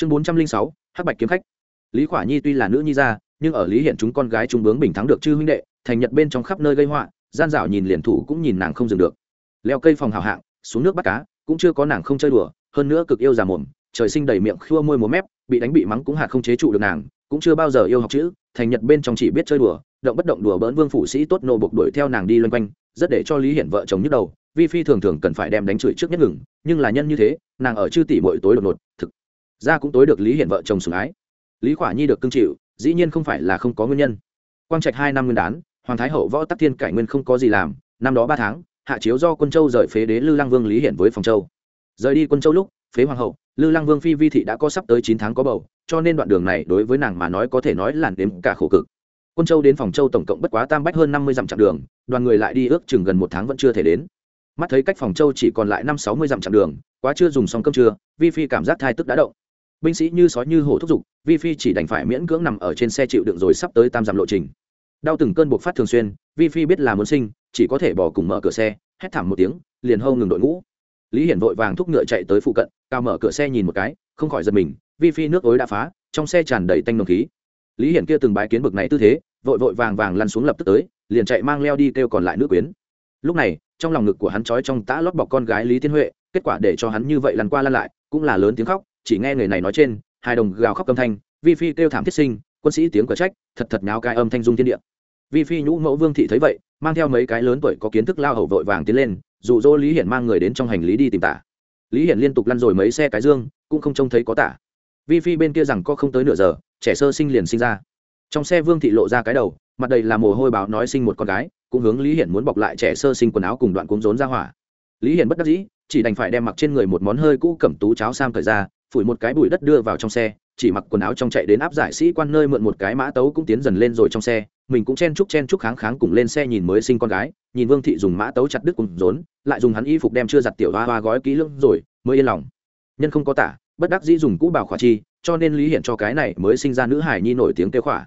chương bốn trăm linh sáu, hắc bạch kiếm khách. Lý khỏa nhi tuy là nữ nhi gia, nhưng ở lý hiện chúng con gái trung bướng bình thắng được chư huynh đệ, thành nhật bên trong khắp nơi gây họa, gian dảo nhìn liền thủ cũng nhìn nàng không dừng được. Leo cây phòng hào hạng, xuống nước bắt cá, cũng chưa có nàng không chơi đùa, hơn nữa cực yêu già mồm, trời sinh đầy miệng khua môi múa mép, bị đánh bị mắng cũng hạt không chế trụ được nàng, cũng chưa bao giờ yêu học chữ, thành nhật bên trong chỉ biết chơi đùa, động bất động đùa bỡn vương phủ sĩ tốt nô buộc đuổi theo nàng đi loanh quanh, rất để cho lý hiển vợ chồng nhức đầu, vi phi thường thường cần phải đem đánh chửi trước nhất ngừng, nhưng là nhân như thế, nàng ở chư tỷ mỗi tối đột ngột, thực ra cũng tối được lý hiển vợ chồng sủng ái. Lý khỏa nhi được cưng chịu, dĩ nhiên không phải là không có nguyên nhân. Quang trạch hai năm nguyên đán, hoàng thái hậu võ tắc thiên cải nguyên không có gì làm, năm đó ba tháng, hạ chiếu do quân châu rời phế đế lư lăng vương lý hiển với phòng châu. Rời đi quân châu lúc, phế hoàng hậu, lư lăng vương phi vi thị đã có sắp tới chín tháng có bầu, cho nên đoạn đường này đối với nàng mà nói có thể nói là đếm cả khổ cực. Quân châu đến phòng châu tổng cộng bất quá tam bách hơn năm mươi dặm chặng đường, đoàn người lại đi ước chừng gần một tháng vẫn chưa thể đến. Mắt thấy cách phòng châu chỉ còn lại năm sáu mươi dặm chặng đường, quá chưa dùng xong cơm trưa, vi phi cảm giác thai tức đã động binh sĩ như sói như hổ thúc giục, vi phi chỉ đành phải miễn cưỡng nằm ở trên xe chịu đựng rồi sắp tới tam dặm lộ trình. Đau từng cơn buộc phát thường xuyên, vi phi biết là muốn sinh, chỉ có thể bỏ cùng mở cửa xe, hét thảm một tiếng, liền hâu ngừng đội ngũ. Lý hiển vội vàng thúc ngựa chạy tới phụ cận, cao mở cửa xe nhìn một cái, không khỏi giật mình, vi phi nước ối đã phá, trong xe tràn đầy tanh nồng khí. Lý hiển kia từng bái kiến bực này tư thế, vội vội vàng vàng lăn xuống lập tức tới, liền chạy mang leo đi kêu còn lại nước quyến. Lúc này, trong lòng ngực của hắn trói trong tã lót bọc con gái lý tiên huệ, kết quả để cho hắn như vậy lăn qua lăn lại, cũng là lớn tiếng khóc chỉ nghe người này nói trên, hai đồng gào khóc âm thanh, vi phi kêu thảm thiết sinh, quân sĩ tiếng cờ trách, thật thật nháo cái âm thanh dung thiên địa. Vi phi nhũ mẫu vương thị thấy vậy, mang theo mấy cái lớn tuổi có kiến thức lao hầu vội vàng tiến lên, dụ dỗ lý hiển mang người đến trong hành lý đi tìm tả. Lý hiển liên tục lăn rồi mấy xe cái dương, cũng không trông thấy có tả. Vi phi bên kia rằng có không tới nửa giờ, trẻ sơ sinh liền sinh ra. Trong xe vương thị lộ ra cái đầu, mặt đầy là mồ hôi báo nói sinh một con gái, cũng hướng lý hiển muốn bọc lại trẻ sơ sinh quần áo cùng đoạn cúng rốn ra hỏa. Lý hiển bất đắc dĩ, chỉ đành phải đem mặc trên người một món hơi cũ cẩm tú cháo sam thời ra phủi một cái bụi đất đưa vào trong xe, chỉ mặc quần áo trong chạy đến áp giải sĩ quan nơi mượn một cái mã tấu cũng tiến dần lên rồi trong xe. Mình cũng chen chúc chen chúc kháng kháng cùng lên xe nhìn mới sinh con gái, nhìn vương thị dùng mã tấu chặt đứt cùng rốn, lại dùng hắn y phục đem chưa giặt tiểu hoa hoa gói kỹ lưỡng rồi, mới yên lòng. Nhân không có tả, bất đắc dĩ dùng cũ bảo khỏa chi, cho nên lý hiện cho cái này mới sinh ra nữ hải nhi nổi tiếng kêu khỏa.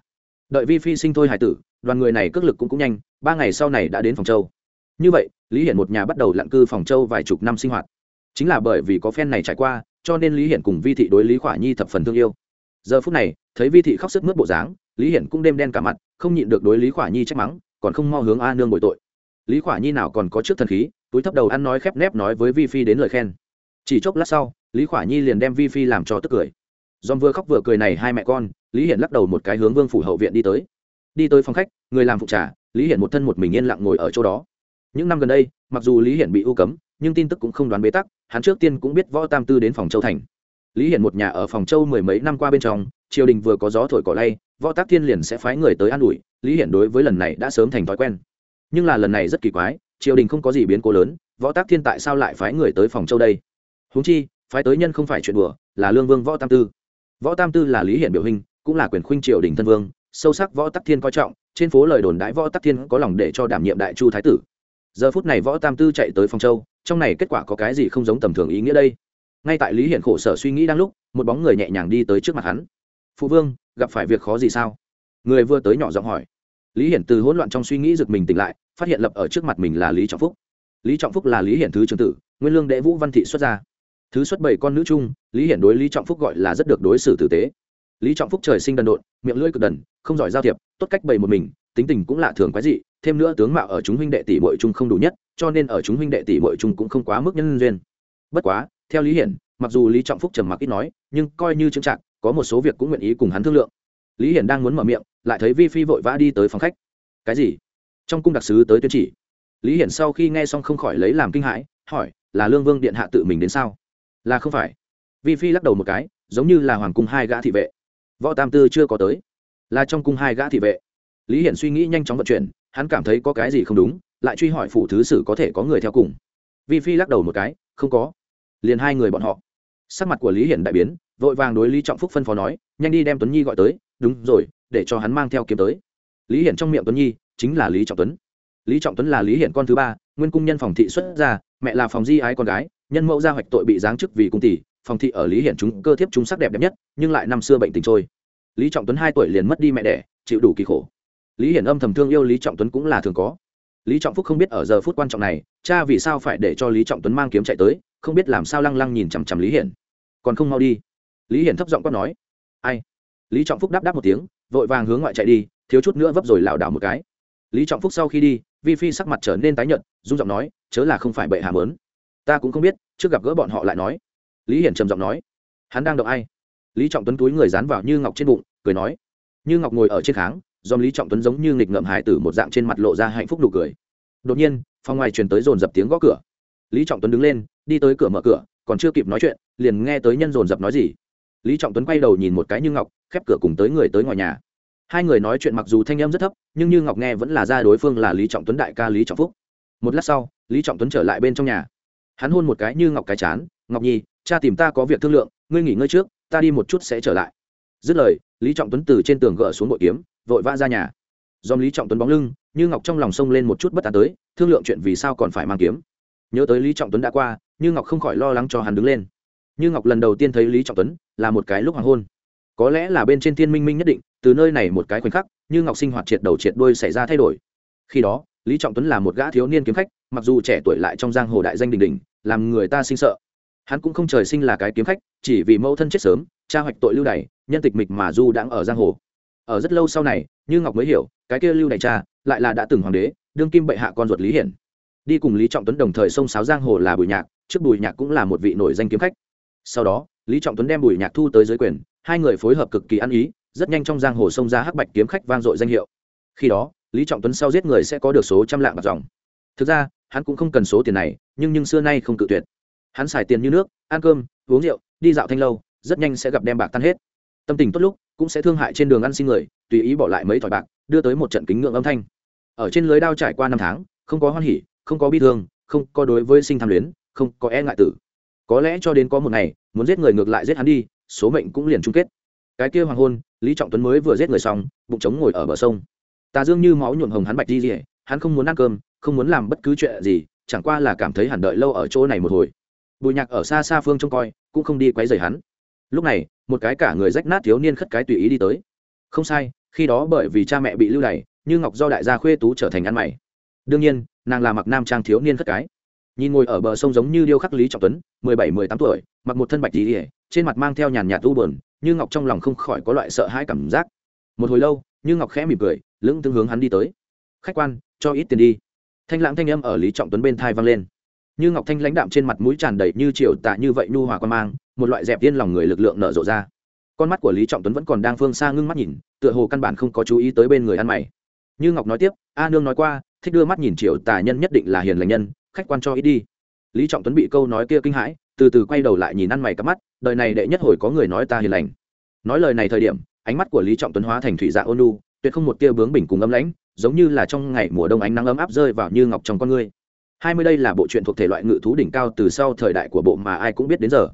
Đợi vi phi sinh thôi hải tử, đoàn người này cước lực cũng cũng nhanh, ba ngày sau này đã đến phòng châu. Như vậy, lý hiện một nhà bắt đầu lặn cư phòng châu vài chục năm sinh hoạt. Chính là bởi vì có phen này trải qua cho nên lý hiển cùng vi thị đối lý khỏa nhi thập phần thương yêu. Giờ phút này, thấy vi thị khóc sức mướt bộ dáng, lý hiển cũng đêm đen cả mặt, không nhịn được đối lý khỏa nhi trách mắng, còn không mo hướng a nương bội tội. Lý khỏa nhi nào còn có trước thần khí, túi thấp đầu ăn nói khép nép nói với vi phi đến lời khen. Chỉ chốc lát sau, lý khỏa nhi liền đem vi phi làm cho tức cười. Dòm vừa khóc vừa cười này hai mẹ con, lý hiển lắc đầu một cái hướng vương phủ hậu viện đi tới. Đi tới phòng khách, người làm phụ trà, lý hiển một thân một mình yên lặng ngồi ở chỗ đó. Những năm gần đây, mặc dù lý hiển bị ưu cấm nhưng tin tức cũng không đoán bế tắc, hắn trước tiên cũng biết võ tam tư đến phòng châu thành. Lý hiển một nhà ở phòng châu mười mấy năm qua bên trong, triều đình vừa có gió thổi cỏ lay, võ tác thiên liền sẽ phái người tới an ủi, lý hiển đối với lần này đã sớm thành thói quen. Nhưng là lần này rất kỳ quái, triều đình không có gì biến cố lớn, võ tác thiên tại sao lại phái người tới phòng châu đây? Húng chi, phái tới nhân không phải chuyện đùa, là lương vương võ tam tư. Võ tam tư là lý hiển biểu hình, cũng là quyền khuynh triều đình thân vương, sâu sắc võ tắc thiên coi trọng, trên phố lời đồn đãi võ tắc thiên có lòng để cho đảm nhiệm đại chu thái tử. Giờ phút này võ tam tư chạy tới phòng châu trong này kết quả có cái gì không giống tầm thường ý nghĩa đây? Ngay tại lý hiển khổ sở suy nghĩ đang lúc, một bóng người nhẹ nhàng đi tới trước mặt hắn. Phụ vương, gặp phải việc khó gì sao? Người vừa tới nhỏ giọng hỏi. Lý hiển từ hỗn loạn trong suy nghĩ giật mình tỉnh lại, phát hiện lập ở trước mặt mình là lý trọng phúc. Lý trọng phúc là lý hiển thứ trường tử, nguyên lương đệ vũ văn thị xuất gia. Thứ xuất bảy con nữ trung, lý hiển đối lý trọng phúc gọi là rất được đối xử tử tế. Lý trọng phúc trời sinh đần độn, miệng lưỡi cực đần, không giỏi giao thiệp, tốt cách bày một mình, tính tình cũng lạ thường quái dị, thêm nữa tướng mạo ở chúng huynh đệ tỷ muội chung không đủ nhất cho nên ở chúng huynh đệ tỷ muội chung cũng không quá mức nhân duyên. Bất quá, theo lý hiển, mặc dù lý trọng phúc trầm mặc ít nói, nhưng coi như chứng trạng, có một số việc cũng nguyện ý cùng hắn thương lượng. Lý hiển đang muốn mở miệng, lại thấy vi phi vội vã đi tới phòng khách. Cái gì? Trong cung đặc sứ tới tuyên chỉ. Lý hiển sau khi nghe xong không khỏi lấy làm kinh hãi, hỏi, là lương vương điện hạ tự mình đến sao? Là không phải. Vi phi lắc đầu một cái, giống như là hoàng cung hai gã thị vệ. Võ tam tư chưa có tới. Là trong cung hai gã thị vệ. Lý hiển suy nghĩ nhanh chóng vận chuyển, hắn cảm thấy có cái gì không đúng lại truy hỏi phủ thứ sử có thể có người theo cùng. Vi phi lắc đầu một cái, không có. Liền hai người bọn họ. Sắc mặt của lý hiển đại biến, vội vàng đối lý trọng phúc phân phó nói, nhanh đi đem tuấn nhi gọi tới, đúng rồi, để cho hắn mang theo kiếm tới. Lý hiển trong miệng tuấn nhi, chính là lý trọng tuấn. Lý trọng tuấn là lý hiển con thứ ba, nguyên cung nhân phòng thị xuất gia mẹ là phòng di ái con gái, nhân mẫu gia hoạch tội bị giáng chức vì cung tỷ, phòng thị ở lý hiển chúng cơ thiếp chúng sắc đẹp đẹp nhất, nhưng lại năm xưa bệnh tình trôi. Lý trọng tuấn hai tuổi liền mất đi mẹ đẻ, chịu đủ kỳ khổ. Lý hiển âm thầm thương yêu lý trọng tuấn cũng là thường có lý trọng phúc không biết ở giờ phút quan trọng này, cha vì sao phải để cho lý trọng tuấn mang kiếm chạy tới, không biết làm sao lăng lăng nhìn chằm chằm lý hiển. Còn không mau đi. Lý hiển thấp giọng quát nói. Ai? Lý trọng phúc đáp đáp một tiếng, vội vàng hướng ngoại chạy đi, thiếu chút nữa vấp rồi lảo đảo một cái. Lý trọng phúc sau khi đi, vi phi sắc mặt trở nên tái nhợt, run giọng nói, chớ là không phải bệ hạ mớn. Ta cũng không biết, trước gặp gỡ bọn họ lại nói. Lý hiển trầm giọng nói. Hắn đang động ai? Lý trọng tuấn túi người dán vào như ngọc trên bụng, cười nói. Như ngọc ngồi ở trên kháng dòm lý trọng tuấn giống như nghịch ngợm hải tử một dạng trên mặt lộ ra hạnh phúc nụ cười. Đột nhiên, phòng ngoài truyền tới dồn dập tiếng gõ cửa. Lý trọng tuấn đứng lên, đi tới cửa mở cửa, còn chưa kịp nói chuyện, liền nghe tới nhân dồn dập nói gì. Lý trọng tuấn quay đầu nhìn một cái như ngọc, khép cửa cùng tới người tới ngoài nhà. Hai người nói chuyện mặc dù thanh em rất thấp, nhưng như ngọc nghe vẫn là ra đối phương là lý trọng tuấn đại ca lý trọng phúc. Một lát sau, lý trọng tuấn trở lại bên trong nhà. Hắn hôn một cái như ngọc cái chán, ngọc nhi, cha tìm ta có việc thương lượng, ngươi nghỉ ngơi trước, ta đi một chút sẽ trở lại. Dứt lời, lý trọng tuấn từ trên tường gỡ xuống bội kiếm vội vã ra nhà. Dòm lý trọng tuấn bóng lưng, như ngọc trong lòng sông lên một chút bất an tới, thương lượng chuyện vì sao còn phải mang kiếm. Nhớ tới lý trọng tuấn đã qua, như ngọc không khỏi lo lắng cho hắn đứng lên. Như ngọc lần đầu tiên thấy lý trọng tuấn là một cái lúc hoàng hôn. Có lẽ là bên trên thiên minh minh nhất định, từ nơi này một cái khoảnh khắc, như ngọc sinh hoạt triệt đầu triệt đuôi xảy ra thay đổi. Khi đó, lý trọng tuấn là một gã thiếu niên kiếm khách, mặc dù trẻ tuổi lại trong giang hồ đại danh đình đình làm người ta sinh sợ. Hắn cũng không trời sinh là cái kiếm khách, chỉ vì mẫu thân chết sớm, cha hoạch tội lưu đày, nhân tịch mịch mà du đang ở giang hồ ở rất lâu sau này, như ngọc mới hiểu, cái kia lưu đại cha lại là đã từng hoàng đế, đương kim bệ hạ con ruột lý hiển. Đi cùng lý trọng tuấn đồng thời sông sáo giang hồ là bùi nhạc, trước bùi nhạc cũng là một vị nổi danh kiếm khách. Sau đó, lý trọng tuấn đem bùi nhạc thu tới dưới quyền, hai người phối hợp cực kỳ ăn ý, rất nhanh trong giang hồ sông ra hắc bạch kiếm khách vang dội danh hiệu. Khi đó, lý trọng tuấn sau giết người sẽ có được số trăm lạng bạc dòng. Thực ra, hắn cũng không cần số tiền này, nhưng nhưng xưa nay không cự tuyệt. Hắn xài tiền như nước, ăn cơm, uống rượu, đi dạo thanh lâu, rất nhanh sẽ gặp đem bạc tan hết. Tâm tình tốt lúc cũng sẽ thương hại trên đường ăn xin người, tùy ý bỏ lại mấy thỏi bạc, đưa tới một trận kính ngưỡng âm thanh. Ở trên lưới đao trải qua năm tháng, không có hoan hỉ, không có bi thương, không có đối với sinh tham luyến, không có e ngại tử. Có lẽ cho đến có một ngày, muốn giết người ngược lại giết hắn đi, số mệnh cũng liền chung kết. Cái kia hoàng hôn, lý trọng tuấn mới vừa giết người xong, bụng trống ngồi ở bờ sông. Tà dương như máu nhuộm hồng hắn bạch đi rỉa hắn không muốn ăn cơm, không muốn làm bất cứ chuyện gì, chẳng qua là cảm thấy hẳn đợi lâu ở chỗ này một hồi. Bùi nhạc ở xa xa phương trông coi, cũng không đi quấy rầy hắn lúc này, một cái cả người rách nát thiếu niên khất cái tùy ý đi tới. Không sai, khi đó bởi vì cha mẹ bị lưu đày, như ngọc do đại gia khuê tú trở thành ăn mày. Đương nhiên, nàng là mặc nam trang thiếu niên khất cái. Nhìn ngồi ở bờ sông giống như điêu khắc lý trọng tuấn, mười bảy, mười tám tuổi, mặc một thân bạch tỉ ỉa trên mặt mang theo nhàn nhạt u bờn như ngọc trong lòng không khỏi có loại sợ hãi cảm giác. Một hồi lâu, như ngọc khẽ mỉm cười, lững tương hướng hắn đi tới. Khách quan, cho ít tiền đi. Thanh lãng thanh âm ở lý trọng tuấn bên thai vang lên. Như ngọc thanh lãnh đạm trên mặt mũi tràn đầy như triều tạ như vậy nhu hòa quan mang một loại dẹp yên lòng người lực lượng nở rộ ra. Con mắt của lý trọng tuấn vẫn còn đang phương xa ngưng mắt nhìn, tựa hồ căn bản không có chú ý tới bên người ăn mày. Như ngọc nói tiếp, a nương nói qua, thích đưa mắt nhìn triệu tà nhân nhất định là hiền lành nhân, khách quan cho ít đi. Lý trọng tuấn bị câu nói kia kinh hãi, từ từ quay đầu lại nhìn ăn mày cắp mắt, đời này đệ nhất hồi có người nói ta hiền lành. Nói lời này thời điểm, ánh mắt của lý trọng tuấn hóa thành thủy dạ ôn nu tuyệt không một tia bướng bình cùng ấm lãnh, giống như là trong ngày mùa đông ánh nắng ấm áp rơi vào như ngọc trong con ngươi. Hai mươi đây là bộ truyện thuộc thể loại ngự thú đỉnh cao từ sau thời đại của bộ mà ai cũng biết đến giờ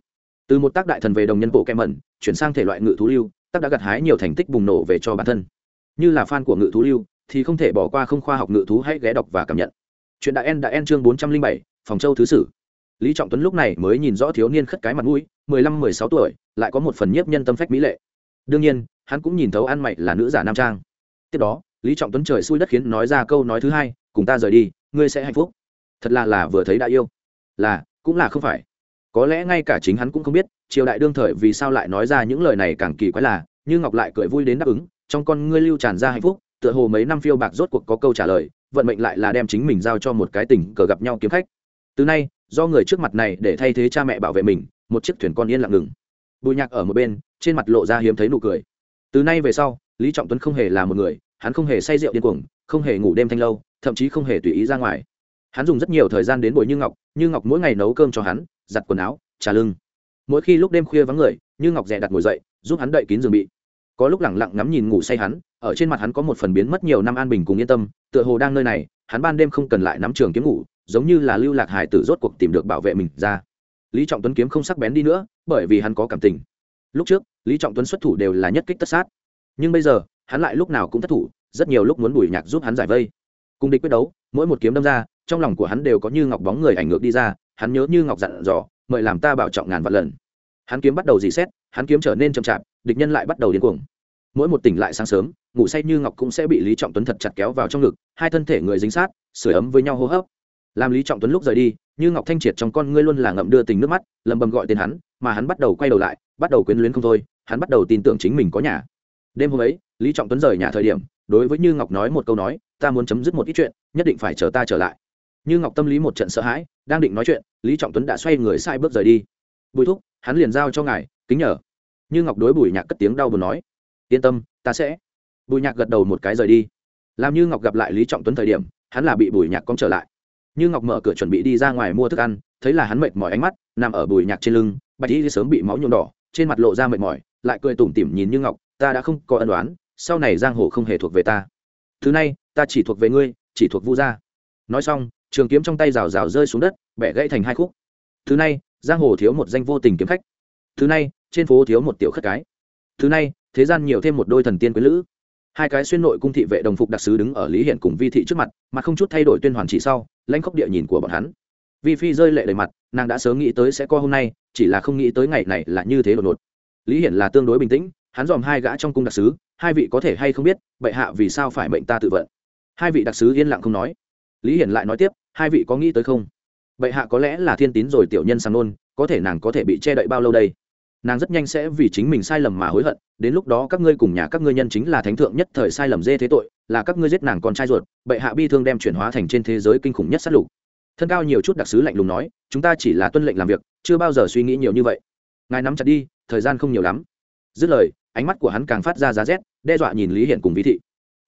từ một tác đại thần về đồng nhân bộ kem mẩn, chuyển sang thể loại ngự thú lưu, tác đã gặt hái nhiều thành tích bùng nổ về cho bản thân. Như là fan của ngự thú lưu, thì không thể bỏ qua không khoa học ngự thú hãy ghé đọc và cảm nhận. Chuyện đại en đã en chương bốn trăm linh bảy, phòng châu thứ sử. Lý trọng tuấn lúc này mới nhìn rõ thiếu niên khất cái mặt mũi, mười lăm mười sáu tuổi, lại có một phần nhiếp nhân tâm phách mỹ lệ. Đương nhiên, hắn cũng nhìn thấu ăn mày là nữ giả nam trang. Tiếp đó, lý trọng tuấn trời xui đất khiến nói ra câu nói thứ hai, cùng ta rời đi, ngươi sẽ hạnh phúc. Thật là là vừa thấy đã yêu. Là, cũng là không phải có lẽ ngay cả chính hắn cũng không biết, triều đại đương thời vì sao lại nói ra những lời này càng kỳ quái là, như ngọc lại cười vui đến đáp ứng, trong con ngươi lưu tràn ra hạnh phúc, tựa hồ mấy năm phiêu bạc rốt cuộc có câu trả lời, vận mệnh lại là đem chính mình giao cho một cái tình cờ gặp nhau kiếm khách. Từ nay, do người trước mặt này để thay thế cha mẹ bảo vệ mình, một chiếc thuyền con yên lặng ngừng. Bùi nhạc ở một bên, trên mặt lộ ra hiếm thấy nụ cười. Từ nay về sau, lý trọng tuấn không hề là một người, hắn không hề say rượu điên cuồng, không hề ngủ đêm thanh lâu, thậm chí không hề tùy ý ra ngoài hắn dùng rất nhiều thời gian đến bồi như ngọc như ngọc mỗi ngày nấu cơm cho hắn, giặt quần áo, trà lưng. Mỗi khi lúc đêm khuya vắng người, như ngọc dè đặt ngồi dậy, giúp hắn đậy kín giường bị. Có lúc lẳng lặng ngắm nhìn ngủ say hắn, ở trên mặt hắn có một phần biến mất nhiều năm an bình cùng yên tâm, tựa hồ đang nơi này, hắn ban đêm không cần lại nắm trường kiếm ngủ, giống như là lưu lạc hải tử rốt cuộc tìm được bảo vệ mình ra. Lý trọng tuấn kiếm không sắc bén đi nữa, bởi vì hắn có cảm tình. Lúc trước, lý trọng tuấn xuất thủ đều là nhất kích tất sát. Nhưng bây giờ, hắn lại lúc nào cũng thất thủ, rất nhiều lúc muốn bùi nhạc giúp hắn giải vây. Cùng địch quyết đấu, mỗi một kiếm đâm ra trong lòng của hắn đều có như ngọc bóng người ảnh ngược đi ra, hắn nhớ như ngọc dặn dò, mời làm ta bảo trọng ngàn vạn lần. Hắn kiếm bắt đầu dì xét, hắn kiếm trở nên chậm chạp, địch nhân lại bắt đầu điên cuồng. Mỗi một tỉnh lại sáng sớm, ngủ say như ngọc cũng sẽ bị lý trọng tuấn thật chặt kéo vào trong ngực, hai thân thể người dính sát sửa ấm với nhau hô hấp. Làm lý trọng tuấn lúc rời đi, như ngọc thanh triệt trong con ngươi luôn là ngậm đưa tình nước mắt lầm bầm gọi tên hắn, mà hắn bắt đầu quay đầu lại, bắt đầu quyến luyến không thôi, hắn bắt đầu tin tưởng chính mình có nhà. Đêm hôm ấy, lý trọng tuấn rời nhà thời điểm, đối với như ngọc nói một câu nói, ta muốn chấm dứt một ít chuyện, nhất định phải chờ ta trở lại như ngọc tâm lý một trận sợ hãi đang định nói chuyện lý trọng tuấn đã xoay người sai bước rời đi bùi thúc hắn liền giao cho ngài kính nhờ như ngọc đối bùi nhạc cất tiếng đau buồn nói yên tâm ta sẽ bùi nhạc gật đầu một cái rời đi làm như ngọc gặp lại lý trọng tuấn thời điểm hắn là bị bùi nhạc cong trở lại như ngọc mở cửa chuẩn bị đi ra ngoài mua thức ăn thấy là hắn mệt mỏi ánh mắt nằm ở bùi nhạc trên lưng bạch y sớm bị máu nhuộm đỏ trên mặt lộ ra mệt mỏi lại cười tủm tỉm nhìn như ngọc ta đã không có ân đoán sau này giang hồ không hề thuộc về ta thứ này ta chỉ thuộc về ngươi chỉ thuộc vu gia nói xong trường kiếm trong tay rào rào rơi xuống đất, bẻ gãy thành hai khúc. Thứ này, giang hồ thiếu một danh vô tình kiếm khách. Thứ này, trên phố thiếu một tiểu khất cái. Thứ này, thế gian nhiều thêm một đôi thần tiên quý lữ. Hai cái xuyên nội cung thị vệ đồng phục đặc sứ đứng ở lý hiện cùng vi thị trước mặt, mà không chút thay đổi tuyên hoàn chỉ sau, lãnh khốc địa nhìn của bọn hắn. Vi phi rơi lệ đầy mặt, nàng đã sớm nghĩ tới sẽ co hôm nay, chỉ là không nghĩ tới ngày này là như thế đột ngột. Lý hiển là tương đối bình tĩnh, hắn dòm hai gã trong cung đặc sứ, hai vị có thể hay không biết, bệ hạ vì sao phải mệnh ta tự vận. Hai vị đặc sứ yên lặng không nói lý hiển lại nói tiếp, hai vị có nghĩ tới không? Bệ hạ có lẽ là thiên tín rồi tiểu nhân sang nôn, có thể nàng có thể bị che đậy bao lâu đây? Nàng rất nhanh sẽ vì chính mình sai lầm mà hối hận, đến lúc đó các ngươi cùng nhà các ngươi nhân chính là thánh thượng nhất thời sai lầm dê thế tội, là các ngươi giết nàng con trai ruột, bệ hạ bi thương đem chuyển hóa thành trên thế giới kinh khủng nhất sát lục. Thân cao nhiều chút đặc sứ lạnh lùng nói, chúng ta chỉ là tuân lệnh làm việc, chưa bao giờ suy nghĩ nhiều như vậy. Ngài nắm chặt đi, thời gian không nhiều lắm. Dứt lời, ánh mắt của hắn càng phát ra giá rét, đe dọa nhìn lý hiển cùng vĩ thị.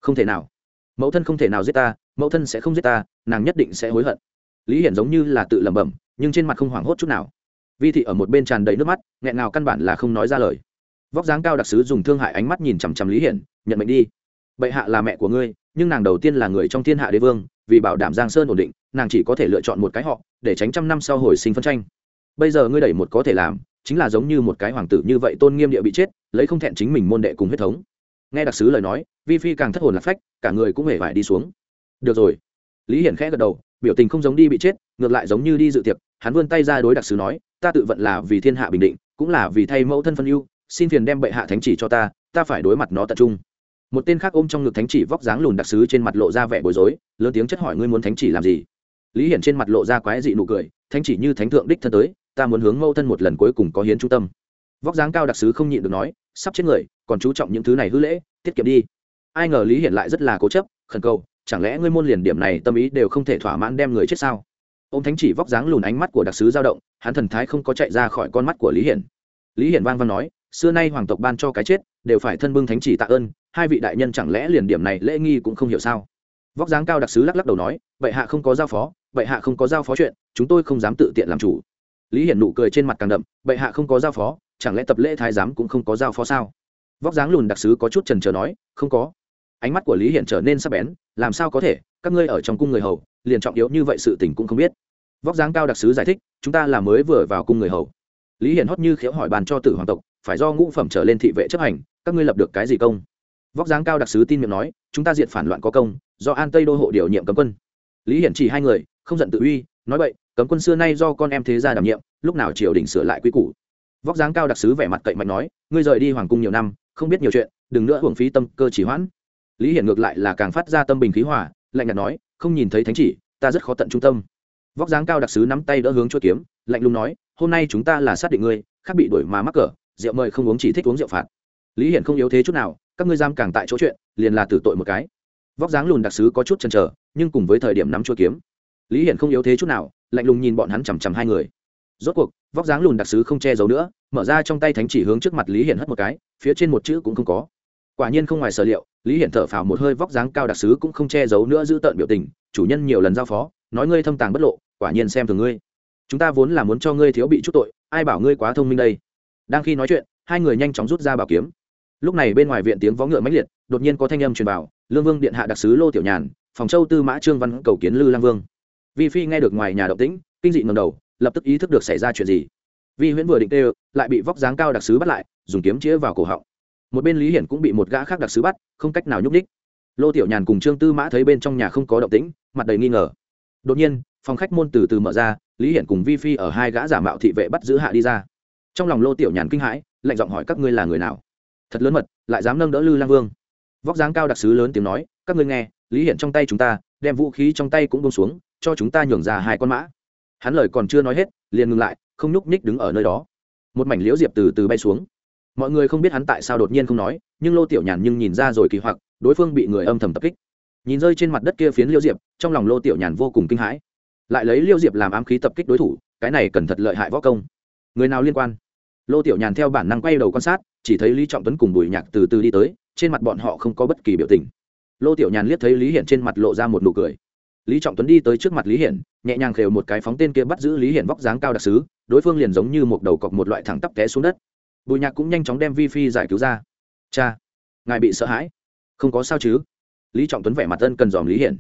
Không thể nào. Mẫu thân không thể nào giết ta mẫu thân sẽ không giết ta, nàng nhất định sẽ hối hận. Lý hiển giống như là tự lẩm bẩm, nhưng trên mặt không hoảng hốt chút nào. Vi thị ở một bên tràn đầy nước mắt, nghẹn nào căn bản là không nói ra lời. Vóc dáng cao đặc sứ dùng thương hại ánh mắt nhìn chằm chằm lý hiển, nhận mệnh đi. Bệ hạ là mẹ của ngươi, nhưng nàng đầu tiên là người trong thiên hạ đế vương, vì bảo đảm giang sơn ổn định, nàng chỉ có thể lựa chọn một cái họ, để tránh trăm năm sau hồi sinh phân tranh. Bây giờ ngươi đẩy một có thể làm, chính là giống như một cái hoàng tử như vậy tôn nghiêm địa bị chết, lấy không thẹn chính mình môn đệ cùng huyết thống. Nghe đặc sứ lời nói, vi phi càng thất hồn lạc phách, cả người cũng hề vải đi xuống được rồi. Lý hiển khẽ gật đầu, biểu tình không giống đi bị chết, ngược lại giống như đi dự tiệc, hắn vươn tay ra đối đặc sứ nói, ta tự vận là vì thiên hạ bình định, cũng là vì thay mẫu thân phân ưu, xin phiền đem bệ hạ thánh chỉ cho ta ta phải đối mặt nó tập trung. Một tên khác ôm trong ngực thánh chỉ vóc dáng lùn đặc sứ trên mặt lộ ra vẻ bối rối, lớn tiếng chất hỏi, ngươi muốn thánh chỉ làm gì? Lý hiển trên mặt lộ ra quái dị nụ cười, thánh chỉ như thánh thượng đích thân tới, ta muốn hướng mẫu thân một lần cuối cùng có hiến trung tâm. Vóc dáng cao đặc sứ không nhịn được nói, sắp chết người, còn chú trọng những thứ này hư lễ, tiết kiệm đi. Ai ngờ lý hiển lại rất là cố chấp, khẩn cầu chẳng lẽ ngươi môn liền điểm này tâm ý đều không thể thỏa mãn đem người chết sao? Ô m thánh chỉ vóc dáng lùn ánh mắt của đặc sứ dao động, hắn thần thái không có chạy ra khỏi con mắt của lý hiển. Lý hiển vang văn nói, xưa nay hoàng tộc ban cho cái chết, đều phải thân bưng thánh chỉ tạ ơn, hai vị đại nhân chẳng lẽ liền điểm này lễ nghi cũng không hiểu sao? Vóc dáng cao đặc sứ lắc lắc đầu nói vậy hạ không có giao phó vậy hạ không có giao phó chuyện, chúng tôi không dám tự tiện làm chủ. Lý hiển nụ cười trên mặt càng đậm vậy hạ không có giao phó, chẳng lẽ tập lễ thái giám cũng không có giao phó sao? Vóc dáng lùn đặc sứ có chút trần trờ nói, không có ánh mắt của lý hiện trở nên sắc bén, làm sao có thể? Các ngươi ở trong cung người hầu, liền trọng yếu như vậy sự tình cũng không biết. Vóc dáng cao đặc sứ giải thích, chúng ta là mới vừa vào cung người hầu. Lý hiển hót như khiếu hỏi bàn cho tử hoàng tộc, phải do ngũ phẩm trở lên thị vệ chấp hành, các ngươi lập được cái gì công? Vóc dáng cao đặc sứ tin miệng nói, chúng ta diện phản loạn có công, do an tây đô hộ điều nhiệm cấm quân. Lý hiển chỉ hai người, không giận tự uy, nói vậy cấm quân xưa nay do con em thế gia đảm nhiệm, lúc nào triều đình sửa lại quy củ. Vóc dáng cao đặc sứ vẻ mặt cậy mạnh nói, ngươi rời đi hoàng cung nhiều năm, không biết nhiều chuyện, đừng nữa hưởng phí tâm cơ chỉ hoãn lý hiển ngược lại là càng phát ra tâm bình khí hòa, lạnh nhạt nói, không nhìn thấy thánh chỉ, ta rất khó tận trung tâm. Vóc dáng cao đặc sứ nắm tay đỡ hướng chuỗi kiếm, lạnh lùng nói, hôm nay chúng ta là xác định ngươi, khác bị đuổi mà mắc cỡ, rượu mời không uống chỉ thích uống rượu phạt. Lý hiển không yếu thế chút nào, các ngươi giam càng tại chỗ chuyện, liền là tử tội một cái. Vóc dáng lùn đặc sứ có chút chần chờ, nhưng cùng với thời điểm nắm chuỗi kiếm, lý hiển không yếu thế chút nào, lạnh lùng nhìn bọn hắn chằm chằm hai người. Rốt cuộc, vóc dáng lùn đặc sứ không che giấu nữa, mở ra trong tay thánh chỉ hướng trước mặt lý hiển hất một cái, phía trên một chữ cũng không có. Quả nhiên không ngoài sở liệu lý hiển thở phào một hơi vóc dáng cao đặc sứ cũng không che giấu nữa giữ tợn biểu tình, chủ nhân nhiều lần giao phó, nói ngươi thâm tàng bất lộ, quả nhiên xem thường ngươi. Chúng ta vốn là muốn cho ngươi thiếu bị chút tội, ai bảo ngươi quá thông minh đây? Đang khi nói chuyện, hai người nhanh chóng rút ra bảo kiếm. Lúc này bên ngoài viện tiếng vó ngựa mãnh liệt, đột nhiên có thanh âm truyền vào, lương vương điện hạ đặc sứ lô tiểu nhàn, phòng châu tư mã trương văn cầu kiến lư lang vương. Vi phi nghe được ngoài nhà động tĩnh, kinh dị ngầm đầu, lập tức ý thức được xảy ra chuyện gì. Vi huyễn vừa định tê lại bị vóc dáng cao đặc sứ bắt lại, dùng kiếm chĩa vào cổ họng một bên lý hiển cũng bị một gã khác đặc sứ bắt, không cách nào nhúc ních lô tiểu nhàn cùng trương tư mã thấy bên trong nhà không có động tĩnh, mặt đầy nghi ngờ. Đột nhiên, phòng khách môn từ từ mở ra, lý hiển cùng vi phi ở hai gã giả mạo thị vệ bắt giữ hạ đi ra. Trong lòng lô tiểu nhàn kinh hãi, lạnh giọng hỏi các ngươi là người nào? Thật lớn mật, lại dám nâng đỡ lư lang vương. Vóc dáng cao đặc sứ lớn tiếng nói, các ngươi nghe, lý hiển trong tay chúng ta, đem vũ khí trong tay cũng bông xuống, cho chúng ta nhường ra hai con mã. Hắn lời còn chưa nói hết, liền ngừng lại, không nhúc nhích đứng ở nơi đó. Một mảnh liễu diệp từ từ bay xuống mọi người không biết hắn tại sao đột nhiên không nói, nhưng lô tiểu nhàn nhưng nhìn ra rồi kỳ hoặc, đối phương bị người âm thầm tập kích. Nhìn rơi trên mặt đất kia phiến liêu diệp, trong lòng lô tiểu nhàn vô cùng kinh hãi. Lại lấy liêu diệp làm ám khí tập kích đối thủ, cái này cần thật lợi hại võ công. Người nào liên quan? Lô tiểu nhàn theo bản năng quay đầu quan sát, chỉ thấy lý trọng tuấn cùng bùi nhạc từ từ đi tới, trên mặt bọn họ không có bất kỳ biểu tình. Lô tiểu nhàn liếc thấy lý hiển trên mặt lộ ra một nụ cười. Lý trọng tuấn đi tới trước mặt lý hiển, nhẹ nhàng khều một cái phóng tên kia bắt giữ lý hiển vóc dáng cao đặc s ứ đối phương liền giống như một đầu cọc một loại thẳng tắp té xuống đất bùi nhạc cũng nhanh chóng đem vi phi giải cứu ra. Cha, ngài bị sợ hãi. Không có sao chứ? Lý trọng tuấn vẻ mặt ân cần dòm lý hiển.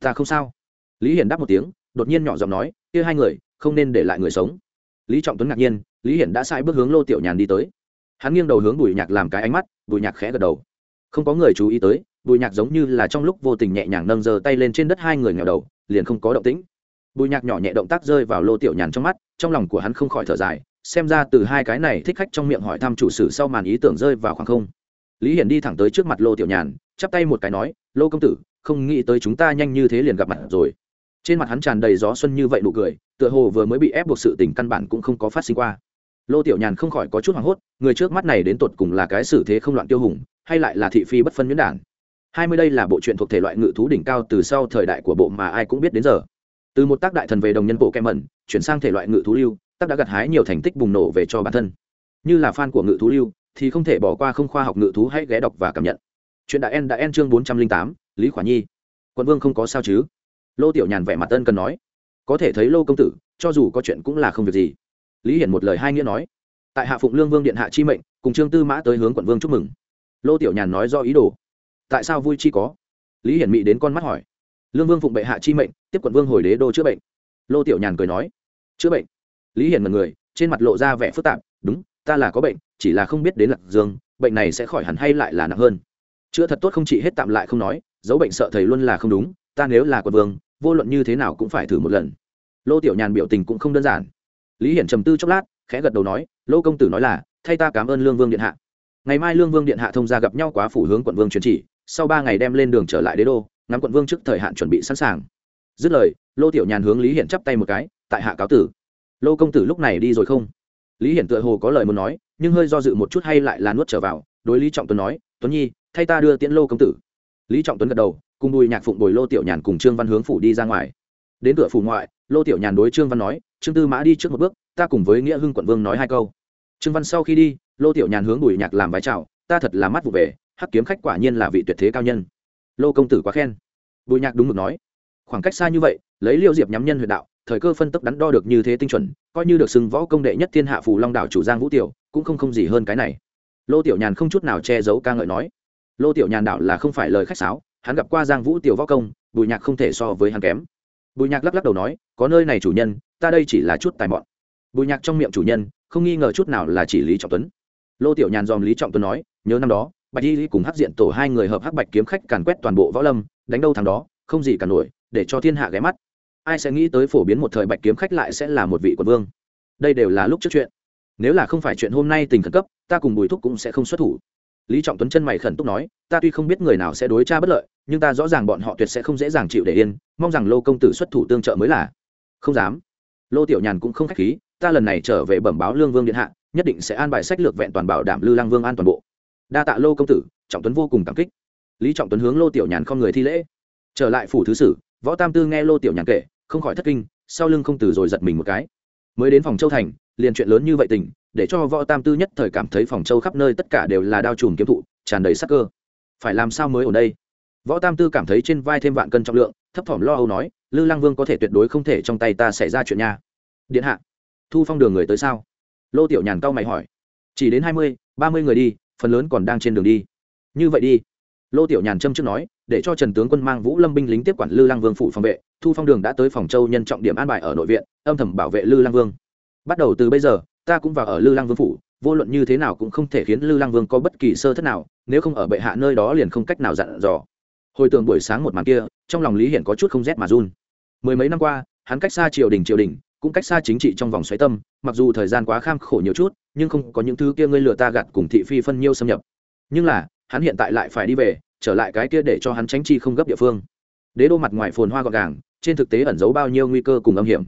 Ta không sao. Lý hiển đáp một tiếng, đột nhiên nhỏ giọng nói, kia hai người, không nên để lại người sống. Lý trọng tuấn ngạc nhiên, lý hiển đã sai bước hướng lô tiểu nhàn đi tới. Hắn nghiêng đầu hướng bùi nhạc làm cái ánh mắt, bùi nhạc khẽ gật đầu. Không có người chú ý tới, bùi nhạc giống như là trong lúc vô tình nhẹ nhàng nâng giơ tay lên trên đất hai người nghèo đầu, liền không có động tĩnh. Bùi nhạc nhỏ nhẹ động tác rơi vào lô tiểu nhàn trong mắt, trong lòng của hắn không khỏi thở dài xem ra từ hai cái này thích khách trong miệng hỏi thăm chủ sử sau màn ý tưởng rơi vào khoảng không. Lý hiển đi thẳng tới trước mặt lô tiểu nhàn, chắp tay một cái nói, lô công tử, không nghĩ tới chúng ta nhanh như thế liền gặp mặt rồi. Trên mặt hắn tràn đầy gió xuân như vậy nụ cười, tựa hồ vừa mới bị ép buộc sự tình căn bản cũng không có phát sinh qua. Lô tiểu nhàn không khỏi có chút hoảng hốt, người trước mắt này đến tột cùng là cái xử thế không loạn tiêu hùng, hay lại là thị phi bất phân nhuyễn đản hai mươi đây là bộ truyện thuộc thể loại ngự thú đỉnh cao từ sau thời đại của bộ mà ai cũng biết đến giờ. Từ một tác đại thần về đồng nhân bộ kem mẩn, chuyển sang thể loại ngự thú lưu tác đã gặt hái nhiều thành tích bùng nổ về cho bản thân. Như là fan của ngự thú lưu, thì không thể bỏ qua không khoa học ngự thú hãy ghé đọc và cảm nhận. Chuyện đại en đã en chương bốn trăm linh tám, lý khỏa nhi. Quận vương không có sao chứ? Lô tiểu nhàn vẻ mặt ân cần nói. Có thể thấy lô công tử, cho dù có chuyện cũng là không việc gì. Lý hiển một lời hai nghĩa nói. Tại hạ phụng lương vương điện hạ chi mệnh, cùng trương tư mã tới hướng quận vương chúc mừng. Lô tiểu nhàn nói do ý đồ. Tại sao vui chi có? Lý hiển mỹ đến con mắt hỏi. Lương vương phụng bệ hạ chi mệnh, tiếp quận vương hồi đế đô chữa bệnh. Lô tiểu nhàn cười nói. Chữa bệnh? Lý hiển mật người, trên mặt lộ ra vẻ phức tạp, đúng, ta là có bệnh, chỉ là không biết đến lạc dương, bệnh này sẽ khỏi hẳn hay lại là nặng hơn. Chữa thật tốt không chỉ hết tạm lại không nói, dấu bệnh sợ thầy luôn là không đúng, ta nếu là quận vương, vô luận như thế nào cũng phải thử một lần. Lô tiểu nhàn biểu tình cũng không đơn giản. Lý hiển trầm tư chốc lát, khẽ gật đầu nói, lô công tử nói là, thay ta cảm ơn lương vương điện hạ. Ngày mai lương vương điện hạ thông ra gặp nhau quá phủ hướng quận vương truyền chỉ, sau ba ngày đem lên đường trở lại đế đô, ngắm quận vương trước thời hạn chuẩn bị sẵn sàng. Dứt lời, lô tiểu nhàn hướng lý hiển chắp tay một cái, tại hạ cáo tử lô công tử lúc này đi rồi không? Lý hiển tựa hồ có lời muốn nói, nhưng hơi do dự một chút hay lại là nuốt trở vào, đối lý trọng tuấn nói, tuấn nhi, thay ta đưa tiễn lô công tử. Lý trọng tuấn gật đầu, cùng bùi nhạc phụng bồi lô tiểu nhàn cùng trương văn hướng phủ đi ra ngoài. Đến cửa phủ ngoại, lô tiểu nhàn đối trương văn nói, trương tư mã đi trước một bước, ta cùng với nghĩa hưng quận vương nói hai câu. Trương văn sau khi đi, lô tiểu nhàn hướng bùi nhạc làm vái chào, ta thật là mắt vụ về, hắc kiếm khách quả nhiên là vị tuyệt thế cao nhân. Lô công tử quá khen. Bùi nhạc đúng mực nói, khoảng cách xa như vậy, lấy liêu diệp nhắm nhân huyện đạo thời cơ phân tức đắn đo được như thế tinh chuẩn, coi như được xưng võ công đệ nhất thiên hạ phù long đảo chủ giang vũ tiểu, cũng không không gì hơn cái này. Lô tiểu nhàn không chút nào che giấu ca ngợi nói. Lô tiểu nhàn đảo là không phải lời khách sáo, hắn gặp qua giang vũ tiểu võ công, bùi nhạc không thể so với hắn kém. Bùi nhạc lắc lắc đầu nói, có nơi này chủ nhân, ta đây chỉ là chút tài mọn. Bùi nhạc trong miệng chủ nhân, không nghi ngờ chút nào là chỉ lý trọng tuấn. Lô tiểu nhàn dòm lý trọng tuấn nói, nhớ năm đó, bạch y cùng hắc diện tổ hai người hợp hắc bạch kiếm khách càn quét toàn bộ võ lâm, đánh đâu thằng đó, không gì cả nổi, để cho thiên hạ ghé mắt ai sẽ nghĩ tới phổ biến một thời bạch kiếm khách lại sẽ là một vị quận vương? Đây đều là lúc trước chuyện. Nếu là không phải chuyện hôm nay tình khẩn cấp, ta cùng bùi thúc cũng sẽ không xuất thủ. Lý trọng tuấn chân mày khẩn túc nói, ta tuy không biết người nào sẽ đối cha bất lợi, nhưng ta rõ ràng bọn họ tuyệt sẽ không dễ dàng chịu để yên, mong rằng lô công tử xuất thủ tương trợ mới là. Không dám. Lô tiểu nhàn cũng không khách khí, ta lần này trở về bẩm báo lương vương điện hạ, nhất định sẽ an bài sách lược vẹn toàn bảo đảm lư lang vương an toàn bộ. Đa tạ lô công tử, trọng tuấn vô cùng cảm kích. Lý trọng tuấn hướng lô tiểu nhàn không người thi lễ. Trở lại phủ thứ sử, võ tam tư nghe lô tiểu nhàn kể không khỏi thất kinh, sau lưng không từ rồi giật mình một cái. Mới đến phòng châu thành, liền chuyện lớn như vậy tình, để cho võ tam tư nhất thời cảm thấy phòng châu khắp nơi tất cả đều là đao trùm kiếm thụ, tràn đầy sắc cơ. Phải làm sao mới ở đây? Võ tam tư cảm thấy trên vai thêm vạn cân trọng lượng, thấp thỏm lo âu nói, lư lang vương có thể tuyệt đối không thể trong tay ta xảy ra chuyện nha. Điện hạ, thu phong đường người tới sao? Lô tiểu nhàn cao mày hỏi. Chỉ đến hai mươi, ba mươi người đi, phần lớn còn đang trên đường đi. Như vậy đi. Lô tiểu nhàn châm trước nói, để cho trần tướng quân mang vũ lâm binh lính tiếp quản lư lang vương phủ phòng vệ thu phong đường đã tới phòng châu nhân trọng điểm an bài ở nội viện, âm thầm bảo vệ lư lang vương. Bắt đầu từ bây giờ, ta cũng vào ở lư lang vương phủ, vô luận như thế nào cũng không thể khiến lư lang vương có bất kỳ sơ thất nào, nếu không ở bệ hạ nơi đó liền không cách nào dặn dò. Hồi tưởng buổi sáng một màn kia, trong lòng lý hiển có chút không rét mà run. Mười mấy năm qua, hắn cách xa triều đình triều đình, cũng cách xa chính trị trong vòng xoáy tâm, mặc dù thời gian quá kham khổ nhiều chút, nhưng không có những thứ kia ngươi lừa ta gạt cùng thị phi phân nhiêu xâm nhập. Nhưng là, hắn hiện tại lại phải đi về, trở lại cái kia để cho hắn tránh chi không gấp địa phương. Đế đô mặt ngoài phồn hoa gọn gàng trên thực tế ẩn giấu bao nhiêu nguy cơ cùng âm hiểm.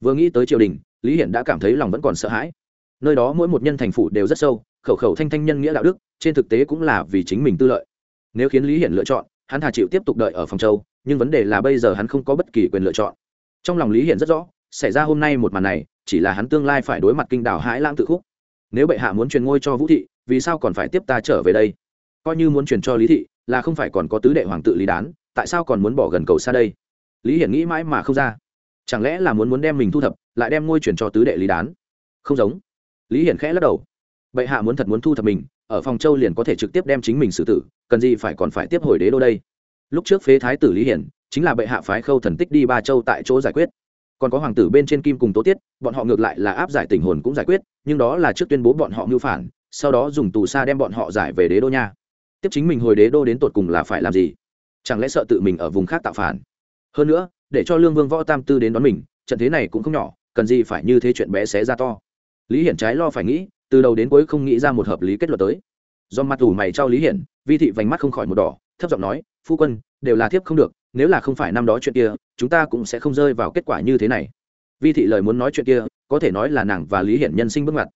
Vừa nghĩ tới triều đình, lý hiển đã cảm thấy lòng vẫn còn sợ hãi. Nơi đó mỗi một nhân thành phủ đều rất sâu, khẩu khẩu thanh thanh nhân nghĩa đạo đức, trên thực tế cũng là vì chính mình tư lợi. Nếu khiến lý hiển lựa chọn, hắn thà chịu tiếp tục đợi ở phòng châu, nhưng vấn đề là bây giờ hắn không có bất kỳ quyền lựa chọn. Trong lòng lý hiển rất rõ, xảy ra hôm nay một màn này, chỉ là hắn tương lai phải đối mặt kinh đảo hãi lãng tự khúc. Nếu bệ hạ muốn truyền ngôi cho vũ thị, vì sao còn phải tiếp ta trở về đây? Coi như muốn truyền cho lý thị, là không phải còn có tứ đệ hoàng tự lý đán, tại sao còn muốn bỏ gần cầu xa đây? Lý hiển nghĩ mãi mà không ra. Chẳng lẽ là muốn muốn đem mình thu thập, lại đem ngôi chuyển cho tứ đệ lý đán? Không giống. Lý hiển khẽ lắc đầu. Bệ hạ muốn thật muốn thu thập mình, ở phòng châu liền có thể trực tiếp đem chính mình xử tử, cần gì phải còn phải tiếp hồi đế đô đây? Lúc trước phế thái tử lý hiển, chính là bệ hạ phái khâu thần tích đi ba châu tại chỗ giải quyết. Còn có hoàng tử bên trên kim cùng tố tiết, bọn họ ngược lại là áp giải tình hồn cũng giải quyết, nhưng đó là trước tuyên bố bọn họ mưu phản, sau đó dùng tù xa đem bọn họ giải về đế đô nha. Tiếp chính mình hồi đế đô đến tột cùng là phải làm gì? Chẳng lẽ sợ tự mình ở vùng khác tạo phản? Hơn nữa, để cho lương vương võ tam tư đến đón mình, trận thế này cũng không nhỏ, cần gì phải như thế chuyện bé xé ra to. Lý hiển trái lo phải nghĩ, từ đầu đến cuối không nghĩ ra một hợp lý kết luận tới. Do mặt ủ mày trao lý hiển, vi thị vành mắt không khỏi một đỏ, thấp giọng nói, phu quân, đều là thiếp không được, nếu là không phải năm đó chuyện kia, chúng ta cũng sẽ không rơi vào kết quả như thế này. Vi thị lời muốn nói chuyện kia, có thể nói là nàng và lý hiển nhân sinh bước ngoặt.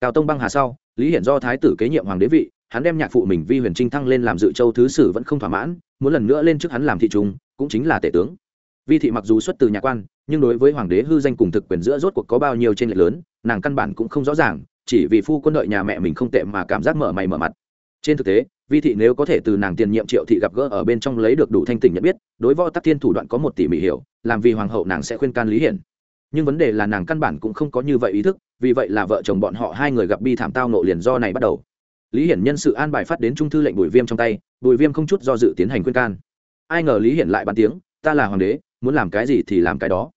Cao tông băng hà sau, lý hiển do thái tử kế nhiệm hoàng đế vị, hắn đem nhạc phụ mình vi huyền trinh thăng lên làm dự châu thứ sử vẫn không thỏa mãn, muốn lần nữa lên trước hắn làm thị trung, cũng chính là tể tướng vi thị mặc dù xuất từ nhà quan, nhưng đối với hoàng đế hư danh cùng thực quyền giữa rốt cuộc có bao nhiêu trên lệch lớn, nàng căn bản cũng không rõ ràng, chỉ vì phu quân đợi nhà mẹ mình không tệ mà cảm giác mở mày mở mặt. Trên thực tế, vi thị nếu có thể từ nàng tiền nhiệm triệu thị gặp gỡ ở bên trong lấy được đủ thanh tỉnh nhận biết, đối võ tắc thiên thủ đoạn có một tỷ mỹ hiểu, làm vì hoàng hậu nàng sẽ khuyên can lý hiển. Nhưng vấn đề là nàng căn bản cũng không có như vậy ý thức, vì vậy là vợ chồng bọn họ hai người gặp bi thảm tao nộ liền do này bắt đầu. Lý hiển nhân sự an bài phát đến trung thư lệnh bùi viêm trong tay, bùi viêm không chút do dự tiến hành khuyên can. Ai ngờ lý hiển lại bàn tiếng, ta là hoàng đế muốn làm cái gì thì làm cái đó.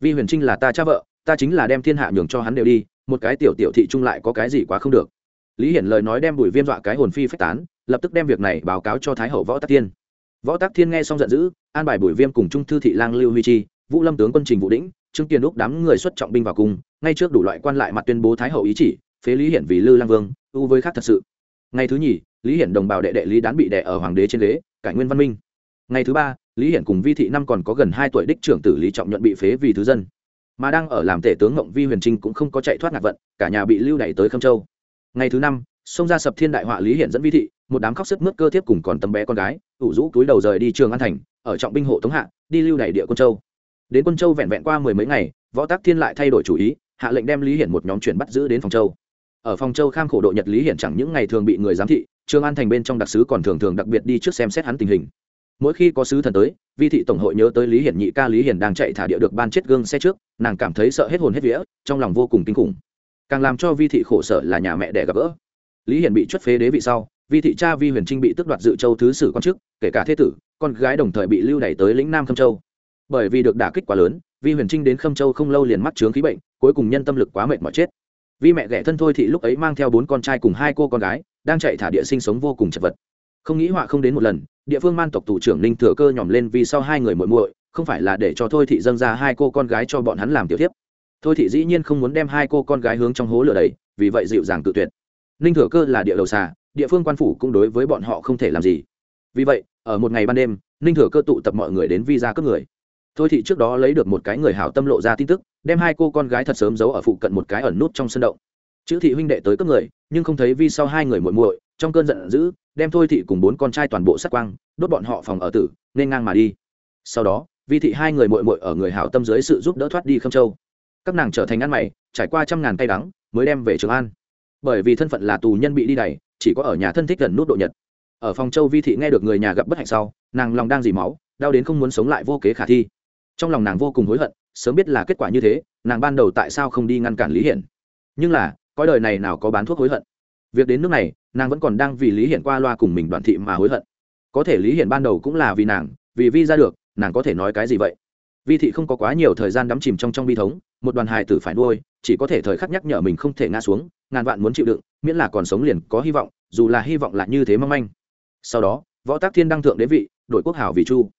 Vi huyền trinh là ta cha vợ, ta chính là đem thiên hạ nhường cho hắn đều đi, một cái tiểu tiểu thị trung lại có cái gì quá không được. Lý hiển lời nói đem bùi viêm dọa cái hồn phi phách tán, lập tức đem việc này báo cáo cho thái hậu võ tắc thiên. Võ tắc thiên nghe xong giận dữ, an bài bùi viêm cùng trung thư thị lang lưu huy chi, vũ lâm tướng quân trình vũ đĩnh, trương kiên đúc đám người xuất trọng binh vào cùng. ngay trước đủ loại quan lại mặt tuyên bố thái hậu ý chỉ, phế lý hiển vì lư lang vương, ưu với khác thật sự. Ngày thứ nhì, lý hiển đồng bào đệ đệ lý đán bị đệ ở hoàng đế trên ghế, cải nguyên văn minh. Ngày thứ ba lý hiển cùng vi thị năm còn có gần hai tuổi đích trưởng tử lý trọng nhuận bị phế vì thứ dân. Mà đang ở làm tể tướng ngộng vi huyền trinh cũng không có chạy thoát ngạc vận, cả nhà bị lưu đày tới khâm châu. Ngày thứ năm, xông ra sập thiên đại họa lý hiển dẫn vi thị, một đám khóc sức mướt cơ thiếp cùng còn tấm bé con gái, ủ rũ túi đầu rời đi trường an thành, ở trọng binh hộ tống hạ, đi lưu đày địa quân châu. Đến quân châu vẹn vẹn qua mười mấy ngày, võ tác thiên lại thay đổi chủ ý, hạ lệnh đem lý hiển một nhóm chuyển bắt giữ đến phòng châu. Ở phòng châu kham khổ độ nhật lý hiển chẳng những ngày thường bị người giám thị, trường an thành bên trong đặc sứ còn thường thường đặc biệt đi trước xem xét hắn tình hình mỗi khi có sứ thần tới, vi thị tổng hội nhớ tới lý hiển nhị ca lý hiển đang chạy thả địa được ban chết gương xe trước, nàng cảm thấy sợ hết hồn hết vía, trong lòng vô cùng kinh khủng. Càng làm cho vi thị khổ sở là nhà mẹ đẻ gặp gỡ. Lý hiển bị chuất phế đế vị sau, vi thị cha vi huyền trinh bị tước đoạt dự châu thứ sử quan chức, kể cả thế tử, con gái đồng thời bị lưu đày tới lĩnh nam khâm châu. Bởi vì được đả kích quá lớn, vi huyền trinh đến khâm châu không lâu liền mắc chướng khí bệnh, cuối cùng nhân tâm lực quá mệt mỏi chết. Vi mẹ ghẻ thân thôi thị lúc ấy mang theo bốn con trai cùng hai cô con gái, đang chạy thả địa sinh sống vô cùng chật vật. Không nghĩ họa không đến một lần địa phương man tộc thủ trưởng ninh thừa cơ nhòm lên vì sau hai người muội muội, không phải là để cho thôi thị dâng ra hai cô con gái cho bọn hắn làm tiểu tiếp thôi thị dĩ nhiên không muốn đem hai cô con gái hướng trong hố lửa đầy, vì vậy dịu dàng tự tuyệt. Ninh thừa cơ là địa đầu xà, địa phương quan phủ cũng đối với bọn họ không thể làm gì. Vì vậy, ở một ngày ban đêm, ninh thừa cơ tụ tập mọi người đến vi ra cướp người. Thôi thị trước đó lấy được một cái người hảo tâm lộ ra tin tức, đem hai cô con gái thật sớm giấu ở phụ cận một cái ẩn nút trong sân động. Chữ thị huynh đệ tới cướp người, nhưng không thấy vi sau hai người muội muội, trong cơn giận dữ đem thôi thị cùng bốn con trai toàn bộ sát quang, đốt bọn họ phòng ở tử, nên ngang mà đi. Sau đó, vi thị hai người muội muội ở người hảo tâm dưới sự giúp đỡ thoát đi khâm châu. Các nàng trở thành ăn mày, trải qua trăm ngàn tay đắng, mới đem về trường an. Bởi vì thân phận là tù nhân bị đi đày, chỉ có ở nhà thân thích gần nút độ nhật. Ở phòng châu vi thị nghe được người nhà gặp bất hạnh sau, nàng lòng đang dì máu, đau đến không muốn sống lại vô kế khả thi. Trong lòng nàng vô cùng hối hận, sớm biết là kết quả như thế, nàng ban đầu tại sao không đi ngăn cản lý hiển. Nhưng là coi đời này nào có bán thuốc hối hận? Việc đến nước này nàng vẫn còn đang vì lý hiển qua loa cùng mình đoàn thị mà hối hận. Có thể lý hiển ban đầu cũng là vì nàng, vì vi ra được, nàng có thể nói cái gì vậy? Vi thị không có quá nhiều thời gian đắm chìm trong trong bi thống, một đoàn hài tử phải nuôi, chỉ có thể thời khắc nhắc nhở mình không thể ngã xuống, ngàn vạn muốn chịu đựng, miễn là còn sống liền có hy vọng, dù là hy vọng là như thế mong manh. Sau đó, võ tác thiên đăng thượng đế vị đội quốc hảo vì chu.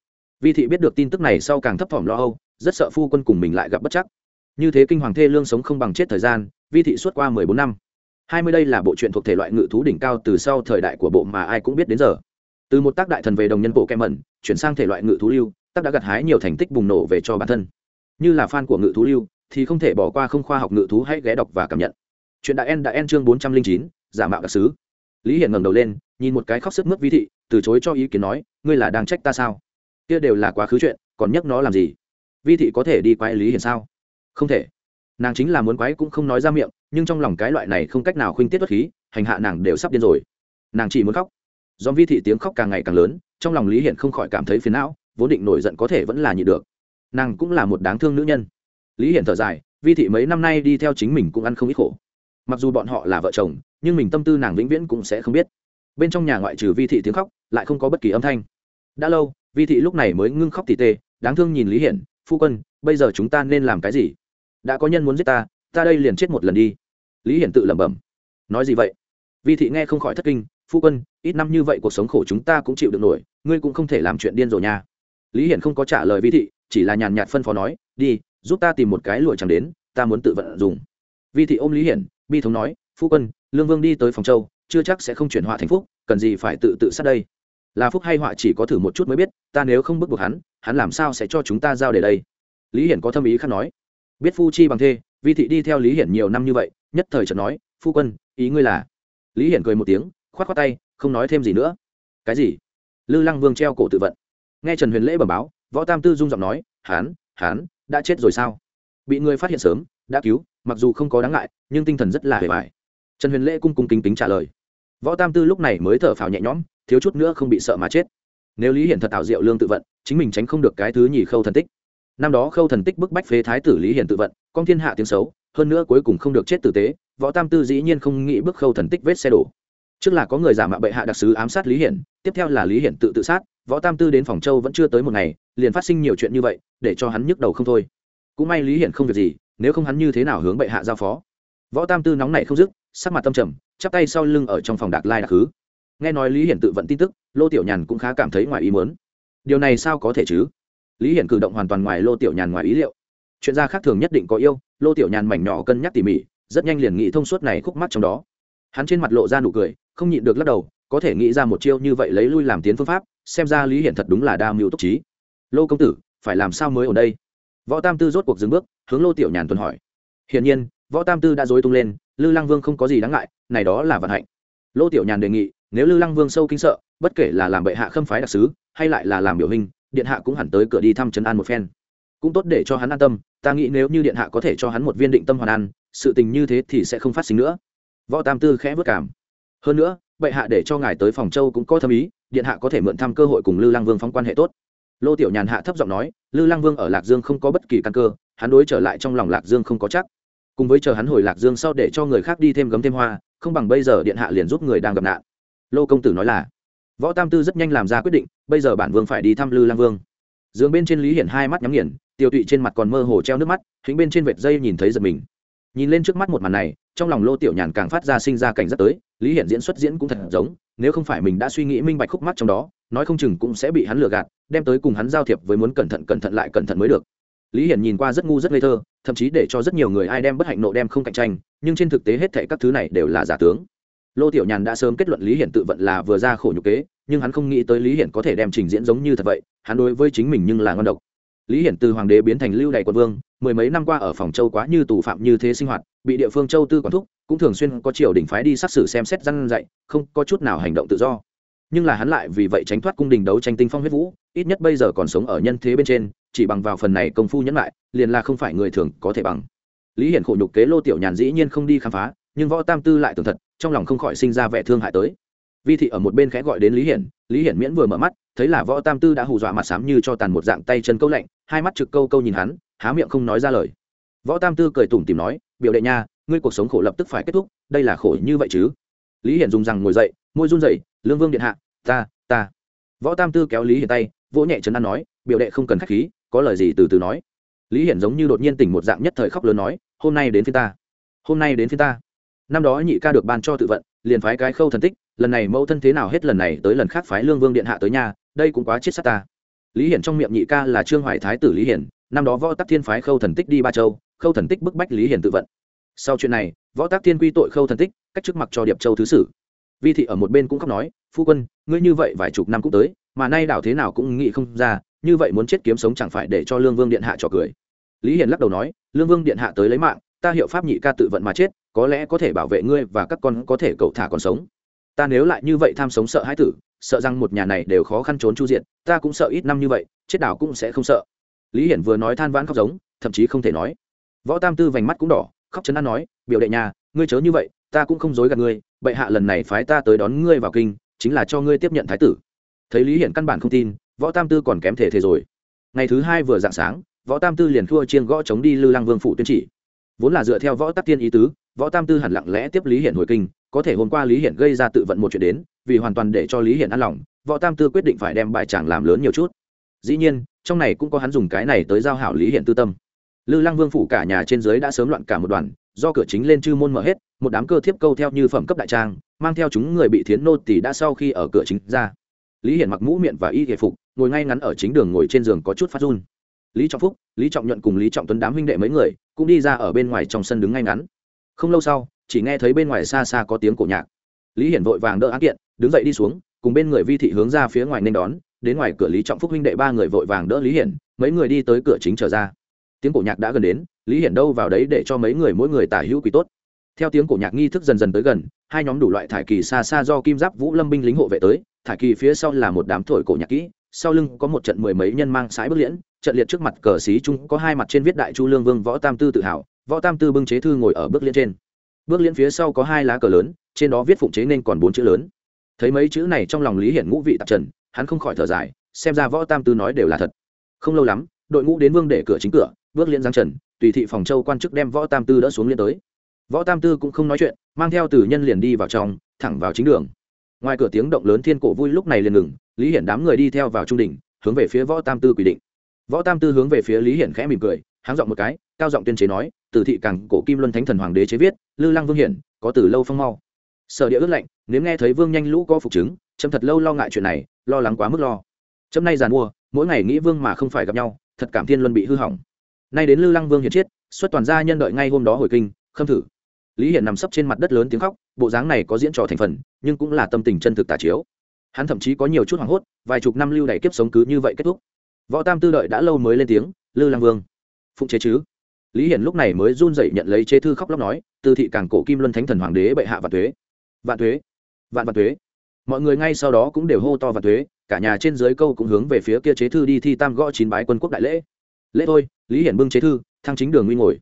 Vi thị biết được tin tức này sau càng thấp thỏm lo âu, rất sợ phu quân cùng mình lại gặp bất chắc. Như thế kinh hoàng thê lương sống không bằng chết thời gian, vi thị suốt qua mười bốn năm hai mươi đây là bộ truyện thuộc thể loại ngự thú đỉnh cao từ sau thời đại của bộ mà ai cũng biết đến giờ. Từ một tác đại thần về đồng nhân bộ kem mẩn, chuyển sang thể loại ngự thú lưu, tác đã gặt hái nhiều thành tích bùng nổ về cho bản thân. Như là fan của ngự thú lưu, thì không thể bỏ qua không khoa học ngự thú hãy ghé đọc và cảm nhận. Chuyện đại en đại en chương bốn trăm linh chín, giả mạo đặc sứ. Lý hiển ngẩng đầu lên, nhìn một cái khóc sức mướt vi thị, từ chối cho ý kiến nói, ngươi là đang trách ta sao? Kia đều là quá khứ chuyện, còn nhắc nó làm gì? Vi thị có thể đi quay lý hiển sao? Không thể. Nàng chính là muốn quái cũng không nói ra miệng nhưng trong lòng cái loại này không cách nào khuynh tiết bất khí, hành hạ nàng đều sắp điên rồi. Nàng chỉ muốn khóc. Do vi thị tiếng khóc càng ngày càng lớn, trong lòng lý hiển không khỏi cảm thấy phiền não, vốn định nổi giận có thể vẫn là nhịn được. Nàng cũng là một đáng thương nữ nhân. Lý hiển thở dài, vi thị mấy năm nay đi theo chính mình cũng ăn không ít khổ. Mặc dù bọn họ là vợ chồng, nhưng mình tâm tư nàng vĩnh viễn cũng sẽ không biết. Bên trong nhà ngoại trừ vi thị tiếng khóc, lại không có bất kỳ âm thanh. Đã lâu, vi thị lúc này mới ngưng khóc tỉ tê, đáng thương nhìn lý hiển, phu quân, bây giờ chúng ta nên làm cái gì? Đã có nhân muốn giết ta ta đây liền chết một lần đi. Lý hiển tự lẩm bẩm. Nói gì vậy? Vi thị nghe không khỏi thất kinh, phu quân, ít năm như vậy cuộc sống khổ chúng ta cũng chịu được nổi, ngươi cũng không thể làm chuyện điên rồ nha. Lý hiển không có trả lời vi thị, chỉ là nhàn nhạt phân phó nói, đi, giúp ta tìm một cái lụa chẳng đến, ta muốn tự vận dùng vi thị ôm lý hiển, bi thống nói, phu quân, lương vương đi tới phòng châu, chưa chắc sẽ không chuyển họa thành phúc, cần gì phải tự tự sát đây? Là phúc hay họa chỉ có thử một chút mới biết, ta nếu không bức buộc hắn hắn làm sao sẽ cho chúng ta giao để đây? Lý hiển có thâm ý khác nói, biết phu chi bằng thê vi thị đi theo lý hiển nhiều năm như vậy, nhất thời chợt nói, phu quân, ý ngươi là? Lý hiển cười một tiếng k h o á t k h o á tay, không nói thêm gì nữa. Cái gì? Lư lăng vương treo cổ tự vận. Nghe trần huyền lễ bẩm báo, võ tam tư dung giọng nói, hán hán, đã chết rồi sao? Bị người phát hiện sớm, đã cứu, mặc dù không có đáng ngại, nhưng tinh thần rất là hề vải trần huyền lễ cung cung kính kính trả lời. Võ tam tư lúc này mới thở phào nhẹ nhõm, thiếu chút nữa không bị sợ mà chết. Nếu lý hiển thật tạo diệu lương tự vận, chính mình tránh không được cái thứ nhì khâu thần tích năm đó khâu thần tích bức bách phế thái tử lý hiển tự vận, con thiên hạ tiếng xấu, hơn nữa cuối cùng không được chết tử tế, võ tam tư dĩ nhiên không nghĩ bước khâu thần tích vết xe đổ. Trước là có người giả mạo bệ hạ đặc sứ ám sát lý hiển, tiếp theo là lý hiển tự tự sát, võ tam tư đến phòng châu vẫn chưa tới một ngày, liền phát sinh nhiều chuyện như vậy, để cho hắn nhức đầu không thôi. Cũng may lý hiển không việc gì, nếu không hắn như thế nào hướng bệ hạ giao phó. Võ tam tư nóng này không dứt, sắc mặt tâm trầm, chắp tay sau lưng ở trong phòng đạc lai đặc hứ nghe nói lý hiển tự vận tin tức, lô tiểu nhàn cũng khá cảm thấy ngoài ý muốn. Điều này sao có thể chứ? Lý hiển cử động hoàn toàn ngoài lô tiểu nhàn ngoài ý liệu. Chuyện gia khác thường nhất định có yêu, lô tiểu nhàn mảnh nhỏ cân nhắc tỉ mỉ, rất nhanh liền nghĩ thông suốt này khúc mắt trong đó. Hắn trên mặt lộ ra nụ cười, không nhịn được lắc đầu, có thể nghĩ ra một chiêu như vậy lấy lui làm tiến phương pháp, xem ra lý hiển thật đúng là đa mưu túc trí. Lô công tử, phải làm sao mới ở đây? Võ tam tư rốt cuộc dừng bước, hướng lô tiểu nhàn tuần hỏi. Hiển nhiên, võ tam tư đã dối tung lên, lư lăng vương không có gì đáng ngại, này đó là vận hạnh. Lô tiểu nhàn đề nghị, nếu lư lăng vương sâu kinh sợ, bất kể là làm bệ hạ khâm phái đặc sứ, hay lại là làm biểu hình điện hạ cũng hẳn tới cửa đi thăm trấn an một phen. Cũng tốt để cho hắn an tâm, ta nghĩ nếu như điện hạ có thể cho hắn một viên định tâm hoàn an, sự tình như thế thì sẽ không phát sinh nữa. Võ tam tư khẽ vất cảm. Hơn nữa, bệ hạ để cho ngài tới phòng châu cũng có thâm ý, điện hạ có thể mượn thăm cơ hội cùng lư lăng vương phóng quan hệ tốt. Lô tiểu nhàn hạ thấp giọng nói, lư lăng vương ở lạc dương không có bất kỳ căn cơ, hắn đối trở lại trong lòng lạc dương không có chắc. Cùng với chờ hắn hồi lạc dương sau để cho người khác đi thêm gấm thêm hoa, không bằng bây giờ điện hạ liền giúp người đang gặp nạn. Lô công tử nói là võ tam tư rất nhanh làm ra quyết định, bây giờ bản vương phải đi thăm lư lang vương. Giường bên trên lý hiển hai mắt nhắm nghiền, tiêu tụy trên mặt còn mơ hồ treo nước mắt, hình bên trên vệt dây nhìn thấy giật mình. Nhìn lên trước mắt một màn này, trong lòng lô tiểu nhàn càng phát ra sinh ra cảnh rất tới, lý hiển diễn xuất diễn cũng thật giống, nếu không phải mình đã suy nghĩ minh bạch khúc mắt trong đó, nói không chừng cũng sẽ bị hắn lừa gạt, đem tới cùng hắn giao thiệp với muốn cẩn thận cẩn thận lại cẩn thận mới được. Lý hiển nhìn qua rất ngu rất ngây thơ, thậm chí để cho rất nhiều người ai đem bất hạnh nộ đem không cạnh tranh, nhưng trên thực tế hết thệ các thứ này đều là giả tướng lô tiểu nhàn đã sớm kết luận lý hiển tự vận là vừa ra khổ nhục kế, nhưng hắn không nghĩ tới lý hiển có thể đem trình diễn giống như thật vậy, hắn đối với chính mình nhưng là ngon độc. Lý hiển từ hoàng đế biến thành lưu đại quân vương, mười mấy năm qua ở phòng châu quá như tù phạm như thế sinh hoạt, bị địa phương châu tư quản thúc, cũng thường xuyên có triều đình phái đi sát xử xem xét răn dạy, không có chút nào hành động tự do. Nhưng là hắn lại vì vậy tránh thoát cung đình đấu tranh tinh phong huyết vũ, ít nhất bây giờ còn sống ở nhân thế bên trên, chỉ bằng vào phần này công phu nhẫn lại, liền là không phải người thường có thể bằng. Lý hiển khổ nhục kế lô tiểu nhàn dĩ nhiên không đi khám phá, nhưng võ tam tư lại tường thật trong lòng không khỏi sinh ra vẻ thương hại tới. Vi thị ở một bên khẽ gọi đến lý hiển lý hiển miễn vừa mở mắt, thấy là võ tam tư đã hù dọa mặt sám như cho tàn một dạng tay chân câu lạnh, hai mắt trực câu câu nhìn hắn, há miệng không nói ra lời. Võ tam tư cười tủm tìm nói, biểu đệ nha, ngươi cuộc sống khổ lập tức phải kết thúc, đây là khổ như vậy chứ? Lý hiển dùng rằng ngồi dậy, môi run dậy lương vương điện hạ, ta ta. Võ tam tư kéo lý hiển tay, vỗ nhẹ trấn an nói, biểu đệ không cần khách khí, có lời gì từ từ nói. Lý hiển giống như đột nhiên tỉnh một dạng nhất thời khóc lớn nói, hôm nay đến phía ta, hôm nay đến phía ta năm đó nhị ca được ban cho tự vận, liền phái cái khâu thần tích, lần này mẫu thân thế nào hết lần này tới lần khác phái lương vương điện hạ tới nhà đây cũng quá chết sát ta. Lý hiển trong miệng nhị ca là trương hoài thái tử lý hiển, năm đó võ tắc thiên phái khâu thần tích đi ba châu, khâu thần tích bức bách lý hiển tự vận. Sau chuyện này, võ tắc thiên quy tội khâu thần tích, cách chức mặc cho điệp châu thứ sử. Vi thị ở một bên cũng khóc nói, phu quân, ngươi như vậy vài chục năm cũng tới, mà nay đảo thế nào cũng nghĩ không ra, như vậy muốn chết kiếm sống chẳng phải để cho lương vương điện hạ trò cười. Lý hiển lắc đầu nói, lương vương điện hạ tới lấy mạng, ta hiệu pháp nhị ca tự vận mà chết có lẽ có thể bảo vệ ngươi và các con có thể cậu thả còn sống. Ta nếu lại như vậy tham sống sợ hãi tử, sợ rằng một nhà này đều khó khăn trốn chu diện ta cũng sợ ít năm như vậy, chết đảo cũng sẽ không sợ. Lý hiển vừa nói than vãn khóc giống, thậm chí không thể nói. Võ tam tư vành mắt cũng đỏ, khóc chấn an nói, biểu đệ nhà, ngươi chớ như vậy, ta cũng không dối gạt ngươi, bệ hạ lần này phái ta tới đón ngươi vào kinh, chính là cho ngươi tiếp nhận thái tử. Thấy lý hiển căn bản không tin, võ tam tư còn kém thể thể rồi. Ngày thứ hai vừa dạng sáng, võ tam tư liền thua chiên gõ chống đi lư lăng vương phụ tuyên chỉ vốn là dựa theo võ tắc tiên ý tứ, võ tam tư hẳn lặng lẽ tiếp lý hiển hồi kinh, có thể hôm qua lý hiển gây ra tự vận một chuyện đến, vì hoàn toàn để cho lý hiển an lòng, võ tam tư quyết định phải đem bài chàng làm lớn nhiều chút. Dĩ nhiên, trong này cũng có hắn dùng cái này tới giao hảo lý hiển tư tâm. Lư lăng vương phủ cả nhà trên dưới đã sớm loạn cả một đoàn, do cửa chính lên chư môn mở hết, một đám cơ thiếp câu theo như phẩm cấp đại trang, mang theo chúng người bị thiến nô tỷ đã sau khi ở cửa chính ra. Lý hiển mặc mũ miệng và y hệ phục, ngồi ngay ngắn ở chính đường ngồi trên giường có chút phát run lý trọng phúc, lý trọng nhuận cùng lý trọng tuấn đám huynh đệ mấy người cũng đi ra ở bên ngoài trong sân đứng ngay ngắn. Không lâu sau, chỉ nghe thấy bên ngoài xa xa có tiếng cổ nhạc. Lý hiển vội vàng đỡ án kiện, đứng dậy đi xuống, cùng bên người vi thị hướng ra phía ngoài nên đón. Đến ngoài cửa lý trọng phúc huynh đệ ba người vội vàng đỡ lý hiển, mấy người đi tới cửa chính trở ra. Tiếng cổ nhạc đã gần đến, lý hiển đâu vào đấy để cho mấy người mỗi người tả hữu quỷ tốt. Theo tiếng cổ nhạc nghi thức dần dần tới gần, hai nhóm đủ loại thải kỳ xa xa do kim giáp vũ lâm binh lính hộ vệ tới. Thải kỳ phía sau là một đám thổi cổ nhạc kỹ, sau lưng có một trận mười mấy nhân mang sái bước liễn trận liệt trước mặt cờ xí chung có hai mặt trên viết đại chu lương vương võ tam tư tự hào, võ tam tư bưng chế thư ngồi ở bước liên trên. Bước liên phía sau có hai lá cờ lớn, trên đó viết phụng chế nên còn bốn chữ lớn. Thấy mấy chữ này trong lòng lý hiển ngũ vị tạp trần, hắn không khỏi thở dài, xem ra võ tam tư nói đều là thật. Không lâu lắm, đội ngũ đến vương để cửa chính cửa, bước liên giang trần, tùy thị phòng châu quan chức đem võ tam tư đỡ xuống liên tới. Võ tam tư cũng không nói chuyện, mang theo từ nhân liền đi vào trong, thẳng vào chính đường. Ngoài cửa tiếng động lớn thiên cổ vui lúc này liền ngừng, lý hiển đám người đi theo vào trung đình hướng về phía võ tam tư quy định võ tam tư hướng về phía lý hiển khẽ mỉm cười, háng giọng một cái, cao giọng tuyên chế nói, từ thị càng cổ kim luân thánh thần hoàng đế chế viết, lư lăng vương hiển, có từ lâu phong mau. Sở địa ước lệnh, nếu nghe thấy vương nhanh lũ có phục chứng, chấm thật lâu lo ngại chuyện này, lo lắng quá mức lo. Chấm nay giàn mua, mỗi ngày nghĩ vương mà không phải gặp nhau, thật cảm thiên luân bị hư hỏng. Nay đến lư lăng vương hiển chiết xuất toàn gia nhân đợi ngay hôm đó hồi kinh, khâm thử. Lý hiển nằm sấp trên mặt đất lớn tiếng khóc, bộ dáng này có diễn trò thành phần, nhưng cũng là tâm tình chân thực tả chiếu. Hắn thậm chí có nhiều chút hoảng hốt, vài chục năm lưu đày kiếp sống cứ như vậy kết thúc võ tam tư đợi đã lâu mới lên tiếng, lư lăng vương, phụng chế chứ? Lý hiển lúc này mới run dậy nhận lấy chế thư khóc lóc nói, từ thị càng cổ kim luân thánh thần hoàng đế bệ hạ vạn thuế vạn thuế vạn vạn thuế mọi người ngay sau đó cũng đều hô to vạn thuế cả nhà trên dưới câu cũng hướng về phía kia chế thư đi thi tam gõ chín bái quân quốc đại lễ. Lễ thôi, lý hiển bưng chế thư, thăng chính đường nguy ngồi.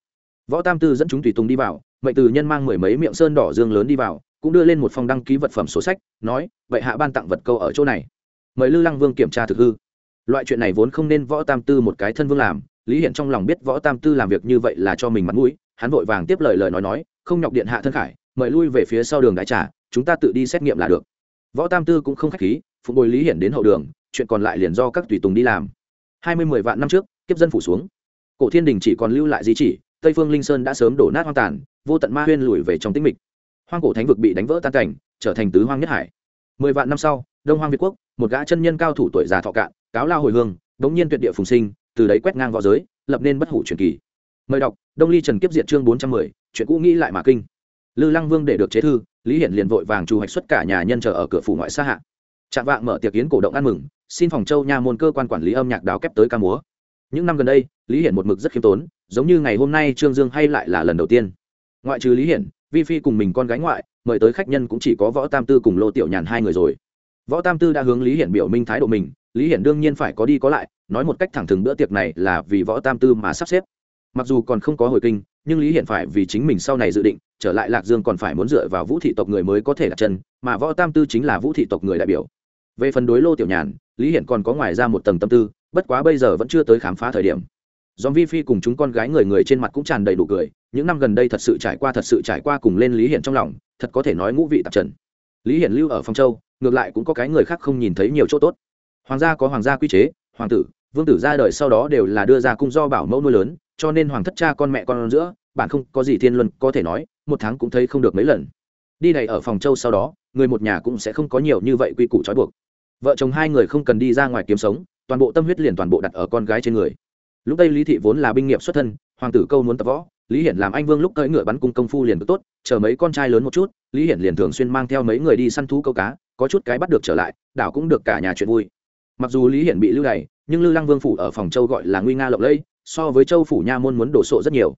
Võ tam tư dẫn chúng tùy tùng đi vào, mệnh từ nhân mang mười mấy miệng sơn đỏ dương lớn đi vào, cũng đưa lên một phong đăng ký vật phẩm số sách, nói vậy hạ ban tặng vật câu ở chỗ này. Mời lư lăng vương kiểm tra thực hư loại chuyện này vốn không nên võ tam tư một cái thân vương làm, lý hiện trong lòng biết võ tam tư làm việc như vậy là cho mình mặt mũi, hắn vội vàng tiếp lời lời nói nói, không nhọc điện hạ thân khải, mời lui về phía sau đường đại trà, chúng ta tự đi xét nghiệm là được. Võ tam tư cũng không khách khí phục bồi lý hiển đến hậu đường, chuyện còn lại liền do các tùy tùng đi làm. Hai mươi mười vạn năm trước, kiếp dân phủ xuống. Cổ thiên đình chỉ còn lưu lại di chỉ, tây phương linh sơn đã sớm đổ nát hoang tàn, vô tận ma huyên lùi về trong tĩnh mịch. Hoang cổ thánh vực bị đánh vỡ tan cảnh, trở thành tứ hoang nhất hải. Mười vạn năm sau, đông hoang việt quốc, một gã chân nhân cao thủ tuổi già thọ cạn cáo lao hồi hương, đống nhiên tuyệt địa phùng sinh, từ đấy quét ngang v õ giới, lập nên bất hủ truyền kỳ. Mời đọc, đông ly trần kiếp diện chương bốn trăm mười, chuyện cũ nghĩ lại mà kinh. Lư lăng vương để được chế thư, lý hiển liền vội vàng trù hoạch xuất cả nhà nhân chờ ở cửa phủ ngoại xa hạ. Trạm vạng mở tiệc yến cổ động ăn mừng, xin phòng châu nha môn cơ quan quản lý âm nhạc đào kép tới ca múa. Những năm gần đây, lý hiển một mực rất khiêm tốn, giống như ngày hôm nay trương dương hay lại là lần đầu tiên. Ngoại trừ lý hiển, vi phi cùng mình con gái ngoại, mời tới khách nhân cũng chỉ có võ tam tư cùng lô tiểu nhàn hai người rồi. Võ tam tư đã hướng lý hiển biểu minh thái độ mình lý hiển đương nhiên phải có đi có lại, nói một cách thẳng thừng bữa tiệc này là vì võ tam tư mà sắp xếp. Mặc dù còn không có hồi kinh, nhưng lý hiển phải vì chính mình sau này dự định, trở lại lạc dương còn phải muốn dựa vào vũ thị tộc người mới có thể đặt chân, mà võ tam tư chính là vũ thị tộc người đại biểu. Về phần đối lô tiểu nhàn, lý hiển còn có ngoài ra một tầng tâm tư, bất quá bây giờ vẫn chưa tới khám phá thời điểm. Dòm vi phi cùng chúng con gái người người trên mặt cũng tràn đầy đủ cười, những năm gần đây thật sự trải qua thật sự trải qua cùng lên lý hiển trong lòng, thật có thể nói ngũ vị tạp trần. Lý hiển lưu ở phong châu, ngược lại cũng có cái người khác không nhìn thấy nhiều chỗ tốt hoàng gia có hoàng gia quy chế, hoàng tử, vương tử ra đời sau đó đều là đưa ra cung do bảo mẫu nuôi lớn, cho nên hoàng thất cha con mẹ con giữa, bạn không có gì thiên luân có thể nói, một tháng cũng thấy không được mấy lần. Đi này ở phòng châu sau đó, người một nhà cũng sẽ không có nhiều như vậy quy củ trói buộc. Vợ chồng hai người không cần đi ra ngoài kiếm sống, toàn bộ tâm huyết liền toàn bộ đặt ở con gái trên người. Lúc đây lý thị vốn là binh nghiệp xuất thân, hoàng tử câu muốn tập võ, lý hiển làm anh vương lúc cưỡi ngựa bắn cung công phu liền tốt, chờ mấy con trai lớn một chút, lý hiển liền thường xuyên mang theo mấy người đi săn thú câu cá, có chút cái bắt được trở lại, đảo cũng được cả nhà chuyện vui mặc dù lý hiển bị lưu đày, nhưng lư lăng vương phủ ở phòng châu gọi là nguy nga lộng lẫy, so với châu phủ nha môn muốn đổ sộ rất nhiều.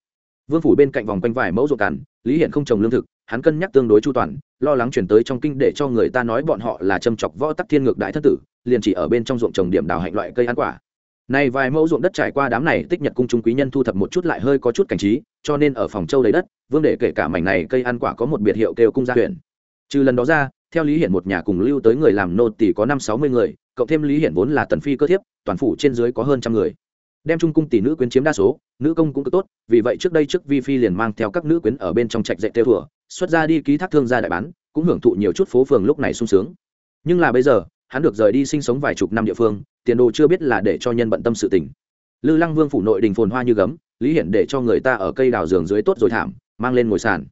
Vương phủ bên cạnh vòng quanh vài mẫu ruộng cằn, lý hiển không trồng lương thực, hắn cân nhắc tương đối chu toàn, lo lắng chuyển tới trong kinh để cho người ta nói bọn họ là châm chọc võ tắc thiên ngược đại thất tử, liền chỉ ở bên trong ruộng trồng điểm đào hạnh loại cây ăn quả. Này vài mẫu ruộng đất trải qua đám này tích nhật cung trung quý nhân thu thập một chút lại hơi có chút cảnh trí, cho nên ở phòng châu đầy đất, vương để kể cả mảnh này cây ăn quả có một biệt hiệu kêu cung gia huyện. Trừ lần đó ra, theo lý hiển một nhà cùng lưu tới người làm nô tỷ có năm sáu mươi người cộng thêm lý hiển vốn là tần phi cơ thiếp, toàn phủ trên dưới có hơn trăm người. Đem trung cung tỷ nữ quyến chiếm đa số, nữ công cũng cực tốt, vì vậy trước đây trước vi phi liền mang theo các nữ quyến ở bên trong trạch dạy tiêu thừa, xuất ra đi ký thác thương gia đại bán, cũng hưởng thụ nhiều chút phố phường lúc này sung sướng. Nhưng là bây giờ, hắn được rời đi sinh sống vài chục năm địa phương, tiền đồ chưa biết là để cho nhân bận tâm sự tình. Lư lăng vương phủ nội đình phồn hoa như gấm, lý hiển để cho người ta ở cây đào giường dưới tốt rồi thảm, mang lên ngồi sàn.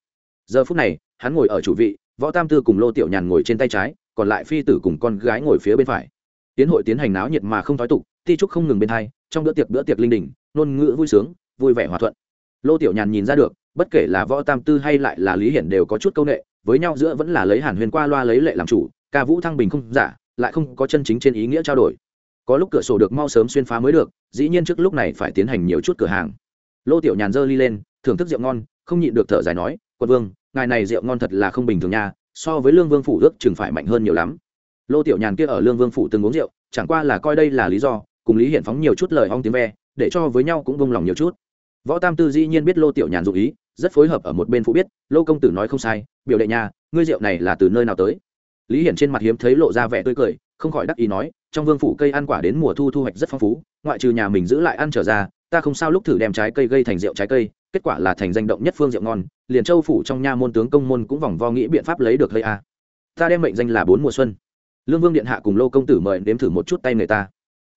Giờ phút này, hắn ngồi ở chủ vị, võ tam tư cùng lô tiểu nhàn ngồi trên tay trái, còn lại phi tử cùng con gái ngồi phía bên phải tiến hội tiến hành náo nhiệt mà không thói tục Thi trúc không ngừng bên hai, trong bữa tiệc bữa tiệc linh đình, ngôn ngữ vui sướng, vui vẻ hòa thuận. Lô tiểu nhàn nhìn ra được, bất kể là võ tam tư hay lại là lý hiển đều có chút c â u n ệ với nhau giữa vẫn là lấy hàn huyền qua loa lấy lệ làm chủ, ca vũ thăng bình không giả, lại không có chân chính trên ý nghĩa trao đổi. Có lúc cửa sổ được mau sớm xuyên phá mới được, dĩ nhiên trước lúc này phải tiến hành nhiều chút cửa hàng. Lô tiểu nhàn dơ ly lên, thưởng thức rượu ngon, không nhịn được thở dài nói quân vương, ngài này rượu ngon thật là không bình thường nha, so với lương vương phủ ước chừng phải mạnh hơn nhiều lắm lô tiểu nhàn kia ở lương vương phủ từng uống rượu, chẳng qua là coi đây là lý do, cùng lý hiện phóng nhiều chút lời hong tiếng ve, để cho với nhau cũng vung lòng nhiều chút. Võ tam tư dĩ nhiên biết lô tiểu nhàn dụ ý, rất phối hợp ở một bên phụ biết, lô công tử nói không sai, biểu đệ nhà, ngươi rượu này là từ nơi nào tới? Lý hiển trên mặt hiếm thấy lộ ra vẻ tươi cười, không khỏi đắc ý nói, trong vương phủ cây ăn quả đến mùa thu thu hoạch rất phong phú, ngoại trừ nhà mình giữ lại ăn trở ra, ta không sao lúc thử đem trái cây gây thành rượu trái cây, kết quả là thành danh động nhất phương rượu ngon, liền châu phủ trong nha môn tướng công môn cũng vòng vo nghĩ biện pháp lấy được hơi a. Ta đem mệnh danh là bốn mùa xuân lương vương điện hạ cùng lô công tử mời nếm thử một chút tay người ta.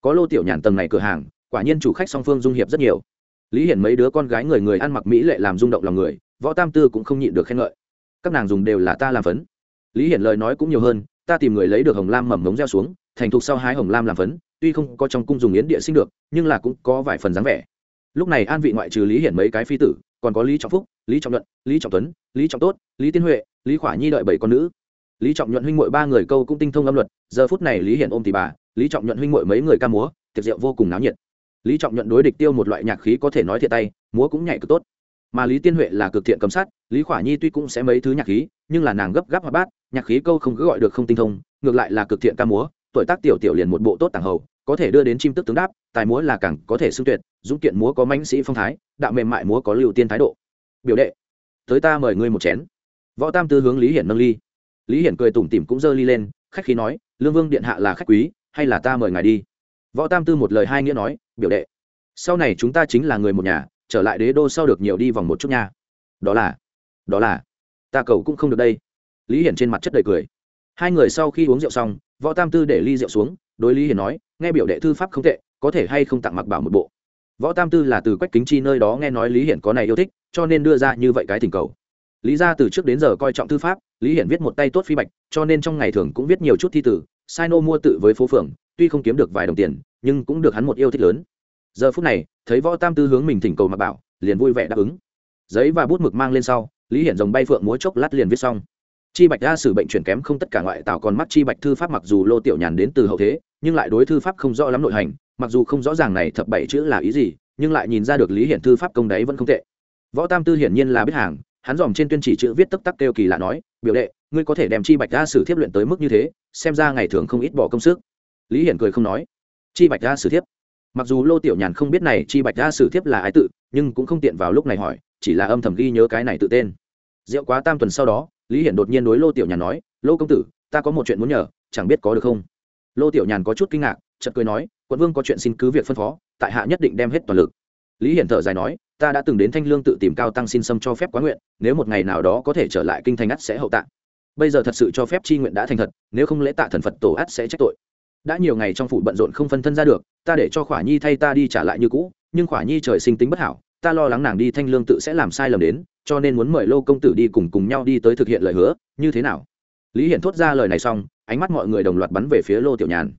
Có lô tiểu nhàn tầng này cửa hàng, quả nhiên chủ khách song phương dung hiệp rất nhiều. Lý hiển mấy đứa con gái người người ăn mặc mỹ lệ làm rung động lòng người, võ tam tư cũng không nhịn được khen ngợi. Các nàng dùng đều là ta làm phấn. Lý hiển lời nói cũng nhiều hơn, ta tìm người lấy được hồng lam mầm mống gieo xuống, thành thục sau hái hồng lam làm phấn, tuy không có trong cung dùng yến địa sinh được, nhưng là cũng có vài phần dáng vẻ. Lúc này an vị ngoại trừ lý hiển mấy cái phi tử, còn có lý trọng phúc, lý trọng luận lý trọng tuấn, lý trọng tốt, lý tiên huệ, lý khỏa nhi đợi bảy con nữ lý trọng nhuận huynh mội ba người câu cũng tinh thông âm luật, giờ phút này lý hiển ôm thì bà, lý trọng nhuận huynh mội mấy người ca múa, tiệc rượu vô cùng náo nhiệt. Lý trọng nhuận đối địch tiêu một loại nhạc khí có thể nói thiệt tay, múa cũng nhảy cực tốt. Mà lý tiên huệ là cực thiện cầm sát, lý khỏa nhi tuy cũng sẽ mấy thứ nhạc khí, nhưng là nàng gấp gáp hoa bát, nhạc khí câu không cứ gọi được không tinh thông, ngược lại là cực thiện ca múa, tuổi tác tiểu tiểu liền một bộ tốt tàng hầu, có thể đưa đến chim tức tướng đáp, tài múa là càng có thể xưng tuyệt, dũng kiện múa có mãnh sĩ phong thái, đạo mềm mại múa có lưu tiên thái độ. Biểu đệ, tới ta mời ngươi một chén. Võ tam tư hướng lý hiển nâng ly lý hiển cười tủm tỉm cũng giơ ly lên, khách khí nói, lương vương điện hạ là khách quý, hay là ta mời ngài đi? Võ tam tư một lời hai nghĩa nói, biểu đệ, sau này chúng ta chính là người một nhà, trở lại đế đô sau được nhiều đi vòng một chút nha. Đó là đó là, ta cầu cũng không được đây. Lý hiển trên mặt chất đầy cười. Hai người sau khi uống rượu xong, võ tam tư để ly rượu xuống, đối lý hiển nói, nghe biểu đệ thư pháp không tệ, có thể hay không tặng mặc bảo một bộ? Võ tam tư là từ quách kính chi nơi đó nghe nói lý hiển có này yêu thích, cho nên đưa ra như vậy cái thỉnh cầu lý ra từ trước đến giờ coi trọng thư pháp, lý hiển viết một tay tốt phi bạch, cho nên trong ngày thường cũng viết nhiều chút thi tử sai nô mua tự với phố phường, tuy không kiếm được vài đồng tiền, nhưng cũng được hắn một yêu thích lớn. Giờ phút này, thấy võ tam tư hướng mình thỉnh cầu mặc bảo, liền vui vẻ đáp ứng. Giấy và bút mực mang lên sau, lý hiển dòng bay phượng múa chốc lát liền viết xong. Chi bạch đa sử bệnh chuyển kém không tất cả ngoại tạo còn mắt chi bạch thư pháp mặc dù lô tiểu nhàn đến từ hậu thế, nhưng lại đối thư pháp không rõ lắm nội hành, mặc dù không rõ ràng này thập bảy chữ là ý gì, nhưng lại nhìn ra được lý hiển thư pháp công đấy vẫn không tệ. Võ tam tư hiển nhiên là biết hàng hắn dòm trên tuyên chỉ chữ viết tức tắc kêu kỳ lạ nói, biểu đệ, ngươi có thể đem chi bạch đa sử thiếp luyện tới mức như thế, xem ra ngày thường không ít bỏ công sức. Lý hiển cười không nói, chi bạch đa sử thiếp. Mặc dù lô tiểu nhàn không biết này chi bạch đa sử thiếp là ai tự, nhưng cũng không tiện vào lúc này hỏi, chỉ là âm thầm ghi nhớ cái này tự tên. Rượu quá tam tuần sau đó, lý hiển đột nhiên đối lô tiểu nhàn nói, lô công tử, ta có một chuyện muốn nhờ, chẳng biết có được không? Lô tiểu nhàn có chút kinh ngạc, chợt cười nói, quận vương có chuyện xin cứ việc phân phó, tại hạ nhất định đem hết toàn lực. Lý hiển thở dài nói ta đã từng đến thanh lương tự tìm cao tăng xin xâm cho phép quá nguyện, nếu một ngày nào đó có thể trở lại kinh thành ắt sẽ hậu tạ. Bây giờ thật sự cho phép chi nguyện đã thành thật, nếu không lễ tạ thần phật tổ ắt sẽ trách tội. Đã nhiều ngày trong phủ bận rộn không phân thân ra được, ta để cho khỏa nhi thay ta đi trả lại như cũ, nhưng khỏa nhi trời sinh tính bất hảo, ta lo lắng nàng đi thanh lương tự sẽ làm sai lầm đến, cho nên muốn mời lô công tử đi cùng cùng nhau đi tới thực hiện lời hứa, như thế nào? Lý hiển thốt ra lời này xong, ánh mắt mọi người đồng loạt bắn về phía lô tiểu nhàn.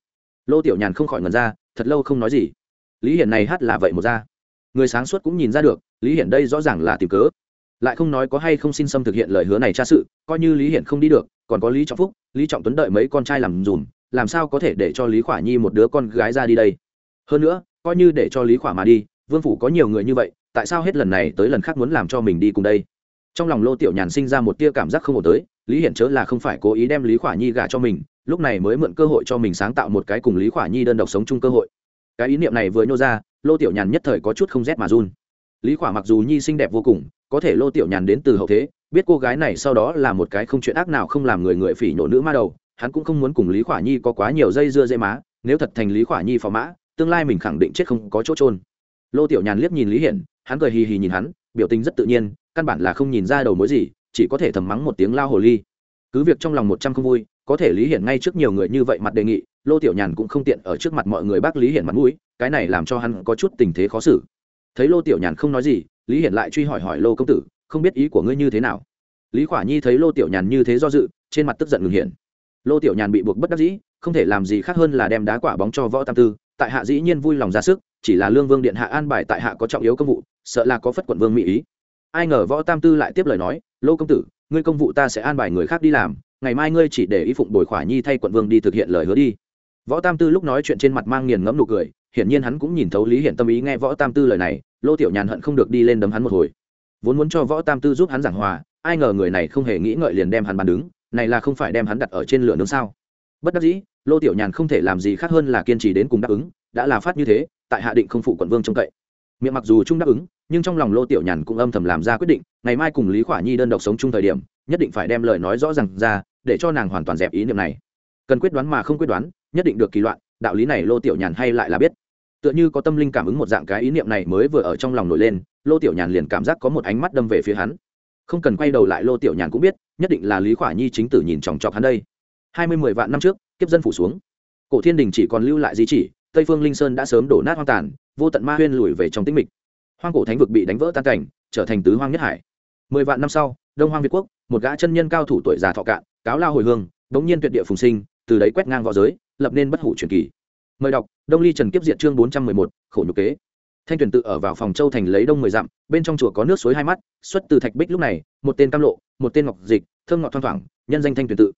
Lô tiểu nhàn không khỏi ngần ra, thật lâu không nói gì. Lý hiển này hát là vậy một ra người sáng suốt cũng nhìn ra được, lý hiển đây rõ ràng là tìm cớ. Lại không nói có hay không xin xâm thực hiện lời hứa này tra sự, coi như lý hiển không đi được, còn có lý trọng phúc, lý trọng tuấn đợi mấy con trai làm dùm, làm sao có thể để cho lý khỏa nhi một đứa con gái ra đi đây? Hơn nữa, coi như để cho lý khỏa mà đi, vương phủ có nhiều người như vậy, tại sao hết lần này tới lần khác muốn làm cho mình đi cùng đây? Trong lòng lô tiểu nhàn sinh ra một tia cảm giác không ổn tới, lý hiển chớ là không phải cố ý đem lý khỏa nhi gả cho mình, lúc này mới mượn cơ hội cho mình sáng tạo một cái cùng lý khỏa nhi đơn độc sống chung cơ hội cái ý niệm này vừa nhô ra, lô tiểu nhàn nhất thời có chút không rét mà run. Lý khỏa mặc dù nhi xinh đẹp vô cùng, có thể lô tiểu nhàn đến từ hậu thế, biết cô gái này sau đó là một cái không chuyện ác nào không làm người người phỉ nhổ nữ ma đầu, hắn cũng không muốn cùng lý khỏa nhi có quá nhiều dây dưa dây má, nếu thật thành lý khỏa nhi phò mã, tương lai mình khẳng định chết không có chỗ trôn lô tiểu nhàn liếc nhìn lý hiển, hắn cười hì hì nhìn hắn, biểu tình rất tự nhiên, căn bản là không nhìn ra đầu mối gì, chỉ có thể thầm mắng một tiếng lao hồ ly. Cứ việc trong lòng một trăm không vui, có thể lý hiển ngay trước nhiều người như vậy mặt đề nghị lô tiểu nhàn cũng không tiện ở trước mặt mọi người bác lý hiển mặt mũi, cái này làm cho hắn có chút tình thế khó xử. Thấy lô tiểu nhàn không nói gì, lý hiển lại truy hỏi hỏi lô công tử, không biết ý của ngươi như thế nào? Lý khỏa nhi thấy lô tiểu nhàn như thế do dự, trên mặt tức giận ngừng hiển lô tiểu nhàn bị buộc bất đắc dĩ, không thể làm gì khác hơn là đem đá quả bóng cho võ tam tư, tại hạ dĩ nhiên vui lòng ra sức, chỉ là lương vương điện hạ an bài tại hạ có trọng yếu công vụ, sợ là có phất quận vương mỹ ý. Ai ngờ võ tam tư lại tiếp lời nói, lô công tử, ngươi công vụ ta sẽ an bài người khác đi làm, ngày mai ngươi chỉ để ý phụng bồi khỏa nhi thay quận vương đi thực hiện lời hứa đi võ tam tư lúc nói chuyện trên mặt mang nghiền ngẫm nụ cười, hiển nhiên hắn cũng nhìn thấu lý hiện tâm ý nghe võ tam tư lời này, lô tiểu nhàn hận không được đi lên đấm hắn một hồi. Vốn muốn cho võ tam tư giúp hắn giảng hòa, ai ngờ người này không hề nghĩ ngợi liền đem hắn bàn đứng, này là không phải đem hắn đặt ở trên lửa nướng sao? Bất đắc dĩ, lô tiểu nhàn không thể làm gì khác hơn là kiên trì đến cùng đáp ứng, đã là phát như thế, tại hạ định không phụ quận vương trông cậy. Miệng mặc dù trung đáp ứng, nhưng trong lòng lô tiểu nhàn cũng âm thầm làm ra quyết định, ngày mai cùng lý khỏa nhi đơn độc sống chung thời điểm, nhất định phải đem lời nói rõ r à n g ra, để cho nàng hoàn toàn dẹp ý niệm này. Cần quyết đoán mà không quyết đoán nhất định được kỳ loạn, đạo lý này lô tiểu nhàn hay lại là biết. Tựa như có tâm linh cảm ứng một dạng cái ý niệm này mới vừa ở trong lòng nổi lên, lô tiểu nhàn liền cảm giác có một ánh mắt đâm về phía hắn. Không cần quay đầu lại, lô tiểu nhàn cũng biết, nhất định là lý khỏa nhi chính tử nhìn chòng chọc hắn đây. Hai mươi mười vạn năm trước, kiếp dân phủ xuống. Cổ thiên đình chỉ còn lưu lại di chỉ, tây phương linh sơn đã sớm đổ nát hoang tàn, vô tận ma huyên lùi về trong tĩnh mịch. Hoang cổ thánh vực bị đánh vỡ tan cảnh, trở thành tứ hoang nhất hải. Mười vạn năm sau, đông hoang việt quốc, một gã chân nhân cao thủ tuổi già thọ cạn, cáo lao hồi hương đống nhiên tuyệt địa phùng sinh, từ đấy quét ngang v õ giới lập nên bất hủ truyền kỳ. Mời đọc, đông ly trần kiếp diện chương bốn trăm mười một, khổ nhục kế. Thanh tuyển tự ở vào phòng châu thành lấy đông mười dặm, bên trong chùa có nước suối hai mắt, xuất từ thạch bích lúc này, một tên cam lộ, một tên ngọc dịch, thơm ngọt thoang thoảng, nhân danh thanh tuyển tự.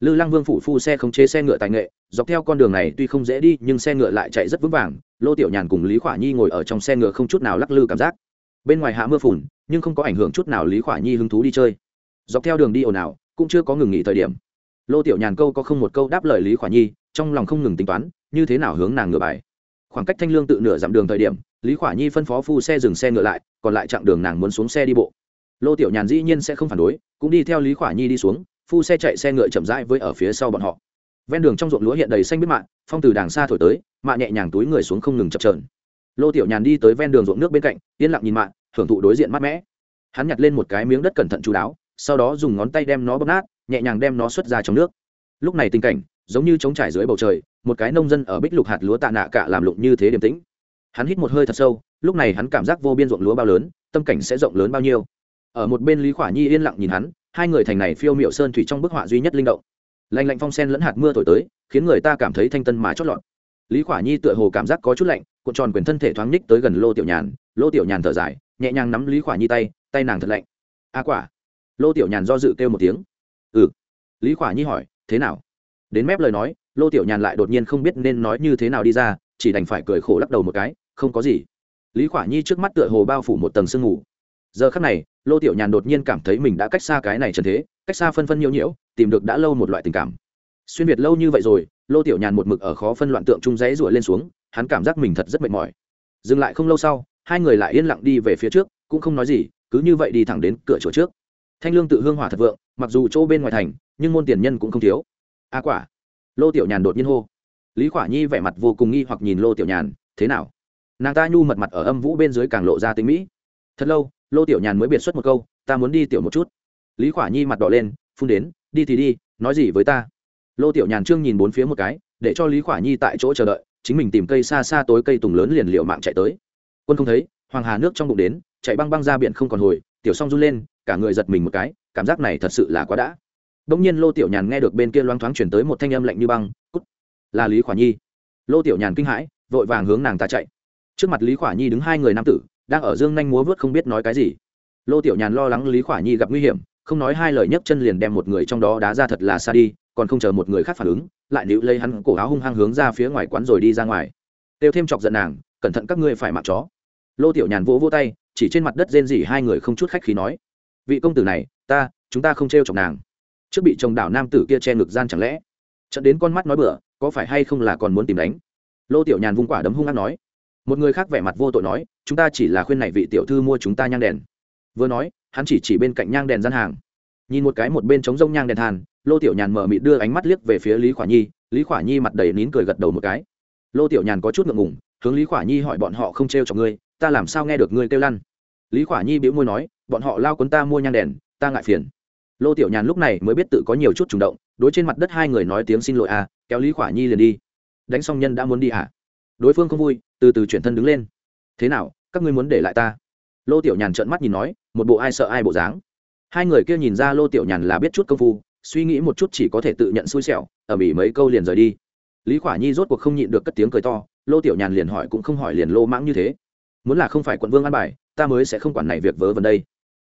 Lư lăng vương phủ phu xe không chế xe ngựa tài nghệ, dọc theo con đường này tuy không dễ đi, nhưng xe ngựa lại chạy rất vững vàng, lô tiểu nhàn cùng lý khỏa nhi ngồi ở trong xe ngựa không chút nào lắc lư cảm giác. Bên ngoài hạ mưa phùn, nhưng không có ảnh hưởng chút nào lý khỏa nhi hứng thú đi chơi. Dọc theo đường đi ồn ào, cũng chưa có ngừng nghỉ thời điểm. Lô tiểu nhàn câu có không một câu đáp lời lý khỏa nhi trong lòng không ngừng tính toán, như thế nào hướng nàng ngựa bài. Khoảng cách thanh lương tự nửa dặm đường thời điểm, lý khỏa nhi phân phó phu xe dừng xe ngựa lại, còn lại chặng đường nàng muốn xuống xe đi bộ. Lô tiểu nhàn dĩ nhiên sẽ không phản đối, cũng đi theo lý khỏa nhi đi xuống, phu xe chạy xe ngựa chậm rãi với ở phía sau bọn họ. Ven đường trong ruộng lúa hiện đầy xanh biết mạ, phong từ đàng xa thổi tới, mạ nhẹ nhàng túi người xuống không ngừng chập trờn lô tiểu nhàn đi tới ven đường ruộng nước bên cạnh, yên lặng nhìn mạ hưởng thụ đối diện mát mẽ hắn nhặt lên một cái miếng đất cẩn thận chú đáo, sau đó dùng ngón tay đem nó bóp nát, nhẹ nhàng đem nó xuất ra trong nước. Lúc này tình cảnh giống như trống trải dưới bầu trời, một cái nông dân ở bích lục hạt lúa tạ nạ cả làm lụng như thế điềm tĩnh. Hắn hít một hơi thật sâu, lúc này hắn cảm giác vô biên ruộng lúa bao lớn, tâm cảnh sẽ rộng lớn bao nhiêu. Ở một bên lý khỏa nhi yên lặng nhìn hắn, hai người thành này phiêu miệu sơn thủy trong bức họa duy nhất linh động. Lạnh lạnh phong sen lẫn hạt mưa thổi tới, khiến người ta cảm thấy thanh tân mà chót lọt. Lý khỏa nhi tựa hồ cảm giác có chút lạnh, cuộn tròn quyền thân thể thoáng ních tới gần lô tiểu nhàn, lô tiểu nhàn thở dài, nhẹ nhàng nắm lý khỏa nhi tay tay nàng thật lạnh. A quả. Lô tiểu nhàn do dự kêu một tiếng. Ừ. Lý khỏa nhi hỏi, thế nào? Đến mép lời nói, lô tiểu nhàn lại đột nhiên không biết nên nói như thế nào đi ra, chỉ đành phải cười khổ lắc đầu một cái, không có gì. Lý khỏa nhi trước mắt tựa hồ bao phủ một tầng sương ngủ giờ khắc này, lô tiểu nhàn đột nhiên cảm thấy mình đã cách xa cái này trần thế, cách xa phân phân nhiễu nhiễu, tìm được đã lâu một loại tình cảm. Xuyên việt lâu như vậy rồi, lô tiểu nhàn một mực ở khó phân loạn tượng trung rẽ rủa lên xuống, hắn cảm giác mình thật rất mệt mỏi. Dừng lại không lâu sau, hai người lại yên lặng đi về phía trước, cũng không nói gì, cứ như vậy đi thẳng đến cửa chỗ trước. Thanh lương tự hương hỏa thật vượng, mặc dù chỗ bên ngoài thành, nhưng môn tiền nhân cũng không thiếu a quả. Lô tiểu nhàn đột nhiên hô. Lý khỏa nhi vẻ mặt vô cùng nghi hoặc nhìn lô tiểu nhàn, thế nào? Nàng ta nhu mật mặt ở âm vũ bên dưới càng lộ ra tính mỹ. Thật lâu, lô tiểu nhàn mới biệt xuất một câu, ta muốn đi tiểu một chút. Lý khỏa nhi mặt đỏ lên, phun đến, đi thì đi, nói gì với ta? Lô tiểu nhàn trương nhìn bốn phía một cái, để cho lý khỏa nhi tại chỗ chờ đợi, chính mình tìm cây xa xa tối cây tùng lớn liền liệu mạng chạy tới. Quân không thấy, hoàng hà nước trong bụng đến, chạy băng băng ra biển không còn hồi, tiểu song run lên, cả người giật mình một cái, cảm giác này thật sự là quá đã đông nhiên lô tiểu nhàn nghe được bên kia loang thoáng chuyển tới một thanh âm lạnh như băng, cút, là lý khỏa nhi. Lô tiểu nhàn kinh hãi, vội vàng hướng nàng ta chạy. Trước mặt lý khỏa nhi đứng hai người nam tử, đang ở dương nhanh múa vớt không biết nói cái gì. Lô tiểu nhàn lo lắng lý khỏa nhi gặp nguy hiểm, không nói hai lời nhấc chân liền đem một người trong đó đá ra thật là xa đi, còn không chờ một người khác phản ứng, lại níu lấy hắn cổ áo hung hăng hướng ra phía ngoài quán rồi đi ra ngoài. Têu thêm chọc giận nàng, cẩn thận các ngươi phải mặc chó. Lô tiểu nhàn vỗ vỗ tay, chỉ trên mặt đất rên rỉ hai người không chút khách khí nói, vị công tử này, ta, chúng ta không t chọc nàng trước bị chồng đảo nam tử kia che ngực gian chẳng lẽ? Trận đến con mắt nói bựa có phải hay không là còn muốn tìm đánh? Lô tiểu nhàn vung quả đấm hung hát nói. Một người khác vẻ mặt vô tội nói, chúng ta chỉ là khuyên này vị tiểu thư mua chúng ta nhang đèn. Vừa nói, hắn chỉ chỉ bên cạnh nhang đèn gian hàng. Nhìn một cái một bên trống rông nhang đèn than lô tiểu nhàn mở mịt đưa ánh mắt liếc về phía lý khỏa nhi, lý khỏa nhi mặt đầy nín cười gật đầu một cái. Lô tiểu nhàn có chút ngượng ngùng, hướng lý khỏa nhi hỏi bọn họ không t r e o cho ngươi, ta làm sao nghe được ngươi kêu lăn? Lý khỏa nhi bĩu môi nói, bọn họ lao quấn ta mua nhang đèn, ta ngại phiền lô tiểu nhàn lúc này mới biết tự có nhiều chút chủ động, đối trên mặt đất hai người nói tiếng xin lỗi à kéo lý khỏa nhi liền đi. Đánh xong nhân đã muốn đi à? Đối phương không vui, từ từ chuyển thân đứng lên. Thế nào, các ngươi muốn để lại ta? Lô tiểu nhàn trợn mắt nhìn nói, một bộ ai sợ ai bộ dáng. Hai người kia nhìn ra lô tiểu nhàn là biết chút công phu, suy nghĩ một chút chỉ có thể tự nhận xui xẻo ở mỹ mấy câu liền rời đi. Lý khỏa nhi rốt cuộc không nhịn được cất tiếng cười to, lô tiểu nhàn liền hỏi cũng không hỏi liền lô mãng như thế. Muốn là không phải quận vương an bài, ta mới sẽ không quản này việc vớ vẩn đây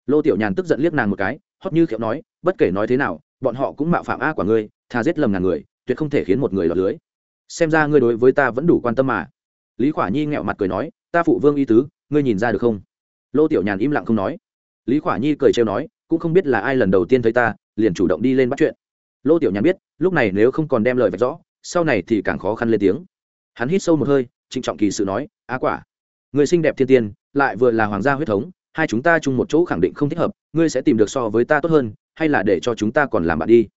lô tiểu nhàn tức giận liếc nàng một cái, hót như khiệu nói, bất kể nói thế nào, bọn họ cũng mạo phạm a quả ngươi, tha giết lầm ngàn người, tuyệt không thể khiến một người lọt lưới. Xem ra ngươi đối với ta vẫn đủ quan tâm mà. Lý khỏa nhi nghẹo mặt cười nói, ta phụ vương y tứ, ngươi nhìn ra được không? Lô tiểu nhàn im lặng không nói. Lý khỏa nhi cười trêu nói, cũng không biết là ai lần đầu tiên thấy ta, liền chủ động đi lên bắt chuyện. Lô tiểu nhàn biết, lúc này nếu không còn đem lời vạch rõ, sau này thì càng khó khăn lên tiếng. Hắn hít sâu một hơi, trịnh trọng kỳ sự nói á quả, người xinh đẹp thiên tiên, lại vừa là hoàng gia huyết thống hai chúng ta chung một chỗ khẳng định không thích hợp, ngươi sẽ tìm được so với ta tốt hơn, hay là để cho chúng ta còn làm bạn đi?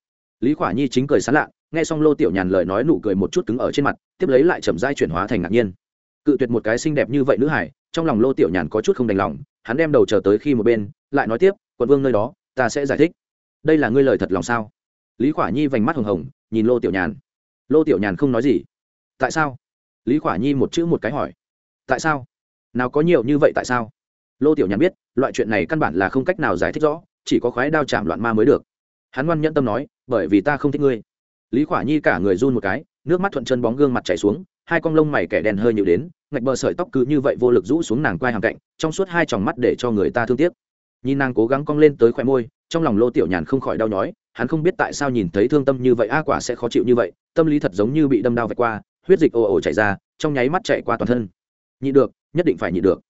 Lý khỏa nhi chính cười sán lạ, nghe xong lô tiểu nhàn lời nói nụ cười một chút cứng ở trên mặt, tiếp lấy lại chậm dai chuyển hóa thành ngạc nhiên. Cự tuyệt một cái xinh đẹp như vậy nữ hải, trong lòng lô tiểu nhàn có chút không đành lòng, hắn đem đầu chờ tới khi một bên, lại nói tiếp, quận vương nơi đó, ta sẽ giải thích. Đây là ngươi lời thật lòng sao? Lý khỏa nhi vành mắt hồng hồng, nhìn lô tiểu nhàn. Lô tiểu nhàn không nói gì. Tại sao? Lý khỏa nhi một chữ một cái hỏi. Tại sao? Nào có nhiều như vậy tại sao? Lô tiểu nhàn biết, loại chuyện này căn bản là không cách nào giải thích rõ, chỉ có khoái đao chạm loạn ma mới được. Hắn ngoan nhẫn tâm nói, bởi vì ta không thích ngươi. Lý khỏa nhi cả người run một cái, nước mắt thuận chân bóng gương mặt chảy xuống, hai con lông mày kẻ đèn hơi nhịu đến, ngạch bờ sợi tóc cứ như vậy vô lực rũ xuống nàng quai hàng cạnh, trong suốt hai tròng mắt để cho người ta thương tiếc. Nhìn nàng cố gắng cong lên tới khoe môi, trong lòng lô tiểu nhàn không khỏi đau nhói, hắn không biết tại sao nhìn thấy thương tâm như vậy, a quả sẽ khó chịu như vậy, tâm lý thật giống như bị đâm đau vạch qua, huyết dịch ồ ồ chảy ra, trong nháy mắt chạy qua toàn thân. Nhị được, nhất định phải nhị được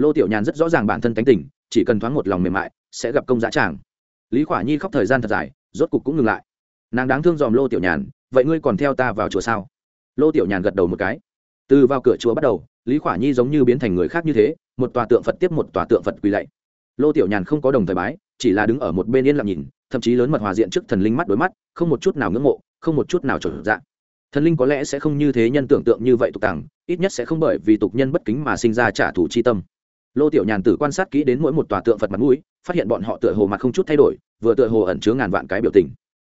lô tiểu nhàn rất rõ ràng bản thân tánh tình, chỉ cần thoáng một lòng mềm mại, sẽ gặp công giá tràng. Lý khỏa nhi khóc thời gian thật dài, rốt cục cũng ngừng lại. Nàng đáng thương dòm lô tiểu nhàn, vậy ngươi còn theo ta vào chùa sao? Lô tiểu nhàn gật đầu một cái. Từ vào cửa chùa bắt đầu, lý khỏa nhi giống như biến thành người khác như thế, một tòa tượng phật tiếp một tòa tượng phật quỳ lạy. Lô tiểu nhàn không có đồng thời bái, chỉ là đứng ở một bên yên lặng nhìn, thậm chí lớn mật hòa diện trước thần linh mắt đối mắt, không một chút nào ngưỡng mộ, không một chút nào trở dạng thần linh có lẽ sẽ không như thế nhân tưởng tượng như vậy tục tàng ít nhất sẽ không bởi vì tục nhân bất kính mà sinh ra trả thù chi tâm lô tiểu nhàn tử quan sát kỹ đến mỗi một tòa tượng phật mặt mũi, phát hiện bọn họ tựa hồ mặt không chút thay đổi, vừa tựa hồ ẩn chứa ngàn vạn cái biểu tình.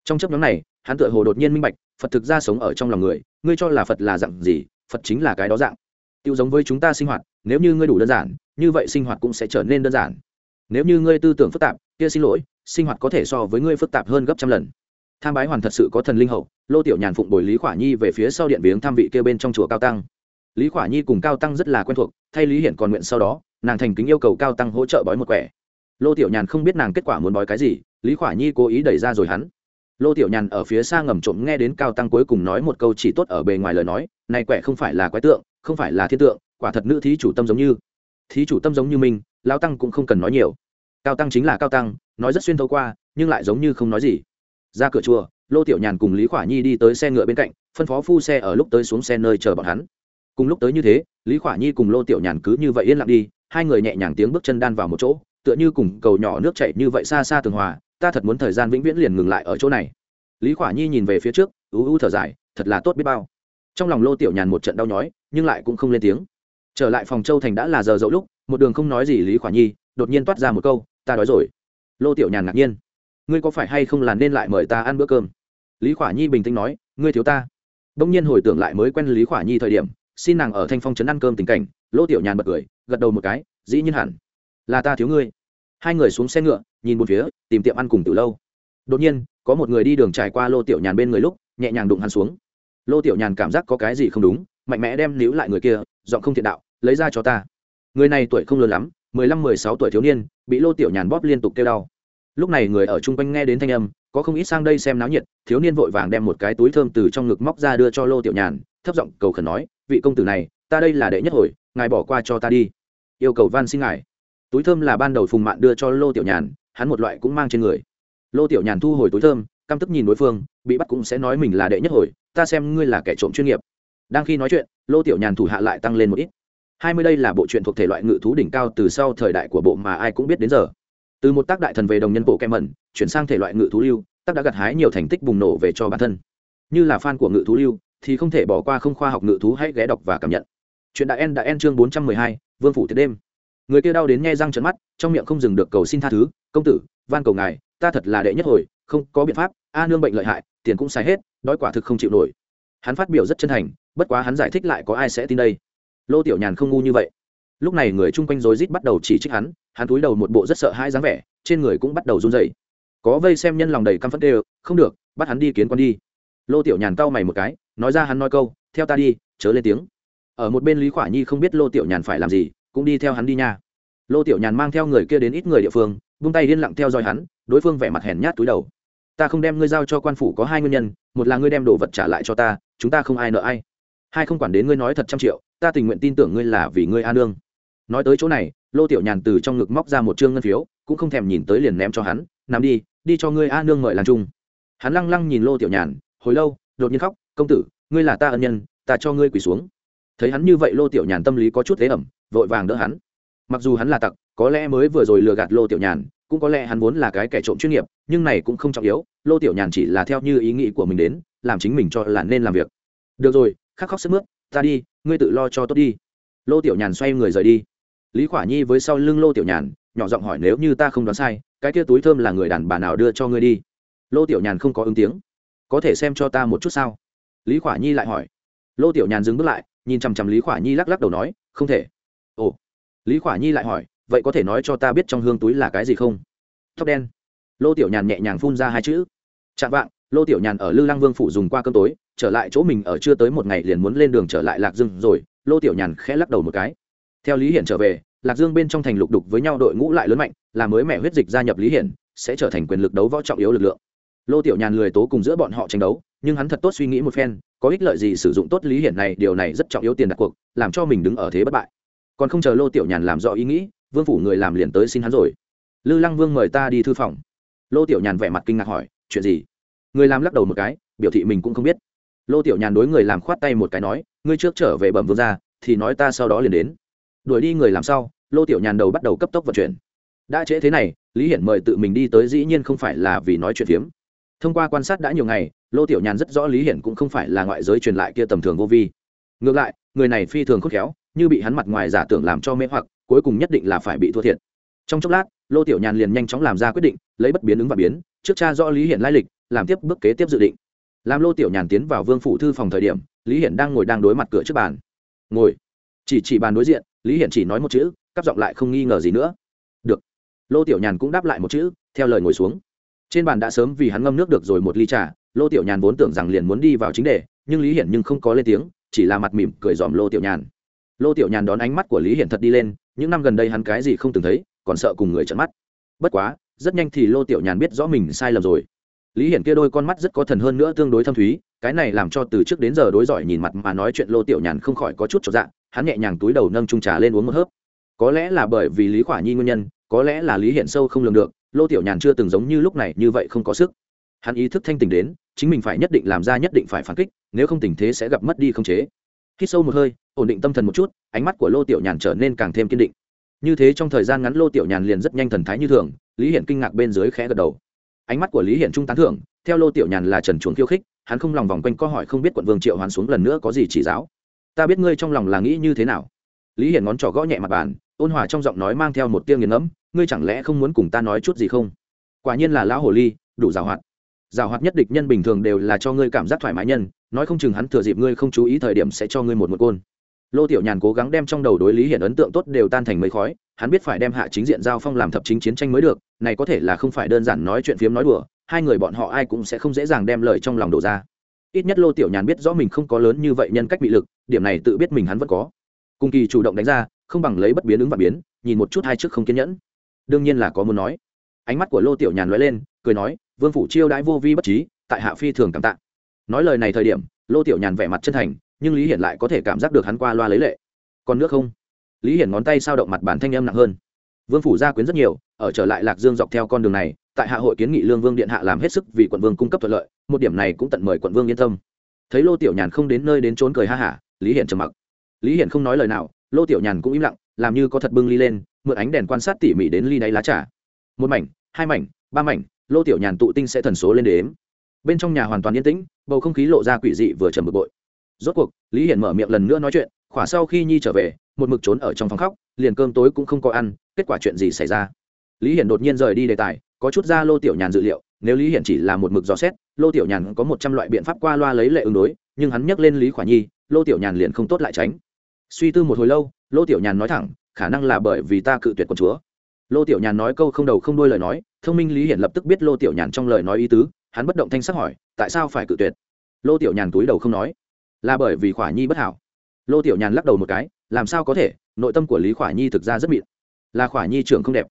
Trong chấp nhóm này, hắn tựa hồ đột nhiên minh bạch, phật thực ra sống ở trong lòng người, ngươi cho là phật là dạng gì, phật chính là cái đó dạng. Tiêu giống với chúng ta sinh hoạt, nếu như ngươi đủ đơn giản, như vậy sinh hoạt cũng sẽ trở nên đơn giản. Nếu như ngươi tư tưởng phức tạp, kia xin lỗi, sinh hoạt có thể so với ngươi phức tạp hơn gấp trăm lần. Tham bái hoàn thật sự có thần linh hậu, lô tiểu nhàn phụng bồi lý khỏa nhi về phía sau điện viếng tham vị kêu bên trong chùa cao tăng. Lý khỏa nhi cùng cao tăng rất là quen thuộc, thay lý hiển còn nguyện sau đó nàng thành kính yêu cầu cao tăng hỗ trợ bói một quẻ. Lô tiểu nhàn không biết nàng kết quả muốn bói cái gì, lý khỏa nhi cố ý đẩy ra rồi hắn. Lô tiểu nhàn ở phía xa ngầm trộm nghe đến cao tăng cuối cùng nói một câu chỉ tốt ở bề ngoài lời nói, này quẻ không phải là quái tượng, không phải là thiên tượng, quả thật nữ thí chủ tâm giống như. Thí chủ tâm giống như mình lao tăng cũng không cần nói nhiều. Cao tăng chính là cao tăng, nói rất xuyên thấu qua, nhưng lại giống như không nói gì. Ra cửa chùa, lô tiểu nhàn cùng lý khỏa nhi đi tới xe ngựa bên cạnh, phân phó phu xe ở lúc tới xuống xe nơi chờ bọn hắn. Cùng lúc tới như thế, lý khỏa nhi cùng lô tiểu nhàn cứ như vậy yên lặng đi hai người nhẹ nhàng tiếng bước chân đan vào một chỗ, tựa như cùng cầu nhỏ nước chảy như vậy xa xa tường hòa, ta thật muốn thời gian vĩnh viễn liền ngừng lại ở chỗ này. Lý khỏa nhi nhìn về phía trước, ú ú thở dài, thật là tốt biết bao. Trong lòng lô tiểu nhàn một trận đau nhói, nhưng lại cũng không lên tiếng. Trở lại phòng châu thành đã là giờ dậu lúc, một đường không nói gì lý khỏa nhi, đột nhiên toát ra một câu, ta đói rồi. Lô tiểu nhàn ngạc nhiên. Ngươi có phải hay không là nên lại mời ta ăn bữa cơm? Lý khỏa nhi bình tĩnh nói, ngươi thiếu ta. Đông nhiên hồi tưởng lại mới quen lý khỏa nhi thời điểm, xin nàng ở thanh phong trấn ăn cơm tình cảnh, lô tiểu nhàn bật cười gật đầu một cái, dĩ nhiên hẳn. Là ta thiếu ngươi. Hai người xuống xe ngựa, nhìn một phía, tìm tiệm ăn cùng từ lâu. Đột nhiên, có một người đi đường trải qua lô tiểu nhàn bên người lúc, nhẹ nhàng đụng hắn xuống. Lô tiểu nhàn cảm giác có cái gì không đúng, mạnh mẽ đem níu lại người kia, giọng không thiện đạo, lấy ra cho ta. Người này tuổi không lớn lắm, mười lăm, mười sáu tuổi thiếu niên, bị lô tiểu nhàn bóp liên tục kêu đau. Lúc này người ở chung quanh nghe đến thanh âm, có không ít sang đây xem náo nhiệt, thiếu niên vội vàng đem một cái túi thơm từ trong ngực móc ra đưa cho lô tiểu nhàn, thấp giọng cầu khẩn nói, vị công tử này, ta đây là đệ nhất hồi, ngài bỏ qua cho ta đi yêu cầu van xin ngài. Túi thơm là ban đầu phùng mạn đưa cho lô tiểu nhàn, hắn một loại cũng mang trên người. Lô tiểu nhàn thu hồi túi thơm, căm tức nhìn đối phương, bị bắt cũng sẽ nói mình là đệ nhất hồi, ta xem ngươi là kẻ trộm chuyên nghiệp. Đang khi nói chuyện, lô tiểu nhàn thủ hạ lại tăng lên một ít. Hai mươi đây là bộ truyện thuộc thể loại ngự thú đỉnh cao từ sau thời đại của bộ mà ai cũng biết đến giờ. Từ một tác đại thần về đồng nhân bộ kem mẩn chuyển sang thể loại ngự thú lưu, tác đã gặt hái nhiều thành tích bùng nổ về cho bản thân. Như là fan của ngự thú lưu, thì không thể bỏ qua không khoa học ngự thú hãy ghé đọc và cảm nhận. Chuyện đại en đã en chương bốn trăm mười hai vương phủ tiết đêm. Người kia đau đến nghe răng trận mắt, trong miệng không dừng được cầu xin tha thứ, công tử, van cầu ngài, ta thật là đệ nhất hồi, không có biện pháp, a nương bệnh lợi hại, tiền cũng xài hết, đói quả thực không chịu nổi. Hắn phát biểu rất chân thành, bất quá hắn giải thích lại có ai sẽ tin đây. Lô tiểu nhàn không ngu như vậy. Lúc này người chung quanh rối rít bắt đầu chỉ trích hắn hắn túi đầu một bộ rất sợ hãi dáng vẻ, trên người cũng bắt đầu run rẩy. Có vây xem nhân lòng đầy căm phẫn đều, không được, bắt hắn đi kiến con đi. Lô tiểu nhàn cau mày một cái, nói ra hắn nói câu, theo ta đi, chớ lên tiếng ở một bên lý khỏa nhi không biết lô tiểu nhàn phải làm gì, cũng đi theo hắn đi nha. Lô tiểu nhàn mang theo người kia đến ít người địa phương, vung tay điên lặng theo dõi hắn, đối phương vẻ mặt hèn nhát túi đầu. Ta không đem ngươi giao cho quan phủ có hai nguyên nhân, một là ngươi đem đồ vật trả lại cho ta, chúng ta không ai nợ ai. Hai không quản đến ngươi nói thật trăm triệu, ta tình nguyện tin tưởng ngươi là vì ngươi a nương nói tới chỗ này, lô tiểu nhàn từ trong ngực móc ra một chương ngân phiếu, cũng không thèm nhìn tới liền ném cho hắn, nằm đi đi cho ngươi a nương mời làm chung. Hắn lăng lăng nhìn lô tiểu nhàn, hồi lâu, đột nhiên khóc, công tử, ngươi là ta ân nhân, ta cho ngươi quỳ xuống thấy hắn như vậy lô tiểu nhàn tâm lý có chút thế ẩm, vội vàng đỡ hắn. Mặc dù hắn là tặc, có lẽ mới vừa rồi lừa gạt lô tiểu nhàn, cũng có lẽ hắn vốn là cái kẻ trộm chuyên nghiệp, nhưng này cũng không trọng yếu, lô tiểu nhàn chỉ là theo như ý nghĩ của mình đến, làm chính mình cho là nên làm việc. Được rồi, khắc khóc sức mướt, ta đi, ngươi tự lo cho tốt đi. Lô tiểu nhàn xoay người rời đi. Lý khỏa nhi với sau lưng lô tiểu nhàn, nhỏ giọng hỏi nếu như ta không đoán sai, cái kia túi thơm là người đàn bà nào đưa cho ngươi đi? Lô tiểu nhàn không có ứng tiếng. Có thể xem cho ta một chút sao? Lý khỏa nhi lại hỏi. Lô tiểu nhàn dừng bước lại nhìn chằm chằm lý khỏa nhi lắc lắc đầu nói, không thể. Ồ. Lý khỏa nhi lại hỏi, vậy có thể nói cho ta biết trong hương túi là cái gì không? Tóc đen. Lô tiểu nhàn nhẹ nhàng phun ra hai chữ. Chạm vạng. Lô tiểu nhàn ở lư lăng vương phủ dùng qua cơm tối, trở lại chỗ mình ở chưa tới một ngày liền muốn lên đường trở lại lạc dương rồi, lô tiểu nhàn khẽ lắc đầu một cái. Theo lý hiển trở về, lạc dương bên trong thành lục đục với nhau đội ngũ lại lớn mạnh, là mới mẻ huyết dịch gia nhập lý hiển, sẽ trở thành quyền lực đấu võ trọng yếu lực lượng. Lô tiểu nhàn lười tố cùng giữa bọn họ tranh đấu nhưng hắn thật tốt suy nghĩ một phen, có ích lợi gì sử dụng tốt lý hiển này, điều này rất trọng yếu tiền đặt cuộc, làm cho mình đứng ở thế bất bại. Còn không chờ lô tiểu nhàn làm rõ ý nghĩ, vương phủ người làm liền tới xin hắn rồi. Lư lăng vương mời ta đi thư phòng. Lô tiểu nhàn vẻ mặt kinh ngạc hỏi, chuyện gì? Người làm lắc đầu một cái, biểu thị mình cũng không biết. Lô tiểu nhàn đối người làm khoát tay một cái nói, ngươi trước trở về bẩm vương ra thì nói ta sau đó liền đến. Đuổi đi người làm sau, lô tiểu nhàn đầu bắt đầu cấp tốc vận chuyển. Đã trễ thế này, lý hiển mời tự mình đi tới dĩ nhiên không phải là vì nói chuyện phiếm. Thông qua quan sát đã nhiều ngày lô tiểu nhàn rất rõ lý hiển cũng không phải là ngoại giới truyền lại kia tầm thường vô vi. Ngược lại, người này phi thường khôn khéo, như bị hắn mặt ngoài giả tưởng làm cho mê hoặc, cuối cùng nhất định là phải bị thua thiệt. Trong chốc lát, lô tiểu nhàn liền nhanh chóng làm ra quyết định, lấy bất biến ứng và biến, trước cha rõ lý hiển lai lịch, làm tiếp bước kế tiếp dự định. Làm lô tiểu nhàn tiến vào vương phủ thư phòng thời điểm, lý hiển đang ngồi đang đối mặt cửa trước bàn. Ngồi. Chỉ chỉ bàn đối diện, lý hiển chỉ nói một chữ, cắp giọng lại không nghi ngờ gì nữa. Được. Lô tiểu nhàn cũng đáp lại một chữ, theo lời ngồi xuống trên bàn đã sớm vì hắn ngâm nước được rồi một ly trà, lô tiểu nhàn vốn tưởng rằng liền muốn đi vào chính đề, nhưng lý hiển nhưng không có lên tiếng, chỉ là mặt mỉm cười dòm lô tiểu nhàn. Lô tiểu nhàn đón ánh mắt của lý hiển thật đi lên, những năm gần đây hắn cái gì không từng thấy, còn sợ cùng người trận mắt. Bất quá, rất nhanh thì lô tiểu nhàn biết rõ mình sai lầm rồi. Lý hiển kia đôi con mắt rất có thần hơn nữa tương đối thâm thúy, cái này làm cho từ trước đến giờ đối giỏi nhìn mặt mà nói chuyện lô tiểu nhàn không khỏi có chút cho dạng hắn nhẹ nhàng túi đầu nâng trung trà lên uống một hớp. Có lẽ là bởi vì lý khỏa nhi nguyên nhân, có lẽ là lý hiển sâu không lường được lô tiểu nhàn chưa từng giống như lúc này như vậy không có sức. Hắn ý thức thanh tỉnh đến, chính mình phải nhất định làm ra nhất định phải phản kích, nếu không tình thế sẽ gặp mất đi không chế. Hít sâu một hơi, ổn định tâm thần một chút, ánh mắt của lô tiểu nhàn trở nên càng thêm kiên định. Như thế trong thời gian ngắn lô tiểu nhàn liền rất nhanh thần thái như thường, lý hiển kinh ngạc bên dưới khẽ gật đầu. Ánh mắt của lý hiển trung tán thưởng, theo lô tiểu nhàn là trần chuồng khiêu khích, hắn không lòng vòng quanh co hỏi không biết quận vương triệu hoàn xuống lần nữa có gì chỉ giáo. Ta biết ngươi trong lòng là nghĩ như thế nào. Lý hiển ngón trỏ gõ nhẹ mặt bàn, ôn hòa trong giọng nói mang theo một tiêu nghiền ngẫm ngươi chẳng lẽ không muốn cùng ta nói chút gì không? Quả nhiên là lão hồ ly, đủ giàu hoạt. Giàu hoạt nhất địch nhân bình thường đều là cho ngươi cảm giác thoải mái nhân, nói không chừng hắn thừa dịp ngươi không chú ý thời điểm sẽ cho ngươi một một côn. Lô tiểu nhàn cố gắng đem trong đầu đối lý hiện ấn tượng tốt đều tan thành mấy khói, hắn biết phải đem hạ chính diện giao phong làm thập chính chiến tranh mới được, này có thể là không phải đơn giản nói chuyện phiếm nói đùa, hai người bọn họ ai cũng sẽ không dễ dàng đem lời trong lòng đổ ra. Ít nhất lô tiểu nhàn biết rõ mình không có lớn như vậy nhân cách bị lực, điểm này tự biết mình hắn vẫn có. Cùng kỳ chủ động đánh ra, không bằng lấy bất biến ứng và biến, nhìn một chút hai trước không kiên nhẫn đương nhiên là có muốn nói. Ánh mắt của lô tiểu nhàn lóe lên, cười nói, vương phủ chiêu đãi vô vi bất trí, tại hạ phi thường cảm tạ. Nói lời này thời điểm, lô tiểu nhàn vẻ mặt chân thành, nhưng lý hiển lại có thể cảm giác được hắn qua loa lấy lệ. Còn nước không? Lý hiển ngón tay sao động mặt bản thanh âm nặng hơn. Vương phủ gia quyến rất nhiều, ở trở lại lạc dương dọc theo con đường này, tại hạ hội kiến nghị lương vương điện hạ làm hết sức vì quận vương cung cấp thuận lợi, một điểm này cũng tận mời quận vương yên tâm. Thấy lô tiểu nhàn không đến nơi đến trốn cười ha hả, lý hiển trầm mặc. Lý hiển không nói lời nào, lô tiểu nhàn cũng im lặng, làm như có thật bưng ly lên mượn ánh đèn quan sát tỉ mỉ đến ly đáy lá trà. Một mảnh, hai mảnh, ba mảnh, lô tiểu nhàn tụ tinh sẽ thần số lên đếm. Bên trong nhà hoàn toàn yên tĩnh, bầu không khí lộ ra quỷ dị vừa trầm bực bội. Rốt cuộc, lý hiển mở miệng lần nữa nói chuyện, khỏa sau khi nhi trở về, một mực trốn ở trong phòng khóc, liền cơm tối cũng không có ăn, kết quả chuyện gì xảy ra? Lý hiển đột nhiên rời đi đề tài, có chút ra lô tiểu nhàn dự liệu, nếu lý hiển chỉ là một mực dò xét, lô tiểu nhàn có một trăm loại biện pháp qua loa lấy lệ ứng đối, nhưng hắn nhắc lên lý khỏa nhi, lô tiểu nhàn liền không tốt lại tránh. Suy tư một hồi lâu, lô tiểu nhàn nói thẳng khả năng là bởi vì ta cự tuyệt quân chúa. Lô tiểu nhàn nói câu không đầu không đôi lời nói, thông minh lý hiển lập tức biết lô tiểu nhàn trong lời nói ý tứ, hắn bất động thanh sắc hỏi, tại sao phải cự tuyệt? Lô tiểu nhàn túi đầu không nói. Là bởi vì khỏa nhi bất hảo. Lô tiểu nhàn lắc đầu một cái, làm sao có thể, nội tâm của lý khỏa nhi thực ra rất mịn. Là khỏa nhi trưởng không đẹp.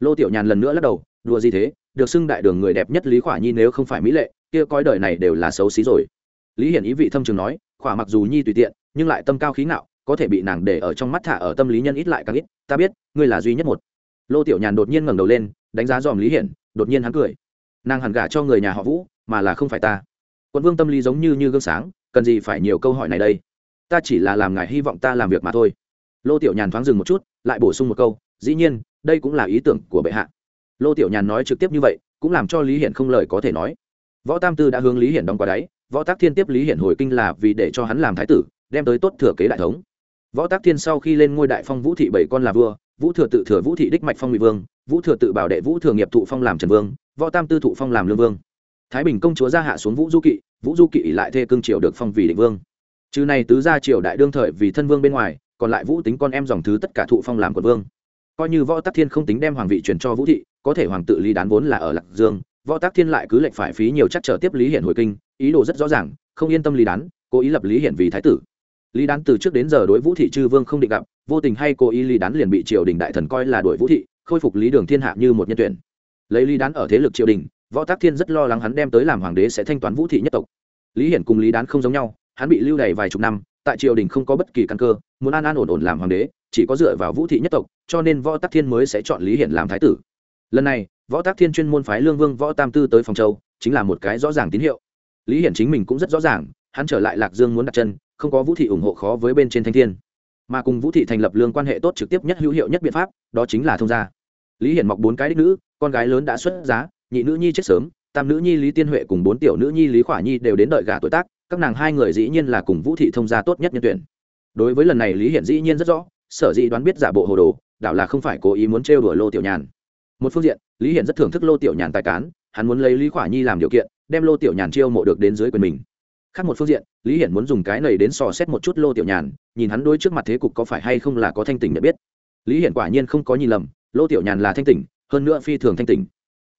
Lô tiểu nhàn lần nữa lắc đầu, đùa gì thế, được xưng đại đường người đẹp nhất lý khỏa nhi nếu không phải mỹ lệ, kia coi đời này đều là xấu xí rồi. Lý hiển ý vị thâm trường nói, khỏa mặc dù nhi tùy tiện, nhưng lại tâm cao khí ngạo có thể bị nàng để ở trong mắt thả ở tâm lý nhân ít lại càng ít, ta biết, ngươi là duy nhất một. Lô tiểu nhàn đột nhiên ngẩng đầu lên, đánh giá dòm lý hiển, đột nhiên hắn cười. Nàng hẳn gả cho người nhà họ vũ, mà là không phải ta. Quân vương tâm lý giống như như gương sáng, cần gì phải nhiều câu hỏi này đây? Ta chỉ là làm ngài hy vọng ta làm việc mà thôi. Lô tiểu nhàn thoáng dừng một chút, lại bổ sung một câu, dĩ nhiên, đây cũng là ý tưởng của bệ hạ. Lô tiểu nhàn nói trực tiếp như vậy, cũng làm cho lý hiển không lời có thể nói. Võ tam tư đã hướng lý hiển đóng qua đáy, võ tác thiên tiếp lý hiển hồi kinh là vì để cho hắn làm thái tử, đem tới tốt thừa kế đại thống võ tác thiên sau khi lên ngôi đại phong vũ thị bảy con là vua, vũ thừa tự thừa vũ thị đích mạch phong ngụy vương, vũ thừa tự bảo đệ vũ thừa nghiệp thụ phong làm trần vương, võ tam tư thụ phong làm lương vương. Thái bình công chúa ra hạ xuống vũ du kỵ, vũ du kỵ lại thê cương triều được phong vì định vương. Trừ này tứ gia triều đại đương thời vì thân vương bên ngoài, còn lại vũ tính con em dòng thứ tất cả thụ phong làm quận vương. Coi như võ tắc thiên không tính đem hoàng vị truyền cho vũ thị, có thể hoàng tự lý đán vốn là ở lạc dương, võ tắc thiên lại cứ lệnh phải phí nhiều chắc trở tiếp lý hiển hồi kinh, ý đồ rất rõ ràng, không yên tâm lý đán, cố ý lập lý hiển vì thái tử lý đán từ trước đến giờ đối vũ thị chư vương không định gặp, vô tình hay cố ý lý đán liền bị triều đình đại thần coi là đuổi vũ thị, khôi phục lý đường thiên hạ như một nhân tuyển. Lấy lý đán ở thế lực triều đình, võ tác thiên rất lo lắng hắn đem tới làm hoàng đế sẽ thanh toán vũ thị nhất tộc. Lý hiển cùng lý đán không giống nhau, hắn bị lưu đày vài chục năm, tại triều đình không có bất kỳ căn cơ, muốn an an ổn ổn làm hoàng đế, chỉ có dựa vào vũ thị nhất tộc, cho nên võ tắc thiên mới sẽ chọn lý hiển làm thái tử. Lần này, võ tắc thiên chuyên môn phái lương vương võ tam tư tới phòng châu, chính là một cái rõ ràng tín hiệu. Lý hiển chính mình cũng rất rõ ràng, hắn trở lại lạc dương muốn đặt chân không có vũ thị ủng hộ khó với bên trên thanh thiên. Mà cùng vũ thị thành lập lương quan hệ tốt trực tiếp nhất hữu hiệu nhất biện pháp, đó chính là thông gia. Lý hiển mọc bốn cái đích nữ, con gái lớn đã xuất giá, nhị nữ nhi chết sớm, tam nữ nhi lý tiên huệ cùng bốn tiểu nữ nhi lý khỏa nhi đều đến đợi gả tuổi tác, các nàng hai người dĩ nhiên là cùng vũ thị thông gia tốt nhất nhân tuyển. Đối với lần này lý hiển dĩ nhiên rất rõ, sở dĩ đoán biết giả bộ hồ đồ, đảo là không phải cố ý muốn trêu đuổi lô tiểu nhàn. Một phương diện, lý hiển rất thưởng thức lô tiểu nhàn tài cán, hắn muốn lấy lý khỏa nhi làm điều kiện, đem lô tiểu nhàn chiêu mộ được đến dưới quyền mình khác một phương diện, lý hiển muốn dùng cái này đến sò xét một chút lô tiểu nhàn, nhìn hắn đôi trước mặt thế cục có phải hay không là có thanh tỉnh nhận biết. Lý hiển quả nhiên không có nhìn lầm, lô tiểu nhàn là thanh tỉnh, hơn nữa phi thường thanh tỉnh.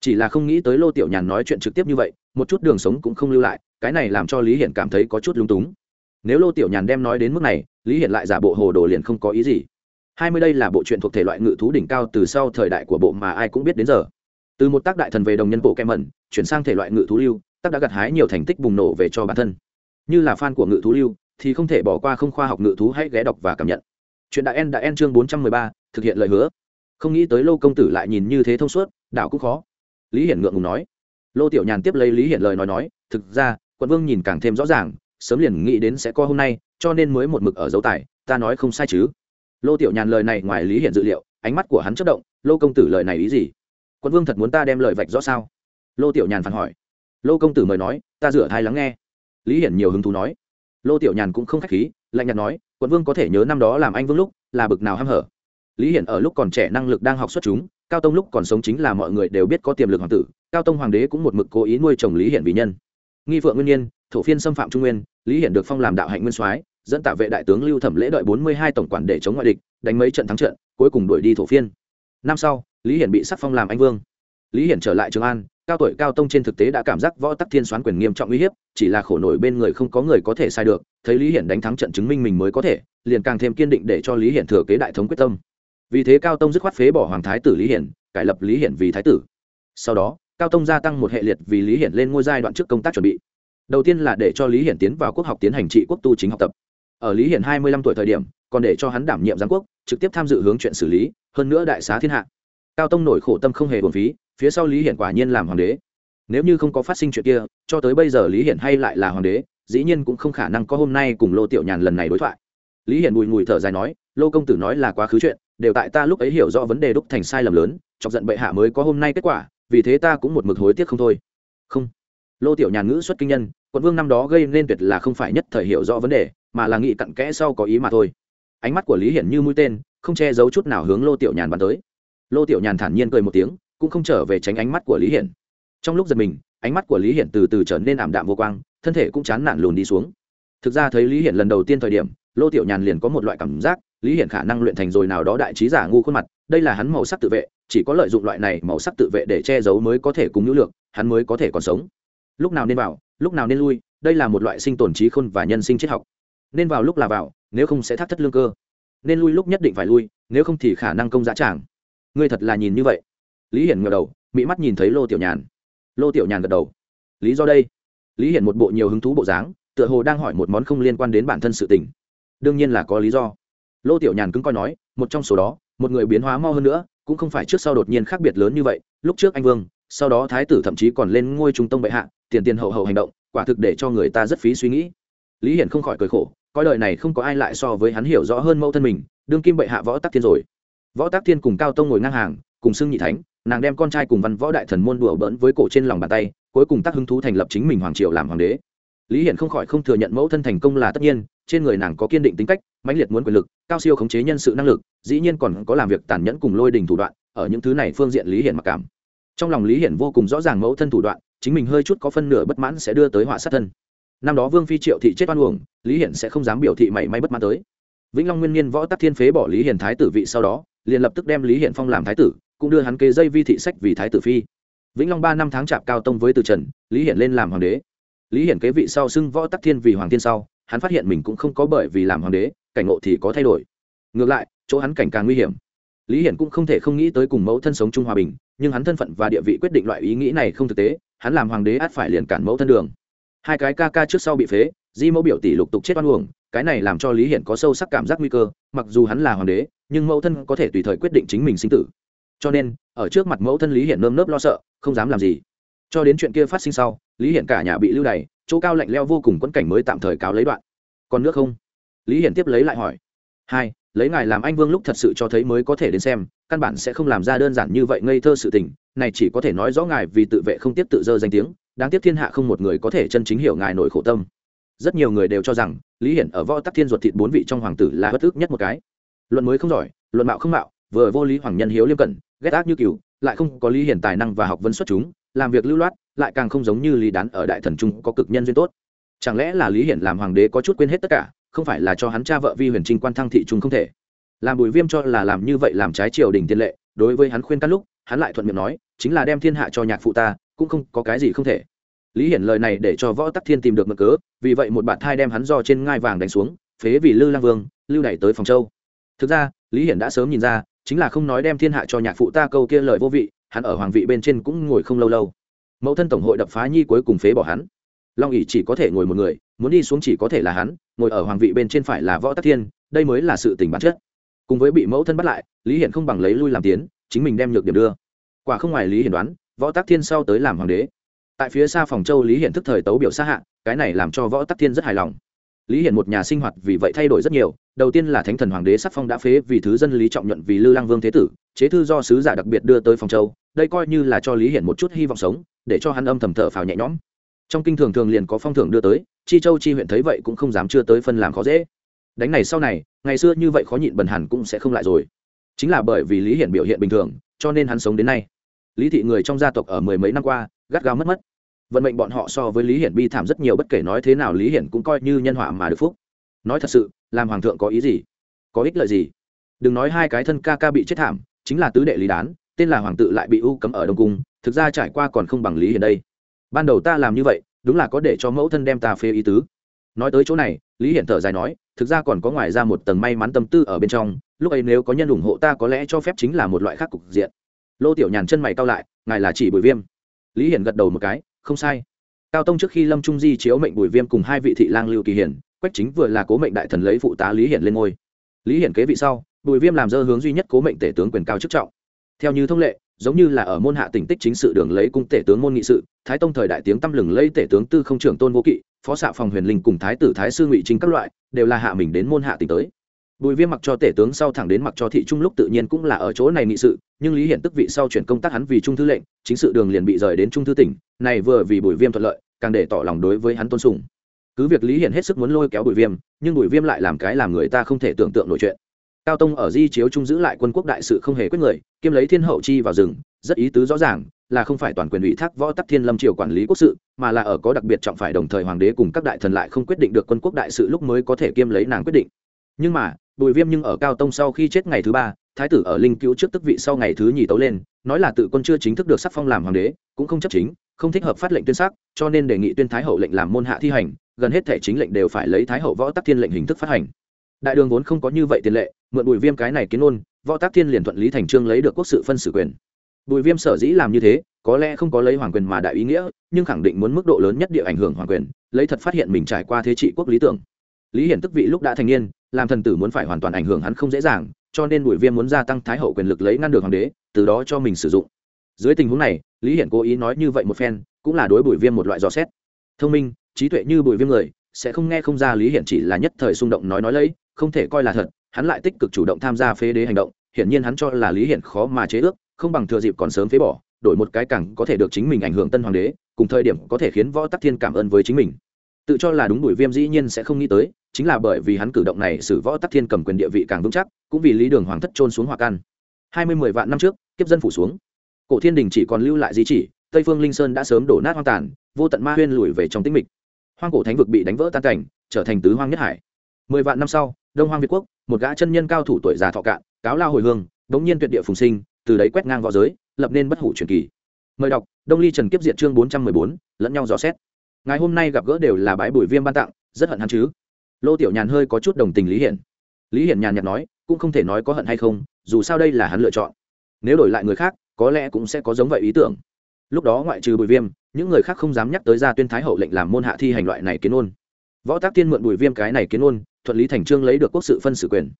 Chỉ là không nghĩ tới lô tiểu nhàn nói chuyện trực tiếp như vậy, một chút đường sống cũng không lưu lại, cái này làm cho lý hiển cảm thấy có chút lung túng. Nếu lô tiểu nhàn đem nói đến mức này, lý hiển lại giả bộ hồ đồ liền không có ý gì. Hai mươi đây là bộ truyện thuộc thể loại ngự thú đỉnh cao từ sau thời đại của bộ mà ai cũng biết đến giờ. Từ một tác đại thần về đồng nhân bộ kem mẩn, chuyển sang thể loại ngự thú lưu tác đã gặt hái nhiều thành tích bùng nổ về cho bản thân. Như là fan của ngự thú lưu, thì không thể bỏ qua không khoa học ngự thú hãy ghé đọc và cảm nhận. Chuyện đại en đã en chương bốn trăm mười ba, thực hiện lời hứa. Không nghĩ tới lô công tử lại nhìn như thế thông suốt đạo cũng khó. Lý hiển ngượng ngùng nói. Lô tiểu nhàn tiếp lấy lý hiển lời nói nói, thực ra, quận vương nhìn càng thêm rõ ràng, sớm liền nghĩ đến sẽ có hôm nay, cho nên mới một mực ở dấu tài, ta nói không sai chứ. Lô tiểu nhàn lời này ngoài lý hiển dự liệu, ánh mắt của hắn chất động, lô công tử lời này ý gì? Quận vương thật muốn ta đem lời vạch rõ sao? Lô tiểu nhàn phản hỏi lô công tử mời nói, ta rửa thai lắng nghe. Lý hiển nhiều hứng thú nói. Lô tiểu nhàn cũng không k h á c h khí, lạnh nhạt nói, quận vương có thể nhớ năm đó làm anh vương lúc, là bực nào h a m hở. Lý hiển ở lúc còn trẻ năng lực đang học xuất chúng, cao tông lúc còn sống chính là mọi người đều biết có tiềm lực hoàng tử, cao tông hoàng đế cũng một mực cố ý nuôi chồng lý hiển vì nhân. Nghi phượng nguyên nhiên, thổ phiên xâm phạm trung nguyên, lý hiển được phong làm đạo hạnh nguyên soái, dẫn tạ vệ đại tướng lưu thẩm lễ đợi bốn mươi hai tổng quản để chống ngoại địch, đánh mấy trận thắng trận, cuối cùng đuổi đi thổ phiên. Năm sau, lý hiển bị sắc phong làm anh vương. Lý hiển trở lại trường an cao tuổi cao tông trên thực tế đã cảm giác võ tắc thiên xoán quyền nghiêm trọng uy hiếp, chỉ là khổ nổi bên người không có người có thể sai được, thấy lý hiển đánh thắng trận chứng minh mình mới có thể, liền càng thêm kiên định để cho lý hiển thừa kế đại thống quyết tâm. Vì thế cao tông dứt khoát phế bỏ hoàng thái tử lý hiển, cải lập lý hiển vì thái tử. Sau đó, cao tông gia tăng một hệ liệt vì lý hiển lên ngôi giai đoạn trước công tác chuẩn bị. Đầu tiên là để cho lý hiển tiến vào quốc học tiến hành trị quốc tu chính học tập. Ở lý hiển hai mươi lăm tuổi thời điểm, còn để cho hắn đảm nhiệm giám quốc, trực tiếp tham dự hướng chuyện xử lý, hơn nữa đại xá thiên hạ. Cao tông nổi khổ tâm không hề buồn phí phía sau lý hiển quả nhiên làm hoàng đế. Nếu như không có phát sinh chuyện kia, cho tới bây giờ lý hiển hay lại là hoàng đế, dĩ nhiên cũng không khả năng có hôm nay cùng lô tiểu nhàn lần này đối thoại. Lý hiển bùi ngùi thở dài nói, lô công tử nói là quá khứ chuyện, đều tại ta lúc ấy hiểu rõ vấn đề đúc thành sai lầm lớn, chọc giận bệ hạ mới có hôm nay kết quả, vì thế ta cũng một mực hối tiếc không thôi. Không. Lô tiểu nhàn ngữ xuất kinh nhân, quận vương năm đó gây nên tuyệt là không phải nhất thời hiểu rõ vấn đề, mà là nghị cặn kẽ sau có ý mà thôi. Ánh mắt của lý hiển như mũi tên, không che giấu chút nào hướng lô tiểu nhàn bắn tới. Lô tiểu nhàn thản nhiên cười một tiếng cũng không trở về tránh ánh mắt của lý hiển. Trong lúc giật mình, ánh mắt của lý hiển từ từ trở nên ảm đạm vô quang, thân thể cũng chán nản lùn đi xuống. Thực ra thấy lý hiển lần đầu tiên thời điểm, lô tiểu nhàn liền có một loại cảm giác, lý hiển khả năng luyện thành rồi nào đó đại trí giả ngu khuôn mặt, đây là hắn màu sắc tự vệ, chỉ có lợi dụng loại này màu sắc tự vệ để che giấu mới có thể cùng nữ lượng hắn mới có thể còn sống. Lúc nào nên vào, lúc nào nên lui, đây là một loại sinh tồn trí khôn và nhân sinh triết học. Nên vào lúc là vào, nếu không sẽ thắt thất lương cơ. Nên lui lúc nhất định phải lui, nếu không thì khả năng công giá tràng. Ngươi thật là nhìn như vậy lý hiển ngờ đầu, mỹ mắt nhìn thấy lô tiểu nhàn. Lô tiểu nhàn gật đầu. Lý do đây? Lý hiển một bộ nhiều hứng thú bộ dáng, tựa hồ đang hỏi một món không liên quan đến bản thân sự tình. Đương nhiên là có lý do. Lô tiểu nhàn cứng coi nói, một trong số đó, một người biến hóa mau hơn nữa, cũng không phải trước sau đột nhiên khác biệt lớn như vậy, lúc trước anh vương, sau đó thái tử thậm chí còn lên ngôi trung tông bệ hạ, tiền tiền hậu hậu hành động, quả thực để cho người ta rất phí suy nghĩ. Lý hiển không khỏi cười khổ, coi đời này không có ai lại so với hắn hiểu rõ hơn mẫu thân mình, đương kim bệ hạ võ tắc thiên rồi. Võ tắc thiên cùng cao tông ngồi ngang hàng cùng xưng nhị thánh, nàng đem con trai cùng văn võ đại thần môn đùa bỡn với cổ trên lòng bàn tay, cuối cùng tác hứng thú thành lập chính mình hoàng triều làm hoàng đế. Lý hiển không khỏi không thừa nhận mẫu thân thành công là tất nhiên, trên người nàng có kiên định tính cách, mãnh liệt muốn quyền lực, cao siêu khống chế nhân sự năng lực, dĩ nhiên còn có làm việc tàn nhẫn cùng lôi đình thủ đoạn, ở những thứ này phương diện lý hiển mặc cảm. Trong lòng lý hiển vô cùng rõ ràng mẫu thân thủ đoạn, chính mình hơi chút có phân nửa bất mãn sẽ đưa tới họa sát thân. Năm đó vương phi triệu thị chết oan uổng, lý hiển sẽ không dám biểu thị mảy may bất mãn tới. Vĩnh long nguyên nhiên võ tắc thiên phế bỏ lý hiển thái tử vị sau đó liền lập tức đem lý hiển phong làm thái tử, cũng đưa hắn kế dây vi thị sách vì thái tử phi. Vĩnh long ba năm tháng chạp cao tông với từ trần, lý hiển lên làm hoàng đế. Lý hiển kế vị sau xưng võ tắc thiên vì hoàng thiên sau, hắn phát hiện mình cũng không có bởi vì làm hoàng đế, cảnh ngộ thì có thay đổi. Ngược lại, chỗ hắn cảnh càng nguy hiểm. Lý hiển cũng không thể không nghĩ tới cùng mẫu thân sống chung hòa bình, nhưng hắn thân phận và địa vị quyết định loại ý nghĩ này không thực tế, hắn làm hoàng đế át phải liền cản mẫu thân đường. Hai cái ca ca trước sau bị phế, di mẫu biểu tỷ lục tục chết oan uổng cái này làm cho lý hiển có sâu sắc cảm giác nguy cơ, mặc dù hắn là hoàng đế, nhưng mẫu thân có thể tùy thời quyết định chính mình sinh tử. Cho nên, ở trước mặt mẫu thân lý hiển nơm nớp lo sợ, không dám làm gì. Cho đến chuyện kia phát sinh sau, lý hiển cả nhà bị lưu đày, chỗ cao lạnh leo vô cùng quẫn cảnh mới tạm thời cáo lấy đoạn. Còn nước không? Lý hiển tiếp lấy lại hỏi. Hai, lấy ngài làm anh vương lúc thật sự cho thấy mới có thể đến xem, căn bản sẽ không làm ra đơn giản như vậy ngây thơ sự tình, này chỉ có thể nói rõ ngài vì tự vệ không tiếp tự dơ danh tiếng, đáng tiếc thiên hạ không một người có thể chân chính hiểu ngài nổi khổ tâm rất nhiều người đều cho rằng, lý hiển ở võ tắc thiên ruột thịt bốn vị trong hoàng tử là bất ước nhất một cái. Luận mới không giỏi, luận mạo không mạo, vừa vô lý hoàng nhân hiếu liêm cẩn, ghét ác như cừu, lại không có lý hiển tài năng và học vấn xuất chúng, làm việc lưu loát, lại càng không giống như lý đán ở đại thần trung có cực nhân duyên tốt. Chẳng lẽ là lý hiển làm hoàng đế có chút quên hết tất cả, không phải là cho hắn cha vợ vi huyền trinh quan thăng thị trung không thể? Làm bùi viêm cho là làm như vậy làm trái triều đình tiên lệ, đối với hắn khuyên các lúc, hắn lại thuận miệng nói, chính là đem thiên hạ cho nhạc phụ ta, cũng không có cái gì không thể lý hiển lời này để cho võ tắc thiên tìm được mực cớ, vì vậy một bạn thai đem hắn do trên ngai vàng đánh xuống, phế vì lư lang vương, lưu đẩy tới phòng châu. Thực ra, lý hiển đã sớm nhìn ra, chính là không nói đem thiên hạ cho nhạc phụ ta câu kia lời vô vị, hắn ở hoàng vị bên trên cũng ngồi không lâu lâu. Mẫu thân tổng hội đập phá nhi cuối cùng phế bỏ hắn. Long ỉ chỉ có thể ngồi một người, muốn đi xuống chỉ có thể là hắn, ngồi ở hoàng vị bên trên phải là võ tắc thiên, đây mới là sự tình bản chất. Cùng với bị mẫu thân bắt lại, lý hiển không bằng lấy lui làm tiến, chính mình đem nhược điểm đưa. Quả không ngoài lý hiển đoán, võ tắc thiên sau tới làm hoàng đế tại phía xa phòng châu lý hiển thức thời tấu biểu xa hạ, cái này làm cho võ tắc thiên rất hài lòng. Lý hiển một nhà sinh hoạt vì vậy thay đổi rất nhiều, đầu tiên là thánh thần hoàng đế sắc phong đã phế vì thứ dân lý trọng nhuận vì lư lang vương thế tử, chế thư do sứ giả đặc biệt đưa tới phòng châu, đây coi như là cho lý hiển một chút hy vọng sống, để cho hắn âm thầm thở phào nhẹ nhõm. Trong kinh thường thường liền có phong thưởng đưa tới, chi châu chi huyện thấy vậy cũng không dám chưa tới phân làm khó dễ. Đánh này sau này, ngày xưa như vậy khó nhịn bần hẳn cũng sẽ không lại rồi. Chính là bởi vì lý hiển biểu hiện bình thường, cho nên hắn sống đến nay. Lý thị người trong gia tộc ở mười mấy năm qua gắt gao mất mất. Vận mệnh bọn họ so với lý hiển bi thảm rất nhiều, bất kể nói thế nào lý hiển cũng coi như nhân họa mà được phúc. Nói thật sự, làm hoàng thượng có ý gì? Có ích lợi gì? Đừng nói hai cái thân ca ca bị chết thảm, chính là tứ đệ lý đán, tên là hoàng tự lại bị u cấm ở đông cung, thực ra trải qua còn không bằng lý hiển đây. Ban đầu ta làm như vậy, đúng là có để cho mẫu thân đem ta phê ý tứ. Nói tới chỗ này, lý hiển thở dài nói, thực ra còn có ngoài ra một tầng may mắn tâm tư ở bên trong, lúc ấy nếu có nhân ủng hộ ta có lẽ cho phép chính là một loại khác cục diện. Lô tiểu nhàn chân mày cao lại, ngài là chỉ bùi viêm lý hiển gật đầu một cái, không sai. Cao tông trước khi lâm trung di chiếu mệnh bùi viêm cùng hai vị thị lang lưu kỳ hiển, quách chính vừa là cố mệnh đại thần lấy phụ tá lý hiển lên ngôi. Lý hiển kế vị sau, bùi viêm làm dơ hướng duy nhất cố mệnh tể tướng quyền cao chức trọng. Theo như thông lệ, giống như là ở môn hạ tỉnh tích chính sự đường lấy cung tể tướng môn nghị sự, thái tông thời đại tiếng tăm lừng lấy tể tướng tư không trưởng tôn vô kỵ, phó xạ phòng huyền linh cùng thái tử thái sư ngụy chính các loại, đều là hạ mình đến môn hạ tỉnh tới bùi viêm mặc cho tể tướng sau thẳng đến mặc cho thị trung lúc tự nhiên cũng là ở chỗ này nghị sự, nhưng lý hiển tức vị sau chuyển công tác hắn vì trung thư lệnh, chính sự đường liền bị rời đến trung thư tỉnh, này vừa vì bùi viêm thuận lợi, càng để tỏ lòng đối với hắn tôn sùng. Cứ việc lý hiển hết sức muốn lôi kéo bùi viêm, nhưng bùi viêm lại làm cái làm người ta không thể tưởng tượng nổi chuyện. Cao tông ở di chiếu trung giữ lại quân quốc đại sự không hề quyết người, kiêm lấy thiên hậu chi vào rừng, rất ý tứ rõ ràng, là không phải toàn quyền ủy thác võ tắc thiên lâm triều quản lý quốc sự, mà là ở có đặc biệt trọng phải đồng thời hoàng đế cùng các đại thần lại không quyết định được quân quốc đại sự lúc mới có thể kiêm lấy nàng quyết định nhưng mà, bùi viêm nhưng ở cao tông sau khi chết ngày thứ ba, thái tử ở linh cứu trước tức vị sau ngày thứ nhì tấu lên, nói là tự quân chưa chính thức được sắc phong làm hoàng đế, cũng không chấp chính, không thích hợp phát lệnh tuyên sắc, cho nên đề nghị tuyên thái hậu lệnh làm môn hạ thi hành, gần hết thể chính lệnh đều phải lấy thái hậu võ tắc thiên lệnh hình thức phát hành. Đại đường vốn không có như vậy tiền lệ, mượn bùi viêm cái này kiến ôn võ tắc thiên liền thuận lý thành trương lấy được quốc sự phân xử quyền. Bùi viêm sở dĩ làm như thế, có lẽ không có lấy hoàng quyền mà đại ý nghĩa, nhưng khẳng định muốn mức độ lớn nhất địa ảnh hưởng hoàng quyền, lấy thật phát hiện mình trải qua thế trị quốc lý tưởng lý hiển tức vị lúc đã thành niên, làm thần tử muốn phải hoàn toàn ảnh hưởng hắn không dễ dàng, cho nên bùi viêm muốn gia tăng thái hậu quyền lực lấy ngăn được hoàng đế, từ đó cho mình sử dụng. Dưới tình huống này, lý hiển cố ý nói như vậy một phen, cũng là đối bùi viêm một loại dò xét. Thông minh, trí tuệ như bùi viêm người, sẽ không nghe không ra lý hiển chỉ là nhất thời xung động nói nói lấy, không thể coi là thật, hắn lại tích cực chủ động tham gia phế đế hành động, hiển nhiên hắn cho là lý hiển khó mà chế ước, không bằng thừa dịp còn sớm phế bỏ, đổi một cái cẳng có thể được chính mình ảnh hưởng tân hoàng đế, cùng thời điểm có thể khiến võ tắc thiên cảm ơn với chính mình. Tự cho là đúng bùi viêm dĩ nhiên sẽ không nghĩ tới chính là bởi vì hắn cử động này xử võ tắc thiên cầm quyền địa vị càng vững chắc, cũng vì lý đường hoàng thất trôn xuống hòa căn hai mươi mười vạn năm trước, kiếp dân phủ xuống. Cổ thiên đình chỉ còn lưu lại di chỉ, tây phương linh sơn đã sớm đổ nát hoang tàn, vô tận ma huyên lùi về trong tĩnh mịch. Hoang cổ thánh vực bị đánh vỡ tan cảnh, trở thành tứ hoang nhất hải. Mười vạn năm sau, đông hoang việt quốc, một gã chân nhân cao thủ tuổi già thọ cạn, cáo lao hồi hương, đống nhiên tuyệt địa phùng sinh, từ đấy quét ngang v õ giới, lập nên bất hủ truyền kỳ. Mời đọc, đông ly trần kiếp diện chương bốn trăm mười bốn, lẫn nhau dò xét. Ngày hôm nay gặp gỡ đều là bãi bùi viêm ban tặng, rất hận hắn chứ lô tiểu nhàn hơi có chút đồng tình lý hiển. Lý hiển nhàn nhạt nói, cũng không thể nói có hận hay không, dù sao đây là hắn lựa chọn. Nếu đổi lại người khác, có lẽ cũng sẽ có giống vậy ý tưởng. Lúc đó ngoại trừ bùi viêm, những người khác không dám nhắc tới ra tuyên thái hậu lệnh làm môn hạ thi hành loại này kiến ôn. Võ tác tiên mượn bùi viêm cái này kiến ôn, thuận lý thành trương lấy được quốc sự phân xử quyền.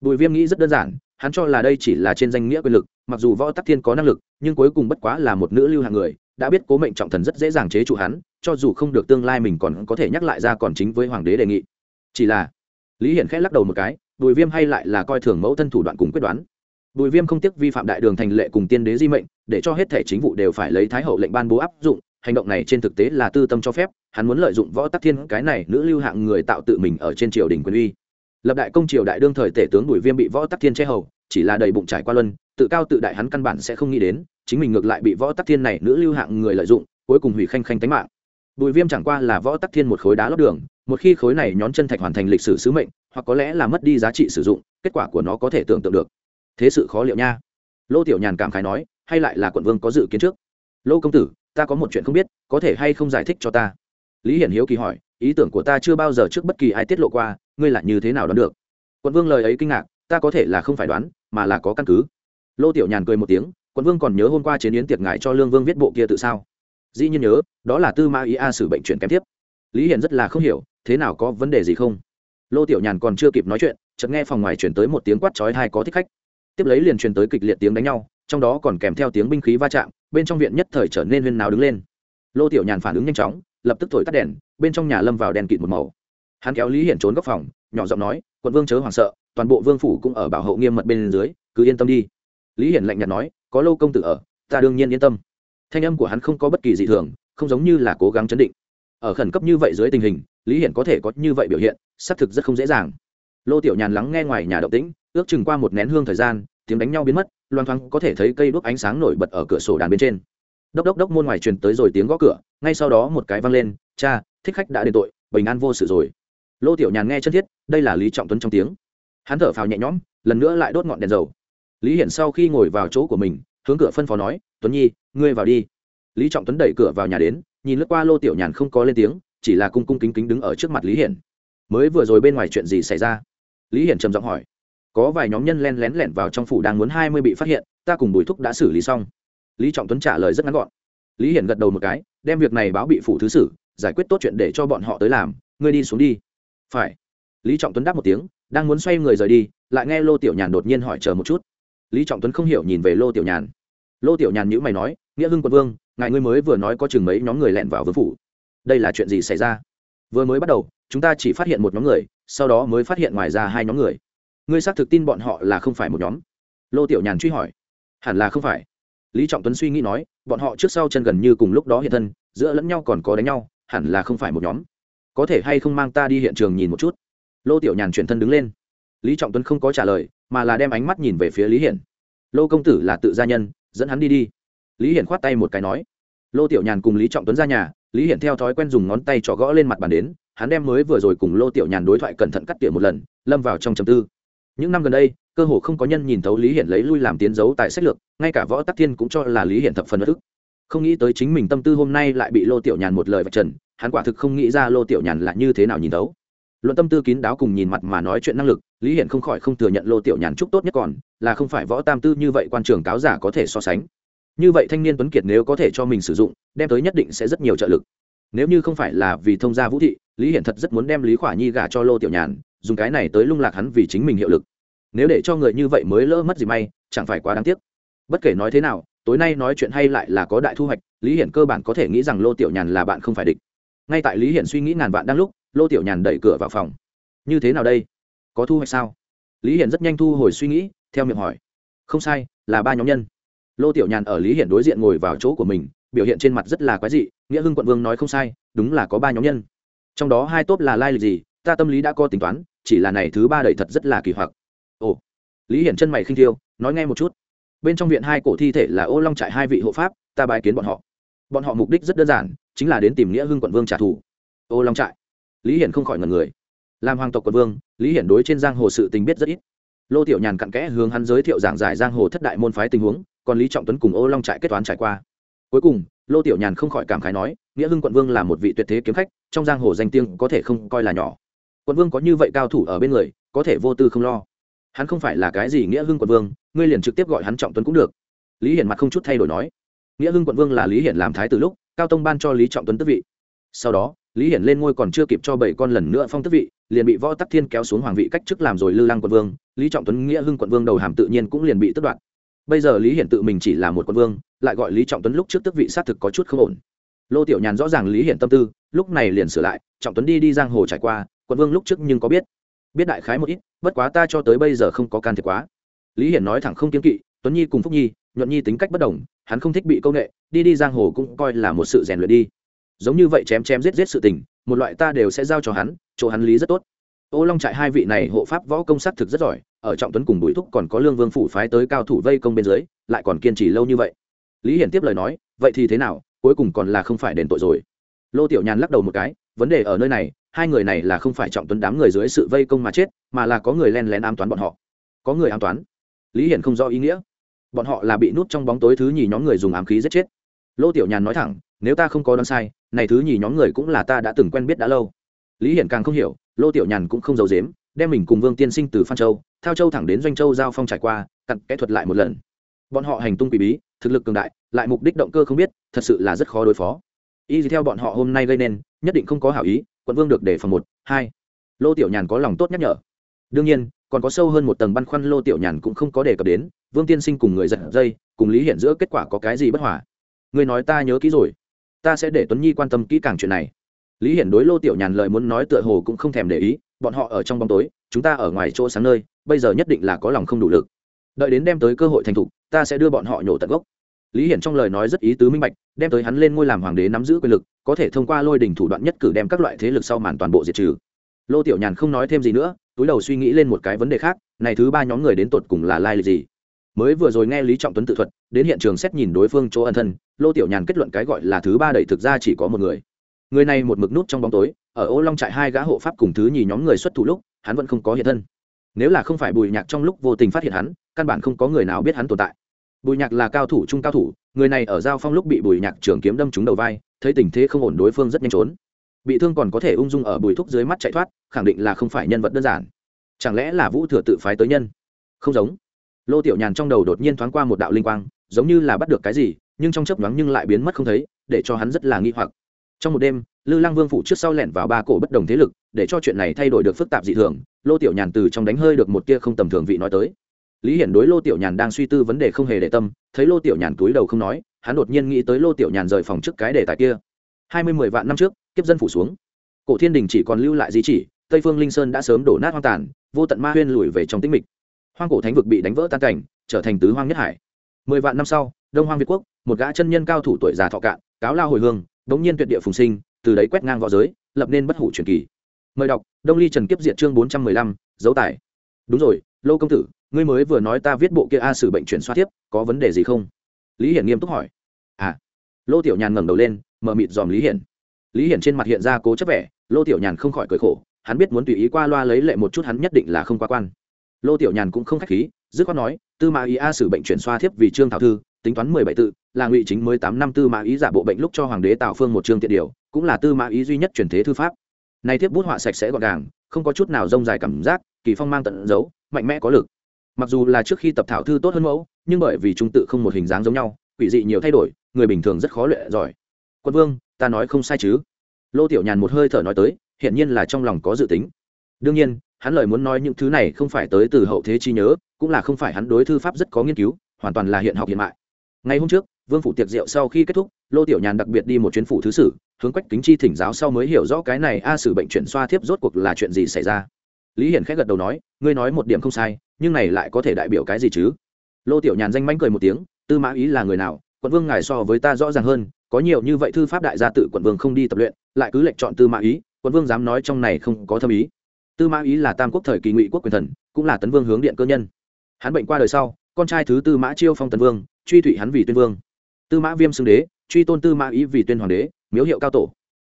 Bùi viêm nghĩ rất đơn giản, hắn cho là đây chỉ là trên danh nghĩa quyền lực, mặc dù võ tắc thiên có năng lực, nhưng cuối cùng bất quá là một nữ lưu hạng người, đã biết cố mệnh trọng thần rất dễ dàng chế trụ hắn, cho dù không được tương lai mình còn có thể nhắc lại ra còn chính với hoàng đế đề nghị chỉ là, lý hiển khẽ lắc đầu một cái, bùi viêm hay lại là coi thường mẫu thân thủ đoạn cùng quyết đoán. Bùi viêm không tiếc vi phạm đại đường thành lệ cùng tiên đế di mệnh, để cho hết thể chính vụ đều phải lấy thái hậu lệnh ban bố áp dụng, hành động này trên thực tế là tư tâm cho phép, hắn muốn lợi dụng võ tắc thiên cái này nữ lưu hạng người tạo tự mình ở trên triều đình quyền uy. Lập đại công triều đại đương thời tể tướng bùi viêm bị võ tắc thiên che hầu, chỉ là đầy bụng trải qua luân, tự cao tự đại hắn căn bản sẽ không nghĩ đến, chính mình ngược lại bị võ tắc thiên này nữ lưu hạng người lợi dụng, cuối cùng hủy khanh khanh tánh mạng. Bùi viêm chẳng qua là võ tắc thiên một khối đá lót đường một khi khối này nhón chân thạch hoàn thành lịch sử sứ mệnh, hoặc có lẽ là mất đi giá trị sử dụng, kết quả của nó có thể tưởng tượng được. Thế sự khó liệu nha. Lô tiểu nhàn cảm khái nói, hay lại là quận vương có dự kiến trước? Lô công tử, ta có một chuyện không biết, có thể hay không giải thích cho ta? Lý hiển hiếu kỳ hỏi, ý tưởng của ta chưa bao giờ trước bất kỳ ai tiết lộ qua, ngươi là như thế nào đoán được? Quận vương lời ấy kinh ngạc, ta có thể là không phải đoán, mà là có căn cứ. Lô tiểu nhàn cười một tiếng, quận vương còn nhớ hôm qua chế yến tiệc ngại cho lương vương viết bộ kia tự sao? Dĩ nhiên nhớ, đó là tư ma ý a xử bệnh chuyển kém tiếp. Lý hiển rất là không hiểu thế nào có vấn đề gì không? Lô tiểu nhàn còn chưa kịp nói chuyện, chợt nghe phòng ngoài chuyển tới một tiếng quát chói hai có thích khách. Tiếp lấy liền truyền tới kịch liệt tiếng đánh nhau, trong đó còn kèm theo tiếng binh khí va chạm, bên trong viện nhất thời trở nên huyên nào đứng lên. Lô tiểu nhàn phản ứng nhanh chóng, lập tức thổi tắt đèn, bên trong nhà lâm vào đèn kịt một màu. Hắn kéo lý hiển trốn góc phòng, nhỏ giọng nói, quận vương chớ hoảng sợ, toàn bộ vương phủ cũng ở bảo hộ nghiêm mật bên dưới, cứ yên tâm đi. Lý hiển lạnh nhạt nói, có lô công tử ở, ta đương nhiên yên tâm. Thanh âm của hắn không có bất kỳ dị thường, không giống như là cố gắng chấn định. Ở khẩn cấp như vậy dưới tình hình lý hiển có thể có như vậy biểu hiện, xác thực rất không dễ dàng. Lô tiểu nhàn lắng nghe ngoài nhà động tĩnh, ước chừng qua một nén hương thời gian, tiếng đánh nhau biến mất loan thoáng có thể thấy cây đuốc ánh sáng nổi bật ở cửa sổ đàn bên trên. Đốc đốc đốc môn ngoài truyền tới rồi tiếng gõ cửa, ngay sau đó một cái văng lên, cha, thích khách đã đền tội, bình an vô sự rồi. Lô tiểu nhàn nghe chân thiết, đây là lý trọng tuấn trong tiếng. Hắn thở phào nhẹ nhõm, lần nữa lại đốt ngọn đèn dầu. Lý hiển sau khi ngồi vào chỗ của mình, hướng cửa phân phó nói, tuấn nhi, ngươi vào đi. Lý trọng tuấn đẩy cửa vào nhà đến, nhìn lướt qua lô tiểu nhàn không có lên tiếng chỉ là cung cung kính kính đứng ở trước mặt lý hiển. Mới vừa rồi bên ngoài chuyện gì xảy ra? Lý hiển trầm giọng hỏi. Có vài nhóm nhân len lén lẻn vào trong phủ đang muốn hai mươi bị phát hiện, ta cùng bùi thúc đã xử lý xong. Lý trọng tuấn trả lời rất ngắn gọn. Lý hiển gật đầu một cái, đem việc này báo bị phủ thứ sử, giải quyết tốt chuyện để cho bọn họ tới làm, ngươi đi xuống đi. Phải. Lý trọng tuấn đáp một tiếng, đang muốn xoay người rời đi, lại nghe lô tiểu nhàn đột nhiên hỏi chờ một chút. Lý trọng tuấn không hiểu nhìn về lô tiểu nhàn. Lô tiểu nhàn nhữ mày nói, nghĩa hưng quận vương, ngài ngươi mới vừa nói có chừng mấy nhóm người lẹn vào vương phủ đây là chuyện gì xảy ra? Vừa mới bắt đầu, chúng ta chỉ phát hiện một nhóm người, sau đó mới phát hiện ngoài ra hai nhóm người. Ngươi xác thực tin bọn họ là không phải một nhóm. Lô tiểu nhàn truy hỏi. Hẳn là không phải. Lý trọng tuấn suy nghĩ nói, bọn họ trước sau chân gần như cùng lúc đó hiện thân, giữa lẫn nhau còn có đánh nhau, hẳn là không phải một nhóm. Có thể hay không mang ta đi hiện trường nhìn một chút? Lô tiểu nhàn chuyển thân đứng lên. Lý trọng tuấn không có trả lời, mà là đem ánh mắt nhìn về phía lý hiển. Lô công tử là tự gia nhân, dẫn hắn đi đi. Lý hiển khoát tay một cái nói lô tiểu nhàn cùng lý trọng tuấn ra nhà, lý hiển theo thói quen dùng ngón tay trỏ gõ lên mặt bàn đến, hắn đem mới vừa rồi cùng lô tiểu nhàn đối thoại cẩn thận cắt tỉa một lần, lâm vào trong trầm tư. Những năm gần đây, cơ hồ không có nhân nhìn thấu lý hiển lấy lui làm tiến dấu tại sách lược, ngay cả võ tắc thiên cũng cho là lý hiển thập phần bất ức. Không nghĩ tới chính mình tâm tư hôm nay lại bị lô tiểu nhàn một lời vạch trần, hắn quả thực không nghĩ ra lô tiểu nhàn là như thế nào nhìn thấu. Luận tâm tư kín đáo cùng nhìn mặt mà nói chuyện năng lực, lý hiển không khỏi không thừa nhận lô tiểu nhàn chúc tốt nhất còn, là không phải võ tam tư như vậy quan trường cáo giả có thể so sánh như vậy thanh niên tuấn kiệt nếu có thể cho mình sử dụng, đem tới nhất định sẽ rất nhiều trợ lực. Nếu như không phải là vì thông gia vũ thị, lý hiển thật rất muốn đem lý khỏa nhi gả cho lô tiểu nhàn, dùng cái này tới lung lạc hắn vì chính mình hiệu lực. Nếu để cho người như vậy mới lỡ mất gì may, chẳng phải quá đáng tiếc. Bất kể nói thế nào, tối nay nói chuyện hay lại là có đại thu hoạch, lý hiển cơ bản có thể nghĩ rằng lô tiểu nhàn là bạn không phải địch. Ngay tại lý hiển suy nghĩ ngàn vạn đang lúc, lô tiểu nhàn đẩy cửa vào phòng. Như thế nào đây? Có thu hoạch sao? Lý hiển rất nhanh thu hồi suy nghĩ, theo miệng hỏi. Không sai, là ba nhóm nhân lô tiểu nhàn ở lý hiển đối diện ngồi vào chỗ của mình, biểu hiện trên mặt rất là quái dị, nghĩa hưng quận vương nói không sai, đúng là có ba nhóm nhân. Trong đó hai tốp là lai lịch gì, ta tâm lý đã có tính toán, chỉ là này thứ ba đầy thật rất là kỳ hoặc. Ồ. Lý hiển chân mày khinh thiêu, nói nghe một chút. Bên trong viện hai cổ thi thể là ô long trại hai vị hộ pháp, ta bài kiến bọn họ. Bọn họ mục đích rất đơn giản, chính là đến tìm nghĩa hưng quận vương trả thù. Ô long trại. Lý hiển không khỏi ngần người. Làm hoàng tộc quận vương, lý hiển đối trên giang hồ sự tình biết rất ít. Lô tiểu nhàn cặn kẽ hướng hắn giới thiệu giảng giải giang hồ thất đại môn phái tình huống còn lý trọng tuấn cùng ô long trại kết toán trải qua. Cuối cùng, lô tiểu nhàn không khỏi cảm khái nói, nghĩa hưng quận vương là một vị tuyệt thế kiếm khách, trong giang hồ danh tiếng có thể không coi là nhỏ. Quận vương có như vậy cao thủ ở bên người, có thể vô tư không lo. Hắn không phải là cái gì nghĩa hưng quận vương, ngươi liền trực tiếp gọi hắn trọng tuấn cũng được. Lý hiển mặt không chút thay đổi nói, nghĩa hưng quận vương là lý hiển làm thái từ lúc, cao tông ban cho lý trọng tuấn tức vị. Sau đó, lý hiển lên ngôi còn chưa kịp cho bảy con lần nữa phong tức vị, liền bị võ tắc thiên kéo xuống hoàng vị cách chức làm rồi lư lăng quận vương. Lý trọng tuấn nghĩa hưng quận vương đầu hàm tự nhiên cũng liền bị tức đoạn bây giờ lý hiển tự mình chỉ là một quân vương, lại gọi lý trọng tuấn lúc trước tức vị xác thực có chút không ổn. Lô tiểu nhàn rõ ràng lý hiển tâm tư, lúc này liền sửa lại, trọng tuấn đi đi giang hồ trải qua, quân vương lúc trước nhưng có biết. Biết đại khái một ít, bất quá ta cho tới bây giờ không có can thiệp quá. Lý hiển nói thẳng không kiên kỵ, tuấn nhi cùng phúc nhi, nhuận nhi tính cách bất đồng, hắn không thích bị công nghệ đi đi giang hồ cũng coi là một sự rèn luyện đi. Giống như vậy chém chém giết giết sự tình, một loại ta đều sẽ giao cho hắn, chỗ hắn lý rất tốt. Ô long trại hai vị này hộ pháp võ công sát thực rất giỏi ở trọng tuấn cùng bùi thúc còn có lương vương phủ phái tới cao thủ vây công bên dưới, lại còn kiên trì lâu như vậy. Lý hiển tiếp lời nói, vậy thì thế nào, cuối cùng còn là không phải đền tội rồi. Lô tiểu nhàn lắc đầu một cái, vấn đề ở nơi này, hai người này là không phải trọng tuấn đám người dưới sự vây công mà chết, mà là có người len lén ám toán bọn họ. Có người ám toán? Lý hiển không rõ ý nghĩa. Bọn họ là bị nút trong bóng tối thứ nhì nhóm người dùng ám khí giết chết. Lô tiểu nhàn nói thẳng, nếu ta không có đoán sai, này thứ nhì nhóm người cũng là ta đã từng quen biết đã lâu. Lý hiển càng không hiểu, lô tiểu nhàn cũng không giấu dếm đem mình cùng vương tiên sinh từ phan châu, thao châu thẳng đến doanh châu giao phong trải qua, cặn kẽ thuật lại một lần. Bọn họ hành tung quỷ bí, thực lực cường đại, lại mục đích động cơ không biết, thật sự là rất khó đối phó. Y theo bọn họ hôm nay gây nên, nhất định không có hảo ý, quận vương được để phòng một, hai. Lô tiểu nhàn có lòng tốt nhắc nhở. Đương nhiên, còn có sâu hơn một tầng băn khoăn lô tiểu nhàn cũng không có đề cập đến, vương tiên sinh cùng người giật dây, cùng lý hiện giữa kết quả có cái gì bất hòa. Người nói ta nhớ kỹ rồi. Ta sẽ để tuấn nhi quan tâm kỹ càng chuyện này. Lý hiển đối lô tiểu nhàn lời muốn nói tựa hồ cũng không thèm để ý bọn họ ở trong bóng tối, chúng ta ở ngoài chỗ sáng nơi, bây giờ nhất định là có lòng không đủ lực. Đợi đến đem tới cơ hội thành thục, ta sẽ đưa bọn họ nhổ tận gốc. Lý hiển trong lời nói rất ý tứ minh bạch, đem tới hắn lên ngôi làm hoàng đế nắm giữ quyền lực, có thể thông qua lôi đình thủ đoạn nhất cử đem các loại thế lực sau màn toàn bộ diệt trừ. Lô tiểu nhàn không nói thêm gì nữa, túi đầu suy nghĩ lên một cái vấn đề khác, này thứ ba nhóm người đến tột cùng là lai lịch gì? Mới vừa rồi nghe lý trọng tuấn tự thuật, đến hiện trường xét nhìn đối phương chỗ ân thân, lô tiểu nhàn kết luận cái gọi là thứ ba đẩy thực ra chỉ có một người. Người này một mực nút trong bóng tối ở ô long trại hai gã hộ pháp cùng thứ nhì nhóm người xuất thủ lúc, hắn vẫn không có hiện thân. Nếu là không phải bùi nhạc trong lúc vô tình phát hiện hắn, căn bản không có người nào biết hắn tồn tại. Bùi nhạc là cao thủ trung cao thủ, người này ở giao phong lúc bị bùi nhạc trường kiếm đâm trúng đầu vai, thấy tình thế không ổn đối phương rất nhanh trốn. Bị thương còn có thể ung dung ở bùi thúc dưới mắt chạy thoát, khẳng định là không phải nhân vật đơn giản. Chẳng lẽ là vũ thừa tự phái tới nhân? Không giống. Lô tiểu nhàn trong đầu đột nhiên thoáng qua một đạo linh quang, giống như là bắt được cái gì, nhưng trong chớp nhoáng nhưng lại biến mất không thấy, để cho hắn rất là nghi hoặc trong một đêm, lư lăng vương phủ trước sau lẻn vào ba cổ bất đồng thế lực, để cho chuyện này thay đổi được phức tạp dị thường, lô tiểu nhàn từ trong đánh hơi được một tia không tầm thường vị nói tới. Lý hiển đối lô tiểu nhàn đang suy tư vấn đề không hề để tâm, thấy lô tiểu nhàn túi đầu không nói, hắn đột nhiên nghĩ tới lô tiểu nhàn rời phòng trước cái đề tài kia. Hai mươi mười vạn năm trước, kiếp dân phủ xuống. Cổ thiên đình chỉ còn lưu lại di chỉ, tây phương linh sơn đã sớm đổ nát hoang tàn, vô tận ma huyên lùi về trong tĩnh mịch. Hoang cổ thánh vực bị đánh vỡ tan cảnh, trở thành tứ hoang nhất hải. Mười vạn năm sau, đông hoang việt quốc, một gã chân nhân cao thủ tuổi già thọ cạn, cáo lao hồi hương đống nhiên tuyệt địa phùng sinh, từ đấy quét ngang võ giới, lập nên bất hủ truyền kỳ. Mời đọc, đông ly trần kiếp diệt chương bốn trăm mười lăm, dấu tài. Đúng rồi, lô công tử, ngươi mới vừa nói ta viết bộ kia a sử bệnh chuyển xoa tiếp có vấn đề gì không? Lý hiển nghiêm túc hỏi. À. Lô tiểu nhàn ngẩng đầu lên mờ mịt dòm lý hiển. Lý hiển trên mặt hiện ra cố chấp vẻ, lô tiểu nhàn không khỏi cười khổ, hắn biết muốn tùy ý qua loa lấy lệ một chút hắn nhất định là không qua quan. Lô tiểu nhàn cũng không khách khí, dứt khoát nói, tư mã ý a sử bệnh chuyển xoa thiếp vì trương thảo thư tính toán mười bảy tự, là ngụy chính mới tám năm tư mã ý giả bộ bệnh lúc cho hoàng đế tạo phương một chương tiện điều, cũng là tư mã ý duy nhất truyền thế thư pháp. Này thiếp bút họa sạch sẽ gọn gàng, không có chút nào rông dài cảm giác, kỳ phong mang tận dấu mạnh mẽ có lực. Mặc dù là trước khi tập thảo thư tốt hơn mẫu, nhưng bởi vì trung tự không một hình dáng giống nhau, quỷ dị nhiều thay đổi, người bình thường rất khó luyện giỏi. Quân vương, ta nói không sai chứ? Lô tiểu nhàn một hơi thở nói tới hiện nhiên là trong lòng có dự tính. Đương nhiên, hắn lời muốn nói những thứ này không phải tới từ hậu thế chi nhớ, cũng là không phải hắn đối thư pháp rất có nghiên cứu, hoàn toàn là hiện học hiện mại ngày hôm trước, vương phủ tiệc rượu sau khi kết thúc, lô tiểu nhàn đặc biệt đi một chuyến phủ thứ sử, hướng quách kính chi thỉnh giáo sau mới hiểu rõ cái này a sử bệnh chuyển xoa thiếp rốt cuộc là chuyện gì xảy ra. Lý hiển khẽ gật đầu nói, ngươi nói một điểm không sai, nhưng này lại có thể đại biểu cái gì chứ? Lô tiểu nhàn danh manh cười một tiếng, tư mã ý là người nào, quận vương ngài so với ta rõ ràng hơn, có nhiều như vậy thư pháp đại gia tự quận vương không đi tập luyện, lại cứ lệnh chọn tư mã ý, quận vương dám nói trong này không có thâm ý. Tư mã ý là tam quốc thời kỳ ngụy quốc quyền thần, cũng là tấn vương hướng điện cơ nhân. Hắn bệnh qua đời sau, con trai thứ tư mã chiêu phong tấn vương truy thụy hắn vì tuyên vương. Tư mã viêm xưng đế, truy tôn tư mã ý vì tuyên hoàng đế, miếu hiệu cao tổ.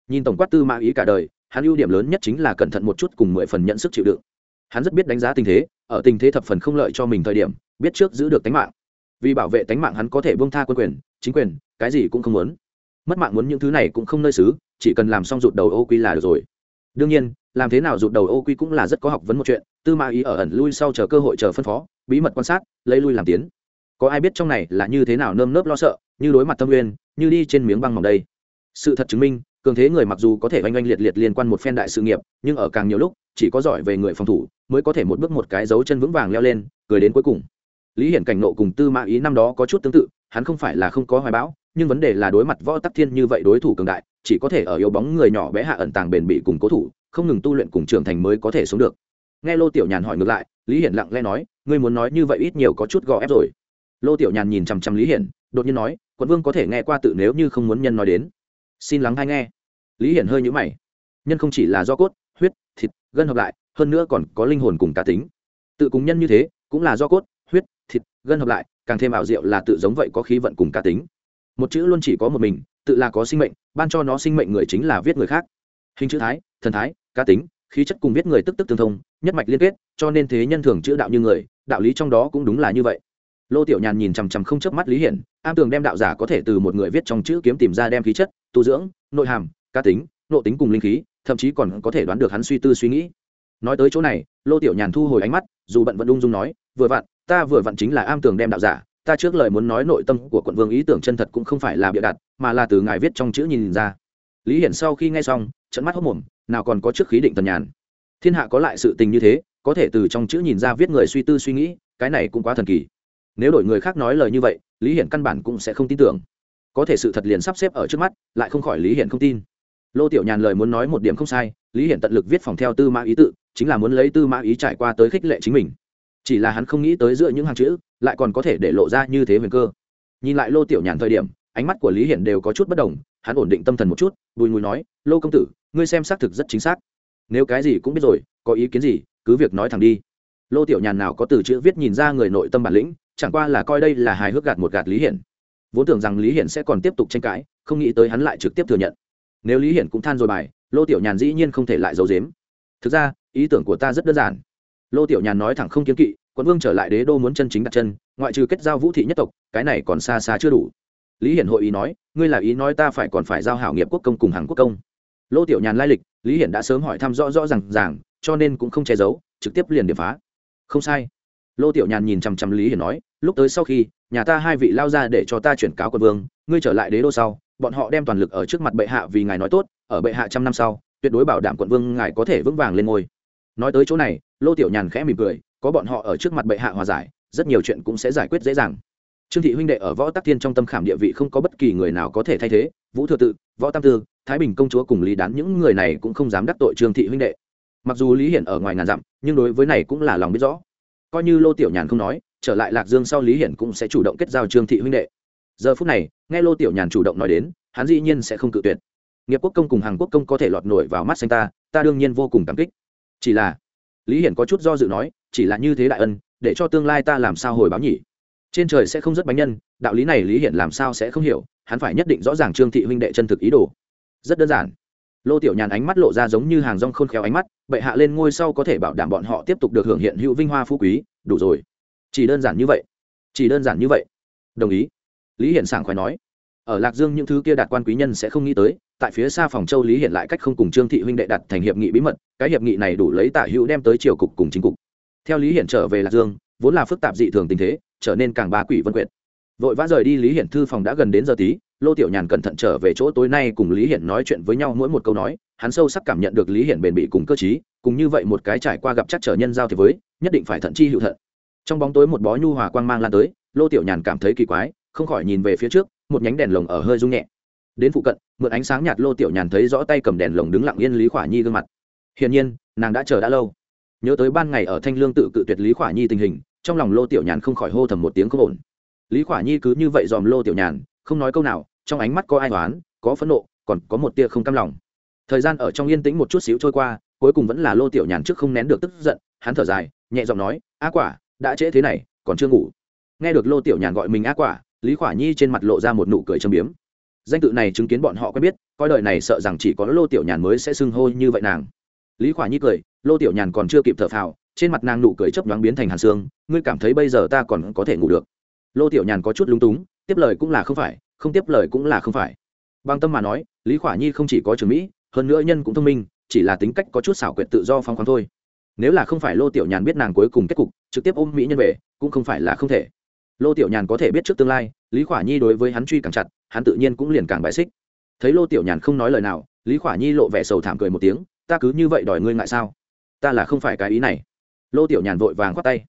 Nhìn tổng quát tư mã ý cả đời, hắn ưu điểm lớn nhất chính là cẩn thận một chút cùng mười phần nhận sức chịu đựng. Hắn rất biết đánh giá tình thế, ở tình thế thập phần không lợi cho mình thời điểm, biết trước giữ được tính mạng. Vì bảo vệ tính mạng hắn có thể buông tha quân quyền, chính quyền, cái gì cũng không muốn. Mất mạng muốn những thứ này cũng không nơi xứ, chỉ cần làm xong rụt đầu ô quy là được rồi. Đương nhiên, làm thế nào rụt đầu ô quy cũng là rất có học vấn một chuyện, tư mã ý ở ẩn lui sau chờ cơ hội chờ phân phó, bí mật quan sát, lấy lui làm tiến có ai biết trong này là như thế nào nơm nớp lo sợ, như đối mặt tâm nguyên, như đi trên miếng băng mỏng đây. Sự thật chứng minh, cường thế người mặc dù có thể oanh oanh liệt liệt liên quan một phen đại sự nghiệp, nhưng ở càng nhiều lúc, chỉ có giỏi về người phòng thủ, mới có thể một bước một cái dấu chân vững vàng leo lên, cười đến cuối cùng. Lý hiển cảnh nộ cùng tư mã ý năm đó có chút tương tự, hắn không phải là không có hoài bão, nhưng vấn đề là đối mặt võ tắc thiên như vậy đối thủ cường đại, chỉ có thể ở yếu bóng người nhỏ bé hạ ẩn tàng bền bỉ cùng cố thủ, không ngừng tu luyện cùng trưởng thành mới có thể sống được. Nghe lô tiểu nhàn hỏi ngược lại, lý hiển lặng lẽ nói, ngươi muốn nói như vậy ít nhiều có chút gò ép rồi lô tiểu nhàn nhìn chằm chằm lý hiển, đột nhiên nói, quận vương có thể nghe qua tự nếu như không muốn nhân nói đến. Xin lắng hay nghe. Lý hiển hơi nhũ mày. Nhân không chỉ là do cốt, huyết, thịt, gân hợp lại, hơn nữa còn có linh hồn cùng cá tính. Tự cùng nhân như thế, cũng là do cốt, huyết, thịt, gân hợp lại, càng thêm ảo diệu là tự giống vậy có khí vận cùng cá tính. Một chữ luôn chỉ có một mình, tự là có sinh mệnh, ban cho nó sinh mệnh người chính là viết người khác. Hình chữ thái, thần thái, cá tính, khí chất cùng viết người tức tức tương thông, nhất mạch liên kết, cho nên thế nhân thường chữ đạo như người, đạo lý trong đó cũng đúng là như vậy lô tiểu nhàn nhìn chằm chằm không chớp mắt lý hiển, am tường đem đạo giả có thể từ một người viết trong chữ kiếm tìm ra đem khí chất, tu dưỡng, nội hàm, cá tính, nộ tính cùng linh khí, thậm chí còn có thể đoán được hắn suy tư suy nghĩ. Nói tới chỗ này, lô tiểu nhàn thu hồi ánh mắt, dù bận vẫn ung dung nói, vừa vặn, ta vừa vặn chính là am tường đem đạo giả, ta trước lời muốn nói nội tâm của quận vương ý tưởng chân thật cũng không phải là bịa đặt, mà là từ ngài viết trong chữ nhìn ra. Lý hiển sau khi nghe xong trận mắt hốc mồm, nào còn có trước khí định tần nhàn? Thiên hạ có lại sự tình như thế, có thể từ trong chữ nhìn ra viết người suy tư suy nghĩ, cái này cũng quá thần kỳ nếu đổi người khác nói lời như vậy, lý hiển căn bản cũng sẽ không tin tưởng. Có thể sự thật liền sắp xếp ở trước mắt, lại không khỏi lý hiển không tin. Lô tiểu nhàn lời muốn nói một điểm không sai, lý hiển tận lực viết phòng theo tư mã ý tự, chính là muốn lấy tư mã ý trải qua tới khích lệ chính mình. Chỉ là hắn không nghĩ tới giữa những hàng chữ, lại còn có thể để lộ ra như thế huyền cơ. Nhìn lại lô tiểu nhàn thời điểm, ánh mắt của lý hiển đều có chút bất đồng, hắn ổn định tâm thần một chút, bùi mùi nói, lô công tử, ngươi xem xác thực rất chính xác. Nếu cái gì cũng biết rồi, có ý kiến gì, cứ việc nói thẳng đi. Lô tiểu nhàn nào có từ chữ viết nhìn ra người nội tâm bản lĩnh chẳng qua là coi đây là hài hước gạt một gạt lý hiển. Vốn tưởng rằng lý hiển sẽ còn tiếp tục tranh cãi, không nghĩ tới hắn lại trực tiếp thừa nhận. Nếu lý hiển cũng than rồi bài, lô tiểu nhàn dĩ nhiên không thể lại giấu dếm thực ra, ý tưởng của ta rất đơn giản. Lô tiểu nhàn nói thẳng không kiếm kỵ, quận vương trở lại đế đô muốn chân chính đặt chân, ngoại trừ kết giao vũ thị nhất tộc, cái này còn xa xa chưa đủ. Lý hiển hội ý nói, ngươi là ý nói ta phải còn phải giao hảo nghiệp quốc công cùng hàng quốc công. Lô tiểu nhàn lai lịch, lý hiển đã sớm hỏi thăm rõ rõ r à n g ràng, cho nên cũng không che giấu, trực tiếp liền điểm phá. Không sai. Lô tiểu nhàn nhìn chằm chằm lý hiển nói lúc tới sau khi, nhà ta hai vị lao ra để cho ta chuyển cáo quận vương, ngươi trở lại đế đô sau, bọn họ đem toàn lực ở trước mặt bệ hạ vì ngài nói tốt, ở bệ hạ trăm năm sau, tuyệt đối bảo đảm quận vương ngài có thể vững vàng lên ngôi. Nói tới chỗ này, lô tiểu nhàn khẽ mỉm cười, có bọn họ ở trước mặt bệ hạ hòa giải, rất nhiều chuyện cũng sẽ giải quyết dễ dàng. Trương thị huynh đệ ở võ tắc thiên trong tâm khảm địa vị không có bất kỳ người nào có thể thay thế, vũ thừa tự, võ tam tư, thái bình công chúa cùng lý đán những người này cũng không dám đắc tội trương thị huynh đệ. Mặc dù lý hiển ở ngoài ngàn dặm, nhưng đối với này cũng là lòng biết rõ. Coi như lô tiểu nhàn không nói trở lại lạc dương sau lý hiển cũng sẽ chủ động kết giao trương thị huynh đệ. Giờ phút này, nghe lô tiểu nhàn chủ động nói đến, hắn dĩ nhiên sẽ không cự tuyệt. Nghiệp quốc công cùng hàng quốc công có thể lọt nổi vào mắt xanh ta ta đương nhiên vô cùng cảm kích. Chỉ là, lý hiển có chút do dự nói, chỉ là như thế đại ân, để cho tương lai ta làm sao hồi báo nhỉ? Trên trời sẽ không rất bánh nhân, đạo lý này lý hiển làm sao sẽ không hiểu, hắn phải nhất định rõ ràng trương thị huynh đệ chân thực ý đồ. Rất đơn giản. Lô tiểu nhàn ánh mắt lộ ra giống như hàng rong khôn khéo ánh mắt, bệ hạ lên ngôi sau có thể bảo đảm bọn họ tiếp tục được hưởng hiện hữu vinh hoa phú quý, đủ rồi chỉ đơn giản như vậy. Chỉ đơn giản như vậy. Đồng ý. Lý hiển sảng khoái nói. Ở lạc dương những thứ kia đạt quan quý nhân sẽ không nghĩ tới, tại phía xa phòng châu lý hiển lại cách không cùng trương thị huynh đệ đặt thành hiệp nghị bí mật, cái hiệp nghị này đủ lấy tả hữu đem tới triều cục cùng chính cục. Theo lý hiển trở về lạc dương, vốn là phức tạp dị thường tình thế, trở nên càng ba quỷ vân quyệt vội vã rời đi lý hiển thư phòng đã gần đến giờ tí, lô tiểu nhàn cẩn thận trở về chỗ tối nay cùng lý hiển nói chuyện với nhau mỗi một câu nói, hắn sâu sắc cảm nhận được lý hiển bền bỉ cùng cơ t cùng như vậy một cái trải qua gặp chắc trở nhân giao thì với, nhất định phải thận chi hữu thận trong bóng tối một bó nhu hòa quang mang lan tới, lô tiểu nhàn cảm thấy kỳ quái, không khỏi nhìn về phía trước, một nhánh đèn lồng ở hơi rung nhẹ. Đến phụ cận, mượn ánh sáng nhạt lô tiểu nhàn thấy rõ tay cầm đèn lồng đứng lặng yên lý khỏa nhi gương mặt. Hiển nhiên, nàng đã chờ đã lâu. Nhớ tới ban ngày ở thanh lương tự cự tuyệt lý khỏa nhi tình hình, trong lòng lô tiểu nhàn không khỏi hô thầm một tiếng không ổn. Lý khỏa nhi cứ như vậy dòm lô tiểu nhàn, không nói câu nào, trong ánh mắt có ai oán, có phẫn nộ, còn có một tia không cam lòng. Thời gian ở trong yên tĩnh một chút xíu trôi qua, cuối cùng vẫn là lô tiểu nhàn trước không nén được tức giận, hắn thở dài, nhẹ giọng nói á quả đã trễ thế này, còn chưa ngủ. Nghe được lô tiểu nhàn gọi mình á quả, lý khỏa nhi trên mặt lộ ra một nụ cười châm biếm. Danh tự này chứng kiến bọn họ quen biết, coi đời này sợ rằng chỉ có lô tiểu nhàn mới sẽ xưng hô như vậy nàng. Lý khỏa nhi cười, lô tiểu nhàn còn chưa kịp thở phào, trên mặt nàng nụ cười chấp nhoáng biến thành hàn xương, ngươi cảm thấy bây giờ ta còn có thể ngủ được? Lô tiểu nhàn có chút lúng túng, tiếp lời cũng là không phải, không tiếp lời cũng là không phải. Bằng tâm mà nói, lý khỏa nhi không chỉ có trường mỹ, hơn nữa nhân cũng thông minh, chỉ là tính cách có chút xảo quyệt tự do phóng khoáng thôi nếu là không phải lô tiểu nhàn biết nàng cuối cùng kết cục, trực tiếp ôm mỹ nhân về, cũng không phải là không thể. Lô tiểu nhàn có thể biết trước tương lai, lý khỏa nhi đối với hắn truy càng chặt, hắn tự nhiên cũng liền càng bại xích. Thấy lô tiểu nhàn không nói lời nào, lý khỏa nhi lộ vẻ sầu thảm cười một tiếng, ta cứ như vậy đòi ngươi ngại sao? Ta là không phải cái ý này. Lô tiểu nhàn vội vàng khoát tay.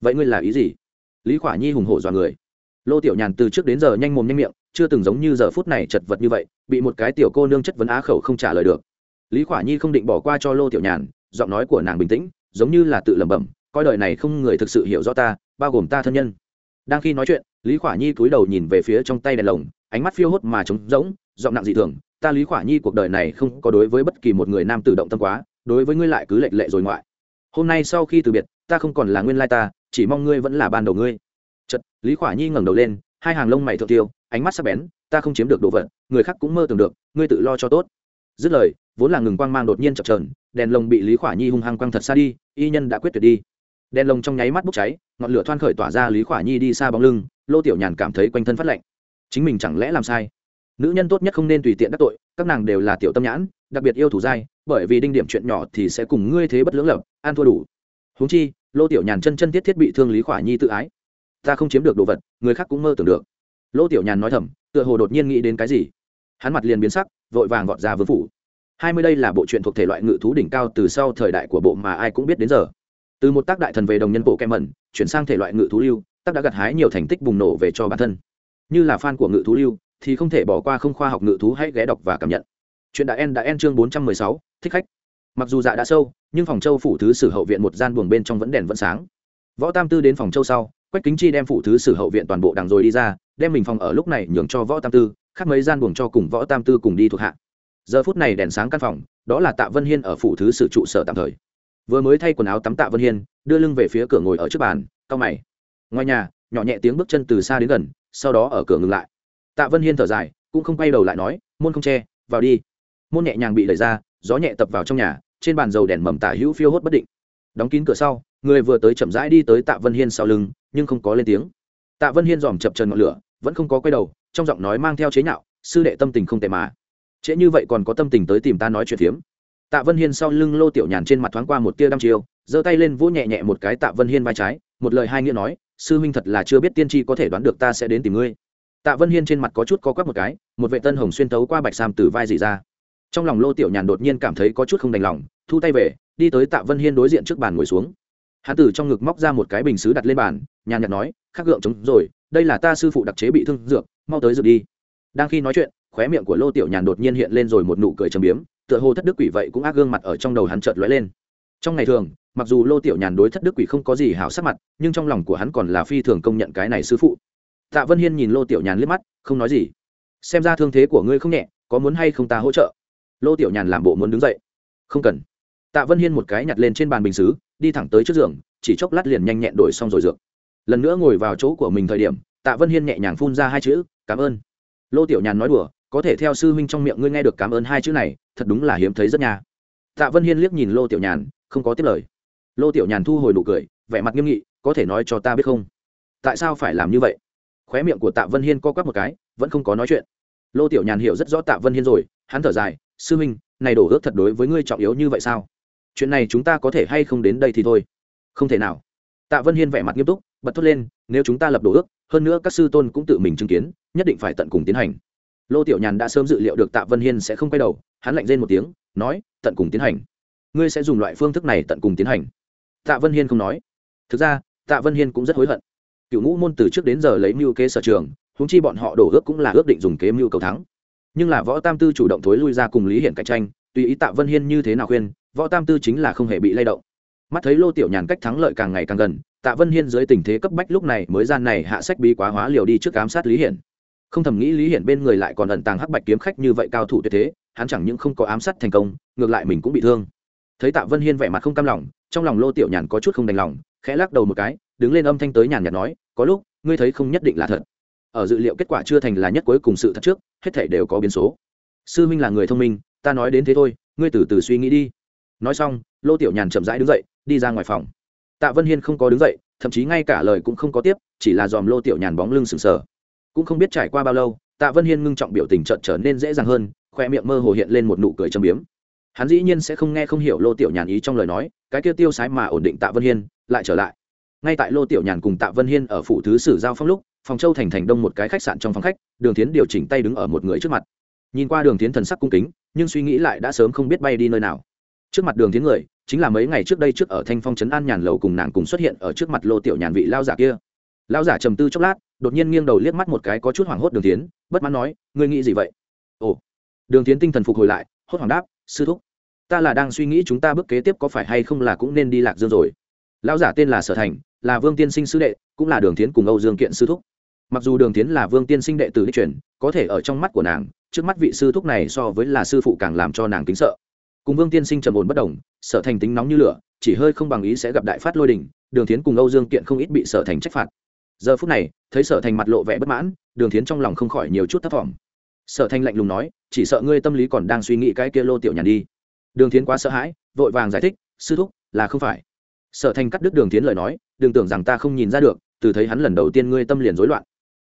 Vậy ngươi là ý gì? Lý khỏa nhi hùng hổ dọa người. Lô tiểu nhàn từ trước đến giờ nhanh mồm nhanh miệng, chưa từng giống như giờ phút này chật vật như vậy, bị một cái tiểu cô nương chất vấn á khẩu không trả lời được. Lý khỏa nhi không định bỏ qua cho lô tiểu nhàn giọng nói của nàng bình tĩnh, giống như là tự lẩm bẩm, coi đời này không người thực sự hiểu rõ ta, bao gồm ta thân nhân. Đang khi nói chuyện, lý khỏa nhi cúi đầu nhìn về phía trong tay đèn lồng, ánh mắt phiêu hốt mà trống rỗng, giọng nặng dị thường, ta lý khỏa nhi, cuộc đời này không có đối với bất kỳ một người nam tự động tâm quá, đối với ngươi lại cứ lệch lệ rồi ngoại. Hôm nay sau khi từ biệt, ta không còn là nguyên lai ta, chỉ mong ngươi vẫn là ban đầu ngươi. Chật lý khỏa nhi ngẩng đầu lên, hai hàng lông mày thượng tiêu, ánh mắt sắc bén, ta không chiếm được đồ vật, người khác cũng mơ tưởng được, ngươi tự lo cho tốt. Dứt lời vốn là ngừng quang mang đột nhiên chập trờn đèn lồng bị lý khỏa nhi hung hăng quăng thật xa đi, y nhân đã quyết tuyệt đi. Đèn lồng trong nháy mắt bốc cháy, ngọn lửa thoan khởi tỏa ra lý khỏa nhi đi xa bóng lưng, lô tiểu nhàn cảm thấy quanh thân phát lạnh. Chính mình chẳng lẽ làm sai? Nữ nhân tốt nhất không nên tùy tiện đắc tội, các nàng đều là tiểu tâm nhãn, đặc biệt yêu thủ dai, bởi vì đinh điểm chuyện nhỏ thì sẽ cùng ngươi thế bất lưỡng lập an thua đủ. Huống chi, lô tiểu nhàn chân chân thiết thiết bị thương lý khỏa nhi tự ái. Ta không chiếm được đồ vật, người khác cũng mơ tưởng được. Lô tiểu nhàn nói thầm, tựa hồ đột nhiên nghĩ đến cái gì. Hắn mặt liền biến sắc, vội vàng gọt ra vương phủ hai mươi đây là bộ truyện thuộc thể loại ngự thú đỉnh cao từ sau thời đại của bộ mà ai cũng biết đến giờ. Từ một tác đại thần về đồng nhân bộ kem mẩn, chuyển sang thể loại ngự thú lưu, tác đã gặt hái nhiều thành tích bùng nổ về cho bản thân. Như là fan của ngự thú lưu, thì không thể bỏ qua không khoa học ngự thú hãy ghé đọc và cảm nhận. Chuyện đã en đã en chương bốn trăm mười sáu, thích khách. Mặc dù dạ đã sâu, nhưng phòng châu phủ thứ sử hậu viện một gian buồng bên trong vẫn đèn vẫn sáng. Võ tam tư đến phòng châu sau, quách kính chi đem phủ thứ sử hậu viện toàn bộ đằng rồi đi ra, đem mình phòng ở lúc này nhường cho võ tam tư, khác mấy gian buồng cho cùng võ tam tư cùng đi thuộc hạ giờ phút này đèn sáng căn phòng, đó là tạ vân hiên ở phủ thứ sử trụ sở tạm thời. Vừa mới thay quần áo tắm tạ vân hiên, đưa lưng về phía cửa ngồi ở trước bàn, cau mày. Ngoài nhà, nhỏ nhẹ tiếng bước chân từ xa đến gần, sau đó ở cửa ngừng lại. Tạ vân hiên thở dài, cũng không quay đầu lại nói, môn không che, vào đi. Môn nhẹ nhàng bị đẩy ra, gió nhẹ tập vào trong nhà, trên bàn dầu đèn mầm tả hữu phiêu hốt bất định. Đóng kín cửa sau, người vừa tới chậm rãi đi tới tạ vân hiên sau lưng, nhưng không có lên tiếng. Tạ vân hiên dòm chập trần ngọn lửa, vẫn không có quay đầu, trong giọng nói mang theo chế nhạo, sư đệ tâm tình không tệ mà trễ như vậy còn có tâm tình tới tìm ta nói chuyện phiếm. Tạ vân hiên sau lưng lô tiểu nhàn trên mặt thoáng qua một tia đăm chiêu, giơ tay lên vỗ nhẹ nhẹ một cái tạ vân hiên vai trái, một lời hai nghĩa nói, sư huynh thật là chưa biết tiên tri có thể đoán được ta sẽ đến tìm ngươi. Tạ vân hiên trên mặt có chút có quắc một cái, một vệ tân hồng xuyên tấu qua bạch sam từ vai dị ra. Trong lòng lô tiểu nhàn đột nhiên cảm thấy có chút không đành lòng, thu tay về, đi tới tạ vân hiên đối diện trước bàn ngồi xuống. Hắn từ trong ngực móc ra một cái bình xứ đặt lên bàn, nhàn nhạt nói, khắc gượng chống rồi, đây là ta sư phụ đặc chế bị thương dược, mau tới dược đi. Đang khi nói chuyện khóe miệng của lô tiểu nhàn đột nhiên hiện lên rồi một nụ cười trầm biếm, tựa hồ thất đức quỷ vậy cũng ác gương mặt ở trong đầu hắn chợt lóe lên. Trong ngày thường, mặc dù lô tiểu nhàn đối thất đức quỷ không có gì hảo sắc mặt, nhưng trong lòng của hắn còn là phi thường công nhận cái này sư phụ. Tạ vân hiên nhìn lô tiểu nhàn liếc mắt, không nói gì. Xem ra thương thế của ngươi không nhẹ, có muốn hay không ta hỗ trợ? Lô tiểu nhàn làm bộ muốn đứng dậy. Không cần. Tạ vân hiên một cái nhặt lên trên bàn bình xứ, đi thẳng tới trước giường, chỉ chốc lát liền nhanh nhẹn đổi xong rồi dược. Lần nữa ngồi vào chỗ của mình thời điểm, tạ vân hiên nhẹ nhàng phun ra hai chữ, cảm ơn. Lô tiểu nhàn nói đùa có thể theo sư huynh trong miệng ngươi nghe được cảm ơn hai chữ này, thật đúng là hiếm thấy rất nha. Tạ vân hiên liếc nhìn lô tiểu nhàn, không có tiếp lời. Lô tiểu nhàn thu hồi nụ cười, vẻ mặt nghiêm nghị, có thể nói cho ta biết không? Tại sao phải làm như vậy? Khóe miệng của tạ vân hiên co quắp một cái, vẫn không có nói chuyện. Lô tiểu nhàn hiểu rất rõ tạ vân hiên rồi, hắn thở dài, sư huynh, này đổ ước thật đối với ngươi trọng yếu như vậy sao? Chuyện này chúng ta có thể hay không đến đây thì thôi. Không thể nào. Tạ vân hiên vẻ mặt nghiêm túc, bật thốt lên, nếu chúng ta lập đổ ước, hơn nữa các sư tôn cũng tự mình chứng kiến, nhất định phải tận cùng tiến hành lô tiểu nhàn đã sớm dự liệu được tạ vân hiên sẽ không quay đầu, hắn lạnh lên một tiếng, nói, tận cùng tiến hành. Ngươi sẽ dùng loại phương thức này tận cùng tiến hành. Tạ vân hiên không nói. Thực ra, tạ vân hiên cũng rất hối hận. Cựu ngũ môn từ trước đến giờ lấy mưu kế sở trường húng chi bọn họ đổ ước cũng là ước định dùng kế mưu cầu thắng. Nhưng là võ tam tư chủ động thối lui ra cùng lý hiển cạnh tranh, tùy ý tạ vân hiên như thế nào khuyên, võ tam tư chính là không hề bị lay động. Mắt thấy lô tiểu nhàn cách thắng lợi càng ngày càng gần, tạ vân hiên dưới tình thế cấp bách lúc này mới gian này hạ sách bí quá hóa liều đi trước ám sát lý hiển không thầm nghĩ lý hiển bên người lại còn ẩn tàng hắc bạch kiếm khách như vậy cao thủ tuyệt thế, hắn chẳng những không có ám sát thành công, ngược lại mình cũng bị thương. Thấy tạ vân hiên vẻ mặt không cam lòng, trong lòng lô tiểu nhàn có chút không đành lòng, khẽ lắc đầu một cái, đứng lên âm thanh tới nhàn nhạt nói, có lúc, ngươi thấy không nhất định là thật. Ở dự liệu kết quả chưa thành là nhất cuối cùng sự thật trước, hết thể đều có biến số. Sư minh là người thông minh, ta nói đến thế thôi, ngươi từ từ suy nghĩ đi. Nói xong, lô tiểu nhàn chậm rãi đứng dậy, đi ra ngoài phòng. Tạ vân hiên không có đứng dậy, thậm chí ngay cả lời cũng không có tiếp, chỉ là dòm lô tiểu nhàn bóng lưng sừng sờ cũng không biết trải qua bao lâu, tạ vân hiên ngưng trọng biểu tình trợn trở nên dễ dàng hơn khoe miệng mơ hồ hiện lên một nụ cười châm biếm. Hắn dĩ nhiên sẽ không nghe không hiểu lô tiểu nhàn ý trong lời nói, cái kia tiêu sái mà ổn định tạ vân hiên, lại trở lại. Ngay tại lô tiểu nhàn cùng tạ vân hiên ở phủ thứ sử giao phong lúc, phòng châu thành thành đông một cái khách sạn trong phòng khách, đường tiến điều chỉnh tay đứng ở một người trước mặt. Nhìn qua đường tiến thần sắc cung kính, nhưng suy nghĩ lại đã sớm không biết bay đi nơi nào. Trước mặt đường tiến người, chính là mấy ngày trước đây trước ở thanh phong trấn an nhàn lầu cùng nàng cùng xuất hiện ở trước mặt lô tiểu nhàn vị lao giả kia. Lao giả trầm tư chốc lát đột nhiên nghiêng đầu liếc mắt một cái có chút hoảng hốt đường tiến bất mãn nói, ngươi nghĩ gì vậy? Ồ. Đường tiến tinh thần phục hồi lại, hốt hoảng đáp, sư thúc, ta là đang suy nghĩ chúng ta bước kế tiếp có phải hay không là cũng nên đi lạc dương rồi. Lão giả tên là sở thành, là vương tiên sinh sư đệ, cũng là đường tiến cùng âu dương kiện sư thúc. Mặc dù đường tiến là vương tiên sinh đệ tử đích truyền, có thể ở trong mắt của nàng, trước mắt vị sư thúc này so với là sư phụ càng làm cho nàng kính sợ. Cùng vương tiên sinh trầm ổn bất đồng sở thành tính nóng như lửa, chỉ hơi không bằng ý sẽ gặp đại phát lôi đình, đường tiến cùng âu dương kiện không ít bị sở thành trách phạt giờ phút này, thấy sở thành mặt lộ vẻ bất mãn, đường tiến trong lòng không khỏi nhiều chút thất vọng sở thành lạnh lùng nói, chỉ sợ ngươi tâm lý còn đang suy nghĩ cái kia lô tiểu nhàn đi. Đường tiến quá sợ hãi, vội vàng giải thích, sư thúc, là không phải. Sở thành cắt đứt đường tiến lời nói, đừng tưởng rằng ta không nhìn ra được, từ thấy hắn lần đầu tiên ngươi tâm liền rối loạn.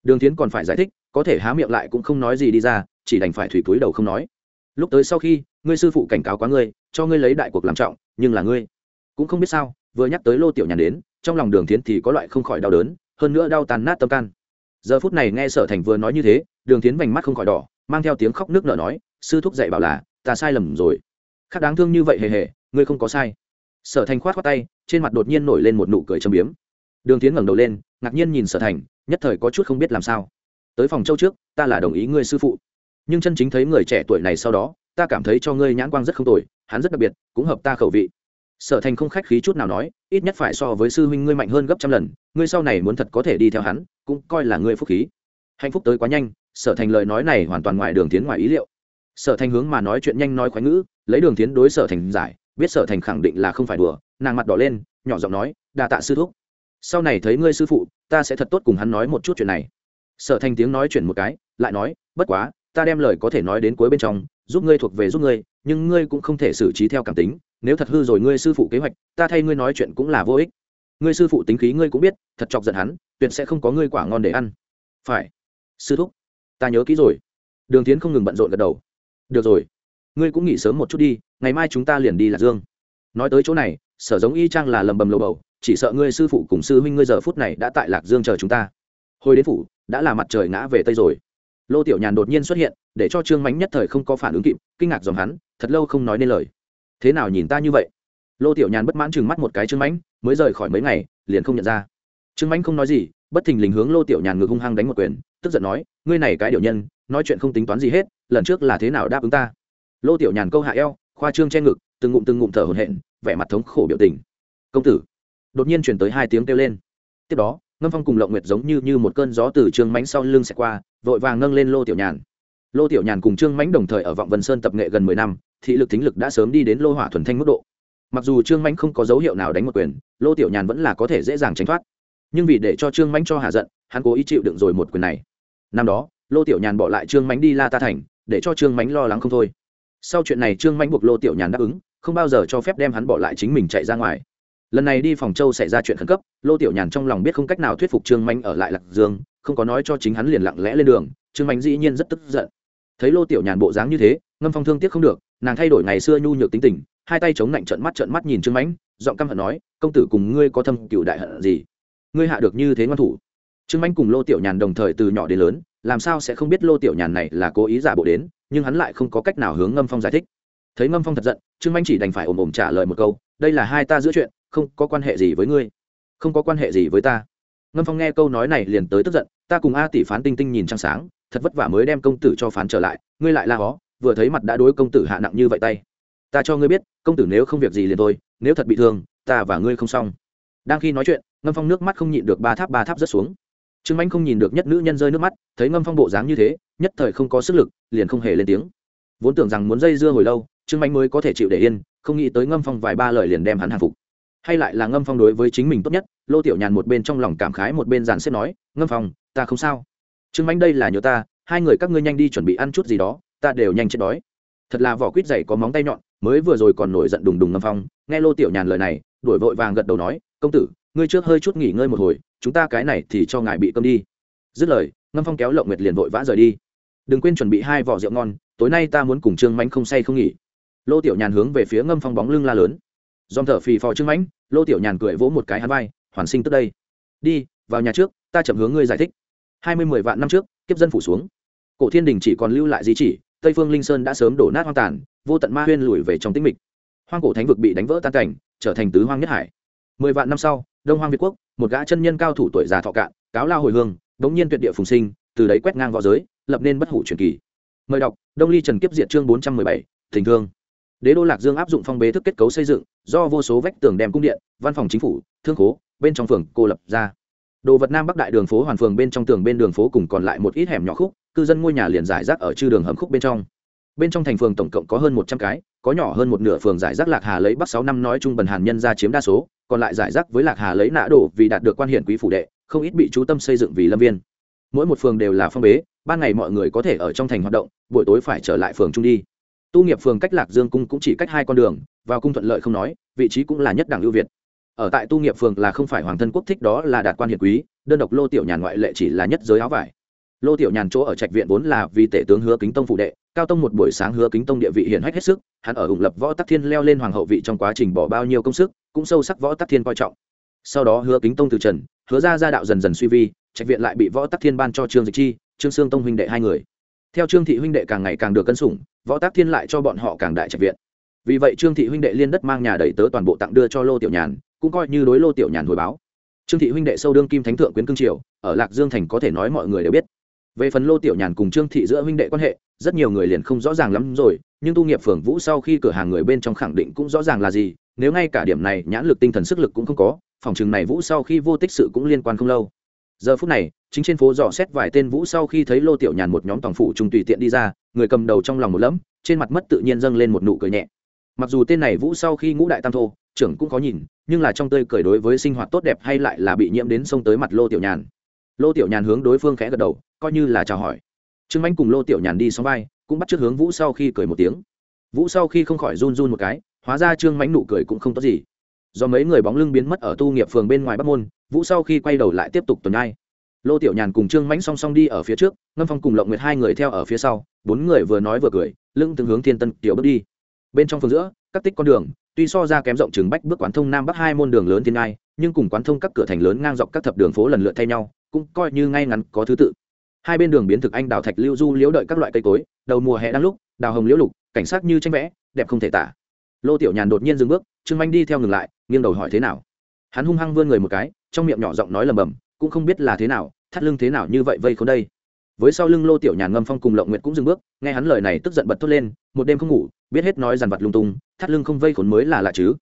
Đường tiến còn phải giải thích, có thể há miệng lại cũng không nói gì đi ra, chỉ đành phải thủy túi đầu không nói. Lúc tới sau khi, ngươi sư phụ cảnh cáo quá ngươi, cho ngươi lấy đại cuộc làm trọng, nhưng là ngươi cũng không biết sao, vừa nhắc tới lô tiểu nhàn đến, trong lòng đường tiến thì có loại không khỏi đau đớn hơn nữa đau tàn nát tâm can. Giờ phút này nghe sở thành vừa nói như thế, đường tiến vành mắt không khỏi đỏ, mang theo tiếng khóc nước nở nói, sư thúc dạy bảo là, ta sai lầm rồi. Khác đáng thương như vậy hề hề, ngươi không có sai. Sở thành khoát khoát tay, trên mặt đột nhiên nổi lên một nụ cười châm biếm. Đường tiến ngẩng đầu lên, ngạc nhiên nhìn sở thành, nhất thời có chút không biết làm sao. Tới phòng châu trước, ta là đồng ý ngươi sư phụ. Nhưng chân chính thấy người trẻ tuổi này sau đó, ta cảm thấy cho ngươi nhãn quang rất không tồi, hắn rất đặc biệt, cũng hợp ta khẩu vị sở thành không khách khí chút nào nói, ít nhất phải so với sư huynh ngươi mạnh hơn gấp trăm lần, ngươi sau này muốn thật có thể đi theo hắn, cũng coi là ngươi phúc khí. Hạnh phúc tới quá nhanh, sở thành lời nói này hoàn toàn ngoài đường tiến ngoài ý liệu. Sở thành hướng mà nói chuyện nhanh nói khoái ngữ, lấy đường tiến đối sở thành giải, biết sở thành khẳng định là không phải đùa, nàng mặt đỏ lên, nhỏ giọng nói, đa tạ sư thúc. Sau này thấy ngươi sư phụ, ta sẽ thật tốt cùng hắn nói một chút chuyện này. Sở thành tiếng nói chuyện một cái, lại nói, bất quá, ta đem lời có thể nói đến cuối bên trong, giúp ngươi thuộc về giúp ngươi, nhưng ngươi cũng không thể xử trí theo cảm tính nếu thật hư rồi ngươi sư phụ kế hoạch, ta thay ngươi nói chuyện cũng là vô ích. Ngươi sư phụ tính khí ngươi cũng biết, thật chọc giận hắn, tuyệt sẽ không có ngươi quả ngon để ăn. Phải. Sư thúc, ta nhớ kỹ rồi. Đường tiến không ngừng bận rộn gật đầu. Được rồi, ngươi cũng nghỉ sớm một chút đi, ngày mai chúng ta liền đi lạc dương. Nói tới chỗ này, sở giống y chang là lầm bầm lầu bầu, chỉ sợ ngươi sư phụ cùng sư huynh ngươi giờ phút này đã tại lạc dương chờ chúng ta. Hồi đến phủ, đã là mặt trời ngã về tây rồi. Lô tiểu nhàn đột nhiên xuất hiện, để cho trương mánh nhất thời không có phản ứng kịp, kinh ngạc dòng hắn, thật lâu không nói nên lời thế nào nhìn ta như vậy? Lô tiểu nhàn bất mãn chừng mắt một cái trương mãnh, mới rời khỏi mấy ngày, liền không nhận ra. Trương mãnh không nói gì, bất thình lình hướng lô tiểu nhàn ngược hung hăng đánh một quyền, tức giận nói, ngươi này cái điều nhân, nói chuyện không tính toán gì hết, lần trước là thế nào đáp ứng ta? Lô tiểu nhàn câu hạ eo, khoa trương che ngực, từng ngụm từng ngụm thở hổn hển, vẻ mặt thống khổ biểu tình. Công tử. Đột nhiên chuyển tới hai tiếng kêu lên. Tiếp đó, ngâm phong cùng lộng nguyệt giống như như một cơn gió từ trương mánh sau lưng xẹt qua, vội vàng nâng lên lô tiểu nhàn lô tiểu nhàn cùng trương mãnh đồng thời ở vọng vân sơn tập nghệ gần mười năm, thị lực thính lực đã sớm đi đến lô hỏa thuần thanh mức độ. Mặc dù trương mãnh không có dấu hiệu nào đánh một quyền, lô tiểu nhàn vẫn là có thể dễ dàng tránh thoát. Nhưng vì để cho trương mãnh cho hạ giận, hắn cố ý chịu đựng rồi một quyền này. Năm đó, lô tiểu nhàn bỏ lại trương mãnh đi la ta thành, để cho trương mãnh lo lắng không thôi. Sau chuyện này trương mãnh buộc lô tiểu nhàn đáp ứng, không bao giờ cho phép đem hắn bỏ lại chính mình chạy ra ngoài. Lần này đi phòng châu xảy ra chuyện khẩn cấp, lô tiểu nhàn trong lòng biết không cách nào thuyết phục trương mãnh ở lại lạc dương, không có nói cho chính hắn liền lặng lẽ lên đường, trương mãnh dĩ nhiên rất tức giận thấy lô tiểu nhàn bộ dáng như thế, ngâm phong thương tiếc không được, nàng thay đổi ngày xưa nhu nhược tính tình, hai tay chống lạnh trận mắt trận mắt nhìn trương mãnh, giọng căm hận nói, công tử cùng ngươi có thâm cựu đại hận gì? Ngươi hạ được như thế ngoan thủ. Trương mãnh cùng lô tiểu nhàn đồng thời từ nhỏ đến lớn, làm sao sẽ không biết lô tiểu nhàn này là cố ý giả bộ đến, nhưng hắn lại không có cách nào hướng ngâm phong giải thích. Thấy ngâm phong thật giận, trương mãnh chỉ đành phải ồm ồm trả lời một câu, đây là hai ta giữa chuyện, không có quan hệ gì với ngươi. Không có quan hệ gì với ta. Ngâm phong nghe câu nói này liền tới tức giận, ta cùng a tỷ phán tinh tinh nhìn trăng sáng thật vất vả mới đem công tử cho phán trở lại, ngươi lại la hó, vừa thấy mặt đã đối công tử hạ nặng như vậy tay. Ta cho ngươi biết, công tử nếu không việc gì liền thôi, nếu thật bị thương, ta và ngươi không xong. Đang khi nói chuyện, ngâm phong nước mắt không nhịn được ba tháp ba tháp rất xuống. Trương anh không nhìn được nhất nữ nhân rơi nước mắt, thấy ngâm phong bộ dáng như thế, nhất thời không có sức lực, liền không hề lên tiếng. Vốn tưởng rằng muốn dây dưa hồi lâu, trương anh mới có thể chịu để yên, không nghĩ tới ngâm phong vài ba lời liền đem hắn hàng phục. Hay lại là ngâm phong đối với chính mình tốt nhất, lô tiểu nhàn một bên trong lòng cảm khái một bên dàn xếp nói, ngâm phong, ta không sao trương Mạnh đây là nhớ ta, hai người các ngươi nhanh đi chuẩn bị ăn chút gì đó, ta đều nhanh chết đói. Thật là vỏ quýt dày có móng tay nhọn, mới vừa rồi còn nổi giận đùng đùng ngâm phong. Nghe lô tiểu nhàn lời này, đuổi vội vàng gật đầu nói, công tử, ngươi trước hơi chút nghỉ ngơi một hồi, chúng ta cái này thì cho ngài bị cơm đi. Dứt lời, ngâm phong kéo lộng nguyệt liền vội vã rời đi. Đừng quên chuẩn bị hai vỏ rượu ngon, tối nay ta muốn cùng trương mánh không say không nghỉ. Lô tiểu nhàn hướng về phía ngâm phong bóng lưng la lớn. Dòm thở phì phò trương mánh lô tiểu nhàn cười vỗ một cái hắn vai, hoàn sinh tức đây. Đi, vào nhà trước, ta chậm hướng ngươi giải thích hai mươi mười vạn năm trước, kiếp dân phủ xuống. Cổ thiên đình chỉ còn lưu lại di chỉ, tây phương linh sơn đã sớm đổ nát hoang tàn, vô tận ma huyên lùi về trong tĩnh mịch. Hoang cổ thánh vực bị đánh vỡ tan cảnh, trở thành tứ hoang nhất hải. Mười vạn năm sau, đông hoang việt quốc, một gã chân nhân cao thủ tuổi già thọ cạn, cáo lao hồi hương, đống nhiên tuyệt địa phùng sinh, từ đấy quét ngang v õ giới, lập nên bất hủ truyền kỳ. Mời đọc, đông ly trần kiếp diệt chương bốn trăm mười bảy tình thương. Đế đô lạc dương áp dụng phong bế thức kết cấu xây dựng, do vô số vách tường đem cung điện, văn phòng chính phủ, thương khố, bên trong phường cô lập ra đồ vật nam bắc đại đường phố hoàn phường bên trong tường bên đường phố cùng còn lại một ít hẻm nhỏ khúc, cư dân ngôi nhà liền giải rác ở chư đường hầm khúc bên trong. Bên trong thành phường tổng cộng có hơn một trăm cái, có nhỏ hơn một nửa phường giải rác lạc hà lấy bắc sáu năm nói chung bần hàn nhân ra chiếm đa số, còn lại giải rác với lạc hà lấy nã đổ vì đạt được quan hiển quý phủ đệ, không ít bị chú tâm xây dựng vì lâm viên. Mỗi một phường đều là phong bế, ban ngày mọi người có thể ở trong thành hoạt động, buổi tối phải trở lại phường trung đi. Tu nghiệp phường cách lạc dương cung cũng chỉ cách hai con đường, vào cung thuận lợi không nói, vị trí cũng là nhất đẳng ưu việt ở tại tu nghiệp phường là không phải hoàng thân quốc thích đó là đạt quan hiển quý, đơn độc lô tiểu nhàn ngoại lệ chỉ là nhất giới áo vải. Lô tiểu nhàn chỗ ở trạch viện vốn là vì tể tướng hứa kính tông phụ đệ, cao tông một buổi sáng hứa kính tông địa vị hiển hách hết sức, hắn ở ủng lập võ tắc thiên leo lên hoàng hậu vị trong quá trình bỏ bao nhiêu công sức, cũng sâu sắc võ tắc thiên coi trọng. Sau đó hứa kính tông từ trần, hứa ra gia đạo dần dần suy vi, trạch viện lại bị võ tắc thiên ban cho trương dịch chi, trương sương tông huynh đệ hai người. Theo trương thị huynh đệ càng ngày càng được cân sủng, võ tắc thiên lại cho bọn họ càng đại trạch viện. Vì vậy trương thị huynh đệ liên đất mang nhà đẩy tớ toàn bộ tặng đưa cho lô tiểu nhàn cũng coi như đối lô tiểu nhàn hồi báo. Trương thị huynh đệ sâu đương kim thánh thượng quyến cương triều, ở lạc dương thành có thể nói mọi người đều biết. Về phần lô tiểu nhàn cùng trương thị giữa huynh đệ quan hệ, rất nhiều người liền không rõ ràng lắm rồi, nhưng tu nghiệp phường vũ sau khi cửa hàng người bên trong khẳng định cũng rõ ràng là gì, nếu ngay cả điểm này nhãn lực tinh thần sức lực cũng không có, phòng chừng này vũ sau khi vô tích sự cũng liên quan không lâu. Giờ phút này, chính trên phố dò xét vài tên vũ sau khi thấy lô tiểu nhàn một nhóm tòng phụ trùng tùy tiện đi ra, người cầm đầu trong lòng một lẫm, trên mặt mất tự nhiên dâng lên một nụ cười nhẹ mặc dù tên này vũ sau khi ngũ đại tam thô, trưởng cũng có nhìn, nhưng là trong tơi cười đối với sinh hoạt tốt đẹp hay lại là bị nhiễm đến sông tới mặt lô tiểu nhàn. Lô tiểu nhàn hướng đối phương khẽ gật đầu, coi như là chào hỏi. Trương anh cùng lô tiểu nhàn đi xong vai, cũng bắt t hướng vũ sau khi cười một tiếng. Vũ sau khi không khỏi run run một cái, hóa ra trương mãnh nụ cười cũng không tốt gì. Do mấy người bóng lưng biến mất ở tu nghiệp phường bên ngoài bắc môn, vũ sau khi quay đầu lại tiếp tục tuần ai. Lô tiểu nhàn cùng trương mãnh song song đi ở phía trước, ngâm phong cùng lộng nguyệt hai người theo ở phía sau, bốn người vừa nói vừa cười, lưng từng hướng thiên tân tiểu bước đi bên trong phương giữa, các tích con đường, tuy so ra kém rộng chừng bách bước quán thông nam bắc hai môn đường lớn thiên ai nhưng cùng quán thông các cửa thành lớn ngang dọc các thập đường phố lần lượt thay nhau, cũng coi như ngay ngắn có thứ tự. Hai bên đường biến thực anh đào thạch lưu du liễu đợi các loại cây cối, đầu mùa hè đang lúc, đào hồng liễu lục, cảnh sát như tranh vẽ, đẹp không thể tả. Lô tiểu nhàn đột nhiên dừng bước, trương anh đi theo ngừng lại, nghiêng đầu hỏi thế nào. Hắn hung hăng vươn người một cái, trong miệng nhỏ giọng nói lầm bầm cũng không biết là thế nào, thắt lưng thế nào như vậy vây khốn đây. Với sau lưng lô tiểu nhàn ngâm phong cùng lộng nguyệt cũng dừng bước, nghe hắn lời này tức giận bật thốt lên, một đêm không ngủ biết hết nói dằn vặt lung tung, thắt lưng không vây khốn mới là lạ chứ.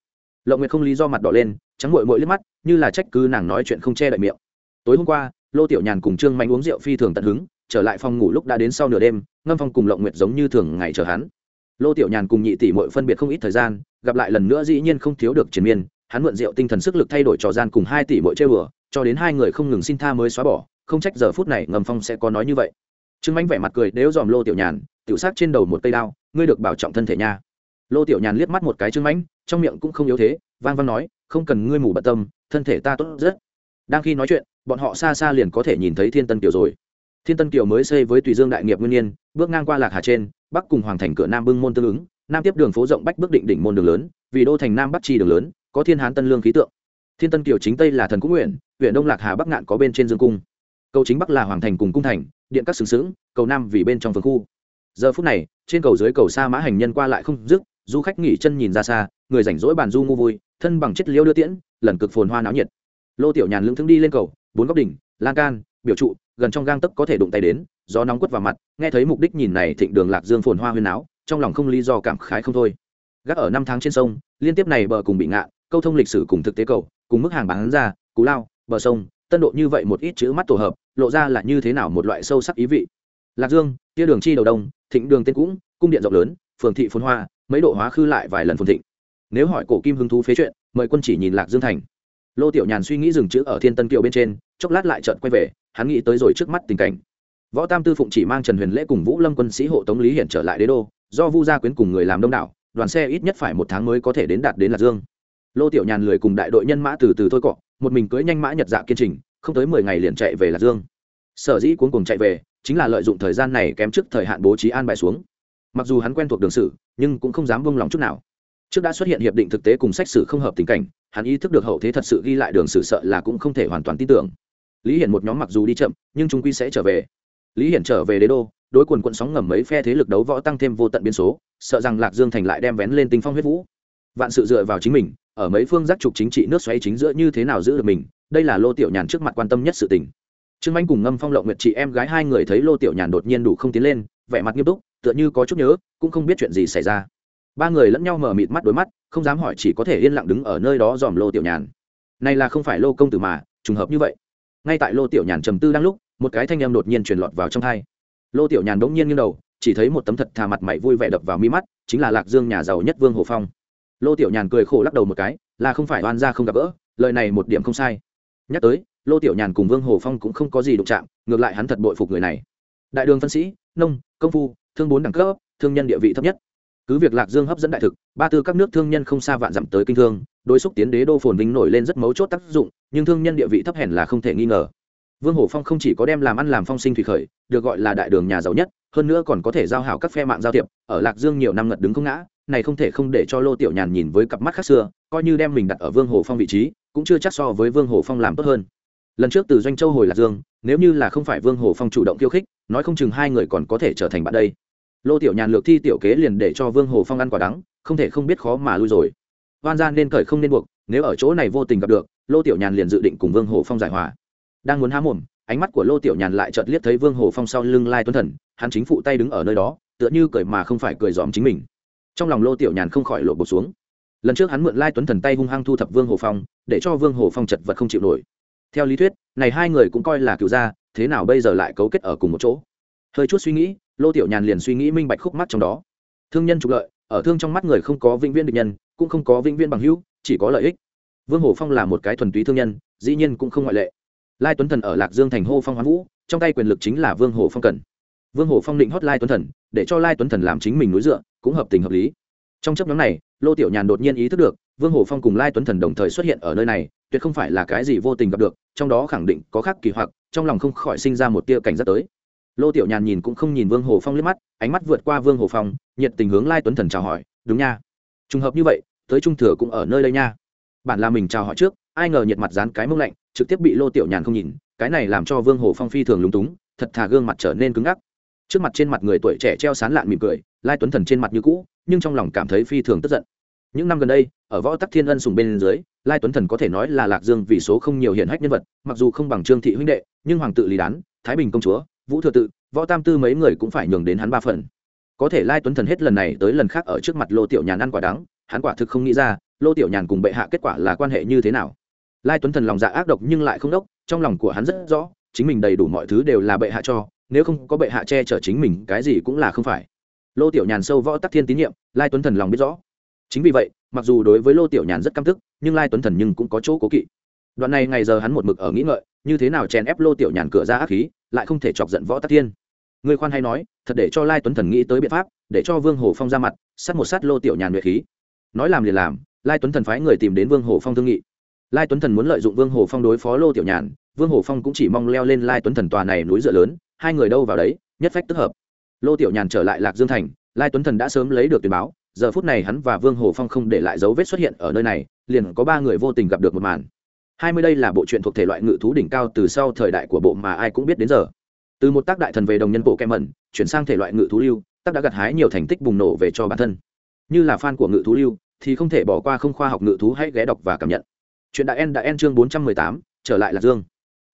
Lộng nguyệt không lý do mặt đỏ lên, trắng mội mội liếc mắt, như là trách cứ nàng nói chuyện không che đậy miệng. Tối hôm qua, lô tiểu nhàn cùng trương mạnh uống rượu phi thường tận hứng, trở lại phòng ngủ lúc đã đến sau nửa đêm, ngâm phong cùng lộng nguyệt giống như thường ngày chờ hắn. Lô tiểu nhàn cùng nhị tỷ mội phân biệt không ít thời gian, gặp lại lần nữa dĩ nhiên không thiếu được triền miên, hắn mượn rượu tinh thần sức lực thay đổi trò gian cùng hai tỷ mội chơi bừa, cho đến hai người không ngừng xin tha mới xóa bỏ, không trách giờ phút này ngầm phong sẽ có nói như vậy. Trương Mạnh vẻ mặt cười đếu dòm lô tiểu nhàn, tiểu sát trên đầu một cây đao ngươi được bảo trọng thân thể nha. Lô tiểu nhàn liếc mắt một cái trương mãnh, trong miệng cũng không yếu thế, vang vang nói, không cần ngươi mù bận tâm, thân thể ta tốt rất. Đang khi nói chuyện, bọn họ xa xa liền có thể nhìn thấy thiên tân kiều rồi. Thiên tân kiều mới xây với tùy dương đại nghiệp nguyên nhiên, bước ngang qua lạc hà trên, bắc cùng hoàng thành cửa nam bưng môn tương ứng, nam tiếp đường phố rộng bách bước định đỉnh môn đường lớn, vì đô thành nam bắc chi đường lớn, có thiên hán tân lương khí tượng. Thiên tân kiều chính tây là thần cũng nguyện, huyện đông lạc hà bắc ngạn có bên trên dương cung. Cầu chính bắc là hoàng thành cùng cung thành, điện các xứng xứng, cầu nam vì bên trong vườn khu giờ phút này, trên cầu dưới cầu xa mã hành nhân qua lại không dứt, du khách nghỉ chân nhìn ra xa, người rảnh rỗi bàn du ngu vui, thân bằng chất liêu đưa tiễn, lần cực phồn hoa náo nhiệt. Lô tiểu nhàn lững thương đi lên cầu, bốn góc đỉnh, lan can, biểu trụ, gần trong gang tấc có thể đụng tay đến, gió nóng quất vào mặt, nghe thấy mục đích nhìn này thịnh đường lạc dương phồn hoa huyên áo trong lòng không lý do cảm khái không thôi. Gác ở năm tháng trên sông, liên tiếp này bờ cùng bị ngạ, câu thông lịch sử cùng thực tế cầu, cùng mức hàng bán ra, cú lao, bờ sông, tân độ như vậy một ít chữ mắt tổ hợp, lộ ra là như thế nào một loại sâu sắc ý vị lạc dương, tia đường chi đầu đông, thịnh đường tên cũng, cung điện rộng lớn, phường thị phồn hoa, mấy độ hóa khư lại vài lần phồn thịnh. Nếu hỏi cổ kim hứng thú phế chuyện, mời quân chỉ nhìn lạc dương thành. Lô tiểu nhàn suy nghĩ dừng chữ ở thiên tân kiều bên trên, chốc lát lại trợn quay về, hắn nghĩ tới rồi trước mắt tình cảnh. Võ tam tư phụng chỉ mang trần huyền lễ cùng vũ lâm quân sĩ hộ tống lý hiển trở lại đế đô, do vu gia quyến cùng người làm đông đảo, đoàn xe ít nhất phải một tháng mới có thể đến đạt đến lạc dương. Lô tiểu nhàn lười cùng đại đội nhân mã từ từ thôi cọ, một mình cưỡi nhanh mã nhật dạ kiên trình, không tới mười ngày liền chạy về lạc dương. Sở dĩ cuốn cùng chạy về chính là lợi dụng thời gian này kém trước thời hạn bố trí an bài xuống. Mặc dù hắn quen thuộc đường sử, nhưng cũng không dám buông lòng chút nào. Trước đã xuất hiện hiệp định thực tế cùng sách sử không hợp tình cảnh, hắn ý thức được hậu thế thật sự ghi lại đường sử sợ là cũng không thể hoàn toàn tin tưởng. Lý hiển một nhóm mặc dù đi chậm, nhưng chúng quy sẽ trở về. Lý hiển trở về đế đô, đối quần quận sóng ngầm mấy phe thế lực đấu võ tăng thêm vô tận biến số, sợ rằng lạc dương thành lại đem vén lên tinh phong huyết vũ. Vạn sự dựa vào chính mình, ở mấy phương giác trục chính trị nước xoáy chính giữa như thế nào giữ được mình, đây là lô tiểu nhàn trước mặt quan tâm nhất sự tình trương anh cùng ngâm phong, lộng nguyệt chị em gái hai người thấy lô tiểu nhàn đột nhiên đủ không tiến lên, vẻ mặt nghiêm túc, tựa như có chút nhớ, cũng không biết chuyện gì xảy ra. Ba người lẫn nhau mở mịt mắt đối mắt, không dám hỏi chỉ có thể yên lặng đứng ở nơi đó dòm lô tiểu nhàn. Này là không phải lô công tử mà, trùng hợp như vậy. Ngay tại lô tiểu nhàn trầm tư đang lúc, một cái thanh âm đột nhiên truyền lọt vào trong thai lô tiểu nhàn bỗng nhiên nghiêng đầu, chỉ thấy một tấm thật thà mặt mày vui vẻ đập vào mi mắt, chính là lạc dương nhà giàu nhất vương hồ phong. Lô tiểu nhàn cười khổ lắc đầu một cái, là không phải oan ra không gặp gỡ, lời này một điểm không sai. Nhắc tới lô tiểu nhàn cùng vương hồ phong cũng không có gì đụng chạm, ngược lại hắn thật bội phục người này. Đại đường phân sĩ, nông, công phu, thương bốn đẳng cấp, thương nhân địa vị thấp nhất. Cứ việc lạc dương hấp dẫn đại thực, ba tư các nước thương nhân không xa vạn dặm tới kinh thương, đối xúc tiến đế đô phồn vinh nổi lên rất mấu chốt tác dụng, nhưng thương nhân địa vị thấp hèn là không thể nghi ngờ. Vương hổ phong không chỉ có đem làm ăn làm phong sinh thủy khởi, được gọi là đại đường nhà giàu nhất, hơn nữa còn có thể giao hảo các phe mạng giao thiệp, ở lạc dương nhiều năm ngật đứng không ngã, này không thể không để cho lô tiểu nhàn nhìn với cặp mắt khác xưa, coi như đem mình đặt ở vương hồ phong vị trí, cũng chưa chắc so với vương hồ phong làm tốt hơn lần trước từ doanh châu hồi lạc dương, nếu như là không phải vương hồ phong chủ động khiêu khích, nói không chừng hai người còn có thể trở thành bạn đây. Lô tiểu nhàn lược thi tiểu kế liền để cho vương hồ phong ăn quả đắng, không thể không biết khó mà lui rồi. Oan gian nên cởi không nên buộc, nếu ở chỗ này vô tình gặp được, lô tiểu nhàn liền dự định cùng vương hồ phong giải hòa. Đang muốn há mồm, ánh mắt của lô tiểu nhàn lại chợt liếc thấy vương hồ phong sau lưng lai tuấn thần, hắn chính phụ tay đứng ở nơi đó, tựa như cười mà không phải cười dòm chính mình. Trong lòng lô tiểu nhàn không khỏi lộ bột xuống. Lần trước hắn mượn lai tuấn thần tay hung hăng thu thập vương hồ phong, để cho vương hồ phong chật vật không chịu nổi theo lý thuyết, này hai người cũng coi là cựu gia, thế nào bây giờ lại cấu kết ở cùng một chỗ? Hơi chút suy nghĩ, lô tiểu nhàn liền suy nghĩ minh bạch khúc mắt trong đó. Thương nhân trục lợi, ở thương trong mắt người không có vĩnh viễn địch nhân, cũng không có vĩnh viễn bằng hữu, chỉ có lợi ích. Vương hồ phong là một cái thuần túy thương nhân, dĩ nhiên cũng không ngoại lệ. Lai tuấn thần ở lạc dương thành hô phong hoán vũ, trong tay quyền lực chính là vương hồ phong cần. Vương hồ phong định hót lai tuấn thần, để cho lai tuấn thần làm chính mình núi dựa, cũng hợp tình hợp lý. Trong chấp nhóm này, lô tiểu nhàn đột nhiên ý thức được, vương hồ phong cùng lai tuấn thần đồng thời xuất hiện ở nơi này, tuyệt không phải là cái gì vô tình gặp được trong đó khẳng định có khác kỳ hoặc, trong lòng không khỏi sinh ra một tia cảnh giác tới. Lô tiểu nhàn nhìn cũng không nhìn vương hồ phong liếc mắt, ánh mắt vượt qua vương hồ phong, nhiệt tình hướng lai tuấn thần chào hỏi, đúng nha. Trùng hợp như vậy, tới trung thừa cũng ở nơi đây nha. Bản là mình chào hỏi trước, ai ngờ nhiệt mặt dán cái mông lạnh, trực tiếp bị lô tiểu nhàn không nhìn, cái này làm cho vương hồ phong phi thường lúng túng, thật thà gương mặt trở nên cứng ngắc. Trước mặt trên mặt người tuổi trẻ treo sán lạn mỉm cười, lai tuấn thần trên mặt như cũ, nhưng trong lòng cảm thấy phi thường tức giận. Những năm gần đây, ở võ tắc thiên ân sùng bên dưới lai tuấn thần có thể nói là lạc dương vì số không nhiều hiển hách nhân vật, mặc dù không bằng trương thị huynh đệ, nhưng hoàng tự lý đán, thái bình công chúa, vũ thừa tự, võ tam tư mấy người cũng phải nhường đến hắn ba phần. Có thể lai tuấn thần hết lần này tới lần khác ở trước mặt lô tiểu nhàn ăn quả đắng, hắn quả thực không nghĩ ra, lô tiểu nhàn cùng bệ hạ kết quả là quan hệ như thế nào. Lai tuấn thần lòng dạ ác độc nhưng lại không đốc, trong lòng của hắn rất rõ, chính mình đầy đủ mọi thứ đều là bệ hạ cho, nếu không có bệ hạ che chở chính mình, cái gì cũng là không phải. Lô tiểu nhàn sâu võ tắc thiên tín nhiệm, lai tuấn thần lòng biết rõ. Chính vì vậy mặc dù đối với lô tiểu nhàn rất căm tức, nhưng lai tuấn thần nhưng cũng có chỗ cố kỵ. Đoạn này ngày giờ hắn một mực ở nghĩ ngợi, như thế nào chèn ép lô tiểu nhàn cửa ra ác khí, lại không thể chọc giận võ tắc thiên. Người khoan hay nói, thật để cho lai tuấn thần nghĩ tới biện pháp, để cho vương hồ phong ra mặt, sát một sát lô tiểu nhàn nguyệt khí. Nói làm liền làm, lai tuấn thần phái người tìm đến vương hồ phong thương nghị. Lai tuấn thần muốn lợi dụng vương hồ phong đối phó lô tiểu nhàn, vương hồ phong cũng chỉ mong leo lên lai tuấn thần tòa này núi dựa lớn, hai người đâu vào đấy, nhất phách tức hợp. Lô tiểu nhàn trở lại lạc dương thành, lai tuấn thần đã sớm lấy được tin báo giờ phút này hắn và vương hồ phong không để lại dấu vết xuất hiện ở nơi này, liền có ba người vô tình gặp được một màn. Hai mươi đây là bộ truyện thuộc thể loại ngự thú đỉnh cao từ sau thời đại của bộ mà ai cũng biết đến giờ. Từ một tác đại thần về đồng nhân bộ kem mẩn, chuyển sang thể loại ngự thú lưu, tác đã gặt hái nhiều thành tích bùng nổ về cho bản thân. Như là fan của ngự thú lưu, thì không thể bỏ qua không khoa học ngự thú hãy ghé đọc và cảm nhận. Chuyện đại en đã en chương bốn trăm mười tám, trở lại là dương.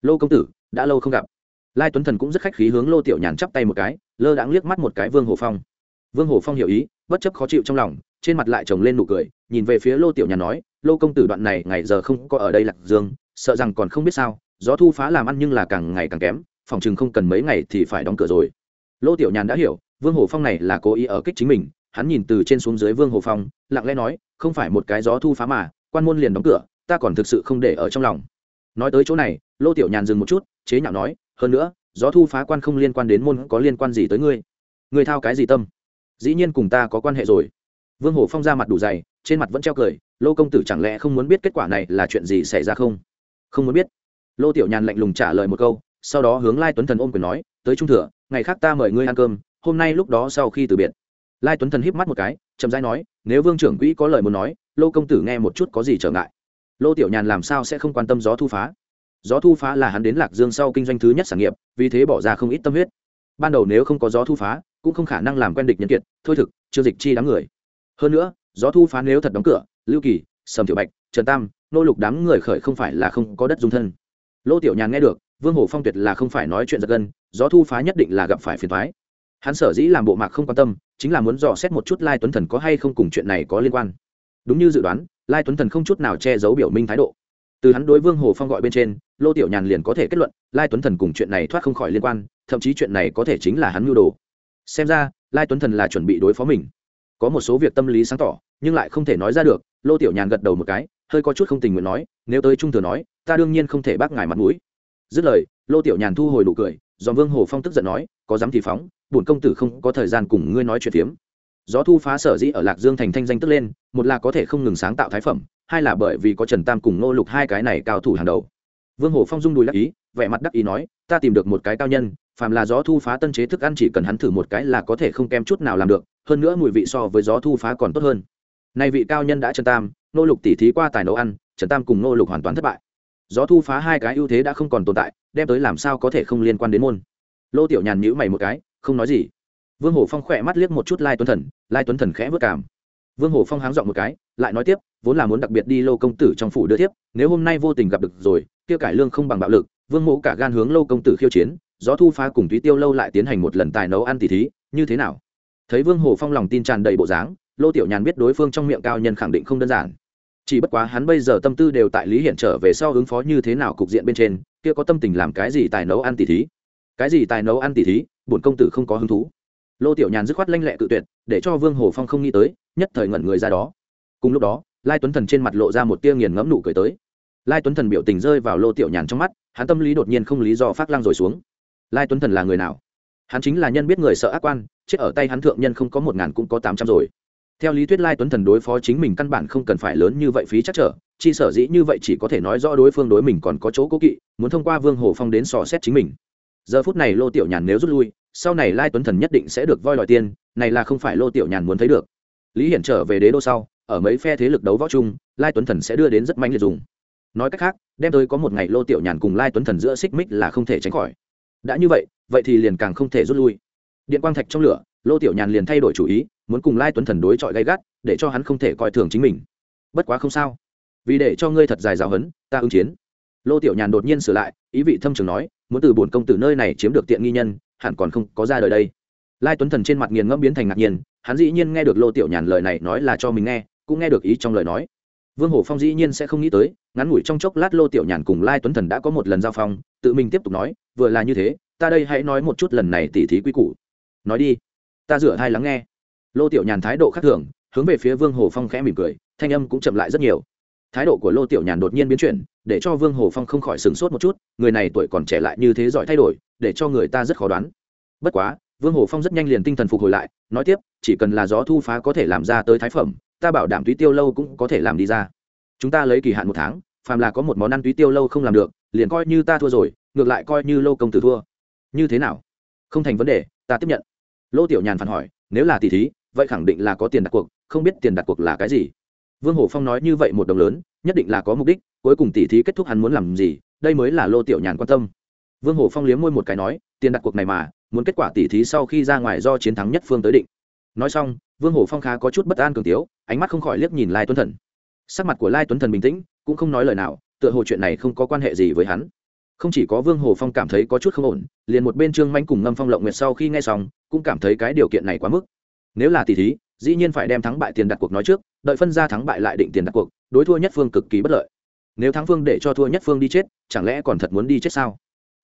Lô công tử, đã lâu không gặp. Lai tuấn thần cũng rất khách khí hướng lô tiểu nhàn chắp tay một cái, lơ đãng liếc mắt một cái vương hồ phong. Vương hồ phong hiểu ý bất chấp khó chịu trong lòng, trên mặt lại trồng lên nụ cười, nhìn về phía lô tiểu nhàn nói, lô công tử đoạn này ngày giờ không có ở đây lạc dương, sợ rằng còn không biết sao, gió thu phá làm ăn nhưng là càng ngày càng kém, phòng chừng không cần mấy ngày thì phải đóng cửa rồi. Lô tiểu nhàn đã hiểu, vương hồ phong này là cố ý ở kích chính mình, hắn nhìn từ trên xuống dưới vương hồ phong, lặng lẽ nói, không phải một cái gió thu phá mà, quan môn liền đóng cửa, ta còn thực sự không để ở trong lòng. Nói tới chỗ này, lô tiểu nhàn dừng một chút, chế nhạo nói, hơn nữa, gió thu phá quan không liên quan đến môn có liên quan gì tới ngươi? Ngươi thao cái gì tâm? Dĩ nhiên cùng ta có quan hệ rồi. Vương hổ phong ra mặt đủ dày, trên mặt vẫn treo cười, lô công tử chẳng lẽ không muốn biết kết quả này là chuyện gì xảy ra không? Không muốn biết. Lô tiểu nhàn lạnh lùng trả lời một câu, sau đó hướng lai tuấn thần ôm quyền nói, tới trung thừa, ngày khác ta mời ngươi ăn cơm, hôm nay lúc đó sau khi từ biệt. Lai tuấn thần híp mắt một cái, chậm rãi nói, nếu vương trưởng quỹ có lời muốn nói, lô công tử nghe một chút có gì trở ngại. Lô tiểu nhàn làm sao sẽ không quan tâm gió thu phá? Gió thu phá là hắn đến lạc dương sau kinh doanh thứ nhất sản nghiệp, vì thế bỏ ra không ít tâm huyết. Ban đầu nếu không có gió thu phá cũng không khả năng làm quen địch nhân kiệt, thôi thực, chưa dịch chi đám người. Hơn nữa, gió thu phá nếu thật đóng cửa, lưu kỳ, sầm tiểu bạch, trần tam, nô lục đám người khởi không phải là không có đất dung thân. Lô tiểu nhàn nghe được, vương hồ phong tuyệt là không phải nói chuyện giật gân, gió thu phá nhất định là gặp phải phiền thoái hắn sở dĩ làm bộ mạc không quan tâm, chính là muốn dò xét một chút lai tuấn thần có hay không cùng chuyện này có liên quan. Đúng như dự đoán, lai tuấn thần không chút nào che giấu biểu minh thái độ. Từ hắn đối vương hồ phong gọi bên trên, lô tiểu nhàn liền có thể kết luận, lai tuấn thần cùng chuyện này thoát không khỏi liên quan, thậm chí chuyện này có thể chính là hắn mưu đồ xem ra, lai tuấn thần là chuẩn bị đối phó mình. Có một số việc tâm lý sáng tỏ, nhưng lại không thể nói ra được, lô tiểu nhàn gật đầu một cái, hơi có chút không tình nguyện nói, nếu tới trung thừa nói, ta đương nhiên không thể bác ngài mặt mũi. Dứt lời, lô tiểu nhàn thu hồi nụ cười dòm vương hồ phong tức giận nói, có dám thì phóng, bổn công tử không có thời gian cùng ngươi nói chuyện phiếm. Gió thu phá sở dĩ ở lạc dương thành thanh danh tức lên, một là có thể không ngừng sáng tạo thái phẩm, hai là bởi vì có trần tam cùng nô lục hai cái này cao thủ hàng đầu vương hồ phong dung đùi đắc ý, vẻ mặt đắc ý nói, ta tìm được một cái cao nhân, phàm là gió thu phá tân chế thức ăn chỉ cần hắn thử một cái là có thể không kém chút nào làm được, hơn nữa mùi vị so với gió thu phá còn tốt hơn. Nay vị cao nhân đã trần tam, nô lục tỉ thí qua tài nấu ăn, trần tam cùng nô lục hoàn toàn thất bại. Gió thu phá hai cái ưu thế đã không còn tồn tại, đem tới làm sao có thể không liên quan đến môn. Lô tiểu nhàn nhữ mày một cái, không nói gì. Vương hổ phong khỏe mắt liếc một chút lai tuấn thần, lai tuấn thần khẽ vất cảm vương hổ phong háng dọn một cái, lại nói tiếp, vốn là muốn đặc biệt đi lô công tử trong phủ đưa tiếp, nếu hôm nay vô tình gặp được rồi, kia cải lương không bằng bạo lực, vương mộ cả gan hướng lô công tử khiêu chiến, gió thu phá cùng túy tiêu lâu lại tiến hành một lần tài nấu ăn tỉ thí, như thế nào? Thấy vương hồ phong lòng tin tràn đầy bộ dáng, lô tiểu nhàn biết đối phương trong miệng cao nhân khẳng định không đơn giản. Chỉ bất quá hắn bây giờ tâm tư đều tại lý hiện trở về sau ứng phó như thế nào cục diện bên trên, kia có tâm tình làm cái gì tài nấu ăn tỉ thí? Cái gì tài nấu ăn tỉ thí? Bổn công tử không có hứng thú. Lô tiểu nhàn dứt khoát lanh lẹ tự tuyệt, để cho vương hồ phong không nghĩ tới nhất thời ngẩn người ra đó. Cùng lúc đó, lai tuấn thần trên mặt lộ ra một tia nghiền ngẫm nụ cười tới. Lai tuấn thần biểu tình rơi vào lô tiểu nhàn trong mắt, hắn tâm lý đột nhiên không lý do phát lăng rồi xuống. Lai tuấn thần là người nào? Hắn chính là nhân biết người sợ ác quan, chết ở tay hắn thượng nhân không có một ngàn cũng có tám trăm rồi. Theo lý thuyết lai tuấn thần đối phó chính mình căn bản không cần phải lớn như vậy phí chắc trở, chi sở dĩ như vậy chỉ có thể nói rõ đối phương đối mình còn có chỗ cố kỵ, muốn thông qua vương hồ phong đến sò xét chính mình. Giờ phút này lô tiểu nhàn nếu rút lui, sau này lai tuấn thần nhất định sẽ được voi đòi tiên này là không phải lô tiểu nhàn muốn thấy được lý hiển trở về đế đô sau, ở mấy phe thế lực đấu võ chung, lai tuấn thần sẽ đưa đến rất mạnh liệt dùng. Nói cách khác, đem tới có một ngày lô tiểu nhàn cùng lai tuấn thần giữa xích mích là không thể tránh khỏi. Đã như vậy vậy thì liền càng không thể rút lui. Điện quang thạch trong lửa, lô tiểu nhàn liền thay đổi chủ ý, muốn cùng lai tuấn thần đối chọi gay gắt, để cho hắn không thể coi thường chính mình. Bất quá không sao. Vì để cho ngươi thật dài giáo hấn ta ứng chiến. Lô tiểu nhàn đột nhiên sửa lại, ý vị thâm trường nói, muốn từ bổn công từ nơi này chiếm được tiện nghi nhân, hẳn còn không có ra đời đây. Lai tuấn thần trên mặt nghiền ngẫm biến thành ngạc nhiên hắn dĩ nhiên nghe được lô tiểu nhàn lời này nói là cho mình nghe, cũng nghe được ý trong lời nói. Vương hổ phong dĩ nhiên sẽ không nghĩ tới, ngắn ngủi trong chốc lát lô tiểu nhàn cùng lai tuấn thần đã có một lần giao phong, tự mình tiếp tục nói, vừa là như thế, ta đây hãy nói một chút lần này tỉ thí quy củ. Nói đi. Ta rửa thai lắng nghe. Lô tiểu nhàn thái độ khác thường, hướng về phía vương hồ phong khẽ mỉm cười, thanh âm cũng chậm lại rất nhiều. Thái độ của lô tiểu nhàn đột nhiên biến chuyển, để cho vương hồ phong không khỏi sửng sốt một chút, người này tuổi còn trẻ lại như thế giỏi thay đổi, để cho người ta rất khó đoán. Bất quá vương hồ phong rất nhanh liền tinh thần phục hồi lại, nói tiếp, chỉ cần là gió thu phá có thể làm ra tới thái phẩm, ta bảo đảm túy tiêu lâu cũng có thể làm đi ra. Chúng ta lấy kỳ hạn một tháng, phàm là có một món ăn túy tiêu lâu không làm được, liền coi như ta thua rồi, ngược lại coi như lô công tử thua. Như thế nào? Không thành vấn đề, ta tiếp nhận. Lô tiểu nhàn phản hỏi, nếu là tỷ thí, vậy khẳng định là có tiền đặt cuộc, không biết tiền đặt cuộc là cái gì. Vương hổ phong nói như vậy một đồng lớn, nhất định là có mục đích, cuối cùng tỷ thí kết thúc hắn muốn làm gì, đây mới là lô tiểu nhàn quan tâm. Vương hổ phong liếm môi một cái nói, tiền đặt cuộc này mà muốn kết quả tỷ thí sau khi ra ngoài do chiến thắng nhất phương tới định. Nói xong, vương hổ phong khá có chút bất an cường tiếu, ánh mắt không khỏi liếc nhìn lai tuấn thần. Sắc mặt của lai tuấn thần bình tĩnh, cũng không nói lời nào, tựa hồ chuyện này không có quan hệ gì với hắn. Không chỉ có vương hồ phong cảm thấy có chút không ổn, liền một bên trương manh cùng ngâm phong lộng nguyệt sau khi nghe xong, cũng cảm thấy cái điều kiện này quá mức. Nếu là tỷ thí, dĩ nhiên phải đem thắng bại tiền đặt cuộc nói trước, đợi phân ra thắng bại lại định tiền đặt cuộc, đối thua nhất phương cực kỳ bất lợi. Nếu thắng phương để cho thua nhất phương đi chết, chẳng lẽ còn thật muốn đi chết sao?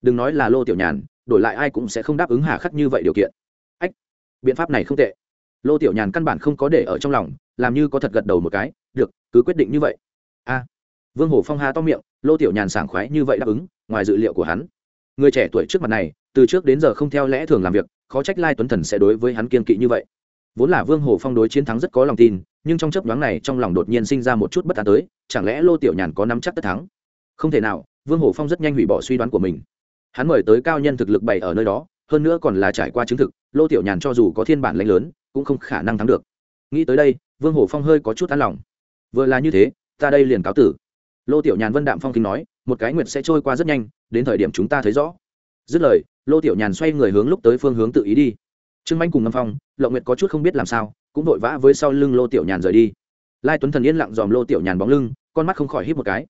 Đừng nói là lô tiểu nhàn đổi lại ai cũng sẽ không đáp ứng hà khắc như vậy điều kiện. Ách, biện pháp này không tệ. Lô tiểu nhàn căn bản không có để ở trong lòng, làm như có thật gật đầu một cái, được, cứ quyết định như vậy. A. Vương hồ phong hà to miệng, lô tiểu nhàn sảng khoái như vậy đáp ứng, ngoài dự liệu của hắn. Người trẻ tuổi trước mặt này, từ trước đến giờ không theo lẽ thường làm việc, khó trách lai tuấn thần sẽ đối với hắn kiên kỵ như vậy. Vốn là vương hồ phong đối chiến thắng rất có lòng tin, nhưng trong chấp nhoáng này trong lòng đột nhiên sinh ra một chút bất an tới, chẳng lẽ lô tiểu nhàn có nắm chắc tất thắng? Không thể nào, vương hồ phong rất nhanh hủy bỏ suy đoán của mình hắn mời tới cao nhân thực lực bày ở nơi đó, hơn nữa còn là trải qua chứng thực, lô tiểu nhàn cho dù có thiên bản lãnh lớn, cũng không khả năng thắng được. Nghĩ tới đây, vương hồ phong hơi có chút an lòng. Vừa là như thế, ta đây liền cáo tử. Lô tiểu nhàn vân đạm phong kính nói, một cái nguyệt sẽ trôi qua rất nhanh, đến thời điểm chúng ta thấy rõ. Dứt lời, lô tiểu nhàn xoay người hướng lúc tới phương hướng tự ý đi. Trương manh cùng ngâm phong, lộng nguyệt có chút không biết làm sao, cũng vội vã với sau lưng lô tiểu nhàn rời đi. Lai tuấn thần yên lặng dòm lô tiểu nhàn bóng lưng, con mắt không khỏi hít một cái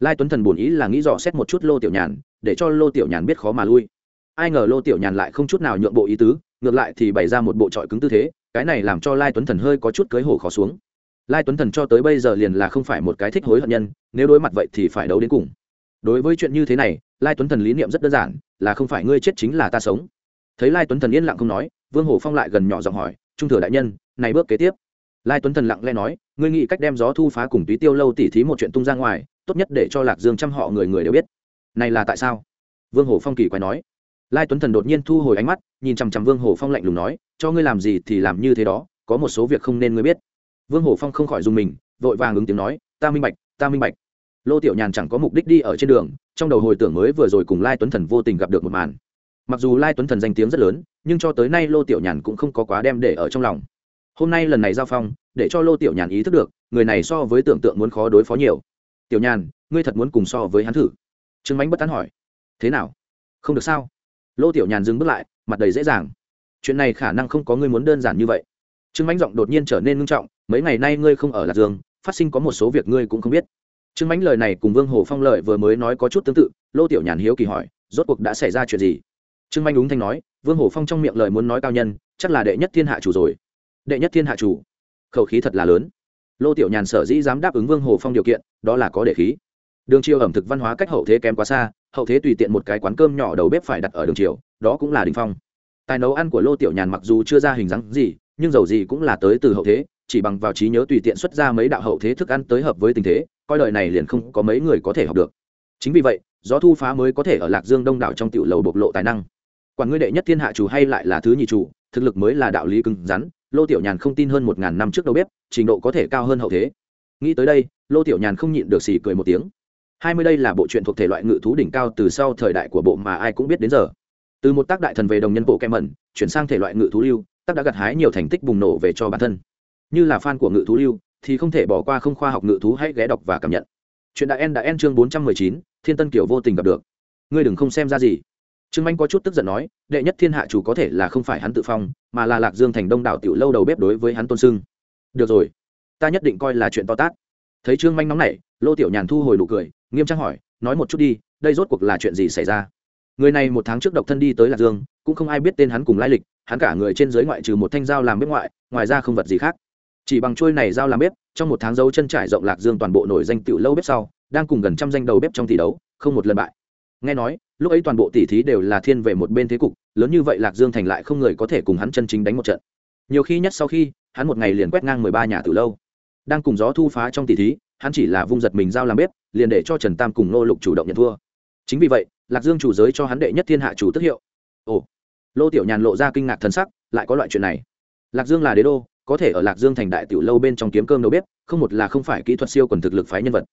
lai tuấn thần buồn ý là nghĩ dò xét một chút lô tiểu nhàn, để cho lô tiểu nhàn biết khó mà lui. Ai ngờ lô tiểu nhàn lại không chút nào nhượng bộ ý tứ, ngược lại thì bày ra một bộ trọi cứng tư thế, cái này làm cho lai tuấn thần hơi có chút cưới hổ khó xuống. Lai tuấn thần cho tới bây giờ liền là không phải một cái thích hối hận nhân, nếu đối mặt vậy thì phải đấu đến cùng. Đối với chuyện như thế này, lai tuấn thần lý niệm rất đơn giản, là không phải ngươi chết chính là ta sống. Thấy lai tuấn thần yên lặng không nói, vương hồ phong lại gần nhỏ giọng hỏi, trung thừa đại nhân, này bước kế tiếp? Lai tuấn thần lặng lẽ nói ngươi nghĩ cách đem gió thu phá cùng túy tiêu lâu tỉ thí một chuyện tung ra ngoài, tốt nhất để cho lạc dương trăm họ người người đều biết. Này là tại sao? Vương hồ phong kỳ quay nói. Lai tuấn thần đột nhiên thu hồi ánh mắt, nhìn chằm chằm vương hồ phong lạnh lùng nói, cho ngươi làm gì thì làm như thế đó, có một số việc không nên ngươi biết. Vương hồ phong không khỏi dùng mình, vội vàng ứng tiếng nói, ta minh bạch, ta minh bạch. Lô tiểu nhàn chẳng có mục đích đi ở trên đường, trong đầu hồi tưởng mới vừa rồi cùng lai tuấn thần vô tình gặp được một màn. Mặc dù lai tuấn thần danh tiếng rất lớn, nhưng cho tới nay lô tiểu nhàn cũng không có quá đem để ở trong lòng hôm nay lần này giao phong, để cho lô tiểu nhàn ý thức được, người này so với tưởng tượng muốn khó đối phó nhiều. Tiểu nhàn, ngươi thật muốn cùng so với hắn thử? Trương mánh bất tán hỏi. Thế nào? Không được sao? Lô tiểu nhàn dừng bước lại, mặt đầy dễ dàng. Chuyện này khả năng không có ngươi muốn đơn giản như vậy. Trương mánh giọng đột nhiên trở nên ngưng trọng, mấy ngày nay ngươi không ở lạc dương, phát sinh có một số việc ngươi cũng không biết. Trương mánh lời này cùng vương hồ phong lợi vừa mới nói có chút tương tự, lô tiểu nhàn hiếu kỳ hỏi, rốt cuộc đã xảy ra chuyện gì? Trương manh đúng thanh nói, vương hồ phong trong miệng lời muốn nói cao nhân, chắc là đệ nhất thiên hạ chủ rồi đệ nhất thiên hạ chủ. Khẩu khí thật là lớn. Lô tiểu nhàn sở dĩ dám đáp ứng vương hồ phong điều kiện, đó là có đệ khí. Đường triều ẩm thực văn hóa cách hậu thế kém quá xa, hậu thế tùy tiện một cái quán cơm nhỏ đầu bếp phải đặt ở đường triều, đó cũng là đình phong. Tài nấu ăn của lô tiểu nhàn mặc dù chưa ra hình dáng gì, nhưng dầu gì cũng là tới từ hậu thế, chỉ bằng vào trí nhớ tùy tiện xuất ra mấy đạo hậu thế thức ăn tới hợp với tình thế, coi đời này liền không có mấy người có thể học được. Chính vì vậy, gió thu phá mới có thể ở lạc dương đông đảo trong tiểu lầu bộc lộ tài năng. Quản ngươi đệ nhất thiên hạ chủ hay lại là thứ nhị chủ, thực lực mới là đạo lý cứng rắn lô tiểu nhàn không tin hơn một ngàn năm trước đầu bếp, trình độ có thể cao hơn hậu thế. Nghĩ tới đây, lô tiểu nhàn không nhịn được xì cười một tiếng. Hai mươi đây là bộ truyện thuộc thể loại ngự thú đỉnh cao từ sau thời đại của bộ mà ai cũng biết đến giờ. Từ một tác đại thần về đồng nhân bộ kem mẩn, chuyển sang thể loại ngự thú lưu, tác đã gặt hái nhiều thành tích bùng nổ về cho bản thân. Như là fan của ngự thú lưu, thì không thể bỏ qua không khoa học ngự thú hãy ghé đọc và cảm nhận. Chuyện đại en đã en chương bốn trăm mười chín, thiên tân kiểu vô tình gặp được. Ngươi đừng không xem ra gì trương anh có chút tức giận nói, đệ nhất thiên hạ chủ có thể là không phải hắn tự phong, mà là lạc dương thành đông đảo tiểu lâu đầu bếp đối với hắn tôn sưng. Được rồi, ta nhất định coi là chuyện to tát. Thấy trương manh nóng nảy, lô tiểu nhàn thu hồi nụ cười, nghiêm trang hỏi, nói một chút đi, đây rốt cuộc là chuyện gì xảy ra? Người này một tháng trước độc thân đi tới lạc dương, cũng không ai biết tên hắn cùng lai lịch, hắn cả người trên giới ngoại trừ một thanh dao làm bếp ngoại, ngoài ra không vật gì khác. Chỉ bằng trôi này dao làm bếp, trong một tháng dấu chân trải rộng lạc dương toàn bộ nổi danh tiểu lâu bếp sau, đang cùng gần trăm danh đầu bếp trong tỷ đấu, không một lần bại. Nghe nói lúc ấy toàn bộ tỷ thí đều là thiên về một bên thế cục, lớn như vậy lạc dương thành lại không người có thể cùng hắn chân chính đánh một trận. Nhiều khi nhất sau khi, hắn một ngày liền quét ngang mười ba nhà từ lâu. Đang cùng gió thu phá trong tỷ thí, hắn chỉ là vung giật mình giao làm bếp, liền để cho trần tam cùng nô lục chủ động nhận thua. Chính vì vậy, lạc dương chủ giới cho hắn đệ nhất thiên hạ chủ tức hiệu. Ồ. Lô tiểu nhàn lộ ra kinh ngạc thân sắc, lại có loại chuyện này. Lạc dương là đế đô, có thể ở lạc dương thành đại tiểu lâu bên trong kiếm cơm đầu bếp, không một là không phải kỹ thuật siêu quần thực lực phái nhân vật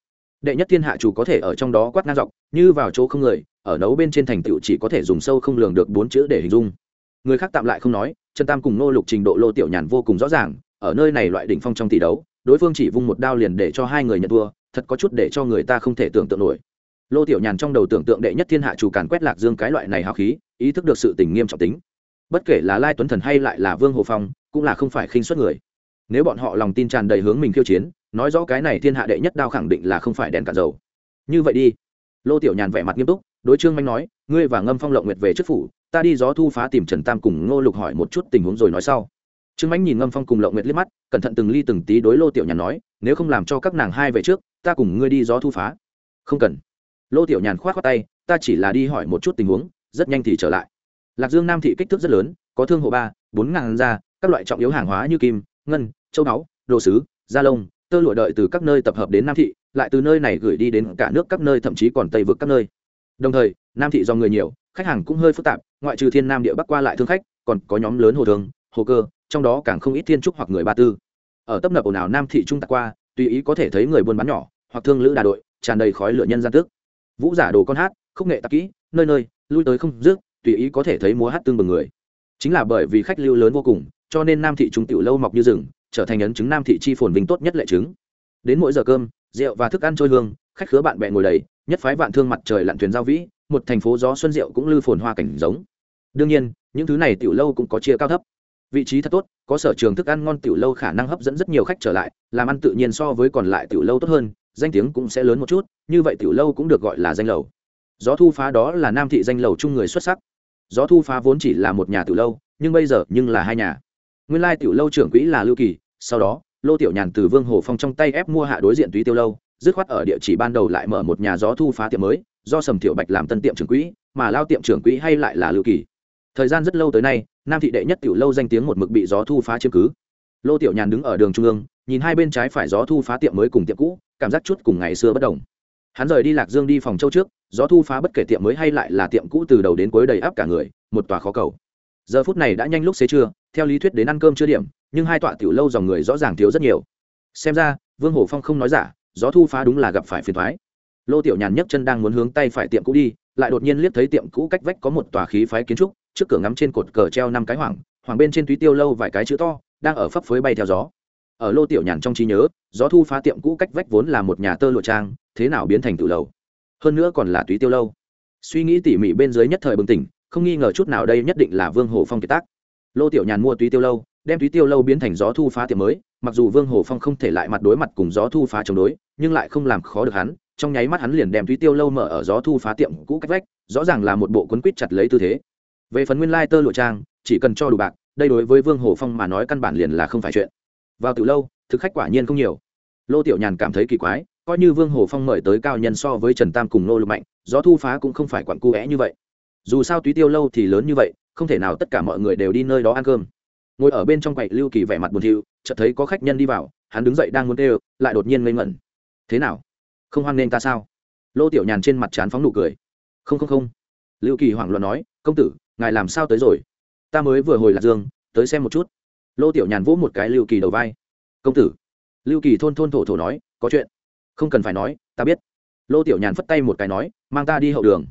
đệ nhất thiên hạ chủ có thể ở trong đó quát ngang dọc, như vào chỗ không người, ở nấu bên trên thành tựu chỉ có thể dùng sâu không lường được bốn chữ để hình dung. Người khác tạm lại không nói, trần tam cùng nô lục trình độ lô tiểu nhàn vô cùng rõ ràng, ở nơi này loại đỉnh phong trong tỷ đấu, đối phương chỉ vung một đao liền để cho hai người nhận thua, thật có chút để cho người ta không thể tưởng tượng nổi. Lô tiểu nhàn trong đầu tưởng tượng đệ nhất thiên hạ chủ càn quét lạc dương cái loại này hào khí, ý thức được sự tình nghiêm trọng tính. Bất kể là lai tuấn thần hay lại là vương hồ phong, cũng là không phải khinh suất người nếu bọn họ lòng tin tràn đầy hướng mình khiêu chiến, nói rõ cái này thiên hạ đệ nhất đao khẳng định là không phải đèn cả dầu. Như vậy đi. Lô tiểu nhàn vẻ mặt nghiêm túc, đối trương manh nói, ngươi và ngâm phong lộng nguyệt về trước phủ, ta đi gió thu phá tìm trần tam cùng ngô lục hỏi một chút tình huống rồi nói sau. Trương manh nhìn ngâm phong cùng lộng nguyệt liếc mắt, cẩn thận từng ly từng tí đối lô tiểu nhàn nói, nếu không làm cho các nàng hai về trước, ta cùng ngươi đi gió thu phá. Không cần. Lô tiểu nhàn khoát khoát tay, ta chỉ là đi hỏi một chút tình huống, rất nhanh thì trở lại. Lạc dương nam thị kích thước rất lớn, có thương hộ ba, bốn ngàn ra, các loại trọng yếu hàng hóa như kim, ngân châu báu, đồ sứ da lông, tơ lụa đợi từ các nơi tập hợp đến nam thị, lại từ nơi này gửi đi đến cả nước các nơi, thậm chí còn tây vực các nơi. Đồng thời, nam thị do người nhiều, khách hàng cũng hơi phức tạp, ngoại trừ thiên nam địa bắc qua lại thương khách, còn có nhóm lớn hồ thường, hồ cơ, trong đó càng không ít thiên trúc hoặc người ba tư. Ở tấp nập ồn ào nam thị trung tạc qua, tùy ý có thể thấy người buôn bán nhỏ, hoặc thương lữ đà đội, tràn đầy khói lửa nhân gian tước. Vũ giả đồ con hát, khúc nghệ tạc kỹ, nơi nơi, lui tới không dứt, tùy ý có thể thấy múa hát tương bừng người. Chính là bởi vì khách lưu lớn vô cùng, cho nên nam thị trung tiểu lâu mọc như rừng trở thành ấn chứng nam thị chi phồn vinh tốt nhất lệ chứng. Đến mỗi giờ cơm, rượu và thức ăn trôi hương, khách khứa bạn bè ngồi đầy, nhất phái vạn thương mặt trời lặn thuyền giao vĩ, một thành phố gió xuân rượu cũng lư phồn hoa cảnh giống. Đương nhiên, những thứ này tiểu lâu cũng có chia cao thấp. Vị trí thật tốt, có sở trường thức ăn ngon tiểu lâu khả năng hấp dẫn rất nhiều khách trở lại, làm ăn tự nhiên so với còn lại tiểu lâu tốt hơn, danh tiếng cũng sẽ lớn một chút, như vậy tiểu lâu cũng được gọi là danh lầu. Gió thu phá đó là nam thị danh lầu chung người xuất sắc. Gió thu phá vốn chỉ là một nhà tiểu lâu, nhưng bây giờ nhưng là hai nhà. Nguyên lai tiểu lâu trưởng quỹ là lưu kỳ sau đó, lô tiểu nhàn từ vương hồ phong trong tay ép mua hạ đối diện túy tiêu lâu, dứt khoát ở địa chỉ ban đầu lại mở một nhà gió thu phá tiệm mới, do sầm tiểu bạch làm tân tiệm trưởng quỹ, mà lao tiệm trưởng quỹ hay lại là lưu kỳ. Thời gian rất lâu tới nay, nam thị đệ nhất tiểu lâu danh tiếng một mực bị gió thu phá chiếm cứ. Lô tiểu nhàn đứng ở đường trung ương, nhìn hai bên trái phải gió thu phá tiệm mới cùng tiệm cũ, cảm giác chút cùng ngày xưa bất đồng. Hắn rời đi lạc dương đi phòng châu trước, gió thu phá bất kể tiệm mới hay lại là tiệm cũ từ đầu đến cuối đầy áp cả người, một tòa khó cầu. Giờ phút này đã nhanh lúc xế trưa, theo lý thuyết đến ăn cơm chưa điểm nhưng hai tọa tiểu lâu dòng người rõ ràng thiếu rất nhiều. Xem ra, vương hổ phong không nói giả, gió thu phá đúng là gặp phải phiền thoái lô tiểu nhàn nhấc chân đang muốn hướng tay phải tiệm cũ đi, lại đột nhiên liếc thấy tiệm cũ cách vách có một tòa khí phái kiến trúc, trước cửa ngắm trên cột cờ treo năm cái hoàng hoàng bên trên túy tiêu lâu vài cái chữ to, đang ở phấp phới bay theo gió. Ở lô tiểu nhàn trong trí nhớ, gió thu phá tiệm cũ cách vách vốn là một nhà tơ lụa trang, thế nào biến thành tự lầu? Hơn nữa còn là túy tiêu lâu. Suy nghĩ tỉ mỉ bên dưới nhất thời bừng tỉnh, không nghi ngờ chút nào đây nhất định là vương hồ phong kiệt tác. Lô tiểu nhàn mua túy tiêu lâu đem túy tiêu lâu biến thành gió thu phá tiệm mới, mặc dù vương hồ phong không thể lại mặt đối mặt cùng gió thu phá chống đối, nhưng lại không làm khó được hắn, trong nháy mắt hắn liền đem túy tiêu lâu mở ở gió thu phá tiệm cũ cách vách, rõ ràng là một bộ quấn quýt chặt lấy tư thế. Về phần nguyên lai tơ lụa trang, chỉ cần cho đủ bạc, đây đối với vương hồ phong mà nói căn bản liền là không phải chuyện. Vào từ lâu, thực khách quả nhiên không nhiều. Lô tiểu nhàn cảm thấy kỳ quái, coi như vương hồ phong mời tới cao nhân so với trần tam cùng nô lực mạnh, gió thu phá cũng không phải quặn cu như vậy. Dù sao túy tiêu lâu thì lớn như vậy, không thể nào tất cả mọi người đều đi nơi đó ăn cơm ngồi ở bên trong quầy lưu kỳ vẻ mặt buồn thiu, chợt thấy có khách nhân đi vào, hắn đứng dậy đang muốn kêu, lại đột nhiên ngây ngẩn. Thế nào? Không hoan nghênh ta sao? Lô tiểu nhàn trên mặt chán phóng nụ cười. Không không không. Lưu kỳ hoảng loạn nói, công tử, ngài làm sao tới rồi? Ta mới vừa hồi lạc dương, tới xem một chút. Lô tiểu nhàn vỗ một cái lưu kỳ đầu vai. Công tử. Lưu kỳ thôn thôn thổ thổ nói, có chuyện. Không cần phải nói, ta biết. Lô tiểu nhàn phất tay một cái nói, mang ta đi hậu đường.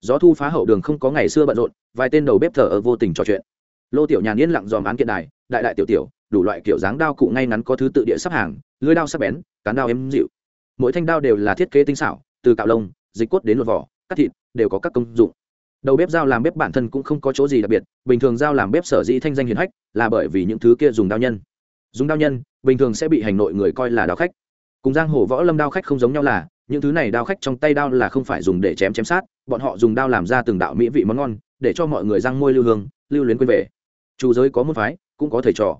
Gió thu phá hậu đường không có ngày xưa bận rộn, vài tên đầu bếp thờ ở vô tình trò chuyện lô tiểu nhàn yên lặng dòm án kiện đài, đại đại tiểu tiểu, đủ loại kiểu dáng đao cụ ngay ngắn có thứ tự địa sắp hàng, lưới đao sắp bén, cán đao êm dịu. Mỗi thanh đao đều là thiết kế tinh xảo, từ cạo lông, dịch cốt đến lột vỏ, cắt thịt, đều có các công dụng. Đầu bếp dao làm bếp bản thân cũng không có chỗ gì đặc biệt, bình thường dao làm bếp sở dĩ thanh danh hiền hách, là bởi vì những thứ kia dùng đao nhân. Dùng đao nhân, bình thường sẽ bị hành nội người coi là đao khách. Cùng giang hồ võ lâm đao khách không giống nhau là, những thứ này đao khách trong tay đao là không phải dùng để chém chém sát, bọn họ dùng đao làm ra từng đạo mỹ vị món ngon, để cho mọi người răng môi lưu hương, lưu luyến quên về chủ giới có môn phái, cũng có thầy trò.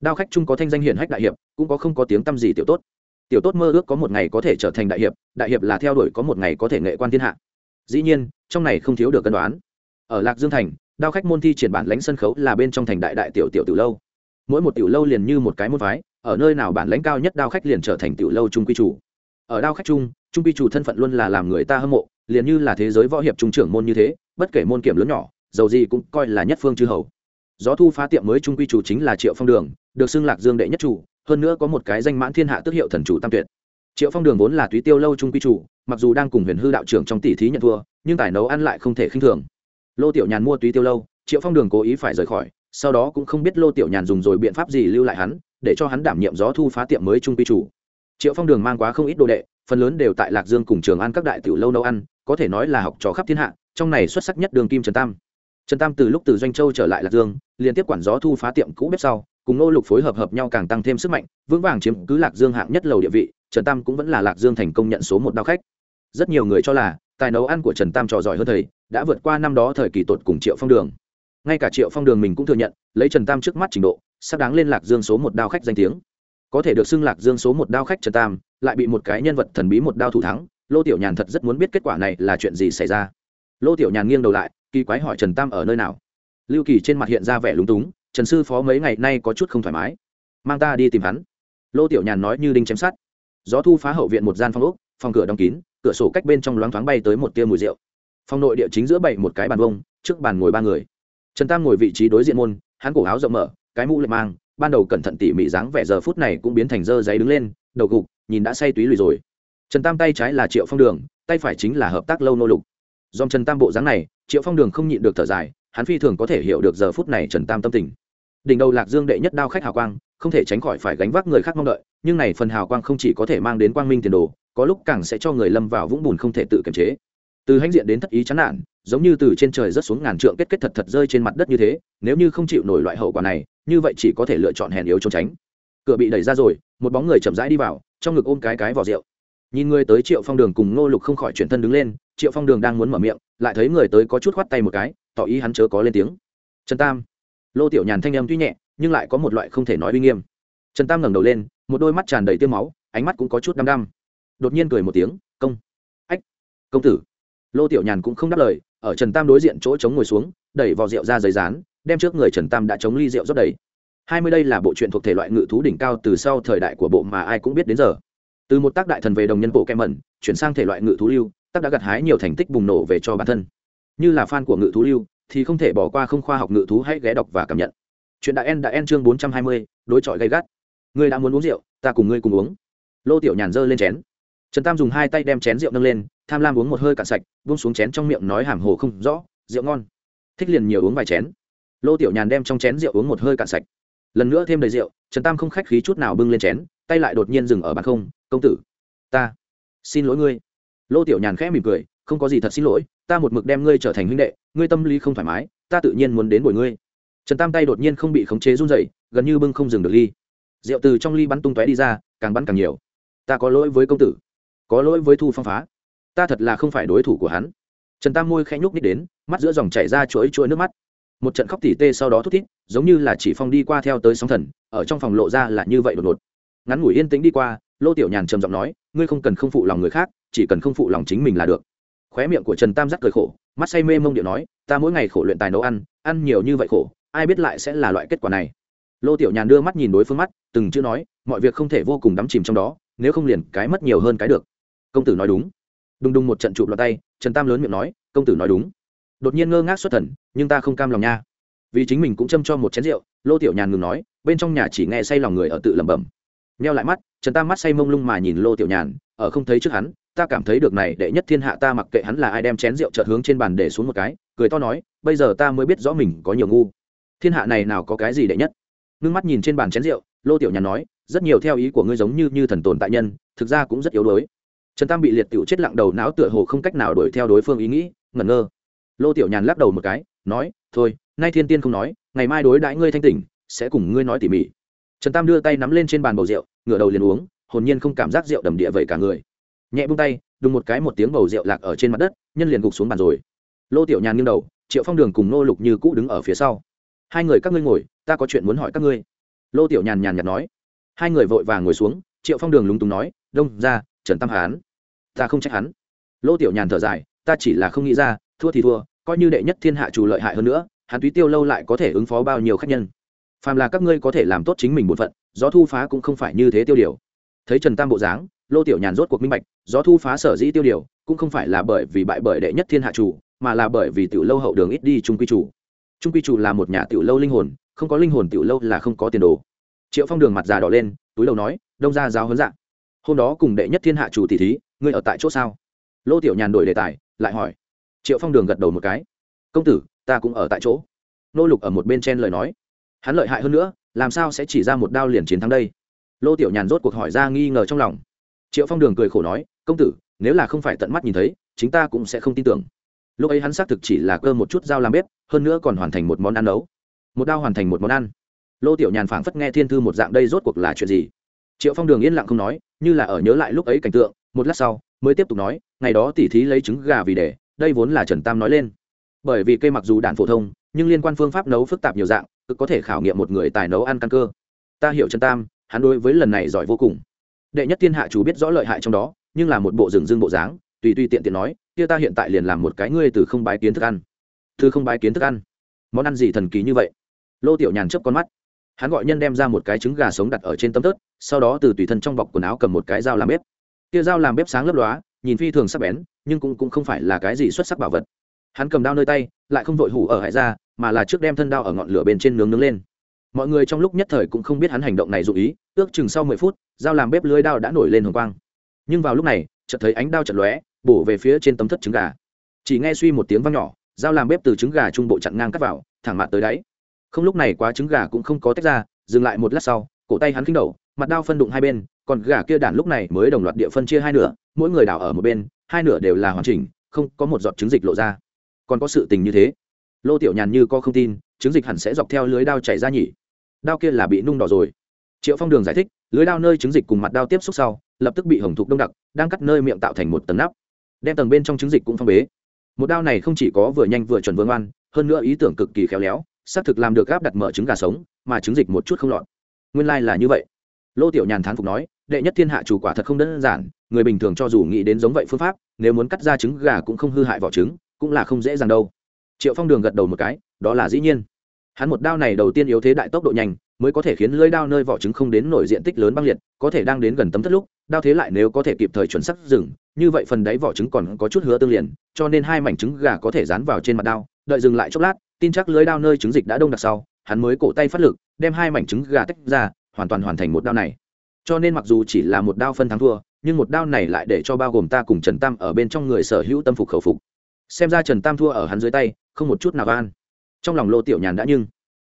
Đao khách chung có thanh danh hiển hách đại hiệp, cũng có không có tiếng tăm gì tiểu tốt. Tiểu tốt mơ ước có một ngày có thể trở thành đại hiệp đại hiệp là theo đuổi có một ngày có thể nghệ quan thiên hạ. Dĩ nhiên, trong này không thiếu được cân đoán. Ở lạc dương thành, đao khách môn thi triển bản lãnh sân khấu là bên trong thành đại đại tiểu tiểu tiểu lâu. Mỗi một tiểu lâu liền như một cái môn phái, ở nơi nào bản lãnh cao nhất đao khách liền trở thành tiểu lâu trung quy chủ. Ở đao khách trung trung quy chủ thân phận luôn là làm người ta hâm mộ, liền như là thế giới võ hiệp trung trưởng môn như thế, bất kể môn kiểm lớn nhỏ dầu gì cũng coi là nhất phương chư hầu gió thu phá tiệm mới trung quy chủ chính là triệu phong đường, được xưng lạc dương đệ nhất chủ, hơn nữa có một cái danh mãn thiên hạ tước hiệu thần chủ tam tuyệt. Triệu phong đường vốn là túy tiêu lâu trung quy chủ, mặc dù đang cùng huyền hư đạo trưởng trong tỷ thí nhận thua, nhưng tài nấu ăn lại không thể khinh thường. Lô tiểu nhàn mua túy tiêu lâu, triệu phong đường cố ý phải rời khỏi, sau đó cũng không biết lô tiểu nhàn dùng rồi biện pháp gì lưu lại hắn, để cho hắn đảm nhiệm gió thu phá tiệm mới trung quy chủ. Triệu phong đường mang quá không ít đồ đệ, phần lớn đều tại lạc dương cùng trường ăn các đại tiểu lâu nấu ăn, có thể nói là học trò khắp thiên hạ, trong này xuất sắc nhất đường kim trần tam trần tam từ lúc từ doanh châu trở lại lạc dương, liên tiếp quản gió thu phá tiệm cũ bếp sau, cùng nô lục phối hợp hợp nhau càng tăng thêm sức mạnh, vững vàng chiếm cứ lạc dương hạng nhất lầu địa vị, trần tam cũng vẫn là lạc dương thành công nhận số một đao khách. Rất nhiều người cho là, tài nấu ăn của trần tam trò giỏi hơn thầy, đã vượt qua năm đó thời kỳ tột cùng triệu phong đường. Ngay cả triệu phong đường mình cũng thừa nhận, lấy trần tam trước mắt trình độ, sắp đáng lên lạc dương số một đao khách danh tiếng. Có thể được xưng lạc dương số một đao khách trần tam, lại bị một cái nhân vật thần bí một đao thủ thắng, lô tiểu nhàn thật rất muốn biết kết quả này là chuyện gì xảy ra. Lô tiểu nhàn nghiêng đầu lại kỳ quái hỏi trần tam ở nơi nào? Lưu kỳ trên mặt hiện ra vẻ lúng túng, trần sư phó mấy ngày nay có chút không thoải mái. Mang ta đi tìm hắn. Lô tiểu nhàn nói như đinh chém sát gió thu phá hậu viện một gian phòng úc phòng cửa đóng kín, cửa sổ cách bên trong loáng thoáng bay tới một tia mùi rượu. Phòng nội địa chính giữa bảy một cái bàn vông trước bàn ngồi ba người. Trần tam ngồi vị trí đối diện môn, hắn cổ áo rộng mở, cái mũ lệch mang, ban đầu cẩn thận tỉ mỉ dáng vẻ giờ phút này cũng biến thành dơ giấy đứng lên, đầu gục, nhìn đã say túy lùi rồi. Trần tam tay trái là triệu phong đường, tay phải chính là hợp tác lâu nô lục. Dòng trần tam bộ dáng này triệu phong đường không nhịn được thở dài, hắn phi thường có thể hiểu được giờ phút này trần tam tâm tình. Đỉnh đầu lạc dương đệ nhất đao khách hào quang, không thể tránh khỏi phải gánh vác người khác mong đợi, nhưng này phần hào quang không chỉ có thể mang đến quang minh tiền đồ, có lúc càng sẽ cho người lâm vào vũng bùn không thể tự kiềm chế. Từ hãnh diện đến thất ý chán nản, giống như từ trên trời rớt xuống ngàn trượng kết kết thật thật rơi trên mặt đất như thế, nếu như không chịu nổi loại hậu quả này, như vậy chỉ có thể lựa chọn hèn yếu trốn tránh. Cửa bị đẩy ra rồi, một bóng người chậm rãi đi vào, trong ngực ôm cái cái vỏ rượu nhìn người tới triệu phong đường cùng ngô lục không khỏi chuyển thân đứng lên, triệu phong đường đang muốn mở miệng, lại thấy người tới có chút khoắt tay một cái, tỏ ý hắn chớ có lên tiếng. Trần tam. Lô tiểu nhàn thanh âm tuy nhẹ, nhưng lại có một loại không thể nói uy nghiêm. Trần tam ngẩng đầu lên, một đôi mắt tràn đầy tiêm máu, ánh mắt cũng có chút đăm đăm. Đột nhiên cười một tiếng, công. Ách, công tử. Lô tiểu nhàn cũng không đáp lời, ở trần tam đối diện chỗ chống ngồi xuống, đẩy vò rượu ra giấy rán đem trước người trần tam đã chống ly rượu rót đầy. Hai mươi đây là bộ truyện thuộc thể loại ngự thú đỉnh cao từ sau thời đại của bộ mà ai cũng biết đến giờ từ một tác đại thần về đồng nhân bộ kem mẩn, chuyển sang thể loại ngự thú lưu, tác đã gặt hái nhiều thành tích bùng nổ về cho bản thân. Như là fan của ngự thú lưu, thì không thể bỏ qua không khoa học ngự thú hãy ghé đọc và cảm nhận. Chuyện đại en đã en chương bốn trăm hai mươi, đối chọi gay gắt. Ngươi đã muốn uống rượu, ta cùng ngươi cùng uống. Lô tiểu nhàn giơ lên chén. Trần tam dùng hai tay đem chén rượu nâng lên, tham lam uống một hơi cạn sạch, buông xuống chén trong miệng nói hàm hồ không rõ, rượu ngon. Thích liền nhiều uống vài chén. Lô tiểu nhàn đem trong chén rượu uống một hơi cạn sạch. Lần nữa thêm đầy rượu, trần tam không khách khí chút nào bưng lên chén, tay lại đột nhiên dừng ở bàn không công tử, ta xin lỗi ngươi. Lô tiểu nhàn khẽ mỉm cười, không có gì thật xin lỗi, ta một mực đem ngươi trở thành huynh đệ, ngươi tâm lý không thoải mái, ta tự nhiên muốn đến bồi ngươi. Trần tam tay đột nhiên không bị khống chế run dậy gần như bưng không dừng được ly. Rượu từ trong ly bắn tung tóe đi ra, càng bắn càng nhiều. Ta có lỗi với công tử, có lỗi với thu phong phá, ta thật là không phải đối thủ của hắn. Trần tam môi khẽ nhúc nít đến, mắt giữa dòng chảy ra chuỗi chuỗi nước mắt. Một trận khóc tỉ tê sau đó thút thít, giống như là chỉ phong đi qua theo tới sóng thần, ở trong phòng lộ ra là như vậy đột ngột. Ngắn ngủi yên tĩnh đi qua lô tiểu nhàn trầm giọng nói, ngươi không cần không phụ lòng người khác, chỉ cần không phụ lòng chính mình là được. Khóe miệng của trần tam giác cười khổ, mắt say mê mông điệu nói, ta mỗi ngày khổ luyện tài nấu ăn ăn nhiều như vậy khổ, ai biết lại sẽ là loại kết quả này. Lô tiểu nhàn đưa mắt nhìn đối phương mắt, từng chữ nói, mọi việc không thể vô cùng đắm chìm trong đó, nếu không liền cái mất nhiều hơn cái được. Công tử nói đúng. Đùng đùng một trận chụp lọt tay, trần tam lớn miệng nói, công tử nói đúng. Đột nhiên ngơ ngác xuất thần, nhưng ta không cam lòng nha. Vì chính mình cũng châm cho một chén rượu, lô tiểu nhàn ngừng nói, bên trong nhà chỉ nghe say lòng người ở tự lẩm bẩm. Neo lại mắt trần tam mắt say mông lung mà nhìn lô tiểu nhàn, ở không thấy trước hắn, ta cảm thấy được này đệ nhất thiên hạ ta mặc kệ hắn là ai đem chén rượu chợt hướng trên bàn để xuống một cái, cười to nói, bây giờ ta mới biết rõ mình có nhiều ngu. Thiên hạ này nào có cái gì đệ nhất? Ngưng mắt nhìn trên bàn chén rượu, lô tiểu nhàn nói, rất nhiều theo ý của ngươi giống như như thần tồn tại nhân, thực ra cũng rất yếu đuối. Trần tam bị liệt tiểu chết lặng đầu não tựa hồ không cách nào đuổi theo đối phương ý nghĩ, ngẩn ngơ. Lô tiểu nhàn lắc đầu một cái, nói, thôi, nay thiên tiên không nói, ngày mai đối đãi ngươi thanh tỉnh, sẽ cùng ngươi nói tỉ mỉ trần tam đưa tay nắm lên trên bàn bầu rượu, ngửa đầu liền uống, hồn nhiên không cảm giác rượu đầm địa vậy cả người. Nhẹ bung tay, đùng một cái một tiếng bầu rượu lạc ở trên mặt đất, nhân liền gục xuống bàn rồi. Lô tiểu nhàn nghiêng đầu, triệu phong đường cùng nô lục như cũ đứng ở phía sau. Hai người các ngươi ngồi, ta có chuyện muốn hỏi các ngươi. Lô tiểu nhàn nhàn nhạt nói. Hai người vội vàng ngồi xuống, triệu phong đường lúng túng nói, đông, ra, trần tam hán. Ta không trách hắn. Lô tiểu nhàn thở dài, ta chỉ là không nghĩ ra, thua thì thua, coi như đệ nhất thiên hạ chủ lợi hại hơn nữa, hắn túy tiêu lâu lại có thể ứng phó bao nhiêu khách nhân phàm là các ngươi có thể làm tốt chính mình bổn phận, gió thu phá cũng không phải như thế tiêu điều. Thấy trần tam bộ dáng, lô tiểu nhàn rốt cuộc minh bạch, gió thu phá sở dĩ tiêu điều, cũng không phải là bởi vì bại bởi đệ nhất thiên hạ chủ, mà là bởi vì tiểu lâu hậu đường ít đi trung quy chủ. Trung quy chủ là một nhà tiểu lâu linh hồn, không có linh hồn tiểu lâu là không có tiền đồ. Triệu phong đường mặt già đỏ lên, túi lâu nói, đông ra giáo huấn dạng hôm đó cùng đệ nhất thiên hạ chủ tỷ thí, ngươi ở tại chỗ sao? Lô tiểu nhàn đổi đề tài, lại hỏi. Triệu phong đường gật đầu một cái. Công tử, ta cũng ở tại chỗ. Nô lục ở một bên chen lời nói hắn lợi hại hơn nữa, làm sao sẽ chỉ ra một đao liền chiến thắng đây? Lô tiểu nhàn rốt cuộc hỏi ra nghi ngờ trong lòng. Triệu phong đường cười khổ nói, công tử, nếu là không phải tận mắt nhìn thấy chúng ta cũng sẽ không tin tưởng. Lúc ấy hắn xác thực chỉ là cơ một chút dao làm bếp, hơn nữa còn hoàn thành một món ăn nấu. Một đao hoàn thành một món ăn. Lô tiểu nhàn phảng phất nghe thiên thư một dạng đây rốt cuộc là chuyện gì? Triệu phong đường yên lặng không nói, như là ở nhớ lại lúc ấy cảnh tượng, một lát sau, mới tiếp tục nói, ngày đó tỉ thí lấy trứng gà vì để đây vốn là trần tam nói lên. Bởi vì cây mặc dù đạn phổ thông nhưng liên quan phương pháp nấu phức tạp nhiều dạng cực có thể khảo nghiệm một người tài nấu ăn căn cơ. Ta hiểu trần tam hắn đối với lần này giỏi vô cùng. Đệ nhất thiên hạ chủ biết rõ lợi hại trong đó nhưng là một bộ rừng dương bộ dáng tùy tùy tiện tiện nói kia ta hiện tại liền làm một cái ngươi từ không bái kiến thức ăn. Từ không bái kiến thức ăn? Món ăn gì thần kỳ như vậy? Lô tiểu nhàn chớp con mắt. Hắn gọi nhân đem ra một cái trứng gà sống đặt ở trên tấm tớt sau đó từ tùy thân trong bọc quần áo cầm một cái dao làm bếp. Kia dao làm bếp sáng lấp lóa nhìn phi thường sắc bén nhưng cũng, cũng không phải là cái gì xuất sắc bảo vật. Hắn cầm đao nơi tay lại không vội hủ ở hải ra, mà là trước đem thân đao ở ngọn lửa bên trên nướng nướng lên. Mọi người trong lúc nhất thời cũng không biết hắn hành động này dụ ý, ước chừng sau mười phút, dao làm bếp lưới đao đã nổi lên hồng quang. Nhưng vào lúc này, chợt thấy ánh đao chật lóe, bổ về phía trên tấm thất trứng gà. Chỉ nghe suy một tiếng vang nhỏ, dao làm bếp từ trứng gà trung bộ chặn ngang cắt vào, thẳng mạn tới đáy. Không lúc này quá trứng gà cũng không có tách ra, dừng lại một lát sau, cổ tay hắn khinh đầu, mặt đao phân đụng hai bên, còn gà kia đản lúc này mới đồng loạt địa phân chia hai nửa, mỗi người đảo ở một bên, hai nửa đều là hoàn chỉnh, không có một giọt trứng dịch lộ ra còn có sự tình như thế. Lô tiểu nhàn như có không tin, trứng dịch hẳn sẽ dọc theo lưới đao chảy ra nhỉ. Đao kia là bị nung đỏ rồi. Triệu phong đường giải thích, lưới đao nơi trứng dịch cùng mặt đao tiếp xúc sau, lập tức bị hồng thục đông đặc, đang cắt nơi miệng tạo thành một tầng nắp. Đem tầng bên trong trứng dịch cũng phong bế. Một đao này không chỉ có vừa nhanh vừa chuẩn vừa ngoan, hơn nữa ý tưởng cực kỳ khéo léo, xác thực làm được gáp đặt mở trứng gà sống, mà trứng dịch một chút không lọt. Nguyên lai、like、là như vậy. Lô tiểu nhàn thán phục nói, đệ nhất thiên hạ chủ quả thật không đơn giản, người bình thường cho dù nghĩ đến giống vậy phương pháp, nếu muốn cắt ra trứng gà cũng không hư hại vỏ trứng cũng là không dễ dàng đâu. Triệu phong đường gật đầu một cái, đó là dĩ nhiên. Hắn một đao này đầu tiên yếu thế đại tốc độ nhanh, mới có thể khiến lưỡi đao nơi vỏ trứng không đến nổi diện tích lớn băng liệt, có thể đang đến gần tấm thất lúc, đao thế lại nếu có thể kịp thời chuẩn sắc dừng, như vậy phần đáy vỏ trứng còn có chút hứa tương liền, cho nên hai mảnh trứng gà có thể dán vào trên mặt đao, đợi dừng lại chốc lát, tin chắc lưỡi đao nơi trứng dịch đã đông đặc sau, hắn mới cổ tay phát lực, đem hai mảnh trứng gà tách ra, hoàn toàn hoàn thành một đao này. Cho nên mặc dù chỉ là một đao phân thắng thua, nhưng một đao này lại để cho bao gồm ta cùng trần tam ở bên trong người sở hữu tâm phục khẩu phục xem ra trần tam thua ở hắn dưới tay, không một chút nào van trong lòng lô tiểu nhàn đã nhưng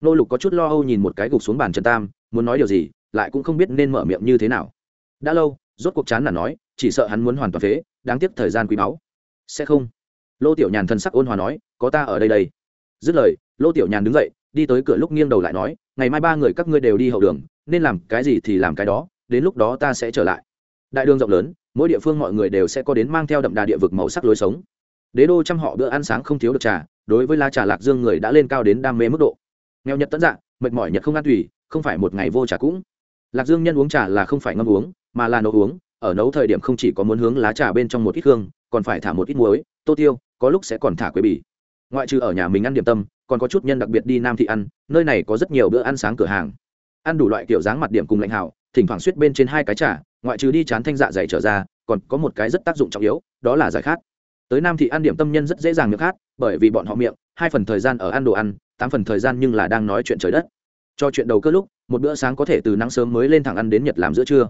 nô lục có chút lo âu nhìn một cái gục xuống bàn trần tam, muốn nói điều gì, lại cũng không biết nên mở miệng như thế nào. Đã lâu, rốt cuộc chán là nói, chỉ sợ hắn muốn hoàn toàn phế, đáng tiếc thời gian quý báu. Sẽ không. Lô tiểu nhàn thân sắc ôn hòa nói, có ta ở đây đây. Dứt lời, lô tiểu nhàn đứng dậy, đi tới cửa lúc nghiêng đầu lại nói, ngày mai ba người các ngươi đều đi hậu đường, nên làm cái gì thì làm cái đó, đến lúc đó ta sẽ trở lại. Đại đường rộng lớn, mỗi địa phương mọi người đều sẽ có đến mang theo đậm đà địa vực màu sắc lối sống đế đô trăm họ bữa ăn sáng không thiếu được trà, đối với la trà lạc dương người đã lên cao đến đam mê mức độ. Nghèo nhật tận dạng mệt mỏi nhật không ăn tùy, không phải một ngày vô trà cũng. Lạc dương nhân uống trà là không phải ngâm uống, mà là nấu uống, ở nấu thời điểm không chỉ có muốn hướng lá trà bên trong một ít hương, còn phải thả một ít muối, tô tiêu, có lúc sẽ còn thả quế bì. Ngoại trừ ở nhà mình ăn điểm tâm, còn có chút nhân đặc biệt đi nam thị ăn, nơi này có rất nhiều bữa ăn sáng cửa hàng. Ăn đủ loại kiểu dáng mặt điểm cùng lãnh hảo, thỉnh thoảng suýt bên trên hai cái trà, ngoại trừ đi chán thanh dạ dày trở ra, còn có một cái rất tác dụng trọng yếu, đó là giải khát tới nam thị ăn điểm tâm nhân rất dễ dàng miệng hát, bởi vì bọn họ miệng hai phần thời gian ở ăn đồ ăn tám phần thời gian nhưng là đang nói chuyện trời đất. Cho chuyện đầu cơ lúc một bữa sáng có thể từ nắng sớm mới lên thẳng ăn đến nhật làm giữa trưa.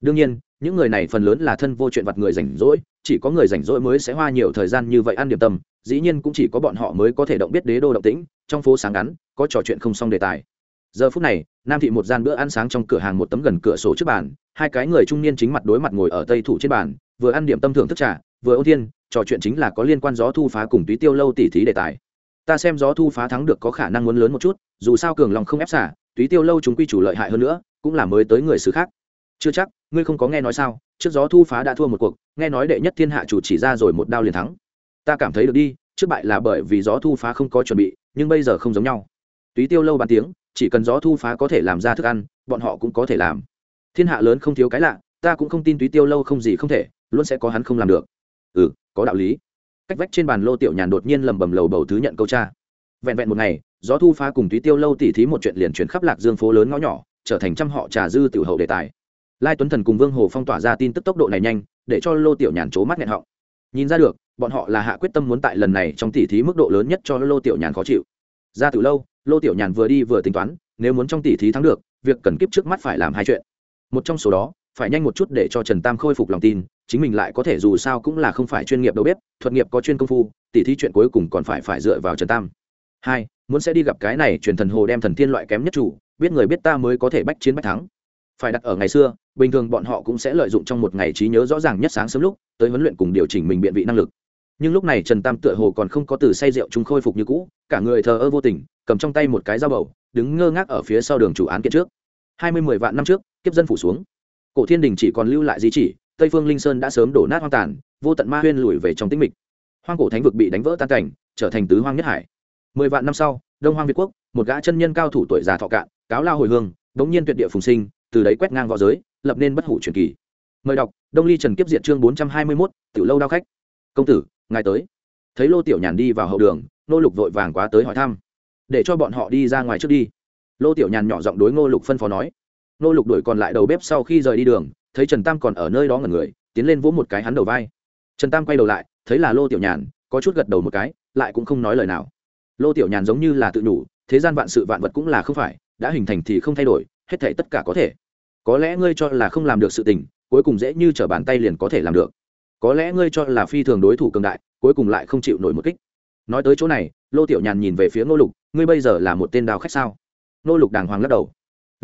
Đương nhiên những người này phần lớn là thân vô chuyện vặt người rảnh rỗi chỉ có người rảnh rỗi mới sẽ hoa nhiều thời gian như vậy ăn điểm tâm dĩ nhiên cũng chỉ có bọn họ mới có thể động biết đế đô động tĩnh trong phố sáng ngắn có trò chuyện không xong đề tài. Giờ phút này nam thị một gian bữa ăn sáng trong cửa hàng một tấm gần cửa sổ trước bàn hai cái người trung niên chính mặt đối mặt ngồi ở tây thủ trên bàn vừa ăn điểm tâm thưởng thức trà vừa ôn thiên trò chuyện chính là có liên quan gió thu phá cùng túy tiêu lâu tỉ thí đề tài. Ta xem gió thu phá thắng được có khả năng muốn lớn một chút, dù sao cường lòng không ép xả, túy tiêu lâu chúng quy chủ lợi hại hơn nữa, cũng là mới tới người xứ khác. Chưa chắc, ngươi không có nghe nói sao, trước gió thu phá đã thua một cuộc, nghe nói đệ nhất thiên hạ chủ chỉ ra rồi một đao liền thắng. Ta cảm thấy được đi, trước bại là bởi vì gió thu phá không có chuẩn bị, nhưng bây giờ không giống nhau. Túy tiêu lâu bàn tiếng, chỉ cần gió thu phá có thể làm ra thức ăn, bọn họ cũng có thể làm. Thiên hạ lớn không thiếu cái lạ, ta cũng không tin túy tiêu lâu không gì không thể, luôn sẽ có hắn không làm được ừ có đạo lý. Cách vách trên bàn lô tiểu nhàn đột nhiên lầm bầm lầu bầu thứ nhận câu cha. Vẹn vẹn một ngày, gió thu phá cùng túy tiêu lâu tỉ thí một chuyện liền chuyển khắp lạc dương phố lớn ngõ nhỏ, trở thành trăm họ trà dư tiểu hậu đề tài. Lai tuấn thần cùng vương hồ phong tỏa ra tin tức tốc độ này nhanh, để cho lô tiểu nhàn c mắt nghẹn họng. Nhìn ra được, bọn họ là hạ quyết tâm muốn tại lần này trong tỉ thí mức độ lớn nhất cho lô tiểu nhàn khó chịu. Ra từ lâu, lô tiểu nhàn vừa đi vừa tính toán, nếu muốn trong tỉ thí thắng được, việc cần kiếp trước mắt phải làm hai chuyện. Một trong số đó phải nhanh một chút để cho trần tam khôi phục lòng tin, chính mình lại có thể dù sao cũng là không phải chuyên nghiệp đâu bếp, thuật nghiệp có chuyên công phu, tỉ thí chuyện cuối cùng còn phải phải dựa vào trần tam. Hai, muốn sẽ đi gặp cái này truyền thần hồ đem thần tiên loại kém nhất chủ, biết người biết ta mới có thể bách chiến bách thắng. Phải đặt ở ngày xưa, bình thường bọn họ cũng sẽ lợi dụng trong một ngày trí nhớ rõ ràng nhất sáng sớm lúc, tới huấn luyện cùng điều chỉnh mình biện vị năng lực. Nhưng lúc này trần tam tựa hồ còn không có từ say rượu chúng khôi phục như cũ, cả người thờ ơ vô tình, cầm trong tay một cái dao bầu, đứng ngơ ngác ở phía sau đường chủ án kiện trước. Hai mươi mười vạn năm trước, kiếp dân phủ xuống cổ thiên đình chỉ còn lưu lại di chỉ, tây phương linh sơn đã sớm đổ nát hoang tàn, vô tận ma huyên lùi về trong tĩnh mịch. Hoang cổ thánh vực bị đánh vỡ tan cảnh, trở thành tứ hoang nhất hải. Mười vạn năm sau, đông hoang việt quốc, một gã chân nhân cao thủ tuổi già thọ cạn, cáo lao hồi hương bỗng nhiên tuyệt địa phùng sinh, từ đấy quét ngang v õ giới, lập nên bất hủ truyền kỳ. Mời đọc, đông ly trần kiếp diện chương bốn trăm hai mươi mốt, tiểu lâu đao khách. Công tử, ngài tới. Thấy lô tiểu nhàn đi vào hậu đường nô lục vội vàng quá tới hỏi thăm. Để cho bọn họ đi ra ngoài trước đi. Lô tiểu nhàn nhỏ giọng đối ngô lục phân phó nói nô lục đuổi còn lại đầu bếp sau khi rời đi đường, thấy trần tam còn ở nơi đó ngẩn người, tiến lên vỗ một cái hắn đầu vai. Trần tam quay đầu lại, thấy là lô tiểu nhàn, có chút gật đầu một cái, lại cũng không nói lời nào. Lô tiểu nhàn giống như là tự nhủ, thế gian vạn sự vạn vật cũng là không phải, đã hình thành thì không thay đổi, hết thể tất cả có thể. Có lẽ ngươi cho là không làm được sự tình, cuối cùng dễ như t r ở bàn tay liền có thể làm được. Có lẽ ngươi cho là phi thường đối thủ cường đại, cuối cùng lại không chịu nổi một kích. Nói tới chỗ này, lô tiểu nhàn nhìn về phía ngô lục, ngươi bây giờ là một tên đào khách sao? Ngô lục đàng hoàng lắc đầu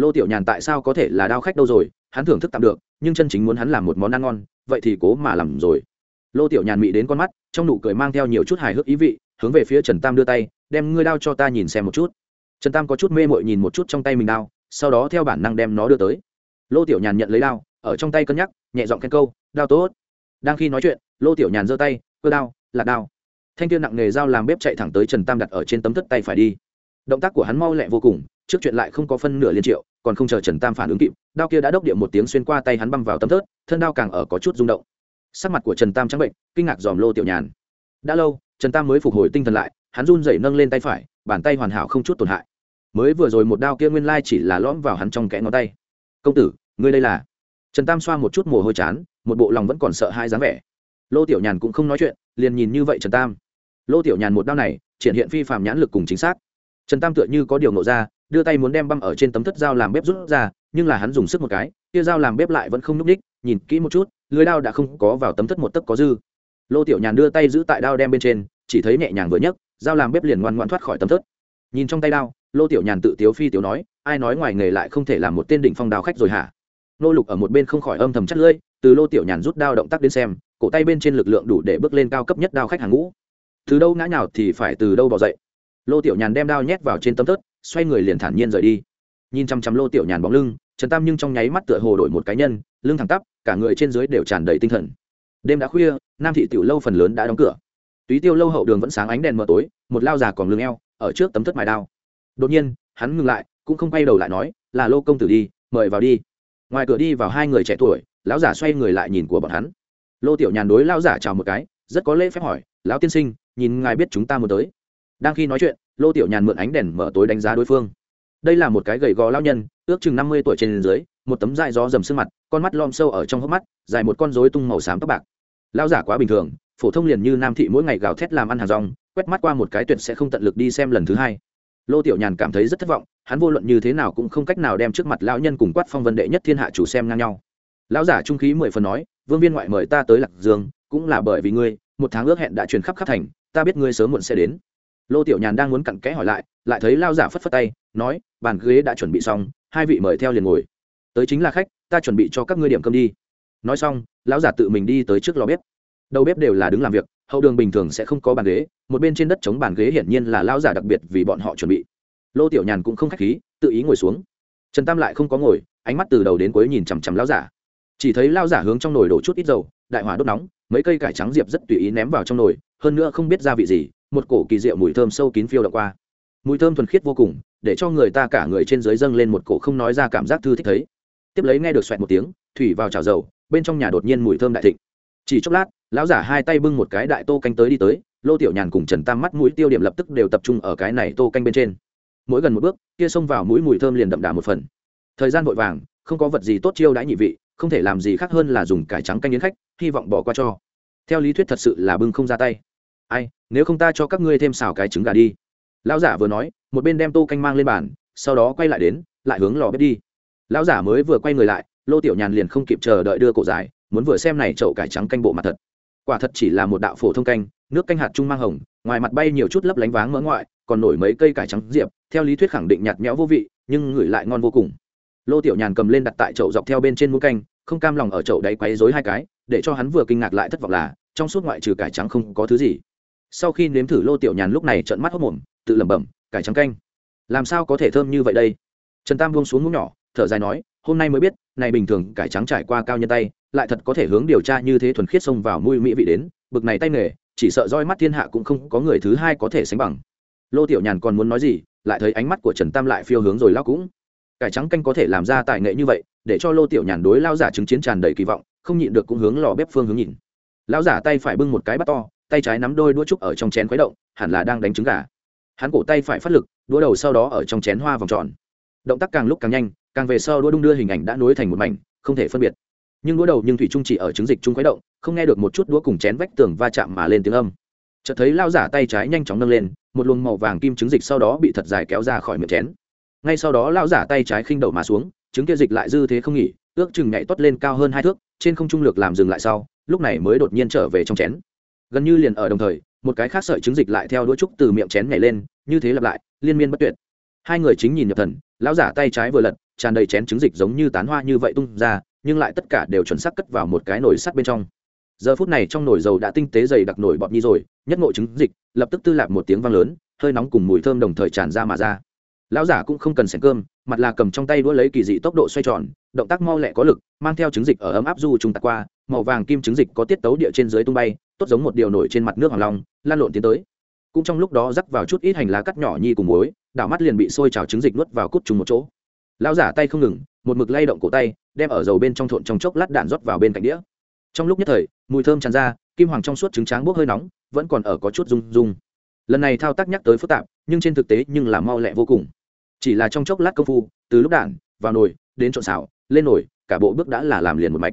lô tiểu nhàn tại sao có thể là đao khách đâu rồi, hắn thưởng thức tạm được, nhưng chân chính muốn hắn làm một món ăn ngon, vậy thì cố mà làm rồi. Lô tiểu nhàn mị đến con mắt, trong nụ cười mang theo nhiều chút hài hước ý vị, hướng về phía trần tam đưa tay, đem ngươi đao cho ta nhìn xem một chút. Trần tam có chút mê mội nhìn một chút trong tay mình đao, sau đó theo bản năng đem nó đưa tới. Lô tiểu nhàn nhận lấy đao, ở trong tay cân nhắc, nhẹ giọng khen câu, đao tốt. Đang khi nói chuyện, lô tiểu nhàn giơ tay, cơ đao, lạc đao. Thanh tiên nặng nghề dao làm bếp chạy thẳng tới trần tam đặt ở trên tấm thất tay phải đi. Động tác của hắn mau lẹ vô cùng, trước chuyện lại không có phân nửa liên triệu còn không chờ trần tam phản ứng kịp, đao kia đã đốc điện một tiếng xuyên qua tay hắn băng vào tấm thớt, thân đao càng ở có chút rung động. Sắc mặt của trần tam trắng bệnh, kinh ngạc dòm lô tiểu nhàn. Đã lâu, trần tam mới phục hồi tinh thần lại, hắn run rẩy nâng lên tay phải, bàn tay hoàn hảo không chút tổn hại. Mới vừa rồi một đao kia nguyên lai chỉ là lõm vào hắn trong kẽ ngón tay. Công tử, ngươi đây là? Trần tam xoa một chút mồ hôi chán, một bộ lòng vẫn còn sợ hai dáng vẻ. Lô tiểu nhàn cũng không nói chuyện, liền nhìn như vậy trần tam. Lô tiểu nhàn một đao này, triển hiện phi phạm nhãn lực cùng chính xác. Trần tam tựa như có điều nộ ra đưa tay muốn đem băm ở trên tấm thất dao làm bếp rút ra, nhưng là hắn dùng sức một cái, kia dao làm bếp lại vẫn không n ú c ních nhìn kỹ một chút, lưới đao đã không có vào tấm thất một tấc có dư. Lô tiểu nhàn đưa tay giữ tại đao đem bên trên, chỉ thấy nhẹ nhàng vừa nhấc, dao làm bếp liền ngoan ngoan thoát khỏi tấm thất. Nhìn trong tay đao, lô tiểu nhàn tự tiếu phi tiếu nói, ai nói ngoài nghề lại không thể làm một tên đỉnh phong đao khách rồi hả? Nô lục ở một bên không khỏi âm thầm chắc lưỡi, từ lô tiểu nhàn rút đao động tác đến xem, cổ tay bên trên lực lượng đủ để bước lên cao cấp nhất đao khách hàng ngũ. Từ đâu ngã nào thì phải từ đâu bỏ dậy. Lô tiểu nhàn đem đao nhét vào trên tấm thớt xoay người liền thản nhiên rời đi. Nhìn chăm chăm lô tiểu nhàn bóng lưng, trần tam nhưng trong nháy mắt tựa hồ đổi một cá nhân, lưng thẳng tắp, cả người trên dưới đều tràn đầy tinh thần. Đêm đã khuya, nam thị tiểu lâu phần lớn đã đóng cửa. Túy tiêu lâu hậu đường vẫn sáng ánh đèn mờ tối, một lao già còn lưng eo, ở trước tấm thất mài đao. Đột nhiên, hắn ngừng lại, cũng không quay đầu lại nói, là lô công tử đi, mời vào đi. Ngoài cửa đi vào hai người trẻ tuổi, lão giả xoay người lại nhìn của bọn hắn. Lô tiểu nhàn đối lão giả chào một cái, rất có lễ phép hỏi, lão tiên sinh, nhìn ngài biết chúng ta muốn tới đang khi nói chuyện, lô tiểu nhàn mượn ánh đèn mở tối đánh giá đối phương. Đây là một cái gầy gò lao nhân, ước chừng năm mươi tuổi trên dưới, một tấm dai gió dầm sương mặt, con mắt lom sâu ở trong hốc mắt, dài một con rối tung màu xám tóc bạc. Lao giả quá bình thường, phổ thông liền như nam thị mỗi ngày gào thét làm ăn hàng rong, quét mắt qua một cái tuyệt sẽ không tận lực đi xem lần thứ hai. Lô tiểu nhàn cảm thấy rất thất vọng, hắn vô luận như thế nào cũng không cách nào đem trước mặt lão nhân cùng quát phong vân đệ nhất thiên hạ chủ xem ngang nhau. Lão giả trung khí mười phần nói, vương viên ngoại mời ta tới lạc dương, cũng là bởi vì ngươi, một tháng ước hẹn đã truyền khắp khắp thành, ta biết ngươi sớm muộn sẽ đến lô tiểu nhàn đang muốn cặn kẽ hỏi lại lại thấy lao giả phất phất tay, nói, bàn ghế đã chuẩn bị xong, hai vị mời theo liền ngồi. Tới chính là khách, ta chuẩn bị cho các ngươi điểm cơm đi. Nói xong, lão giả tự mình đi tới trước lò bếp. Đầu bếp đều là đứng làm việc, hậu đường bình thường sẽ không có bàn ghế, một bên trên đất chống bàn ghế hiển nhiên là lão giả đặc biệt vì bọn họ chuẩn bị. Lô tiểu nhàn cũng không khách khí, tự ý ngồi xuống. Trần tam lại không có ngồi, ánh mắt từ đầu đến cuối nhìn chằm chằm lao giả. Chỉ thấy lao giả hướng trong nồi đổ chút ít dầu, đại hỏa đốt nóng, mấy cây cải trắng diệp rất tùy ý ném vào trong nồi, hơn nữa không biết gia vị gì một cổ kỳ diệu mùi thơm sâu kín phiêu đ qua. Mùi thơm thuần khiết vô cùng, để cho người ta cả người trên dưới dâng lên một cổ không nói ra cảm giác thư thích thấy. Tiếp lấy nghe được xoẹt một tiếng, thủy vào chảo dầu, bên trong nhà đột nhiên mùi thơm đại thịnh. Chỉ chốc lát, lão giả hai tay bưng một cái đại tô canh tới đi tới, lô tiểu nhàn cùng trần tam mắt mũi tiêu điểm lập tức đều tập trung ở cái này tô canh bên trên. Mỗi gần một bước, kia xông vào mũi mùi thơm liền đậm đà một phần. Thời gian vội vàng, không có vật gì tốt chiêu đãi nhị vị, không thể làm gì khác hơn là dùng cải trắng canh yến khách, hy vọng bỏ qua cho. Theo lý thuyết thật sự là bưng không ra tay ai, nếu không ta cho các ngươi thêm xào cái trứng gà đi. Lão giả vừa nói, một bên đem tô canh mang lên bàn, sau đó quay lại đến, lại hướng lò bếp đi. Lão giả mới vừa quay người lại, lô tiểu nhàn liền không kịp chờ đợi đưa cổ dài, muốn vừa xem này chậu cải trắng canh bộ mặt thật. Quả thật chỉ là một đạo phổ thông canh, nước canh hạt trung mang hồng, ngoài mặt bay nhiều chút lấp lánh váng mỡ ngoại, còn nổi mấy cây cải trắng diệp, theo lý thuyết khẳng định nhạt nhẽo vô vị, nhưng ngửi lại ngon vô cùng. Lô tiểu nhàn cầm lên đặt tại chậu dọc theo bên trên mũi canh, không cam lòng ở chậu đáy quấy rối hai cái, để cho hắn vừa kinh ngạc lại thất vọng là, trong suốt ngoại trừ cải trắng không có thứ gì sau khi nếm thử lô tiểu nhàn lúc này trợn mắt hốc mồm, tự lẩm bẩm, cải trắng canh, làm sao có thể thơm như vậy đây? Trần tam buông xuống mũ nhỏ, thở dài nói, hôm nay mới biết, này bình thường cải trắng trải qua cao nhân tay, lại thật có thể hướng điều tra như thế thuần khiết xông vào mũi mỹ vị đến, bực này tay nghề, chỉ sợ roi mắt thiên hạ cũng không có người thứ hai có thể sánh bằng. Lô tiểu nhàn còn muốn nói gì, lại thấy ánh mắt của trần tam lại phiêu hướng rồi lao cũng. Cải trắng canh có thể làm ra tài nghệ như vậy, để cho lô tiểu nhàn đối lao giả chứng chiến tràn đầy kỳ vọng, không nhịn được cũng hướng lò bếp phương hướng nhìn. Lao giả tay phải bưng một cái bát to tay trái nắm đôi đũa trúc ở trong chén khuấy động, hẳn là đang đánh trứng gà. Hắn cổ tay phải phát lực, đũa đầu sau đó ở trong chén hoa vòng tròn. Động tác càng lúc càng nhanh, càng về sau đũa đung đưa hình ảnh đã nối thành một mảnh, không thể phân biệt. Nhưng đũa đầu nhưng thủy trung chỉ ở trứng dịch trung khuấy động, không nghe được một chút đũa cùng chén vách tường va chạm mà lên tiếng âm. Chợt thấy lao giả tay trái nhanh chóng nâng lên, một luồng màu vàng kim trứng dịch sau đó bị thật dài kéo ra khỏi miệng chén. Ngay sau đó lao giả tay trái khinh đầu mà xuống, trứng kia dịch lại dư thế không nghỉ, ước chừng nhảy toát lên cao hơn hai thước, trên không trung lược làm dừng lại sau, lúc này mới đột nhiên trở về trong chén gần như liền ở đồng thời, một cái khác sợi trứng dịch lại theo đuôi trúc từ miệng chén nhảy lên, như thế lặp lại, liên miên bất tuyệt. Hai người chính nhìn nhập thần, lão giả tay trái vừa lật, tràn đầy chén trứng dịch giống như tán hoa như vậy tung ra, nhưng lại tất cả đều chuẩn xác cất vào một cái nồi sắt bên trong. Giờ phút này trong nồi dầu đã tinh tế dày đặc nổi bọt nhi rồi, nhất ngộ trứng dịch, lập tức tư lạc một tiếng vang lớn, hơi nóng cùng mùi thơm đồng thời tràn ra mà ra. Lão giả cũng không cần xẻng cơm, mặt là cầm trong tay đũa lấy kỳ dị tốc độ xoay tròn, động tác mau lẹ có lực, mang theo trứng dịch ở ấm áp du trùng tạt qua, màu vàng kim trứng dịch có tiết tấu địa trên dưới tung bay tốt giống một điều nổi trên mặt nước hoàng long, lan lộn tiến tới. Cũng trong lúc đó rắc vào chút ít hành lá cắt nhỏ nhi cùng muối, đảo mắt liền bị sôi trào trứng dịch nuốt vào cút trùng một chỗ. Lão giả tay không ngừng, một mực lay động cổ tay, đem ở dầu bên trong thộn trong chốc lát đạn rót vào bên cạnh đĩa. Trong lúc nhất thời, mùi thơm tràn ra, kim hoàng trong suốt trứng tráng bốc hơi nóng, vẫn còn ở có chút rung rung. Lần này thao tác nhắc tới phức tạp, nhưng trên thực tế nhưng là mau lẹ vô cùng. Chỉ là trong chốc lát công phu, từ lúc đạn, vào nồi, đến trộn xào, lên nồi, cả bộ bước đã là làm liền một mạch.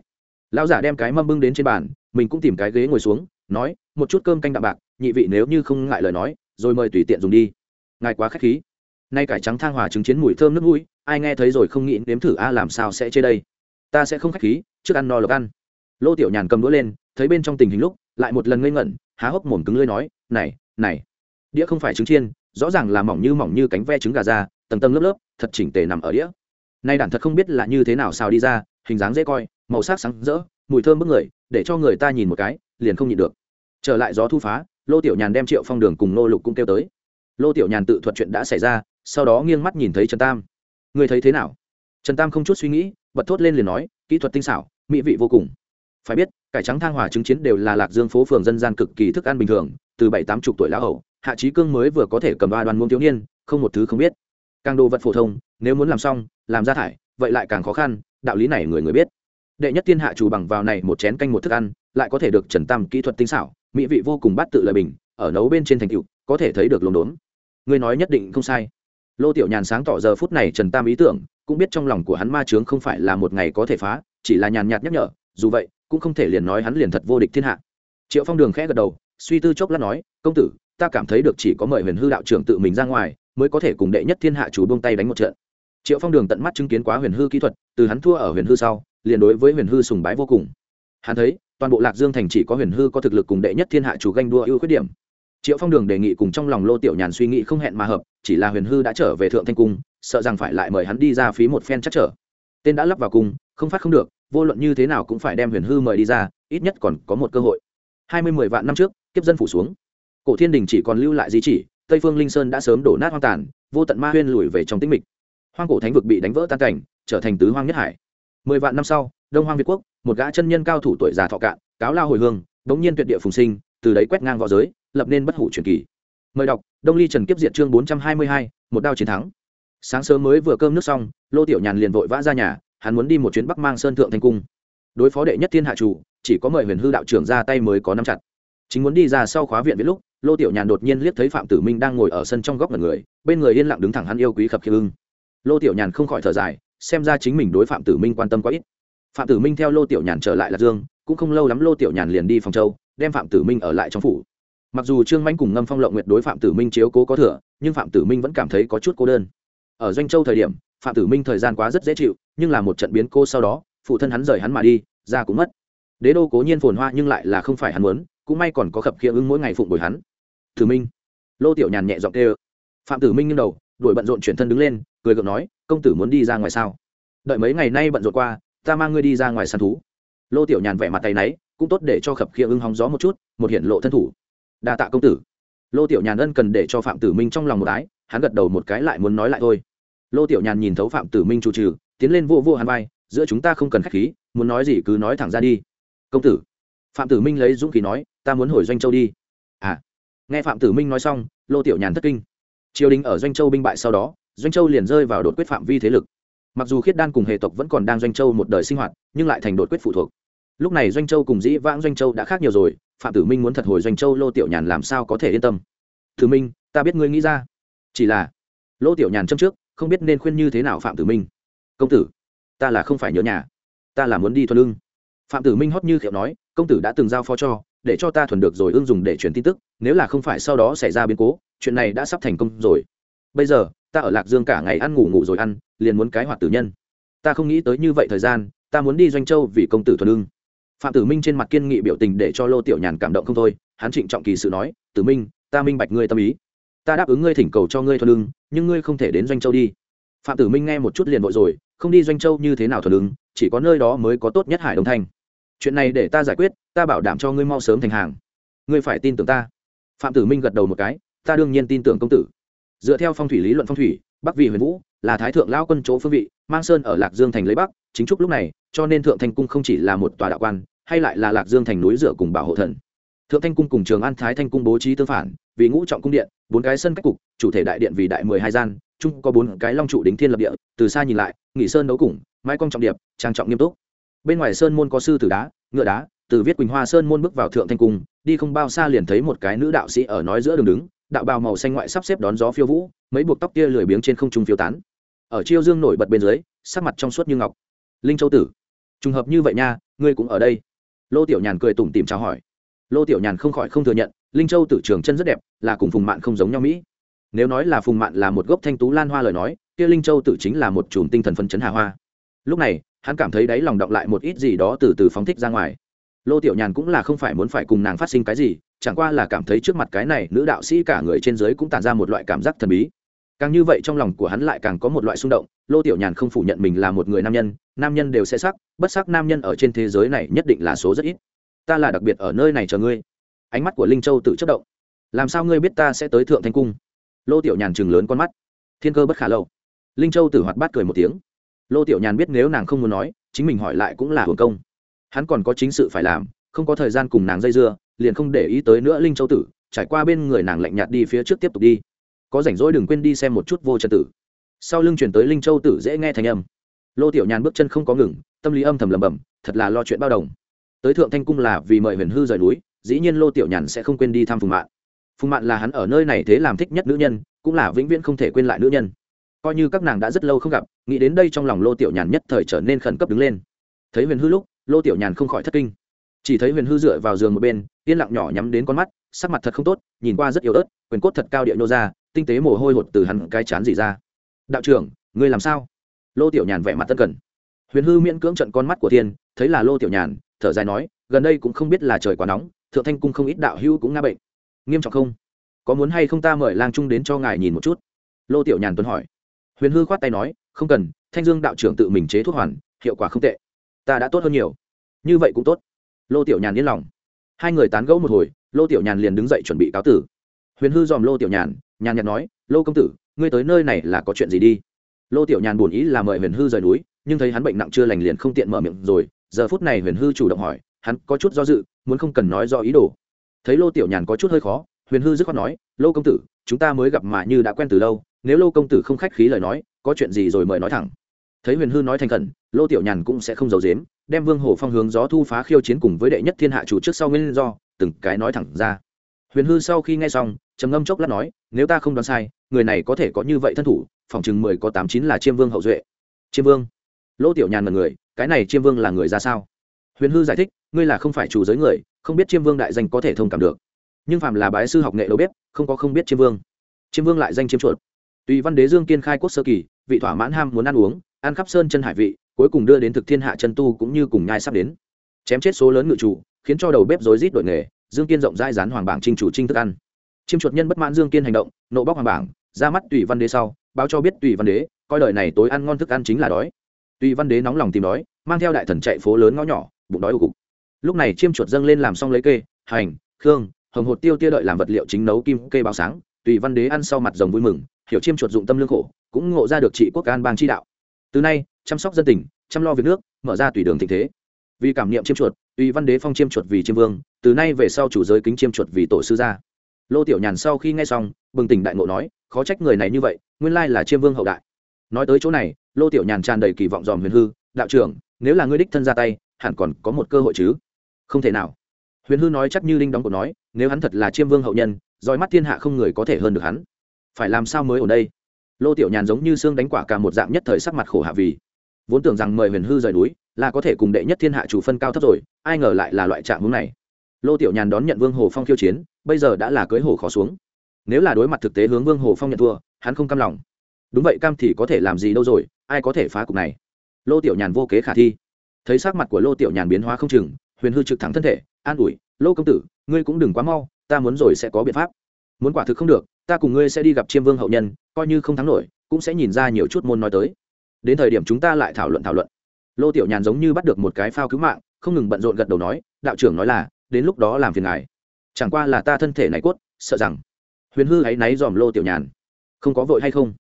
Lão giả đem cái mâm bưng đến trên bàn, mình cũng tìm cái ghế ngồi xuống nói, một chút cơm canh đạm bạc, nhị vị nếu như không ngại lời nói, rồi mời tùy tiện dùng đi. Ngài quá khách khí. Nay cải trắng thang hòa trứng chiến mùi thơm nước mũi, ai nghe thấy rồi không nghĩ nếm thử, a, làm sao sẽ chê đây? Ta sẽ không khách khí, trước ăn no lộc ăn. Lô tiểu nhàn cầm đũa lên, thấy bên trong tình hình lúc, lại một lần ngây ngẩn, há hốc mồm cứng lưỡi nói, này này, đĩa không phải trứng chiên, rõ ràng là mỏng như mỏng như cánh ve trứng gà ra, tầng tầng lớp lớp, thật chỉnh tề nằm ở đĩa. Nay đản thật không biết là như thế nào xào đi ra, hình dáng dễ coi, màu sắc sáng rỡ, mùi thơm bức người, để cho người ta nhìn một cái liền không nhịn được. Trở lại gió thu phá, lô tiểu nhàn đem triệu phong đường cùng nô lục cũng kêu tới. Lô tiểu nhàn tự thuật chuyện đã xảy ra, sau đó nghiêng mắt nhìn thấy trần tam. Người thấy thế nào? Trần tam không chút suy nghĩ, bật thốt lên liền nói, kỹ thuật tinh xảo, mỹ vị vô cùng. Phải biết, cải trắng thang hòa chứng chiến đều là lạc dương phố phường dân gian cực kỳ thức ăn bình thường, từ bảy tám chục tuổi lão hậu hạ trí cương mới vừa có thể cầm ba đoàn muôn thiếu niên, không một thứ không biết. Càng đồ vật phổ thông, nếu muốn làm xong, làm ra thải, vậy lại càng khó khăn, đạo lý này người người biết. Đệ nhất thiên hạ chủ bằng vào này một chén canh một thức ăn lại có thể được trần tam kỹ thuật tinh xảo, mỹ vị vô cùng bát tự lời bình, ở nấu bên trên thành cựu có thể thấy được lồn đốn người nói nhất định không sai. Lô tiểu nhàn sáng tỏ giờ phút này trần tam ý tưởng, cũng biết trong lòng của hắn ma trướng không phải là một ngày có thể phá, chỉ là nhàn nhạt nhắc nhở, dù vậy, cũng không thể liền nói hắn liền thật vô địch thiên hạ. Triệu phong đường khẽ gật đầu, suy tư chốc lát nói, công tử, ta cảm thấy được chỉ có mời huyền hư đạo trưởng tự mình ra ngoài, mới có thể cùng đệ nhất thiên hạ chủ buông tay đánh một trận. Triệu phong đường tận mắt chứng kiến quá huyền hư kỹ thuật, từ hắn thua ở huyền hư sau, liền đối với huyền hư sùng bái vô cùng hắn thấy, toàn bộ lạc dương thành chỉ có huyền hư có thực lực cùng đệ nhất thiên hạ chủ ganh đua ưu khuyết điểm. Triệu phong đường đề nghị cùng trong lòng lô tiểu nhàn suy nghĩ không hẹn mà hợp, chỉ là huyền hư đã trở về thượng thanh cung, sợ rằng phải lại mời hắn đi ra phí một phen chắc trở. Tên đã lắp vào cung, không phát không được, vô luận như thế nào cũng phải đem huyền hư mời đi ra, ít nhất còn có một cơ hội. Hai mươi mười vạn năm trước, kiếp dân phủ xuống. Cổ thiên đình chỉ còn lưu lại di chỉ, tây phương linh sơn đã sớm đổ nát hoang tàn, vô tận ma huyên lùi về trong tĩnh mịch. Hoang cổ thánh vực bị đánh vỡ tan cảnh, trở thành tứ hoang nhất hải. Mười vạn năm sau đông hoang việt quốc, một gã chân nhân cao thủ tuổi già thọ cạn, cáo lao hồi hương, bỗng nhiên tuyệt địa phùng sinh, từ đấy quét ngang v õ giới, lập nên bất hủ truyền kỳ. Mời đọc, đông ly trần kiếp diệt chương bốn trăm hai mươi hai, một đao chiến thắng. Sáng sớm mới vừa cơm nước xong, lô tiểu nhàn liền vội vã ra nhà, hắn muốn đi một chuyến bắc mang sơn thượng thanh cung. Đối phó đệ nhất thiên hạ chủ, chỉ có mời huyền hư đạo trưởng ra tay mới có nắm chặt. Chính muốn đi ra sau khóa viện viết lúc, lô tiểu nhàn đột nhiên liếc thấy phạm tử minh đang ngồi ở sân trong góc ngần người, bên người yên lặng đứng thẳng hắn yêu quý khập khiêu ưng. Lô tiểu nhàn không khỏi thở dài, xem ra chính mình đối phạm tử minh quan tâm quá ít phạm tử minh theo lô tiểu nhàn trở lại lạc dương, cũng không lâu lắm lô tiểu nhàn liền đi phòng châu, đem phạm tử minh ở lại trong phủ. Mặc dù trương manh cùng ngâm phong lộng nguyệt đối phạm tử minh chiếu cố có thừa, nhưng phạm tử minh vẫn cảm thấy có chút cô đơn. Ở doanh châu thời điểm, phạm tử minh thời gian quá rất dễ chịu, nhưng là một trận biến cô sau đó, phụ thân hắn rời hắn mà đi, ra cũng mất. Đế đô cố nhiên phồn hoa nhưng lại là không phải hắn muốn, cũng may còn có khập khiễng ứng mỗi ngày phụng bồi hắn. Tử minh. Lô tiểu nhàn nhẹ giọng tê phạm tử minh nghiêng đầu, đuổi bận rộn chuyển thân đứng lên, cười gượng nói, công tử muốn đi ra ngoài sao? Đợi mấy ngày nay bận rộn qua ta mang ngươi đi ra ngoài săn thú. Lô tiểu nhàn vẻ mặt tay náy, cũng tốt để cho khập khiễng ưng hóng gió một chút, một hiện lộ thân thủ. Đa tạ công tử. Lô tiểu nhàn ân cần để cho phạm tử minh trong lòng một ái, hắn gật đầu một cái lại muốn nói lại thôi. Lô tiểu nhàn nhìn thấu phạm tử minh chủ trừ, tiến lên vô vô hắn vai, giữa chúng ta không cần khách khí, muốn nói gì cứ nói thẳng ra đi. Công tử. Phạm tử minh lấy dũng khí nói, ta muốn hồi doanh châu đi. À. Nghe phạm tử minh nói xong, lô tiểu nhàn thất kinh. Triều đình ở doanh châu binh bại sau đó, doanh châu liền rơi vào đột quyết phạm vi thế lực mặc dù khiết đan cùng hệ tộc vẫn còn đang doanh châu một đời sinh hoạt, nhưng lại thành đột quyết phụ thuộc. Lúc này doanh châu cùng dĩ vãng doanh châu đã khác nhiều rồi, phạm tử minh muốn thật hồi doanh châu lô tiểu nhàn làm sao có thể yên tâm? Tử minh, ta biết ngươi nghĩ ra. Chỉ là, lô tiểu nhàn châm trước, không biết nên khuyên như thế nào phạm tử minh. Công tử, ta là không phải nhớ nhà. Ta là muốn đi thuần lương. phạm tử minh hót như khiệu nói, công tử đã từng giao phó cho, để cho ta thuần được rồi ưng dùng để truyền tin tức, nếu là không phải sau đó xảy ra biến cố, chuyện này đã sắp thành công rồi. Bây giờ, ta ở lạc dương cả ngày ăn ngủ ngủ rồi ăn liền muốn cái hoạt tử nhân. Ta không nghĩ tới như vậy thời gian, ta muốn đi doanh châu vì công tử thuần ưng. Phạm tử minh trên mặt kiên nghị biểu tình để cho lô tiểu nhàn cảm động không thôi, hắn trịnh trọng kỳ sự nói, tử minh, ta minh bạch ngươi tâm ý. Ta đáp ứng ngươi thỉnh cầu cho ngươi thuần ưng, nhưng ngươi không thể đến doanh châu đi. Phạm tử minh nghe một chút liền vội rồi, không đi doanh châu như thế nào thuần ưng, chỉ có nơi đó mới có tốt nhất hải đông thanh chuyện này để ta giải quyết, ta bảo đảm cho ngươi mau sớm thành hàng. Ngươi phải tin tưởng ta. Phạm tử minh gật đầu một cái, ta đương nhiên tin tưởng công tử. Dựa theo phong thủy lý luận phong thủy, bắc vị huyền vũ là thái thượng lao quân chỗ phương vị, mang sơn ở lạc dương thành lấy bắc, chính trúc lúc này, cho nên thượng thanh cung không chỉ là một tòa đạo quan, hay lại là lạc dương thành núi dựa cùng bảo hộ thần. Thượng thanh cung cùng trường an thái thanh cung bố trí tương phản, vì ngũ trọng cung điện, bốn cái sân cách cục, chủ thể đại điện vì đại mười hai gian, chung có bốn cái long trụ đính thiên lập địa, từ xa nhìn lại, nghỉ sơn đấu củng mái cong trọng điệp, trang trọng nghiêm túc. Bên ngoài sơn môn có sư tử đá, ngựa đá, từ viết quỳnh hoa sơn môn bước vào thượng thanh cung, đi không bao xa liền thấy một cái nữ đạo sĩ ở nói giữa đường đứng, đạo bào màu xanh ngoại sắp xếp đón gió phiêu vũ mấy buộc tóc kia lười biếng trên không trung phiêu tán. Ở chiêu dương nổi bật bên dưới, sắc mặt trong suốt như ngọc. Linh châu tử, trùng hợp như vậy nha, ngươi cũng ở đây. Lô tiểu nhàn cười tủm tìm chào hỏi. Lô tiểu nhàn không khỏi không thừa nhận, linh châu tử trường chân rất đẹp, là cùng phùng mạn không giống nhau mỹ. Nếu nói là phùng mạn là một gốc thanh tú lan hoa lời nói, kia linh châu tử chính là một chùm tinh thần phân chấn hà hoa. Lúc này, hắn cảm thấy đáy lòng động lại một ít gì đó từ từ phóng thích ra ngoài. Lô tiểu nhàn cũng là không phải muốn phải cùng nàng phát sinh cái gì, chẳng qua là cảm thấy trước mặt cái này nữ đạo sĩ cả người trên dưới cũng tản ra một loại cảm giác thần bí càng như vậy trong lòng của hắn lại càng có một loại xung động, lô tiểu nhàn không phủ nhận mình là một người nam nhân nam nhân đều sẽ sắc, bất sắc nam nhân ở trên thế giới này nhất định là số rất ít. Ta là đặc biệt ở nơi này chờ ngươi. Ánh mắt của linh châu tự chất động. Làm sao ngươi biết ta sẽ tới thượng thanh cung? Lô tiểu nhàn chừng lớn con mắt. Thiên cơ bất khả lâu. Linh châu tử hoạt bát cười một tiếng. Lô tiểu nhàn biết nếu nàng không muốn nói, chính mình hỏi lại cũng là hưởng công. Hắn còn có chính sự phải làm, không có thời gian cùng nàng dây dưa, liền không để ý tới nữa linh châu tử, trải qua bên người nàng lạnh nhạt đi phía trước tiếp tục đi có rảnh rỗi đừng quên đi xem một chút vô trật tử. Sau lưng chuyển tới linh châu tử dễ nghe thành âm. Lô tiểu nhàn bước chân không có ngừng, tâm lý âm thầm lầm bầm thật là lo chuyện bao đồng. Tới thượng thanh cung là vì mời huyền hư rời núi, dĩ nhiên lô tiểu nhàn sẽ không quên đi thăm phùng mạn. Phùng mạn là hắn ở nơi này thế làm thích nhất nữ nhân, cũng là vĩnh viễn không thể quên lại nữ nhân. Coi như các nàng đã rất lâu không gặp, nghĩ đến đây trong lòng lô tiểu nhàn nhất thời trở nên khẩn cấp đứng lên. Thấy huyền hư lúc, lô tiểu nhàn không khỏi thất kinh. Chỉ thấy huyền hư dựa vào giường một bên, yên lặng nhỏ nhắm đến con mắt, sắc mặt thật không tốt, nhìn qua rất yếu ớt, quyền cốt thật cao địa nhô ra tinh tế mồ hôi hột từ hắn cái chán gì ra. Đạo trưởng, ngươi làm sao? Lô tiểu nhàn vẻ mặt tân cần. Huyền hư miễn cưỡng trận con mắt của thiên, thấy là lô tiểu nhàn, thở dài nói, gần đây cũng không biết là trời quá nóng, thượng thanh cung không ít đạo hữu cũng nga bệnh. Nghiêm trọng không? Có muốn hay không ta mời lang trung đến cho ngài nhìn một chút? Lô tiểu nhàn tuấn hỏi. Huyền hư khoát tay nói, không cần, thanh dương đạo trưởng tự mình chế thuốc hoàn, hiệu quả không tệ. Ta đã tốt hơn nhiều. Như vậy cũng tốt. Lô tiểu nhàn yên lòng. Hai người tán gẫu một hồi, lô tiểu nhàn liền đứng dậy chuẩn bị cáo tử. Huyền hư dòm lô tiểu nhàn nhàn nhạt nói, lô công tử, ngươi tới nơi này là có chuyện gì đi? Lô tiểu nhàn buồn ý là mời huyền hư rời núi, nhưng thấy hắn bệnh nặng chưa lành liền không tiện mở miệng rồi, giờ phút này huyền hư chủ động hỏi, hắn có chút do dự, muốn không cần nói do ý đồ. Thấy lô tiểu nhàn có chút hơi khó, huyền hư dứt khoát nói, lô công tử, chúng ta mới gặp mà như đã quen từ lâu, nếu lô công tử không khách khí lời nói, có chuyện gì rồi mời nói thẳng. Thấy huyền hư nói thành khẩn, lô tiểu nhàn cũng sẽ không giấu dếm đem vương hồ phong hướng gió thu phá khiêu chiến cùng với đệ nhất thiên hạ chủ trước sau nguyên do, từng cái nói thẳng ra huyền hư sau khi nghe xong, trầm ngâm chốc lát nói, nếu ta không đoán sai, người này có thể có như vậy thân thủ, phòng chừng mười có tám chín là chiêm vương hậu duệ. Chiêm vương? Lỗ tiểu nhàn là người, cái này chiêm vương là người ra sao? Huyền hư giải thích, ngươi là không phải chủ giới người, không biết chiêm vương đại danh có thể thông cảm được. Nhưng phạm là bái sư học nghệ đầu bếp, không có không biết chiêm vương. Chiêm vương lại danh chiêm chuột. Tùy văn đế dương kiên khai quốc sơ kỳ, vị thỏa mãn ham muốn ăn uống, ăn khắp sơn chân hải vị, cuối cùng đưa đến thực thiên hạ chân tu cũng như cùng nhai sắp đến. Chém chết số lớn ngự chủ, khiến cho đầu bếp rối rít đội nghề dương kiên rộng rãi dán hoàng bảng trinh chủ trinh thức ăn. Chiêm chuột nhân bất mãn dương kiên hành động, nộ bóc hoàng bảng, ra mắt tùy văn đế sau, báo cho biết tùy văn đế, coi đời này tối ăn ngon thức ăn chính là đói. Tùy văn đế nóng lòng tìm đói, mang theo đại thần chạy phố lớn ngõ nhỏ, bụng đói ù cục. Lúc này chiêm chuột dâng lên làm xong lấy kê, hành, khương, hồng hột tiêu tia đợi làm vật liệu chính nấu kim kê báo sáng, tùy văn đế ăn sau mặt rồng vui mừng, hiểu chiêm chuột dụng tâm lương khổ, cũng ngộ ra được trị quốc an bang chi đạo. Từ nay, chăm sóc dân tình, chăm lo việc nước, mở ra tùy đường tình thế. Vì cảm niệm chiêm chuột tùy văn đế phong chiêm chuột vì chiêm vương, từ nay về sau chủ giới kính chiêm chuột vì tổ sư gia. Lô tiểu nhàn sau khi nghe xong, bừng tỉnh đại ngộ nói, khó trách người này như vậy, nguyên lai là chiêm vương hậu đại. Nói tới chỗ này, lô tiểu nhàn tràn đầy kỳ vọng dòm huyền hư, đạo trưởng, nếu là ngươi đích thân ra tay, hẳn còn có một cơ hội chứ? Không thể nào. Huyền hư nói chắc như linh đóng cổ nói, nếu hắn thật là chiêm vương hậu nhân dòi mắt thiên hạ không người có thể hơn được hắn. Phải làm sao mới ở đây? Lô tiểu nhàn giống như xương đánh quả cả một dạng nhất thời sắc mặt khổ hạ vì vốn tưởng rằng mời huyền hư rời núi là có thể cùng đệ nhất thiên hạ chủ phân cao thấp rồi, ai ngờ lại là loại trạng hướng này. Lô tiểu nhàn đón nhận vương hồ phong khiêu chiến, bây giờ đã là cưới hồ khó xuống. Nếu là đối mặt thực tế hướng vương hồ phong nhận thua, hắn không cam lòng. Đúng vậy, cam thì có thể làm gì đâu rồi, ai có thể phá cục này? Lô tiểu nhàn vô kế khả thi. Thấy sắc mặt của lô tiểu nhàn biến hóa không chừng, huyền hư trực thẳng thân thể, an ủi, lô công tử, ngươi cũng đừng quá mau, ta muốn rồi sẽ có biện pháp. Muốn quả thực không được, ta cùng ngươi sẽ đi gặp chiêm vương hậu nhân, coi như không thắng nổi, cũng sẽ nhìn ra nhiều chút môn nói tới đến thời điểm chúng ta lại thảo luận thảo luận. Lô tiểu nhàn giống như bắt được một cái phao cứu mạng, không ngừng bận rộn gật đầu nói, đạo trưởng nói là, đến lúc đó làm phiền ngài. Chẳng qua là ta thân thể này cốt, sợ rằng. Huyền hư hãy náy dòm lô tiểu nhàn. Không có vội hay không?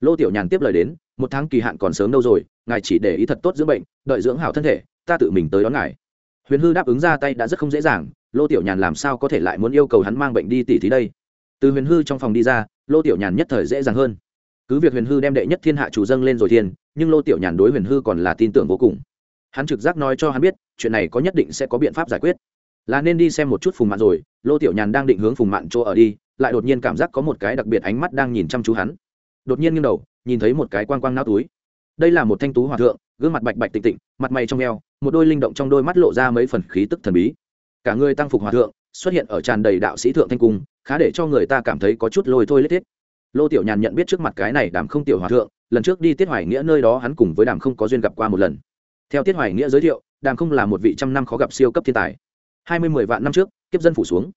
Lô tiểu nhàn tiếp lời đến, một tháng kỳ hạn còn sớm đâu rồi, ngài chỉ để ý thật tốt dưỡng bệnh, đợi dưỡng hảo thân thể, ta tự mình tới đón ngài. Huyền hư đáp ứng ra tay đã rất không dễ dàng, lô tiểu nhàn làm sao có thể lại muốn yêu cầu hắn mang bệnh đi tỉ thí đây? Từ huyền hư trong phòng đi ra, lô tiểu nhàn nhất thời dễ dàng hơn cứ việc huyền hư đem đệ nhất thiên hạ chủ dâng lên rồi thiên, nhưng lô tiểu nhàn đối huyền hư còn là tin tưởng vô cùng. Hắn trực giác nói cho hắn biết, chuyện này có nhất định sẽ có biện pháp giải quyết. Là nên đi xem một chút phùng mạn rồi, lô tiểu nhàn đang định hướng phùng mạn chỗ ở đi, lại đột nhiên cảm giác có một cái đặc biệt ánh mắt đang nhìn chăm chú hắn. Đột nhiên nghiêng đầu, nhìn thấy một cái quang quang nao túi. Đây là một thanh tú hòa thượng, gương mặt bạch bạch tịnh tịnh, mặt mày trong e o một đôi linh động trong đôi mắt lộ ra mấy phần khí tức thần bí. Cả người tăng phục hòa thượng, xuất hiện ở tràn đầy đạo sĩ thượng thanh cung, khá để cho người ta cảm thấy có chút lôi thôi lết thiết lô tiểu nhàn nhận biết trước mặt cái này đàm không tiểu hòa thượng, lần trước đi tiết hoài nghĩa nơi đó hắn cùng với đàm không có duyên gặp qua một lần. Theo tiết hoài nghĩa giới thiệu, đàm không là một vị trăm năm khó gặp siêu cấp thiên tài. Hai mươi mười vạn năm trước, kiếp dân phủ xuống.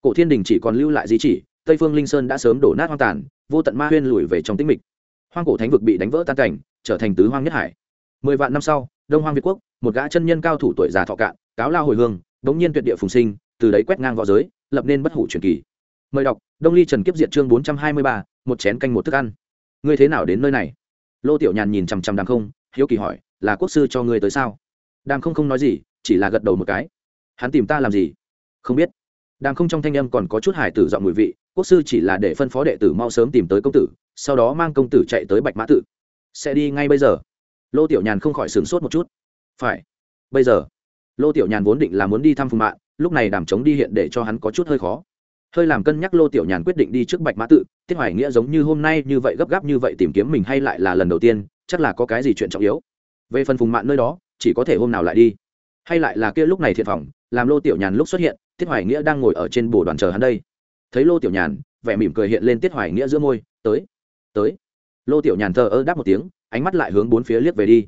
Cổ thiên đình chỉ còn lưu lại di chỉ, tây phương linh sơn đã sớm đổ nát hoang tàn, vô tận ma huyên lùi về trong tĩnh mịch. Hoang cổ thánh vực bị đánh vỡ tan cảnh, trở thành tứ hoang nhất hải. Mười vạn năm sau, đông hoang việt quốc, một gã chân nhân cao thủ tuổi già thọ cạn, cáo lao hồi hương bỗng nhiên tuyệt địa phùng sinh, từ đấy quét ngang v õ giới, lập nên bất hủ truyền kỳ. Mời đọc, đông ly trần kiếp Diệt chương bốn trăm hai mươi ba một chén canh một thức ăn. Ngươi thế nào đến nơi này? Lô tiểu nhàn nhìn chằm chằm đàm không, hiếu kỳ hỏi, là quốc sư cho ngươi tới sao? Đàm không không nói gì, chỉ là gật đầu một cái. Hắn tìm ta làm gì? Không biết. Đàm không trong thanh âm còn có chút hải tử dọn mùi vị, quốc sư chỉ là để phân phó đệ tử mau sớm tìm tới công tử, sau đó mang công tử chạy tới bạch mã tự. Sẽ đi ngay bây giờ. Lô tiểu nhàn không khỏi sửng sốt một chút. Phải. Bây giờ. Lô tiểu nhàn vốn định là muốn đi thăm phùng mạ lúc này đàm chống đi hiện để cho hắn có chút hơi khó hơi làm cân nhắc lô tiểu nhàn quyết định đi trước bạch mã tự, tiết hoài nghĩa giống như hôm nay như vậy gấp gáp như vậy tìm kiếm mình hay lại là lần đầu tiên, chắc là có cái gì chuyện trọng yếu. Về phần phùng mạng nơi đó, chỉ có thể hôm nào lại đi. Hay lại là kia lúc này thiệt phòng, làm lô tiểu nhàn lúc xuất hiện, tiết hoài nghĩa đang ngồi ở trên bồ đoàn chờ hắn đây. Thấy lô tiểu nhàn, vẻ mỉm cười hiện lên tiết hoài nghĩa giữa môi, tới tới. Lô tiểu nhàn thờ ơ đáp một tiếng, ánh mắt lại hướng bốn phía liếc về đi.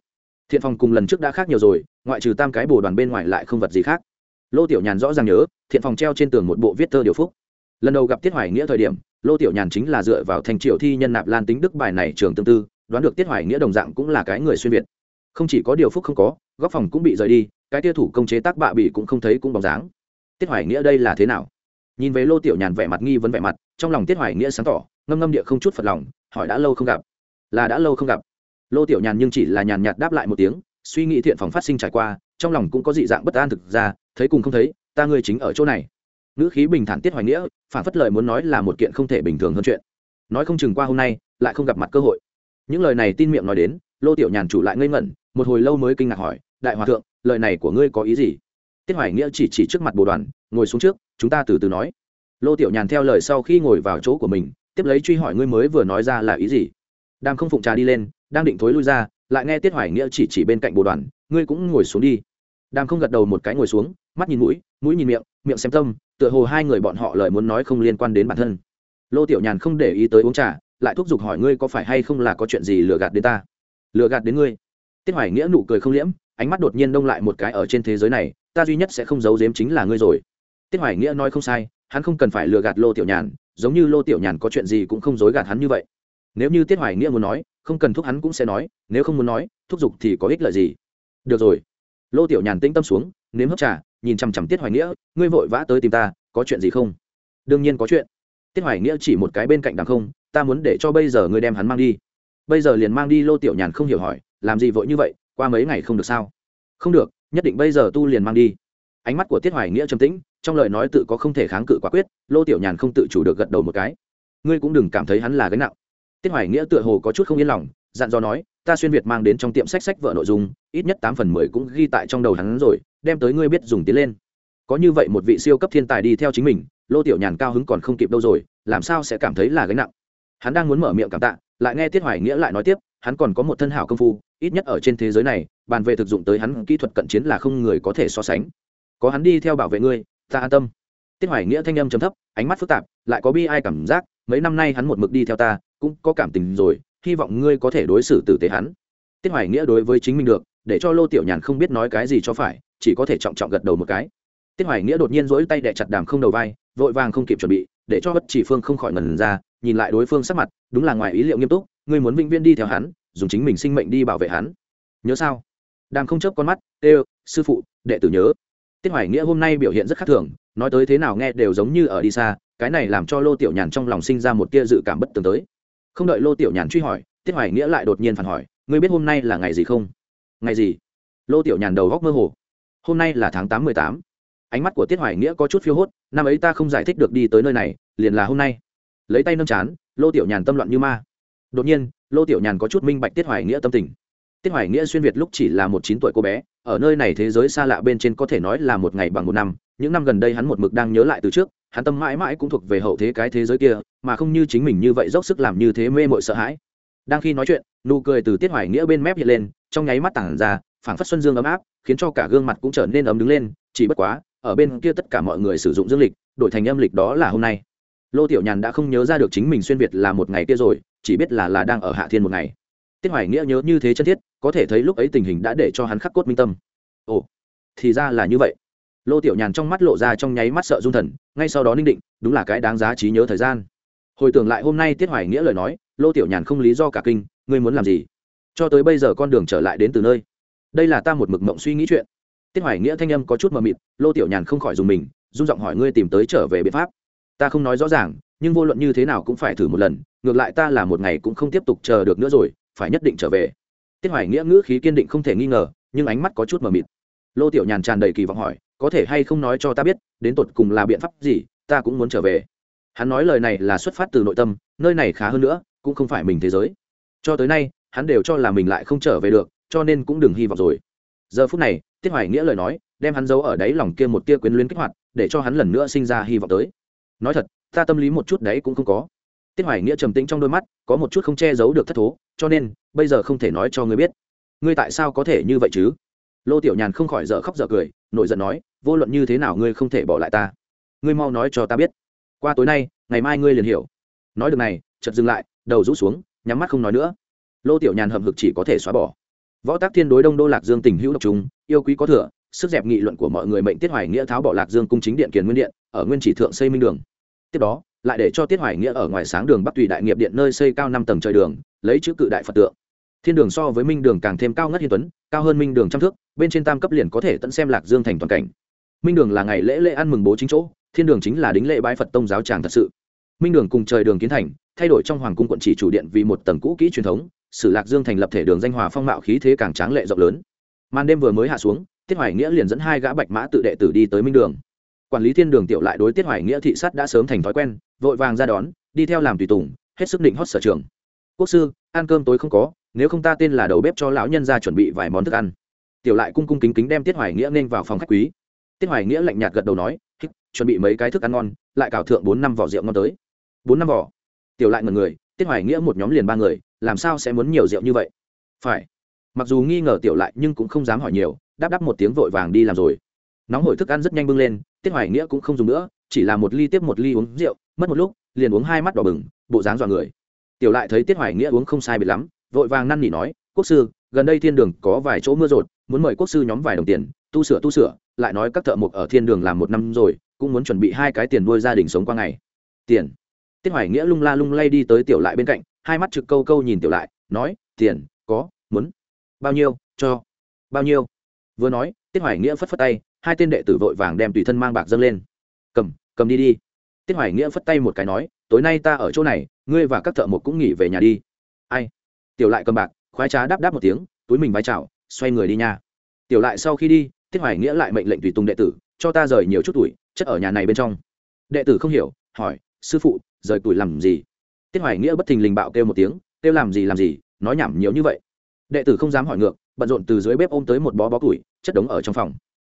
Thiện phòng cùng lần trước đã khác nhiều rồi, ngoại trừ tam cái bồ đoàn bên ngoài lại không vật gì khác. Lô tiểu nhàn rõ ràng nhớ, thiện phòng treo trên tường một bộ viết thơ điều phúc lần đầu gặp tiết hoài nghĩa thời điểm, lô tiểu nhàn chính là dựa vào thành triệu thi nhân nạp lan tính đức bài này trường tương tư, đoán được tiết hoài nghĩa đồng dạng cũng là cái người xuyên việt. Không chỉ có điều phúc không có, góc phòng cũng bị rời đi, cái tia thủ công chế tác bạ bị cũng không thấy cũng bóng dáng. Tiết hoài nghĩa đây là thế nào? Nhìn về lô tiểu nhàn vẻ mặt nghi vấn vẻ mặt, trong lòng tiết hoài nghĩa sáng tỏ, ngâm ngâm địa không chút phật lòng, hỏi đã lâu không gặp. Là đã lâu không gặp. Lô tiểu nhàn nhưng chỉ là nhàn nhạt đáp lại một tiếng, suy nghĩ thiện phòng phát sinh trải qua, trong lòng cũng có dị dạng bất an thực ra, thấy cùng không thấy, ta ngươi chính ở chỗ này ngữ khí bình thản tiết hoài nghĩa, phản phất lời muốn nói là một kiện không thể bình thường hơn chuyện. Nói không chừng qua hôm nay, lại không gặp mặt cơ hội. Những lời này tin miệng nói đến, lô tiểu nhàn chủ lại ngây ngẩn, một hồi lâu mới kinh ngạc hỏi, đại hòa thượng, lời này của ngươi có ý gì? Tiết hoài nghĩa chỉ chỉ trước mặt bồ đoàn, ngồi xuống trước, chúng ta từ từ nói. Lô tiểu nhàn theo lời sau khi ngồi vào chỗ của mình, tiếp lấy truy hỏi ngươi mới vừa nói ra là ý gì. Đang không phụng trà đi lên, đang định thối lui ra, lại nghe tiết hoài nghĩa chỉ chỉ bên cạnh bồ đoàn, ngươi cũng ngồi xuống đi. Đang không gật đầu một cái ngồi xuống, mắt nhìn mũi mũi nhìn miệng miệng xem tâm tựa hồ hai người bọn họ lời muốn nói không liên quan đến bản thân. Lô tiểu nhàn không để ý tới uống trà, lại thúc giục hỏi ngươi có phải hay không là có chuyện gì lừa gạt đến ta? Lừa gạt đến ngươi? Tiết hoài nghĩa nụ cười không liễm, ánh mắt đột nhiên đông lại một cái ở trên thế giới này, ta duy nhất sẽ không giấu giếm chính là ngươi rồi. Tiết hoài nghĩa nói không sai, hắn không cần phải lừa gạt lô tiểu nhàn, giống như lô tiểu nhàn có chuyện gì cũng không dối gạt hắn như vậy. Nếu như tiết hoài nghĩa muốn nói, không cần thúc hắn cũng sẽ nói, nếu không muốn nói, thúc giục thì có ích lợi gì? Được rồi. Lô tiểu nhàn tĩnh tâm xuống nếm hấp trà, nhìn chằm chằm tiết hoài nghĩa, ngươi vội vã tới tìm ta, có chuyện gì không? Đương nhiên có chuyện. Tiết hoài nghĩa chỉ một cái bên cạnh đằng không, ta muốn để cho bây giờ ngươi đem hắn mang đi. Bây giờ liền mang đi lô tiểu nhàn không hiểu hỏi, làm gì vội như vậy, qua mấy ngày không được sao? Không được, nhất định bây giờ tu liền mang đi. Ánh mắt của tiết hoài nghĩa trầm tĩnh, trong lời nói tự có không thể kháng cự quả quyết, lô tiểu nhàn không tự chủ được gật đầu một cái. Ngươi cũng đừng cảm thấy hắn là gánh nặng. Tiết hoài nghĩa tựa hồ có chút không yên lòng, dặn dò nói, ta xuyên việt mang đến trong tiệm sách sách vợ nội dung, ít nhất tám phần mười cũng ghi tại trong đầu hắn rồi đem tới ngươi biết dùng tiến lên. Có như vậy một vị siêu cấp thiên tài đi theo chính mình, lô tiểu nhàn cao hứng còn không kịp đâu rồi, làm sao sẽ cảm thấy là gánh nặng? Hắn đang muốn mở miệng cảm tạ, lại nghe tiết hoài nghĩa lại nói tiếp, hắn còn có một thân hảo công phu, ít nhất ở trên thế giới này, bàn về thực dụng tới hắn, kỹ thuật cận chiến là không người có thể so sánh. Có hắn đi theo bảo vệ ngươi, ta an tâm. Tiết hoài nghĩa thanh âm chấm thấp, ánh mắt phức tạp, lại có bi ai cảm giác, mấy năm nay hắn một mực đi theo ta, cũng có cảm tình rồi, hy vọng ngươi có thể đối xử tử tế hắn. Tiết hoài nghĩa đối với chính mình được để cho lô tiểu nhàn không biết nói cái gì cho phải, chỉ có thể trọng trọng gật đầu một cái. Tiết hoài nghĩa đột nhiên dỗi tay đẻ chặt đàm không đầu vai, vội vàng không kịp chuẩn bị, để cho bất chỉ phương không khỏi ngần ra, nhìn lại đối phương sắc mặt, đúng là ngoài ý liệu nghiêm túc, ngươi muốn vĩnh viên đi theo hắn, dùng chính mình sinh mệnh đi bảo vệ hắn. Nhớ sao? Đàm không chớp con mắt ê sư phụ, đệ tử nhớ. Tiết hoài nghĩa hôm nay biểu hiện rất khác thường, nói tới thế nào nghe đều giống như ở đi xa, cái này làm cho lô tiểu nhàn trong lòng sinh ra một tia dự cảm bất tường tới. Không đợi lô tiểu nhàn truy hỏi, tiết hoài nghĩa lại đột nhiên phản hỏi, ngươi biết hôm nay là ngày gì không? Ngày gì? Lô tiểu nhàn đầu góc mơ hồ. Hôm nay là tháng tám mười tám. Ánh mắt của tiết hoài nghĩa có chút phiêu hốt, năm ấy ta không giải thích được đi tới nơi này, liền là hôm nay. Lấy tay nâng chán, lô tiểu nhàn tâm loạn như ma. Đột nhiên, lô tiểu nhàn có chút minh bạch tiết hoài nghĩa tâm tình. Tiết hoài nghĩa xuyên việt lúc chỉ là một chín tuổi cô bé, ở nơi này thế giới xa lạ bên trên có thể nói là một ngày bằng một năm. Những năm gần đây hắn một mực đang nhớ lại từ trước, hắn tâm mãi mãi cũng thuộc về hậu thế cái thế giới kia, mà không như chính mình như vậy dốc sức làm như thế mê mội sợ hãi. Đang khi nói chuyện, nụ cười từ tiết hoài nghĩa bên mép hiện lên trong nháy mắt tản ra, phảng phất xuân dương ấm áp, khiến cho cả gương mặt cũng trở nên ấm đứng lên, chỉ bất quá, ở bên kia tất cả mọi người sử dụng dương lịch, đổi thành âm lịch đó là hôm nay. Lô tiểu nhàn đã không nhớ ra được chính mình xuyên việt là một ngày kia rồi, chỉ biết là là đang ở hạ thiên một ngày. Tiết hoài nghĩa nhớ như thế chân thiết, có thể thấy lúc ấy tình hình đã để cho hắn khắc cốt minh tâm. Ồ, thì ra là như vậy. Lô tiểu nhàn trong mắt lộ ra trong nháy mắt sợ run thần, ngay sau đó ninh định, đúng là cái đáng giá trí nhớ thời gian. Hồi tưởng lại hôm nay tiết hoài nghĩa lời nói, lô tiểu nhàn không lý do cả kinh, ngươi muốn làm gì? Cho tới bây giờ con đường trở lại đến từ nơi. Đây là ta một mực mộng suy nghĩ chuyện. Tiết hoài nghĩa thanh âm có chút mờ mịt, lô tiểu nhàn không khỏi dùng mình dung giọng hỏi ngươi tìm tới trở về biện pháp. Ta không nói rõ ràng, nhưng vô luận như thế nào cũng phải thử một lần, ngược lại ta là một ngày cũng không tiếp tục chờ được nữa rồi, phải nhất định trở về. Tiết hoài nghĩa ngữ khí kiên định không thể nghi ngờ, nhưng ánh mắt có chút mờ mịt. Lô tiểu nhàn tràn đầy kỳ vọng hỏi, có thể hay không nói cho ta biết, đến tột cùng là biện pháp gì, ta cũng muốn trở về. Hắn nói lời này là xuất phát từ nội tâm, nơi này khá hơn nữa, cũng không phải mình thế giới. Cho tới nay hắn đều cho là mình lại không trở về được, cho nên cũng đừng hy vọng rồi. Giờ phút này, tiết hoài nghĩa lời nói, đem hắn giấu ở đáy lòng kia một tia quyến luyến kích hoạt, để cho hắn lần nữa sinh ra hy vọng tới. Nói thật, ta tâm lý một chút đấy cũng không có. Tiết hoài nghĩa trầm tĩnh trong đôi mắt, có một chút không che giấu được thất thố, cho nên, bây giờ không thể nói cho ngươi biết. Ngươi tại sao có thể như vậy chứ? Lô tiểu nhàn không khỏi dở khóc dở cười, nổi giận nói, vô luận như thế nào ngươi không thể bỏ lại ta. Ngươi mau nói cho ta biết. Qua tối nay, ngày mai ngươi liền hiểu. Nói được này, chợt dừng lại, đầu rũ xuống, nhắm mắt không nói nữa lô tiểu nhàn hậm hực chỉ có thể xóa bỏ. Võ tác thiên đối đông đô lạc dương tình hữu độc trung yêu quý có thừa, sức dẹp nghị luận của mọi người mệnh tiết hoài nghĩa tháo bỏ lạc dương cung chính điện kiền nguyên điện, ở nguyên chỉ thượng xây minh đường. Tiếp đó, lại để cho tiết hoài nghĩa ở ngoài sáng đường bắc tùy đại nghiệp điện nơi xây cao năm tầng trời đường, lấy chữ cự đại phật tượng. Thiên đường so với minh đường càng thêm cao ngất hiên tuấn, cao hơn minh đường trăm thước, bên trên tam cấp liền có thể tận xem lạc dương thành toàn cảnh. Minh đường là ngày lễ lễ ăn mừng bố chính chỗ, thiên đường chính là đính lễ bái phật tông giáo tràng thật sự minh đường cùng trời đường kiến thành, thay đổi trong hoàng cung quận chỉ chủ điện vì một tầng cũ kỹ truyền thống, sử lạc dương thành lập thể đường danh hòa phong mạo khí thế càng tráng lệ rộng lớn. Màn đêm vừa mới hạ xuống, tiết hoài nghĩa liền dẫn hai gã bạch mã tự đệ tử đi tới minh đường. Quản lý thiên đường tiểu lại đối tiết hoài nghĩa thị sát đã sớm thành thói quen, vội vàng ra đón, đi theo làm tùy tùng, hết sức định hót sở trường. Quốc sư, ăn cơm tối không có, nếu không ta tên là đầu bếp cho lão nhân ra chuẩn bị vài món thức ăn. Tiểu lại cung cung kính kính đem tiết hoài nghĩa nên vào phòng khách quý. Tiết hoài nghĩa lạnh nhạt gật đầu nói chuẩn bị mấy cái thức ăn ngon, lại cào thượng bốn năm vỏ rượu ngon tới bốn năm vỏ. Tiểu lại ngần người, tiết hoài nghĩa một nhóm liền ba người, làm sao sẽ muốn nhiều rượu như vậy? Phải. Mặc dù nghi ngờ tiểu lại nhưng cũng không dám hỏi nhiều, đáp đáp một tiếng vội vàng đi làm rồi. Nóng hổi thức ăn rất nhanh bưng lên, tiết hoài nghĩa cũng không dùng nữa, chỉ là một ly tiếp một ly uống rượu, mất một lúc, liền uống hai mắt đỏ bừng, bộ dáng dọa người. Tiểu lại thấy tiết hoài nghĩa uống không sai biệt lắm, vội vàng năn nỉ nói, quốc sư, gần đây thiên đường có vài chỗ mưa rột, muốn mời quốc sư nhóm vài đồng tiền, tu sửa tu sửa, lại nói các thợ mộc ở thiên đường làm một năm rồi, cũng muốn chuẩn bị hai cái tiền nuôi gia đình sống qua ngày. Tiền? Tiết hoài nghĩa lung la lung lay đi tới tiểu lại bên cạnh, hai mắt trực câu câu nhìn tiểu lại, nói, tiền, có, muốn bao nhiêu, cho bao nhiêu? Vừa nói, tiết hoài nghĩa phất phất tay, hai tên đệ tử vội vàng đem tùy thân mang bạc dâng lên. Cầm cầm đi đi. Tiết hoài nghĩa phất tay một cái nói, tối nay ta ở chỗ này, ngươi và các thợ một cũng nghỉ về nhà đi. Ai? Tiểu lại cầm bạc, khoái trá đáp đáp một tiếng, túi mình vai chào, xoay người đi nha. Tiểu lại sau khi đi, tiết hoài nghĩa lại mệnh lệnh tùy tùng đệ tử, cho ta rời nhiều chút tuổi, chất ở nhà này bên trong. Đệ tử không hiểu, hỏi, sư phụ rời tuổi làm gì? Tiết hoài nghĩa bất thình lình bạo kêu một tiếng, kêu làm gì làm gì, nói nhảm nhiều như vậy. Đệ tử không dám hỏi ngược, bận rộn từ dưới bếp ôm tới một bó bó củi, chất đống ở trong phòng.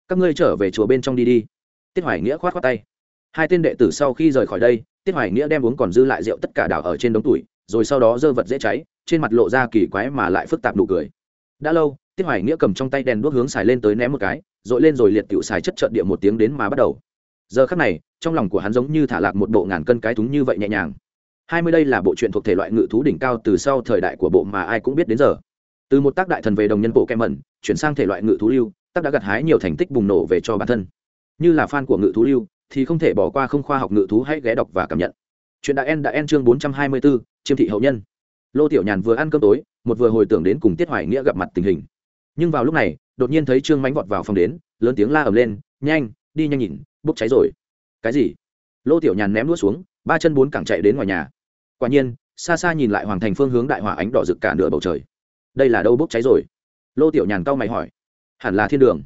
Các ngươi trở về chùa bên trong đi đi. Tiết hoài nghĩa khoát khoát tay. Hai tên đệ tử sau khi rời khỏi đây, tiết hoài nghĩa đem uống còn dư lại rượu tất cả đảo ở trên đống tuổi rồi sau đó dơ vật dễ cháy, trên mặt lộ ra kỳ quái mà lại phức tạp nụ cười. Đã lâu, tiết hoài nghĩa cầm trong tay đèn đuốc hướng xài lên tới ném một cái dội lên rồi liệt cựu xài chất trợn địa một tiếng đến mà bắt đầu giờ khắc này, trong lòng của hắn giống như thả lạc một bộ ngàn cân cái thúng như vậy nhẹ nhàng. Hai mươi đây là bộ truyện thuộc thể loại ngự thú đỉnh cao từ sau thời đại của bộ mà ai cũng biết đến giờ. Từ một tác đại thần về đồng nhân bộ kem mẩn, chuyển sang thể loại ngự thú lưu, tác đã gặt hái nhiều thành tích bùng nổ về cho bản thân. Như là fan của ngự thú lưu, thì không thể bỏ qua không khoa học ngự thú hãy ghé đọc và cảm nhận. Chuyện đại en đã en chương bốn trăm hai mươi bốn chiêm thị hậu nhân. Lô tiểu nhàn vừa ăn cơm tối, một vừa hồi tưởng đến cùng tiết hoài nghĩa gặp mặt tình hình. Nhưng vào lúc này, đột nhiên thấy trương mánh vọt vào phòng đến, lớn tiếng la ầm lên, nhanh đi nhanh nhìn, bốc cháy rồi. Cái gì? Lô tiểu nhàn ném đũa xuống, ba chân bốn cẳng chạy đến ngoài nhà. Quả nhiên, xa xa nhìn lại hoàng thành phương hướng đại hỏa ánh đỏ rực cả nửa bầu trời. Đây là đâu bốc cháy rồi? Lô tiểu nhàn cau mày hỏi. Hẳn là thiên đường.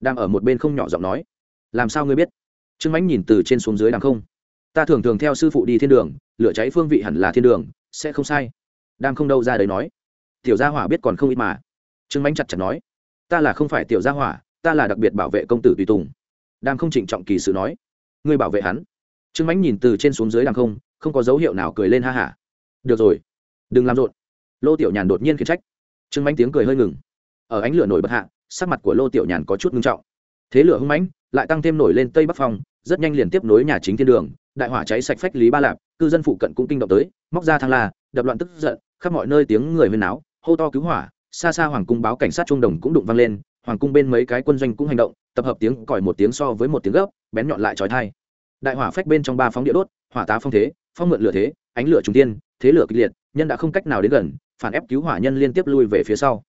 Đang ở một bên không nhỏ giọng nói. Làm sao ngươi biết? Trương mãnh nhìn từ trên xuống dưới đằng không. Ta thường thường theo sư phụ đi thiên đường, lửa cháy phương vị hẳn là thiên đường, sẽ không sai. Đang không đâu ra đấy nói. Tiểu gia hỏa biết còn không ít mà. Trương mãnh chặt chặt nói. Ta là không phải tiểu gia hỏa, ta là đặc biệt bảo vệ công tử tùy tùng đang không trịnh trọng kỳ sự nói. Ngươi bảo vệ hắn. Trương mãnh nhìn từ trên xuống dưới đàm không không có dấu hiệu nào cười lên ha hả. Được rồi. Đừng làm rộn. Lô tiểu nhàn đột nhiên khiển trách. Trương mãnh tiếng cười hơi ngừng. Ở ánh lửa nổi bật hạ, sắc mặt của lô tiểu nhàn có chút ngưng trọng. Thế lửa hưng mãnh, lại tăng thêm nổi lên tây bắc phong, rất nhanh liền tiếp nối nhà chính thiên đường, đại hỏa cháy sạch phách lý ba lạp, cư dân phụ cận cũng kinh động tới, móc ra thang la, đập loạn tức giận, khắp mọi nơi tiếng người huyên náo, hô to cứu hỏa, xa xa hoàng cung báo cảnh sát trung đồng cũng đụng vang lên hoàng cung bên mấy cái quân doanh cũng hành động, tập hợp tiếng còi một tiếng so với một tiếng gấp, bén nhọn lại trói thai. Đại hỏa phách bên trong ba phóng địa đốt, hỏa tá phong thế, phong mượn lửa thế, ánh lửa trung tiên thế lửa kịch liệt, nhân đã không cách nào đến gần, phản ép cứu hỏa nhân liên tiếp lui về phía sau.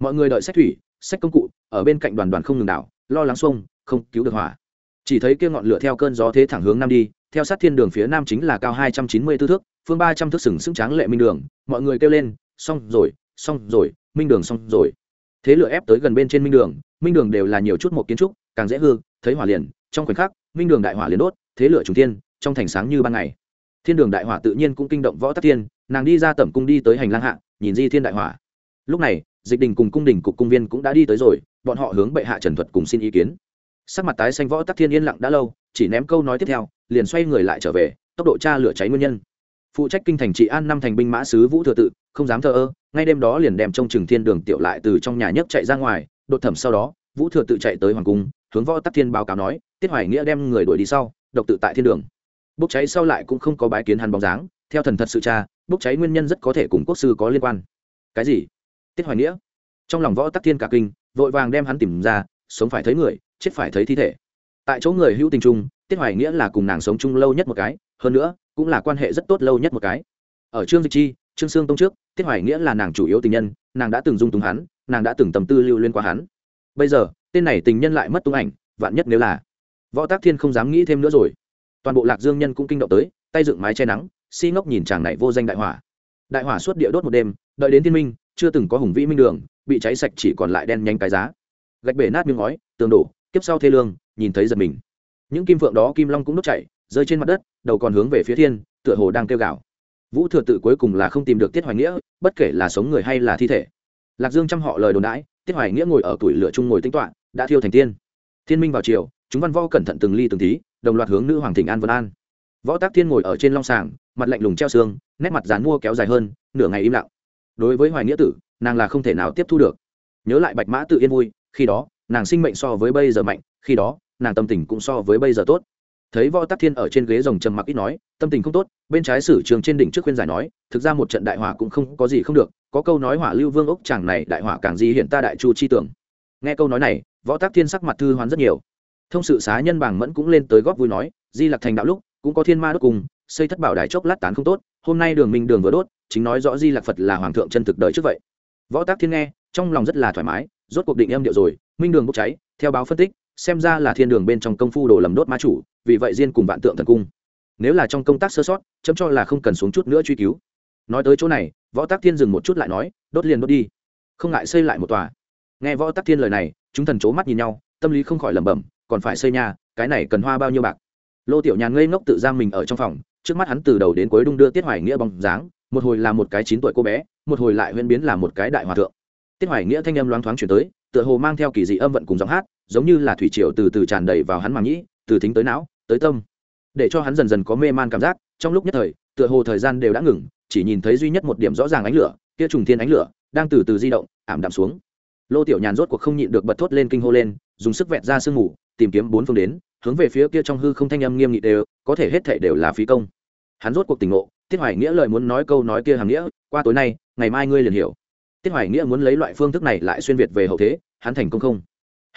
Mọi người đợi sách thủy, sách công cụ, ở bên cạnh đoàn đoàn không ngừng đảo, lo lắng xuông, không cứu được hỏa. Chỉ thấy kia ngọn lửa theo cơn gió thế thẳng hướng nam đi, theo sát thiên đường phía nam chính là cao hai trăm chín mươi tư thước, phương ba trăm thước sừng sững tráng lệ minh đường, mọi người kêu lên, xong rồi xong rồi, minh đường xong rồi thế lửa ép tới gần bên trên minh đường minh đường đều là nhiều chút một kiến trúc, càng dễ hư, thấy hỏa liền, trong khoảnh khắc, minh đường đại hỏa liền đốt, thế lửa trùng thiên, trong thành sáng như ban ngày. Thiên đường đại hỏa tự nhiên cũng kinh động võ tắc thiên, nàng đi ra tẩm cung đi tới hành lang hạ, nhìn di thiên đại hỏa. Lúc này, dịch đình cùng cung đình cục cung viên cũng đã đi tới rồi, bọn họ hướng bệ hạ trần thuật cùng xin ý kiến. Sắc mặt tái xanh võ tắc thiên yên lặng đã lâu, chỉ ném câu nói tiếp theo, liền xoay người lại trở về, tốc độ tra lửa cháy nguyên nhân. Phụ trách kinh thành trị an năm thành binh mã sứ vũ thừa tự, không dám thờ ơ ngay đêm đó liền đem trông chừng thiên đường tiểu lại từ trong nhà nhấc chạy ra ngoài, đột thẩm sau đó, vũ thừa tự chạy tới hoàng cung, hướng võ tắc thiên báo cáo nói, tiết hoài nghĩa đem người đuổi đi sau, độc tự tại thiên đường. Bốc cháy sau lại cũng không có bái kiến hắn bóng dáng, theo thần thật sự cha bốc cháy nguyên nhân rất có thể cùng quốc sư có liên quan. Cái gì? Tiết hoài nghĩa? Trong lòng võ tắc thiên cả kinh, vội vàng đem hắn tìm ra, sống phải thấy người, chết phải thấy thi thể. Tại chỗ người hữu tình trung tiết hoài nghĩa là cùng nàng sống chung lâu nhất một cái, hơn nữa, cũng là quan hệ rất tốt lâu nhất một cái. Ở trương dịch chi trương sương tông trước, tiết hoài nghĩa là nàng chủ yếu tình nhân, nàng đã từng dung túng hắn, nàng đã từng tầm tư lưu liên qua hắn. Bây giờ, tên này tình nhân lại mất tung ảnh, vạn nhất nếu là võ tác thiên không dám nghĩ thêm nữa rồi. Toàn bộ lạc dương nhân cũng kinh động tới, tay dựng mái che nắng, si ngốc nhìn chàng này vô danh đại hỏa. Đại hỏa suốt địa đốt một đêm, đợi đến thiên minh, chưa từng có hùng vĩ minh đường, bị cháy sạch chỉ còn lại đen nhanh cái giá. Gạch bể nát miếng ngói, tường đổ, kiếp sau thê lương, nhìn thấy giật mình. Những kim phượng đó kim long cũng đốt chảy, rơi trên mặt đất, đầu còn hướng về phía thiên, tựa hồ đang kêu gào vũ thừa tự cuối cùng là không tìm được tiết hoài nghĩa, bất kể là sống người hay là thi thể. Lạc dương chăm họ lời đồn đãi, tiết hoài nghĩa ngồi ở tuổi lửa chung ngồi tính toạ đã thiêu thành tiên. Thiên minh vào chiều chúng văn võ cẩn thận từng ly từng tí, đồng loạt hướng nữ hoàng thịnh an vân an. Võ tác thiên ngồi ở trên long sàng, mặt lạnh lùng treo xương, nét mặt dán mua kéo dài hơn, nửa ngày im lặng. Đối với hoài nghĩa tử, nàng là không thể nào tiếp thu được. Nhớ lại bạch mã tự yên vui, khi đó, nàng sinh mệnh so với bây giờ mạnh, khi đó, nàng tâm tình cũng so với bây giờ tốt thấy võ tắc thiên ở trên ghế rồng trầm mặc ít nói, tâm tình không tốt, bên trái sử trường trên đỉnh trước khuyên giải nói, thực ra một trận đại hỏa cũng không có gì không được, có câu nói hỏa lưu vương ốc chàng này, đại hỏa càng gì hiện ta đại chu chi tưởng. Nghe câu nói này, võ tắc thiên sắc mặt thư hoán rất nhiều. Thông sự xá nhân bảng mẫn cũng lên tới góp vui nói, di lặc thành đạo lúc, cũng có thiên ma đốt cùng, xây thất bảo đài chốc lát tán không tốt, hôm nay đường minh đường vừa đốt, chính nói rõ di lạc phật là hoàng thượng chân thực đời trước vậy. Võ tác thiên nghe, trong lòng rất là thoải mái, rốt cuộc định em điệu rồi, minh đường bốc cháy, theo báo phân tích xem ra là thiên đường bên trong công phu đồ lầm đốt ma chủ, vì vậy riêng cùng vạn tượng thần cung. Nếu là trong công tác sơ sót, chấm cho là không cần xuống chút nữa truy cứu. Nói tới chỗ này, võ tác thiên dừng một chút lại nói, đốt liền đốt đi, không ngại xây lại một tòa. Nghe võ tác thiên lời này, chúng thần c mắt nhìn nhau, tâm lý không khỏi lẩm bẩm, còn phải xây nhà, cái này cần hoa bao nhiêu bạc? Lô tiểu nhàn ngây ngốc tự giam mình ở trong phòng, trước mắt hắn từ đầu đến cuối đung đưa tiết hoài nghĩa bóng dáng, một hồi là một cái chín tuổi cô bé, một hồi lại huyễn biến là một cái đại hòa thượng. Tiết hoài nghĩa thanh âm loáng thoáng chuyển tới, tựa hồ mang theo kỳ dị âm vận cùng giọng hát giống như là thủy triều từ từ tràn đầy vào hắn màng nhĩ, từ thính tới não, tới tâm. Để cho hắn dần dần có mê man cảm giác, trong lúc nhất thời, tựa hồ thời gian đều đã ngừng, chỉ nhìn thấy duy nhất một điểm rõ ràng ánh lửa, kia trùng thiên ánh lửa, đang từ từ di động, ảm đạm xuống. Lô tiểu nhàn rốt cuộc không nhịn được bật thốt lên kinh hô lên, dùng sức vẹt ra sương mù, tìm kiếm bốn phương đến, hướng về phía kia trong hư không thanh âm nghiêm nghị đều, có thể hết thể đều là phí công. Hắn rốt cuộc tỉnh ngộ, tiết hoài nghĩa lời muốn nói câu nói kia hàm nghĩa, qua tối nay, ngày mai ngươi liền hiểu. Tiết hoài nghĩa muốn lấy loại phương thức này lại xuyên việt về hậu thế, hắn thành công không?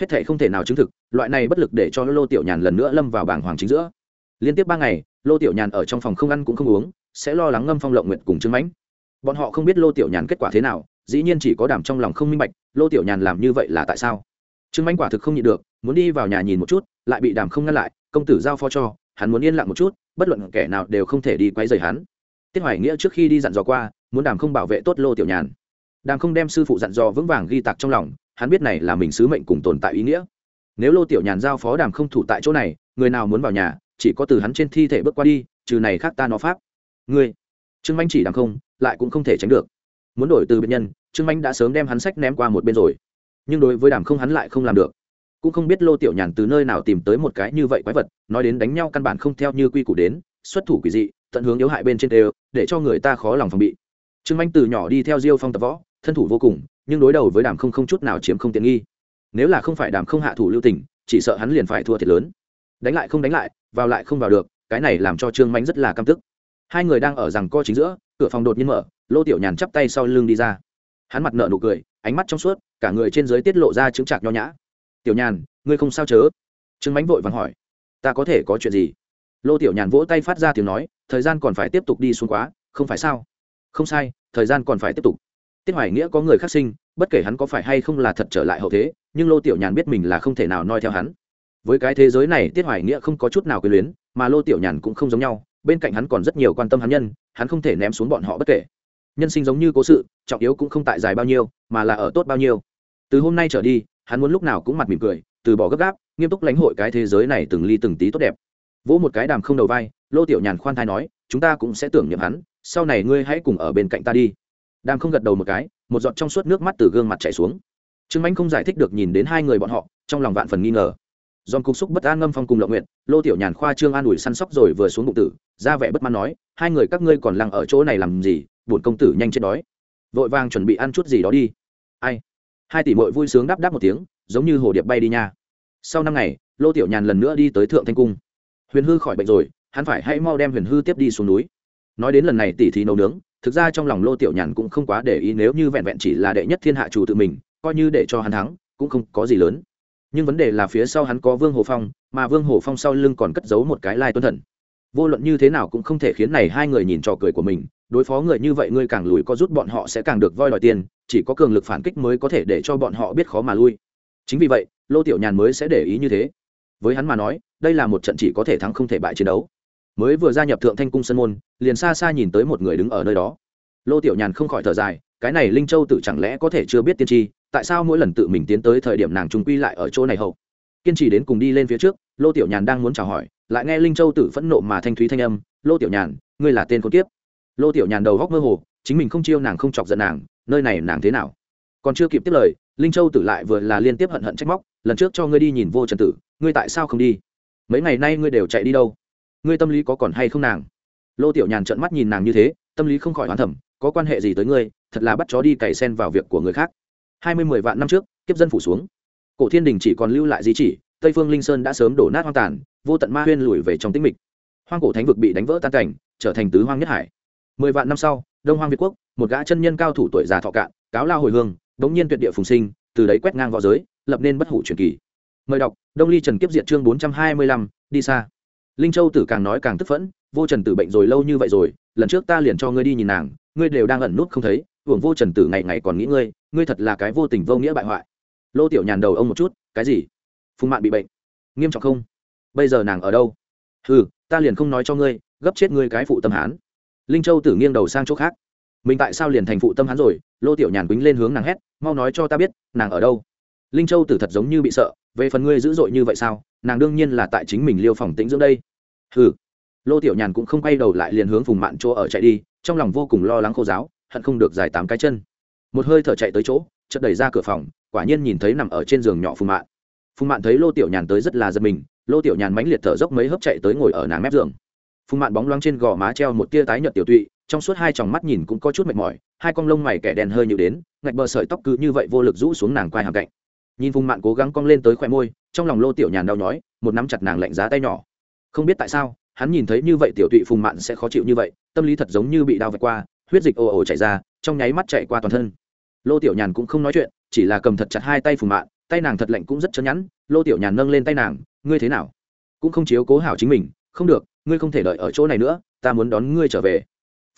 Hết thể không thể nào chứng thực, loại này bất lực để cho lô tiểu nhàn lần nữa lâm vào bảng hoàng chính giữa. Liên tiếp ba ngày, lô tiểu nhàn ở trong phòng không ăn cũng không uống, sẽ lo lắng ngâm phong lộng nguyện cùng chứng mãnh. Bọn họ không biết lô tiểu nhàn kết quả thế nào, dĩ nhiên chỉ có đảm trong lòng không minh bạch, lô tiểu nhàn làm như vậy là tại sao? Trương mãnh quả thực không nhịn được, muốn đi vào nhà nhìn một chút, lại bị đàm không ngăn lại, công tử giao phó cho, hắn muốn yên lặng một chút, bất luận kẻ nào đều không thể đi quấy rầy hắn. Tiết hoài nghĩa trước khi đi dặn dò qua, muốn đàm không bảo vệ tốt lô tiểu nhàn. Đàm không đem sư phụ dặn dò vững vàng ghi tạc trong lòng hắn biết này là mình sứ mệnh cùng tồn tại ý nghĩa. Nếu lô tiểu nhàn giao phó đàm không thủ tại chỗ này, người nào muốn vào nhà, chỉ có từ hắn trên thi thể bước qua đi, trừ này khác ta nó pháp. Ngươi, trương manh chỉ đàm không, lại cũng không thể tránh được. Muốn đổi từ bệnh nhân, trương manh đã sớm đem hắn sách ném qua một bên rồi. Nhưng đối với đàm không hắn lại không làm được. Cũng không biết lô tiểu nhàn từ nơi nào tìm tới một cái như vậy quái vật, nói đến đánh nhau căn bản không theo như quy củ đến, xuất thủ quỷ dị, tận hướng yếu hại bên trên đều, để cho người ta khó lòng phòng bị. Trương anh từ nhỏ đi theo diêu phong tập võ, thân thủ vô cùng nhưng đối đầu với đàm không không chút nào chiếm không tiện nghi. Nếu là không phải đàm không hạ thủ lưu tình, chỉ sợ hắn liền phải thua thiệt lớn. Đánh lại không đánh lại, vào lại không vào được, cái này làm cho trương Mạnh rất là căm tức. Hai người đang ở rằng co chính giữa, cửa phòng đột nhiên mở, lô tiểu nhàn chắp tay sau lưng đi ra. Hắn mặt nợ nụ cười, ánh mắt trong suốt, cả người trên dưới tiết lộ ra chứng trạc nho nhã. Tiểu nhàn, ngươi không sao chớ? Trương mánh vội vàng hỏi. Ta có thể có chuyện gì? Lô tiểu nhàn vỗ tay phát ra tiếng nói, thời gian còn phải tiếp tục đi xuống quá, không phải sao? Không sai, thời gian còn phải tiếp tục. Tiết hoài nghĩa có người khác sinh bất kể hắn có phải hay không là thật trở lại hậu thế, nhưng lô tiểu nhàn biết mình là không thể nào noi theo hắn. Với cái thế giới này, tiết hoài nghĩa không có chút nào quyền luyến, mà lô tiểu nhàn cũng không giống nhau, bên cạnh hắn còn rất nhiều quan tâm hắn nhân, hắn không thể ném xuống bọn họ bất kể. Nhân sinh giống như cố sự, trọng yếu cũng không tại dài bao nhiêu, mà là ở tốt bao nhiêu. Từ hôm nay trở đi, hắn muốn lúc nào cũng mặt mỉm cười, từ bỏ gấp gáp, nghiêm túc lãnh hội cái thế giới này từng ly từng tí tốt đẹp. Vỗ một cái đàm không đầu vai, lô tiểu nhàn khoan thai nói, chúng ta cũng sẽ tưởng niệm hắn, sau này ngươi hãy cùng ở bên cạnh ta đi. Đàm không gật đầu một cái một giọt trong suốt nước mắt từ gương mặt chảy xuống. Trương anh không giải thích được nhìn đến hai người bọn họ, trong lòng vạn phần nghi ngờ. Giòn cục xúc bất an ngâm phong cùng lộng nguyện lô tiểu nhàn khoa trương an ủi săn sóc rồi vừa xuống bụng tử, ra vẻ bất mãn nói, hai người các ngươi còn lăng ở chỗ này làm gì, bổn công tử nhanh chết đói. Vội vàng chuẩn bị ăn chút gì đó đi. Ai? Hai tỷ mội vui sướng đáp đáp một tiếng, giống như hồ điệp bay đi nha. Sau năm ngày, lô tiểu nhàn lần nữa đi tới thượng thanh cung. Huyền hư khỏi bệnh rồi, hắn phải hãy mau đem huyền hư tiếp đi xuống núi. Nói đến lần này tỷ thí nấu nướng thực ra trong lòng lô tiểu nhàn cũng không quá để ý nếu như vẹn vẹn chỉ là đệ nhất thiên hạ chủ tự mình, coi như để cho hắn thắng, cũng không có gì lớn. Nhưng vấn đề là phía sau hắn có vương hồ phong, mà vương hồ phong sau lưng còn cất giấu một cái lai tuân thần. Vô luận như thế nào cũng không thể khiến này hai người nhìn trò cười của mình, đối phó người như vậy ngươi càng lùi có rút bọn họ sẽ càng được voi đòi tiền, chỉ có cường lực phản kích mới có thể để cho bọn họ biết khó mà lui. Chính vì vậy, lô tiểu nhàn mới sẽ để ý như thế. Với hắn mà nói, đây là một trận chỉ có thể thắng không thể bại chiến đấu mới vừa gia nhập thượng thanh cung sân môn, liền xa xa nhìn tới một người đứng ở nơi đó. Lô tiểu nhàn không khỏi thở dài, cái này linh châu tự chẳng lẽ có thể chưa biết tiên tri, tại sao mỗi lần tự mình tiến tới thời điểm nàng trung quy lại ở chỗ này hậu? Kiên trì đến cùng đi lên phía trước, lô tiểu nhàn đang muốn chào hỏi, lại nghe linh châu tự phẫn nộ mà thanh thúy thanh âm, lô tiểu nhàn, ngươi là tên con kiếp. lô tiểu nhàn đầu góc mơ hồ, chính mình không chiêu nàng không chọc giận nàng, nơi này nàng thế nào? Còn chưa kịp tiếp lời, linh châu tử lại vừa là liên tiếp hận hận trách móc, lần trước cho ngươi đi nhìn vô trần tử, ngươi tại sao không đi? Mấy ngày nay ngươi đều chạy đi đâu? Ngươi tâm lý có còn hay không nàng? Lô tiểu nhàn trợn mắt nhìn nàng như thế, tâm lý không khỏi hoán thẩm có quan hệ gì tới ngươi, thật là bắt chó đi cày sen vào việc của người khác. Hai mươi mười vạn năm trước, kiếp dân phủ xuống. Cổ thiên đình chỉ còn lưu lại di chỉ, tây phương linh sơn đã sớm đổ nát hoang tàn, vô tận ma huyên lùi về trong tĩnh mịch. Hoang cổ thánh vực bị đánh vỡ tan cảnh, trở thành tứ hoang nhất hải. Mười vạn năm sau, đông hoang việt quốc, một gã chân nhân cao thủ tuổi già thọ cạn, cáo lao hồi hương, bỗng nhiên tuyệt địa phùng sinh, từ đấy quét ngang v õ giới, lập nên bất hủ truyền kỳ. Mời đọc, đông ly trần kiếp diện chương bốn trăm hai mươi lăm, đi xa linh châu tử càng nói càng tức phẫn, vô trần tử bệnh rồi lâu như vậy rồi, lần trước ta liền cho ngươi đi nhìn nàng, ngươi đều đang ẩn nút không thấy, hưởng vô trần tử ngày ngày còn nghĩ ngươi ngươi thật là cái vô tình vô nghĩa bại hoại. Lô tiểu nhàn đầu ông một chút, cái gì? Phùng mạn bị bệnh? Nghiêm trọng không? Bây giờ nàng ở đâu? Ừ ta liền không nói cho ngươi, gấp chết ngươi cái phụ tâm hán. Linh châu tử nghiêng đầu sang chỗ khác. Mình tại sao liền thành phụ tâm hán rồi? Lô tiểu nhàn quýnh lên hướng nàng hét, mau nói cho ta biết, nàng ở đâu? Linh châu tử thật giống như bị sợ, về phần ngươi dữ dội như vậy sao? Nàng đương nhiên là tại chính mình liêu phòng tĩnh dưỡng đây hừ, lô tiểu nhàn cũng không quay đầu lại liền hướng phùng mạn chỗ ở chạy đi trong lòng vô cùng lo lắng khô giáo hận không được dài tám cái chân. Một hơi thở chạy tới chỗ chợt đẩy ra cửa phòng quả nhiên nhìn thấy nằm ở trên giường nhỏ phùng mạn. Phùng mạn thấy lô tiểu nhàn tới rất là giật mình lô tiểu nhàn mãnh liệt thở dốc mấy hớp chạy tới ngồi ở nàng mép giường. Phùng mạn bóng loáng trên gò má treo một tia tái nhợt tiểu tụy trong suốt hai tròng mắt nhìn cũng có chút mệt mỏi hai con lông mày kẻ đèn hơi nhịu đến ngạch bờ sợi tóc cứ như vậy vô lực rũ xuống nàng quai hàm cạnh. Nhìn phùng mạn cố gắng cong lên tới khoe môi trong lòng lô tiểu nhàn đau nhói một nắm chặt nàng lạnh giá tay nhỏ không biết tại sao, hắn nhìn thấy như vậy tiểu tụy phùng mạn sẽ khó chịu như vậy, tâm lý thật giống như bị đau vạch qua, huyết dịch ồ ồ chảy ra, trong nháy mắt chạy qua toàn thân. Lô tiểu nhàn cũng không nói chuyện, chỉ là cầm thật chặt hai tay phùng mạn, tay nàng thật lạnh cũng rất chân nhẵn, lô tiểu nhàn nâng lên tay nàng, ngươi thế nào? Cũng không chiếu cố hảo chính mình, không được, ngươi không thể đợi ở chỗ này nữa, ta muốn đón ngươi trở về.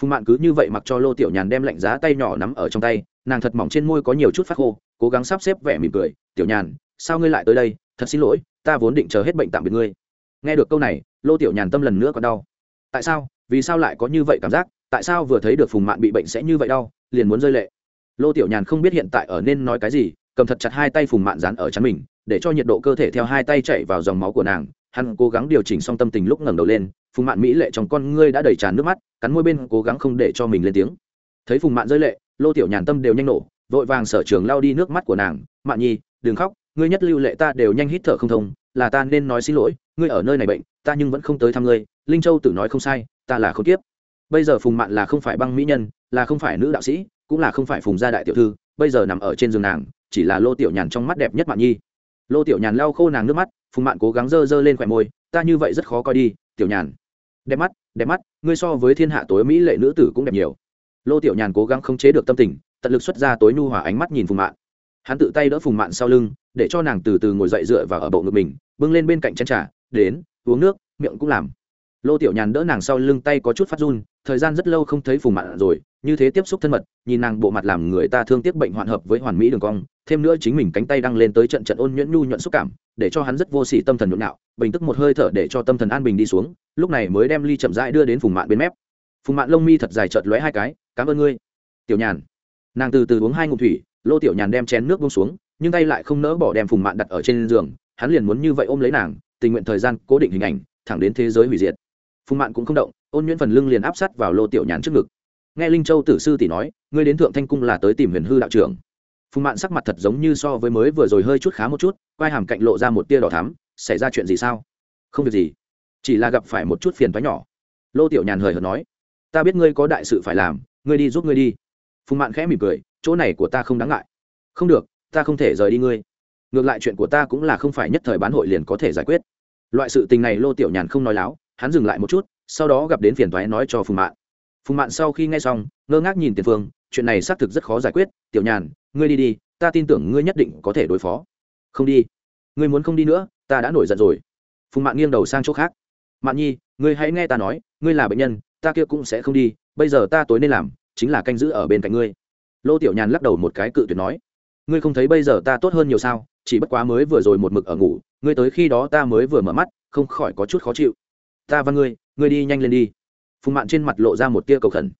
Phùng mạn cứ như vậy mặc cho lô tiểu nhàn đem lạnh giá tay nhỏ nắm ở trong tay, nàng thật mỏng trên môi có nhiều chút phát khô, cố gắng sắp xếp vẻ mỉm cười, tiểu nhàn, sao ngươi lại tới đây? Thật xin lỗi, ta vốn định chờ hết bệnh tạm biệt ngươi nghe được câu này, lô tiểu nhàn tâm lần nữa còn đau. Tại sao? Vì sao lại có như vậy cảm giác? Tại sao vừa thấy được phùng mạn bị bệnh sẽ như vậy đau, liền muốn rơi lệ? Lô tiểu nhàn không biết hiện tại ở nên nói cái gì, cầm thật chặt hai tay phùng mạn dán ở chắn mình, để cho nhiệt độ cơ thể theo hai tay chạy vào dòng máu của nàng. Hắn cố gắng điều chỉnh xong tâm tình lúc ngẩng đầu lên, phùng mạn mỹ lệ trong con ngươi đã đầy tràn nước mắt, cắn môi bên cố gắng không để cho mình lên tiếng. Thấy phùng mạn rơi lệ, lô tiểu nhàn tâm đều nhanh nổ, vội vàng sở trường lao đi nước mắt của nàng. Mạn nhi, đừng khóc, ngươi nhất lưu lệ ta đều nhanh hít thở không thông là ta nên nói xin lỗi, ngươi ở nơi này bệnh, ta nhưng vẫn không tới thăm ngươi, linh châu tử nói không sai, ta là không tiếp bây giờ phùng mạn là không phải băng mỹ nhân, là không phải nữ đạo sĩ, cũng là không phải phùng gia đại tiểu thư, bây giờ nằm ở trên giường nàng, chỉ là lô tiểu nhàn trong mắt đẹp nhất mạn nhi. Lô tiểu nhàn lau khô nàng nước mắt, phùng mạn cố gắng dơ dơ lên khỏe môi, ta như vậy rất khó coi đi, tiểu nhàn. Đẹp mắt đẹp mắt, ngươi so với thiên hạ tối mỹ lệ nữ tử cũng đẹp nhiều. Lô tiểu nhàn cố gắng không chế được tâm tình, tận lực xuất ra tối nhu hòa ánh mắt nhìn phùng mạn hắn tự tay đỡ phùng mạn sau lưng, để cho nàng từ từ ngồi dậy dựa vào ở bộ ngực mình, bưng lên bên cạnh chân trà, đến, uống nước, miệng cũng làm. Lô tiểu nhàn đỡ nàng sau lưng tay có chút phát run, thời gian rất lâu không thấy phùng mạn rồi, như thế tiếp xúc thân mật, nhìn nàng bộ mặt làm người ta thương tiếc bệnh hoạn hợp với hoàn mỹ đường cong, thêm nữa chính mình cánh tay đăng lên tới trận trận ôn nhuyễn nhu nhuận xúc cảm, để cho hắn rất vô sỉ tâm thần nhộn nạo bình tức một hơi thở để cho tâm thần an bình đi xuống, lúc này mới đem ly chậm rãi đưa đến phùng mạn bên mép. Phùng mạn, lông mi thật dài chợt lóe hai cái, cảm ơn ngươi. Tiểu nhàn. Nàng từ từ uống hai ngụm thủy lô tiểu nhàn đem chén nước bông xuống, nhưng tay lại không nỡ bỏ đem phùng mạn đặt ở trên giường, hắn liền muốn như vậy ôm lấy nàng, tình nguyện thời gian cố định hình ảnh, thẳng đến thế giới hủy diệt. Phùng mạn cũng không động, ôn nhuyễn phần lưng liền áp sát vào lô tiểu nhàn trước ngực. Nghe linh châu tử sư tỷ nói, ngươi đến thượng thanh cung là tới tìm huyền hư đạo trưởng. Phùng mạn sắc mặt thật giống như so với mới vừa rồi hơi chút khá một chút, quai hàm cạnh lộ ra một tia đỏ thắm, xảy ra chuyện gì sao? Không việc gì, chỉ là gặp phải một chút phiền thoái nhỏ. Lô tiểu nhàn hời hợt nói, ta biết ngươi có đại sự phải làm, ngươi đi giúp ngươi đi. Phùng mạn khẽ mỉm cười chỗ này của ta không đáng ngại. Không được, ta không thể rời đi ngươi. Ngược lại chuyện của ta cũng là không phải nhất thời bán hội liền có thể giải quyết. Loại sự tình này lô tiểu nhàn không nói láo, hắn dừng lại một chút, sau đó gặp đến phiền thoái nói cho phùng mạn. Phùng mạn sau khi nghe xong, ngơ ngác nhìn tiền phương, chuyện này xác thực rất khó giải quyết. Tiểu nhàn, ngươi đi đi, ta tin tưởng ngươi nhất định có thể đối phó. Không đi. Ngươi muốn không đi nữa, ta đã nổi giận rồi. Phùng mạn nghiêng đầu sang chỗ khác. Mạn nhi, ngươi hãy nghe ta nói, ngươi là bệnh nhân, ta kia cũng sẽ không đi, bây giờ ta tối nên làm, chính là canh giữ ở bên cạnh ngươi lô tiểu nhàn lắc đầu một cái cự tuyệt nói, ngươi không thấy bây giờ ta tốt hơn nhiều sao? Chỉ bất quá mới vừa rồi một mực ở ngủ, ngươi tới khi đó ta mới vừa mở mắt, không khỏi có chút khó chịu. Ta và ngươi ngươi đi nhanh lên đi. Phùng mạn trên mặt lộ ra một tia cầu khẩn.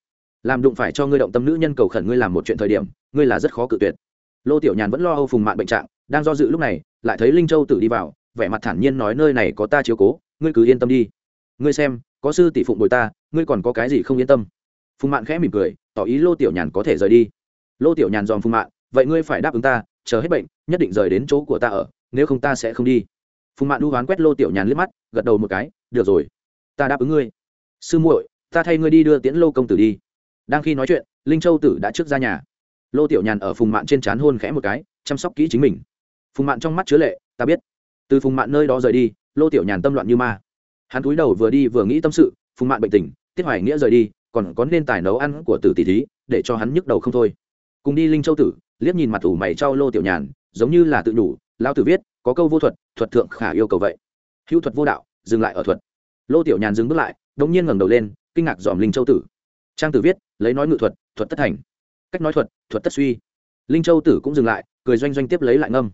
Làm đụng phải cho ngươi động tâm nữ nhân cầu khẩn ngươi làm một chuyện thời điểm, ngươi là rất khó cự tuyệt. Lô tiểu nhàn vẫn lo âu phùng mạn bệnh trạng, đang do dự lúc này, lại thấy linh châu tử đi vào, vẻ mặt thản nhiên nói, nơi này có ta chiếu cố, ngươi cứ yên tâm đi. Ngươi xem, có sư tỷ phụng bồi ta, ngươi còn có cái gì không yên tâm? Phùng mạn khẽ mỉm cười, tỏ ý lô tiểu nhàn có thể rời đi lô tiểu nhàn dòm phùng mạn, vậy ngươi phải đáp ứng ta, chờ hết bệnh, nhất định rời đến chỗ của ta ở, nếu không ta sẽ không đi. Phùng mạn đu hoán quét lô tiểu nhàn liếc mắt, gật đầu một cái, được rồi, ta đáp ứng ngươi. Sư muội, ta thay ngươi đi đưa tiễn lô công tử đi. Đang khi nói chuyện, linh châu tử đã trước ra nhà. Lô tiểu nhàn ở phùng mạn trên c h á n hôn khẽ một cái, chăm sóc kỹ chính mình. Phùng mạn trong mắt chứa lệ, ta biết. Từ phùng mạn nơi đó rời đi, lô tiểu nhàn tâm loạn như ma. Hắn cúi đầu vừa đi vừa nghĩ tâm sự, phùng mạn bệnh tình, tiết hoài nghĩa rời đi, còn có nên tài nấu ăn của tử tỷ thí, để cho hắn nhức đầu không thôi cùng đi linh châu tử, liếc nhìn mặt ủ mày trao lô tiểu nhàn, giống như là tự nhủ lao tử viết, có câu vô thuật thuật thượng khả yêu cầu vậy. Hữu thuật vô đạo, dừng lại ở thuật. Lô tiểu nhàn dừng bước lại đống nhiên ngẩng đầu lên, kinh ngạc dòm linh châu tử. Trang tử viết, lấy nói ngự thuật thuật tất thành. Cách nói thuật thuật tất suy. Linh châu tử cũng dừng lại, cười doanh doanh tiếp lấy lại ngâm.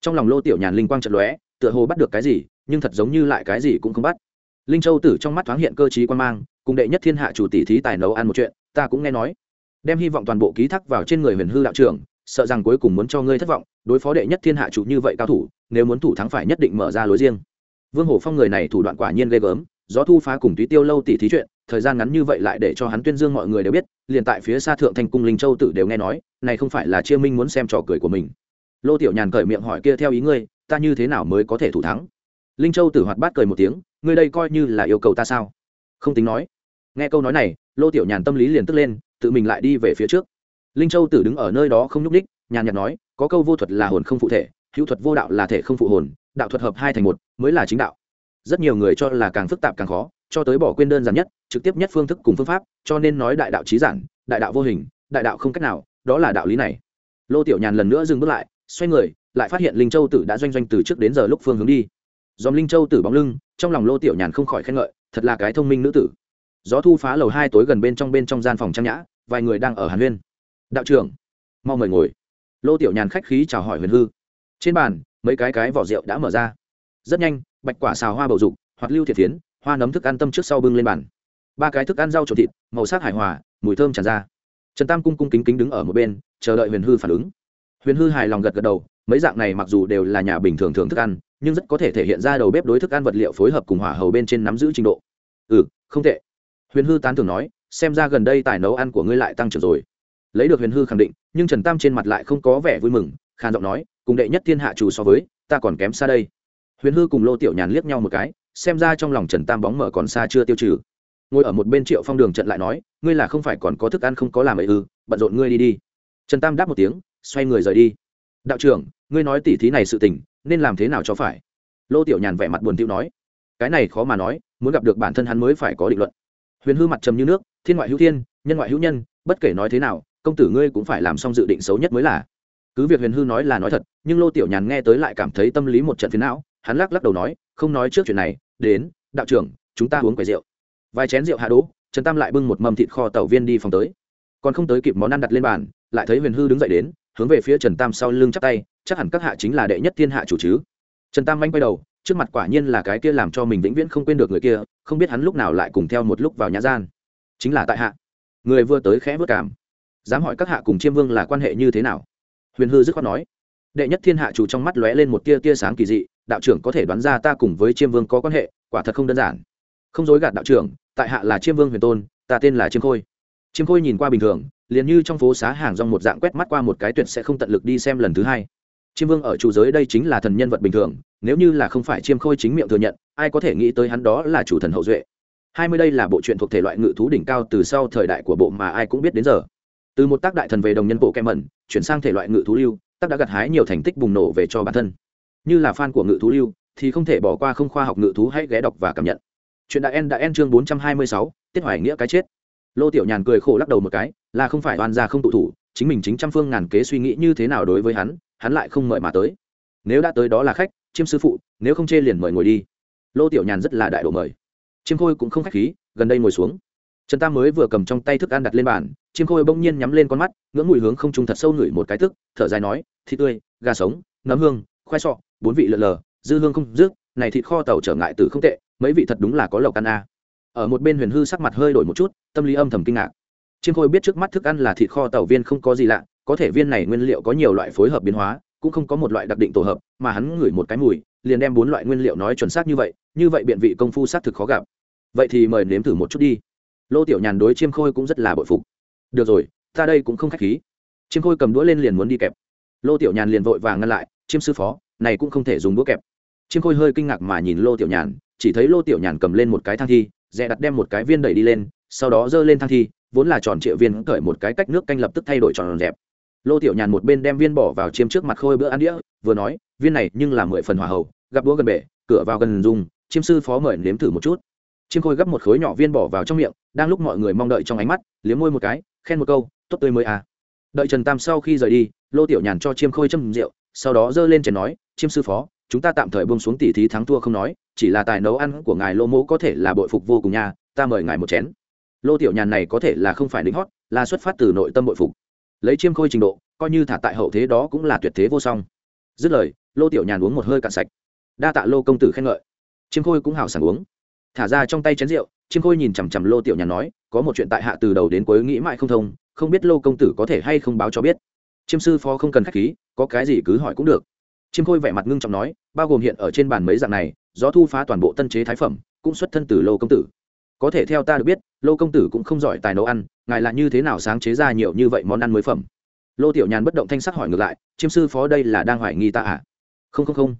Trong lòng lô tiểu nhàn linh quang trận lóe, tựa hồ bắt được cái gì, nhưng thật giống như lại cái gì cũng không bắt. Linh châu tử trong mắt thoáng hiện cơ t quan mang, cùng đệ nhất thiên hạ chủ tỷ thí tài nấu ăn một chuyện, ta cũng nghe nói đem hy vọng toàn bộ ký thác vào trên người huyền hư đạo trưởng, sợ rằng cuối cùng muốn cho ngươi thất vọng, đối phó đệ nhất thiên hạ chủ như vậy cao thủ, nếu muốn thủ thắng phải nhất định mở ra lối riêng. Vương hổ phong người này thủ đoạn quả nhiên ghê gớm, gió thu phá cùng túy tiêu lâu tỷ thí chuyện, thời gian ngắn như vậy lại để cho hắn tuyên dương mọi người đều biết, liền tại phía xa thượng thành cung linh châu tự đều nghe nói, này không phải là chia minh muốn xem trò cười của mình. Lô tiểu nhàn cởi miệng hỏi kia theo ý ngươi, ta như thế nào mới có thể thủ thắng? Linh châu tử hoạt bát cười một tiếng, ngươi đây coi như là yêu cầu ta sao? Không tính nói. Nghe câu nói này, lô tiểu nhàn tâm lý liền tức lên tự mình lại đi về phía trước. Linh châu tử đứng ở nơi đó không nhúc ních nhàn nhạt nói, có câu vô thuật là hồn không phụ thể, hữu thuật vô đạo là thể không phụ hồn, đạo thuật hợp hai thành một, mới là chính đạo. Rất nhiều người cho là càng phức tạp càng khó, cho tới bỏ quên đơn giản nhất, trực tiếp nhất phương thức cùng phương pháp, cho nên nói đại đạo trí giản, đại đạo vô hình, đại đạo không cách nào, đó là đạo lý này. Lô tiểu nhàn lần nữa dừng bước lại, xoay người, lại phát hiện linh châu tử đã doanh doanh từ trước đến giờ lúc phương hướng đi. Dòm linh châu tử bóng lưng, trong lòng lô tiểu nhàn không khỏi khen ngợi, thật là cái thông minh nữ tử. Gió thu phá lầu hai tối gần bên trong bên trong gian phòng trang nhã vài người đang ở hàn huyên. Đạo trưởng, mau mời ngồi. Lô tiểu nhàn khách khí chào hỏi huyền hư. Trên bàn, mấy cái cái vỏ rượu đã mở ra. Rất nhanh, bạch quả xào hoa bầu dục, hoặc lưu thiệt phiến hoa nấm thức ăn tâm trước sau bưng lên bàn. Ba cái thức ăn rau trộn thịt, màu sắc hài hòa, mùi thơm tràn ra. Trần tam cung cung kính kính đứng ở một bên, chờ đợi huyền hư phản ứng. Huyền hư hài lòng gật gật đầu, mấy dạng này mặc dù đều là nhà bình thường thường thức ăn, nhưng rất có thể thể hiện ra đầu bếp đối thức ăn vật liệu phối hợp cùng hỏa hầu bên trên nắm giữ trình độ. Ừ không tệ. Huyền hư tán thường nói xem ra gần đây tài nấu ăn của ngươi lại tăng trưởng rồi. Lấy được huyền hư khẳng định, nhưng trần tam trên mặt lại không có vẻ vui mừng, khàn giọng nói, cùng đệ nhất thiên hạ chủ so với, ta còn kém xa đây. Huyền hư cùng lô tiểu nhàn liếc nhau một cái, xem ra trong lòng trần tam bóng mở còn xa chưa tiêu trừ. Ngồi ở một bên triệu phong đường trận lại nói, ngươi là không phải còn có thức ăn không có làm ấy ư, bận rộn ngươi đi đi. Trần tam đáp một tiếng, xoay người rời đi. Đạo trưởng, ngươi nói tỉ thí này sự tình, nên làm thế nào cho phải? Lô tiểu nhàn vẻ mặt buồn tiêu nói, cái này khó mà nói, muốn gặp được bản thân hắn mới phải có định luận huyền hư mặt trầm như nước, thiên ngoại hữu thiên, nhân ngoại hữu nhân, bất kể nói thế nào, công tử ngươi cũng phải làm xong dự định xấu nhất mới là. Cứ việc huyền hư nói là nói thật, nhưng lô tiểu nhàn nghe tới lại cảm thấy tâm lý một trận phiến não, hắn lắc lắc đầu nói, không nói trước chuyện này, đến, đạo trưởng, chúng ta uống quầy rượu. Vài chén rượu hạ đỗ, trần tam lại bưng một mâm thịt kho tàu viên đi phòng tới. Còn không tới kịp món ăn đặt lên bàn, lại thấy huyền hư đứng dậy đến, hướng về phía trần tam sau lưng chắc tay, chắc hẳn các hạ chính là đệ nhất thiên hạ chủ chứ. Trần tam manh quay đầu trước mặt quả nhiên là cái kia làm cho mình vĩnh viễn không quên được người kia, không biết hắn lúc nào lại cùng theo một lúc vào nhà gian. Chính là tại hạ. Người vừa tới khẽ vất cảm. Dám hỏi các hạ cùng chiêm vương là quan hệ như thế nào? Huyền hư dứt khoát nói. Đệ nhất thiên hạ chủ trong mắt lóe lên một tia tia sáng kỳ dị, đạo trưởng có thể đoán ra ta cùng với chiêm vương có quan hệ, quả thật không đơn giản. Không dối gạt đạo trưởng, tại hạ là chiêm vương huyền tôn, ta tên là chiêm khôi. Chiêm khôi nhìn qua bình thường, liền như trong phố xá hàng rong một dạng quét mắt qua một cái tuyệt sẽ không tận lực đi xem lần thứ hai chiêm vương ở chủ giới đây chính là thần nhân vật bình thường, nếu như là không phải chiêm khôi chính miệng thừa nhận, ai có thể nghĩ tới hắn đó là chủ thần hậu duệ. Hai mươi đây là bộ truyện thuộc thể loại ngự thú đỉnh cao từ sau thời đại của bộ mà ai cũng biết đến giờ. Từ một tác đại thần về đồng nhân bộ kem mẩn, chuyển sang thể loại ngự thú lưu, tác đã gặt hái nhiều thành tích bùng nổ về cho bản thân. Như là fan của ngự thú lưu, thì không thể bỏ qua không khoa học ngự thú hãy ghé đọc và cảm nhận. Chuyện đại en đã en chương bốn trăm hai mươi sáu, tiết hoài nghĩa cái chết. Lô tiểu nhàn cười khổ lắc đầu một cái, là không phải oan gia không tụ thủ, chính mình chính trăm phương ngàn kế suy nghĩ như thế nào đối với hắn hắn lại không mời mà tới. Nếu đã tới đó là khách, chiêm sư phụ, nếu không chê liền mời ngồi đi. Lô tiểu nhàn rất là đại độ mời. Chiêm khôi cũng không khách khí, gần đây ngồi xuống. Trần tam mới vừa cầm trong tay thức ăn đặt lên bàn, chiêm khôi bỗng nhiên nhắm lên con mắt, ngưỡng mùi hướng không trung thật sâu ngửi một cái thức, thở dài nói, thịt tươi, gà sống, nấm hương, khoai sọ, bốn vị lợn lờ, dư hương không rước này thịt kho tàu trở ngại từ không tệ, mấy vị thật đúng là có lộc ăn a. Ở một bên huyền hư sắc mặt hơi đổi một chút, tâm lý âm thầm kinh ngạc. Chiêm khôi biết trước mắt thức ăn là thịt kho tàu viên không có gì lạ có thể viên này nguyên liệu có nhiều loại phối hợp biến hóa, cũng không có một loại đặc định tổ hợp, mà hắn ngửi một cái mùi, liền đem bốn loại nguyên liệu nói chuẩn xác như vậy như vậy biện vị công phu xác thực khó gặp. Vậy thì mời nếm thử một chút đi. Lô tiểu nhàn đối chiêm khôi cũng rất là bội phục. Được rồi, ta đây cũng không k h á c h khí. Chiêm khôi cầm đũa lên liền muốn đi kẹp. Lô tiểu nhàn liền vội vàng ngăn lại, chiêm sư phó, này cũng không thể dùng đũa kẹp. Chiêm khôi hơi kinh ngạc mà nhìn lô tiểu nhàn, chỉ thấy lô tiểu nhàn cầm lên một cái thang thi dè đặt đem một cái viên đẩy đi lên, sau đó giơ lên thang thi, vốn là tròn triệu viên, cởi một cái cách nước canh lập tức thay đổi tròn dẹp lô tiểu nhàn một bên đem viên bỏ vào chiêm trước mặt khôi bữa ăn đĩa, vừa nói, viên này nhưng là mười phần hỏa hậu, gặp đũa gần bể, cửa vào gần dùng, chiêm sư phó mời nếm thử một chút. Chiêm khôi gấp một khối nhỏ viên bỏ vào trong miệng, đang lúc mọi người mong đợi trong ánh mắt, liếm môi một cái, khen một câu, tốt tươi mới à. Đợi trần tam sau khi rời đi, lô tiểu nhàn cho chiêm khôi châm rượu, sau đó giơ lên chén nói, chiêm sư phó, chúng ta tạm thời bông xuống tỉ thí thắng thua không nói, chỉ là tài nấu ăn của ngài lô mỗ có thể là bội phục vô cùng nha, ta mời ngài một chén. Lô tiểu nhàn này có thể là không phải lính hót, là xuất phát từ nội tâm bội phục lấy chiêm khôi trình độ, coi như thả tại hậu thế đó cũng là tuyệt thế vô song. Dứt lời, lô tiểu nhàn uống một hơi cạn sạch. Đa tạ lô công tử khen ngợi. Chiêm khôi cũng hào sảng uống. Thả ra trong tay chén rượu, chiêm khôi nhìn chằm chằm lô tiểu nhàn nói, có một chuyện tại hạ từ đầu đến cuối nghĩ mãi không thông, không biết lô công tử có thể hay không báo cho biết. Chiêm sư phó không cần k h á c h khí, có cái gì cứ hỏi cũng được. Chiêm khôi vẻ mặt ngưng trọng nói, bao gồm hiện ở trên bàn mấy dạng này, gió thu phá toàn bộ tân chế thái phẩm, cũng xuất thân từ lô công tử. Có thể theo ta được biết, lô công tử cũng không giỏi tài nấu ăn ngài là như thế nào sáng chế ra nhiều như vậy món ăn mới phẩm? Lô tiểu nhàn bất động thanh sắc hỏi ngược lại, chiêm sư phó đây là đang hoài nghi ta à? Không không không.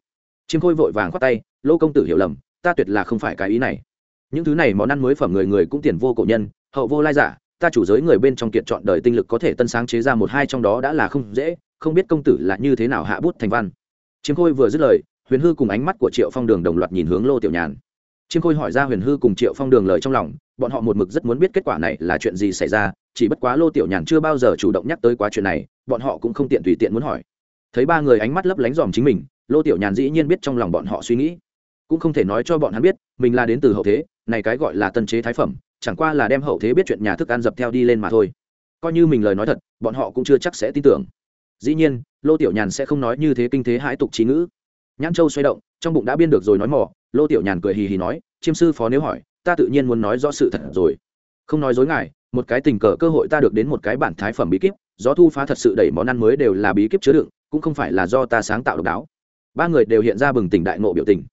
Chiêm khôi vội vàng khoát tay, lô công tử hiểu lầm, ta tuyệt là không phải cái ý này. Những thứ này món ăn mới phẩm người người cũng tiền vô cổ nhân, hậu vô lai giả, ta chủ giới người bên trong kiệt chọn đời tinh lực có thể tân sáng chế ra một hai trong đó đã là không dễ, không biết công tử là như thế nào hạ bút thành văn. Chiêm khôi vừa dứt lời, huyền hư cùng ánh mắt của triệu phong đường đồng loạt nhìn hướng lô tiểu nhàn. Chiêm khôi hỏi ra huyền hư cùng triệu phong đường lời trong lòng bọn họ một mực rất muốn biết kết quả này là chuyện gì xảy ra, chỉ bất quá lô tiểu nhàn chưa bao giờ chủ động nhắc tới quá chuyện này, bọn họ cũng không tiện tùy tiện muốn hỏi. Thấy ba người ánh mắt lấp lánh dòm chính mình, lô tiểu nhàn dĩ nhiên biết trong lòng bọn họ suy nghĩ. Cũng không thể nói cho bọn hắn biết, mình là đến từ hậu thế, này cái gọi là tân chế thái phẩm, chẳng qua là đem hậu thế biết chuyện nhà thức ăn dập theo đi lên mà thôi. Coi như mình lời nói thật, bọn họ cũng chưa chắc sẽ tin tưởng. Dĩ nhiên, lô tiểu nhàn sẽ không nói như thế kinh thế hãi tục trí ngữ. Nhãn châu xoay động, trong bụng đã biên được rồi nói mỏ lô tiểu nhàn cười hì hì nói, chiêm sư phó nếu hỏi ta tự nhiên muốn nói rõ sự thật rồi. Không nói dối ngài, một cái tình cờ cơ hội ta được đến một cái bản thái phẩm bí kíp do thu phá thật sự đẩy món ăn mới đều là bí kíp chứa đựng, cũng không phải là do ta sáng tạo độc đáo. Ba người đều hiện ra bừng tỉnh đại nộ biểu tình.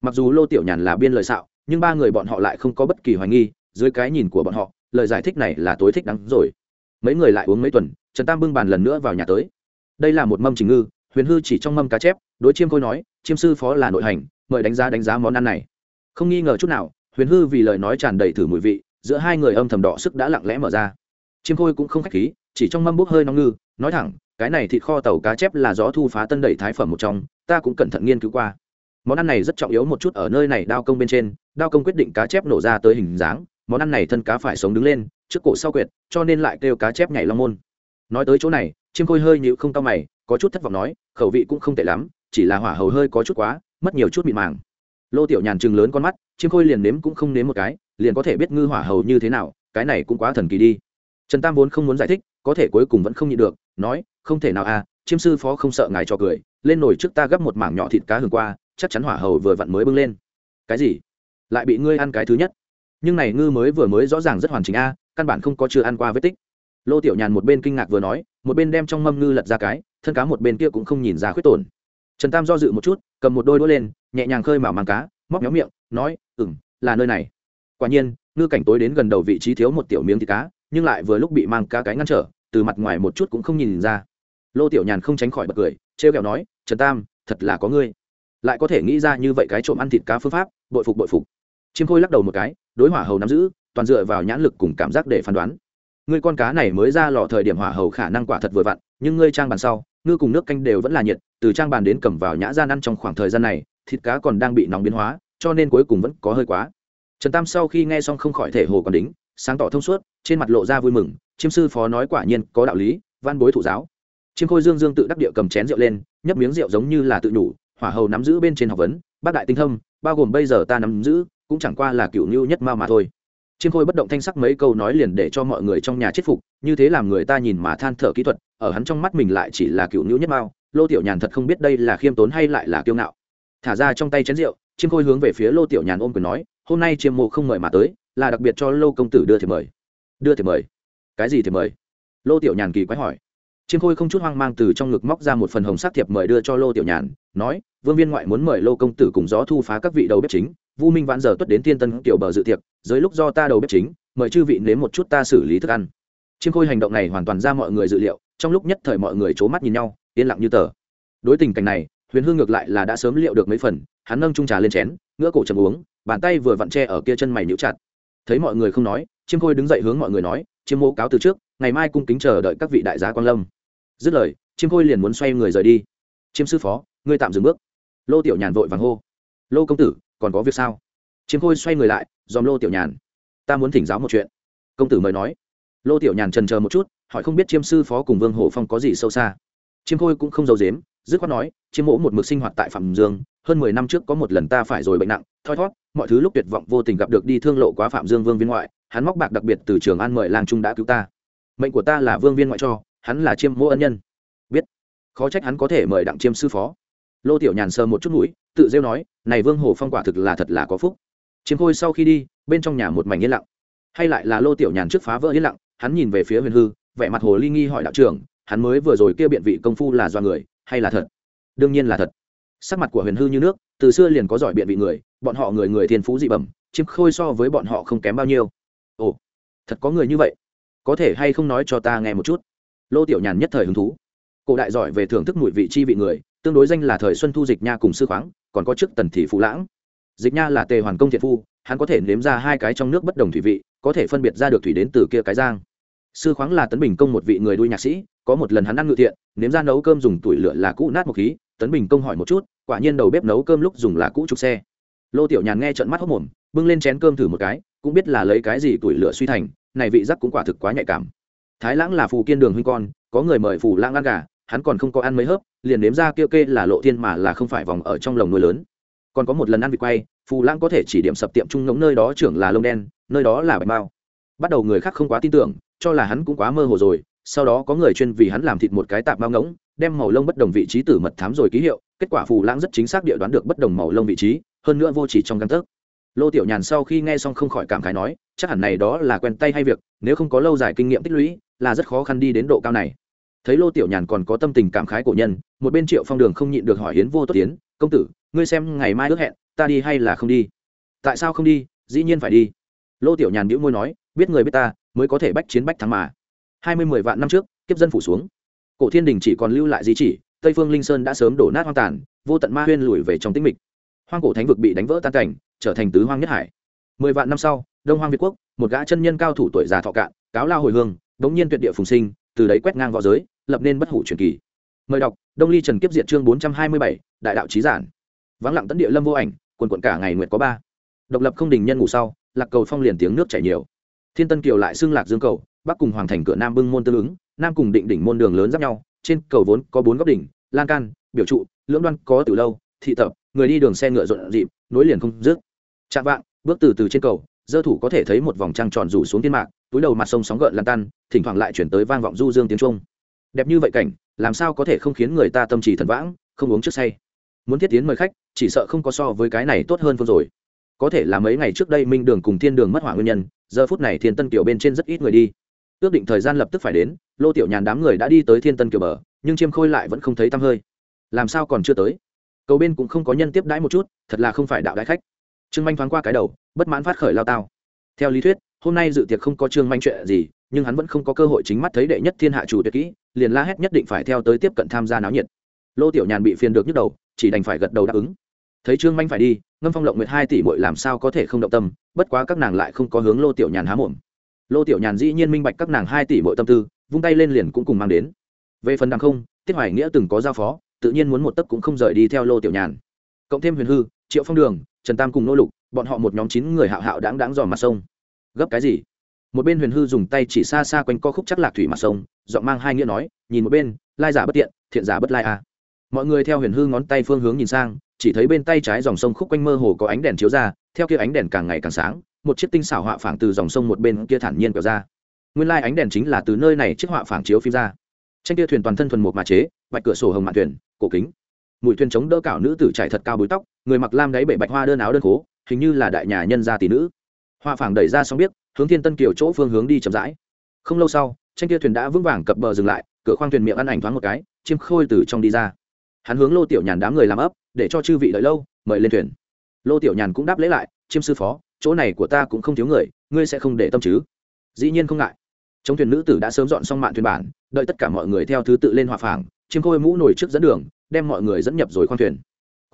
Mặc dù lô tiểu nhàn là biên lời xạo, nhưng ba người bọn họ lại không có bất kỳ hoài nghi, dưới cái nhìn của bọn họ, lời giải thích này là tối thích đắng rồi. Mấy người lại uống mấy tuần, trần tam bưng bàn lần nữa vào nhà tới. Đây là một mâm trình ngư, huyền hư chỉ trong mâm cá chép, đối chiêm khôi nói, chiêm sư phó là nội hành, mời đánh giá đánh giá món ăn này. Không nghi ngờ chút nào huyền hư vì lời nói tràn đầy thử mùi vị, giữa hai người âm thầm đỏ sức đã lặng lẽ mở ra. Chiêm khôi cũng không khách khí, chỉ trong mâm bốc hơi nóng ngư, nói thẳng, cái này thịt kho tàu cá chép là gió thu phá tân đẩy thái phẩm một trong, ta cũng cẩn thận nghiên cứu qua. Món ăn này rất trọng yếu một chút ở nơi này đao công bên trên, đao công quyết định cá chép nổ ra tới hình dáng, món ăn này thân cá phải sống đứng lên, trước cổ sau quyệt, cho nên lại kêu cá chép nhảy long môn. Nói tới chỗ này, chiêm khôi hơi nhịu không tao mày, có chút thất vọng nói, khẩu vị cũng không tệ lắm, chỉ là hỏa hầu hơi có chút quá, mất nhiều chút mịn màng. Lô tiểu nhàn chừng lớn con mắt chiêm khôi liền nếm cũng không nếm một cái, liền có thể biết ngư hỏa hầu như thế nào, cái này cũng quá thần kỳ đi. Trần tam vốn không muốn giải thích, có thể cuối cùng vẫn không nhịn được, nói, không thể nào à chiêm sư phó không sợ ngài cho cười, lên nồi trước ta gấp một mảng nhỏ thịt cá hưởng qua, chắc chắn hỏa hầu vừa vặn mới bưng lên. Cái gì? Lại bị ngươi ăn cái thứ nhất. Nhưng này ngư mới vừa mới rõ ràng rất hoàn chỉnh a, căn bản không có chưa ăn qua vết tích. Lô tiểu nhàn một bên kinh ngạc vừa nói, một bên đem trong mâm ngư lật ra cái, thân cá một bên kia cũng không nhìn ra khuyết tổn. Trần tam do dự một chút, cầm một đôi đũa lên, nhẹ nhàng khơi mào mang cá, móc nhóm miệng nói ừng là nơi này. Quả nhiên, ngư cảnh tối đến gần đầu vị trí thiếu một tiểu miếng thịt cá, nhưng lại vừa lúc bị mang cá cái ngăn trở, từ mặt ngoài một chút cũng không nhìn ra. Lô tiểu nhàn không tránh khỏi bật cười, trêu kẹo nói, trần tam, thật là có ngươi. Lại có thể nghĩ ra như vậy cái trộm ăn thịt cá phương pháp, bội phục bội phục. Chiêm khôi lắc đầu một cái, đối hỏa hầu nắm giữ, toàn dựa vào nhãn lực cùng cảm giác để phán đoán. Ngươi con cá này mới ra lò thời điểm hỏa hầu khả năng quả thật vừa vặn, nhưng ngươi trang bàn sau, ngư cùng nước canh đều vẫn là nhiệt, từ trang bàn đến cầm vào nhã gian ăn trong khoảng thời gian này, thịt cá còn đang bị nóng biến hóa cho nên cuối cùng vẫn có hơi quá. Trần tam sau khi nghe xong không khỏi thể hồ còn đính, sáng tỏ thông suốt, trên mặt lộ ra vui mừng, chiêm sư phó nói quả nhiên có đạo lý, văn bối thủ giáo. Chiêm khôi dương dương tự đắc địa cầm chén rượu lên, nhấp miếng rượu giống như là tự nhủ, hỏa hầu nắm giữ bên trên học vấn, bác đại tinh thâm, bao gồm bây giờ ta nắm giữ, cũng chẳng qua là cựu nhu nhất mao mà thôi. Chiêm khôi bất động thanh sắc mấy câu nói liền để cho mọi người trong nhà chết phục, như thế làm người ta nhìn mà than thở kỹ thuật, ở hắn trong mắt mình lại chỉ là cựu nhu nhất mao, lô tiểu nhàn thật không biết đây là khiêm tốn hay lại là kiêu ngạo. Thả ra trong tay chén rượu chiêm khôi hướng về phía lô tiểu nhàn ôm quyền nói, hôm nay chiêm mộ không mời mà tới, là đặc biệt cho lô công tử đưa thì mời. Đưa thì mời? Cái gì thì mời? Lô tiểu nhàn kỳ quái hỏi. Chiêm khôi không chút hoang mang từ trong ngực móc ra một phần hồng sắc thiệp mời đưa cho lô tiểu nhàn, nói, vương viên ngoại muốn mời lô công tử cùng gió thu phá các vị đầu bếp chính, vu minh vãn giờ tuất đến thiên tân tiểu bờ dự tiệc dưới lúc do ta đầu bếp chính, mời chư vị nếm một chút ta xử lý thức ăn. Chiêm khôi hành động này hoàn toàn ra mọi người dự liệu, trong lúc nhất thời mọi người c h ố mắt nhìn nhau, yên lặng như tờ. Đối tình cảnh này, huyền hương ngược lại là đã sớm liệu được mấy phần hắn nâng trung trà lên chén, ngửa cổ chầm uống, bàn tay vừa vặn tre ở kia chân mày nhũ chặt. Thấy mọi người không nói, chiêm khôi đứng dậy hướng mọi người nói, chiêm mô cáo từ trước, ngày mai cung kính chờ đợi các vị đại gia quan lâm. Dứt lời, chiêm khôi liền muốn xoay người rời đi. Chiêm sư phó, ngươi tạm dừng bước. Lô tiểu nhàn vội vàng hô. Lô công tử, còn có việc sao? Chiêm khôi xoay người lại, dòm lô tiểu nhàn. Ta muốn thỉnh giáo một chuyện. Công tử mời nói. Lô tiểu nhàn trần chờ một chút, hỏi không biết chiêm sư phó cùng vương hổ phong có gì sâu xa. Chiêm khôi cũng không giấu dếm dứt khoát nói, chiêm mỗ một mực sinh hoạt tại phạm dương hơn mười năm trước có một lần ta phải rồi bệnh nặng, thoi thót mọi thứ lúc tuyệt vọng vô tình gặp được đi thương lộ quá phạm dương vương viên ngoại, hắn móc bạc đặc biệt từ trường an mời làng trung đã cứu ta. Mệnh của ta là vương viên ngoại cho, hắn là chiêm mô ân nhân. Biết. Khó trách hắn có thể mời đặng chiêm sư phó. Lô tiểu nhàn sờ một chút mũi, tự rêu nói, này vương hồ phong quả thực là thật là có phúc. Chiêm khôi sau khi đi, bên trong nhà một mảnh yên lặng. Hay lại là lô tiểu nhàn trước phá vỡ yên lặng, hắn nhìn về phía huyền hư, vẻ mặt hồ ly nghi hỏi đạo trưởng, hắn mới vừa rồi kia biện vị công phu là do người, hay là thật? Đương nhiên là thật sắc mặt của huyền hư như nước, từ xưa liền có giỏi biện vị người, bọn họ người người thiên phú dị bẩm chiêm khôi so với bọn họ không kém bao nhiêu. Ồ, thật có người như vậy. Có thể hay không nói cho ta nghe một chút? Lô tiểu nhàn nhất thời hứng thú. Cổ đại giỏi về thưởng thức mùi vị chi vị người, tương đối danh là thời xuân thu dịch nha cùng sư khoáng, còn có chức tần thị phụ lãng. Dịch nha là tề hoàn công thiện phu, hắn có thể nếm ra hai cái trong nước bất đồng thủy vị, có thể phân biệt ra được thủy đến từ kia cái giang. Sư khoáng là tấn bình công một vị người đuôi nhạc sĩ, có một lần hắn ăn ngự thiện, nếm ra nấu cơm dùng tủi lửa là cũ nát một khí tấn bình công hỏi một chút, quả nhiên đầu bếp nấu cơm lúc dùng là cũ trục xe. Lô tiểu nhàn nghe trận mắt hốc mồm, bưng lên chén cơm thử một cái, cũng biết là lấy cái gì tuổi lửa suy thành, này vị giác cũng quả thực quá nhạy cảm. Thái lãng là phù kiên đường huynh con, có người mời phù lãng ăn gà, hắn còn không có ăn mấy hớp, liền nếm ra kêu kê là lộ thiên mà là không phải vòng ở trong lồng nuôi lớn. Còn có một lần ăn vịt quay, phù lãng có thể chỉ điểm sập tiệm trung ngống nơi đó trưởng là lông đen, nơi đó là bạch mao. Bắt đầu người khác không quá tin tưởng, cho là hắn cũng quá mơ hồ rồi sau đó có người chuyên vì hắn làm thịt một cái tạp bao ngỗng, đem màu lông bất đồng vị trí tử mật thám rồi ký hiệu, kết quả phù lãng rất chính xác địa đoán được bất đồng màu lông vị trí, hơn nữa vô chỉ trong căn thức lô tiểu nhàn sau khi nghe xong không khỏi cảm khái nói, chắc hẳn này đó là quen tay hay việc, nếu không có lâu dài kinh nghiệm tích lũy, là rất khó khăn đi đến độ cao này. Thấy lô tiểu nhàn còn có tâm tình cảm khái cổ nhân, một bên triệu phong đường không nhịn được hỏi hiến vô tốt tiến công tử, ngươi xem ngày mai ước hẹn, ta đi hay là không đi? Tại sao không đi? Dĩ nhiên phải đi. Lô tiểu nhàn đĩu môi nói, biết người biết ta, mới có thể bách chiến bách thắng mà hai mươi mười vạn năm trước, kiếp dân phủ xuống. Cổ thiên đình chỉ còn lưu lại di chỉ, tây phương linh sơn đã sớm đổ nát hoang tàn, vô tận ma huyên lùi về trong tĩnh mịch. Hoang cổ thánh vực bị đánh vỡ tan cảnh, trở thành tứ hoang nhất hải. Mười vạn năm sau, đông hoang việt quốc, một gã chân nhân cao thủ tuổi già thọ cạn, cáo lao hồi hương, đống nhiên tuyệt địa phùng sinh, từ đấy quét ngang v õ giới, lập nên bất hủ truyền kỳ. Mời đọc, đông ly trần kiếp diện chương bốn trăm hai mươi bảy, đại đạo trí giản. Vắng lặng tấn địa lâm vô ảnh, quần quận cả ngày nguyệt có ba. Độc lập không đình nhân ngủ sau, lạc cầu phong liền tiếng nước chảy nhiều. Thiên tân kiều lại xưng lạc dương cầu bắc cùng hoàng thành cửa nam bưng môn tương ứng, nam cùng định đỉnh môn đường lớn giáp nhau, trên cầu vốn có bốn góc đỉnh, lan can, biểu trụ, lưỡng đoan có từ lâu, thị tập, người đi đường xe ngựa rộn rịp, nối liền không dứt. Chạm vạng, bước từ từ trên cầu, dơ thủ có thể thấy một vòng trăng tròn rủ xuống thiên mạc, túi đầu mặt sông sóng gợn lan tan, thỉnh thoảng lại chuyển tới vang vọng du dương tiếng trung đẹp như vậy cảnh, làm sao có thể không khiến người ta tâm trì thần vãng, không uống trước say. Muốn thiết tiến mời khách, chỉ sợ không có so với cái này tốt hơn phương rồi. Có thể là mấy ngày trước đây minh đường cùng thiên đường mất hỏa nguyên nhân, giờ phút này thiên tân kiểu bên trên rất ít người đi ước định thời gian lập tức phải đến, lô tiểu nhàn đám người đã đi tới thiên tân kiều bờ, nhưng chiêm khôi lại vẫn không thấy tăm hơi. Làm sao còn chưa tới? Cầu bên cũng không có nhân tiếp đãi một chút, thật là không phải đạo đãi khách. Trương manh thoáng qua cái đầu, bất mãn phát khởi lao tao. Theo lý thuyết, hôm nay dự tiệc không có trương manh chuyện gì, nhưng hắn vẫn không có cơ hội chính mắt thấy đệ nhất thiên hạ chủ tuyệt kỹ, liền la hét nhất định phải theo tới tiếp cận tham gia náo nhiệt. Lô tiểu nhàn bị phiền được nhức đầu, chỉ đành phải gật đầu đáp ứng. Thấy trương manh phải đi, ngâm phong lộng nguyệt hai tỷ muội làm sao có thể không động tâm, bất quá các nàng lại không có hướng lô tiểu nhàn há mồm lô tiểu nhàn dĩ nhiên minh bạch các nàng hai tỷ mỗi tâm tư, vung tay lên liền cũng cùng mang đến. Về phần đằng không, tiết hoài nghĩa từng có giao phó, tự nhiên muốn một tấc cũng không rời đi theo lô tiểu nhàn. Cộng thêm huyền hư, triệu phong đường, trần tam cùng nô lục, bọn họ một nhóm chín người hạo hạo đáng đáng dò mặt sông. Gấp cái gì? Một bên huyền hư dùng tay chỉ xa xa quanh co khúc chắc lạc thủy mặt sông, giọng mang hai nghĩa nói, nhìn một bên, lai giả bất tiện, thiện giả bất lai a mọi người theo huyền hư ngón tay phương hướng nhìn sang, chỉ thấy bên tay trái dòng sông khúc quanh mơ hồ có ánh đèn chiếu ra theo kia ánh đèn càng ngày càng sáng, một chiếc tinh xảo họa phảng từ dòng sông một bên kia thản nhiên quẹo ra. Nguyên lai ánh đèn chính là từ nơi này chiếc họa phảng chiếu phim ra. Tranh kia thuyền toàn thân thuần một mà chế bạch cửa sổ hồng mạn thuyền, cổ kính. Mũi thuyền chống đỡ cảo nữ tử trải thật cao búi tóc, người mặc lam đáy bệ bạch hoa đơn áo đơn khố hình như là đại nhà nhân gia tỷ nữ. Họa phảng đẩy ra xong biết hướng thiên tân kiều chỗ phương hướng đi chậm rãi. Không lâu sau, tranh kia thuyền đã vững vàng cập bờ dừng lại, cửa khoang thuyền miệng ăn ảnh thoáng một cái, chiêm khôi từ trong đi ra. Hắn hướng lô tiểu nhàn đám người làm ấp, để cho chư vị đợi lâu, mời lên thuyền lô tiểu nhàn cũng đáp lễ lại, chiêm sư phó, chỗ này của ta cũng không thiếu người, ngươi sẽ không để tâm chứ? Dĩ nhiên không ngại. Trong thuyền nữ tử đã sớm dọn xong mạng thuyền bản, đợi tất cả mọi người theo thứ tự lên hòa phảng, chiêm khôi mũ nổi trước dẫn đường, đem mọi người dẫn nhập rồi khoang thuyền.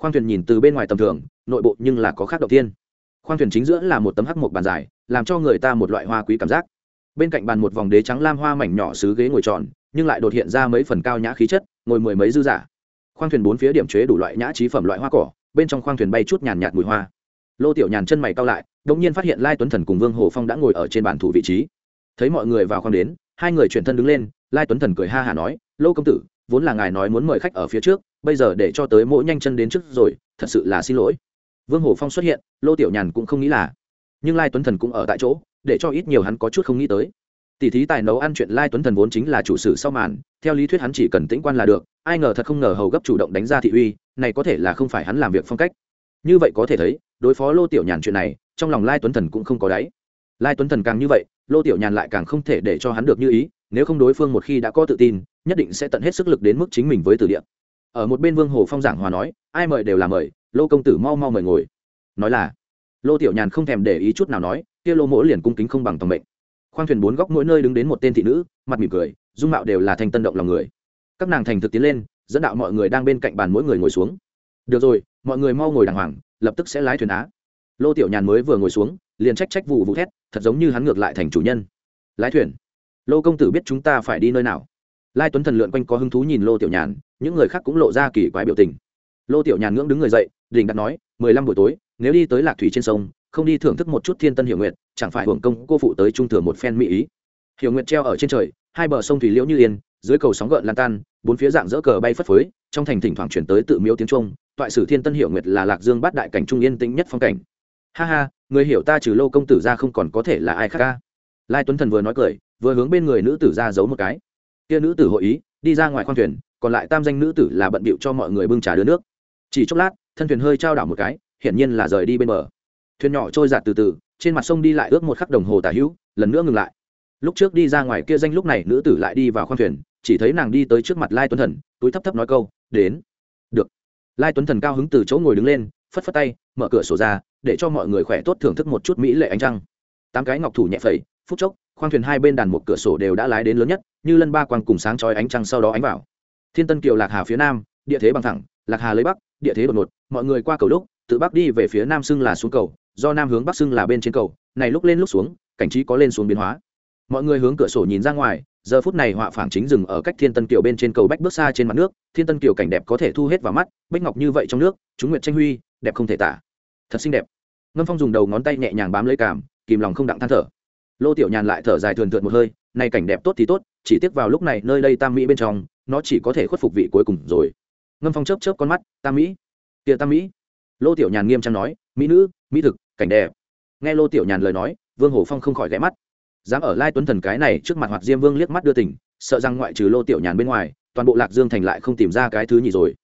Khoang thuyền nhìn từ bên ngoài tầm thường, nội bộ nhưng là có khác đầu tiên khoang thuyền chính giữa là một tấm hắc một bàn dài, làm cho người ta một loại hoa quý cảm giác. Bên cạnh bàn một vòng đế trắng lam hoa mảnh nhỏ xứ ghế ngồi tròn, nhưng lại đột hiện ra mấy phần cao nhã khí chất, ngồi mười mấy dư giả. Khoang thuyền bốn phía điểm chế đủ loại nhã trí phẩm loại hoa cỏ bên trong khoang thuyền bay chút nhàn nhạt mùi hoa. Lô tiểu nhàn chân mày cao lại đ ỗ n g nhiên phát hiện lai tuấn thần cùng vương hồ phong đã ngồi ở trên bàn thủ vị trí. Thấy mọi người vào khoang đến, hai người chuyển thân đứng lên, lai tuấn thần cười ha hả nói, lô công tử, vốn là ngài nói muốn mời khách ở phía trước, bây giờ để cho tới mỗi nhanh chân đến trước rồi, thật sự là xin lỗi. Vương hồ phong xuất hiện, lô tiểu nhàn cũng không nghĩ là, nhưng lai tuấn thần cũng ở tại chỗ, để cho ít nhiều hắn có chút không nghĩ tới tỷ thí tài nấu ăn chuyện lai tuấn thần vốn chính là chủ sử sau màn, theo lý thuyết hắn chỉ cần tĩnh quan là được, ai ngờ thật không ngờ hầu gấp chủ động đánh ra thị uy, này có thể là không phải hắn làm việc phong cách. Như vậy có thể thấy, đối phó lô tiểu nhàn chuyện này, trong lòng lai tuấn thần cũng không có đáy. Lai tuấn thần càng như vậy, lô tiểu nhàn lại càng không thể để cho hắn được như ý, nếu không đối phương một khi đã có tự tin, nhất định sẽ tận hết sức lực đến mức chính mình với từ địa. Ở một bên vương hồ phong giảng hòa nói, ai mời đều là mời, lô công tử mau mau mời ngồi. Nói là, lô tiểu nhàn không thèm để ý chút nào nói, kia lô mỗ liền cung kính không bằng tòng mệnh khoang thuyền bốn góc mỗi nơi đứng đến một tên thị nữ, mặt mỉm cười, dung mạo đều là thanh tân động lòng người. Các nàng thành thực tiến lên, dẫn đạo mọi người đang bên cạnh bàn mỗi người ngồi xuống. Được rồi, mọi người mau ngồi đàng hoàng, lập tức sẽ lái thuyền á. Lô tiểu nhàn mới vừa ngồi xuống, liền trách trách vụ vụ thét, thật giống như hắn ngược lại thành chủ nhân. Lái thuyền. Lô công tử biết chúng ta phải đi nơi nào. Lai tuấn thần lượn quanh có hứng thú nhìn lô tiểu nhàn, những người khác cũng lộ ra kỳ quái biểu tình. Lô tiểu nhàn ngưỡng đứng người dậy, đình đặt nói, mười lăm buổi tối, nếu đi tới lạc thủy trên sông không đi thưởng thức một chút thiên tân hiểu nguyện chẳng phải hưởng công cô phụ tới trung thừa một phen mỹ ý. Hiểu nguyện treo ở trên trời, hai bờ sông thủy liễu như yên, dưới cầu sóng gợn lan tan, bốn phía dạng dỡ cờ bay phất phới, trong thành thỉnh thoảng chuyển tới tự miếu tiếng trung toại sử thiên tân hiểu nguyệt là lạc dương bát đại cảnh trung yên tĩnh nhất phong cảnh. Ha ha, người hiểu ta trừ lô công tử ra không còn có thể là ai khác ca. Lai tuấn thần vừa nói cười, vừa hướng bên người nữ tử ra giấu một cái. Kia nữ tử hội ý, đi ra ngoài khoang thuyền, còn lại tam danh nữ tử là bận bịu cho mọi người bưng trà đưa nước. Chỉ chốc lát, thân thuyền hơi trao đảo một cái, hiển nhiên là rời đi bên bờ thuyền nhỏ trôi giạt từ từ, trên mặt sông đi lại ước một khắc đồng hồ tả hữu, lần nữa ngừng lại. Lúc trước đi ra ngoài kia danh lúc này, nữ tử lại đi vào khoang thuyền, chỉ thấy nàng đi tới trước mặt lai tuấn thần, túi thấp thấp nói câu, đến. Được. Lai tuấn thần cao hứng từ chỗ ngồi đứng lên, phất phất tay, mở cửa sổ ra, để cho mọi người khỏe tốt thưởng thức một chút mỹ lệ ánh trăng. Tám cái ngọc thủ nhẹ phẩy, phút chốc, khoang thuyền hai bên đàn một cửa sổ đều đã lái đến lớn nhất, như lân ba quang cùng sáng chói ánh trăng sau đó ánh vào. Thiên tân kiều lạc hà phía nam, địa thế bằng thẳng, lạc hà lấy bắc, địa thế đột ngột, mọi người qua cầu lúc tự bắc đi về phía nam xưng là xuống cầu do nam hướng bắc xưng là bên trên cầu, này lúc lên lúc xuống, cảnh trí có lên xuống biến hóa. Mọi người hướng cửa sổ nhìn ra ngoài, giờ phút này họa phảng chính dừng ở cách thiên tân kiều bên trên cầu bách bước xa trên mặt nước, thiên tân kiều cảnh đẹp có thể thu hết vào mắt, bích ngọc như vậy trong nước, chúng nguyệt tranh huy, đẹp không thể tả. Thật xinh đẹp. Ngâm phong dùng đầu ngón tay nhẹ nhàng bám lấy cảm kìm lòng không đặng than thở. Lô tiểu nhàn lại thở dài thường thượt một hơi này cảnh đẹp tốt thì tốt, chỉ tiếc vào lúc này nơi đây tam mỹ bên trong, nó chỉ có thể khuất phục vị cuối cùng rồi. Ngâm phong chớp chớp con mắt, tam mỹ. Tia tam mỹ. Lô tiểu nhàn nghiêm trang nói, mỹ nữ, mỹ thực cảnh đẹp. Nghe lô tiểu nhàn lời nói, vương hổ phong không khỏi ghé mắt. Dám ở lai tuấn thần cái này trước mặt hoạt diêm vương liếc mắt đưa tỉnh sợ rằng ngoại trừ lô tiểu nhàn bên ngoài, toàn bộ lạc dương thành lại không tìm ra cái thứ nhì rồi.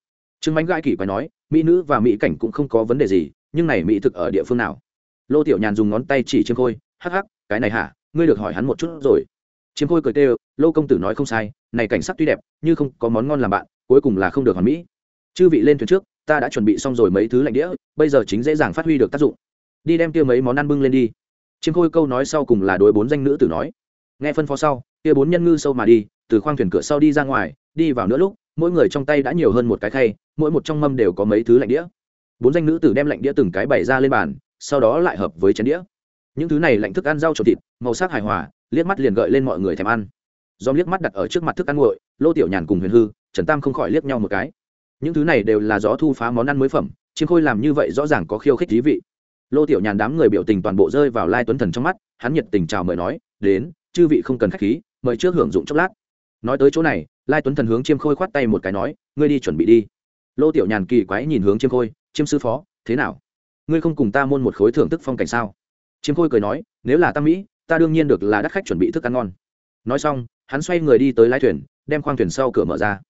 Trương bánh gãi kỷ quái nói, mỹ nữ và mỹ cảnh cũng không có vấn đề gì, nhưng này mỹ thực ở địa phương nào? Lô tiểu nhàn dùng ngón tay chỉ chiêm khôi, hắc hắc, cái này hả? Ngươi được hỏi hắn một chút rồi. Chiêm khôi cười tê lô công tử nói không sai, này cảnh sắc tuy đẹp, nhưng không có món ngon làm bạn, cuối cùng là không được hoàn mỹ. Chư vị lên thuyền trước, ta đã chuẩn bị xong rồi mấy thứ lạnh đĩa, bây giờ chính dễ dàng phát huy được tác dụng đi đem kia mấy món ăn bưng lên đi. Chiêm khôi câu nói sau cùng là đối bốn danh nữ tử nói. Nghe phân phó sau, kia bốn nhân ngư sâu mà đi, từ khoang thuyền cửa sau đi ra ngoài, đi vào nữa lúc, mỗi người trong tay đã nhiều hơn một cái khay, mỗi một trong mâm đều có mấy thứ lạnh đĩa. Bốn danh nữ tử đem lạnh đĩa từng cái bày ra lên bàn, sau đó lại hợp với chén đĩa. Những thứ này lạnh thức ăn rau trộn thịt, màu sắc hài hòa, liếc mắt liền gợi lên mọi người thèm ăn. Do liếc mắt đặt ở trước mặt thức ăn nguội, lô tiểu nhàn cùng huyền hư, trần tam không khỏi liếc nhau một cái. Những thứ này đều là gió thu phá món ăn mới phẩm, chiêm khôi làm như vậy rõ ràng có khiêu khích thí vị lô tiểu nhàn đám người biểu tình toàn bộ rơi vào lai tuấn thần trong mắt, hắn nhiệt tình chào mời nói, đến, chư vị không cần khách khí, mời trước hưởng dụng chốc lát. Nói tới chỗ này, lai tuấn thần hướng chiêm khôi khoát tay một cái nói, ngươi đi chuẩn bị đi. Lô tiểu nhàn kỳ quái nhìn hướng chiêm khôi, chiêm sư phó, thế nào? Ngươi không cùng ta môn một khối thưởng thức phong cảnh sao? Chiêm khôi cười nói, nếu là tam mỹ, ta đương nhiên được là đắt khách chuẩn bị thức ăn ngon. Nói xong, hắn xoay người đi tới lái thuyền, đem khoang thuyền sau cửa mở ra.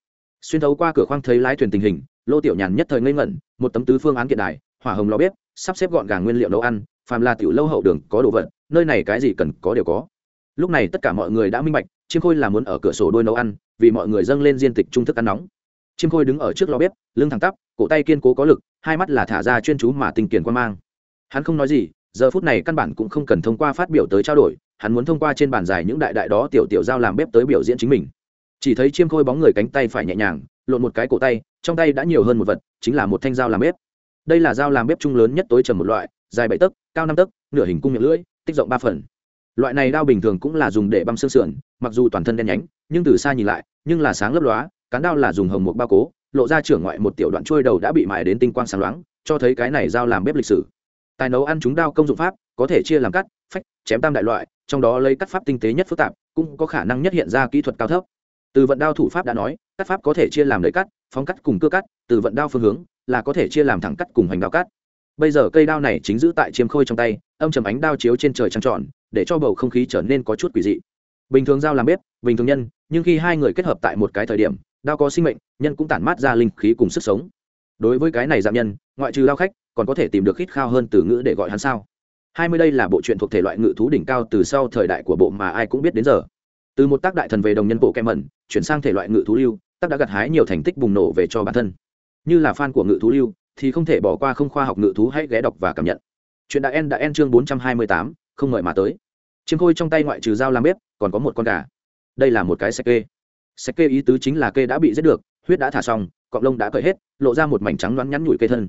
Xuyên thấu qua cửa khoang thấy lái thuyền tình hình, lô tiểu nhàn nhất thời ngây ngẩn, một tấm tứ phương án kiện đài, hỏa hồng lò bếp sắp xếp gọn gàng nguyên liệu nấu ăn, phàm là tiểu lâu hậu đường có đồ vật, nơi này cái gì cần có đều có. Lúc này tất cả mọi người đã minh bạch, chiêm khôi là muốn ở cửa sổ đôi nấu ăn, vì mọi người dâng lên diên tịch trung thức ăn nóng. Chiêm khôi đứng ở trước lò bếp, lưng thẳng tắp, cổ tay kiên cố có lực, hai mắt là thả ra chuyên chú mà tình kiền quan mang. Hắn không nói gì, giờ phút này căn bản cũng không cần thông qua phát biểu tới trao đổi, hắn muốn thông qua trên bàn dài những đại đại đó tiểu tiểu giao làm bếp tới biểu diễn chính mình. Chỉ thấy chiêm khôi bóng người cánh tay phải nhẹ nhàng, lộn một cái cổ tay, trong tay đã nhiều hơn một vật, chính là một thanh dao làm bếp đây là dao làm bếp chung lớn nhất tối trầm một loại, dài bảy tấc, cao năm tấc, nửa hình cung miệng lưỡi, tích rộng ba phần. Loại này đao bình thường cũng là dùng để băm xương sườn, mặc dù toàn thân đen nhánh, nhưng từ xa nhìn lại, nhưng là sáng lấp lóa, cán đao là dùng hồng một bao cố, lộ ra trưởng ngoại một tiểu đoạn trôi đầu đã bị mài đến tinh quang sáng loáng, cho thấy cái này dao làm bếp lịch sử. Tài nấu ăn chúng đao công dụng pháp, có thể chia làm cắt, phách, chém tam đại loại, trong đó lấy cắt pháp tinh tế nhất phức tạp, cũng có khả năng nhất hiện ra kỹ thuật cao thấp. Từ vận đao thủ pháp đã nói, cắt pháp có thể chia làm lấy cắt, phóng cắt cùng cưa cắt, từ vận đao phương hướng là có thể chia làm thẳng cắt cùng hành đao cắt. Bây giờ cây đao này chính giữ tại chiêm khôi trong tay, âm trầm ánh đao chiếu trên trời trăng tròn, để cho bầu không khí trở nên có chút quỷ dị. Bình thường dao làm bếp, bình thường nhân, nhưng khi hai người kết hợp tại một cái thời điểm, đao có sinh mệnh, nhân cũng tản mát ra linh khí cùng sức sống. Đối với cái này dạng nhân, ngoại trừ đao khách, còn có thể tìm được khít khao hơn từ ngữ để gọi hắn sao? Hai mươi đây là bộ truyện thuộc thể loại ngự thú đỉnh cao từ sau thời đại của bộ mà ai cũng biết đến giờ. Từ một tác đại thần về đồng nhân bộ kem mẩn, chuyển sang thể loại ngự thú lưu, tác đã gặt hái nhiều thành tích bùng nổ về cho bản thân như là fan của ngự thú lưu, thì không thể bỏ qua không khoa học ngự thú hãy ghé đọc và cảm nhận. Chuyện đã en đã en chương bốn trăm hai mươi tám, không mời mà tới. Chiêm khôi trong tay ngoại trừ dao làm bếp, còn có một con gà. Đây là một cái sạch kê sạch kê ý tứ chính là kê đã bị giết được, huyết đã thả xong, cọng lông đã cởi hết, lộ ra một mảnh trắng loáng nhắn nhủi cây thân.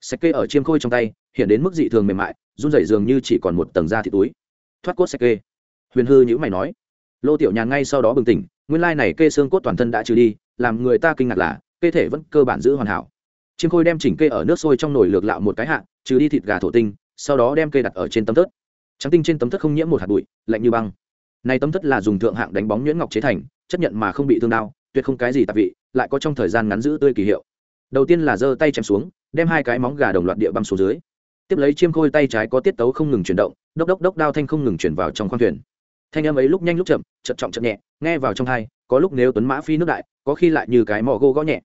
Sạch kê ở chiêm khôi trong tay, hiện đến mức dị thường mềm mại, run rẩy dường như chỉ còn một tầng da thịt túi. Thoát cốt sạch kê huyền hư nhữ mày nói. Lô tiểu nhàn ngay sau đó bừng tỉnh, nguyên lai này kê xương cốt toàn thân đã trừ đi, làm người ta kinh ngạc là kê thể vẫn cơ bản giữ hoàn hảo. Chiêm khôi đem chỉnh kê ở nước sôi trong nồi lược lạo một cái hạ, trừ đi thịt gà thổ tinh, sau đó đem kê đặt ở trên tấm thớt. Trắng tinh trên tấm thớt không nhiễm một hạt bụi, lạnh như băng. Này tấm thớt là dùng thượng hạng đánh bóng nhuyễn ngọc chế thành chấp nhận mà không bị thương đau, tuyệt không cái gì tạp vị, lại có trong thời gian ngắn giữ tươi kỳ hiệu. Đầu tiên là giơ tay chém xuống, đem hai cái móng gà đồng loạt địa băm xuống dưới. Tiếp lấy chiêm khôi tay trái có tiết tấu không ngừng chuyển động, đốc đốc đốc đao thanh không ngừng chuyển vào trong khoang thuyền. Thanh âm ấy lúc nhanh lúc chậm chậm trọng chậm nhẹ, nghe vào trong hai có lúc nếu tuấn mã phi nước đại, có khi lại như cái mỏ gô gõ nhẹ.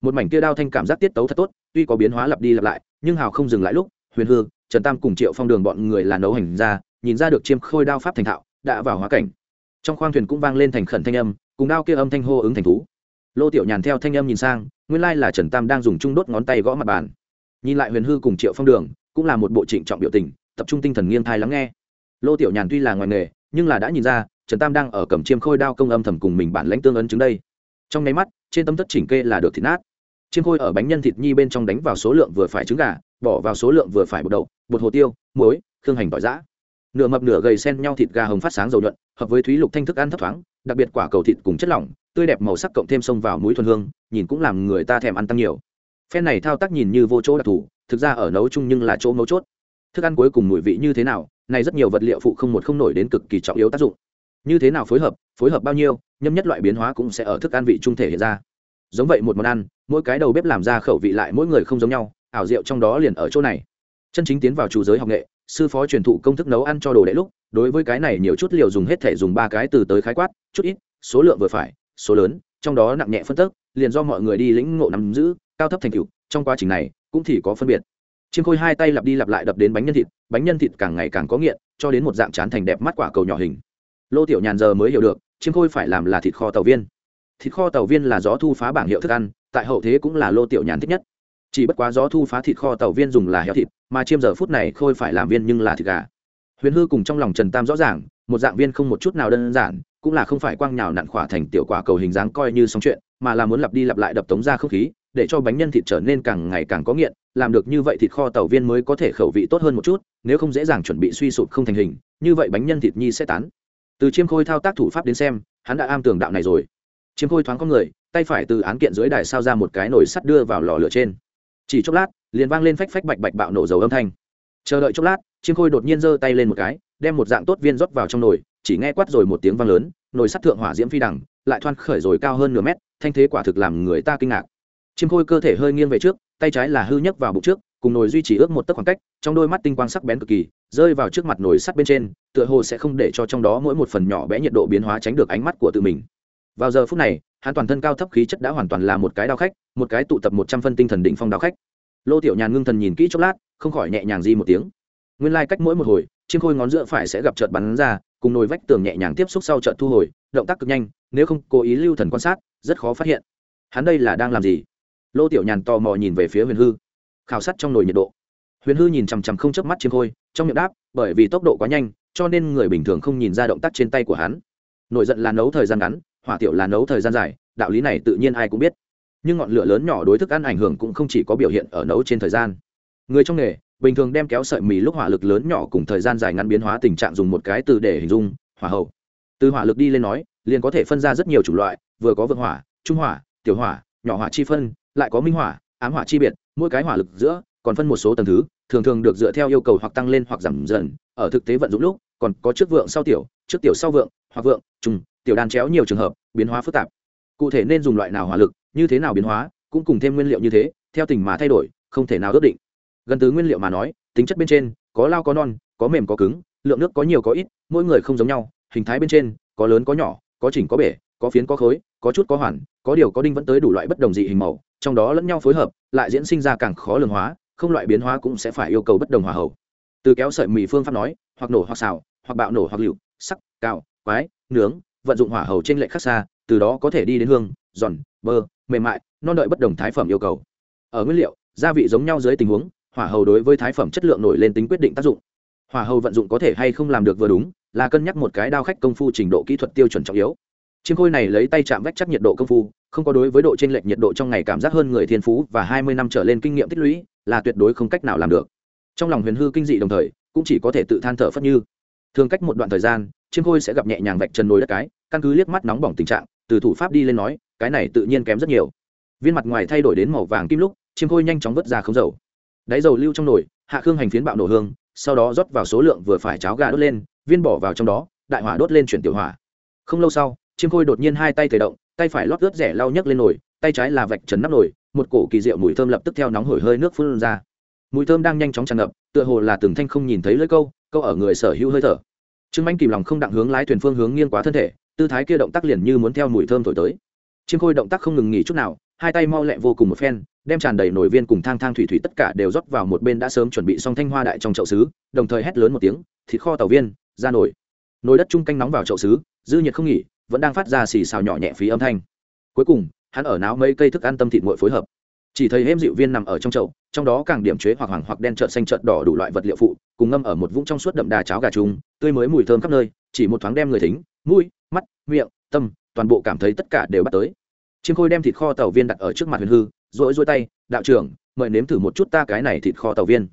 Một mảnh kia đao thanh cảm giác tiết tấu thật tốt, tuy có biến hóa lặp đi lặp lại, nhưng hào không dừng lại lúc, huyền hương trần tam cùng triệu phong đường bọn người là nấu hành ra, nhìn ra được chiêm khôi đao pháp thành thạo, đã vào hóa cảnh. Trong khoang thuyền cũng vang lên thành khẩn thanh âm, cùng đao kia âm thanh hô ứng thành thú. Lô tiểu nhàn theo thanh âm nhìn sang, nguyên lai là trần tam đang dùng chung đốt ngón tay gõ mặt bàn. Nhìn lại huyền hư cùng triệu phong đường, cũng là một bộ trịnh trọng biểu tình, tập trung tinh thần nghiêng thai lắng nghe. Lô tiểu nhàn tuy là ngoài nghề, nhưng là đã nhìn ra trần tam đang ở cầm chiêm khôi đao công âm thầm cùng mình bản lãnh tương ấn chứng đây. Trong nháy mắt, trên tấm tất chỉnh kê là được thịt nát. Chiêm khôi ở bánh nhân thịt nhi bên trong đánh vào số lượng vừa phải trứng gà, bỏ vào số lượng vừa phải bột đậu, bột hồ tiêu, muối, khương hành tỏi giã. Nửa mập nửa gầy xen nhau thịt gà hồng phát sáng dầu nhuận, hợp với thúy lục thanh thức ăn thấp thoáng, đặc biệt quả cầu thịt cùng chất lỏng, tươi đẹp màu sắc cộng thêm sông vào mũi thuần hương, nhìn cũng làm người ta thèm ăn tăng nhiều. Phen này thao tác nhìn như vô chỗ đặc thù, thực ra ở nấu chung nhưng là chỗ mấu chốt. Thức ăn cuối cùng mùi vị như thế nào, này rất nhiều vật liệu phụ không một không nổi đến cực kỳ trọng yếu tác dụng như thế nào phối hợp phối hợp bao nhiêu, nhâm nhất loại biến hóa cũng sẽ ở thức ăn vị trung thể hiện ra. Giống vậy một món ăn, mỗi cái đầu bếp làm ra khẩu vị lại mỗi người không giống nhau, ảo diệu trong đó liền ở chỗ này. Chân chính tiến vào chủ giới học nghệ, sư phó truyền thụ công thức nấu ăn cho đồ đệ lúc, đối với cái này nhiều chút liều dùng hết thể dùng ba cái từ tới khái quát, chút ít, số lượng vừa phải, số lớn, trong đó nặng nhẹ phân tức, liền do mọi người đi lĩnh ngộ nắm giữ, cao thấp thành cựu trong quá trình này, cũng thì có phân biệt. Chiêm khôi hai tay lặp đi lặp lại đập đến bánh nhân thịt, bánh nhân thịt càng ngày càng có nghiện, cho đến một dạng chán thành đẹp mắt quả cầu nhỏ hình lô tiểu nhàn giờ mới hiểu được, chiêm khôi phải làm là thịt kho tàu viên. Thịt kho tàu viên là gió thu phá bảng hiệu thức ăn, tại hậu thế cũng là lô tiểu nhàn thích nhất. Chỉ bất quá gió thu phá thịt kho tàu viên dùng là heo thịt, mà chiêm giờ phút này khôi phải làm viên nhưng là thịt gà. Huyền hư cùng trong lòng trần tam rõ ràng, một dạng viên không một chút nào đơn giản, cũng là không phải quang nhào nặn khỏa thành tiểu quả cầu hình dáng coi như xong chuyện, mà là muốn lặp đi lặp lại đập tống ra không khí, để cho bánh nhân thịt trở nên càng ngày càng có nghiện, làm được như vậy thịt kho tàu viên mới có thể khẩu vị tốt hơn một chút, nếu không dễ dàng chuẩn bị suy sụp không thành hình, như vậy bánh nhân thịt nhi sẽ tán từ chiêm khôi thao tác thủ pháp đến xem, hắn đã am tường đạo này rồi. Chiêm khôi thoáng có người, tay phải từ án kiện dưới đài sao ra một cái nồi sắt đưa vào lò lửa trên. Chỉ chốc lát, liền vang lên phách phách bạch bạch bạo nổ dầu âm thanh. Chờ đợi chốc lát, chiêm khôi đột nhiên giơ tay lên một cái, đem một dạng tốt viên rót vào trong nồi, chỉ nghe quát rồi một tiếng vang lớn, nồi sắt thượng hỏa diễm phi đằng lại thoan khởi rồi cao hơn nửa mét, thanh thế quả thực làm người ta kinh ngạc. Chiêm khôi cơ thể hơi nghiêng về trước, tay trái là hư nhấc vào bụng trước cùng nồi duy trì ước một tấc khoảng cách, trong đôi mắt tinh quang sắc bén cực kỳ, rơi vào trước mặt nồi sắt bên trên, tựa hồ sẽ không để cho trong đó mỗi một phần nhỏ bé nhiệt độ biến hóa tránh được ánh mắt của tự mình. Vào giờ phút này, hắn toàn thân cao thấp khí chất đã hoàn toàn là một cái đao khách, một cái tụ tập một trăm phân tinh thần định phong đao khách. Lô tiểu nhàn ngưng thần nhìn kỹ chốc lát, không khỏi nhẹ nhàng di một tiếng. Nguyên lai、like、cách mỗi một hồi chiêm khôi ngón giữa phải sẽ gặp trợt bắn ra, cùng nồi vách tường nhẹ nhàng tiếp xúc sau trợt thu hồi, động tác cực nhanh, nếu không cố ý lưu thần quan sát, rất khó phát hiện. Hắn đây là đang làm gì? Lô tiểu nhàn tò mò nhìn về phía huyền hư khảo sát trong nồi nhiệt độ. Huyền hư nhìn chằm chằm không chớp mắt chiêm khôi, trong miệng đáp, bởi vì tốc độ quá nhanh, cho nên người bình thường không nhìn ra động tác trên tay của hắn. Nổi giận là nấu thời gian ngắn, hỏa tiểu là nấu thời gian dài, đạo lý này tự nhiên ai cũng biết. Nhưng ngọn lửa lớn nhỏ đối thức ăn ảnh hưởng cũng không chỉ có biểu hiện ở nấu trên thời gian. Người trong nghề, bình thường đem kéo sợi mì lúc hỏa lực lớn nhỏ cùng thời gian dài ngắn biến hóa tình trạng dùng một cái từ để hình dung, hỏa hậu từ hỏa lực đi lên nói, liền có thể phân ra rất nhiều chủng loại, vừa có vượng hỏa, trung hỏa, tiểu hỏa, nhỏ hỏa chi phân, lại có minh hỏa ám hỏa chi biệt, mỗi cái hỏa lực giữa còn phân một số tầng thứ, thường thường được dựa theo yêu cầu hoặc tăng lên hoặc giảm dần. Ở thực tế vận dụng lúc, còn có trước vượng sau tiểu, trước tiểu sau vượng, hoặc vượng, trùng, tiểu đan chéo nhiều trường hợp, biến hóa phức tạp. Cụ thể nên dùng loại nào hỏa lực, như thế nào biến hóa, cũng cùng thêm nguyên liệu như thế, theo tình mà thay đổi, không thể nào ước định. Gần từ nguyên liệu mà nói, tính chất bên trên, có lao có non, có mềm có cứng, lượng nước có nhiều có ít, mỗi người không giống nhau, hình thái bên trên, có lớn có nhỏ, có chỉnh có bể, có phiến có khối, có chút có hoàn, có điều có đinh vẫn tới đủ loại bất đồng dị hình màu trong đó lẫn nhau phối hợp, lại diễn sinh ra càng khó lường hóa, không loại biến hóa cũng sẽ phải yêu cầu bất đồng hòa hậu. Từ kéo sợi mì phương pháp nói, hoặc nổ hoặc xào, hoặc bạo nổ hoặc lựu, sắc, cào, quái, nướng, vận dụng hỏa hầu trên lệ khác xa, từ đó có thể đi đến hương, giòn, bơ, mềm mại, non đợi bất đồng thái phẩm yêu cầu. Ở nguyên liệu, gia vị giống nhau dưới tình huống hỏa hầu đối với thái phẩm chất lượng nổi lên tính quyết định tác dụng. Hỏa hầu vận dụng có thể hay không làm được vừa đúng, là cân nhắc một cái đao khách công phu trình độ kỹ thuật tiêu chuẩn trọng yếu chiêm khôi này lấy tay chạm vách chắc nhiệt độ công phu, không có đối với độ t r ê n lệch nhiệt độ trong ngày cảm giác hơn người thiên phú và hai mươi năm trở lên kinh nghiệm tích lũy là tuyệt đối không cách nào làm được. Trong lòng huyền hư kinh dị đồng thời, cũng chỉ có thể tự than thở phất như. Thường cách một đoạn thời gian chiêm khôi sẽ gặp nhẹ nhàng vạch chân nồi đất cái, căn cứ liếc mắt nóng bỏng tình trạng, từ thủ pháp đi lên nói, cái này tự nhiên kém rất nhiều. Viên mặt ngoài thay đổi đến màu vàng kim lúc chiêm khôi nhanh chóng vớt ra không dầu. Đáy dầu lưu trong nồi, hạ khương hành phiến bạo nổ hương, sau đó rót vào số lượng vừa phải cháo gà đốt lên, viên bỏ vào trong đó, đại hỏa đốt lên chuyển tiểu hỏa. Không lâu sau chiêm khôi đột nhiên hai tay thể động, tay phải lót ướt rẻ lau nhấc lên nồi, tay trái là vạch trần nắp nồi, một cổ kỳ diệu mùi thơm lập tức theo nóng hổi hơi nước phun ra. Mùi thơm đang nhanh chóng tràn ngập, tựa hồ là từng thanh không nhìn thấy lưỡi câu câu ở người sở hữu hơi thở. Trương Anh kìm lòng không đặng hướng lái thuyền phương hướng nghiêng quá thân thể, tư thái kia động tác liền như muốn theo mùi thơm thổi tới. Chiêm khôi động tác không ngừng nghỉ chút nào, hai tay mau lẹ vô cùng một phen, đem tràn đầy nồi viên cùng thang thang thủy thủy tất cả đều rót vào một bên đã sớm chuẩn bị xong thanh hoa đại trong chậu xứ, đồng thời hét lớn một tiếng, thịt kho tàu viên, ra nồi. Nồi đất chung canh nóng vào chậu xứ, dư nhiệt không nghỉ vẫn đang phát ra xì xào nhỏ nhẹ phí âm thanh. Cuối cùng, hắn ở náo mấy cây thức ăn tâm thịt nguội phối hợp. Chỉ thấy hêm dịu viên nằm ở trong chậu, trong đó càng điểm chế hoặc hoàng hoặc đen trợn xanh trợn đỏ đủ loại vật liệu phụ, cùng ngâm ở một vũng trong suốt đậm đà cháo gà trùng, tươi mới mùi thơm khắp nơi, chỉ một thoáng đem người thính, mũi, mắt, miệng, tâm, toàn bộ cảm thấy tất cả đều bắt tới. Chiêm khôi đem thịt kho tàu viên đặt ở trước mặt huyền hư rỗi rỗi tay, đạo trưởng, mời nếm thử một chút ta cái này thịt kho tàu viên.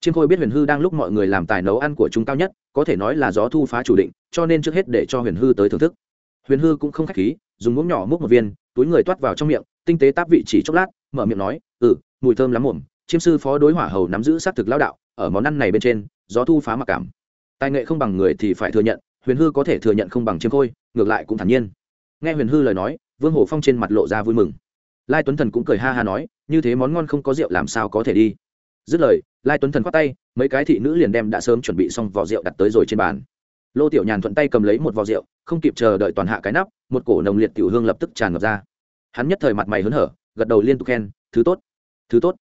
Chiêm khôi biết huyền hư đang lúc mọi người làm tài nấu ăn của chúng cao nhất, có thể nói là gió thu phá chủ định, cho nên trước hết để cho huyền hư tới thưởng thức huyền hư cũng không k h á c h khí, dùng muỗng nhỏ múc một viên, túi người toát vào trong miệng, tinh tế táp vị chỉ chốc lát, mở miệng nói ừ mùi thơm lắm mồm chiêm sư phó đối hỏa hầu nắm giữ xác thực lao đạo, ở món ăn này bên trên, gió thu phá mặc cảm. Tài nghệ không bằng người thì phải thừa nhận, huyền hư có thể thừa nhận không bằng chiêm khôi, ngược lại cũng thản nhiên. Nghe huyền hư lời nói, vương hổ phong trên mặt lộ ra vui mừng. Lai tuấn thần cũng cười ha ha nói, như thế món ngon không có rượu làm sao có thể đi? Dứt lời, lai tuấn thần khoát tay, mấy cái thị nữ liền đem đã sớm chuẩn bị xong vỏ rượu đặt tới rồi trên bàn lô tiểu nhàn thuận tay cầm lấy một vò rượu, không kịp chờ đợi toàn hạ cái nắp, một cổ nồng liệt tiểu hương lập tức tràn ngập ra. Hắn nhất thời mặt mày hớn hở, gật đầu liên tục khen, thứ tốt thứ tốt.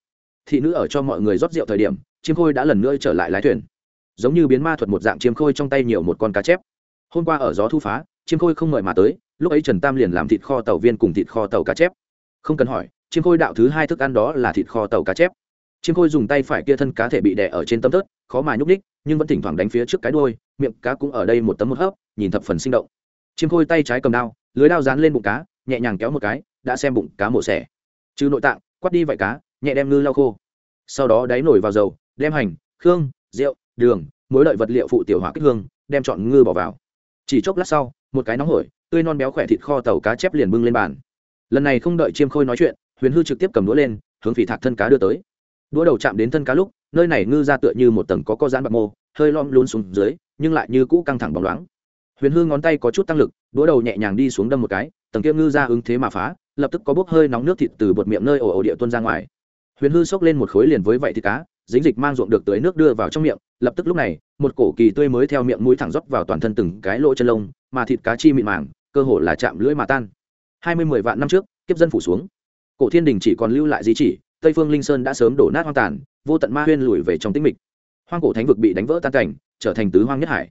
Thị nữ ở cho mọi người rót rượu thời điểm, chiêm khôi đã lần nữa trở lại lái thuyền. Giống như biến ma thuật một dạng, chiêm khôi trong tay nhiều một con cá chép. Hôm qua ở gió thu phá, chiêm khôi không mời mà tới, lúc ấy trần tam liền làm thịt kho tàu viên cùng thịt kho tàu cá chép. Không cần hỏi, chiêm khôi đạo thứ hai thức ăn đó là thịt kho tàu cá chép chiêm khôi dùng tay phải kia thân cá thể bị đè ở trên tấm tớt khó mà nhúc ních nhưng vẫn thỉnh thoảng đánh phía trước cái đuôi, miệng cá cũng ở đây một tấm một hớp, nhìn thập phần sinh động. Chiêm khôi tay trái cầm đao, lưới đao dán lên bụng cá, nhẹ nhàng kéo một cái, đã xem bụng cá mổ xẻ. Trừ nội tạng, quắt đi vải cá, nhẹ đem ngư lau khô. Sau đó đáy nổi vào dầu, đem hành, khương, rượu, đường mối lợi vật liệu phụ tiểu hỏa kích hương, đem chọn ngư bỏ vào. Chỉ chốc lát sau, một cái nóng hổi, tươi non béo khỏe thịt kho tàu cá chép liền bưng lên bàn. Lần này không đợi chiêm khôi nói chuyện, huyền hư trực tiếp cầm đũa lên, hướng phỉ thạc thân cá đưa tới đũa đầu chạm đến thân cá lúc, nơi này ngư ra tựa như một tầng có co giãn bạc mô, hơi lom lún xuống dưới, nhưng lại như cũ căng thẳng bóng loáng. Huyền hư ngón tay có chút tăng lực, đũa đầu nhẹ nhàng đi xuống đâm một cái, tầng kia ngư ra ứng thế mà phá, lập tức có bốc hơi nóng nước thịt từ bột miệng nơi ổ ổ địa tuôn ra ngoài. Huyền hư xốc lên một khối liền với vậy thịt cá, dính dịch mang ruộng được tới nước đưa vào trong miệng, lập tức lúc này, một cổ kỳ tươi mới theo miệng mũi thẳng dốc vào toàn thân từng cái lỗ chân lông, mà thịt cá chi mịn màng, cơ hồ là chạm lưỡi mà tan. Hai mươi mười vạn năm trước, kiếp dân phủ xuống. Cổ thiên đình chỉ còn lưu lại di chỉ tây phương linh sơn đã sớm đổ nát hoang tàn, vô tận ma huyên lùi về trong tĩnh mịch. Hoang cổ thánh vực bị đánh vỡ tan cảnh, trở thành tứ hoang nhất hải.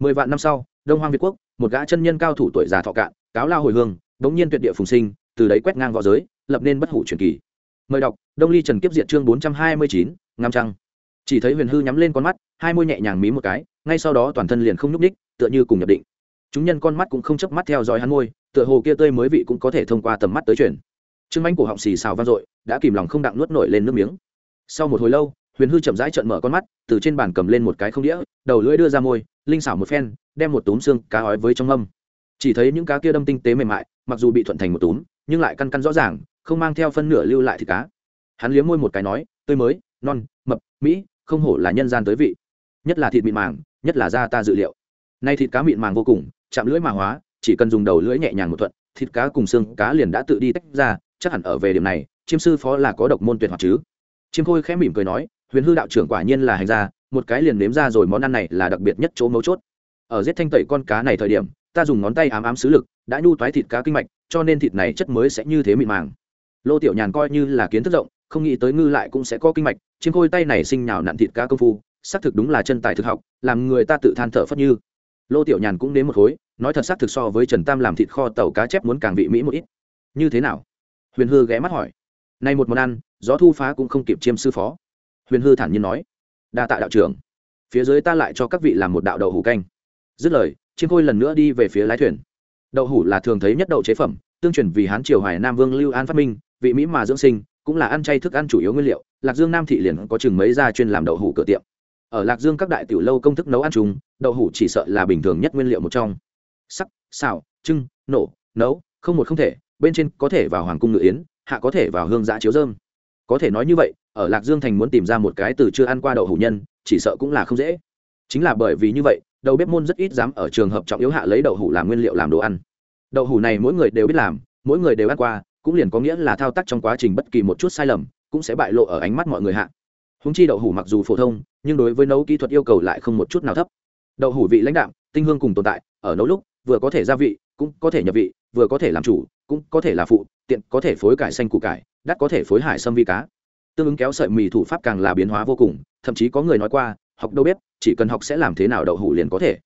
Mười vạn năm sau, đông hoang việt quốc, một gã chân nhân cao thủ tuổi già thọ cạn, cáo lao hồi hương, đống nhiên tuyệt địa phùng sinh, từ đấy quét ngang v õ giới, lập nên bất hủ truyền kỳ. Mời đọc, đông ly trần kiếp diệt chương bốn trăm hai mươi chín ngam trăng. Chỉ thấy huyền hư nhắm lên con mắt, hai môi nhẹ nhàng mí một cái, ngay sau đó toàn thân liền không nhúc ních tựa như cùng nhập định. Chúng nhân con mắt cũng không chớp mắt theo dõi hắn môi, tựa hồ kia tươi mới vị cũng có thể thông qua tầm mắt tới chuyển trương mánh cổ họng xì xào vang dội, đã kìm lòng không đặng nuốt nổi lên nước miếng. Sau một hồi lâu, huyền hư chậm rãi trợn mở con mắt, từ trên bàn cầm lên một cái không đĩa, đầu lưỡi đưa ra môi, linh xảo một phen, đem một túm xương cá ói với trong âm chỉ thấy những cá kia đâm tinh tế mềm mại, mặc dù bị thuận thành một túm, nhưng lại căn căn rõ ràng, không mang theo phân nửa lưu lại thịt cá. Hắn liếm môi một cái nói, tươi mới, non, mập, mỹ, không hổ là nhân gian tới vị. Nhất là thịt mịn màng, nhất là da ta dự liệu. Nay thịt cá mịn màng vô cùng, chạm lưỡi mà hóa, chỉ cần dùng đầu lưỡi nhẹ nhàng một thuận, thịt cá cùng xương cá liền đã tự đi tách ra chắc hẳn ở về điểm này, chiêm sư phó là có độc môn tuyệt hoặc chứ? Chiêm khôi khẽ mỉm cười nói, huyền hư đạo trưởng quả nhiên là hành gia, một cái liền nếm ra rồi món ăn này là đặc biệt nhất chỗ mấu chốt. Ở giết thanh tẩy con cá này thời điểm, ta dùng ngón tay ám ám xứ lực, đã nhu toái thịt cá kinh mạch, cho nên thịt này chất mới sẽ như thế mịn màng. Lô tiểu nhàn coi như là kiến thức rộng, không nghĩ tới ngư lại cũng sẽ có kinh mạch, chiêm khôi tay này sinh nhào nặn thịt cá công phu, xác thực đúng là chân tài thực học, làm người ta tự than thở phất như. Lô tiểu nhàn cũng đến một khối, nói thật xác thực so với trần tam làm thịt kho tàu cá chép muốn càng vị mỹ một ít. Như thế nào? Huyền hư ghé mắt hỏi. Nay một món ăn, gió thu phá cũng không kịp chiêm sư phó. Huyền hư thản nhiên nói. Đa tạ đạo trưởng. Phía dưới ta lại cho các vị làm một đạo đậu hủ canh. Dứt lời, chiêm khôi lần nữa đi về phía lái thuyền. Đậu hủ là thường thấy nhất đậu chế phẩm, tương truyền vì hán triều hoài nam vương lưu an phát minh, vị mỹ mà dưỡng sinh, cũng là ăn chay thức ăn chủ yếu nguyên liệu, lạc dương nam thị liền có chừng mấy gia chuyên làm đậu hủ cửa tiệm. Ở lạc dương các đại tiểu lâu công thức nấu ăn chung, đậu hủ chỉ sợ là bình thường nhất nguyên liệu một trong. Sắc, xào trưng nổ, nấu, không một không thể bên trên có thể vào hoàng cung ngự yến, hạ có thể vào hương giã chiếu dơm. Có thể nói như vậy, ở lạc dương thành muốn tìm ra một cái từ chưa ăn qua đậu hủ nhân, chỉ sợ cũng là không dễ. Chính là bởi vì như vậy, đầu bếp môn rất ít dám ở trường hợp trọng yếu hạ lấy đậu hủ làm nguyên liệu làm đồ ăn. Đậu hủ này mỗi người đều biết làm, mỗi người đều ăn qua, cũng liền có nghĩa là thao tác trong quá trình bất kỳ một chút sai lầm, cũng sẽ bại lộ ở ánh mắt mọi người hạ. Húng chi đậu hủ mặc dù phổ thông, nhưng đối với nấu kỹ thuật yêu cầu lại không một chút nào thấp. Đậu hủ vị lãnh đạm, tinh hương cùng tồn tại, ở nấu lúc, vừa có thể gia vị cũng có thể nhập vị vừa có thể làm chủ cũng có thể là phụ tiện có thể phối cải xanh củ cải đắt có thể phối hải sâm vi cá. Tương ứng kéo sợi mì thủ pháp càng là biến hóa vô cùng thậm chí có người nói qua học đâu biết, chỉ cần học sẽ làm thế nào đậu hủ liền có thể.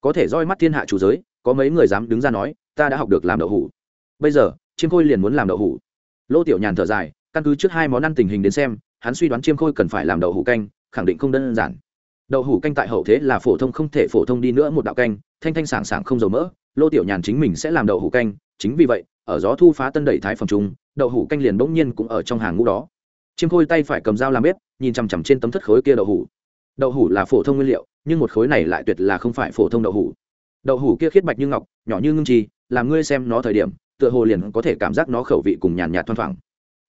Có thể roi mắt thiên hạ chủ giới có mấy người dám đứng ra nói ta đã học được làm đậu hủ. Bây giờ chiêm khôi liền muốn làm đậu hủ. Lô tiểu nhàn thở dài căn cứ trước hai món ăn tình hình đến xem hắn suy đoán chiêm khôi cần phải làm đậu hủ canh khẳng định không đơn giản. Đậu hủ canh tại hậu thế là phổ thông không thể phổ thông đi nữa một đạo canh thanh thanh sảng sảng không dầu mỡ lô tiểu nhàn chính mình sẽ làm đậu hủ canh, chính vì vậy, ở gió thu phá tân đẩy thái phòng trung đậu hủ canh liền bỗng nhiên cũng ở trong hàng ngũ đó. Chiêm khôi tay phải cầm dao làm bếp, nhìn chằm chằm trên tấm thất khối kia đậu hủ. Đậu hủ là phổ thông nguyên liệu, nhưng một khối này lại tuyệt là không phải phổ thông đậu hủ. Đậu hủ kia khiết bạch như ngọc, nhỏ như ngưng chi, làm ngươi xem nó thời điểm, tựa hồ liền có thể cảm giác nó khẩu vị cùng nhàn nhạt thoang thoảng.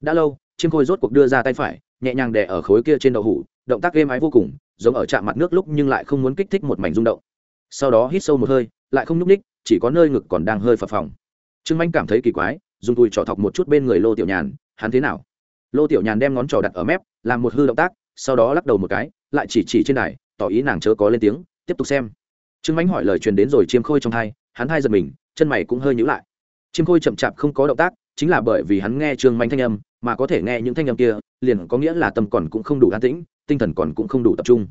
Đã lâu, chiêm khôi rốt cuộc đưa ra tay phải, nhẹ nhàng đè ở khối kia trên đậu hủ, động tác êm ái vô cùng, giống ở chạm mặt nước lúc nhưng lại không muốn kích thích một mảnh rung động. Sau đó hít sâu một hơi, lại không nhúc ních chỉ có nơi ngực còn đang hơi phập phồng. Trương manh cảm thấy kỳ quái, dùng tùi trỏ thọc một chút bên người lô tiểu nhàn, hắn thế nào? Lô tiểu nhàn đem ngón trỏ đặt ở mép, làm một hư động tác, sau đó lắc đầu một cái, lại chỉ chỉ trên đài, tỏ ý nàng chớ có lên tiếng, tiếp tục xem. Trương mánh hỏi lời truyền đến rồi chiêm khôi trong hai hắn hai giật mình, chân mày cũng hơi nhữ lại. Chiêm khôi chậm chạp không có động tác, chính là bởi vì hắn nghe trương mánh thanh âm, mà có thể nghe những thanh âm kia, liền có nghĩa là tâm còn cũng không đủ an tĩnh, tinh thần còn cũng không đủ tập trung.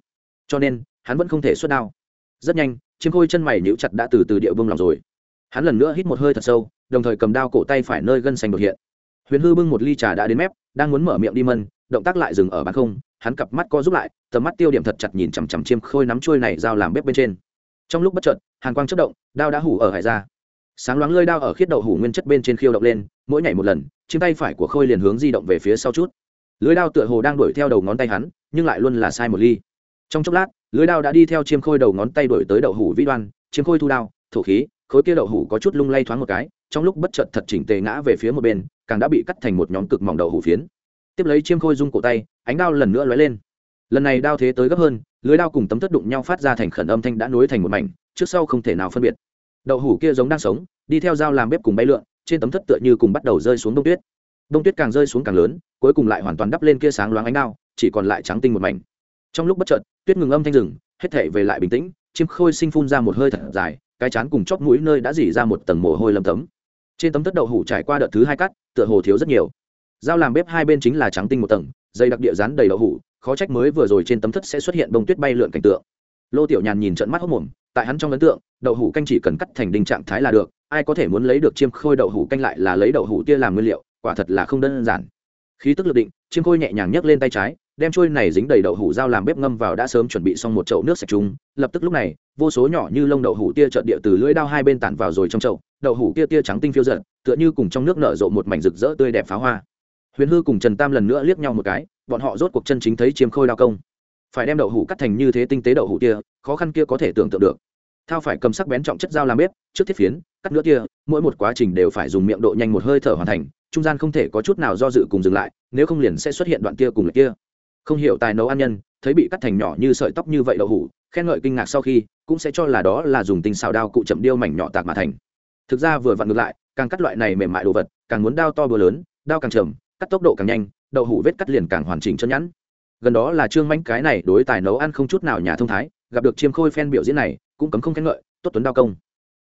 Cho nên, hắn vẫn không thể xuất đao. Rất nhanh chiêm khôi chân mày nhíu chặt đã từ từ địa vương lòng rồi. Hắn lần nữa hít một hơi thật sâu, đồng thời cầm đao cổ tay phải nơi gân xanh đột hiện. Huyền hư bưng một ly trà đã đến mép, đang muốn mở miệng đi mân, động tác lại dừng ở bàn không, hắn cặp mắt co rút lại, tầm mắt tiêu điểm thật chặt nhìn chằm chằm chiêm khôi nắm trôi này dao làm bếp bên trên. Trong lúc bất chợt, hàn quang chất động, đao đã hủ ở hải ra. Sáng loáng lơi đao ở khiết đậu hủ nguyên chất bên trên khiêu động lên, mỗi nhảy một lần, chiêm tay phải của khôi liền hướng di động về phía sau chút. Lưới đao tựa hồ đang đuổi theo đầu ngón tay hắn, nhưng lại luôn là sai một ly. Trong chốc lát lưới đao đã đi theo chiêm khôi đầu ngón tay đuổi tới đậu hủ vĩ đoan, chiêm khôi thu đao, thổ khí, khối kia đậu hủ có chút lung lay thoáng một cái, trong lúc bất chợt thật chỉnh tề ngã về phía một bên, càng đã bị cắt thành một nhóm cực mỏng đậu hủ phiến. Tiếp lấy chiêm khôi rung cổ tay, ánh đao lần nữa lóe lên. Lần này đao thế tới gấp hơn, lưới đao cùng tấm thất đụng nhau phát ra thành khẩn âm thanh đã nối thành một mảnh, trước sau không thể nào phân biệt. Đậu hủ kia giống đang sống, đi theo dao làm bếp cùng bay lượn, trên tấm thất tựa như cùng bắt đầu rơi xuống đông tuyết. Đông tuyết càng rơi xuống càng lớn, cuối cùng lại hoàn toàn đắp lên kia sáng loáng ánh đao, chỉ còn lại trắng tinh một mảnh. Trong lúc bất chợt tuyết ngừng âm thanh rừng, hết thể về lại bình tĩnh, chiêm khôi sinh phun ra một hơi thật dài, cái chán cùng chóp mũi nơi đã dỉ ra một tầng mồ hôi lầm tấm. Trên tấm tất đậu hủ trải qua đợt thứ hai cắt, tựa hồ thiếu rất nhiều. Dao làm bếp hai bên chính là trắng tinh một tầng, dây đặc địa rán đầy đậu hủ, khó trách mới vừa rồi trên tấm thất sẽ xuất hiện bông tuyết bay lượn cảnh tượng. Lô tiểu nhàn nhìn trận mắt hốc mồm, tại hắn trong ấn tượng, đậu hủ canh chỉ cần cắt thành đình trạng thái là được, ai có thể muốn lấy được chiêm khôi đậu hủ canh lại là lấy đậu hủ tia làm nguyên liệu, quả thật là không đơn giản. Khí tức lực định, chiêm khôi nhẹ nhàng nhấc lên tay trái đem trôi này dính đầy đậu hủ dao làm bếp ngâm vào đã sớm chuẩn bị xong một chậu nước sạch chúng. lập tức lúc này, vô số nhỏ như lông đậu hủ tia trợn địa từ lưỡi đao hai bên tản vào rồi trong chậu, đậu hủ tia tia trắng tinh phiêu giận tựa như cùng trong nước nở rộ một mảnh rực rỡ tươi đẹp pháo hoa. Huyền hư cùng trần tam lần nữa liếc nhau một cái, bọn họ rốt cuộc chân chính thấy chiêm khôi đao công. Phải đem đậu hủ cắt thành như thế tinh tế đậu hủ tia, khó khăn kia có thể tưởng tượng được. Thao phải cầm sắc bén trọng chất dao làm bếp, trước thiết phiến, cắt nữa kia mỗi một quá trình đều phải dùng miệng độ nhanh một hơi thở hoàn thành, trung gian không thể có chút nào do dự cùng dừng lại, nếu không liền sẽ xuất hiện đoạn kia cùng lệch kia không hiểu tài nấu ăn nhân, thấy bị cắt thành nhỏ như sợi tóc như vậy đậu hủ, khen ngợi kinh ngạc sau khi, cũng sẽ cho là đó là dùng tinh xào đao cụ chậm điêu mảnh nhỏ tạc mà thành. Thực ra vừa vặn ngược lại, càng cắt loại này mềm mại đồ vật, càng muốn đao to bừa lớn, đao càng trầm, cắt tốc độ càng nhanh, đậu hủ vết cắt liền càng hoàn chỉnh chân nhẵn. Gần đó là trương mánh cái này đối tài nấu ăn không chút nào nhà thông thái, gặp được chiêm khôi phen biểu diễn này, cũng cấm không khen ngợi, tốt tuấn đao công.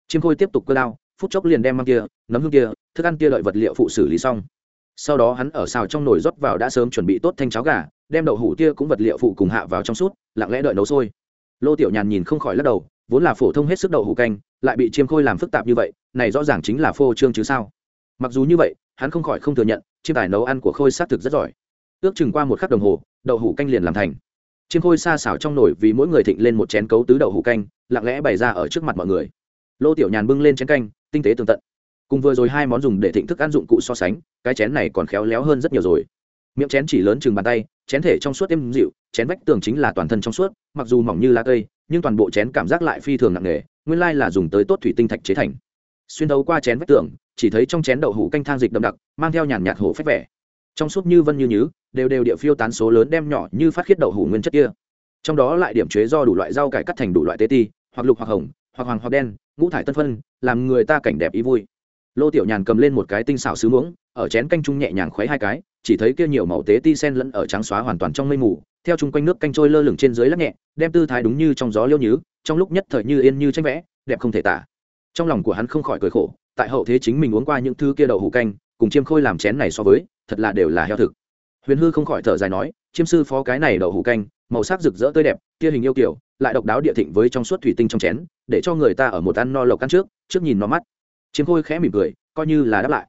Chiêm khôi tiếp tục cơ đao, phút chốc liền đem mang kia, nấm hương kia, thức ăn kia lợi vật liệu phụ xử lý xong. Sau đó hắn ở xào trong nồi rót vào đã sớm chuẩn bị tốt thanh cháo gà đem đậu hủ tia cũng vật liệu phụ cùng hạ vào trong suốt, lặng lẽ đợi nấu sôi. Lô tiểu nhàn nhìn không khỏi lắc đầu, vốn là phổ thông hết sức đậu hủ canh, lại bị chiêm khôi làm phức tạp như vậy, này rõ ràng chính là phô trương chứ sao. Mặc dù như vậy, hắn không khỏi không thừa nhận, chiêm tài nấu ăn của khôi xác thực rất giỏi. Ước chừng qua một khắc đồng hồ, đậu hủ canh liền làm thành. Chiêm khôi xa xảo trong nồi vì mỗi người thịnh lên một chén cấu tứ đậu hủ canh, lặng lẽ bày ra ở trước mặt mọi người. Lô tiểu nhàn bưng lên chén canh, tinh tế tường tận. Cùng vừa rồi hai món dùng để thịnh thức ăn dụng cụ so sánh, cái chén này còn khéo léo hơn rất nhiều rồi miệng chén chỉ lớn chừng bàn tay, chén thể trong suốt êm dịu, chén vách tường chính là toàn thân trong suốt, mặc dù mỏng như lá cây, nhưng toàn bộ chén cảm giác lại phi thường nặng nề, nguyên lai là dùng tới tốt thủy tinh thạch chế thành. Xuyên đấu qua chén vách tường, chỉ thấy trong chén đậu hủ canh thang dịch đậm đặc, mang theo nhàn nhạt hổ phách vẻ. Trong suốt như vân như nhứ, đều đều địa phiêu tán số lớn đem nhỏ như phát khiết đậu hủ nguyên chất kia. Trong đó lại điểm chế do đủ loại rau cải cắt thành đủ loại tế ti, hoặc lục hoặc hồng, hoặc hoàng hoặc đen, ngũ thải tân phân, làm người ta cảnh đẹp ý vui. Lô tiểu nhàn cầm lên một cái tinh xảo sứ muỗng ở chén canh trung nhẹ nhàng khuấy hai cái, chỉ thấy kia nhiều màu tế ti sen lẫn ở trắng xóa hoàn toàn trong mây mù, theo chung quanh nước canh trôi lơ lửng trên dưới lắc nhẹ, đem tư thái đúng như trong gió liêu nhứ, trong lúc nhất thời như yên như tranh vẽ, đẹp không thể tả. Trong lòng của hắn không khỏi cười khổ, tại hậu thế chính mình uống qua những thứ kia đậu hủ canh, cùng chiêm khôi làm chén này so với, thật là đều là heo thực. Huyền hư không khỏi thở dài nói, chiêm sư phó cái này đậu hủ canh, màu sắc rực rỡ tươi đẹp, kia hình yêu kiểu, lại độc đáo địa thịnh với trong suốt thủy tinh trong chén, để cho người ta ở một ăn no lộc ăn trước trước nhìn nó mắt. Chiêm khôi khẽ mỉm cười, coi như là đáp lại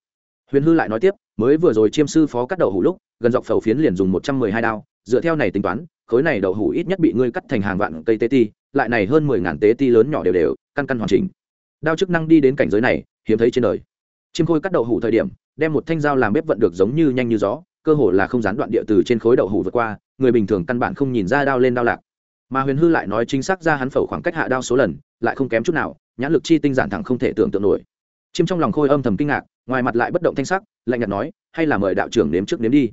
huyền hư lại nói tiếp, mới vừa rồi chiêm sư phó cắt đậu hủ lúc, gần dọc phầu phiến liền dùng một trăm mười hai đao, dựa theo này tính toán, khối này đậu hủ ít nhất bị ngươi cắt thành hàng vạn cây tế ti, lại này hơn mười ngàn tế ti lớn nhỏ đều đều, căn căn hoàn chỉnh. Đao chức năng đi đến cảnh giới này, hiếm thấy trên đời. Chiêm khôi cắt đậu hủ thời điểm, đem một thanh dao làm bếp vận được giống như nhanh như gió, cơ hồ là không gián đoạn địa từ trên khối đậu hủ vượt qua, người bình thường căn bản không nhìn ra đao lên đao lạc. Mà huyền hư lại nói chính xác ra hắn phẩu khoảng cách hạ đao số lần, lại không kém chút nào, nhãn lực chi tinh giản thẳng không thể tưởng tượng nổi. Chiêm trong lòng khôi âm thầm kinh ngạc ngoài mặt lại bất động thanh sắc, lạnh nhạt nói, hay là mời đạo trưởng nếm trước nếm đi.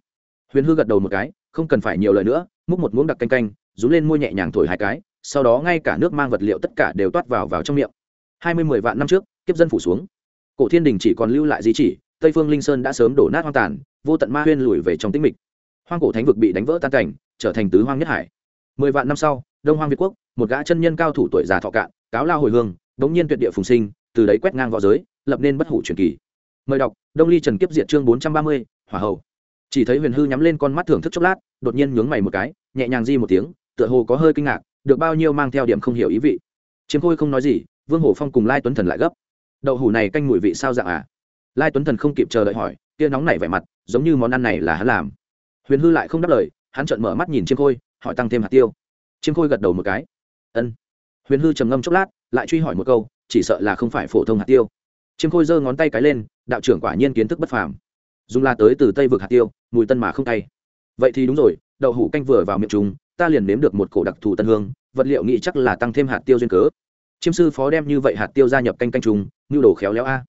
Huyền hư gật đầu một cái, không cần phải nhiều lời nữa, múc một muỗng đặc canh canh rú lên môi nhẹ nhàng thổi hai cái, sau đó ngay cả nước mang vật liệu tất cả đều toát vào vào trong miệng. Hai mươi mười vạn năm trước, kiếp dân phủ xuống. Cổ thiên đình chỉ còn lưu lại di chỉ, tây phương linh sơn đã sớm đổ nát hoang tàn, vô tận ma huyên lùi về trong tĩnh mịch. Hoang cổ thánh vực bị đánh vỡ tan cảnh, trở thành tứ hoang nhất hải. Mười vạn năm sau, đông hoang việt quốc, một gã chân nhân cao thủ tuổi già thọ cạn, cáo lao hồi hương, bỗng nhiên tuyệt địa phùng sinh, từ đấy quét ngang v õ giới, lập nên bất hủ truyền kỳ mời đọc, đông ly trần kiếp diệt chương bốn trăm ba mươi, hỏa hậu chỉ thấy huyền hư nhắm lên con mắt thưởng thức chốc lát, đột nhiên nhướng mày một cái, nhẹ nhàng di một tiếng, tựa hồ có hơi kinh ngạc, được bao nhiêu mang theo điểm không hiểu ý vị. Chiếm khôi không nói gì, vương hổ phong cùng lai tuấn thần lại gấp. Đậu hủ này canh mùi vị sao dạng à? Lai tuấn thần không kịp chờ đợi hỏi, kia nóng nảy vẻ mặt, giống như món ăn này là hắn làm. Huyền hư lại không đáp lời, hắn trợn mở mắt nhìn chiêm khôi, hỏi tăng thêm hạt tiêu. Chiêm khôi gật đầu một cái. Ân. Huyền hư trầm ngâm chốc lát, lại truy hỏi một câu, chỉ sợ là không phải phổ thông hạt tiêu. Chiêm khôi giơ ngón tay cái lên đạo trưởng quả nhiên kiến thức bất phàm. Dùng la tới từ tây vực hạt tiêu, mùi tân mà không tay vậy thì đúng rồi, đậu hủ canh vừa vào miệng chúng, ta liền nếm được một cổ đặc thù tân hương, vật liệu nghĩ chắc là tăng thêm hạt tiêu duyên cớ. Chiêm sư phó đem như vậy hạt tiêu gia nhập canh canh trùng như đồ khéo léo a.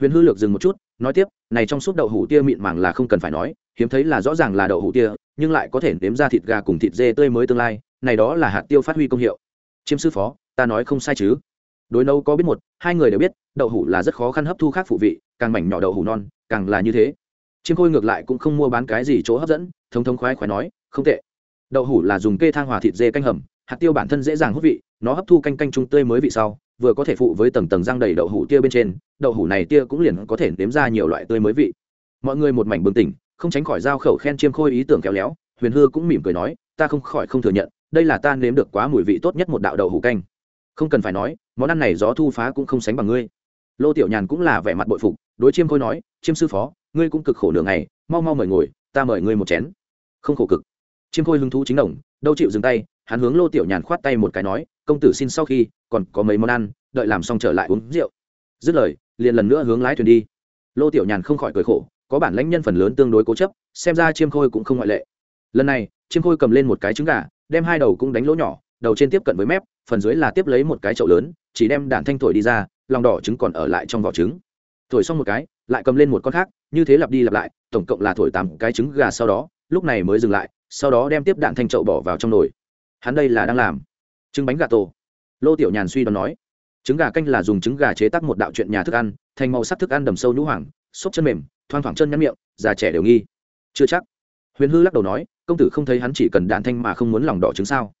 Huyền hư lược dừng một chút, nói tiếp, này trong suốt đậu hủ tia mịn màng là không cần phải nói, hiếm thấy là rõ ràng là đậu hủ tia, nhưng lại có thể nếm ra thịt gà cùng thịt dê tươi mới tương lai, này đó là hạt tiêu phát huy công hiệu. Chiêm sư phó, ta nói không sai chứ? Đối nấu có biết một, hai người đều biết, đậu hủ là rất khó khăn hấp thu khác phụ vị, càng mảnh nhỏ đậu hủ non, càng là như thế. Chiêm khôi ngược lại cũng không mua bán cái gì chỗ hấp dẫn, thống thống khoái khoái nói, không tệ. Đậu hủ là dùng kê thang hòa thịt dê canh hầm, hạt tiêu bản thân dễ dàng hút vị, nó hấp thu canh canh trung tươi mới vị sau, vừa có thể phụ với tầng tầng răng đầy đậu hủ tia bên trên, đậu hủ này tia cũng liền có thể nếm ra nhiều loại tươi mới vị. Mọi người một mảnh bừng tỉnh, không tránh khỏi giao khẩu khen chiêm khôi ý tưởng kéo léo, huyền hư cũng mỉm cười nói, ta không khỏi không thừa nhận, đây là ta nếm được quá mùi vị tốt nhất một đạo đậu hủ canh không cần phải nói, món ăn này gió thu phá cũng không sánh bằng ngươi. Lô tiểu nhàn cũng là vẻ mặt bội phục, đối chiêm khôi nói, chiêm sư phó, ngươi cũng cực khổ nửa ngày, mau mau mời ngồi, ta mời ngươi một chén. Không khổ cực. Chiêm khôi hứng thú chính đồng, đâu chịu dừng tay, hắn hướng lô tiểu nhàn khoát tay một cái nói, công tử xin sau khi, còn có mấy món ăn, đợi làm xong trở lại uống rượu. Dứt lời, liền lần nữa hướng lái thuyền đi. Lô tiểu nhàn không khỏi cười khổ, có bản lãnh nhân phần lớn tương đối cố chấp, xem ra chiêm khôi cũng không ngoại lệ. Lần này, chiêm khôi cầm lên một cái trứng gà, đem hai đầu cũng đánh lỗ nhỏ đầu trên tiếp cận với mép, phần dưới là tiếp lấy một cái chậu lớn, chỉ đem đạn thanh thổi đi ra, lòng đỏ trứng còn ở lại trong vỏ trứng. Thổi xong một cái, lại cầm lên một con khác, như thế lặp đi lặp lại, tổng cộng là thổi tám cái trứng gà sau đó, lúc này mới dừng lại, sau đó đem tiếp đạn thanh chậu bỏ vào trong nồi. Hắn đây là đang làm. Trứng bánh gà tổ. Lô tiểu nhàn suy đoán nói, trứng gà canh là dùng trứng gà chế tác một đạo chuyện nhà thức ăn, thành màu sắc thức ăn đầm sâu nhũ hoàng, xốp chân mềm, thoang thoảng chân nhăn miệng, già trẻ đều nghi. Chưa chắc. Huyền hư lắc đầu nói, công tử không thấy hắn chỉ cần đạn thanh mà không muốn lòng đỏ trứng sao?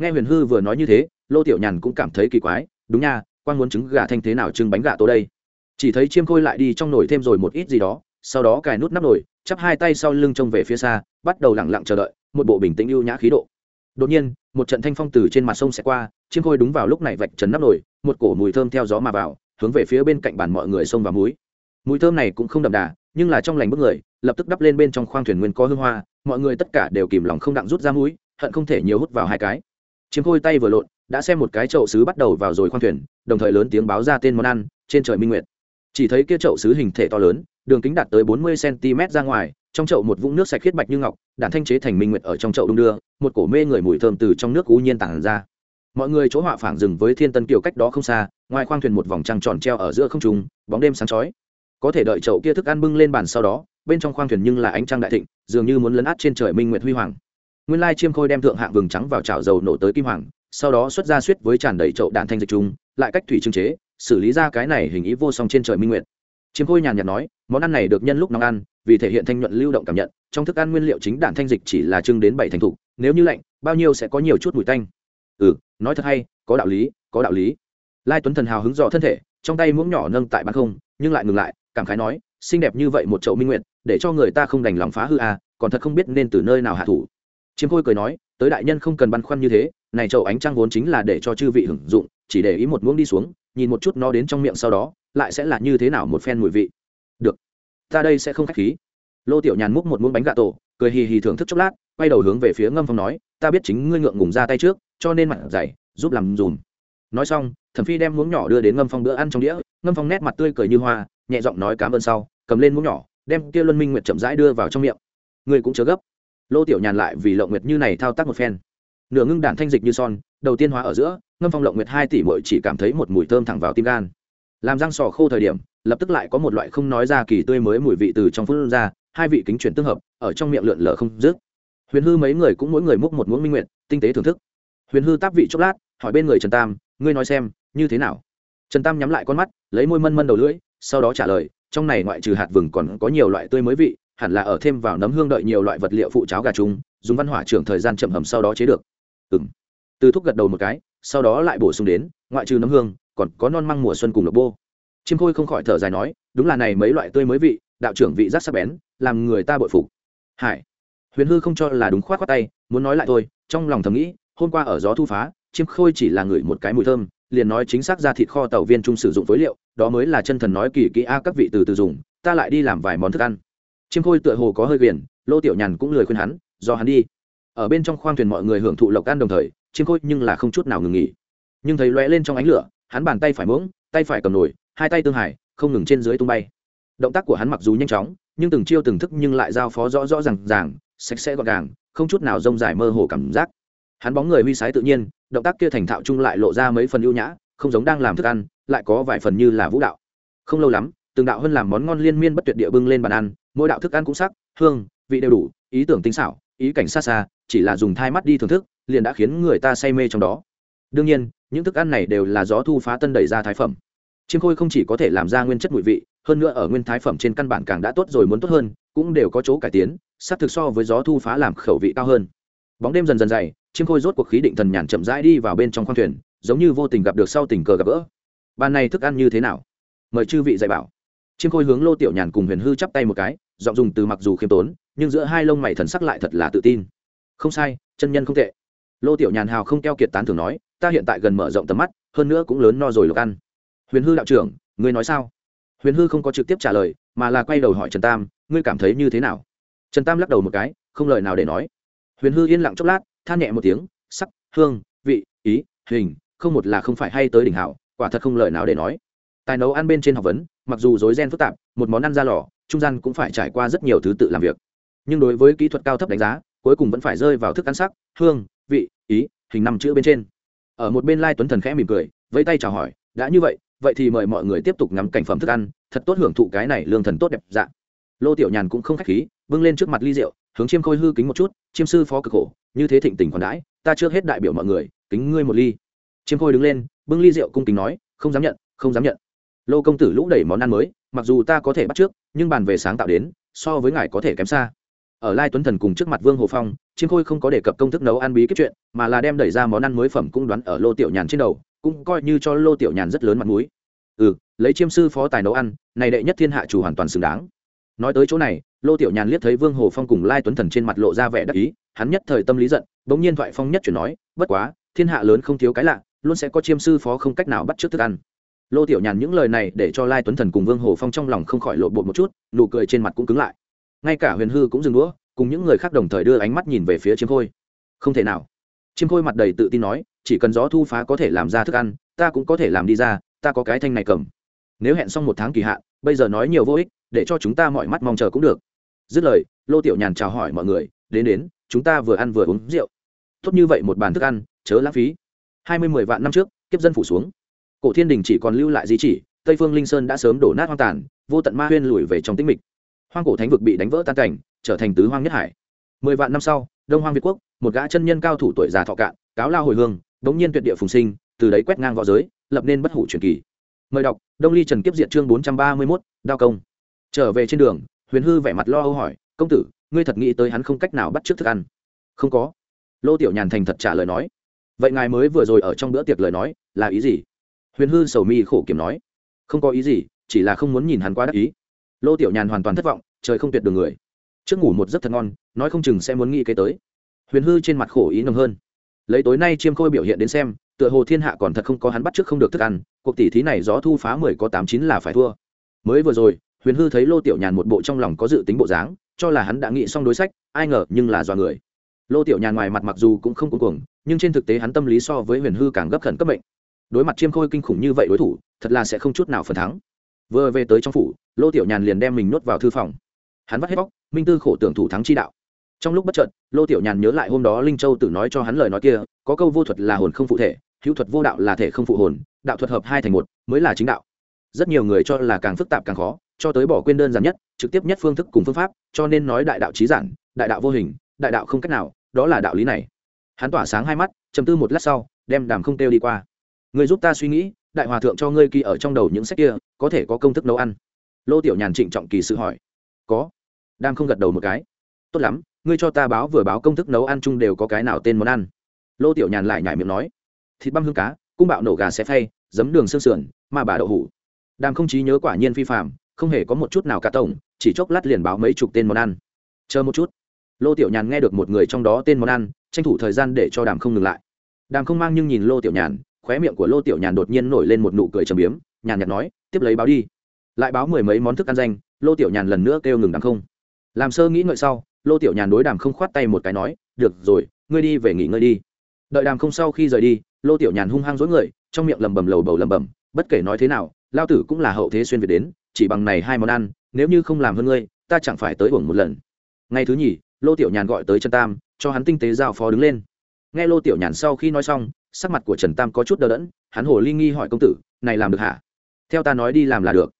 Nghe huyền hư vừa nói như thế, lô tiểu nhàn cũng cảm thấy kỳ quái, đúng nha quan muốn trứng gà thanh thế nào trưng bánh gà tô đây? Chỉ thấy chiêm khôi lại đi trong nồi thêm rồi một ít gì đó, sau đó cài nút nắp nồi, chắp hai tay sau lưng trông về phía xa, bắt đầu lẳng lặng chờ đợi, một bộ bình tĩnh ưu nhã khí độ. Đột nhiên, một trận thanh phong từ trên mặt sông sẽ qua, chiêm khôi đúng vào lúc này vạch trần nắp nồi, một cổ mùi thơm theo gió mà vào, hướng về phía bên cạnh bàn mọi người xông vào muối. Mùi thơm này cũng không đậm đà, nhưng là trong lành bức người, lập tức đắp lên bên trong khoang thuyền nguyên có hương hoa, mọi người tất cả đều kìm lòng không đặng rút ra mũi hận không thể nhiều hút vào hai cái chiếm khôi tay vừa lộn, đã xem một cái chậu sứ bắt đầu vào rồi khoang thuyền, đồng thời lớn tiếng báo ra tên món ăn, trên trời minh nguyệt. Chỉ thấy kia chậu sứ hình thể to lớn, đường kính đạt tới bốn mươi cm ra ngoài, trong chậu một vũng nước sạch khiết bạch như ngọc, đạn thanh chế thành minh nguyệt ở trong chậu đung đưa, một cổ mê người mùi thơm từ trong nước u nhiên tản ra. Mọi người chỗ họa phảng dừng với thiên tân kiều cách đó không xa, ngoài khoang thuyền một vòng trăng tròn treo ở giữa không trung, bóng đêm sáng chói. Có thể đợi chậu kia thức ăn bưng lên bàn sau đó, bên trong khoang thuyền nhưng là ánh trăng đại thịnh, dường như muốn lấn át trên trời minh nguyệt huy hoàng nguyên lai chiêm khôi đem thượng hạng vừng trắng vào chảo dầu nổ tới kim hoàng, sau đó xuất ra suýt với tràn đầy chậu đạn thanh dịch trùng, lại cách thủy trưng chế, xử lý ra cái này hình ý vô song trên trời minh nguyệt. Chiêm khôi nhàn nhạt nói, món ăn này được nhân lúc nóng ăn, vì thể hiện thanh nhuận lưu động cảm nhận, trong thức ăn nguyên liệu chính đạn thanh dịch chỉ là trưng đến bảy thành thục, nếu như lạnh, bao nhiêu sẽ có nhiều chút mùi tanh. Ừ nói thật hay, có đạo lý, có đạo lý. Lai tuấn thần hào hứng dò thân thể, trong tay muỗng nhỏ nâng tại bàn không, nhưng lại ngừng lại, cảm khái nói, xinh đẹp như vậy một chậu minh nguyệt, để cho người ta không đành lòng phá hư à còn thật không biết nên từ nơi nào hạ thủ chiêm khôi cười nói, tới đại nhân không cần băn khoăn như thế, này chậu ánh trăng vốn chính là để cho chư vị hưởng dụng, chỉ để ý một muỗng đi xuống, nhìn một chút nó đến trong miệng sau đó, lại sẽ là như thế nào một phen mùi vị. Được, ta đây sẽ không khách khí. Lô tiểu nhàn múc một muỗng bánh gà tổ, cười hì hì thưởng thức chốc lát, quay đầu hướng về phía ngâm phong nói, ta biết chính ngươi ngượng ngùng ra tay trước, cho nên mặt dày, giúp làm dùm. Nói xong, thẩm phi đem muỗng nhỏ đưa đến ngâm phong bữa ăn trong đĩa, ngâm phong nét mặt tươi cười như hoa, nhẹ giọng nói cám ơn sau, cầm lên muỗng nhỏ, đem kia luân minh nguyệt chậm rãi đưa vào trong miệng. Ngươi cũng chớ gấp lô tiểu nhàn lại vì lộng nguyệt như này thao tác một phen. Nửa ngưng đạn thanh dịch như son, đầu tiên hóa ở giữa, ngâm phong lộng nguyệt hai tỷ mội chỉ cảm thấy một mùi thơm thẳng vào tim gan. Làm răng sò khô thời điểm, lập tức lại có một loại không nói ra kỳ tươi mới mùi vị từ trong phút ra, hai vị kính chuyển tương hợp, ở trong miệng lượn lờ không dứt. Huyền hư mấy người cũng mỗi người múc một muỗng minh nguyệt, tinh tế thưởng thức. Huyền hư táp vị chốc lát, hỏi bên người trần tam, ngươi nói xem, như thế nào? Trần tam nhắm lại con mắt, lấy môi mân mân đầu lưỡi, sau đó trả lời, trong này ngoại trừ hạt vừng còn có nhiều loại tươi mới vị hẳn là ở thêm vào nấm hương đợi nhiều loại vật liệu phụ cháo gà chung dùng văn hỏa trưởng thời gian chậm hầm sau đó chế được. Ừ m từ thúc gật đầu một cái, sau đó lại bổ sung đến, ngoại trừ nấm hương, còn có non măng mùa xuân cùng lộc bô. Chiêm khôi không khỏi thở dài nói, đúng là này mấy loại tươi mới vị, đạo trưởng vị giác sắc bén, làm người ta bội phục. Hải. Huyền hư không cho là đúng khoát khoát tay, muốn nói lại thôi, trong lòng thầm nghĩ, hôm qua ở gió thu phá chiêm khôi chỉ là ngửi một cái mùi thơm, liền nói chính xác ra thịt kho tàu viên trung sử dụng phối liệu, đó mới là chân thần nói kỳ kỹ a các vị từ từ dùng, ta lại đi làm vài món thức ăn chiêm khôi tựa hồ có hơi quyền lô tiểu nhàn cũng lười khuyên hắn, do hắn đi. Ở bên trong khoang thuyền mọi người hưởng thụ lộc ăn đồng thời, chiêm khôi nhưng là không chút nào ngừng nghỉ. Nhưng thấy lóe lên trong ánh lửa, hắn bàn tay phải muỗng, tay phải cầm nồi, hai tay tương hải, không ngừng trên dưới tung bay. Động tác của hắn mặc dù nhanh chóng, nhưng từng chiêu từng thức nhưng lại giao phó rõ rõ r à n g ràng, sạch sẽ gọn gàng, không chút nào rông dài mơ hồ cảm giác. Hắn bóng người huy sái tự nhiên, động tác kia thành thạo chung lại lộ ra mấy phần ưu nhã, không giống đang làm thức ăn, lại có vài phần như là vũ đạo. Không lâu lắm, từng đạo hơn làm món ngon liên miên bất tuyệt địa bưng lên bàn ăn mỗi đạo thức ăn cũng sắc, hương, vị đều đủ, ý tưởng tinh xảo, ý cảnh xa xa, chỉ là dùng thai mắt đi thưởng thức, liền đã khiến người ta say mê trong đó. Đương nhiên, những thức ăn này đều là gió thu phá tân đẩy ra thái phẩm. Chiêm khôi không chỉ có thể làm ra nguyên chất mùi vị, hơn nữa ở nguyên thái phẩm trên căn bản càng đã tốt rồi muốn tốt hơn, cũng đều có chỗ cải tiến, sắc thực so với gió thu phá làm khẩu vị cao hơn. Bóng đêm dần dần dày, chiêm khôi rốt cuộc khí định thần nhàn chậm rãi đi vào bên trong khoang thuyền, giống như vô tình gặp được sau tình cờ gặp gỡ. Ban này thức ăn như thế nào? Mời chư vị dạy bảo. Chiêm khôi hướng lô tiểu nhàn cùng huyền hư chắp tay một cái giọng dùng từ mặc dù khiêm tốn, nhưng giữa hai lông mày thần sắc lại thật là tự tin. Không sai, chân nhân không tệ. Lô tiểu nhàn hào không keo kiệt tán thường nói, ta hiện tại gần mở rộng tầm mắt, hơn nữa cũng lớn no rồi lộc ăn. Huyền hư đạo trưởng, ngươi nói sao? Huyền hư không có trực tiếp trả lời, mà là quay đầu hỏi trần tam, ngươi cảm thấy như thế nào? Trần tam lắc đầu một cái, không lời nào để nói. Huyền hư yên lặng chốc lát, than nhẹ một tiếng, sắc, hương, vị, ý, hình, không một là không phải hay tới đỉnh hảo, quả thật không lời nào để nói. Tài nấu ăn bên trên học vấn, mặc dù dối ghen phức tạp, một món ăn ra lò trung gian cũng phải trải qua rất nhiều thứ tự làm việc. Nhưng đối với kỹ thuật cao thấp đánh giá, cuối cùng vẫn phải rơi vào thức ăn sắc, hương, vị, ý, hình năm chữ bên trên. Ở một bên lai tuấn thần khẽ mỉm cười, vẫy tay chào hỏi, đã như vậy vậy thì mời mọi người tiếp tục ngắm cảnh phẩm thức ăn, thật tốt hưởng thụ cái này lương thần tốt đẹp. Dạ. Lô tiểu nhàn cũng không khách khí, bưng lên trước mặt ly rượu, hướng chiêm khôi hư kính một chút, chiêm sư phó cực khổ, như thế thịnh tình còn đãi, ta trước hết đại biểu mọi người, kính ngươi một ly. Chiêm khôi đứng lên, bưng ly rượu cung kính nói, không dám nhận, không dám nhận lô công tử lũ đẩy món ăn mới, mặc dù ta có thể bắt trước, nhưng bàn về sáng tạo đến, so với ngài có thể kém xa. Ở lai tuấn thần cùng trước mặt vương hồ phong, chiêm khôi không có đề cập công thức nấu ăn bí kết chuyện, mà là đem đẩy ra món ăn mới phẩm cũng đoán ở lô tiểu nhàn trên đầu, cũng coi như cho lô tiểu nhàn rất lớn mặt mũi. Ừ lấy chiêm sư phó tài nấu ăn, này đệ nhất thiên hạ chủ hoàn toàn xứng đáng. Nói tới chỗ này, lô tiểu nhàn liếc thấy vương hồ phong cùng lai tuấn thần trên mặt lộ ra vẻ đắc ý, hắn nhất thời tâm lý giận, bỗng nhiên thoại phong nhất chuyển nói, bất quá, thiên hạ lớn không thiếu cái lạ, luôn sẽ có chiêm sư phó không cách nào bắt trước thức ăn lô tiểu nhàn những lời này để cho lai tuấn thần cùng vương hồ phong trong lòng không khỏi lộ bột một chút, nụ cười trên mặt cũng cứng lại. Ngay cả huyền hư cũng dừng đũa, cùng những người khác đồng thời đưa ánh mắt nhìn về phía chiêm khôi. Không thể nào. Chiêm khôi mặt đầy tự tin nói, chỉ cần gió thu phá có thể làm ra thức ăn, ta cũng có thể làm đi ra, ta có cái thanh này cầm. Nếu hẹn xong một tháng kỳ hạn, bây giờ nói nhiều vô ích, để cho chúng ta mọi mắt mong chờ cũng được. Dứt lời, lô tiểu nhàn chào hỏi mọi người, đến đến, chúng ta vừa ăn vừa uống rượu. Tốt như vậy một bàn thức ăn, chớ lãng phí. Hai mươi mười vạn năm trước, kiếp dân phủ xuống cổ thiên đình chỉ còn lưu lại di chỉ, tây phương linh sơn đã sớm đổ nát hoang tàn, vô tận ma huyên lùi về trong tĩnh mịch. Hoang cổ thánh vực bị đánh vỡ tan cảnh, trở thành tứ hoang nhất hải. Mười vạn năm sau, đông hoang việt quốc, một gã chân nhân cao thủ tuổi già thọ cạn, cáo lao hồi hương, đống nhiên tuyệt địa phùng sinh, từ đấy quét ngang v õ giới, lập nên bất hủ truyền kỳ. Mời đọc, đông ly trần kiếp diện chương bốn trăm ba mươi mốt, đao công. Trở về trên đường, huyền hư vẻ mặt lo âu hỏi, công tử, ngươi thật nghĩ tới hắn không cách nào bắt t r ư ớ c thức ăn? Không có. Lô tiểu nhàn thành thật trả lời nói. Vậy ngài mới vừa rồi ở trong bữa tiệc lời nói, là ý gì? Huyền hư sầu mi khổ kiểm nói, không có ý gì, chỉ là không muốn nhìn hắn quá đắc ý. Lô tiểu nhàn hoàn toàn thất vọng, trời không tuyệt đường người. Trước ngủ một giấc thật ngon, nói không chừng sẽ muốn nghĩ kế tới. Huyền hư trên mặt khổ ý nồng hơn. Lấy tối nay chiêm khôi biểu hiện đến xem, tựa hồ thiên hạ còn thật không có hắn bắt trước không được thức ăn, cuộc tỷ thí này gió thu phá mười có tám chín là phải thua. Mới vừa rồi, huyền hư thấy lô tiểu nhàn một bộ trong lòng có dự tính bộ dáng, cho là hắn đã nghĩ xong đối sách, ai ngờ nhưng là do người. Lô tiểu nhàn ngoài mặt mặc dù cũng không cuồng cuồng, nhưng trên thực tế hắn tâm lý so với huyền hư càng gấp khẩn cấp bệnh đối mặt chiêm khôi kinh khủng như vậy đối thủ, thật là sẽ không chút nào phần thắng. Vừa về tới trong phủ, lô tiểu nhàn liền đem mình nuốt vào thư phòng. Hắn vắt hết bóc minh tư khổ tưởng thủ thắng chi đạo. Trong lúc bất trợt lô tiểu nhàn nhớ lại hôm đó linh châu tự nói cho hắn lời nói kia, có câu vô thuật là hồn không phụ thể, hữu thuật vô đạo là thể không phụ hồn, đạo thuật hợp hai thành một, mới là chính đạo. Rất nhiều người cho là càng phức tạp càng khó, cho tới bỏ quên đơn giản nhất, trực tiếp nhất phương thức cùng phương pháp, cho nên nói đại đạo trí giản, đại đạo vô hình, đại đạo không cách nào, đó là đạo lý này. Hắn tỏa sáng hai mắt chầm tư một lát sau, đem đàm không têu đi qua người giúp ta suy nghĩ, đại hòa thượng cho ngươi kỳ ở trong đầu những sách kia, có thể có công thức nấu ăn. Lô tiểu nhàn trịnh trọng kỳ sự hỏi. Có. Đam không gật đầu một cái. Tốt lắm, ngươi cho ta báo vừa báo công thức nấu ăn chung đều có cái nào tên món ăn. Lô tiểu nhàn lại nhải miệng nói. Thịt băm hương cá, cung bạo nổ gà xé phay, giấm đường xương sườn mà bà đậu hủ. Đàm không trí nhớ quả nhiên phi phạm không hề có một chút nào cả tổng, chỉ chốc lát liền báo mấy chục tên món ăn. Chờ một chút. Lô tiểu nhàn nghe được một người trong đó tên món ăn, tranh thủ thời gian để cho đàm không ngừng lại. Đàm không mang nhưng nhìn lô tiểu nhàn khóe miệng của lô tiểu nhàn đột nhiên nổi lên một nụ cười trầm biếm, nhàn nhạt nói, tiếp lấy báo đi. Lại báo mười mấy món thức ăn danh, lô tiểu nhàn lần nữa kêu ngừng đàm không. Làm sơ nghĩ ngợi sau, lô tiểu nhàn đối đàm không khoát tay một cái nói, được rồi, ngươi đi về nghỉ ngơi đi. Đợi đàm không sau khi rời đi, lô tiểu nhàn hung hăng dối người, trong miệng lầm bầm lầu bầu lầm bầm bất kể nói thế nào, lao tử cũng là hậu thế xuyên việt đến, chỉ bằng này hai món ăn, nếu như không làm hơn ngươi, ta chẳng phải tới uổng một lần. Ngày thứ nhì, lô tiểu nhàn gọi tới trần tam, cho hắn tinh tế giao phó đứng lên. Nghe lô tiểu nhàn sau khi nói xong sắc mặt của trần tam có chút đờ đẫn, hắn hồ ly nghi hỏi công tử, này làm được hả? Theo ta nói đi làm là được.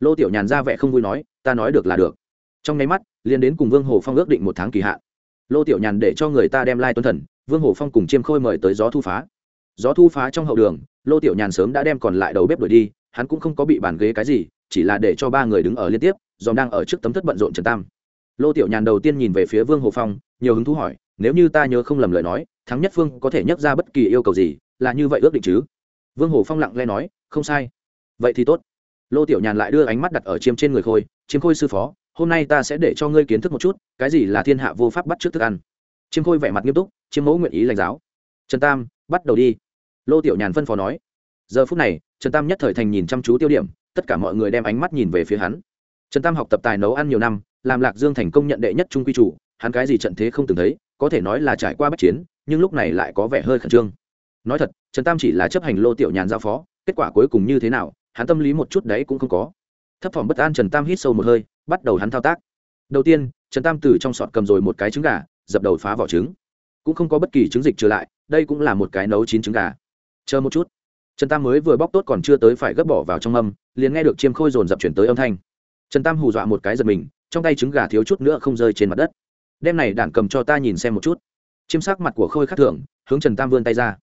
Lô tiểu nhàn ra vẻ không vui nói, ta nói được là được. Trong nháy mắt, liền đến cùng vương hồ phong ước định một tháng kỳ hạn. Lô tiểu nhàn để cho người ta đem lai tuấn thần, vương hồ phong cùng chiêm khôi mời tới gió thu phá. Gió thu phá trong hậu đường, lô tiểu nhàn sớm đã đem còn lại đầu bếp đuổi đi, hắn cũng không có bị bàn ghế cái gì, chỉ là để cho ba người đứng ở liên tiếp dòm đang ở trước tấm thất bận rộn trần tam. Lô tiểu nhàn đầu tiên nhìn về phía vương hồ phong, nhiều hứng thú hỏi, nếu như ta nhớ không lầm lời nói thắng nhất phương có thể nhắc ra bất kỳ yêu cầu gì, là như vậy ước định chứ? Vương hồ phong lặng lẽ nói, không sai. Vậy thì tốt. Lô tiểu nhàn lại đưa ánh mắt đặt ở chiêm trên người khôi, chiêm khôi sư phó, hôm nay ta sẽ để cho ngươi kiến thức một chút, cái gì là thiên hạ vô pháp bắt trước thức ăn. Chiêm khôi vẻ mặt nghiêm túc, chiêm mẫu nguyện ý lãnh giáo. Trần tam, bắt đầu đi. Lô tiểu nhàn phân phó nói. Giờ phút này, trần tam nhất thời thành nhìn chăm chú tiêu điểm, tất cả mọi người đem ánh mắt nhìn về phía hắn. Trần tam học tập tài nấu ăn nhiều năm, làm lạc dương thành công nhận đệ nhất trung quy chủ, hắn cái gì trận thế không từng thấy, có thể nói là trải qua bất chiến nhưng lúc này lại có vẻ hơi khẩn trương. Nói thật trần tam chỉ là chấp hành lô tiểu nhàn giao phó kết quả cuối cùng như thế nào hắn tâm lý một chút đấy cũng không có. Thấp thỏm bất an trần tam hít sâu một hơi bắt đầu hắn thao tác. Đầu tiên trần tam từ trong sọt cầm rồi một cái trứng gà dập đầu phá vỏ trứng. Cũng không có bất kỳ trứng dịch trở lại đây cũng là một cái nấu chín trứng gà. Chờ một chút. Trần tam mới vừa bóc tốt còn chưa tới phải gấp bỏ vào trong âm, liền nghe được chiêm khôi dồn dập chuyển tới âm thanh. Trần tam hù dọa một cái giật mình trong tay trứng gà thiếu chút nữa không rơi trên mặt đất. Đem này đạn cầm cho ta nhìn xem một chút chiêm sắc mặt của khôi khắc thưởng hướng trần tam vươn tay ra.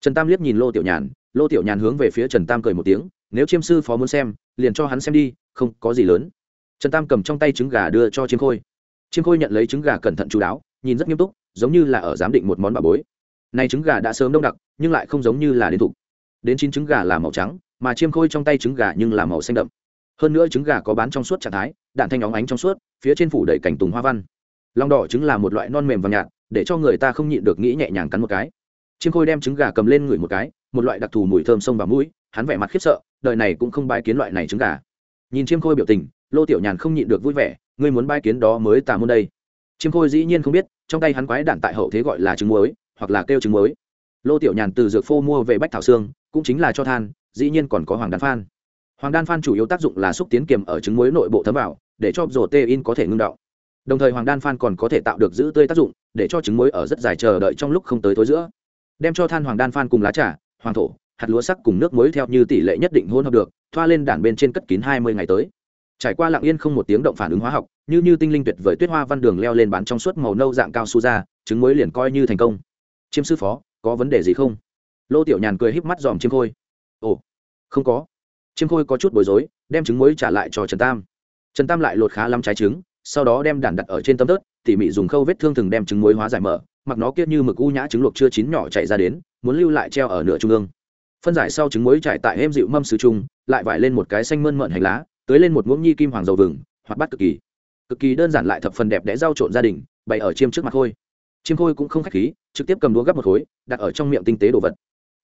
Trần tam liếc nhìn lô tiểu nhàn, lô tiểu nhàn hướng về phía trần tam cười một tiếng, nếu chiêm sư phó muốn xem, liền cho hắn xem đi, không có gì lớn. Trần tam cầm trong tay trứng gà đưa cho chiêm khôi. Chiêm khôi nhận lấy trứng gà cẩn thận chú đáo, nhìn rất nghiêm túc, giống như là ở giám định một món bà bối. Này trứng gà đã sớm đông đặc, nhưng lại không giống như là đến thủ. Đến chín trứng gà là màu trắng, mà chiêm khôi trong tay trứng gà nhưng là màu xanh đậm. Hơn nữa trứng gà có bán trong suốt trạng thái, đạn thanh óng ánh trong suốt, phía trên phủ đầy cảnh tùng hoa văn. Lòng đỏ trứng là một loại non mềm và nhạt để cho người ta không nhịn được nghĩ nhẹ nhàng cắn một cái. Chiêm khôi đem trứng gà cầm lên ngửi một cái, một loại đặc thù mùi thơm sông vào mũi, hắn vẻ mặt khiếp sợ, đời này cũng không bái kiến loại này trứng gà. Nhìn chiêm khôi biểu tình, lô tiểu nhàn không nhịn được vui vẻ, ngươi muốn bái kiến đó mới tà môn đây. Chiêm khôi dĩ nhiên không biết, trong tay hắn quái đạn tại hậu thế gọi là trứng muối, hoặc là kêu trứng muối. Lô tiểu nhàn từ dược phô mua về bách thảo xương, cũng chính là cho than, dĩ nhiên còn có hoàng đan phan. Hoàng đan phan chủ yếu tác dụng là xúc tiến kiềm ở trứng muối nội bộ thấm vào, để cho rổ tê in có thể ngưng đọng đồng thời hoàng đan phan còn có thể tạo được giữ tươi tác dụng để cho trứng muối ở rất dài chờ đợi trong lúc không tới tối giữa. Đem cho than hoàng đan phan cùng lá trà, hoàng thổ, hạt lúa sắc cùng nước muối theo như tỷ lệ nhất định hôn hợp được, thoa lên đản bên trên cất kín hai mươi ngày tới. Trải qua lặng yên không một tiếng động phản ứng hóa học, như như tinh linh tuyệt vời tuyết hoa văn đường leo lên bán trong suốt màu nâu dạng cao su ra, trứng muối liền coi như thành công. Chiêm sư phó, có vấn đề gì không? Lô tiểu nhàn cười híp mắt dòm chiêm khôi. Ồ, không có. Chiêm khôi có chút bối rối, đem trứng muối trả lại cho trần tam. Trần tam lại lột khá lắm trái trứng sau đó đem đàn đặt ở trên tấm tớt tỉ mỉ dùng khâu vết thương thường đem trứng muối hóa giải mở mặc nó kia như mực u nhã trứng luộc chưa chín nhỏ chạy ra đến muốn lưu lại treo ở nửa trung ương. Phân giải sau trứng muối trải tại êm dịu mâm sứ trung, lại vải lên một cái xanh mơn mận hành lá tới lên một muỗng nhi kim hoàng dầu vừng hoặc bắt cực kỳ. Cực kỳ đơn giản lại thập phần đẹp đẽ rau trộn gia đình bày ở chiêm trước mặt khôi. Chiêm khôi cũng không khách khí trực tiếp cầm đũa gấp một khối đặt ở trong miệng tinh tế đồ vật.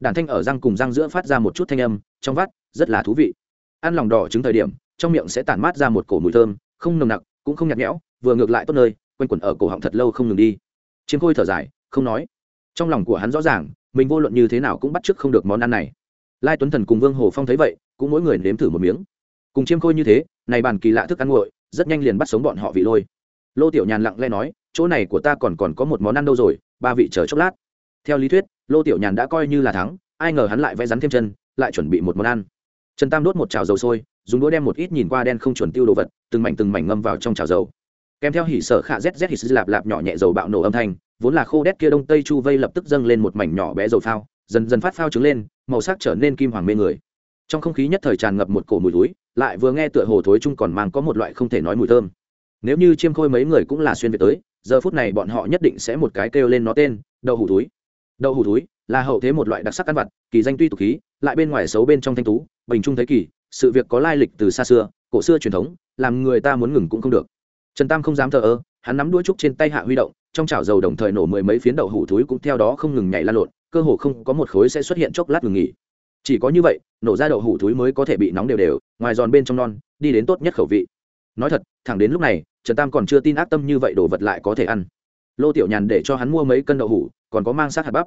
Đàn thanh ở răng cùng răng giữa phát ra một chút thanh âm trong vắt rất là thú vị. Ăn lòng đỏ trứng thời điểm trong miệng sẽ tản mát ra một cổ mùi thơm không nồng nặc cũng không nhạt nhẽo, vừa ngược lại tốt nơi, quanh quẩn ở cổ họng thật lâu không ngừng đi. Chiếm khôi thở dài, không nói. Trong lòng của hắn rõ ràng, mình vô luận như thế nào cũng bắt chước không được món ăn này. Lai tuấn thần cùng vương hồ phong thấy vậy, cũng mỗi người nếm thử một miếng. Cùng chiêm khôi như thế, này bàn kỳ lạ thức ăn nguội, rất nhanh liền bắt sống bọn họ vị lôi. Lô tiểu nhàn lặng lẽ nói, chỗ này của ta còn còn có một món ăn đâu rồi, ba vị chờ chốc lát. Theo lý thuyết, lô tiểu nhàn đã coi như là thắng, ai ngờ hắn lại vẽ rắn thêm chân, lại chuẩn bị một món ăn. Trần tam đốt một chảo dầu sôi dùng đũa đem một ít nhìn qua đen không chuẩn tiêu đồ vật, từng mảnh từng mảnh ngâm vào trong chảo dầu. Kèm theo hỉ sở khạ zz hỉ sư lạp lạp nhỏ nhẹ dầu bạo nổ âm thanh, vốn là khô đét kia đông tây chu vây lập tức dâng lên một mảnh nhỏ bé dầu phao, dần dần phát phao trứng lên, màu sắc trở nên kim hoàng mê người. Trong không khí nhất thời tràn ngập một cổ mùi túi lại vừa nghe tựa hồ thối chung còn mang có một loại không thể nói mùi thơm. Nếu như chiêm khôi mấy người cũng là xuyên việt tới, giờ phút này bọn họ nhất định sẽ một cái kêu lên nó tên, đậu hủ túi đậu hủ túi là hậu thế một loại đặc sắc ăn vặt, kỳ danh tuy tục khí, lại bên ngoài xấu bên trong thanh tú, bình trung thế kỷ sự việc có lai lịch từ xa xưa, cổ xưa truyền thống, làm người ta muốn ngừng cũng không được. Trần tam không dám thờ ơ, hắn nắm đuôi trúc trên tay hạ huy động, trong chảo dầu đồng thời nổ mười mấy phiến đậu hủ thúi cũng theo đó không ngừng nhảy lan lộn, cơ hồ không có một khối sẽ xuất hiện chốc lát ngừng nghỉ. Chỉ có như vậy, nổ ra đậu hủ thúi mới có thể bị nóng đều đều, ngoài giòn bên trong non, đi đến tốt nhất khẩu vị. Nói thật, thẳng đến lúc này, trần tam còn chưa tin ác tâm như vậy đồ vật lại có thể ăn. Lô tiểu nhàn để cho hắn mua mấy cân đậu hủ, còn có mang sát hạt bắp.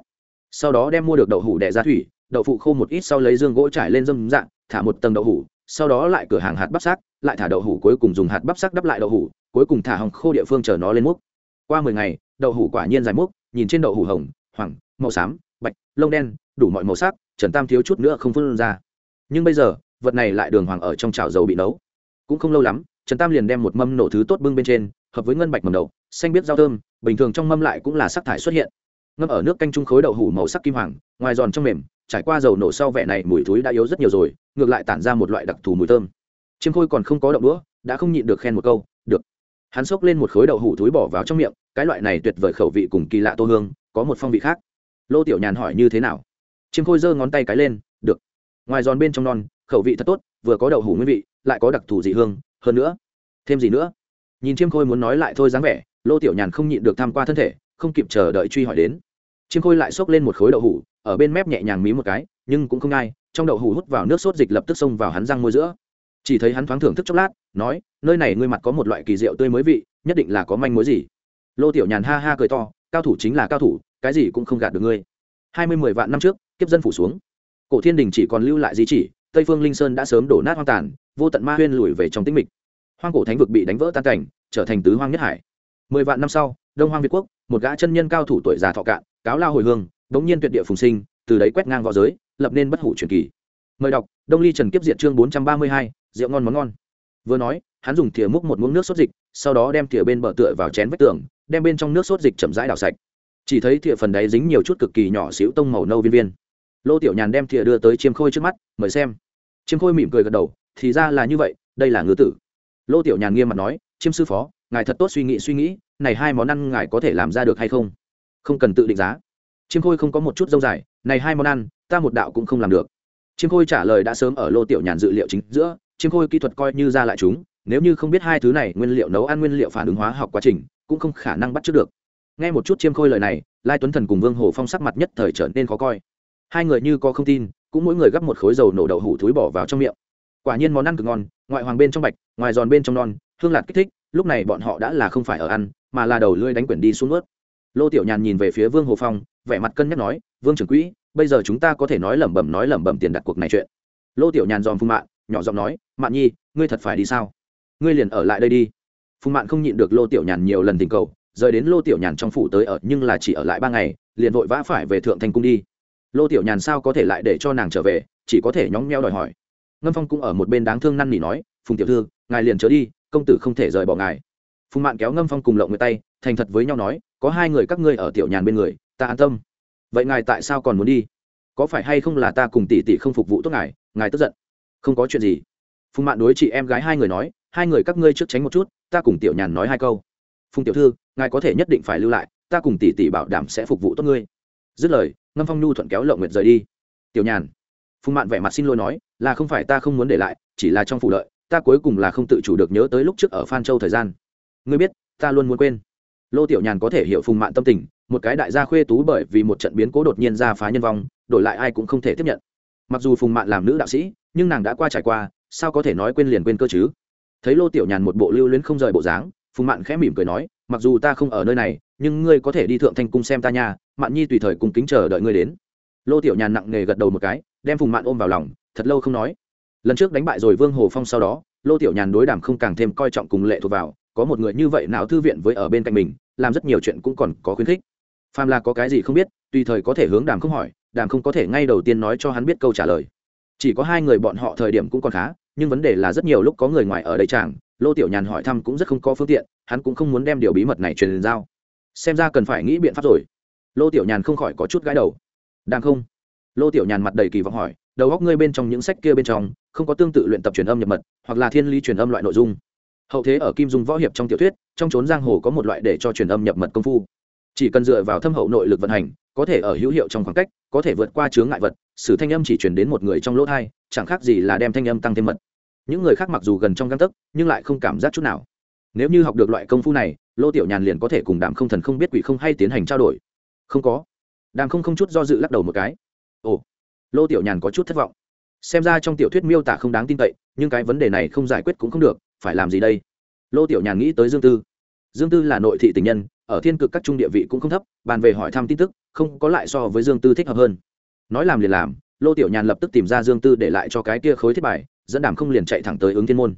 Sau đó đem mua được đậu hủ đẻ ra thủy, đậu phụ khô một ít sau lấy dương gỗ trải lên dâm dạng thả một tầng đậu hủ, sau đó lại cửa hàng hạt bắp sắc lại thả đậu hủ cuối cùng dùng hạt bắp sắc đắp lại đậu hủ, cuối cùng thả hồng khô địa phương chờ nó lên múc. Qua mười ngày, đậu hủ quả nhiên dài múc, nhìn trên đậu hủ hồng hoàng màu xám, bạch, lông đen, đủ mọi màu sắc, trần tam thiếu chút nữa không phân ra. Nhưng bây giờ, vật này lại đường hoàng ở trong chảo dầu bị nấu. Cũng không lâu lắm, trần tam liền đem một mâm nổ thứ tốt bưng bên trên, hợp với ngân bạch mầm đậu, xanh biết rau thơm, bình thường trong mâm lại cũng là sắc thải xuất hiện. Ngâm ở nước canh trung khối đậu hủ màu sắc kim hoàng, ngoài giòn trong mềm trải qua dầu nổ sau vẻ này mùi thúi đã yếu rất nhiều rồi, ngược lại tản ra một loại đặc thù mùi thơm. Chiêm khôi còn không có động đũa, đã không nhịn được khen một câu, được. Hắn xốc lên một khối đậu hủ thúi bỏ vào trong miệng, cái loại này tuyệt vời khẩu vị cùng kỳ lạ tô hương, có một phong vị khác. Lô tiểu nhàn hỏi như thế nào? Chiêm khôi giơ ngón tay cái lên, được. Ngoài giòn bên trong non, khẩu vị thật tốt, vừa có đậu hủ nguyên vị, lại có đặc thù dị hương, hơn nữa, thêm gì nữa? Nhìn chiêm khôi muốn nói lại thôi dáng vẻ, lô tiểu nhàn không nhịn được tham qua thân thể, không kịp chờ đợi truy hỏi đến. Chiêm khôi lại xốc lên một khối đậu hủ ở bên mép nhẹ nhàng mí một cái, nhưng cũng không ai, trong đậu hủ hút vào nước sốt dịch lập tức xông vào hắn răng môi giữa. Chỉ thấy hắn thoáng thưởng thức chốc lát, nói, nơi này ngươi mặt có một loại kỳ rượu tươi mới vị, nhất định là có manh mối gì? Lô tiểu nhàn ha ha cười to, cao thủ chính là cao thủ, cái gì cũng không gạt được ngươi. Hai mươi mười vạn năm trước, kiếp dân phủ xuống. Cổ thiên đình chỉ còn lưu lại di chỉ, tây phương linh sơn đã sớm đổ nát hoang tàn, vô tận ma huyên lùi về trong tĩnh mịch. Hoang cổ thánh vực bị đánh vỡ tan cảnh, trở thành tứ hoang nhất hải. Mười vạn năm sau, đông hoang việt quốc, một gã chân nhân cao thủ tuổi già thọ cạn, cáo lao hồi hương bỗng nhiên tuyệt địa phùng sinh, từ đấy quét ngang võ giới, lập nên bất hủ truyền kỳ. Mời đọc, đông ly trần kiếp diện chương bốn trăm ba mươi hai, rượu ngon món ngon. Vừa nói, hắn dùng thìa múc một muỗng nước sốt dịch, sau đó đem thìa bên bờ tựa vào chén vách tường, đem bên trong nước sốt dịch chậm rãi đảo sạch. Chỉ thấy thìa phần đáy dính nhiều chút cực kỳ nhỏ xíu tông màu nâu viên viên. Lô tiểu nhàn đem thìa đưa tới chiêm khôi trước mắt, mời xem. Chiêm khôi mỉm cười gật đầu, thì ra là như vậy, đây là ngư tử. Lô tiểu nhàn nghiêm mặt nói, chiêm sư phó, ngài thật tốt suy nghĩ suy nghĩ, này hai món ăn ngài có thể làm ra được hay không? Không cần tự định giá chiêm khôi không có một chút dâu dài, này hai món ăn, ta một đạo cũng không làm được. Chiêm khôi trả lời đã sớm ở lô tiểu nhàn dự liệu chính giữa, chiêm khôi kỹ thuật coi như ra lại chúng, nếu như không biết hai thứ này nguyên liệu nấu ăn nguyên liệu phản ứng hóa học quá trình, cũng không khả năng bắt trước được. Nghe một chút chiêm khôi lời này, lai tuấn thần cùng vương hồ phong sắc mặt nhất thời trở nên khó coi. Hai người như có không tin, cũng mỗi người gấp một khối dầu nổ đậu hủ thúi bỏ vào trong miệng. Quả nhiên món ăn cực ngon, ngoại hoàng bên trong bạch, ngoài giòn bên trong non, hương lạt kích thích, lúc này bọn họ đã là không phải ở ăn, mà là đầu lưỡi đánh quyển đi xuống ướt lô tiểu nhàn nhìn về phía vương hồ phong vẻ mặt cân nhắc nói, vương trưởng quỹ, bây giờ chúng ta có thể nói lẩm bẩm nói lẩm bẩm tiền đặt cuộc này chuyện. Lô tiểu nhàn dòm phung mạn, nhỏ giọng nói, mạn nhi, ngươi thật phải đi sao? Ngươi liền ở lại đây đi. Phung mạn không nhịn được lô tiểu nhàn nhiều lần tình cầu, rời đến lô tiểu nhàn trong phủ tới ở, nhưng là chỉ ở lại ba ngày, liền vội vã phải về thượng thành cung đi. Lô tiểu nhàn sao có thể lại để cho nàng trở về, chỉ có thể nhóng meo đòi hỏi. Ngâm phong cũng ở một bên đáng thương năn nỉ nói, phùng tiểu thư, ngài liền trở đi, công tử không thể rời bỏ ngài. Phùng mạn kéo ngâm phong cùng lộng người tay, thành thật với nhau nói, có hai người các ngươi ở tiểu nhàn bên người ta an tâm. Vậy ngài tại sao còn muốn đi? Có phải hay không là ta cùng tỷ tỷ không phục vụ tốt ngài ngài tức giận. Không có chuyện gì. Phùng mạn đối chị em gái hai người nói, hai người các ngươi trước tránh một chút, ta cùng tiểu nhàn nói hai câu. Phùng tiểu thư, ngài có thể nhất định phải lưu lại, ta cùng tỷ tỷ bảo đảm sẽ phục vụ tốt ngươi. Dứt lời, ngâm phong nhu thuận kéo lộng nguyệt rời đi. Tiểu nhàn. Phùng mạn vẻ mặt xin lỗi nói, là không phải ta không muốn để lại, chỉ là trong phủ lợi, ta cuối cùng là không tự chủ được nhớ tới lúc trước ở phan châu thời gian. Ngươi biết, ta luôn muốn quên lô tiểu nhàn có thể hiểu phùng mạn tâm tình, một cái đại gia khuê tú bởi vì một trận biến cố đột nhiên ra phá nhân vong, đổi lại ai cũng không thể tiếp nhận. Mặc dù phùng mạn làm nữ đạo sĩ, nhưng nàng đã qua trải qua, sao có thể nói quên liền quên cơ chứ? Thấy lô tiểu nhàn một bộ lưu luyến không rời bộ dáng, phùng mạn khẽ mỉm cười nói, mặc dù ta không ở nơi này, nhưng ngươi có thể đi thượng thanh cung xem ta nha, mạn nhi tùy thời cùng kính chờ đợi ngươi đến. Lô tiểu nhàn nặng nề gật đầu một cái, đem phùng mạn ôm vào lòng, thật lâu không nói. Lần trước đánh bại rồi vương hồ phong sau đó, lô tiểu nhàn đối đảm không càng thêm coi trọng cùng lệ thuộc vào có một người như vậy nào thư viện với ở bên cạnh mình, làm rất nhiều chuyện cũng còn có khuyến khích. Phàm là có cái gì không biết, tùy thời có thể hướng đàm không hỏi, đàm không có thể ngay đầu tiên nói cho hắn biết câu trả lời. Chỉ có hai người bọn họ thời điểm cũng còn khá, nhưng vấn đề là rất nhiều lúc có người ngoài ở đây chàng, lô tiểu nhàn hỏi thăm cũng rất không có phương tiện, hắn cũng không muốn đem điều bí mật này truyền giao. Xem ra cần phải nghĩ biện pháp rồi. Lô tiểu nhàn không khỏi có chút gãi đầu. Đang không? Lô tiểu nhàn mặt đầy kỳ vọng hỏi, đầu góc ngươi bên trong những sách kia bên trong, không có tương tự luyện tập truyền âm nhập mật, hoặc là thiên lý truyền âm loại nội dung hậu thế ở kim dung võ hiệp trong tiểu thuyết, trong trốn giang hồ có một loại để cho truyền âm nhập mật công phu. Chỉ cần dựa vào thâm hậu nội lực vận hành, có thể ở hữu hiệu trong khoảng cách, có thể vượt qua chướng ngại vật, sử thanh âm chỉ truyền đến một người trong lỗ thai, chẳng khác gì là đem thanh âm tăng thêm mật. Những người khác mặc dù gần trong găng tấc, nhưng lại không cảm giác chút nào. Nếu như học được loại công phu này, lô tiểu nhàn liền có thể cùng đàm không thần không biết quỷ không hay tiến hành trao đổi. Không có. Đàm không không chút do dự lắc đầu một cái. Ồ. Lô tiểu nhàn có chút thất vọng. Xem ra trong tiểu thuyết miêu tả không đáng tin cậy, nhưng cái vấn đề này không giải quyết cũng không được phải làm gì đây? Lô tiểu nhàn nghĩ tới dương tư. Dương tư là nội thị tình nhân, ở thiên cực các trung địa vị cũng không thấp, bàn về hỏi thăm tin tức, không có lại so với dương tư thích hợp hơn. Nói làm liền làm, lô tiểu nhàn lập tức tìm ra dương tư để lại cho cái kia khối thiết bài, dẫn đảm không liền chạy thẳng tới ứng thiên môn.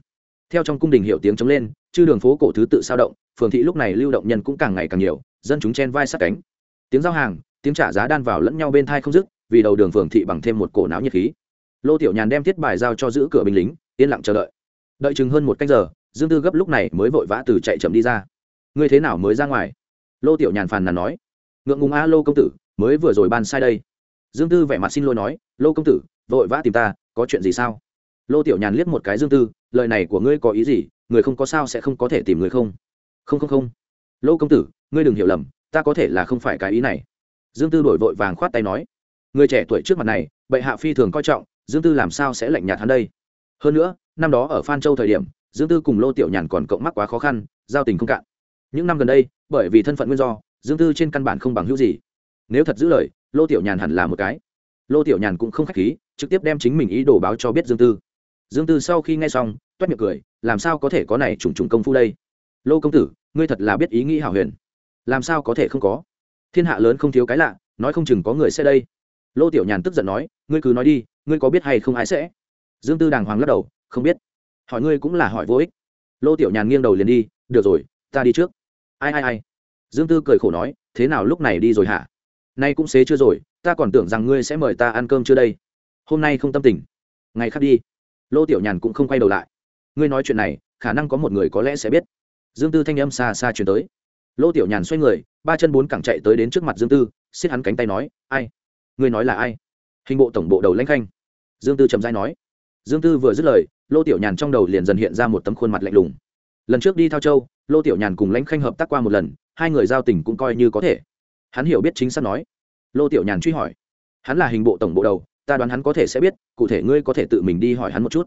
Theo trong cung đình hiệu tiếng chống lên, chư đường phố cổ thứ tự sao động, phường thị lúc này lưu động nhân cũng càng ngày càng nhiều, dân chúng chen vai sát cánh. Tiếng giao hàng, tiếng trả giá đan vào lẫn nhau bên thai không dứt, vì đầu đường phường thị bằng thêm một cổ não nhiệt khí. Lô tiểu nhàn đem thiết bài giao cho giữ cửa binh lính, yên lặng chờ đợi đợi chừng hơn một canh giờ, dương tư gấp lúc này mới vội vã từ chạy chậm đi ra. Ngươi thế nào mới ra ngoài? Lô tiểu nhàn phàn nàn nói. Ngượng ngùng a, lô công tử, mới vừa rồi ban sai đây. Dương tư vẻ mặt xin lỗi nói. Lô công tử, vội vã tìm ta, có chuyện gì sao? Lô tiểu nhàn liếc một cái dương tư. Lời này của ngươi có ý gì? Người không có sao sẽ không có thể tìm người không? Không không không. Lô công tử, ngươi đừng hiểu lầm, ta có thể là không phải cái ý này. Dương tư đổi vội vàng khoát tay nói. Người trẻ tuổi trước mặt này, bệ hạ phi thường coi trọng, dương tư làm sao sẽ lạnh nhạt hắn đây? Hơn nữa, năm đó ở phan châu thời điểm, dương tư cùng lô tiểu nhàn còn cộng mắc quá khó khăn, giao tình không cạn. Những năm gần đây, bởi vì thân phận nguyên do, dương tư trên căn bản không bằng hữu gì. Nếu thật giữ lời, lô tiểu nhàn hẳn là một cái. Lô tiểu nhàn cũng không k h á c h khí, trực tiếp đem chính mình ý đồ báo cho biết dương tư. Dương tư sau khi nghe xong, toét miệng cười, làm sao có thể có này trùng trùng công phu đây? Lô công tử, ngươi thật là biết ý nghĩ hảo huyền. Làm sao có thể không có? Thiên hạ lớn không thiếu cái lạ, nói không chừng có người sẽ đây. Lô tiểu nhàn tức giận nói, ngươi cứ nói đi, ngươi có biết hay không ai sẽ? Dương tư đàng hoàng lắc đầu, không biết. Hỏi ngươi cũng là hỏi vô ích. Lô tiểu nhàn nghiêng đầu liền đi, được rồi, ta đi trước. Ai ai ai? Dương tư cười khổ nói, thế nào lúc này đi rồi hả? Nay cũng xế chưa rồi, ta còn tưởng rằng ngươi sẽ mời ta ăn cơm chưa đây. Hôm nay không tâm tình. Ngày khác đi. Lô tiểu nhàn cũng không quay đầu lại. Ngươi nói chuyện này, khả năng có một người có lẽ sẽ biết. Dương tư thanh âm xa xa chuyển tới. Lô tiểu nhàn xoay người, ba chân bốn cẳng chạy tới đến trước mặt dương tư xiết hắn cánh tay nói, ai? Ngươi nói là ai? Hình bộ tổng bộ đầu lãnh khanh. Dương tư trầm dai nói dương tư vừa dứt lời, lô tiểu nhàn trong đầu liền dần hiện ra một tấm khuôn mặt lạnh lùng. Lần trước đi thao châu, lô tiểu nhàn cùng lãnh khanh hợp tác qua một lần, hai người giao tình cũng coi như có thể. Hắn hiểu biết chính xác nói. Lô tiểu nhàn truy hỏi. Hắn là hình bộ tổng bộ đầu, ta đoán hắn có thể sẽ biết, cụ thể ngươi có thể tự mình đi hỏi hắn một chút.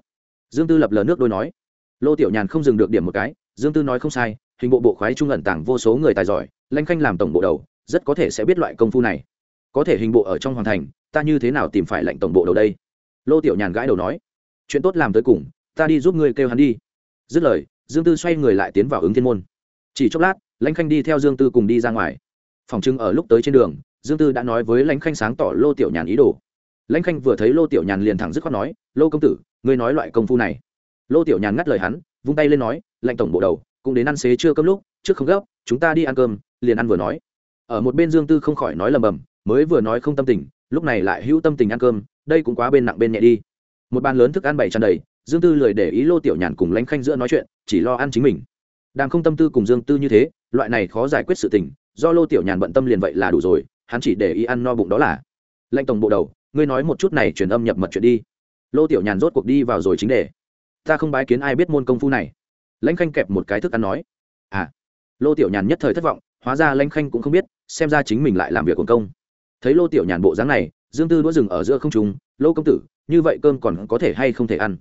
Dương tư lập lờ nước đôi nói. Lô tiểu nhàn không dừng được điểm một cái, dương tư nói không sai, hình bộ bộ khoái trung ẩn tàng vô số người tài giỏi, lãnh khanh làm tổng bộ đầu, rất có thể sẽ biết loại công phu này. Có thể hình bộ ở trong hoàng thành, ta như thế nào tìm phải lệnh tổng bộ đầu đây? Lô tiểu nhàn gãi đầu nói chuyện tốt làm tới cùng, ta đi giúp ngươi kêu hắn đi. Dứt lời, dương tư xoay người lại tiến vào ứng thiên môn. Chỉ chốc lát, lãnh khanh đi theo dương tư cùng đi ra ngoài. Phòng trưng ở lúc tới trên đường, dương tư đã nói với lãnh khanh sáng tỏ lô tiểu nhàn ý đồ. Lãnh khanh vừa thấy lô tiểu nhàn liền thẳng dứt khoát nói, lô công tử, ngươi nói loại công phu này. Lô tiểu nhàn ngắt lời hắn, vung tay lên nói lệnh tổng bộ đầu, cũng đến ăn xế chưa cơm lúc, trước không gấp, chúng ta đi ăn cơm, liền ăn vừa nói. Ở một bên dương tư không khỏi nói lầm bầm, mới vừa nói không tâm tình, lúc này lại hữu tâm tình ăn cơm, đây cũng quá bên nặng bên nhẹ đi một bàn lớn thức ăn bày tràn đầy, dương tư lười để ý lô tiểu nhàn cùng lãnh khanh giữa nói chuyện, chỉ lo ăn chính mình. Đang không tâm tư cùng dương tư như thế, loại này khó giải quyết sự tình, do lô tiểu nhàn bận tâm liền vậy là đủ rồi, hắn chỉ để ý ăn no bụng đó là. Lãnh tổng bộ đầu, ngươi nói một chút này truyền âm nhập mật chuyện đi. Lô tiểu nhàn rốt cuộc đi vào rồi chính đề. Ta không bái kiến ai biết môn công phu này. Lãnh khanh kẹp một cái thức ăn nói. À. Lô tiểu nhàn nhất thời thất vọng, hóa ra lãnh khanh cũng không biết, xem ra chính mình lại làm việc quần công. Thấy lô tiểu nhàn bộ dáng này dương tư đũa rừng ở giữa không trùng lô công tử, như vậy cơm còn có thể hay không thể ăn?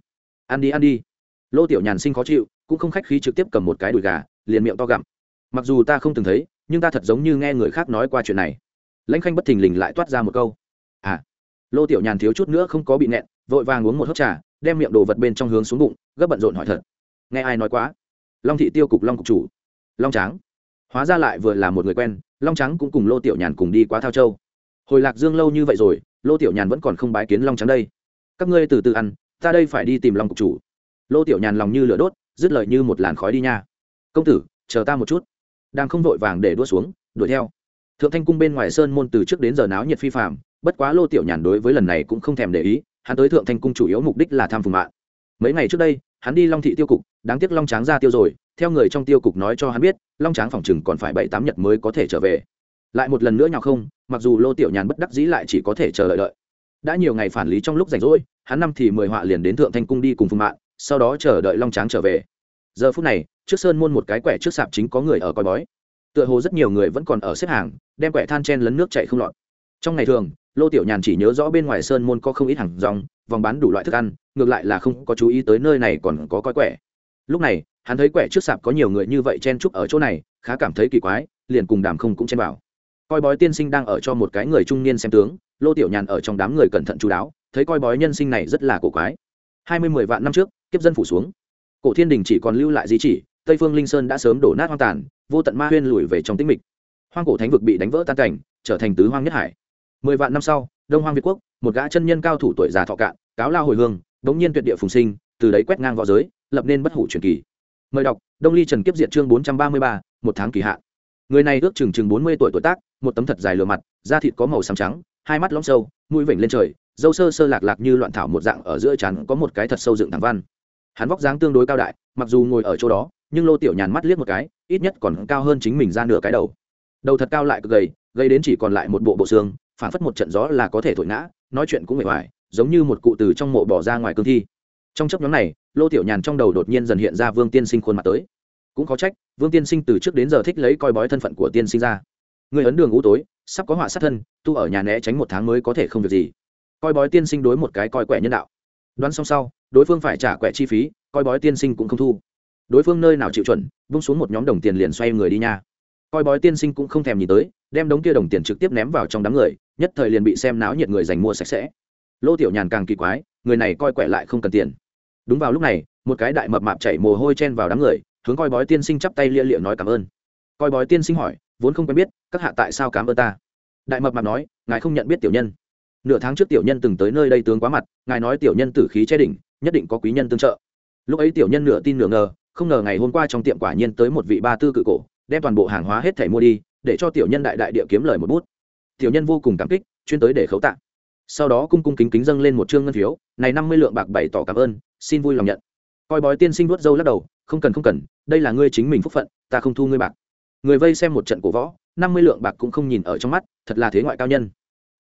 Ăn đi ăn đi. Lô tiểu nhàn sinh khó chịu, cũng không khách khí trực tiếp cầm một cái đùi gà, liền miệng to gặm. Mặc dù ta không từng thấy, nhưng ta thật giống như nghe người khác nói qua chuyện này. Lãnh khanh bất thình lình lại toát ra một câu. À. Lô tiểu nhàn thiếu chút nữa không có bị nẹn, vội vàng uống một hớp trà, đem miệng đồ vật bên trong hướng xuống bụng, gấp bận rộn hỏi thật. Nghe ai nói quá? Long thị tiêu cục, long cục chủ. Long tráng. Hóa ra lại vừa là một người quen, long trắng cũng cùng lô tiểu nhàn cùng đi qua thao châu hồi lạc dương lâu như vậy rồi, lô tiểu nhàn vẫn còn không bái kiến long trắng đây. Các ngươi từ từ ăn, ta đây phải đi tìm long cục chủ. Lô tiểu nhàn lòng như lửa đốt, dứt lời như một làn khói đi nha. Công tử, chờ ta một chút. Đang không vội vàng để đua xuống, đuổi theo. Thượng thanh cung bên ngoài sơn môn từ trước đến giờ náo nhiệt phi phạm bất quá lô tiểu nhàn đối với lần này cũng không thèm để ý, hắn tới thượng thanh cung chủ yếu mục đích là tham phùng mạng. Mấy ngày trước đây, hắn đi long thị tiêu cục, đáng tiếc long tráng ra tiêu rồi, theo người trong tiêu cục nói cho hắn biết, long tráng phòng chừng còn phải bảy tám nhật mới có thể trở về lại một lần nữa nhau không, mặc dù lô tiểu nhàn bất đắc dĩ lại chỉ có thể chờ đợi đợi. Đã nhiều ngày phản lý trong lúc rảnh rỗi, hắn năm thì mười họa liền đến thượng thanh cung đi cùng phùng mạng sau đó chờ đợi long tráng trở về. Giờ phút này, trước sơn môn một cái quẻ trước sạp chính có người ở coi bói. Tựa hồ rất nhiều người vẫn còn ở xếp hàng, đem quẻ than chen lấn nước chạy không lọt. Trong ngày thường, lô tiểu nhàn chỉ nhớ rõ bên ngoài sơn môn có không ít hàng dòng vòng bán đủ loại thức ăn, ngược lại là không có chú ý tới nơi này còn có coi quẻ. Lúc này, hắn thấy quẻ trước sạp có nhiều người như vậy chen chúc ở chỗ này, khá cảm thấy kỳ quái, liền cùng đàm không cũng chen vào coi bói tiên sinh đang ở cho một cái người trung niên xem tướng, lô tiểu nhàn ở trong đám người cẩn thận chú đáo, thấy coi bói nhân sinh này rất là cổ quái. Hai mươi mười vạn năm trước, kiếp dân phủ xuống. Cổ thiên đình chỉ còn lưu lại di chỉ, tây phương linh sơn đã sớm đổ nát hoang tàn, vô tận ma huyên lùi về trong tĩnh mịch. Hoang cổ thánh vực bị đánh vỡ tan cảnh, trở thành tứ hoang nhất hải. Mười vạn năm sau, đông hoang việt quốc, một gã chân nhân cao thủ tuổi già thọ cạn, cáo lao hồi hương bỗng nhiên tuyệt địa phùng sinh, từ đấy quét ngang v õ giới, lập nên bất hủ truyền kỳ. Mời đọc, đông ly trần kiếp diệt chương bốn trăm ba mươi ba, một tháng kỳ hạn người này ước chừng chừng bốn mươi tuổi tuổi tác, một tấm thật dài lừa mặt, da thịt có màu xám trắng, hai mắt lõm sâu, mũi vểnh lên trời, dâu sơ sơ lạc lạc như loạn thảo một dạng ở giữa chắn có một cái thật sâu dựng thẳng văn. Hắn vóc dáng tương đối cao đại, mặc dù ngồi ở chỗ đó, nhưng lô tiểu nhàn mắt liếc một cái, ít nhất còn cao hơn chính mình ra nửa cái đầu. Đầu thật cao lại cực gầy gây đến chỉ còn lại một bộ bộ xương phản phất một trận gió là có thể thổi ngã, nói chuyện cũng mệt mỏi, giống như một cụ từ trong mộ bỏ ra ngoài cương thi. Trong chấp nhóm này, lô tiểu nhàn trong đầu đột nhiên dần hiện ra vương tiên sinh khuôn mặt tới cũng có trách, vương tiên sinh từ trước đến giờ thích lấy coi bói thân phận của tiên sinh ra. Người ấn đường ngũ tối, sắp có họa sát thân, tu ở nhà né tránh một tháng mới có thể không việc gì. Coi bói tiên sinh đối một cái coi quẻ nhân đạo. Đoán xong sau, đối phương phải trả quẻ chi phí, coi bói tiên sinh cũng không thu. Đối phương nơi nào chịu chuẩn bung xuống một nhóm đồng tiền liền xoay người đi nha. Coi bói tiên sinh cũng không thèm nhìn tới, đem đống kia đồng tiền trực tiếp ném vào trong đám người, nhất thời liền bị xem náo nhiệt người giành mua sạch sẽ. Lô tiểu nhàn càng kỳ quái, người này coi quẻ lại không cần tiền. Đúng vào lúc này, một cái đại mập mạp chảy mồ hôi chen vào đám người hướng coi bói tiên sinh chắp tay lia lịa nói cảm ơn. Coi bói tiên sinh hỏi, vốn không quen biết, các hạ tại sao cảm ơn ta? Đại mập mạp nói, ngài không nhận biết tiểu nhân. Nửa tháng trước tiểu nhân từng tới nơi đây tướng quá mặt, ngài nói tiểu nhân tử khí che đỉnh, nhất định có quý nhân tương trợ. Lúc ấy tiểu nhân nửa tin nửa ngờ, không ngờ ngày hôm qua trong tiệm quả nhiên tới một vị ba tư cự cổ, đem toàn bộ hàng hóa hết thảy mua đi, để cho tiểu nhân đại đại địa kiếm lời một bút. Tiểu nhân vô cùng cảm kích, chuyên tới để khấu tạng sau đó cung cung kính kính dâng lên một trương ngân phiếu, này năm mươi lượng bạc bày tỏ cảm ơn, xin vui lòng nhận. Coi bói tiên sinh vuốt dâu lắc đầu không cần không cần, đây là ngươi chính mình phúc phận, ta không thu ngươi bạc. Người vây xem một trận cổ võ, năm mươi lượng bạc cũng không nhìn ở trong mắt, thật là thế ngoại cao nhân.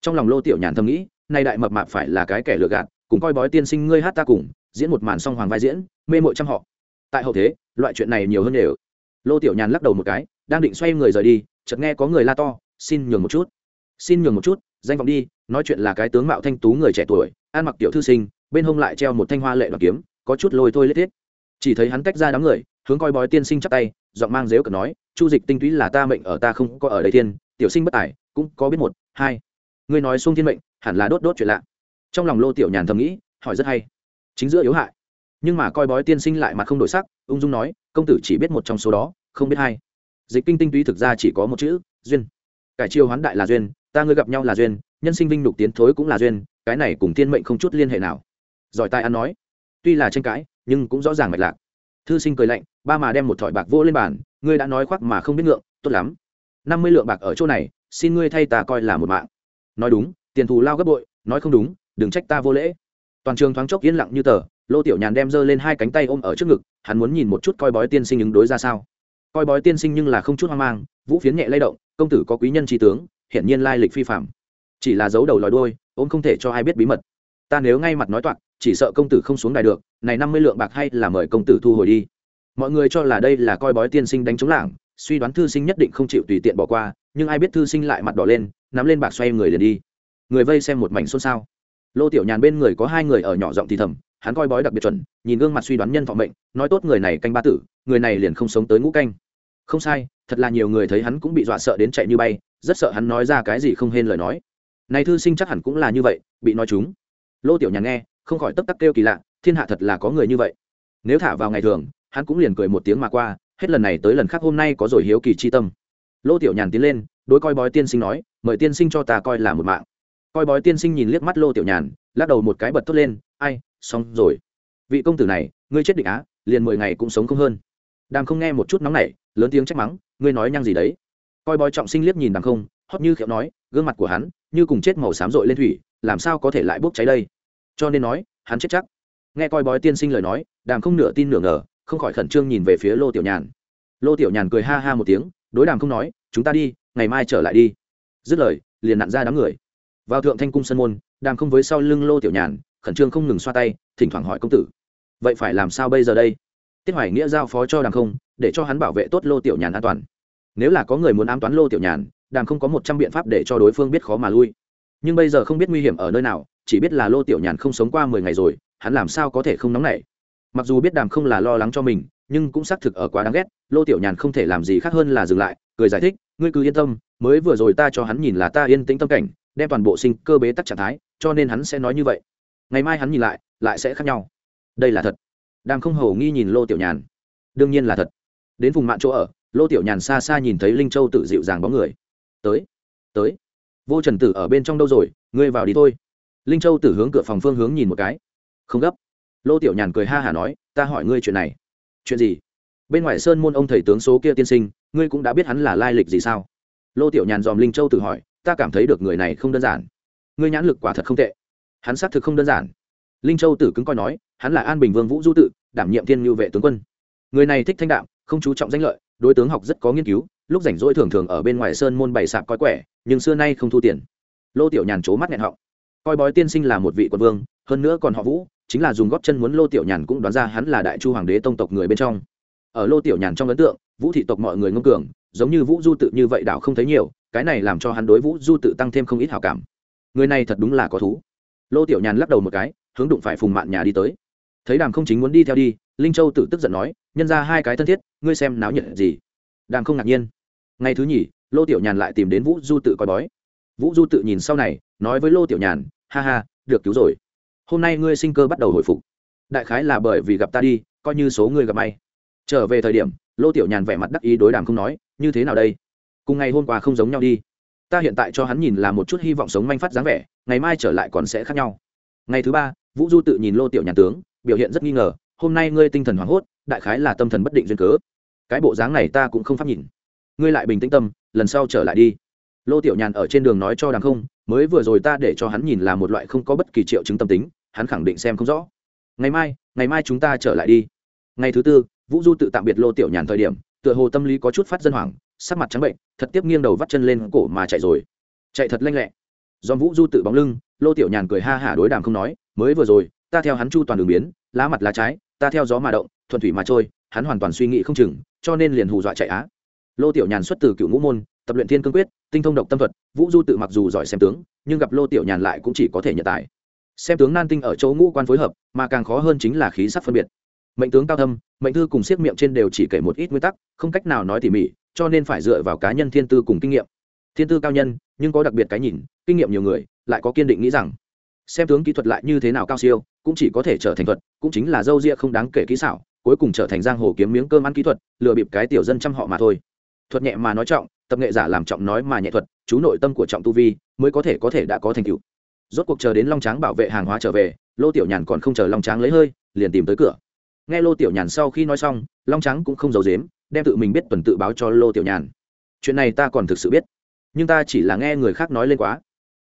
Trong lòng lô tiểu nhàn thầm nghĩ, nay đại mập mạp phải là cái kẻ lừa gạt, cùng coi bói tiên sinh ngươi hát ta cùng, diễn một màn song hoàng vai diễn, mê mội trăm họ. Tại hậu thế, loại chuyện này nhiều hơn đều. Lô tiểu nhàn lắc đầu một cái, đang định xoay người rời đi, chợt nghe có người la to, xin nhường một chút, xin nhường một chút, danh vọng đi, nói chuyện là cái tướng mạo thanh tú người trẻ tuổi, ăn mặc tiểu thư sinh, bên hông lại treo một thanh hoa lệ đoàn kiếm, có chút lôi thôi lết thiết chỉ thấy hắn tách ra đám người, hướng coi bói tiên sinh chắp tay, giọng mang dếu cờ nói, chu dịch tinh túy là ta mệnh ở ta không có ở đây tiên, tiểu sinh bất tài, cũng có biết một, hai. Ngươi nói xung thiên mệnh, hẳn là đốt đốt chuyện lạ. Trong lòng lô tiểu nhàn thầm nghĩ, hỏi rất hay. Chính giữa yếu hại. Nhưng mà coi bói tiên sinh lại mặt không đổi sắc, ung dung nói, công tử chỉ biết một trong số đó, không biết hai. Dịch kinh tinh túy thực ra chỉ có một chữ, duyên. Cải chiêu hoán đại là duyên, ta ngươi gặp nhau là duyên, nhân sinh vinh nhục tiến thối cũng là duyên, cái này cùng thiên mệnh không chút liên hệ nào. Giỏi tai ăn nói. Tuy là tranh cãi nhưng cũng rõ ràng mạch lạc. Thư sinh cười lạnh, ba mà đem một thỏi bạc vô lên bàn, ngươi đã nói khoác mà không biết ngượng, tốt lắm. Năm mươi lượng bạc ở chỗ này, xin ngươi thay ta coi là một mạng. Nói đúng, tiền thù lao gấp bội, nói không đúng, đừng trách ta vô lễ. Toàn trường thoáng chốc yên lặng như tờ, lô tiểu nhàn đem giơ lên hai cánh tay ôm ở trước ngực, hắn muốn nhìn một chút coi bói tiên sinh ứng đối ra sao. Coi bói tiên sinh nhưng là không chút hoang mang, vũ phiến nhẹ lay động, công tử có quý nhân trí tướng, hiển nhiên lai lịch phi phạm chỉ là giấu đầu lòi đôi ôm không thể cho ai biết bí mật. Ta nếu ngay mặt nói toạc chỉ sợ công tử không xuống đài được, này năm mươi lượng bạc hay là mời công tử thu hồi đi. Mọi người cho là đây là coi bói tiên sinh đánh chống lảng, suy đoán thư sinh nhất định không chịu tùy tiện bỏ qua, nhưng ai biết thư sinh lại mặt đỏ lên, nắm lên bạc xoay người liền đi. Người vây xem một mảnh xôn xao. Lô tiểu nhàn bên người có hai người ở nhỏ giọng thì thầm, hắn coi bói đặc biệt chuẩn, nhìn gương mặt suy đoán nhân thọ mệnh, nói tốt người này canh ba tử, người này liền không sống tới ngũ canh. Không sai, thật là nhiều người thấy hắn cũng bị dọa sợ đến chạy như bay, rất sợ hắn nói ra cái gì không hên lời nói. Này thư sinh chắc hẳn cũng là như vậy, bị nói chúng. Lô tiểu nhàn nghe không khỏi tấp tắc kêu kỳ lạ, thiên hạ thật là có người như vậy. Nếu thả vào ngày thường, hắn cũng liền cười một tiếng mà qua, hết lần này tới lần khác hôm nay có rồi hiếu kỳ chi tâm. Lô tiểu nhàn tiến lên, đối coi bói tiên sinh nói, mời tiên sinh cho ta coi là một mạng. Coi bói tiên sinh nhìn liếc mắt lô tiểu nhàn, lắc đầu một cái bật thốt lên, ai, xong rồi. Vị công tử này, ngươi chết định á, liền mười ngày cũng sống không hơn. Đàm không nghe một chút nóng nảy, lớn tiếng trách mắng, ngươi nói nhăng gì đấy? Coi bói trọng sinh liếc nhìn đàm không, hót như khiệu nói, gương mặt của hắn, như cùng chết màu xám rội lên thủy, làm sao có thể lại bốc cháy đây? Cho nên nói, hắn chết chắc. Nghe coi bói tiên sinh lời nói, đàm không nửa tin nửa ngờ, không khỏi khẩn trương nhìn về phía lô tiểu nhàn. Lô tiểu nhàn cười ha ha một tiếng, đối đàm không nói, chúng ta đi, ngày mai trở lại đi. Dứt lời, liền nặn ra đám người. Vào thượng thanh cung sân môn, đàm không với sau lưng lô tiểu nhàn, khẩn trương không ngừng xoa tay, thỉnh thoảng hỏi công tử, vậy phải làm sao bây giờ đây? Tiết hoài nghĩa giao phó cho đàm không, để cho hắn bảo vệ tốt lô tiểu nhàn an toàn. Nếu là có người muốn ám toán lô tiểu nhàn, đàm không có một trăm biện pháp để cho đối phương biết khó mà lui. Nhưng bây giờ không biết nguy hiểm ở nơi nào chỉ biết là lô tiểu nhàn không sống qua mười ngày rồi, hắn làm sao có thể không nóng nảy? Mặc dù biết đàm không là lo lắng cho mình, nhưng cũng xác thực ở quá đáng ghét, lô tiểu nhàn không thể làm gì khác hơn là dừng lại, cười giải thích, ngươi cứ yên tâm, mới vừa rồi ta cho hắn nhìn là ta yên tĩnh tâm cảnh, đem toàn bộ sinh cơ bế tắc trạng thái, cho nên hắn sẽ nói như vậy. Ngày mai hắn nhìn lại lại sẽ khác nhau. Đây là thật. Đàm không hầu nghi nhìn lô tiểu nhàn. Đương nhiên là thật. Đến vùng mạng chỗ ở, lô tiểu nhàn xa xa nhìn thấy linh châu tự dịu dàng bóng người. Tới tới, vô trần tử ở bên trong đâu rồi, ngươi vào đi thôi linh châu tử hướng cửa phòng phương hướng nhìn một cái. Không gấp. Lô tiểu nhàn cười ha hả nói, ta hỏi ngươi chuyện này. Chuyện gì? Bên ngoài sơn môn ông thầy tướng số kia tiên sinh, ngươi cũng đã biết hắn là lai lịch gì sao? Lô tiểu nhàn dòm linh châu tự hỏi, ta cảm thấy được người này không đơn giản. Ngươi nhãn lực quả thật không tệ. Hắn xác thực không đơn giản. Linh châu tử cứng coi nói, hắn là an bình vương vũ du tự, đảm nhiệm thiên ngưu vệ tướng quân. Người này thích thanh đạm, không chú trọng danh lợi, đối tướng học rất có nghiên cứu, lúc rảnh rỗi thường thường ở bên ngoài sơn môn bày sạp coi quẻ, nhưng xưa nay không thu tiền. Lô tiểu nhàn c mắt nghẹn họng coi bói tiên sinh là một vị quân vương, hơn nữa còn họ vũ, chính là dùng góp chân muốn lô tiểu nhàn cũng đoán ra hắn là đại chu hoàng đế tông tộc người bên trong. Ở lô tiểu nhàn trong ấn tượng, vũ thị tộc mọi người ngông cường, giống như vũ du tự như vậy đảo không thấy nhiều, cái này làm cho hắn đối vũ du tự tăng thêm không ít hảo cảm. Người này thật đúng là có thú. Lô tiểu nhàn lắc đầu một cái, hướng đụng phải phùng mạn nhà đi tới. Thấy đàm không chính muốn đi theo đi, linh châu tự tức giận nói, nhân ra hai cái thân thiết, ngươi xem náo nhiệt gì? Đàm không ngạc nhiên. Ngày thứ nhì, lô tiểu nhàn lại tìm đến vũ du tự coi bói. Vũ du tự nhìn sau này, nói với lô tiểu nhàn ha ha, được cứu rồi. Hôm nay ngươi sinh cơ bắt đầu hồi phục. Đại khái là bởi vì gặp ta đi, coi như số người gặp may. Trở về thời điểm, lô tiểu nhàn vẻ mặt đắc ý đối đàm không nói, như thế nào đây? Cùng ngày hôm qua không giống nhau đi. Ta hiện tại cho hắn nhìn là một chút hy vọng sống manh phát dáng vẻ, ngày mai trở lại còn sẽ khác nhau. Ngày thứ ba, vũ du tự nhìn lô tiểu nhàn tướng, biểu hiện rất nghi ngờ, hôm nay ngươi tinh thần hoảng hốt, đại khái là tâm thần bất định duyên cớ. Cái bộ dáng này ta cũng không pháp nhìn. Ngươi lại bình tĩnh tâm, lần sau trở lại đi. Lô tiểu nhàn ở trên đường nói cho đàm không mới vừa rồi ta để cho hắn nhìn là một loại không có bất kỳ triệu chứng tâm tính, hắn khẳng định xem không rõ. Ngày mai ngày mai chúng ta trở lại đi. Ngày thứ tư, vũ du tự tạm biệt lô tiểu nhàn thời điểm, tựa hồ tâm lý có chút phát dân hoảng, sắc mặt trắng bệnh, thật tiếp nghiêng đầu vắt chân lên cổ mà chạy rồi. Chạy thật lanh lẹ. Do vũ du tự bóng lưng, lô tiểu nhàn cười ha hả đối đàm không nói, mới vừa rồi, ta theo hắn chu toàn đường biến, lá mặt lá trái, ta theo gió mà động thuận thủy mà trôi, hắn hoàn toàn suy nghĩ không chừng, cho nên liền hù dọa chạy á lô tiểu nhàn xuất từ cựu ngũ môn, tập luyện thiên cương quyết, tinh thông độc tâm thuật, vũ du tự mặc dù giỏi xem tướng, nhưng gặp lô tiểu nhàn lại cũng chỉ có thể nhận tài. Xem tướng nan tinh ở chỗ ngũ quan phối hợp, mà càng khó hơn chính là khí sắc phân biệt. Mệnh tướng cao thâm, mệnh thư cùng siết miệng trên đều chỉ kể một ít nguyên tắc, không cách nào nói tỉ mỉ, cho nên phải dựa vào cá nhân thiên tư cùng kinh nghiệm. Thiên tư cao nhân, nhưng có đặc biệt cái nhìn, kinh nghiệm nhiều người, lại có kiên định nghĩ rằng, xem tướng kỹ thuật lại như thế nào cao siêu, cũng chỉ có thể trở thành thuật, cũng chính là dâu ria không đáng kể kỹ xảo, cuối cùng trở thành giang hồ kiếm miếng cơm ăn kỹ thuật, lừa bịp cái tiểu dân trăm họ mà thôi thuật nhẹ mà nói trọng, tập nghệ giả làm trọng nói mà nhẹ thuật, chú nội tâm của trọng tu vi mới có thể có thể đã có thành tựu. Rốt cuộc chờ đến long tráng bảo vệ hàng hóa trở về, lô tiểu nhàn còn không chờ long tráng lấy hơi, liền tìm tới cửa. Nghe lô tiểu nhàn sau khi nói xong, long tráng cũng không giấu dếm đem tự mình biết tuần tự báo cho lô tiểu nhàn. Chuyện này ta còn thực sự biết, nhưng ta chỉ là nghe người khác nói lên quá.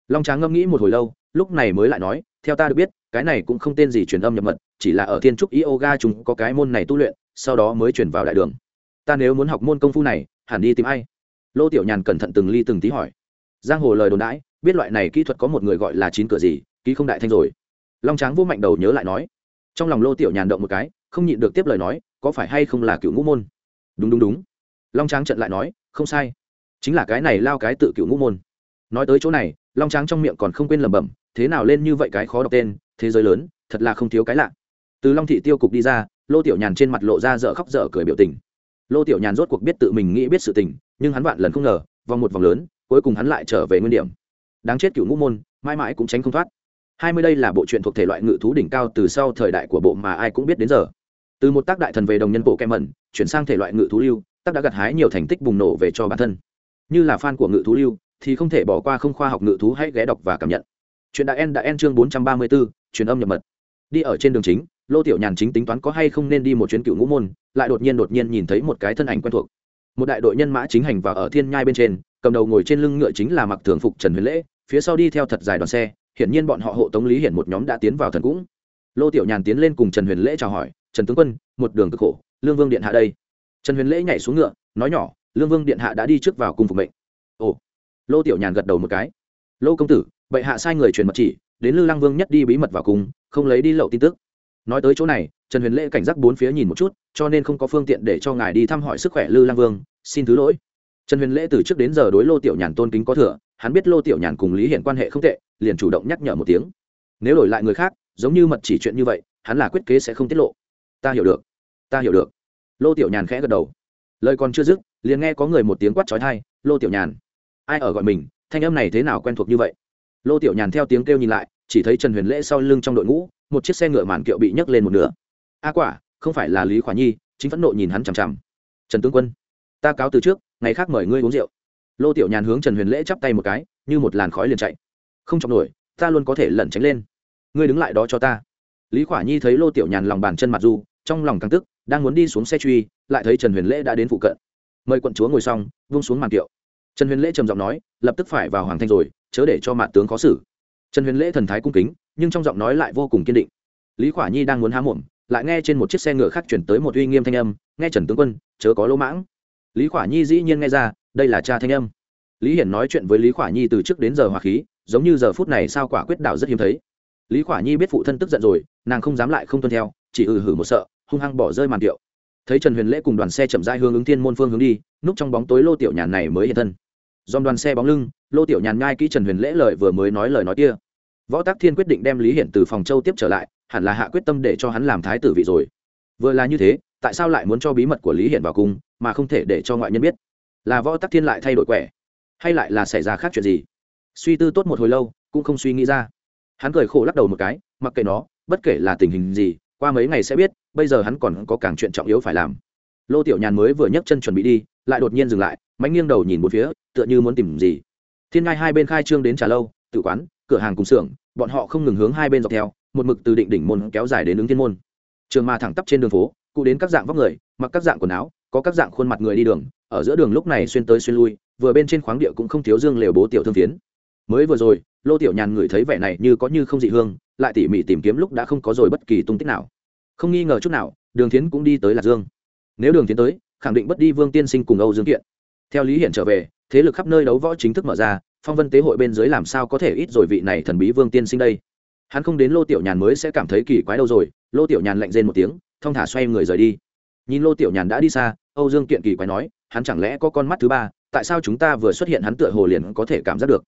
Long tráng ngẫm nghĩ một hồi lâu, lúc này mới lại nói, theo ta được biết, cái này cũng không tên gì truyền âm nhập mật, chỉ là ở thiên trúc yoga chúng có cái môn này tu luyện, sau đó mới chuyển vào đại đường. Ta nếu muốn học môn công phu này hẳn đi tìm ai? Lô tiểu nhàn cẩn thận từng ly từng tí hỏi. Giang hồ lời đồn đãi, biết loại này kỹ thuật có một người gọi là chín cửa gì, ký không đại thanh rồi. Long tráng vô mạnh đầu nhớ lại nói. Trong lòng lô tiểu nhàn động một cái, không nhịn được tiếp lời nói, có phải hay không là cựu ngũ môn? Đúng đúng đúng. Long tráng trận lại nói, không sai. Chính là cái này lao cái tự cựu ngũ môn. Nói tới chỗ này, long tráng trong miệng còn không quên lẩm bẩm, thế nào lên như vậy cái khó đọc tên, thế giới lớn, thật là không thiếu cái lạ. Từ long thị tiêu cục đi ra, lô tiểu nhàn trên mặt lộ ra dở khóc dở cười biểu tình lô tiểu nhàn rốt cuộc biết tự mình nghĩ biết sự tình nhưng hắn vạn lần không ngờ vòng một vòng lớn cuối cùng hắn lại trở về nguyên điểm. Đáng chết cựu ngũ môn mãi mãi cũng tránh không thoát. Hai mươi đây là bộ truyện thuộc thể loại ngự thú đỉnh cao từ sau thời đại của bộ mà ai cũng biết đến giờ. Từ một tác đại thần về đồng nhân bộ kem mẩn chuyển sang thể loại ngự thú lưu tác đã gặt hái nhiều thành tích bùng nổ về cho bản thân. Như là fan của ngự thú lưu thì không thể bỏ qua không khoa học ngự thú hãy ghé đọc và cảm nhận. Chuyện đã en đã en chương bốn trăm ba mươi 434, truyền âm nhập mật. Đi ở trên đường chính lô tiểu nhàn chính tính toán có hay không nên đi một chuyến cựu ngũ môn, lại đột nhiên đột nhiên nhìn thấy một cái thân ảnh quen thuộc. Một đại đội nhân mã chính hành và ở thiên nhai bên trên, cầm đầu ngồi trên lưng ngựa chính là mặc thường phục trần huyền lễ, phía sau đi theo thật dài đoàn xe, hiển nhiên bọn họ hộ tống lý hiển một nhóm đã tiến vào thần cũng. Lô tiểu nhàn tiến lên cùng trần huyền lễ chào hỏi, trần tướng quân, một đường cực khổ, lương vương điện hạ đây. Trần huyền lễ nhảy xuống ngựa, nói nhỏ, lương vương điện hạ đã đi trước vào cung phục mệnh. Ồ. Lô tiểu nhàn gật đầu một cái, lô công tử, bệ hạ sai người truyền mật chỉ, đến lư lăng vương nhất đi bí mật vào cung, không lấy đi lậu tin tức nói tới chỗ này, trần huyền lễ cảnh giác bốn phía nhìn một chút, cho nên không có phương tiện để cho ngài đi thăm hỏi sức khỏe lư Lang vương. Xin thứ lỗi. Trần huyền lễ từ trước đến giờ đối lô tiểu nhàn tôn kính có thừa, hắn biết lô tiểu nhàn cùng lý hiển quan hệ không tệ, liền chủ động nhắc nhở một tiếng. Nếu đổi lại người khác, giống như mật chỉ chuyện như vậy, hắn là quyết kế sẽ không tiết lộ. Ta hiểu được. Ta hiểu được. Lô tiểu nhàn khẽ gật đầu. Lời còn chưa dứt, liền nghe có người một tiếng quát trói thai lô tiểu nhàn, ai ở gọi mình? Thanh âm này thế nào quen thuộc như vậy? Lô tiểu nhàn theo tiếng kêu nhìn lại, chỉ thấy trần huyền lễ sau lưng trong đội ngũ một chiếc xe ngựa màn kiệu bị nhấc lên một nửa. A quả, không phải là lý khỏa nhi, chính phẫn nộ nhìn hắn chằm chằm. Trần tướng quân, ta cáo từ trước, ngày khác mời ngươi uống rượu. Lô tiểu nhàn hướng trần huyền lễ chắp tay một cái, như một làn khói liền chạy. Không chọc nổi, ta luôn có thể lẩn tránh lên. Ngươi đứng lại đó cho ta. Lý khỏa nhi thấy lô tiểu nhàn lòng bàn chân mặt du, trong lòng căng tức, đang muốn đi xuống xe truy, lại thấy trần huyền lễ đã đến phụ cận. Mời quận chúa ngồi xong, vung xuống màn kiệu. Trần huyền lễ trầm giọng nói, lập tức phải vào hoàng thanh rồi, chớ để cho mạn tướng khó xử. Trần huyền lễ thần thái cung kính nhưng trong giọng nói lại vô cùng kiên định. Lý khỏa nhi đang muốn há mồm, lại nghe trên một chiếc xe ngựa khác chuyển tới một uy nghiêm thanh âm, nghe trần tướng quân, chớ có lỗ mãng. Lý khỏa nhi dĩ nhiên nghe ra, đây là cha thanh âm. Lý hiển nói chuyện với lý khỏa nhi từ trước đến giờ hòa khí, giống như giờ phút này sao quả quyết đạo rất hiếm thấy. Lý khỏa nhi biết phụ thân tức giận rồi, nàng không dám lại không tuân theo, chỉ ừ hử một sợ, hung hăng bỏ rơi màn tiệu thấy trần huyền lễ cùng đoàn xe chậm rãi hướng ứng thiên môn phương hướng đi, núp trong bóng tối lô tiểu nhàn này mới hiện thân. Dòm đoàn xe bóng lưng, lô tiểu nhàn ngay kỹ trần huyền lễ lời vừa mới nói lời nói kia võ tác thiên quyết định đem lý hiển từ phòng châu tiếp trở lại, hẳn là hạ quyết tâm để cho hắn làm thái tử vị rồi. Vừa là như thế, tại sao lại muốn cho bí mật của lý hiển vào cung, mà không thể để cho ngoại nhân biết? Là võ tắc thiên lại thay đổi quẻ, hay lại là xảy ra khác chuyện gì? Suy tư tốt một hồi lâu, cũng không suy nghĩ ra. Hắn cười khổ lắc đầu một cái, mặc kệ nó, bất kể là tình hình gì, qua mấy ngày sẽ biết, bây giờ hắn còn có càng chuyện trọng yếu phải làm. Lô tiểu nhàn mới vừa nhấc chân chuẩn bị đi, lại đột nhiên dừng lại mánh nghiêng đầu nhìn một phía, tựa như muốn tìm gì. Thiên ngai hai bên khai trương đến trà lâu, tự quán cửa hàng cùng xưởng, bọn họ không ngừng hướng hai bên dọc theo, một mực từ định đỉnh môn kéo dài đến ứng thiên môn. Trường ma thẳng tắp trên đường phố, cụ đến các dạng vóc người, mặc các dạng quần áo, có các dạng khuôn mặt người đi đường, ở giữa đường lúc này xuyên tới xuyên lui, vừa bên trên khoáng địa cũng không thiếu dương lều bố tiểu thương phiến. Mới vừa rồi, lô tiểu nhàn ngửi thấy vẻ này như có như không dị hương, lại tỉ mỉ tìm kiếm lúc đã không có rồi bất kỳ tung tích nào. Không nghi ngờ chút nào, đường tiến cũng đi tới lạc dương. Nếu đường tiến tới, khẳng định bất đi vương tiên sinh cùng âu dương kiện. Theo lý hiện trở về, thế lực khắp nơi đấu võ chính thức mở ra phong vân tế hội bên dưới làm sao có thể ít rồi vị này thần bí vương tiên sinh đây? Hắn không đến lô tiểu nhàn mới sẽ cảm thấy kỳ quái đâu rồi. Lô tiểu nhàn lạnh rên một tiếng, thong thả xoay người rời đi. Nhìn lô tiểu nhàn đã đi xa, âu dương kiện kỳ quái nói, hắn chẳng lẽ có con mắt thứ ba, tại sao chúng ta vừa xuất hiện hắn tựa hồ liền có thể cảm giác được?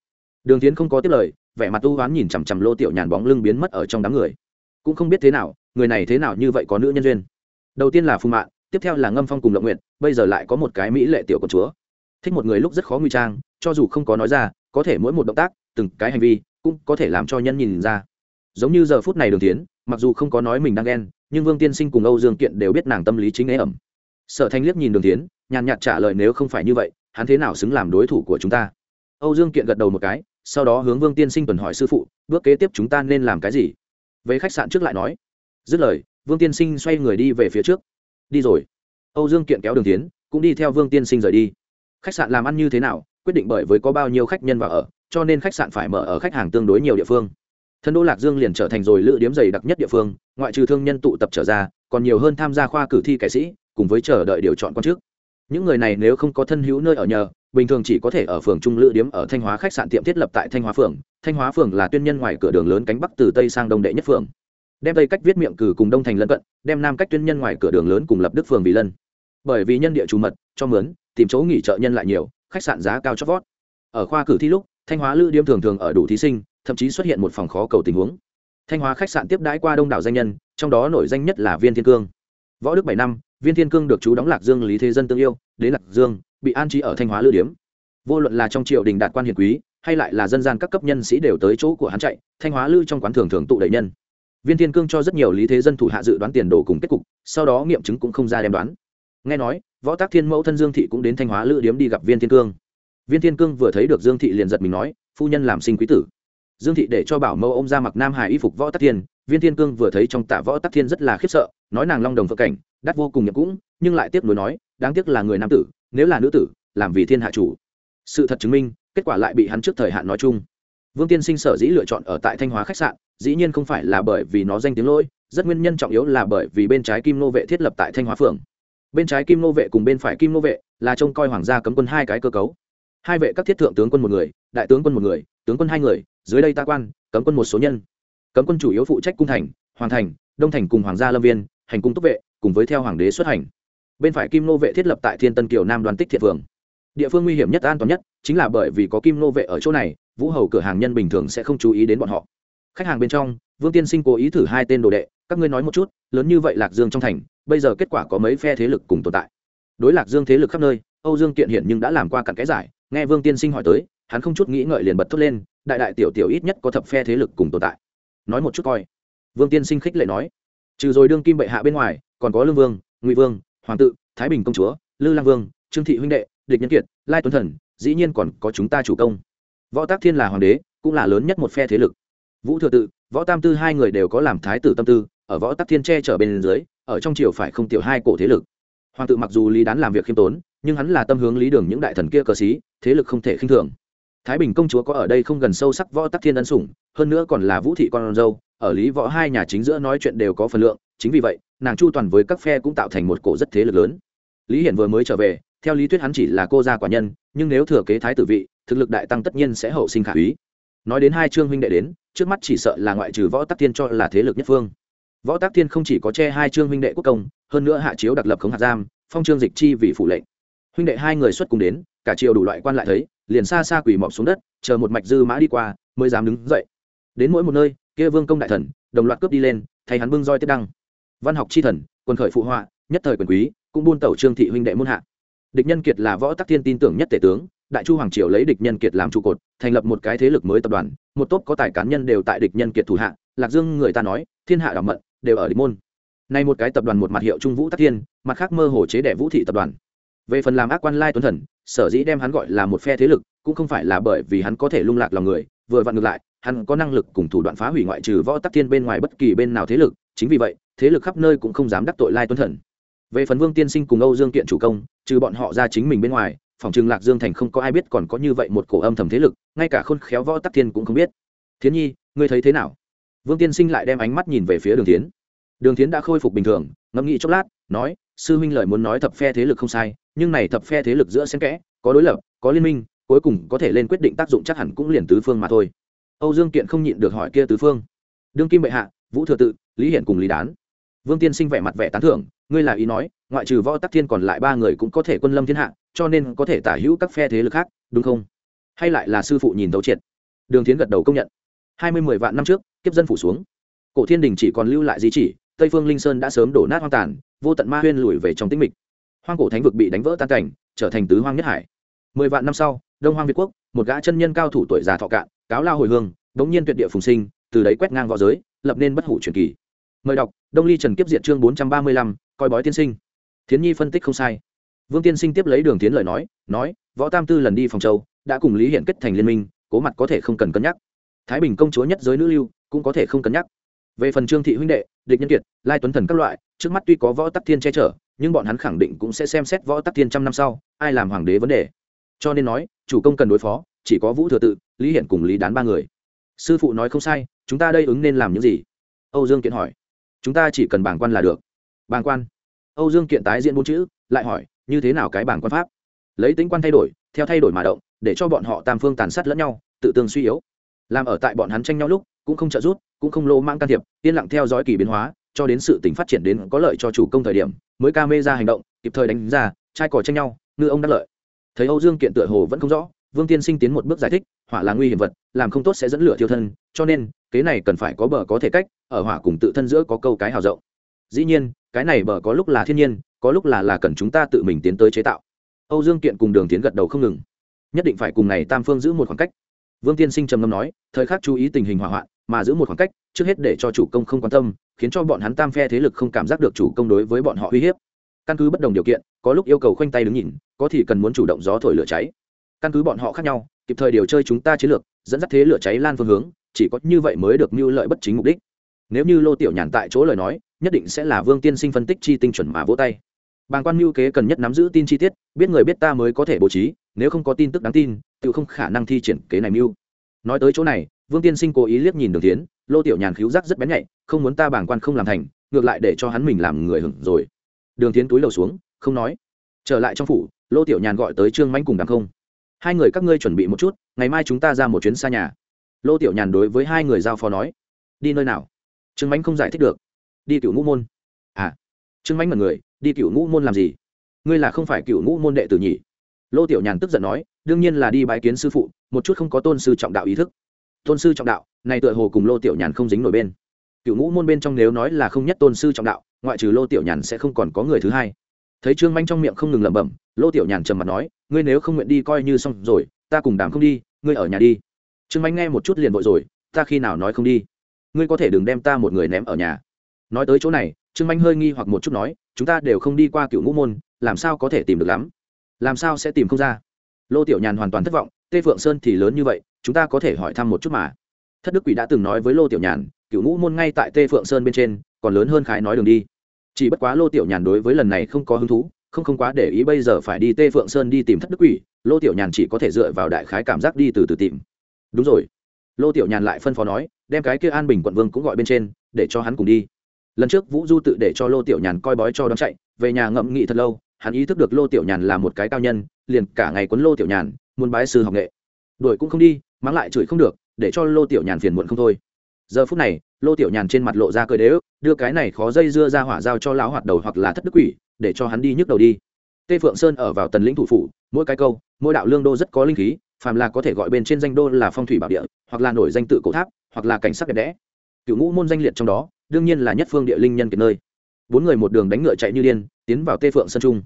Đường tiến không có tiếp lời, vẻ mặt tu hoán nhìn chằm chằm lô tiểu nhàn bóng lưng biến mất ở trong đám người. Cũng không biết thế nào, người này thế nào như vậy có nữ nhân duyên. Đầu tiên là phù mạng tiếp theo là ngâm phong cùng lộng nguyện bây giờ lại có một cái mỹ lệ tiểu con chúa. Thích một người lúc rất khó nguy trang, cho dù không có nói ra có thể mỗi một động tác, từng cái hành vi cũng có thể làm cho nhân nhìn ra. Giống như giờ phút này đường tiến mặc dù không có nói mình đang ghen, nhưng vương tiên sinh cùng âu dương kiện đều biết nàng tâm lý chính ế ẩm. Sở thanh liếc nhìn đường tiến nhàn nhạt trả lời nếu không phải như vậy, hắn thế nào xứng làm đối thủ của chúng ta? Âu dương kiện gật đầu một cái, sau đó hướng vương tiên sinh tuần hỏi sư phụ, bước kế tiếp chúng ta nên làm cái gì? Về khách sạn trước lại nói. Dứt lời, vương tiên sinh xoay người đi về phía trước. Đi rồi. Âu dương kiện kéo đường tiến cũng đi theo vương tiên sinh rời đi. Khách sạn làm ăn như thế nào quyết định bởi với có bao nhiêu khách nhân vào ở, cho nên khách sạn phải mở ở khách hàng tương đối nhiều địa phương. Thân đô lạc dương liền trở thành rồi lữ điếm dày đặc nhất địa phương, ngoại trừ thương nhân tụ tập trở ra, còn nhiều hơn tham gia khoa cử thi kẻ sĩ, cùng với chờ đợi điều chọn quan chức. Những người này nếu không có thân hữu nơi ở nhờ, bình thường chỉ có thể ở phường trung lữ điếm ở thanh hóa khách sạn tiệm thiết lập tại thanh hóa phường. Thanh hóa phường là tuyên nhân ngoài cửa đường lớn cánh bắc từ tây sang đông đệ nhất phường. Đem tây cách viết miệng cử cùng đông thành lân cận, đem nam cách tuyên nhân ngoài cửa đường lớn cùng lập đức phường vì lân. Bởi vì nhân địa chủ mật, cho mướn, tìm chỗ nghỉ trợ nhân lại nhiều khách sạn giá cao chót vót. Ở khoa cử thi lúc, thanh hóa lữ điếm thường thường ở đủ thí sinh, thậm chí xuất hiện một phòng khó cầu tình huống. Thanh hóa khách sạn tiếp đãi qua đông đảo danh nhân, trong đó nổi danh nhất là viên thiên cương. Võ đức bảy năm, viên thiên cương được chú đóng lạc dương lý thế dân tương yêu, đến lạc dương, bị an trí ở thanh hóa lữ điếm. Vô luận là trong triều đình đạt quan hiền quý, hay lại là dân gian các cấp nhân sĩ đều tới chỗ của hắn chạy, thanh hóa lư trong quán thường thường tụ đầy nhân. Viên thiên cương cho rất nhiều lý thế dân thủ hạ dự đoán tiền đồ cùng kết cục, sau đó nghiệm chứng cũng không ra đem đoán. Nghe nói võ tác thiên mẫu thân dương thị cũng đến thanh hóa lữ điếm đi gặp viên thiên cương. Viên thiên cương vừa thấy được dương thị liền giật mình nói, phu nhân làm sinh quý tử. Dương thị để cho bảo mẫu ông ra mặc nam hải y phục võ tắc thiên, viên thiên cương vừa thấy trong tạ võ tắc thiên rất là khiếp sợ, nói nàng long đồng phật cảnh, đắt vô cùng nhập cũng, nhưng lại tiếc nuối nói, đáng tiếc là người nam tử, nếu là nữ tử, làm vì thiên hạ chủ. Sự thật chứng minh, kết quả lại bị hắn trước thời hạn nói chung. Vương tiên sinh sở dĩ lựa chọn ở tại thanh hóa khách sạn, dĩ nhiên không phải là bởi vì nó danh tiếng lỗi, rất nguyên nhân trọng yếu là bởi vì bên trái kim nô vệ thiết lập tại thanh hóa phường bên trái kim nô vệ cùng bên phải kim nô vệ là trông coi hoàng gia cấm quân hai cái cơ cấu. Hai vệ các thiết thượng tướng quân một người, đại tướng quân một người, tướng quân hai người, dưới đây ta quan, cấm quân một số nhân. Cấm quân chủ yếu phụ trách cung thành, hoàng thành, đông thành cùng hoàng gia lâm viên, hành cung túc vệ, cùng với theo hoàng đế xuất hành. Bên phải kim nô vệ thiết lập tại thiên tân kiều nam đoàn tích thiện phường. Địa phương nguy hiểm nhất, an toàn nhất, chính là bởi vì có kim nô vệ ở chỗ này, vũ hầu cửa hàng nhân bình thường sẽ không chú ý đến bọn họ. Khách hàng bên trong vương tiên sinh cố ý thử hai tên đồ đệ, các ngươi nói một chút, lớn như vậy lạc dương trong thành, bây giờ kết quả có mấy phe thế lực cùng tồn tại? Đối lạc dương thế lực khắp nơi, âu dương kiện hiện nhưng đã làm qua cặn cái giải, nghe vương tiên sinh hỏi tới, hắn không chút nghĩ ngợi liền bật thốt lên, đại đại tiểu tiểu ít nhất có thập phe thế lực cùng tồn tại. Nói một chút coi. Vương tiên sinh khích lệ nói, trừ rồi đương kim bệ hạ bên ngoài, còn có lương vương, ngụy vương, hoàng tự, thái bình công chúa, lư lang vương, trương thị huynh đệ, địch nhân kiệt, lai tuấn thần, dĩ nhiên còn có chúng ta chủ công. Võ tác thiên là hoàng đế, cũng là lớn nhất một phe thế lực vũ thừa tự, võ tam tư hai người đều có làm thái tử tâm tư, ở võ tắc thiên che chở bên dưới, ở trong triều phải không tiểu hai cổ thế lực. Hoàng tự mặc dù lý đán làm việc khiêm tốn, nhưng hắn là tâm hướng lý đường những đại thần kia cờ xí, thế lực không thể khinh thường. Thái bình công chúa có ở đây không gần sâu sắc võ tắc thiên ân sủng, hơn nữa còn là vũ thị con dâu, ở lý võ hai nhà chính giữa nói chuyện đều có phần lượng, chính vì vậy, nàng chu toàn với các phe cũng tạo thành một cổ rất thế lực lớn. Lý hiển vừa mới trở về, theo lý thuyết hắn chỉ là cô gia quả nhân, nhưng nếu thừa kế thái tử vị, thực lực đại tăng tất nhiên sẽ hậu sinh khả úy nói đến hai trương huynh đệ đến, trước mắt chỉ sợ là ngoại trừ võ tắc thiên cho là thế lực nhất phương. Võ tắc thiên không chỉ có che hai trương huynh đệ quốc công, hơn nữa hạ chiếu đặc lập khống hạt giam, phong trương dịch chi vì phủ lệnh. Huynh đệ hai người xuất cùng đến, cả triều đủ loại quan lại thấy, liền xa xa quỳ mọc xuống đất, chờ một mạch dư mã đi qua, mới dám đứng dậy. Đến mỗi một nơi, kia vương công đại thần, đồng loạt cướp đi lên, thay hắn bưng roi tiếp đăng. Văn học chi thần, quân khởi phụ họa, nhất thời quyền quý, cũng buôn tẩu trương thị huynh đệ muôn hạ. Địch nhân kiệt là võ tắc thiên tin tưởng nhất tể tướng đại chu hoàng triều lấy địch nhân kiệt làm trụ cột, thành lập một cái thế lực mới tập đoàn, một tốp có tài cá nhân đều tại địch nhân kiệt thủ hạ, lạc dương người ta nói, thiên hạ đảo mận, đều ở địch môn. Nay một cái tập đoàn một mặt hiệu trung vũ tắc thiên, mặt khác mơ hồ chế đẻ vũ thị tập đoàn. Về phần làm ác quan lai tuấn thần, sở dĩ đem hắn gọi là một phe thế lực, cũng không phải là bởi vì hắn có thể lung lạc lòng người, vừa vặn ngược lại, hắn có năng lực cùng thủ đoạn phá hủy ngoại trừ võ tắc thiên bên ngoài bất kỳ bên nào thế lực, chính vì vậy, thế lực khắp nơi cũng không dám đắc tội lai tuấn thần. Về phần vương tiên sinh cùng âu dương kiện chủ công, trừ bọn họ ra chính mình bên ngoài phòng trường lạc dương thành không có ai biết còn có như vậy một cổ âm thầm thế lực, ngay cả khôn khéo võ tắc thiên cũng không biết. Thiến nhi, ngươi thấy thế nào? Vương tiên sinh lại đem ánh mắt nhìn về phía đường tiến đường tiến đã khôi phục bình thường, ngẫm nghĩ chốc lát, nói, sư huynh lời muốn nói thập phe thế lực không sai, nhưng này thập phe thế lực giữa xen kẽ, có đối lập, có liên minh, cuối cùng có thể lên quyết định tác dụng chắc hẳn cũng liền tứ phương mà thôi. Âu dương kiện không nhịn được hỏi kia tứ phương. Đương kim bệ hạ, vũ thừa tự, lý hiển cùng lý đán. Vương tiên sinh vẻ mặt vẻ tán thưởng, ngươi là ý nói, ngoại trừ võ tắc thiên còn lại ba người cũng có thể quân lâm thiên hạ cho nên có thể tả hữu các phe thế lực khác, đúng không? Hay lại là sư phụ nhìn thấu triệt? Đường tiến gật đầu công nhận. Hai mươi mười vạn năm trước, kiếp dân phủ xuống. Cổ thiên đình chỉ còn lưu lại di chỉ, tây phương linh sơn đã sớm đổ nát hoang tàn, vô tận ma huyên lùi về trong tĩnh mịch. Hoang cổ thánh vực bị đánh vỡ tan cảnh, trở thành tứ hoang nhất hải. Mười vạn năm sau, đông hoang việt quốc, một gã chân nhân cao thủ tuổi già thọ cạn, cáo lao hồi hương, đống nhiên tuyệt địa phùng sinh, từ đấy quét ngang v õ giới, lập nên bất hủ truyền kỳ. Mời đọc, đông ly trần kiếp diện chương bốn trăm ba mươi lăm, coi bói tiên sinh. Thiến nhi phân tích không sai vương tiên sinh tiếp lấy đường tiến lời nói nói, võ tam tư lần đi phòng châu, đã cùng lý hiện kết thành liên minh, cố mặt có thể không cần cân nhắc. Thái bình công chúa nhất giới nữ lưu, cũng có thể không cân nhắc. Về phần trương thị huynh đệ, địch nhân kiệt, lai tuấn thần các loại, trước mắt tuy có võ tắc thiên che chở, nhưng bọn hắn khẳng định cũng sẽ xem xét võ tắc thiên trăm năm sau, ai làm hoàng đế vấn đề. Cho nên nói, chủ công cần đối phó, chỉ có vũ thừa tự, lý hiện cùng lý đán ba người. Sư phụ nói không sai, chúng ta đây ứng nên làm những gì? Âu dương kiện hỏi. Chúng ta chỉ cần bảng quan là được. Bảng quan? Âu dương kiện tái diễn bốn chữ, lại hỏi như thế nào cái bảng quan pháp? Lấy tính quan thay đổi, theo thay đổi mà động, để cho bọn họ tam phương tàn sát lẫn nhau, tự tương suy yếu. Làm ở tại bọn hắn tranh nhau lúc, cũng không trợ giúp, cũng không lô mang can thiệp, yên lặng theo dõi kỳ biến hóa, cho đến sự tính phát triển đến có lợi cho chủ công thời điểm, mới ca mê ra hành động, kịp thời đánh ra, trai cò tranh nhau, ngư ông đắc lợi. Thấy âu dương kiện tựa hồ vẫn không rõ, vương tiên sinh tiến một bước giải thích, hỏa là nguy hiểm vật, làm không tốt sẽ dẫn lửa thiêu thân, cho nên, kế này cần phải có bờ có thể cách, ở hỏa cùng tự thân giữa có câu cái hào rộng. Dĩ nhiên, cái này bờ có lúc là thiên nhiên có lúc là là cần chúng ta tự mình tiến tới chế tạo. Âu dương kiện cùng đường tiến gật đầu không ngừng. Nhất định phải cùng này tam phương giữ một khoảng cách. Vương tiên sinh trầm ngâm nói, thời khắc chú ý tình hình hỏa hoạn, mà giữ một khoảng cách, trước hết để cho chủ công không quan tâm, khiến cho bọn hắn tam phe thế lực không cảm giác được chủ công đối với bọn họ uy hiếp. Căn cứ bất đồng điều kiện, có lúc yêu cầu khoanh tay đứng nhìn, có thì cần muốn chủ động gió thổi lửa cháy. Căn cứ bọn họ khác nhau, kịp thời điều chơi chúng ta chiến lược, dẫn dắt thế lửa cháy lan phương hướng, chỉ có như vậy mới được mưu lợi bất chính mục đích. Nếu như lô tiểu nhàn tại chỗ lời nói, nhất định sẽ là vương tiên sinh phân tích chi tinh chuẩn mà vỗ tay bàng quan mưu kế cần nhất nắm giữ tin chi tiết, biết người biết ta mới có thể bố trí, nếu không có tin tức đáng tin tự không khả năng thi triển kế này mưu. Nói tới chỗ này, vương tiên sinh cố ý liếc nhìn đường tiến lô tiểu nhàn khíu giác rất bén nhạy, không muốn ta bàng quan không làm thành, ngược lại để cho hắn mình làm người hưởng rồi. Đường tiến túi lầu xuống, không nói. Trở lại trong phủ, lô tiểu nhàn gọi tới trương Mạnh cùng đằng không. Hai người các ngươi chuẩn bị một chút, ngày mai chúng ta ra một chuyến xa nhà. Lô tiểu nhàn đối với hai người giao phó nói. Đi nơi nào? Trương Mạnh không giải thích được. Đi Tiểu ngũ môn trương mánh mật người đi cựu ngũ môn làm gì? Ngươi là không phải cựu ngũ môn đệ tử nhỉ? Lô tiểu nhàn tức giận nói, đương nhiên là đi bái kiến sư phụ, một chút không có tôn sư trọng đạo ý thức. Tôn sư trọng đạo, này tựa hồ cùng lô tiểu nhàn không dính nổi bên. Cựu ngũ môn bên trong nếu nói là không nhất tôn sư trọng đạo, ngoại trừ lô tiểu nhàn sẽ không còn có người thứ hai. Thấy trương manh trong miệng không ngừng lẩm bẩm, lô tiểu nhàn trầm mặt nói, ngươi nếu không nguyện đi coi như xong rồi, ta cùng đàm không đi, ngươi ở nhà đi. Trương manh nghe một chút liền vội rồi, ta khi nào nói không đi? Ngươi có thể đừng đem ta một người ném ở nhà. Nói tới chỗ này trương manh hơi nghi hoặc một chút nói, chúng ta đều không đi qua cựu ngũ môn, làm sao có thể tìm được lắm? Làm sao sẽ tìm không ra? Lô tiểu nhàn hoàn toàn thất vọng, tê phượng sơn thì lớn như vậy, chúng ta có thể hỏi thăm một chút mà. Thất đức quỷ đã từng nói với lô tiểu nhàn, cựu ngũ môn ngay tại tê phượng sơn bên trên, còn lớn hơn khái nói đường đi. Chỉ bất quá lô tiểu nhàn đối với lần này không có hứng thú, không không quá để ý bây giờ phải đi tê phượng sơn đi tìm thất đức quỷ, lô tiểu nhàn chỉ có thể dựa vào đại khái cảm giác đi từ từ tìm. Đúng rồi. Lô tiểu nhàn lại phân phó nói, đem cái kia an bình quận vương cũng gọi bên trên, để cho hắn cùng đi lần trước vũ du tự để cho lô tiểu nhàn coi bói cho đón chạy, về nhà ngậm nghị thật lâu, hắn ý thức được lô tiểu nhàn là một cái cao nhân, liền cả ngày quấn lô tiểu nhàn, muốn bái sư học nghệ. Đuổi cũng không đi, mắng lại chửi không được, để cho lô tiểu nhàn phiền muộn không thôi. Giờ phút này, lô tiểu nhàn trên mặt lộ ra cười đế ức, đưa cái này khó dây dưa ra hỏa giao cho lão hoạt đầu hoặc là thất đức quỷ, để cho hắn đi nhức đầu đi. Tê phượng sơn ở vào tần lĩnh thủ phủ, mỗi cái câu, mỗi đạo lương đô rất có linh khí, phàm là có thể gọi bên trên danh đô là phong thủy bảo địa, hoặc là nổi danh tự cổ tháp, hoặc là cảnh sắc đẹp đẽ. Cựu ngũ môn danh liệt trong đó đương nhiên là nhất phương địa linh nhân kiệt nơi. Bốn người một đường đánh ngựa chạy như điên, tiến vào tê phượng sân trung.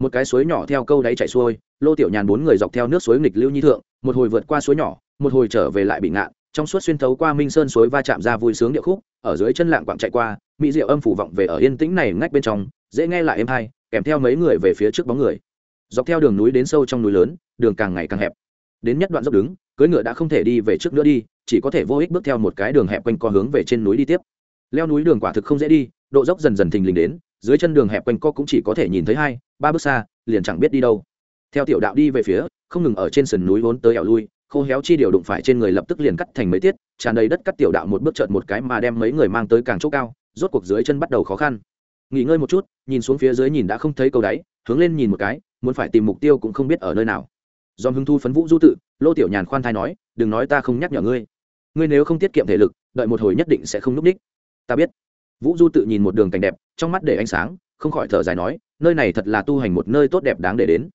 Một cái suối nhỏ theo câu đáy chạy xuôi, lô tiểu nhàn bốn người dọc theo nước suối nghịch lưu nhi thượng, một hồi vượt qua suối nhỏ, một hồi trở về lại bị ngạn, trong suốt xuyên thấu qua minh sơn suối va chạm ra vui sướng địa khúc, ở dưới chân lạng quạng chạy qua, mỹ diệu âm phủ vọng về ở yên tĩnh này ngách bên trong, dễ nghe lại êm hay kèm theo mấy người về phía trước bóng người. Dọc theo đường núi đến sâu trong núi lớn, đường càng ngày càng hẹp. Đến nhất đoạn dốc đứng, cưỡi ngựa đã không thể đi về trước nữa đi, chỉ có thể vô ích bước theo một cái đường hẹp quanh co hướng về trên núi đi tiếp leo núi đường quả thực không dễ đi, độ dốc dần dần thình lình đến, dưới chân đường hẹp quanh co cũng chỉ có thể nhìn thấy hai, ba bước xa, liền chẳng biết đi đâu. Theo tiểu đạo đi về phía, không ngừng ở trên sườn núi vốn tới ẻo lui, khô héo chi điều đụng phải trên người lập tức liền cắt thành mấy tiết, tràn đầy đất cắt tiểu đạo một bước trợn một cái mà đem mấy người mang tới càng chỗ cao, rốt cuộc dưới chân bắt đầu khó khăn. Nghỉ ngơi một chút, nhìn xuống phía dưới nhìn đã không thấy cầu đáy, hướng lên nhìn một cái, muốn phải tìm mục tiêu cũng không biết ở nơi nào. Dòm hưng thu phấn vũ du tự, lô tiểu nhàn khoan thai nói, đừng nói ta không nhắc nhở ngươi. Ngươi nếu không tiết kiệm thể lực, đợi một hồi nhất định sẽ không núp đích ta biết. Vũ du tự nhìn một đường cảnh đẹp, trong mắt để ánh sáng, không khỏi thở dài nói, nơi này thật là tu hành một nơi tốt đẹp đáng để đến.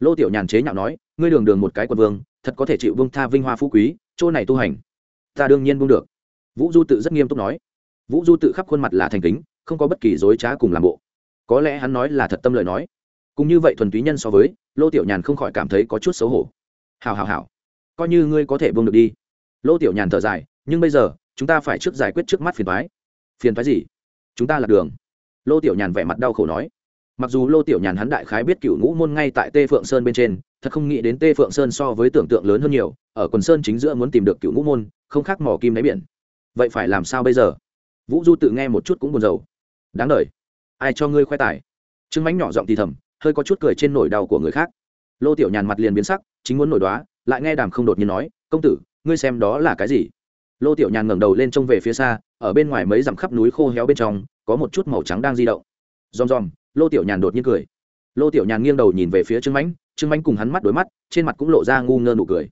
Lô tiểu nhàn chế nhạo nói, ngươi đường đường một cái quần vương, thật có thể chịu vương tha vinh hoa phú quý, chỗ này tu hành, ta đương nhiên buông được. Vũ du tự rất nghiêm túc nói. Vũ du tự khắp khuôn mặt là thành kính, không có bất kỳ dối trá cùng làm bộ. Có lẽ hắn nói là thật tâm lời nói. Cũng như vậy thuần túy nhân so với, lô tiểu nhàn không khỏi cảm thấy có chút xấu hổ. Hào hào hào coi như ngươi có thể buông được đi. Lô tiểu nhàn thở dài, nhưng bây giờ, chúng ta phải trước giải quyết trước mắt phiền thoái phiền phái gì? Chúng ta là đường. Lô tiểu nhàn vẻ mặt đau khổ nói. Mặc dù lô tiểu nhàn hắn đại khái biết cựu ngũ môn ngay tại tê phượng sơn bên trên, thật không nghĩ đến tê phượng sơn so với tưởng tượng lớn hơn nhiều, ở quần sơn chính giữa muốn tìm được cựu ngũ môn, không khác mỏ kim đáy biển. Vậy phải làm sao bây giờ? Vũ du tự nghe một chút cũng buồn rầu. Đáng đ ai cho ngươi khoe tài? Trương mánh nhỏ giọng thì thầm, hơi có chút cười trên nỗi đau của người khác. Lô tiểu nhàn mặt liền biến sắc, chính muốn nổi đoá, lại nghe đàm không đột nhiên nói, công tử, ngươi xem đó là cái gì? Lô tiểu nhàn ngẩng đầu lên trông về phía xa ở bên ngoài mấy dặm khắp núi khô héo bên trong, có một chút màu trắng đang di động. Ròm ròm, lô tiểu nhàn đột nhiên cười. Lô tiểu nhàn nghiêng đầu nhìn về phía trương mãnh trương mãnh cùng hắn mắt đối mắt, trên mặt cũng lộ ra ngu ngơ nụ cười.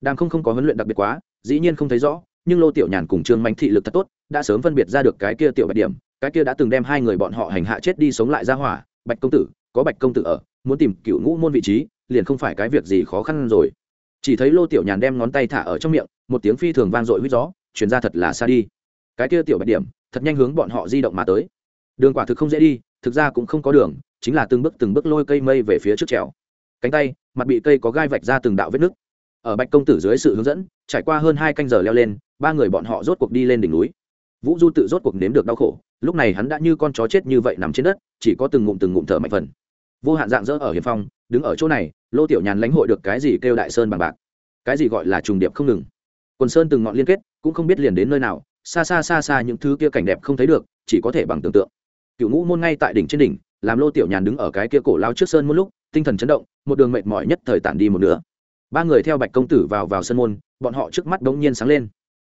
Đang không không có huấn luyện đặc biệt quá, dĩ nhiên không thấy rõ, nhưng lô tiểu nhàn cùng trương mãnh thị lực thật tốt, đã sớm phân biệt ra được cái kia tiểu bạch điểm, cái kia đã từng đem hai người bọn họ hành hạ chết đi sống lại ra hỏa, bạch công tử, có bạch công tử ở, muốn tìm cựu ngũ môn vị trí, liền không phải cái việc gì khó khăn rồi. Chỉ thấy lô tiểu nhàn đem ngón tay thả ở trong miệng, một tiếng phi thường vang dội huýt gió, chuyển ra thật là xa đi cái kia tiểu bạch điểm, thật nhanh hướng bọn họ di động mà tới. Đường quả thực không dễ đi, thực ra cũng không có đường, chính là từng bước từng bước lôi cây mây về phía trước trèo. Cánh tay, mặt bị cây có gai vạch ra từng đạo vết nứt. Ở bạch công tử dưới sự hướng dẫn, trải qua hơn hai canh giờ leo lên, ba người bọn họ rốt cuộc đi lên đỉnh núi. Vũ du tự rốt cuộc nếm được đau khổ, lúc này hắn đã như con chó chết như vậy nằm trên đất, chỉ có từng ngụm từng ngụm thở mạnh phần. Vô hạn dạng dỡ ở hiệp phong, đứng ở chỗ này, lô tiểu nhàn lãnh hội được cái gì kêu đại sơn bằng bạc. Cái gì gọi là trùng điệp không ngừng. Quần sơn từng ngọn liên kết, cũng không biết liền đến nơi nào xa xa xa xa những thứ kia cảnh đẹp không thấy được, chỉ có thể bằng tưởng tượng. Cựu ngũ môn ngay tại đỉnh trên đỉnh, làm lô tiểu nhàn đứng ở cái kia cổ lao trước sơn một lúc, tinh thần chấn động, một đường mệt mỏi nhất thời tản đi một nửa. Ba người theo bạch công tử vào vào sân môn, bọn họ trước mắt bỗng nhiên sáng lên.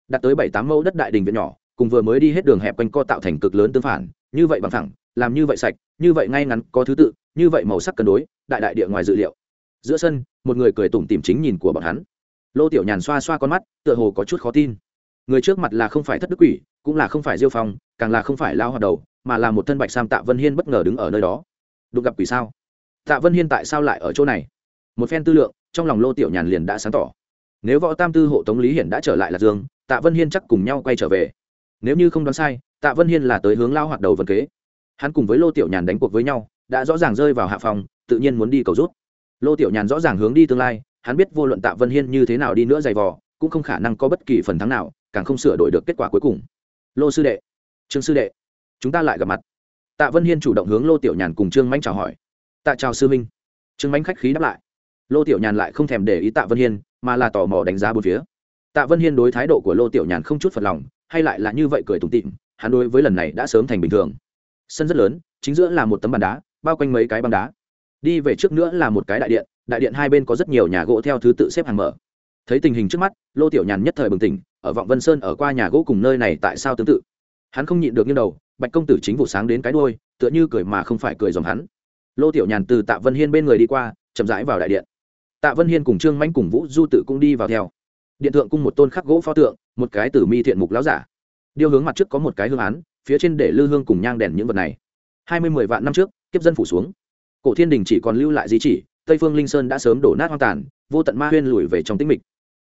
Đặt tới bảy tám mẫu đất đại đình viện nhỏ, cùng vừa mới đi hết đường hẹp quanh co tạo thành cực lớn tương phản, như vậy bằng thẳng làm như vậy sạch, như vậy ngay ngắn, có thứ tự, như vậy màu sắc cân đối, đại đại địa ngoài dự liệu. Giữa sân, một người cười tủm tìm chính nhìn của bọn hắn. Lô tiểu nhàn xoa xoa con mắt, tựa hồ có chút khó tin người trước mặt là không phải thất đức quỷ, cũng là không phải diêu phong, càng là không phải lao hoạt đầu, mà là một thân bạch sam tạ vân hiên bất ngờ đứng ở nơi đó. Đụng gặp quỷ sao? Tạ vân hiên tại sao lại ở chỗ này? Một phen tư lượng, trong lòng lô tiểu nhàn liền đã sáng tỏ. Nếu võ tam tư hộ tống lý hiển đã trở lại lạc dương, tạ vân hiên chắc cùng nhau quay trở về. Nếu như không đoán sai, tạ vân hiên là tới hướng lao hoạt đầu vân kế. Hắn cùng với lô tiểu nhàn đánh cuộc với nhau, đã rõ ràng rơi vào hạ phòng, tự nhiên muốn đi cầu rút. Lô tiểu nhàn rõ ràng hướng đi tương lai, hắn biết vô luận tạ vân hiên như thế nào đi nữa dày vò, cũng không khả năng có bất kỳ phần thắng nào càng không sửa đổi được kết quả cuối cùng. Lô sư đệ, trương sư đệ, chúng ta lại gặp mặt. Tạ vân hiên chủ động hướng lô tiểu nhàn cùng trương Mạnh chào hỏi. Tạ chào sư minh trương Mạnh khách khí đáp lại. Lô tiểu nhàn lại không thèm để ý tạ vân hiên, mà là tò mò đánh giá bốn phía. Tạ vân hiên đối thái độ của lô tiểu nhàn không chút phật lòng, hay lại là như vậy cười tủm tịm hắn đối với lần này đã sớm thành bình thường. Sân rất lớn, chính giữa là một tấm bàn đá, bao quanh mấy cái băng đá. Đi về trước nữa là một cái đại điện đại điện hai bên có rất nhiều nhà gỗ theo thứ tự xếp hàng mở. Thấy tình hình trước mắt, lô tiểu nhàn nhất thời bừng tỉnh ở vọng vân sơn ở qua nhà gỗ cùng nơi này tại sao tương tự? Hắn không nhịn được như đầu, bạch công tử chính vụ sáng đến cái đôi tựa như cười mà không phải cười dòng hắn. Lô tiểu nhàn từ tạ vân hiên bên người đi qua, chậm rãi vào đại điện. Tạ vân hiên cùng trương manh cùng vũ du tự cũng đi vào theo. Điện thượng cung một tôn khắc gỗ pho tượng, một cái tử mi thiện mục láo giả. Điêu hướng mặt trước có một cái hương án, phía trên để lư hương cùng nhang đèn những vật này. Hai mươi mười vạn năm trước, kiếp dân phủ xuống. Cổ thiên đình chỉ còn lưu lại di chỉ, tây phương linh sơn đã sớm đổ nát hoang tàn, vô tận ma huyên lùi về trong tĩnh mịch.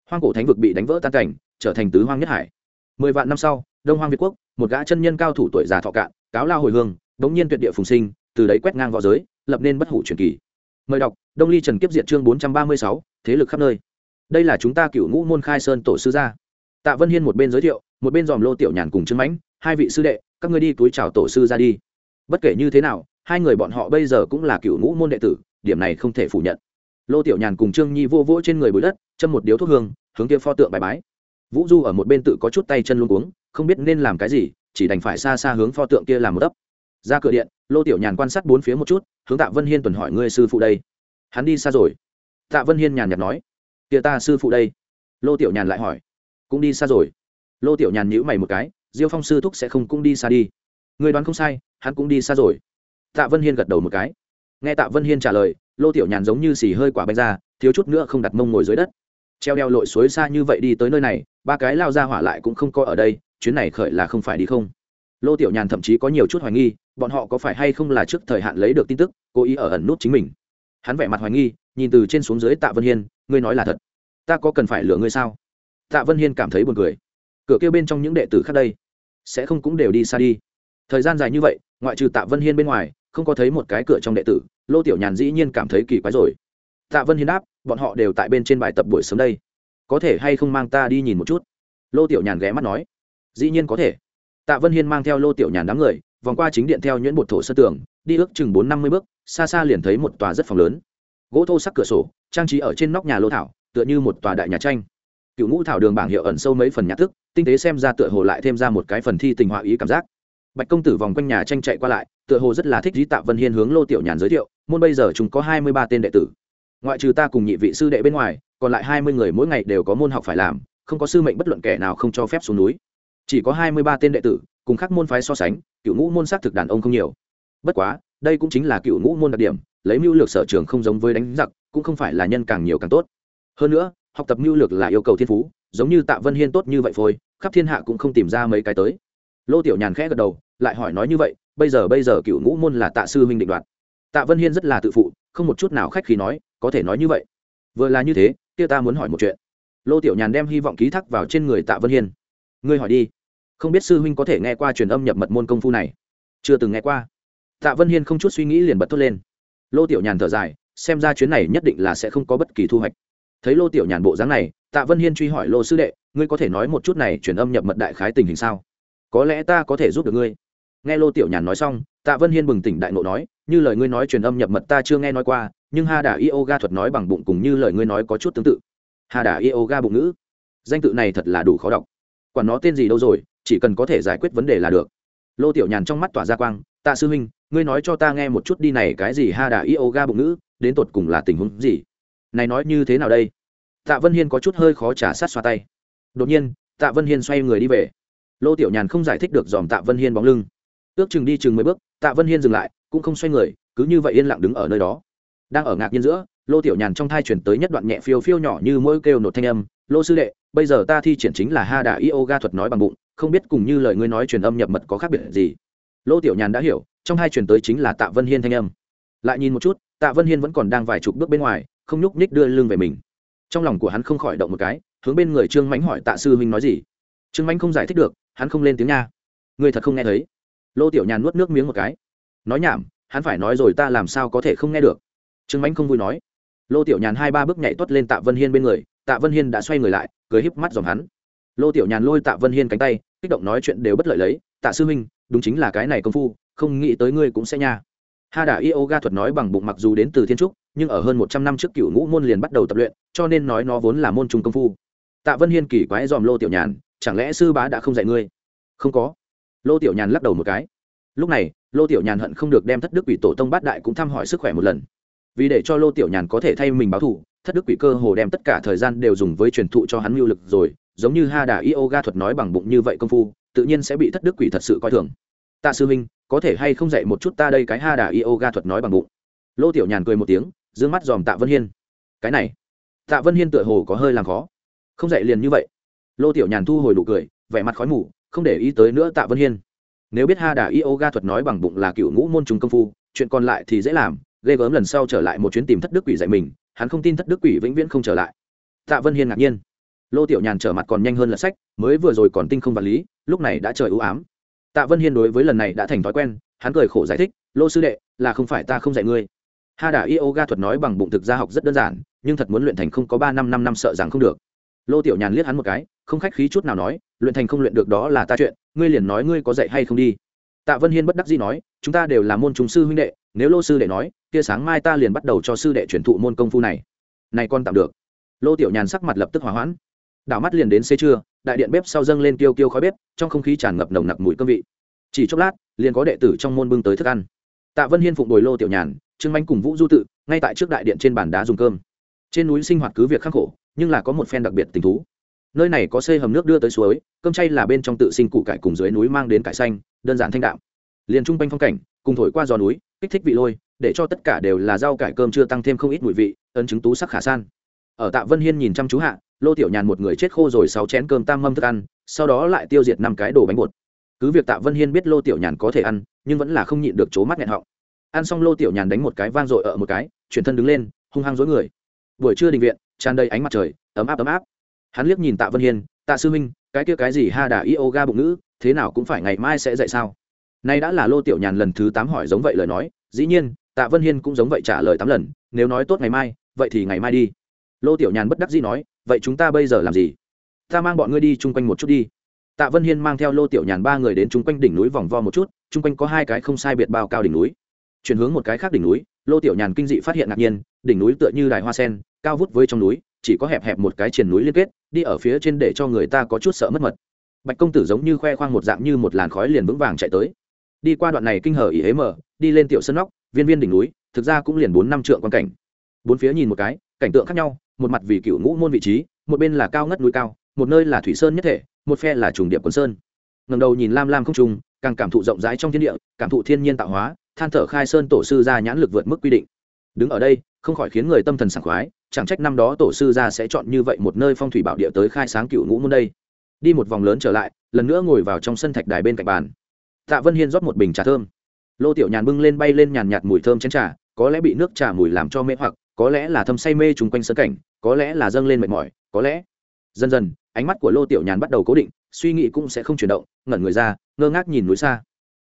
Hoang cổ thánh vực bị đánh vỡ tan cảnh trở thành tứ hoang nhất hải. Mười vạn năm sau, đông hoang việt quốc, một gã chân nhân cao thủ tuổi già thọ cạn, cáo lao hồi hương, đống nhiên tuyệt địa phùng sinh, từ đấy quét ngang v õ giới, lập nên bất hủ truyền kỳ. Mời đọc, đông ly trần kiếp diệt chương bốn trăm ba mươi sáu, thế lực khắp nơi. Đây là chúng ta cựu ngũ môn khai sơn tổ sư gia. Tạ vân hiên một bên giới thiệu, một bên dòm lô tiểu nhàn cùng trương mãnh, hai vị sư đệ, các ngươi đi túi chào tổ sư ra đi. Bất kể như thế nào, hai người bọn họ bây giờ cũng là cựu ngũ môn đệ tử, điểm này không thể phủ nhận. Lô tiểu nhàn cùng trương nhi vô vỗ trên người bụi đất, châm một điếu thuốc hương, hướng kia pho tượng bài bái vũ du ở một bên tự có chút tay chân luôn cuống, không biết nên làm cái gì, chỉ đành phải xa xa hướng pho tượng kia làm một ấp. Ra cửa điện, lô tiểu nhàn quan sát bốn phía một chút, hướng tạ vân hiên tuần hỏi ngươi sư phụ đây. Hắn đi xa rồi. Tạ vân hiên nhàn nhạt nói. Kia ta sư phụ đây. Lô tiểu nhàn lại hỏi. Cũng đi xa rồi. Lô tiểu nhàn nhữ mày một cái, diêu phong sư thúc sẽ không cũng đi xa đi. Người đoán không sai, hắn cũng đi xa rồi. Tạ vân hiên gật đầu một cái. Nghe tạ vân hiên trả lời, lô tiểu nhàn giống như xì hơi quả bánh ra, thiếu chút nữa không đặt mông ngồi dưới đất treo đeo lội suối xa như vậy đi tới nơi này, ba cái lao ra hỏa lại cũng không coi ở đây, chuyến này khởi là không phải đi không. Lô tiểu nhàn thậm chí có nhiều chút hoài nghi, bọn họ có phải hay không là trước thời hạn lấy được tin tức, cố ý ở ẩn nút chính mình. Hắn vẻ mặt hoài nghi, nhìn từ trên xuống dưới tạ vân hiên, ngươi nói là thật. Ta có cần phải lừa ngươi sao? Tạ vân hiên cảm thấy buồn cười. Cửa kêu bên trong những đệ tử khác đây, sẽ không cũng đều đi xa đi. Thời gian dài như vậy, ngoại trừ tạ vân hiên bên ngoài, không có thấy một cái cửa trong đệ tử, lô tiểu nhàn dĩ nhiên cảm thấy kỳ quái rồi tạ vân hiên đáp, bọn họ đều tại bên trên bài tập buổi sớm đây. Có thể hay không mang ta đi nhìn một chút? Lô tiểu nhàn ghé mắt nói, dĩ nhiên có thể. Tạ vân hiên mang theo lô tiểu nhàn đám người, vòng qua chính điện theo nhuyễn bột thổ sơ tường, đi ước chừng bốn năm mươi bước, xa xa liền thấy một tòa rất phòng lớn. Gỗ thô sắc cửa sổ, trang trí ở trên nóc nhà lô thảo, tựa như một tòa đại nhà tranh. Cựu ngũ thảo đường bảng hiệu ẩn sâu mấy phần nhạc thức, tinh tế xem ra tựa hồ lại thêm ra một cái phần thi tình họa ý cảm giác. Bạch công tử vòng quanh nhà tranh chạy qua lại, tựa hồ rất là thích dí tạ vân hiên hướng lô tiểu nhàn giới thiệu, môn bây giờ chúng có hai mươi ba tên đệ tử ngoại trừ ta cùng nhị vị sư đệ bên ngoài, còn lại hai mươi người mỗi ngày đều có môn học phải làm, không có sư mệnh bất luận kẻ nào không cho phép xuống núi. Chỉ có hai mươi ba tên đệ tử, cùng các môn phái so sánh, cựu ngũ môn xác thực đàn ông không nhiều. Bất quá, đây cũng chính là cựu ngũ môn đặc điểm, lấy mưu lược sở trường không giống với đánh giặc, cũng không phải là nhân càng nhiều càng tốt. Hơn nữa, học tập mưu lược là yêu cầu thiên phú, giống như tạ vân hiên tốt như vậy phôi, khắp thiên hạ cũng không tìm ra mấy cái tới. Lô tiểu nhàn khẽ gật đầu, lại hỏi nói như vậy, bây giờ bây giờ cựu ngũ môn là tạ sư minh định đoạt tạ vân hiên rất là tự phụ, không một chút nào khách khi nói, có thể nói như vậy. Vừa là như thế, kia ta muốn hỏi một chuyện. Lô tiểu nhàn đem hy vọng ký thác vào trên người tạ vân hiên. Ngươi hỏi đi. Không biết sư huynh có thể nghe qua truyền âm nhập mật môn công phu này? Chưa từng nghe qua. Tạ vân hiên không chút suy nghĩ liền bật thốt lên. Lô tiểu nhàn thở dài, xem ra chuyến này nhất định là sẽ không có bất kỳ thu hoạch. Thấy lô tiểu nhàn bộ dáng này, tạ vân hiên truy hỏi lô sư đệ, ngươi có thể nói một chút này truyền âm nhập mật đại khái tình hình sao? Có lẽ ta có thể giúp được ngươi. Nghe lô tiểu nhàn nói xong tạ vân hiên bừng tỉnh đại ngộ nói, như lời ngươi nói truyền âm nhập mật ta chưa nghe nói qua, nhưng ha đà yoga thuật nói bằng bụng cùng như lời ngươi nói có chút tương tự. Ha đà yoga bụng ngữ. Danh tự này thật là đủ khó đọc. Quản nó tên gì đâu rồi, chỉ cần có thể giải quyết vấn đề là được. Lô tiểu nhàn trong mắt tỏa ra quang, tạ sư huynh, ngươi nói cho ta nghe một chút đi này cái gì ha đà yoga bụng ngữ, đến tột cùng là tình huống gì? Này nói như thế nào đây? Tạ vân hiên có chút hơi khó trả sát xoa tay. Đột nhiên, tạ vân hiên xoay người đi về. Lô tiểu nhàn không giải thích được dòm tạ vân hiên bóng lưng ước chừng đi chừng mười bước, tạ vân hiên dừng lại, cũng không xoay người, cứ như vậy yên lặng đứng ở nơi đó. Đang ở ngạc nhiên giữa, lô tiểu nhàn trong thai chuyển tới nhất đoạn nhẹ phiêu phiêu nhỏ như mỗi kêu nột thanh âm, lô sư đệ, bây giờ ta thi triển chính là ha đà yoga thuật nói bằng bụng, không biết cùng như lời ngươi nói truyền âm nhập mật có khác biệt gì? Lô tiểu nhàn đã hiểu, trong hai chuyển tới chính là tạ vân hiên thanh âm. Lại nhìn một chút, tạ vân hiên vẫn còn đang vài chục bước bên ngoài, không nhúc nhích đưa lưng về mình. Trong lòng của hắn không khỏi động một cái, hướng bên người trương mánh hỏi tạ sư huynh nói gì? Trương mánh không giải thích được, hắn không lên tiếng nha. Người thật không nghe thấy lô tiểu nhàn nuốt nước miếng một cái. Nói nhảm, hắn phải nói rồi ta làm sao có thể không nghe được. Trương mãnh không vui nói. Lô tiểu nhàn hai ba bước nhảy tuất lên tạ vân hiên bên người, tạ vân hiên đã xoay người lại, cười híp mắt dòng hắn. Lô tiểu nhàn lôi tạ vân hiên cánh tay, kích động nói chuyện đều bất lợi lấy. Tạ sư huynh đúng chính là cái này công phu, không nghĩ tới ngươi cũng sẽ nha. Ha đà, yoga thuật nói bằng bụng mặc dù đến từ thiên trúc, nhưng ở hơn một trăm năm trước cựu ngũ môn liền bắt đầu tập luyện, cho nên nói nó vốn là môn trung công phu. Tạ vân hiên kỳ quái dòm lô tiểu nhàn, chẳng lẽ sư bá đã không dạy ngươi? Không có lô tiểu nhàn lắc đầu một cái. Lúc này, lô tiểu nhàn hận không được đem thất đức quỷ tổ tông bát đại cũng thăm hỏi sức khỏe một lần. Vì để cho lô tiểu nhàn có thể thay mình báo thù, thất đức quỷ cơ hồ đem tất cả thời gian đều dùng với truyền thụ cho hắn mưu lực rồi, giống như ha đà yoga thuật nói bằng bụng như vậy công phu, tự nhiên sẽ bị thất đức quỷ thật sự coi thường. Tạ sư minh có thể hay không dạy một chút ta đây cái ha đà yoga thuật nói bằng bụng? Lô tiểu nhàn cười một tiếng d ư ơ n g mắt dòm tạ vân hiên. Cái này, tạ vân hiên tựa hồ có hơi làm khó. Không dạy liền như vậy. Lô tiểu nhàn thu hồi nụ cười, vẻ mặt khói mù không để ý tới nữa tạ vân hiên. Nếu biết ha đà yoga thuật nói bằng bụng là cựu ngũ môn trùng công phu, chuyện còn lại thì dễ làm, ghê gớm lần sau trở lại một chuyến tìm thất đức quỷ dạy mình, hắn không tin thất đức quỷ vĩnh viễn không trở lại. Tạ vân hiên ngạc nhiên. Lô tiểu nhàn trở mặt còn nhanh hơn là sách, mới vừa rồi còn tinh không vật lý, lúc này đã trời ưu ám. Tạ vân hiên đối với lần này đã thành thói quen, hắn cười khổ giải thích, lô sư đệ, là không phải ta không dạy ngươi. Ha đà yoga thuật nói bằng bụng thực ra học rất đơn giản, nhưng thật muốn luyện thành không có ba năm năm năm sợ rằng không được. Lô tiểu nhàn liếc hắn một cái, không khách khí chút nào nói luyện thành không luyện được đó là ta chuyện, ngươi liền nói ngươi có dạy hay không đi. Tạ vân hiên bất đắc dĩ nói, chúng ta đều là môn chúng sư huynh đệ, nếu lô sư đệ nói, kia sáng mai ta liền bắt đầu cho sư đệ truyền thụ môn công phu này. Này con tạm được. Lô tiểu nhàn sắc mặt lập tức hỏa hoãn. Đảo mắt liền đến xế trưa, đại điện bếp sau dâng lên kêu kêu khói bếp, trong không khí tràn ngập nồng nặc mùi cơm vị. Chỉ chốc lát, liền có đệ tử trong môn bưng tới thức ăn. Tạ vân hiên phụng bồi lô tiểu nhàn, trương manh cùng vũ du tự, ngay tại trước đại điện trên bàn đá dùng cơm. Trên núi sinh hoạt cứ việc khắc khổ, nhưng là có một phen đặc biệt tình thú nơi này có xây hầm nước đưa tới suối, cơm chay là bên trong tự sinh củ cải cùng dưới núi mang đến cải xanh, đơn giản thanh đạm. Liền trung quanh phong cảnh, cùng thổi qua giò núi, kích thích vị lôi, để cho tất cả đều là rau cải cơm chưa tăng thêm không ít mùi vị, ấn chứng tú sắc khả san. Ở tạ vân hiên nhìn chăm chú hạ, lô tiểu nhàn một người chết khô rồi sáu chén cơm tam mâm thức ăn, sau đó lại tiêu diệt năm cái đồ bánh bột. Cứ việc tạ vân hiên biết lô tiểu nhàn có thể ăn, nhưng vẫn là không nhịn được c mắt nghẹn họng. Ăn xong lô tiểu nhàn đánh một cái vang dội ở một cái, chuyển thân đứng lên, hung hăng dối người. Buổi trưa đình viện, tràn đầy ánh mặt trời, ấm áp ấm áp hắn liếc nhìn tạ vân hiên, tạ sư minh cái kia cái gì ha đà yoga bụng ngữ, thế nào cũng phải ngày mai sẽ dạy sao? Nay đã là lô tiểu nhàn lần thứ tám hỏi giống vậy lời nói, dĩ nhiên, tạ vân hiên cũng giống vậy trả lời tám lần, nếu nói tốt ngày mai, vậy thì ngày mai đi. Lô tiểu nhàn bất đắc dĩ nói, vậy chúng ta bây giờ làm gì? Ta mang bọn ngươi đi chung quanh một chút đi. Tạ vân hiên mang theo lô tiểu nhàn ba người đến chung quanh đỉnh núi vòng vo một chút, chung quanh có hai cái không sai biệt bao cao đỉnh núi. Chuyển hướng một cái khác đỉnh núi, lô tiểu nhàn kinh dị phát hiện ngạc nhiên, đỉnh núi tựa như đài hoa sen, cao vút với trong núi, chỉ có hẹp hẹp một cái triển núi liên kết đi ở phía trên để cho người ta có chút sợ mất mật. Bạch công tử giống như khoe khoang một dạng như một làn khói liền vững vàng chạy tới. Đi qua đoạn này kinh hở ỉ hế mở, đi lên tiểu sân nóc, viên viên đỉnh núi, thực ra cũng liền bốn năm trượng quan cảnh. Bốn phía nhìn một cái, cảnh tượng khác nhau, một mặt vì cựu ngũ môn vị trí, một bên là cao ngất núi cao, một nơi là thủy sơn nhất thể, một phe là trùng điệp quần sơn. Ngầm đầu nhìn lam lam không trùng càng cảm thụ rộng rãi trong thiên địa, cảm thụ thiên nhiên tạo hóa, than thở khai sơn tổ sư ra nhãn lực vượt mức quy định. Đứng ở đây, không khỏi khiến người tâm thần sảng khoái chẳng trách năm đó tổ sư gia sẽ chọn như vậy một nơi phong thủy bảo địa tới khai sáng cựu ngũ môn đây. Đi một vòng lớn trở lại, lần nữa ngồi vào trong sân thạch đài bên cạnh bàn. Tạ vân hiên rót một bình trà thơm. Lô tiểu nhàn bưng lên bay lên nhàn nhạt mùi thơm chén trà, có lẽ bị nước trà mùi làm cho mê hoặc, có lẽ là thâm say mê chung quanh sân cảnh, có lẽ là dâng lên mệt mỏi, có lẽ. Dần dần, ánh mắt của lô tiểu nhàn bắt đầu cố định, suy nghĩ cũng sẽ không chuyển động, ngẩn người ra, ngơ ngác nhìn núi xa.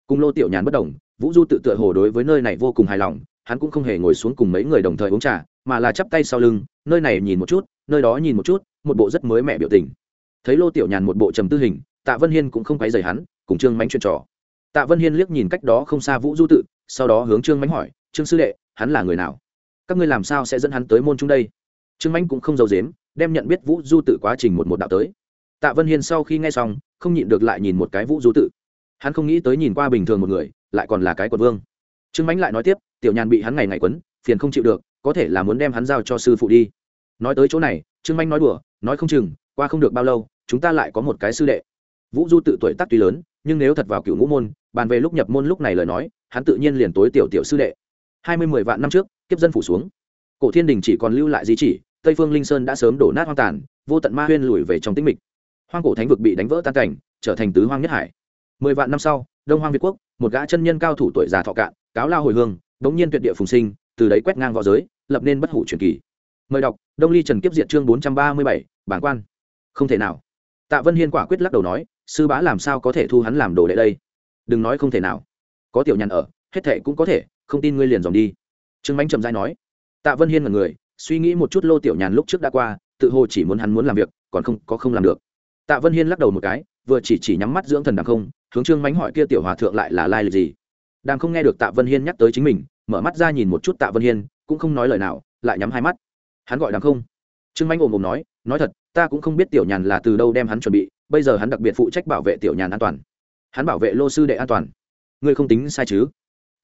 Cùng lô tiểu nhàn bất đồng, vũ du tự tựa hồ đối với nơi này vô cùng hài lòng, hắn cũng không hề ngồi xuống cùng mấy người đồng thời uống trà mà là chắp tay sau lưng, nơi này nhìn một chút, nơi đó nhìn một chút, một bộ rất mới mẻ biểu tình. Thấy lô tiểu nhàn một bộ trầm tư hình, tạ vân hiên cũng không quấy rầy hắn, cùng trương mánh chuyện trò. Tạ vân hiên liếc nhìn cách đó không xa vũ du tự, sau đó hướng trương mánh hỏi, trương sư đệ, hắn là người nào? Các ngươi làm sao sẽ dẫn hắn tới môn chúng đây? Trương mánh cũng không giàu dếm đem nhận biết vũ du tự quá trình một một đạo tới. Tạ vân hiên sau khi nghe xong, không nhịn được lại nhìn một cái vũ du tự. Hắn không nghĩ tới nhìn qua bình thường một người, lại còn là cái quật vương. Trương mánh lại nói tiếp, tiểu nhàn bị hắn ngày ngày quấn, phiền không chịu được có thể là muốn đem hắn giao cho sư phụ đi. Nói tới chỗ này, trương manh nói đùa, nói không chừng, qua không được bao lâu, chúng ta lại có một cái sư đệ. Vũ du tự tuổi tác tuy lớn, nhưng nếu thật vào cựu ngũ môn, bàn về lúc nhập môn lúc này lời nói, hắn tự nhiên liền tối tiểu tiểu sư đệ. Hai mươi mười vạn năm trước, kiếp dân phủ xuống. Cổ thiên đình chỉ còn lưu lại di chỉ, tây phương linh sơn đã sớm đổ nát hoang tàn, vô tận ma huyên lùi về trong tĩnh mịch. Hoang cổ thánh vực bị đánh vỡ tan cảnh, trở thành tứ hoang nhất hải. Mười vạn năm sau, đông hoang việt quốc, một gã chân nhân cao thủ tuổi già thọ cạn, cáo lao hồi hương, bỗng nhiên tuyệt địa phùng sinh từ đấy quét ngang võ giới, lập nên bất hủ truyền kỳ. Mời đọc, đông ly trần kiếp diện chương bốn trăm ba mươi bảy, bản quan. Không thể nào. Tạ vân hiên quả quyết lắc đầu nói, sư bá làm sao có thể thu hắn làm đồ đệ đây? Đừng nói không thể nào. Có tiểu nhàn ở, hết thệ cũng có thể, không tin ngươi liền dòng đi. Trương mánh trầm dai nói. Tạ vân hiên là người, suy nghĩ một chút lô tiểu nhàn lúc trước đã qua, tự hồ chỉ muốn hắn muốn làm việc, còn không, có không làm được. Tạ vân hiên lắc đầu một cái, vừa chỉ chỉ nhắm mắt dưỡng thần đằng không, hướng trương mánh hỏi kia tiểu hòa thượng lại là lai lịch gì? Đang không nghe được tạ vân hiên nhắc tới chính mình mở mắt ra nhìn một chút tạ vân hiên, cũng không nói lời nào, lại nhắm hai mắt. Hắn gọi đằng không. Trương manh ồm ồm nói nói thật, ta cũng không biết tiểu nhàn là từ đâu đem hắn chuẩn bị, bây giờ hắn đặc biệt phụ trách bảo vệ tiểu nhàn an toàn. Hắn bảo vệ lô sư đệ an toàn. Ngươi không tính sai chứ?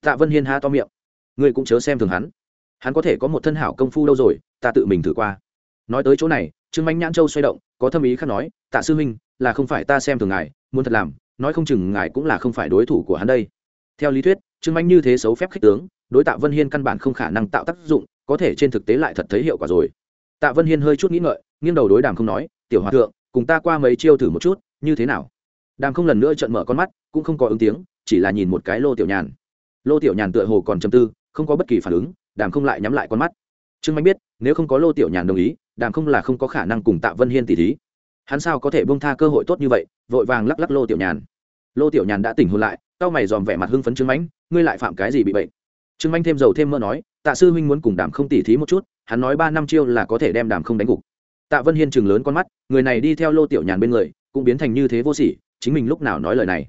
Tạ vân hiên ha to miệng. Ngươi cũng chớ xem thường hắn. Hắn có thể có một thân hảo công phu đâu rồi, ta tự mình thử qua. Nói tới chỗ này, trương manh nhãn châu xoay động, có thâm ý khác nói, tạ sư huynh, là không phải ta xem thường ngài, muốn thật làm, nói không chừng ngài cũng là không phải đối thủ của hắn đây. Theo lý thuyết, trương manh như thế xấu phép khích tướng đối tạ vân hiên căn bản không khả năng tạo tác dụng, có thể trên thực tế lại thật thấy hiệu quả rồi. Tạ vân hiên hơi chút nghĩ ngợi, nghiêng đầu đối đàm không nói, tiểu hòa thượng, cùng ta qua mấy chiêu thử một chút, như thế nào? Đàm không lần nữa trận mở con mắt, cũng không có ứng tiếng, chỉ là nhìn một cái lô tiểu nhàn. Lô tiểu nhàn tựa hồ còn chầm tư, không có bất kỳ phản ứng, đàm không lại nhắm lại con mắt. Trương Mạnh biết, nếu không có lô tiểu nhàn đồng ý, đàm không là không có khả năng cùng tạ vân hiên tỷ thí. Hắn sao có thể bông tha cơ hội tốt như vậy, vội vàng lắc lắc lô tiểu nhàn. Lô tiểu nhàn đã tỉnh hôn lại tao mày dòm vẻ mặt hưng phấn trương mãnh ngươi lại phạm cái gì bị bệnh? Trương anh thêm dầu thêm mơ nói, tạ sư huynh muốn cùng đàm không tỉ thí một chút, hắn nói ba năm chiêu là có thể đem đàm không đánh gục. Tạ vân hiên chừng lớn con mắt, người này đi theo lô tiểu nhàn bên người, cũng biến thành như thế vô sỉ, chính mình lúc nào nói lời này.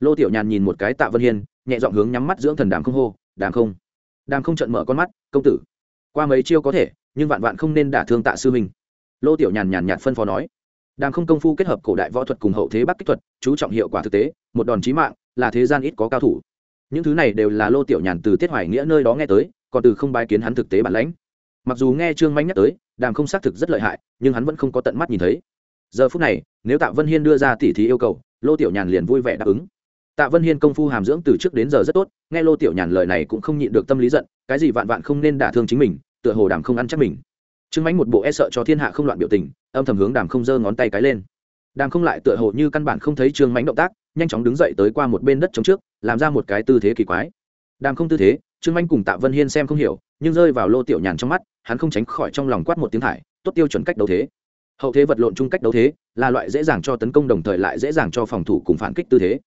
Lô tiểu nhàn nhìn một cái tạ vân hiên, nhẹ dọn hướng nhắm mắt dưỡng thần đàm không hô, đàm không. Đàm không trận mở con mắt, công tử, qua mấy chiêu có thể, nhưng vạn vạn không nên đả thương tạ sư huynh. Lô tiểu nhàn nhàn nhạt phân phó nói. Đàm không công phu kết hợp cổ đại võ thuật cùng hậu thế bắc kích thuật, chú trọng hiệu quả thực tế, một đòn chí mạng là thế gian ít có cao thủ những thứ này đều là lô tiểu nhàn từ tiết hoài nghĩa nơi đó nghe tới, còn từ không bài kiến hắn thực tế bản lãnh. Mặc dù nghe trương manh nhắc tới, đàm không xác thực rất lợi hại, nhưng hắn vẫn không có tận mắt nhìn thấy. Giờ phút này, nếu tạ vân hiên đưa ra tỉ thí yêu cầu, lô tiểu nhàn liền vui vẻ đáp ứng. Tạ vân hiên công phu hàm dưỡng từ trước đến giờ rất tốt, nghe lô tiểu nhàn lời này cũng không nhịn được tâm lý giận, cái gì vạn vạn không nên đả thương chính mình, tựa hồ đàm không ăn chắc mình. Trương mánh một bộ e sợ cho thiên hạ không loạn biểu tình, âm thầm hướng đàm không giơ ngón tay cái lên đàm không lại tựa hồ như căn bản không thấy trương mánh động tác, nhanh chóng đứng dậy tới qua một bên đất chống trước, làm ra một cái tư thế kỳ quái. Đàm không tư thế, trương mánh cùng tạ vân hiên xem không hiểu, nhưng rơi vào lô tiểu nhàn trong mắt, hắn không tránh khỏi trong lòng quát một tiếng thải, tốt tiêu chuẩn cách đấu thế. Hậu thế vật lộn chung cách đấu thế, là loại dễ dàng cho tấn công đồng thời lại dễ dàng cho phòng thủ cùng phản kích tư thế.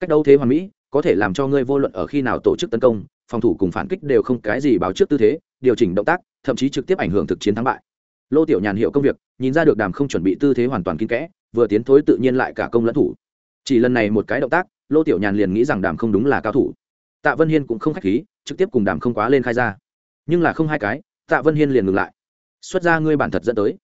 Cách đấu thế hoàn mỹ, có thể làm cho ngươi vô luận ở khi nào tổ chức tấn công, phòng thủ cùng phản kích đều không cái gì báo trước tư thế, điều chỉnh động tác, thậm chí trực tiếp ảnh hưởng thực chiến thắng bại. Lô tiểu nhàn hiệu công việc, nhìn ra được đàm không chuẩn bị tư thế hoàn toàn kín kẽ vừa tiến thối tự nhiên lại cả công lẫn thủ. Chỉ lần này một cái động tác, lô tiểu nhàn liền nghĩ rằng đàm không đúng là cao thủ. Tạ vân hiên cũng không k h á c h khí, trực tiếp cùng đàm không quá lên khai ra. Nhưng là không hai cái, tạ vân hiên liền ngừng lại. Xuất ra ngươi bản thật dẫn tới.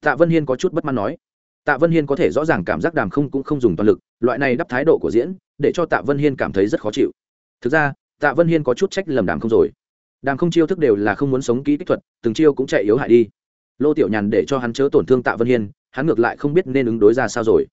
Tạ vân hiên có chút bất mãn nói. Tạ vân hiên có thể rõ ràng cảm giác đàm không cũng không dùng toàn lực, loại này đắp thái độ của diễn, để cho tạ vân hiên cảm thấy rất khó chịu. Thực ra, tạ vân hiên có chút trách lầm đàm không rồi. Đàm không chiêu thức đều là không muốn sống kỹ kích thuật, từng chiêu cũng chạy yếu hại đi. Lô tiểu nhàn để cho hắn chớ tổn thương tạ vân hiên hắn ngược lại không biết nên ứng đối ra sao rồi.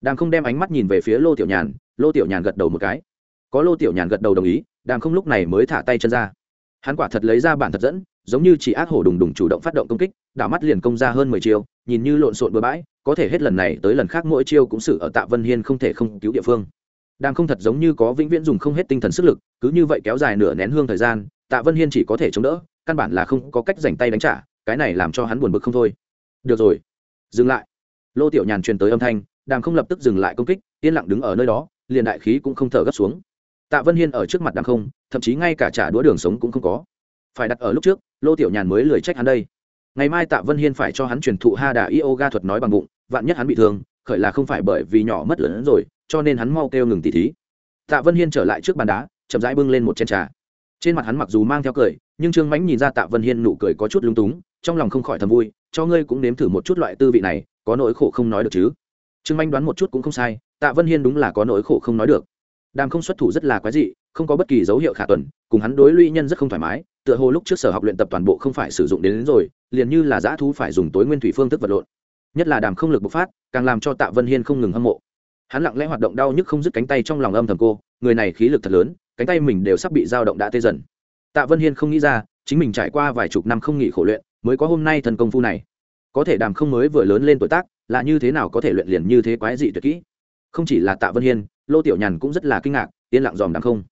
Đàm không đem ánh mắt nhìn về phía lô tiểu nhàn, lô tiểu nhàn gật đầu một cái. Có lô tiểu nhàn gật đầu đồng ý, đàm không lúc này mới thả tay chân ra. Hắn quả thật lấy ra bản thật dẫn, giống như chỉ ác hổ đùng đùng chủ động phát động công kích, đảo mắt liền công ra hơn mười chiêu, nhìn như lộn xộn bừa bãi, có thể hết lần này tới lần khác mỗi chiêu cũng xử ở tạ vân hiên không thể không cứu địa phương. Đàm không thật giống như có vĩnh viễn dùng không hết tinh thần sức lực, cứ như vậy kéo dài nửa nén hương thời gian, tạ vân hiên chỉ có thể chống đỡ, căn bản là không có cách dành tay đánh trả, cái này làm cho hắn buồn bực không thôi. Được rồi dừng lại. Lô tiểu nhàn truyền tới âm thanh, đàm không lập tức dừng lại công kích, yên lặng đứng ở nơi đó, liền đại khí cũng không thở gấp xuống. Tạ vân hiên ở trước mặt đàm không, thậm chí ngay cả trả đũa đường sống cũng không có. Phải đặt ở lúc trước, lô tiểu nhàn mới lười trách hắn đây. Ngày mai tạ vân hiên phải cho hắn truyền thụ ha đà yoga thuật nói bằng bụng, vạn nhất hắn bị thương, khởi là không phải bởi vì nhỏ mất lớn rồi, cho nên hắn mau kêu ngừng tỉ thí. Tạ vân hiên trở lại trước bàn đá, chậm rãi bưng lên một chén trà. Trên mặt hắn mặc dù mang theo cười, nhưng trương mãnh nhìn ra tạ vân hiên nụ cười có chút lung túng, trong lòng không khỏi thầm vui cho ngươi cũng nếm thử một chút loại tư vị này có nỗi khổ không nói được chứ? Trương Anh đoán một chút cũng không sai tạ vân hiên đúng là có nỗi khổ không nói được. Đàm không xuất thủ rất là quái dị không có bất kỳ dấu hiệu khả tuần cùng hắn đối lũy nhân rất không thoải mái tựa hồ lúc trước sở học luyện tập toàn bộ không phải sử dụng đến, đến rồi liền như là giã thú phải dùng tối nguyên thủy phương thức vật lộn. Nhất là đàm không lực bộc phát càng làm cho tạ vân hiên không ngừng hâm mộ. Hắn lặng lẽ hoạt động đau nhức không dứt cánh tay trong lòng âm thầm cô người này khí lực thật lớn cánh tay mình đều sắp bị dao động đã tê dần. Tạ vân hiên không nghĩ ra chính mình trải qua vài chục năm không nghỉ khổ luyện mới có hôm nay thần công phu này. Có thể đàm không mới vừa lớn lên tuổi tác, là như thế nào có thể luyện liền như thế quái dị tuyệt kỹ? Không chỉ là tạ vân hiên, lô tiểu nhàn cũng rất là kinh ngạc, yên lặng dòm đàm không.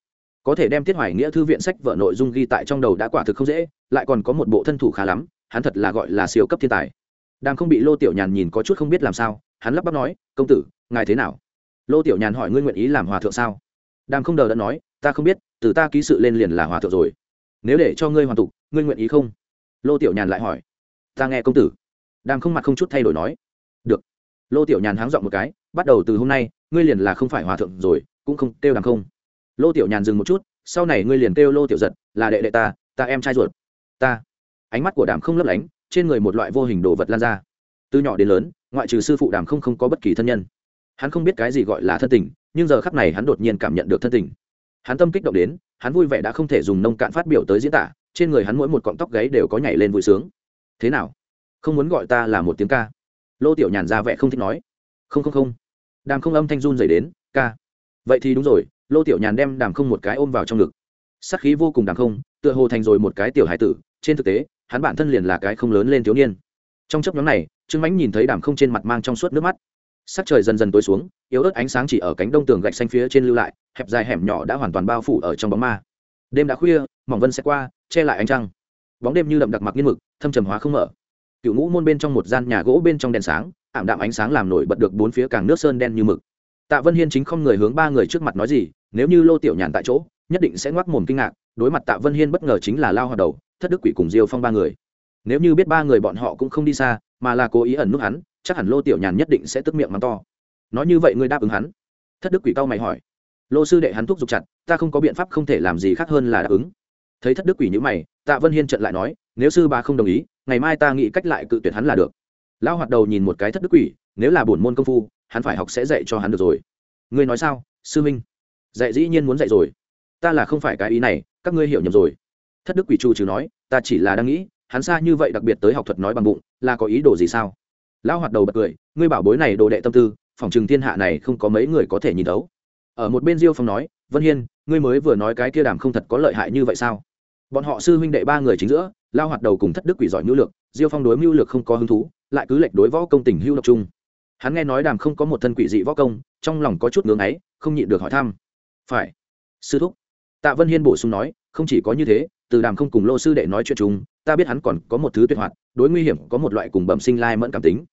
Có thể đem tiết hoài nghĩa thư viện sách vợ nội dung ghi tại trong đầu đã quả thực không dễ, lại còn có một bộ thân thủ khá lắm, hắn thật là gọi là siêu cấp thiên tài. Đàm không bị lô tiểu nhàn nhìn có chút không biết làm sao, hắn lắp bắp nói, công tử, ngài thế nào? Lô tiểu nhàn hỏi, ngươi nguyện ý làm hòa thượng sao? Đàm không đờ đã nói, ta không biết, từ ta ký sự lên liền là hòa thượng rồi. Nếu để cho ngươi hoàn tục, ngươi nguyện ý không? Lô tiểu nhàn lại hỏi, ta nghe công tử. Đàm không mặt không chút thay đổi nói, được. Lô tiểu nhàn háng dọn một cái, bắt đầu từ hôm nay, ngươi liền là không phải hòa thượng rồi, cũng không kêu đàm không. Lô tiểu nhàn dừng một chút, sau này ngươi liền kêu lô tiểu giật, là đệ đệ ta ta em trai ruột. Ta. Ánh mắt của đàm không lấp lánh, trên người một loại vô hình đồ vật lan ra. Từ nhỏ đến lớn, ngoại trừ sư phụ đàm không không có bất kỳ thân nhân. Hắn không biết cái gì gọi là thân tình, nhưng giờ khắc này hắn đột nhiên cảm nhận được thân tình. Hắn tâm kích động đến, hắn vui vẻ đã không thể dùng nông cạn phát biểu tới diễn tả trên người hắn mỗi một cọng tóc gáy đều có nhảy lên vui sướng. Thế nào? Không muốn gọi ta là một tiếng ca. Lô tiểu nhàn ra vẻ không thích nói. Không không không. Đàm không âm thanh run dày đến, ca. Vậy thì đúng rồi, lô tiểu nhàn đem đàm không một cái ôm vào trong ngực. Sắc khí vô cùng đàm không, tựa hồ thành rồi một cái tiểu hải tử, trên thực tế, hắn bản thân liền là cái không lớn lên thiếu niên. Trong chấp nhóm này, trương mãnh nhìn thấy đàm không trên mặt mang trong suốt nước mắt. Sắc trời dần dần tối xuống, yếu ớt ánh sáng chỉ ở cánh đông tường gạch xanh phía trên lưu lại, hẹp dài hẻm nhỏ đã hoàn toàn bao phủ ở trong bóng ma. Đêm đã khuya, mỏng vân sẽ qua che lại ánh trăng. Bóng đêm như đậm đặc mặc nghiên mực, thâm trầm hóa không mở. Cựu ngũ môn bên trong một gian nhà gỗ bên trong đèn sáng, ảm đạm ánh sáng làm nổi bật được bốn phía càng nước sơn đen như mực. Tạ vân hiên chính không người hướng ba người trước mặt nói gì, nếu như lô tiểu nhàn tại chỗ, nhất định sẽ ngoác mồm kinh ngạc, đối mặt tạ vân hiên bất ngờ chính là lao hoạt đầu, thất đức quỷ cùng diêu phong ba người. Nếu như biết ba người bọn họ cũng không đi xa, mà là cố ý ẩn nút hắn, chắc hẳn lô tiểu nhàn nhất định sẽ tức miệng mắng to. Nói như vậy ngươi đáp ứng hắn? Thất đức quỷ cao mày hỏi. Lô sư đệ hắn thúc giục chặt, ta không có biện pháp không thể làm gì khác hơn là đáp ứng thấy thất đức quỷ nhữ mày, tạ vân hiên trận lại nói, nếu sư bà không đồng ý, ngày mai ta nghĩ cách lại cự tuyệt hắn là được. Lão hoạt đầu nhìn một cái thất đức quỷ, nếu là bổn môn công phu, hắn phải học sẽ dạy cho hắn được rồi. Ngươi nói sao, sư minh dạy dĩ nhiên muốn dạy rồi. Ta là không phải cái ý này, các ngươi hiểu nhầm rồi. Thất đức quỷ chu trừ nói, ta chỉ là đang nghĩ, hắn xa như vậy đặc biệt tới học thuật nói bằng bụng, là có ý đồ gì sao? Lão hoạt đầu bật cười, ngươi bảo bối này đồ đệ tâm tư, phòng trừng thiên hạ này không có mấy người có thể nhìn thấu. Ở một bên diêu phong nói, vân hiên, ngươi mới vừa nói cái kia đàm không thật có lợi hại như vậy sao? Bọn họ sư huynh đệ ba người chính giữa, lao hoạt đầu cùng thất đức quỷ giỏi mưu lược, diêu phong đối mưu lược không có hứng thú, lại cứ lệch đối võ công tình hưu độc trung hắn nghe nói đàm không có một thân quỷ dị võ công, trong lòng có chút ngưỡng ấy, không nhịn được hỏi thăm. Phải, sư thúc. Tạ vân hiên bổ sung nói, không chỉ có như thế, từ đàm không cùng lô sư đệ nói chuyện chúng ta biết hắn còn có một thứ tuyệt hoạt, đối nguy hiểm có một loại cùng bẩm sinh lai mẫn cảm tính.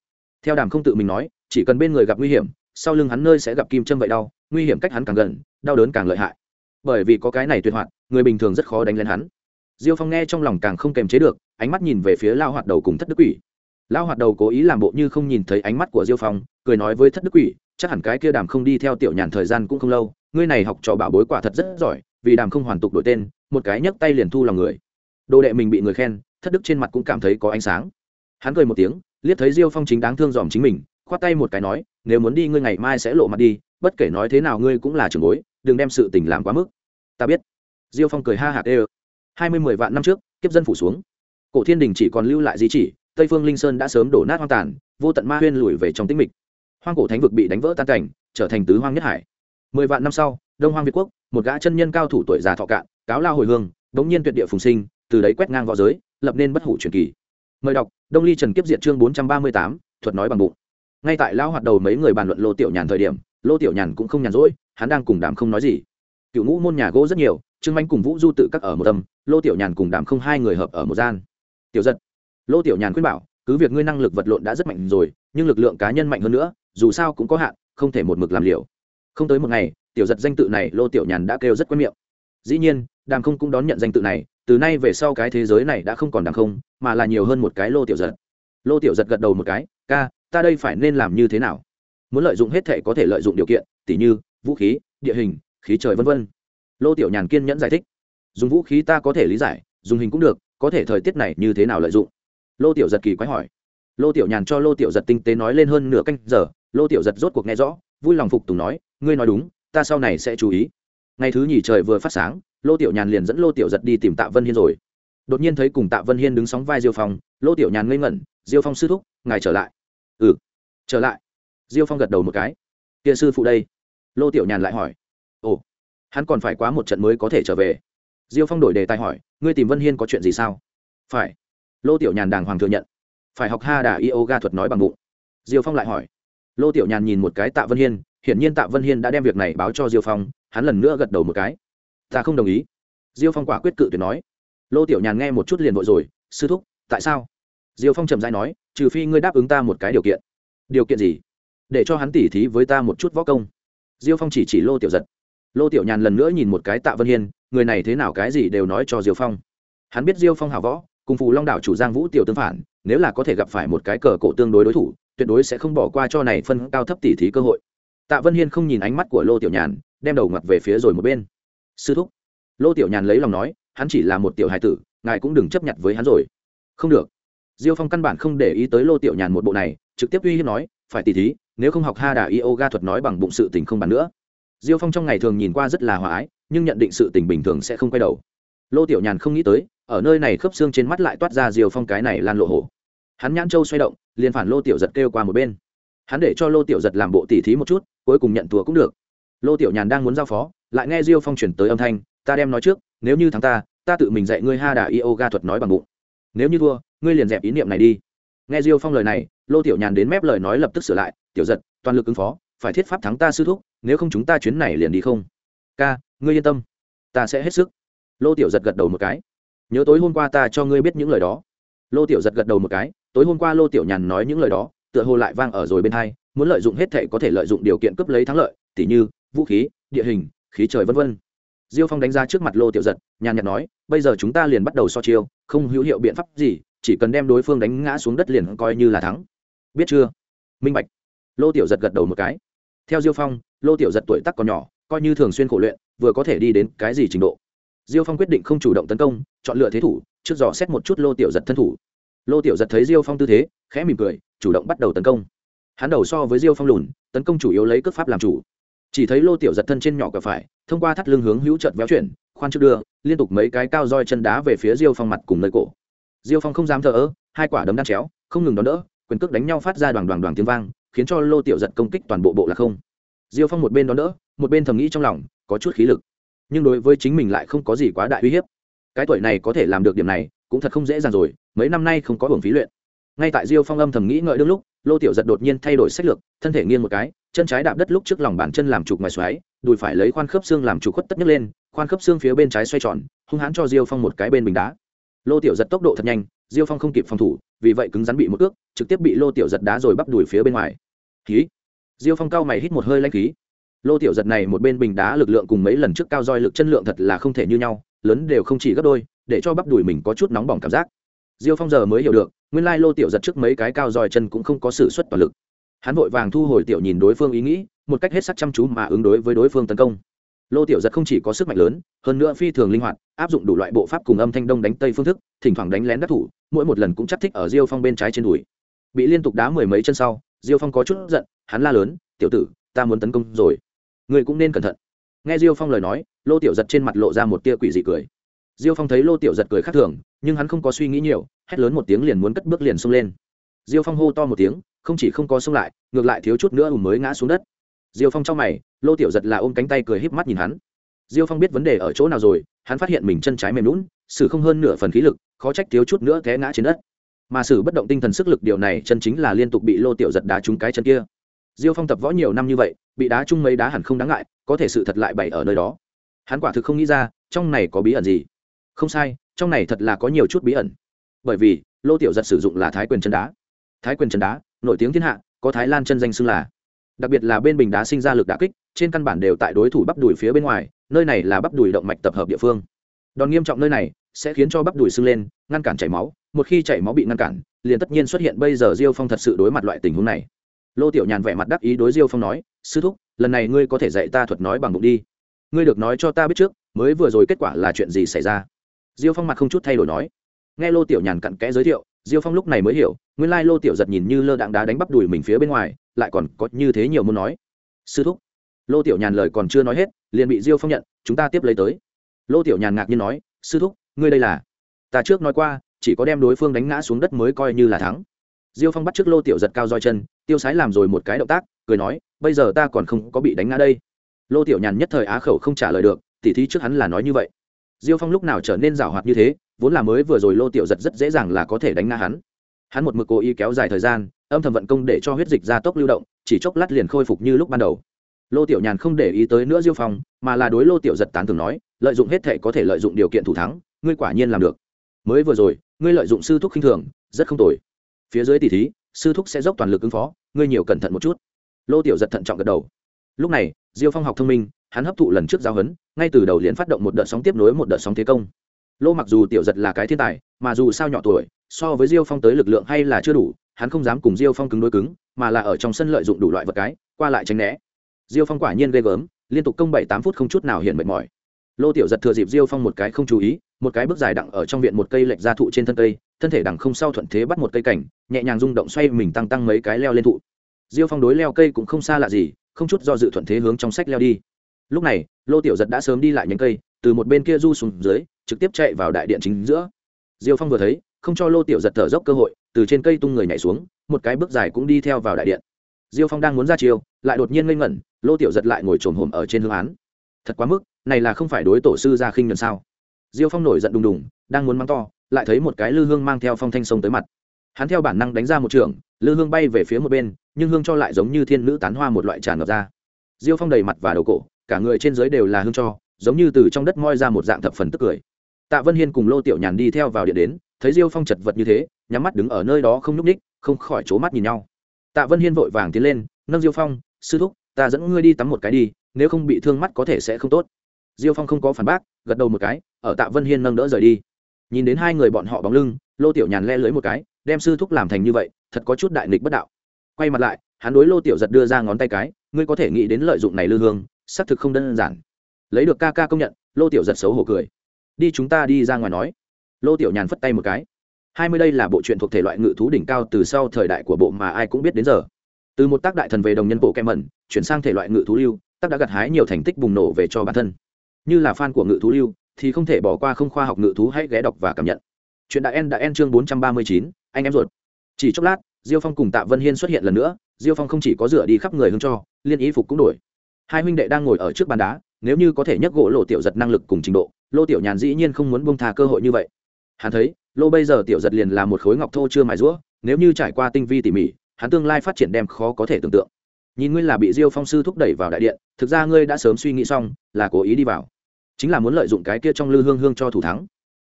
Theo đàm không tự mình nói, chỉ cần bên người gặp nguy hiểm, sau lưng hắn nơi sẽ gặp kim châm vậy đau, nguy hiểm cách hắn càng gần, đau đớn càng lợi hại. Bởi vì có cái này tuyệt hoạt, người bình thường rất khó đánh lên hắn diêu phong nghe trong lòng càng không kềm chế được, ánh mắt nhìn về phía lao hoạt đầu cùng thất đức quỷ. Lao hoạt đầu cố ý làm bộ như không nhìn thấy ánh mắt của diêu phong, cười nói với thất đức quỷ, chắc hẳn cái kia đàm không đi theo tiểu nhàn thời gian cũng không lâu, ngươi này học trò bảo bối quả thật rất giỏi, vì đàm không hoàn tục đổi tên, một cái nhấc tay liền thu lòng người. Đồ đệ mình bị người khen, thất đức trên mặt cũng cảm thấy có ánh sáng. Hắn cười một tiếng, liếc thấy diêu phong chính đáng thương dòm chính mình, khoát tay một cái nói, nếu muốn đi ngươi ngày mai sẽ lộ mặt đi, bất kể nói thế nào ngươi cũng là trưởng bối, đừng đem sự tình làm quá mức. Ta biết. Diêu phong cười ha hạt ê hai mươi mười vạn năm trước, kiếp dân phủ xuống. Cổ thiên đình chỉ còn lưu lại di chỉ, tây phương linh sơn đã sớm đổ nát hoang tàn, vô tận ma huyên lùi về trong tĩnh mịch. Hoang cổ thánh vực bị đánh vỡ tan cảnh, trở thành tứ hoang nhất hải. Mười vạn năm sau, đông hoang việt quốc, một gã chân nhân cao thủ tuổi già thọ cạn, cáo lao hồi hương, đống nhiên tuyệt địa phùng sinh, từ đấy quét ngang v õ giới, lập nên bất hủ truyền kỳ. Mời đọc, đông ly trần kiếp diệt chương bốn trăm ba mươi tám, thuật nói bằng bụng. Ngay tại lao hoạt đầu mấy người bàn luận lô tiểu nhàn thời điểm, lô tiểu nhàn cũng không nhàn rỗi, hắn đang cùng đàm không nói gì. Cựu ngũ môn nhà gỗ rất nhiều trương manh cùng vũ du tự các ở một tâm lô tiểu nhàn cùng đàm không hai người hợp ở một gian. Tiểu giật, lô tiểu nhàn khuyên bảo, cứ việc ngươi năng lực vật lộn đã rất mạnh rồi, nhưng lực lượng cá nhân mạnh hơn nữa, dù sao cũng có hạn, không thể một mực làm liều. Không tới một ngày, tiểu giật danh tự này lô tiểu nhàn đã kêu rất quen miệng. Dĩ nhiên, đàm không cũng đón nhận danh tự này, từ nay về sau cái thế giới này đã không còn đàm không, mà là nhiều hơn một cái lô tiểu giật. Lô tiểu giật gật đầu một cái, ca, ta đây phải nên làm như thế nào? Muốn lợi dụng hết thể có thể lợi dụng điều kiện, tỉ như vũ khí, địa hình, khí trời v v lô tiểu nhàn kiên nhẫn giải thích. Dùng vũ khí ta có thể lý giải, dùng hình cũng được, có thể thời tiết này như thế nào lợi dụng? Lô tiểu giật kỳ quái hỏi. Lô tiểu nhàn cho lô tiểu giật tinh tế nói lên hơn nửa canh giờ, lô tiểu giật rốt cuộc nghe rõ, vui lòng phục tùng nói, ngươi nói đúng, ta sau này sẽ chú ý. Ngày thứ nhì trời vừa phát sáng, lô tiểu nhàn liền dẫn lô tiểu giật đi tìm tạ vân hiên rồi. Đột nhiên thấy cùng tạ vân hiên đứng sóng vai diêu phong, lô tiểu nhàn ngây ngẩn, diêu phong sư thúc, ngài trở lại. Ừ trở lại. Diêu phong gật đầu một cái. Kia sư phụ đây. Lô tiểu nhàn lại hỏi hắn còn phải quá một trận mới có thể trở về. Diêu phong đổi đề tài hỏi, ngươi tìm vân hiên có chuyện gì sao? Phải. Lô tiểu nhàn đàng hoàng thừa nhận. Phải học ha đà yoga thuật nói bằng bụng. Diêu phong lại hỏi. Lô tiểu nhàn nhìn một cái tạ vân hiên, hiển nhiên tạ vân hiên đã đem việc này báo cho diêu phong, hắn lần nữa gật đầu một cái. Ta không đồng ý. Diêu phong quả quyết cự tuyệt nói. Lô tiểu nhàn nghe một chút liền vội rồi, sư thúc, tại sao? Diêu phong trầm dai nói, trừ phi ngươi đáp ứng ta một cái điều kiện. Điều kiện gì? Để cho hắn tỉ thí với ta một chút võ công. Diêu phong chỉ chỉ lô tiểu giật lô tiểu nhàn lần nữa nhìn một cái tạ vân hiên, người này thế nào cái gì đều nói cho diêu phong. Hắn biết diêu phong hảo võ, cùng phù long đảo chủ giang vũ tiểu tương phản, nếu là có thể gặp phải một cái cờ cổ tương đối đối thủ, tuyệt đối sẽ không bỏ qua cho này phân cao thấp tỉ thí cơ hội. Tạ vân hiên không nhìn ánh mắt của lô tiểu nhàn, đem đầu ngặt về phía rồi một bên. Sư thúc. Lô tiểu nhàn lấy lòng nói, hắn chỉ là một tiểu hài tử, ngài cũng đừng chấp nhận với hắn rồi. Không được. Diêu phong căn bản không để ý tới lô tiểu nhàn một bộ này, trực tiếp uy hiếp nói, phải tỉ thí, nếu không học ha đà yoga thuật nói bằng bụng sự tình không bàn nữa diêu phong trong ngày thường nhìn qua rất là hòa ái, nhưng nhận định sự tình bình thường sẽ không quay đầu. Lô tiểu nhàn không nghĩ tới, ở nơi này khớp xương trên mắt lại toát ra diều phong cái này lan lộ hổ. Hắn nhãn châu xoay động, liền phản lô tiểu giật kêu qua một bên. Hắn để cho lô tiểu giật làm bộ tỉ thí một chút, cuối cùng nhận thua cũng được. Lô tiểu nhàn đang muốn giao phó, lại nghe diêu phong chuyển tới âm thanh, ta đem nói trước, nếu như thắng ta ta tự mình dạy ngươi ha đà yoga thuật nói bằng bụng. Nếu như thua, ngươi liền dẹp ý niệm này đi. Nghe diêu phong lời này, lô tiểu nhàn đến mép lời nói lập tức sửa lại, tiểu giật, toàn lực ứng phó phải thiết pháp thắng ta sư thúc, nếu không chúng ta chuyến này liền đi không? Ca, ngươi yên tâm. Ta sẽ hết sức. Lô tiểu giật gật đầu một cái. Nhớ tối hôm qua ta cho ngươi biết những lời đó. Lô tiểu giật gật đầu một cái. Tối hôm qua lô tiểu nhàn nói những lời đó, tựa hồ lại vang ở rồi bên hai, muốn lợi dụng hết thể có thể lợi dụng điều kiện cướp lấy thắng lợi, tỉ như vũ khí, địa hình, khí trời v v diêu phong đánh ra trước mặt lô tiểu giật, nhàn nhạt nói, bây giờ chúng ta liền bắt đầu so chiêu, không hữu hiệu biện pháp gì, chỉ cần đem đối phương đánh ngã xuống đất liền coi như là thắng. Biết chưa? Minh bạch. Lô tiểu giật gật đầu một cái theo diêu phong, lô tiểu giật tuổi tắc còn nhỏ, coi như thường xuyên khổ luyện, vừa có thể đi đến cái gì trình độ. Diêu phong quyết định không chủ động tấn công, chọn lựa thế thủ, trước dò xét một chút lô tiểu giật thân thủ. Lô tiểu giật thấy diêu phong tư thế, khẽ mỉm cười, chủ động bắt đầu tấn công. Hắn đầu so với diêu phong lùn, tấn công chủ yếu lấy cước pháp làm chủ. Chỉ thấy lô tiểu giật thân trên nhỏ cờ phải, thông qua thắt lưng hướng hữu trợt véo chuyển, khoan trước đưa, liên tục mấy cái cao roi chân đá về phía diêu phong mặt cùng nơi cổ. Diêu phong không dám thờ ơ, hai quả đấm đan chéo, không ngừng đón đỡ, quyền cước đánh nhau phát ra đoàn đoàn đoàn tiếng vang khiến cho lô tiểu giật công kích toàn bộ bộ là không. Diêu phong một bên đón đỡ, một bên thầm nghĩ trong lòng, có chút khí lực. Nhưng đối với chính mình lại không có gì quá đại uy hiếp. Cái tuổi này có thể làm được điểm này, cũng thật không dễ dàng rồi, mấy năm nay không có hưởng phí luyện. Ngay tại diêu phong âm thầm nghĩ ngợi đương lúc, lô tiểu giật đột nhiên thay đổi sách lược, thân thể nghiêng một cái, chân trái đạp đất lúc trước lòng bàn chân làm trục ngoài xoáy, đùi phải lấy khoan khớp xương làm trục khuất tất nhấc lên, khoan khớp xương phía bên trái xoay tròn, hung hãn cho diêu phong một cái bên bình đá. Lô tiểu giật tốc độ thật nhanh, diêu phong không kịp phòng thủ, vì vậy cứng rắn bị một ước, trực tiếp bị lô tiểu giật đá rồi bắp đùi phía bên ngoài khí. Diêu phong cao mày hít một hơi lanh khí. Lô tiểu giật này một bên bình đá lực lượng cùng mấy lần trước cao roi lực chân lượng thật là không thể như nhau, lớn đều không chỉ gấp đôi, để cho bắp đùi mình có chút nóng bỏng cảm giác. Diêu phong giờ mới hiểu được, nguyên lai lô tiểu giật trước mấy cái cao roi chân cũng không có sự xuất toàn lực. Hắn vội vàng thu hồi tiểu nhìn đối phương ý nghĩ, một cách hết sắc chăm chú mà ứng đối với đối phương tấn công. Lô tiểu giật không chỉ có sức mạnh lớn, hơn nữa phi thường linh hoạt, áp dụng đủ loại bộ pháp cùng âm thanh đông đánh tây phương thức, thỉnh thoảng đánh lén đắc thủ, mỗi một lần cũng chắc thích ở diêu phong bên trái trên đùi. Bị liên tục đá mười mấy chân sau diêu phong có chút giận, hắn la lớn, tiểu tử, ta muốn tấn công rồi. Người cũng nên cẩn thận. Nghe diêu phong lời nói, lô tiểu giật trên mặt lộ ra một tia quỷ dị cười. Diêu phong thấy lô tiểu giật cười khác thường, nhưng hắn không có suy nghĩ nhiều, hét lớn một tiếng liền muốn cất bước liền xông lên. Diêu phong hô to một tiếng, không chỉ không có xông lại, ngược lại thiếu chút nữa ùm mới ngã xuống đất. Diêu phong trong mày, lô tiểu giật là ôm cánh tay cười híp mắt nhìn hắn. Diêu phong biết vấn đề ở chỗ nào rồi, hắn phát hiện mình chân trái mềm lún sử không hơn nửa phần khí lực, khó trách thiếu chút nữa té ngã trên đất mà sử bất động tinh thần sức lực điều này chân chính là liên tục bị lô tiểu giật đá trúng cái chân kia. Diêu phong tập võ nhiều năm như vậy, bị đá chung mấy đá hẳn không đáng ngại, có thể sự thật lại bày ở nơi đó. Hắn quả thực không nghĩ ra, trong này có bí ẩn gì. Không sai, trong này thật là có nhiều chút bí ẩn. Bởi vì, lô tiểu giật sử dụng là thái quyền chân đá. Thái quyền chân đá, nổi tiếng thiên hạ, có thái lan chân danh xưng là. Đặc biệt là bên bình đá sinh ra lực đá kích, trên căn bản đều tại đối thủ bắp đùi phía bên ngoài, nơi này là bắp đùi động mạch tập hợp địa phương. Đòn nghiêm trọng nơi này, sẽ khiến cho bắp đùi sưng lên, ngăn cản chảy máu một khi chảy máu bị ngăn cản, liền tất nhiên xuất hiện bây giờ diêu phong thật sự đối mặt loại tình huống này. Lô tiểu nhàn vẻ mặt đắc ý đối diêu phong nói, sư thúc, lần này ngươi có thể dạy ta thuật nói bằng bụng đi. Ngươi được nói cho ta biết trước, mới vừa rồi kết quả là chuyện gì xảy ra? Diêu phong mặt không chút thay đổi nói. Nghe lô tiểu nhàn cặn kẽ giới thiệu, diêu phong lúc này mới hiểu, nguyên lai lô tiểu giật nhìn như lơ đạn đá đánh bắp đùi mình phía bên ngoài, lại còn có như thế nhiều muốn nói. Sư thúc. Lô tiểu nhàn lời còn chưa nói hết, liền bị diêu phong nhận, chúng ta tiếp lấy tới. Lô tiểu nhàn ngạc nhiên nói, sư thúc, ngươi đây là? Ta trước nói qua chỉ có đem đối phương đánh ngã xuống đất mới coi như là thắng. Diêu phong bắt trước lô tiểu giật cao roi chân, tiêu sái làm rồi một cái động tác, cười nói, bây giờ ta còn không có bị đánh ngã đây. Lô tiểu nhàn nhất thời á khẩu không trả lời được, tỉ thí trước hắn là nói như vậy. Diêu phong lúc nào trở nên rào hoạt như thế, vốn là mới vừa rồi lô tiểu giật rất dễ dàng là có thể đánh ngã hắn. Hắn một mực cố ý kéo dài thời gian, âm thầm vận công để cho huyết dịch ra tốc lưu động, chỉ chốc lát liền khôi phục như lúc ban đầu. Lô tiểu nhàn không để ý tới nữa diêu phong, mà là đối lô tiểu giật tán thường nói, lợi dụng hết thể có thể lợi dụng điều kiện thủ thắng, ngươi quả nhiên làm được. Mới vừa rồi ngươi lợi dụng sư thúc khinh thường, rất không tồi. Phía dưới tỷ thí, sư thúc sẽ dốc toàn lực ứng phó, ngươi nhiều cẩn thận một chút. Lô tiểu giật thận trọng gật đầu. Lúc này, diêu phong học thông minh, hắn hấp thụ lần trước giao hấn ngay từ đầu liền phát động một đợt sóng tiếp nối, một đợt sóng thế công. Lô mặc dù tiểu giật là cái thiên tài, mà dù sao nhỏ tuổi, so với diêu phong tới lực lượng hay là chưa đủ, hắn không dám cùng diêu phong cứng đối cứng, mà là ở trong sân lợi dụng đủ loại vật cái, qua lại tránh né. Diêu phong quả nhiên ghê gớm, liên tục công bảy tám phút không chút nào hiện mệt mỏi. Lô tiểu giật thừa dịp diêu phong một cái không chú ý một cái bước dài đặng ở trong viện một cây lệch ra thụ trên thân cây thân thể đằng không sau thuận thế bắt một cây cảnh nhẹ nhàng rung động xoay mình tăng tăng mấy cái leo lên thụ. Diêu phong đối leo cây cũng không xa lạ gì không chút do dự thuận thế hướng trong sách leo đi. Lúc này lô tiểu giật đã sớm đi lại nhánh cây từ một bên kia du xuống dưới trực tiếp chạy vào đại điện chính giữa. Diêu phong vừa thấy không cho lô tiểu giật thở dốc cơ hội từ trên cây tung người nhảy xuống một cái bước dài cũng đi theo vào đại điện. Diêu phong đang muốn ra chiều, lại đột nhiên ngây ngẩn lô tiểu giật lại ngồi trồm hồm ở trên hương án. Thật quá mức này là không phải đối tổ sư ra khinh nhuần sao? Diêu phong nổi giận đùng đùng, đang muốn mắng to, lại thấy một cái lư hương mang theo phong thanh sông tới mặt. Hắn theo bản năng đánh ra một trường, lư hương bay về phía một bên, nhưng hương cho lại giống như thiên nữ tán hoa một loại tràn ngập ra. Diêu phong đầy mặt và đầu cổ, cả người trên dưới đều là hương cho, giống như từ trong đất moi ra một dạng thập phần tức cười. Tạ vân hiên cùng lô tiểu nhàn đi theo vào điện đến, thấy diêu phong chật vật như thế, nhắm mắt đứng ở nơi đó không nhúc ních không khỏi c mắt nhìn nhau. Tạ vân hiên vội vàng tiến lên, nâng diêu phong, sư thúc, ta dẫn ngươi đi tắm một cái đi, nếu không bị thương mắt có thể sẽ không tốt diêu phong không có phản bác, gật đầu một cái, ở tạ vân hiên nâng đỡ rời đi. Nhìn đến hai người bọn họ bóng lưng, lô tiểu nhàn le lưới một cái, đem sư thúc làm thành như vậy, thật có chút đại nghịch bất đạo. Quay mặt lại, hắn đối lô tiểu giật đưa ra ngón tay cái, ngươi có thể nghĩ đến lợi dụng này lư hương, xác thực không đơn giản. Lấy được ca ca công nhận, lô tiểu giật xấu hổ cười. Đi chúng ta đi ra ngoài nói. Lô tiểu nhàn phất tay một cái. Hai mươi đây là bộ truyện thuộc thể loại ngự thú đỉnh cao từ sau thời đại của bộ mà ai cũng biết đến giờ. Từ một tác đại thần về đồng nhân bộ kem mẩn, chuyển sang thể loại ngự thú lưu, tác đã gặt hái nhiều thành tích bùng nổ về cho bản thân như là fan của ngự thú lưu, thì không thể bỏ qua không khoa học ngự thú hãy ghé đọc và cảm nhận. Chuyện đại en đã en chương bốn trăm ba mươi chín, anh em ruột. Chỉ chốc lát, diêu phong cùng tạ vân hiên xuất hiện lần nữa, diêu phong không chỉ có rửa đi khắp người hương cho, liên ý phục cũng đổi. Hai huynh đệ đang ngồi ở trước bàn đá, nếu như có thể nhấc gỗ lộ tiểu giật năng lực cùng trình độ lô tiểu nhàn dĩ nhiên không muốn bông thà cơ hội như vậy. Hắn thấy lô bây giờ tiểu giật liền là một khối ngọc thô chưa mài rũa, nếu như trải qua tinh vi tỉ mỉ, hắn tương lai phát triển đem khó có thể tưởng tượng. Nhìn ngươi là bị diêu phong sư thúc đẩy vào đại điện, thực ra ngươi đã sớm suy nghĩ xong, là cố ý đi vào chính là muốn lợi dụng cái kia trong lư hương hương cho thủ thắng.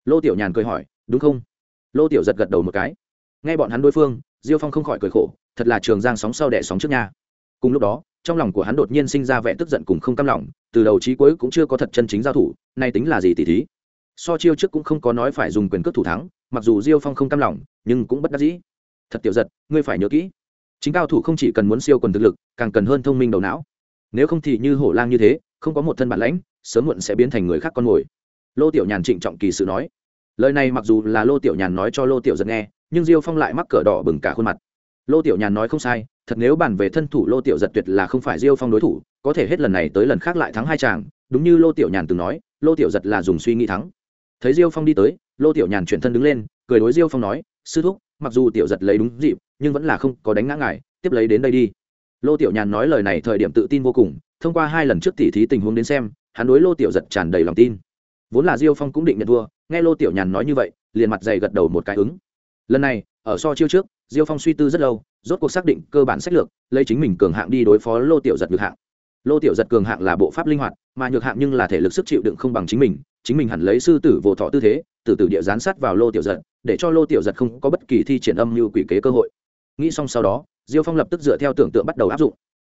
Lô tiểu nhàn cười hỏi, đúng không? Lô tiểu giật gật đầu một cái. Nghe bọn hắn đối phương, diêu phong không khỏi cười khổ, thật là trường giang sóng sau đẻ sóng trước nhà. cùng lúc đó, trong lòng của hắn đột nhiên sinh ra vẻ tức giận cùng không cam lòng, từ đầu chí cuối cũng chưa có thật chân chính giao thủ, nay tính là gì tỷ thí? So chiêu trước cũng không có nói phải dùng quyền cước thủ thắng, mặc dù diêu phong không cam lòng, nhưng cũng bất đắc dĩ. Thật tiểu giật, ngươi phải nhớ kỹ, chính cao thủ không chỉ cần muốn siêu quần thực lực, càng cần hơn thông minh đầu não. Nếu không thì như hổ lang như thế, không có một thân bản lãnh sớm muộn sẽ biến thành người khác con mồi. Lô tiểu nhàn trịnh trọng kỳ sự nói. Lời này mặc dù là lô tiểu nhàn nói cho lô tiểu giật nghe, nhưng diêu phong lại mắc cỡ đỏ bừng cả khuôn mặt. Lô tiểu nhàn nói không sai, thật nếu bàn về thân thủ lô tiểu giật tuyệt là không phải diêu phong đối thủ, có thể hết lần này tới lần khác lại thắng hai chàng, đúng như lô tiểu nhàn từng nói, lô tiểu giật là dùng suy nghĩ thắng. Thấy diêu phong đi tới, lô tiểu nhàn chuyển thân đứng lên, cười đối diêu phong nói, sư thúc, mặc dù tiểu giật lấy đúng dịp, nhưng vẫn là không có đánh ngã ngài, tiếp lấy đến đây đi. Lô tiểu nhàn nói lời này thời điểm tự tin vô cùng, thông qua hai lần trước tỉ thí tình huống đến xem hắn đối lô tiểu giật tràn đầy lòng tin. Vốn là diêu phong cũng định nhận thua, nghe lô tiểu nhàn nói như vậy, liền mặt dày gật đầu một cái ứng. Lần này, ở so chiêu trước, diêu phong suy tư rất lâu, rốt cuộc xác định cơ bản sách lược, lấy chính mình cường hạng đi đối phó lô tiểu giật nhược hạng. Lô tiểu giật cường hạng là bộ pháp linh hoạt, mà nhược hạng nhưng là thể lực sức chịu đựng không bằng chính mình chính mình hẳn lấy sư tử vô thọ tư thế, từ từ địa gián sát vào lô tiểu giật, để cho lô tiểu giật không có bất kỳ thi triển âm như quỷ kế cơ hội. Nghĩ xong sau đó, diêu phong lập tức dựa theo tưởng tượng bắt đầu áp dụng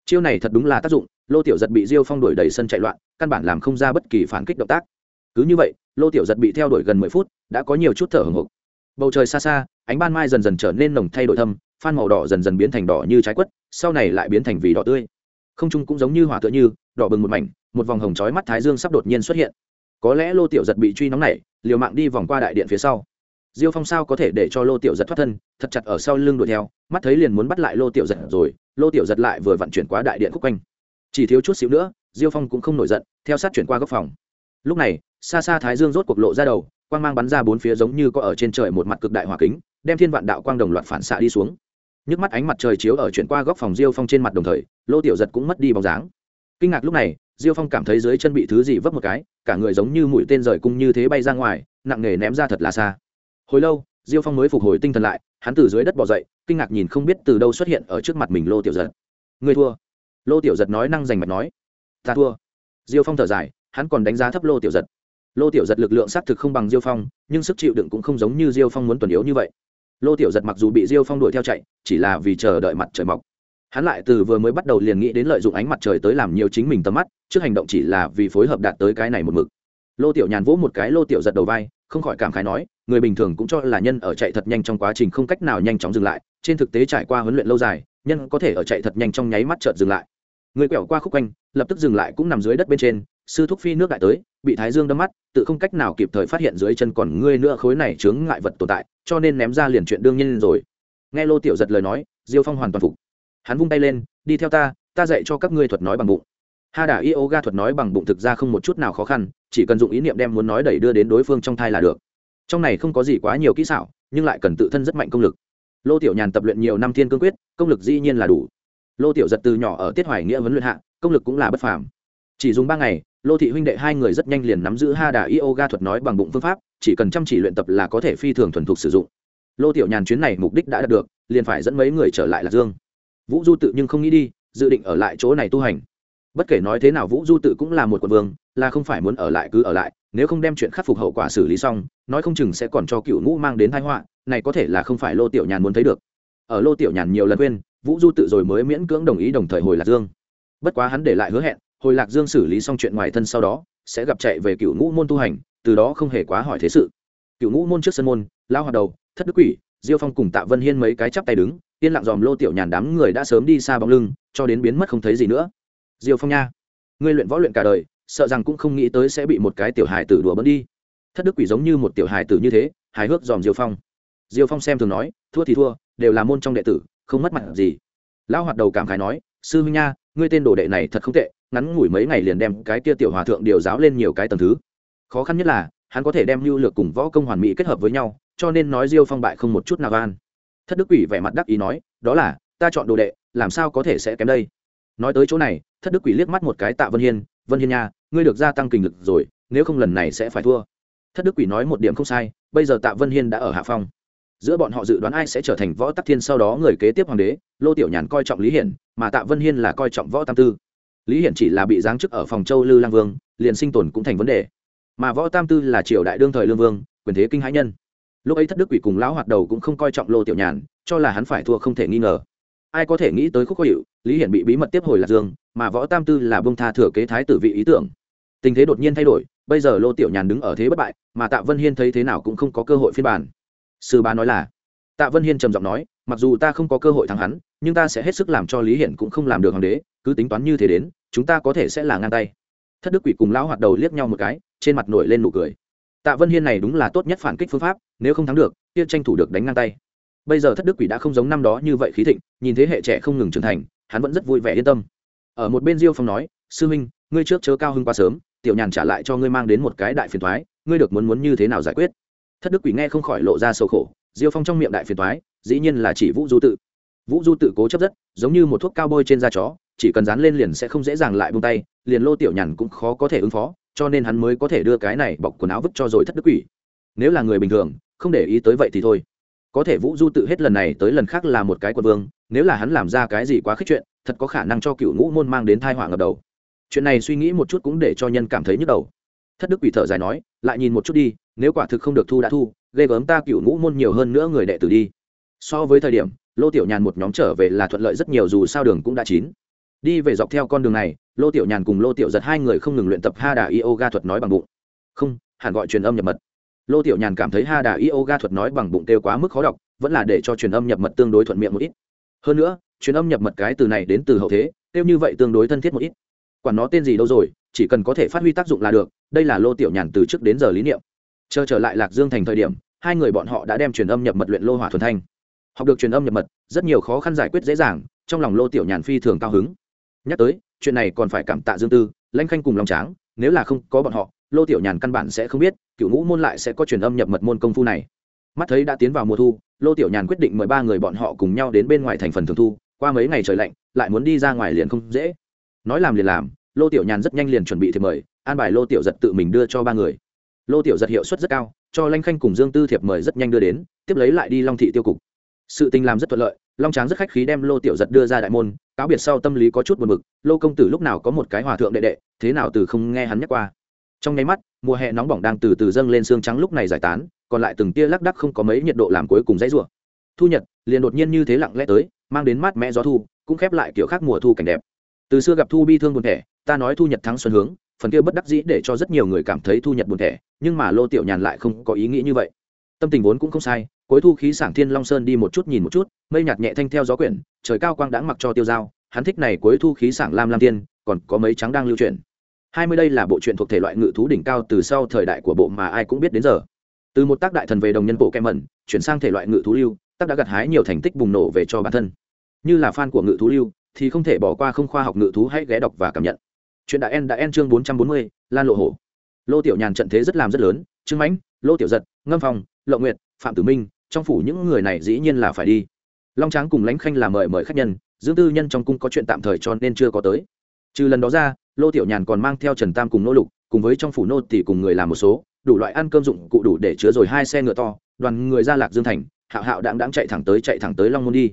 chiêu này thật đúng là tác dụng, lô tiểu giật bị diêu phong đuổi đầy sân chạy loạn, căn bản làm không ra bất kỳ phản kích động tác. Cứ như vậy, lô tiểu giật bị theo đuổi gần mười phút, đã có nhiều chút thở hồng hộc bầu trời xa xa, ánh ban mai dần dần trở nên nồng thay đổi thâm, phan màu đỏ dần dần biến thành đỏ như trái quất, sau này lại biến thành vì đỏ tươi. Không trung cũng giống như hỏa tựa như, đỏ bừng một mảnh, một vòng hồng chói mắt thái dương sắp đột nhiên xuất hiện. Có lẽ lô tiểu giật bị truy nóng này, liều mạng đi vòng qua đại điện phía sau diêu phong sao có thể để cho lô tiểu giật thoát thân, thật chặt ở sau lưng đuổi theo, mắt thấy liền muốn bắt lại lô tiểu giật rồi, lô tiểu giật lại vừa vận chuyển qua đại điện khúc quanh. Chỉ thiếu chút xíu nữa, diêu phong cũng không nổi giận, theo sát chuyển qua góc phòng. Lúc này, xa xa thái dương rốt cuộc lộ ra đầu, quang mang bắn ra bốn phía giống như có ở trên trời một mặt cực đại hỏa kính, đem thiên vạn đạo quang đồng loạt phản xạ đi xuống. Nhức mắt ánh mặt trời chiếu ở chuyển qua góc phòng diêu phong trên mặt đồng thời, lô tiểu giật cũng mất đi bóng dáng. Kinh ngạc lúc này, diêu phong cảm thấy dưới chân bị thứ gì vấp một cái, cả người giống như mũi tên rời cung như thế bay ra ngoài, nặng nề ném ra thật là xa hồi lâu, diêu phong mới phục hồi tinh thần lại, hắn từ dưới đất bỏ dậy, kinh ngạc nhìn không biết từ đâu xuất hiện ở trước mặt mình lô tiểu giật. Người thua. Lô tiểu giật nói năng giành mạch nói. Ta thua. Diêu phong thở dài, hắn còn đánh giá thấp lô tiểu giật. Lô tiểu giật lực lượng xác thực không bằng diêu phong, nhưng sức chịu đựng cũng không giống như diêu phong muốn tuần yếu như vậy. Lô tiểu giật mặc dù bị diêu phong đuổi theo chạy, chỉ là vì chờ đợi mặt trời mọc. Hắn lại từ vừa mới bắt đầu liền nghĩ đến lợi dụng ánh mặt trời tới làm nhiều chính mình tầm mắt, trước hành động chỉ là vì phối hợp đạt tới cái này một mực. Lô tiểu nhàn vỗ một cái lô tiểu giật đầu vai không khỏi cảm khái nói, người bình thường cũng cho là nhân ở chạy thật nhanh trong quá trình không cách nào nhanh chóng dừng lại, trên thực tế trải qua huấn luyện lâu dài, nhân có thể ở chạy thật nhanh trong nháy mắt chợt dừng lại. Người quẹo qua khúc quanh, lập tức dừng lại cũng nằm dưới đất bên trên, sư thúc phi nước đại tới, bị thái dương đâm mắt, tự không cách nào kịp thời phát hiện dưới chân còn ngươi nữa khối này chướng ngại vật tồn tại, cho nên ném ra liền chuyện đương nhiên rồi. Nghe lô tiểu giật lời nói, diêu phong hoàn toàn phục. Hắn vung tay lên, đi theo ta ta dạy cho các ngươi thuật nói bằng bụng ha đà, yoga thuật nói bằng bụng thực ra không một chút nào khó khăn, chỉ cần dụng ý niệm đem muốn nói đẩy đưa đến đối phương trong thai là được. Trong này không có gì quá nhiều kỹ xảo, nhưng lại cần tự thân rất mạnh công lực. Lô tiểu nhàn tập luyện nhiều năm thiên cương quyết, công lực dĩ nhiên là đủ. Lô tiểu giật từ nhỏ ở tiết hoài nghĩa vấn luyện hạ, công lực cũng là bất phàm. Chỉ dùng ba ngày, lô thị huynh đệ hai người rất nhanh liền nắm giữ ha đà, yoga thuật nói bằng bụng phương pháp, chỉ cần chăm chỉ luyện tập là có thể phi thường thuần thục sử dụng. Lô tiểu nhàn chuyến này mục đích đã đạt được, liền phải dẫn mấy người trở lại lạc dương. Vũ du tự nhưng không nghĩ đi, dự định ở lại chỗ này tu hành bất kể nói thế nào vũ du tự cũng là một quận vương, là không phải muốn ở lại cứ ở lại, nếu không đem chuyện khắc phục hậu quả xử lý xong, nói không chừng sẽ còn cho cựu ngũ mang đến thái họa, này có thể là không phải lô tiểu nhàn muốn thấy được. Ở lô tiểu nhàn nhiều lần khuyên vũ du tự rồi mới miễn cưỡng đồng ý đồng thời hồi lạc dương. Bất quá hắn để lại hứa hẹn, hồi lạc dương xử lý xong chuyện ngoài thân sau đó, sẽ gặp chạy về cựu ngũ môn tu hành, từ đó không hề quá hỏi thế sự. Cựu ngũ môn trước sân môn, lao hoạt đầu, thất đức quỷ, diêu phong cùng tạ vân hiên mấy cái chắp tay đứng, yên lặng dòm lô tiểu nhàn đám người đã sớm đi xa bóng lưng, cho đến biến mất không thấy gì nữa diêu phong nha, ngươi luyện võ luyện cả đời, sợ rằng cũng không nghĩ tới sẽ bị một cái tiểu hài tử đùa bỡn đi. Thất đức quỷ giống như một tiểu hài tử như thế, hài hước dòm diêu phong. Diêu phong xem thường nói, thua thì thua, đều là môn trong đệ tử, không mất mặt gì. Lão hoạt đầu cảm khái nói, sư huynh nha, ngươi tên đồ đệ này thật không tệ, ngắn ngủi mấy ngày liền đem cái kia tiểu hòa thượng điều giáo lên nhiều cái tầng thứ. Khó khăn nhất là, hắn có thể đem lưu lược cùng võ công hoàn mỹ kết hợp với nhau, cho nên nói diêu phong bại không một chút nào van thất đức quỷ vẻ mặt đắc ý nói, đó là, ta chọn đồ đệ, làm sao có thể sẽ kém đây? Nói tới chỗ này thất đức quỷ liếc mắt một cái tạ vân hiên vân hiên nha, ngươi được gia tăng kinh lực rồi, nếu không lần này sẽ phải thua. Thất đức quỷ nói một điểm không sai, bây giờ tạ vân hiên đã ở hạ phong. Giữa bọn họ dự đoán ai sẽ trở thành võ tắc thiên sau đó người kế tiếp hoàng đế, lô tiểu nhàn coi trọng lý hiển, mà tạ vân hiên là coi trọng võ tam tư. Lý hiển chỉ là bị giáng chức ở phòng châu lư lang vương, liền sinh tồn cũng thành vấn đề. Mà võ tam tư là triều đại đương thời lương vương, quyền thế kinh hãi nhân. Lúc ấy thất đức quỷ cùng lão hoạt đầu cũng không coi trọng lô tiểu nhàn, cho là hắn phải thua không thể nghi ngờ. Ai có thể nghĩ tới khúc khó hiệu lý hiển bị bí mật tiếp hồi lạc dương mà võ tam tư là bông tha thừa kế thái tử vị ý tưởng. Tình thế đột nhiên thay đổi, bây giờ lô tiểu nhàn đứng ở thế bất bại, mà tạ vân hiên thấy thế nào cũng không có cơ hội phiên bản. Sư bá nói là, tạ vân hiên trầm giọng nói, mặc dù ta không có cơ hội thắng hắn, nhưng ta sẽ hết sức làm cho lý hiển cũng không làm được hoàng đế, cứ tính toán như thế đến, chúng ta có thể sẽ là ngang tay. Thất đức quỷ cùng lão hoạt đầu liếc nhau một cái, trên mặt nổi lên nụ cười. Tạ vân hiên này đúng là tốt nhất phản kích phương pháp, nếu không thắng được, kia tranh thủ được đánh ngang tay. Bây giờ thất đức quỷ đã không giống năm đó như vậy khí thịnh, nhìn thế hệ trẻ không ngừng trưởng thành, hắn vẫn rất vui vẻ yên tâm ở một bên diêu phong nói, sư huynh ngươi trước chớ cao hưng quá sớm, tiểu nhàn trả lại cho ngươi mang đến một cái đại phiền thoái ngươi được muốn muốn như thế nào giải quyết? Thất đức quỷ nghe không khỏi lộ ra sâu khổ, diêu phong trong miệng đại phiền thoái dĩ nhiên là chỉ vũ du tự. Vũ du tự cố chấp rất, giống như một thuốc cao bôi trên da chó, chỉ cần dán lên liền sẽ không dễ dàng lại buông tay, liền lô tiểu nhàn cũng khó có thể ứng phó, cho nên hắn mới có thể đưa cái này bọc quần áo vứt cho rồi thất đức quỷ. Nếu là người bình thường, không để ý tới vậy thì thôi. Có thể vũ du tự hết lần này tới lần khác là một cái quân vương, nếu là hắn làm ra cái gì quá khích chuyện thật có khả năng cho cựu ngũ môn mang đến thai họa ngập đầu. Chuyện này suy nghĩ một chút cũng để cho nhân cảm thấy nhức đầu. Thất đức quỷ thở dài nói, lại nhìn một chút đi, nếu quả thực không được thu đã thu, ghê gớm ta cựu ngũ môn nhiều hơn nữa người đệ tử đi. So với thời điểm, lô tiểu nhàn một nhóm trở về là thuận lợi rất nhiều dù sao đường cũng đã chín. Đi về dọc theo con đường này, lô tiểu nhàn cùng lô tiểu giật hai người không ngừng luyện tập ha đà yoga thuật nói bằng bụng. Không, hẳn gọi truyền âm nhập mật. Lô tiểu nhàn cảm thấy ha đà yoga thuật nói bằng bụng têu quá mức khó đọc, vẫn là để cho truyền âm nhập mật tương đối thuận miệng một ít. Hơn nữa truyền âm nhập mật cái từ này đến từ hậu thế tiêu như vậy tương đối thân thiết một ít. Quản nó tên gì đâu rồi, chỉ cần có thể phát huy tác dụng là được, đây là lô tiểu nhàn từ trước đến giờ lý niệm. Chờ trở lại lạc dương thành thời điểm, hai người bọn họ đã đem truyền âm nhập mật luyện lô hỏa thuần thanh. Học được truyền âm nhập mật, rất nhiều khó khăn giải quyết dễ dàng, trong lòng lô tiểu nhàn phi thường cao hứng. Nhắc tới, chuyện này còn phải cảm tạ dương tư, lãnh khanh cùng lòng tráng, nếu là không có bọn họ, lô tiểu nhàn căn bản sẽ không biết, cựu ngũ môn lại sẽ có truyền âm nhập mật môn công phu này. Mắt thấy đã tiến vào mùa thu, lô tiểu nhàn quyết định mời ba người bọn họ cùng nhau đến bên ngoài thành phần thường thu qua mấy ngày trời lạnh, lại muốn đi ra ngoài liền không dễ. Nói làm liền làm, lô tiểu nhàn rất nhanh liền chuẩn bị thiệp mời, an bài lô tiểu giật tự mình đưa cho ba người. Lô tiểu giật hiệu suất rất cao, cho lanh khanh cùng dương tư thiệp mời rất nhanh đưa đến, tiếp lấy lại đi long thị tiêu cục. Sự tình làm rất thuận lợi, long tráng rất khách khí đem lô tiểu giật đưa ra đại môn, cáo biệt sau tâm lý có chút buồn bực, lô công tử lúc nào có một cái hòa thượng đệ đệ, thế nào từ không nghe hắn nhắc qua. Trong nháy mắt, mùa hè nóng bỏng đang từ từ dâng lên xương trắng lúc này giải tán, còn lại từng tia lắc đắc không có mấy nhiệt độ làm cuối cùng dãy rủa. Thu nhật liền đột nhiên như thế lặng lẽ tới mang đến mát mẻ gió thu, cũng khép lại kiểu khác mùa thu cảnh đẹp. Từ xưa gặp thu bi thương buồn thẻ, ta nói thu nhật thắng xuân hướng, phần kia bất đắc dĩ để cho rất nhiều người cảm thấy thu nhật buồn thẻ, nhưng mà lô tiểu nhàn lại không có ý nghĩ như vậy. Tâm tình vốn cũng không sai, cuối thu khí sảng thiên long sơn đi một chút nhìn một chút, mây nhạt nhẹ thanh theo gió quyển, trời cao quang đãng mặc cho tiêu dao, hắn thích này cuối thu khí sảng lam lam tiên còn có mấy trắng đang lưu truyền. Hai mươi đây là bộ truyện thuộc thể loại ngự thú đỉnh cao từ sau thời đại của bộ mà ai cũng biết đến giờ. Từ một tác đại thần về đồng nhân bộ kem mẩn chuyển sang thể loại ngự thú lưu tác đã gặt hái nhiều thành tích bùng nổ về cho bản thân. Như là fan của ngự thú lưu, thì không thể bỏ qua không khoa học ngự thú hãy ghé đọc và cảm nhận. Chuyện đã en đã en chương bốn trăm bốn mươi, lan lộ hổ. Lô tiểu nhàn trận thế rất làm rất lớn, trương mãnh, lô tiểu giật, ngâm phong lộ nguyệt, phạm tử minh, trong phủ những người này dĩ nhiên là phải đi. Long tráng cùng lãnh khanh là mời mời khách nhân, dương tư nhân trong cung có chuyện tạm thời cho nên chưa có tới. Trừ lần đó ra, lô tiểu nhàn còn mang theo trần tam cùng nô lục, cùng với trong phủ nô thì cùng người làm một số, đủ loại ăn cơm dụng cụ đủ để chứa rồi hai xe ngựa to, đoàn người ra lạc dương thành hạo hạo đãng đãng chạy thẳng tới, chạy thẳng tới long môn đi.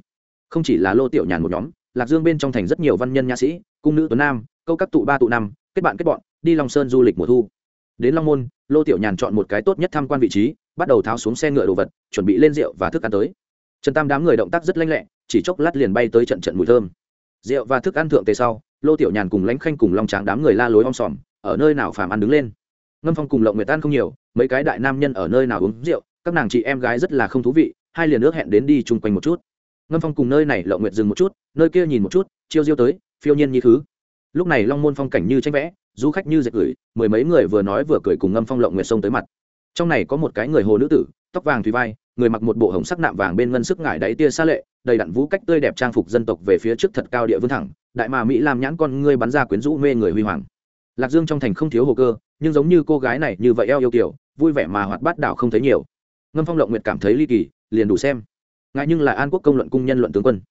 Không chỉ là lô tiểu nhàn một nhóm, lạc dương bên trong thành rất nhiều văn nhân nha sĩ, cung nữ tuấn nam, câu các tụ ba tụ năm, kết bạn kết bọn, đi long sơn du lịch mùa thu. Đến long môn, lô tiểu nhàn chọn một cái tốt nhất tham quan vị trí, bắt đầu tháo xuống xe ngựa đồ vật, chuẩn bị lên rượu và thức ăn tới. Trần tam đám người động tác rất lanh lẹ, chỉ chốc lát liền bay tới trận trận mùi thơm. Rượu và thức ăn thượng tề sau, lô tiểu nhàn cùng lãnh khanh cùng long tráng đám người la lối om sòm, ở nơi nào phàm ăn đứng lên. Ngâm phong cùng lộng nguyệt tan không nhiều, mấy cái đại nam nhân ở nơi nào uống rượu, các nàng chị em gái rất là không thú vị hai liền ước hẹn đến đi chung quanh một chút. Ngâm phong cùng nơi này lộng nguyệt dừng một chút, nơi kia nhìn một chút, chiêu diêu tới, phiêu nhiên như thứ. Lúc này long môn phong cảnh như tranh vẽ, du khách như dệt gửi, mười mấy người vừa nói vừa cười cùng ngâm phong lộng nguyệt sông tới mặt. Trong này có một cái người hồ nữ tử, tóc vàng thùy vai, người mặc một bộ hồng sắc nạm vàng bên ngân sức ngải đáy tia xa lệ, đầy đặn vũ cách tươi đẹp trang phục dân tộc về phía trước thật cao địa vương thẳng, đại mà mỹ làm nhãn con ngươi bắn ra quyến rũ mê người huy hoàng. Lạc dương trong thành không thiếu hồ cơ, nhưng giống như cô gái này như vậy eo yêu kiểu, vui vẻ mà hoạt bát đảo không thấy nhiều. Ngâm phong lộng nguyệt cảm thấy ly kỳ liền đủ xem. Ngại nhưng là an quốc công luận cung nhân luận tướng quân.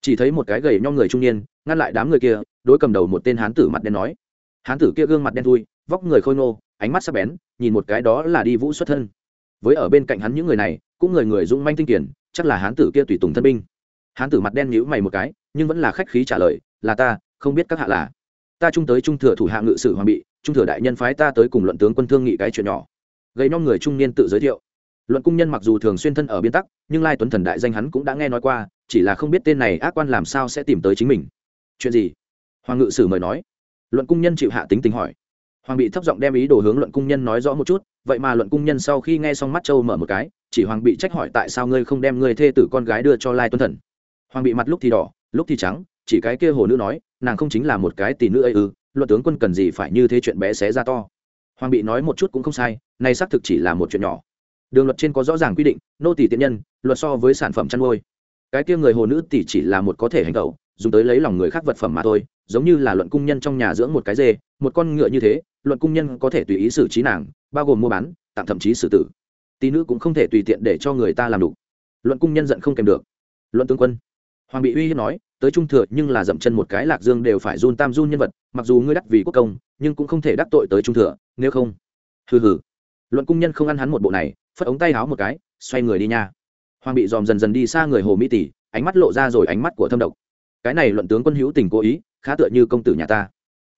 Chỉ thấy một cái gầy nhom người trung niên, ngăn lại đám người kia, đối cầm đầu một tên hán tử mặt đen nói. Hán tử kia gương mặt đen thui, vóc người khôi ngô, ánh mắt sắc bén, nhìn một cái đó là đi vũ xuất thân. Với ở bên cạnh hắn những người này, cũng người người dung manh tinh kiển chắc là hán tử kia tùy tùng thân binh. Hán tử mặt đen nhíu mày một cái, nhưng vẫn là khách khí trả lời, là ta, không biết các hạ là. Ta trung tới trung thừa thủ hạ ngự sử hoàng bị, trung thừa đại nhân phái ta tới cùng luận tướng quân thương nghị cái chuyện nhỏ. Gây nhom người trung niên tự giới thiệu luận cung nhân mặc dù thường xuyên thân ở biên tắc, nhưng lai tuấn thần đại danh hắn cũng đã nghe nói qua, chỉ là không biết tên này ác quan làm sao sẽ tìm tới chính mình. Chuyện gì? Hoàng ngự sử mời nói. Luận cung nhân chịu hạ tính tình hỏi. Hoàng bị thấp giọng đem ý đồ hướng luận cung nhân nói rõ một chút, vậy mà luận cung nhân sau khi nghe xong mắt châu mở một cái, chỉ hoàng bị trách hỏi tại sao ngươi không đem ngươi thê tử con gái đưa cho lai tuấn thần. Hoàng bị mặt lúc thì đỏ, lúc thì trắng, chỉ cái kia hồ nữ nói, nàng không chính là một cái tỷ nữ ấy ư, luận tướng quân cần gì phải như thế chuyện bé xé ra to. Hoàng bị nói một chút cũng không sai, nay xác thực chỉ là một chuyện nhỏ đường luật trên có rõ ràng quy định, nô tỷ tiện nhân, luật so với sản phẩm chăn nuôi. Cái kia người hồ nữ tỷ chỉ là một có thể hành tẩu dùng tới lấy lòng người khác vật phẩm mà thôi, giống như là luận cung nhân trong nhà dưỡng một cái dê, một con ngựa như thế, luận cung nhân có thể tùy ý xử trí nàng, bao gồm mua bán tặng thậm chí xử tử. Tỷ nữ cũng không thể tùy tiện để cho người ta làm đủ luận cung nhân giận không kèm được. Luận tướng quân. Hoàng bị uy hiếp nói, tới trung thừa nhưng là dậm chân một cái lạc dương đều phải run tam run nhân vật, mặc dù ngươi đắc vì quốc công, nhưng cũng không thể đắc tội tới trung thừa, nếu không. Hừ hừ. Luận cung nhân không ăn hắn một bộ này phất ống tay háo một cái, xoay người đi nha. Hoàng bị dòm dần dần đi xa người hồ mỹ tỷ, ánh mắt lộ ra rồi ánh mắt của thâm độc. Cái này luận tướng quân hữu tình cố ý, khá tựa như công tử nhà ta.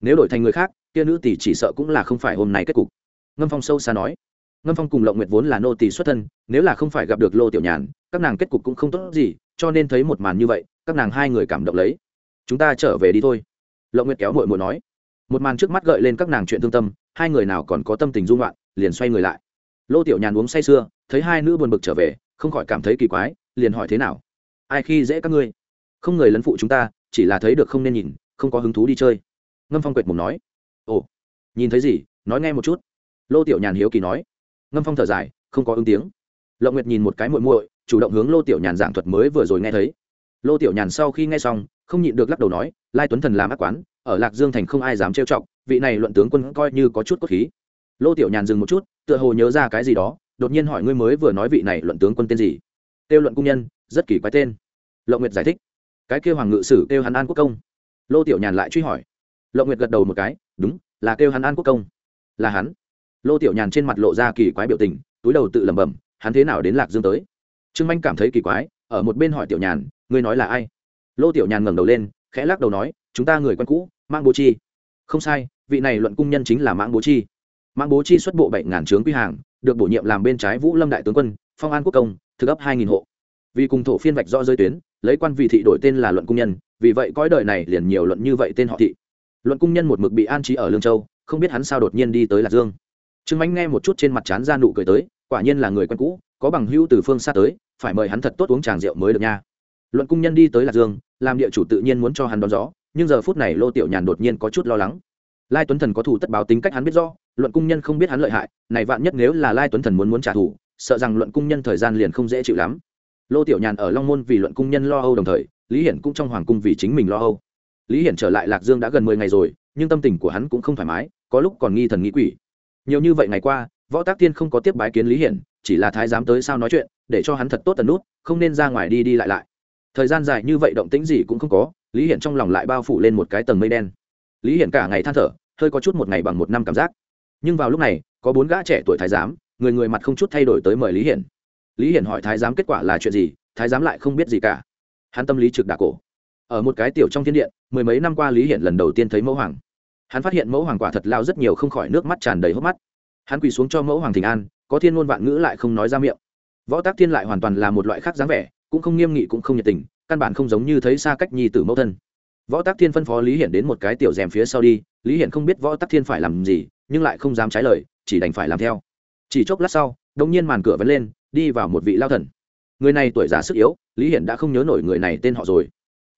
Nếu đổi thành người khác, kia nữ tỷ chỉ sợ cũng là không phải hôm nay kết cục. Ngâm phong sâu xa nói. Ngâm phong cùng lộng nguyệt vốn là nô tỷ xuất thân, nếu là không phải gặp được lô tiểu nhàn, các nàng kết cục cũng không tốt gì, cho nên thấy một màn như vậy, các nàng hai người cảm động lấy. Chúng ta trở về đi thôi. Lộng nguyệt kéo mội mội nói. Một màn trước mắt gợi lên các nàng chuyện thương tâm, hai người nào còn có tâm tình dung loạn, liền xoay người lại lô tiểu nhàn uống say sưa, thấy hai nữ buồn bực trở về, không khỏi cảm thấy kỳ quái, liền hỏi thế nào? Ai khi dễ các ngươi? Không người lấn phụ chúng ta, chỉ là thấy được không nên nhìn, không có hứng thú đi chơi. Ngâm phong quệt mùng nói. Ồ, nhìn thấy gì? Nói nghe một chút. Lô tiểu nhàn hiếu kỳ nói. Ngâm phong thở dài, không có ứng tiếng. Lộng nguyệt nhìn một cái muội muội, chủ động hướng lô tiểu nhàn giảng thuật mới vừa rồi nghe thấy. Lô tiểu nhàn sau khi nghe xong, không nhịn được lắc đầu nói, lai tuấn thần làm ác quán, ở lạc dương thành không ai dám trêu chọc, vị này luận tướng quân coi như có chút cốt khí lô tiểu nhàn dừng một chút, tựa hồ nhớ ra cái gì đó, đột nhiên hỏi ngươi mới vừa nói vị này luận tướng quân tên gì? Tiêu luận cung nhân, rất kỳ quái tên. Lộng nguyệt giải thích. Cái kêu hoàng ngự sử kêu hắn an quốc công. Lô tiểu nhàn lại truy hỏi. Lộng nguyệt gật đầu một cái, đúng, là kêu hắn an quốc công. Là hắn. Lô tiểu nhàn trên mặt lộ ra kỳ quái biểu tình, túi đầu tự lẩm bẩm, hắn thế nào đến lạc dương tới? Trương manh cảm thấy kỳ quái, ở một bên hỏi tiểu nhàn, ngươi nói là ai? Lô tiểu nhàn ngẩng đầu lên, khẽ lắc đầu nói, chúng ta người quen cũ mang bố chi. Không sai, vị này luận cung nhân chính là mãng bố chi mang bố chi xuất bộ bảy ngàn trướng quy hàng, được bổ nhiệm làm bên trái vũ lâm đại tướng quân, phong an quốc công, thực ấp hai nghìn hộ. Vì cùng thổ phiên vạch do rơi tuyến, lấy quan vị thị đổi tên là luận cung nhân, vì vậy cõi đời này liền nhiều luận như vậy tên họ thị. Luận cung nhân một mực bị an trí ở lương châu, không biết hắn sao đột nhiên đi tới lạc dương. Trương mánh nghe một chút trên mặt chán ra nụ cười tới, quả nhiên là người quen cũ, có bằng hữu từ phương xa tới, phải mời hắn thật tốt uống tràng rượu mới được nha. Luận cung nhân đi tới lạc dương, làm địa chủ tự nhiên muốn cho hắn đón rõ nhưng giờ phút này lô tiểu nhàn đột nhiên có chút lo lắng. Lai tuấn thần có thủ tất báo tính cách hắn biết rõ luận cung nhân không biết hắn lợi hại, này vạn nhất nếu là lai tuấn thần muốn muốn trả thù, sợ rằng luận cung nhân thời gian liền không dễ chịu lắm. Lô tiểu nhàn ở long môn vì luận cung nhân lo âu đồng thời, lý hiển cũng trong hoàng cung vì chính mình lo âu. Lý hiển trở lại lạc dương đã gần mười ngày rồi, nhưng tâm tình của hắn cũng không thoải mái, có lúc còn nghi thần nghĩ quỷ. Nhiều như vậy ngày qua, võ tác tiên không có tiếp bái kiến lý hiển, chỉ là thái giám tới sao nói chuyện, để cho hắn thật tốt tần nút, không nên ra ngoài đi đi lại lại. Thời gian dài như vậy động tĩnh gì cũng không có, lý hiển trong lòng lại bao phủ lên một cái tầng mây đen. Lý hiển cả ngày than thở, hơi có chút một ngày bằng một năm cảm giác nhưng vào lúc này, có bốn gã trẻ tuổi thái giám, người người mặt không chút thay đổi tới mời lý hiển. Lý hiển hỏi thái giám kết quả là chuyện gì, thái giám lại không biết gì cả. Hắn tâm lý trực đà cổ. Ở một cái tiểu trong thiên điện, mười mấy năm qua lý hiển lần đầu tiên thấy mẫu hoàng. Hắn phát hiện mẫu hoàng quả thật lao rất nhiều không khỏi nước mắt tràn đầy hốc mắt. Hắn quỳ xuống cho mẫu hoàng thịnh an, có thiên ngôn vạn ngữ lại không nói ra miệng. Võ tác thiên lại hoàn toàn là một loại khác dáng vẻ, cũng không nghiêm nghị cũng không nhiệt tình, căn bản không giống như thấy xa cách nhi tử mẫu thân. Võ tác thiên phân phó lý hiển đến một cái tiểu rèm phía sau đi, lý hiển không biết võ tác thiên phải làm gì nhưng lại không dám trái lời, chỉ đành phải làm theo. Chỉ chốc lát sau đông nhiên màn cửa vẫn lên, đi vào một vị lao thần. Người này tuổi già sức yếu, lý hiển đã không nhớ nổi người này tên họ rồi.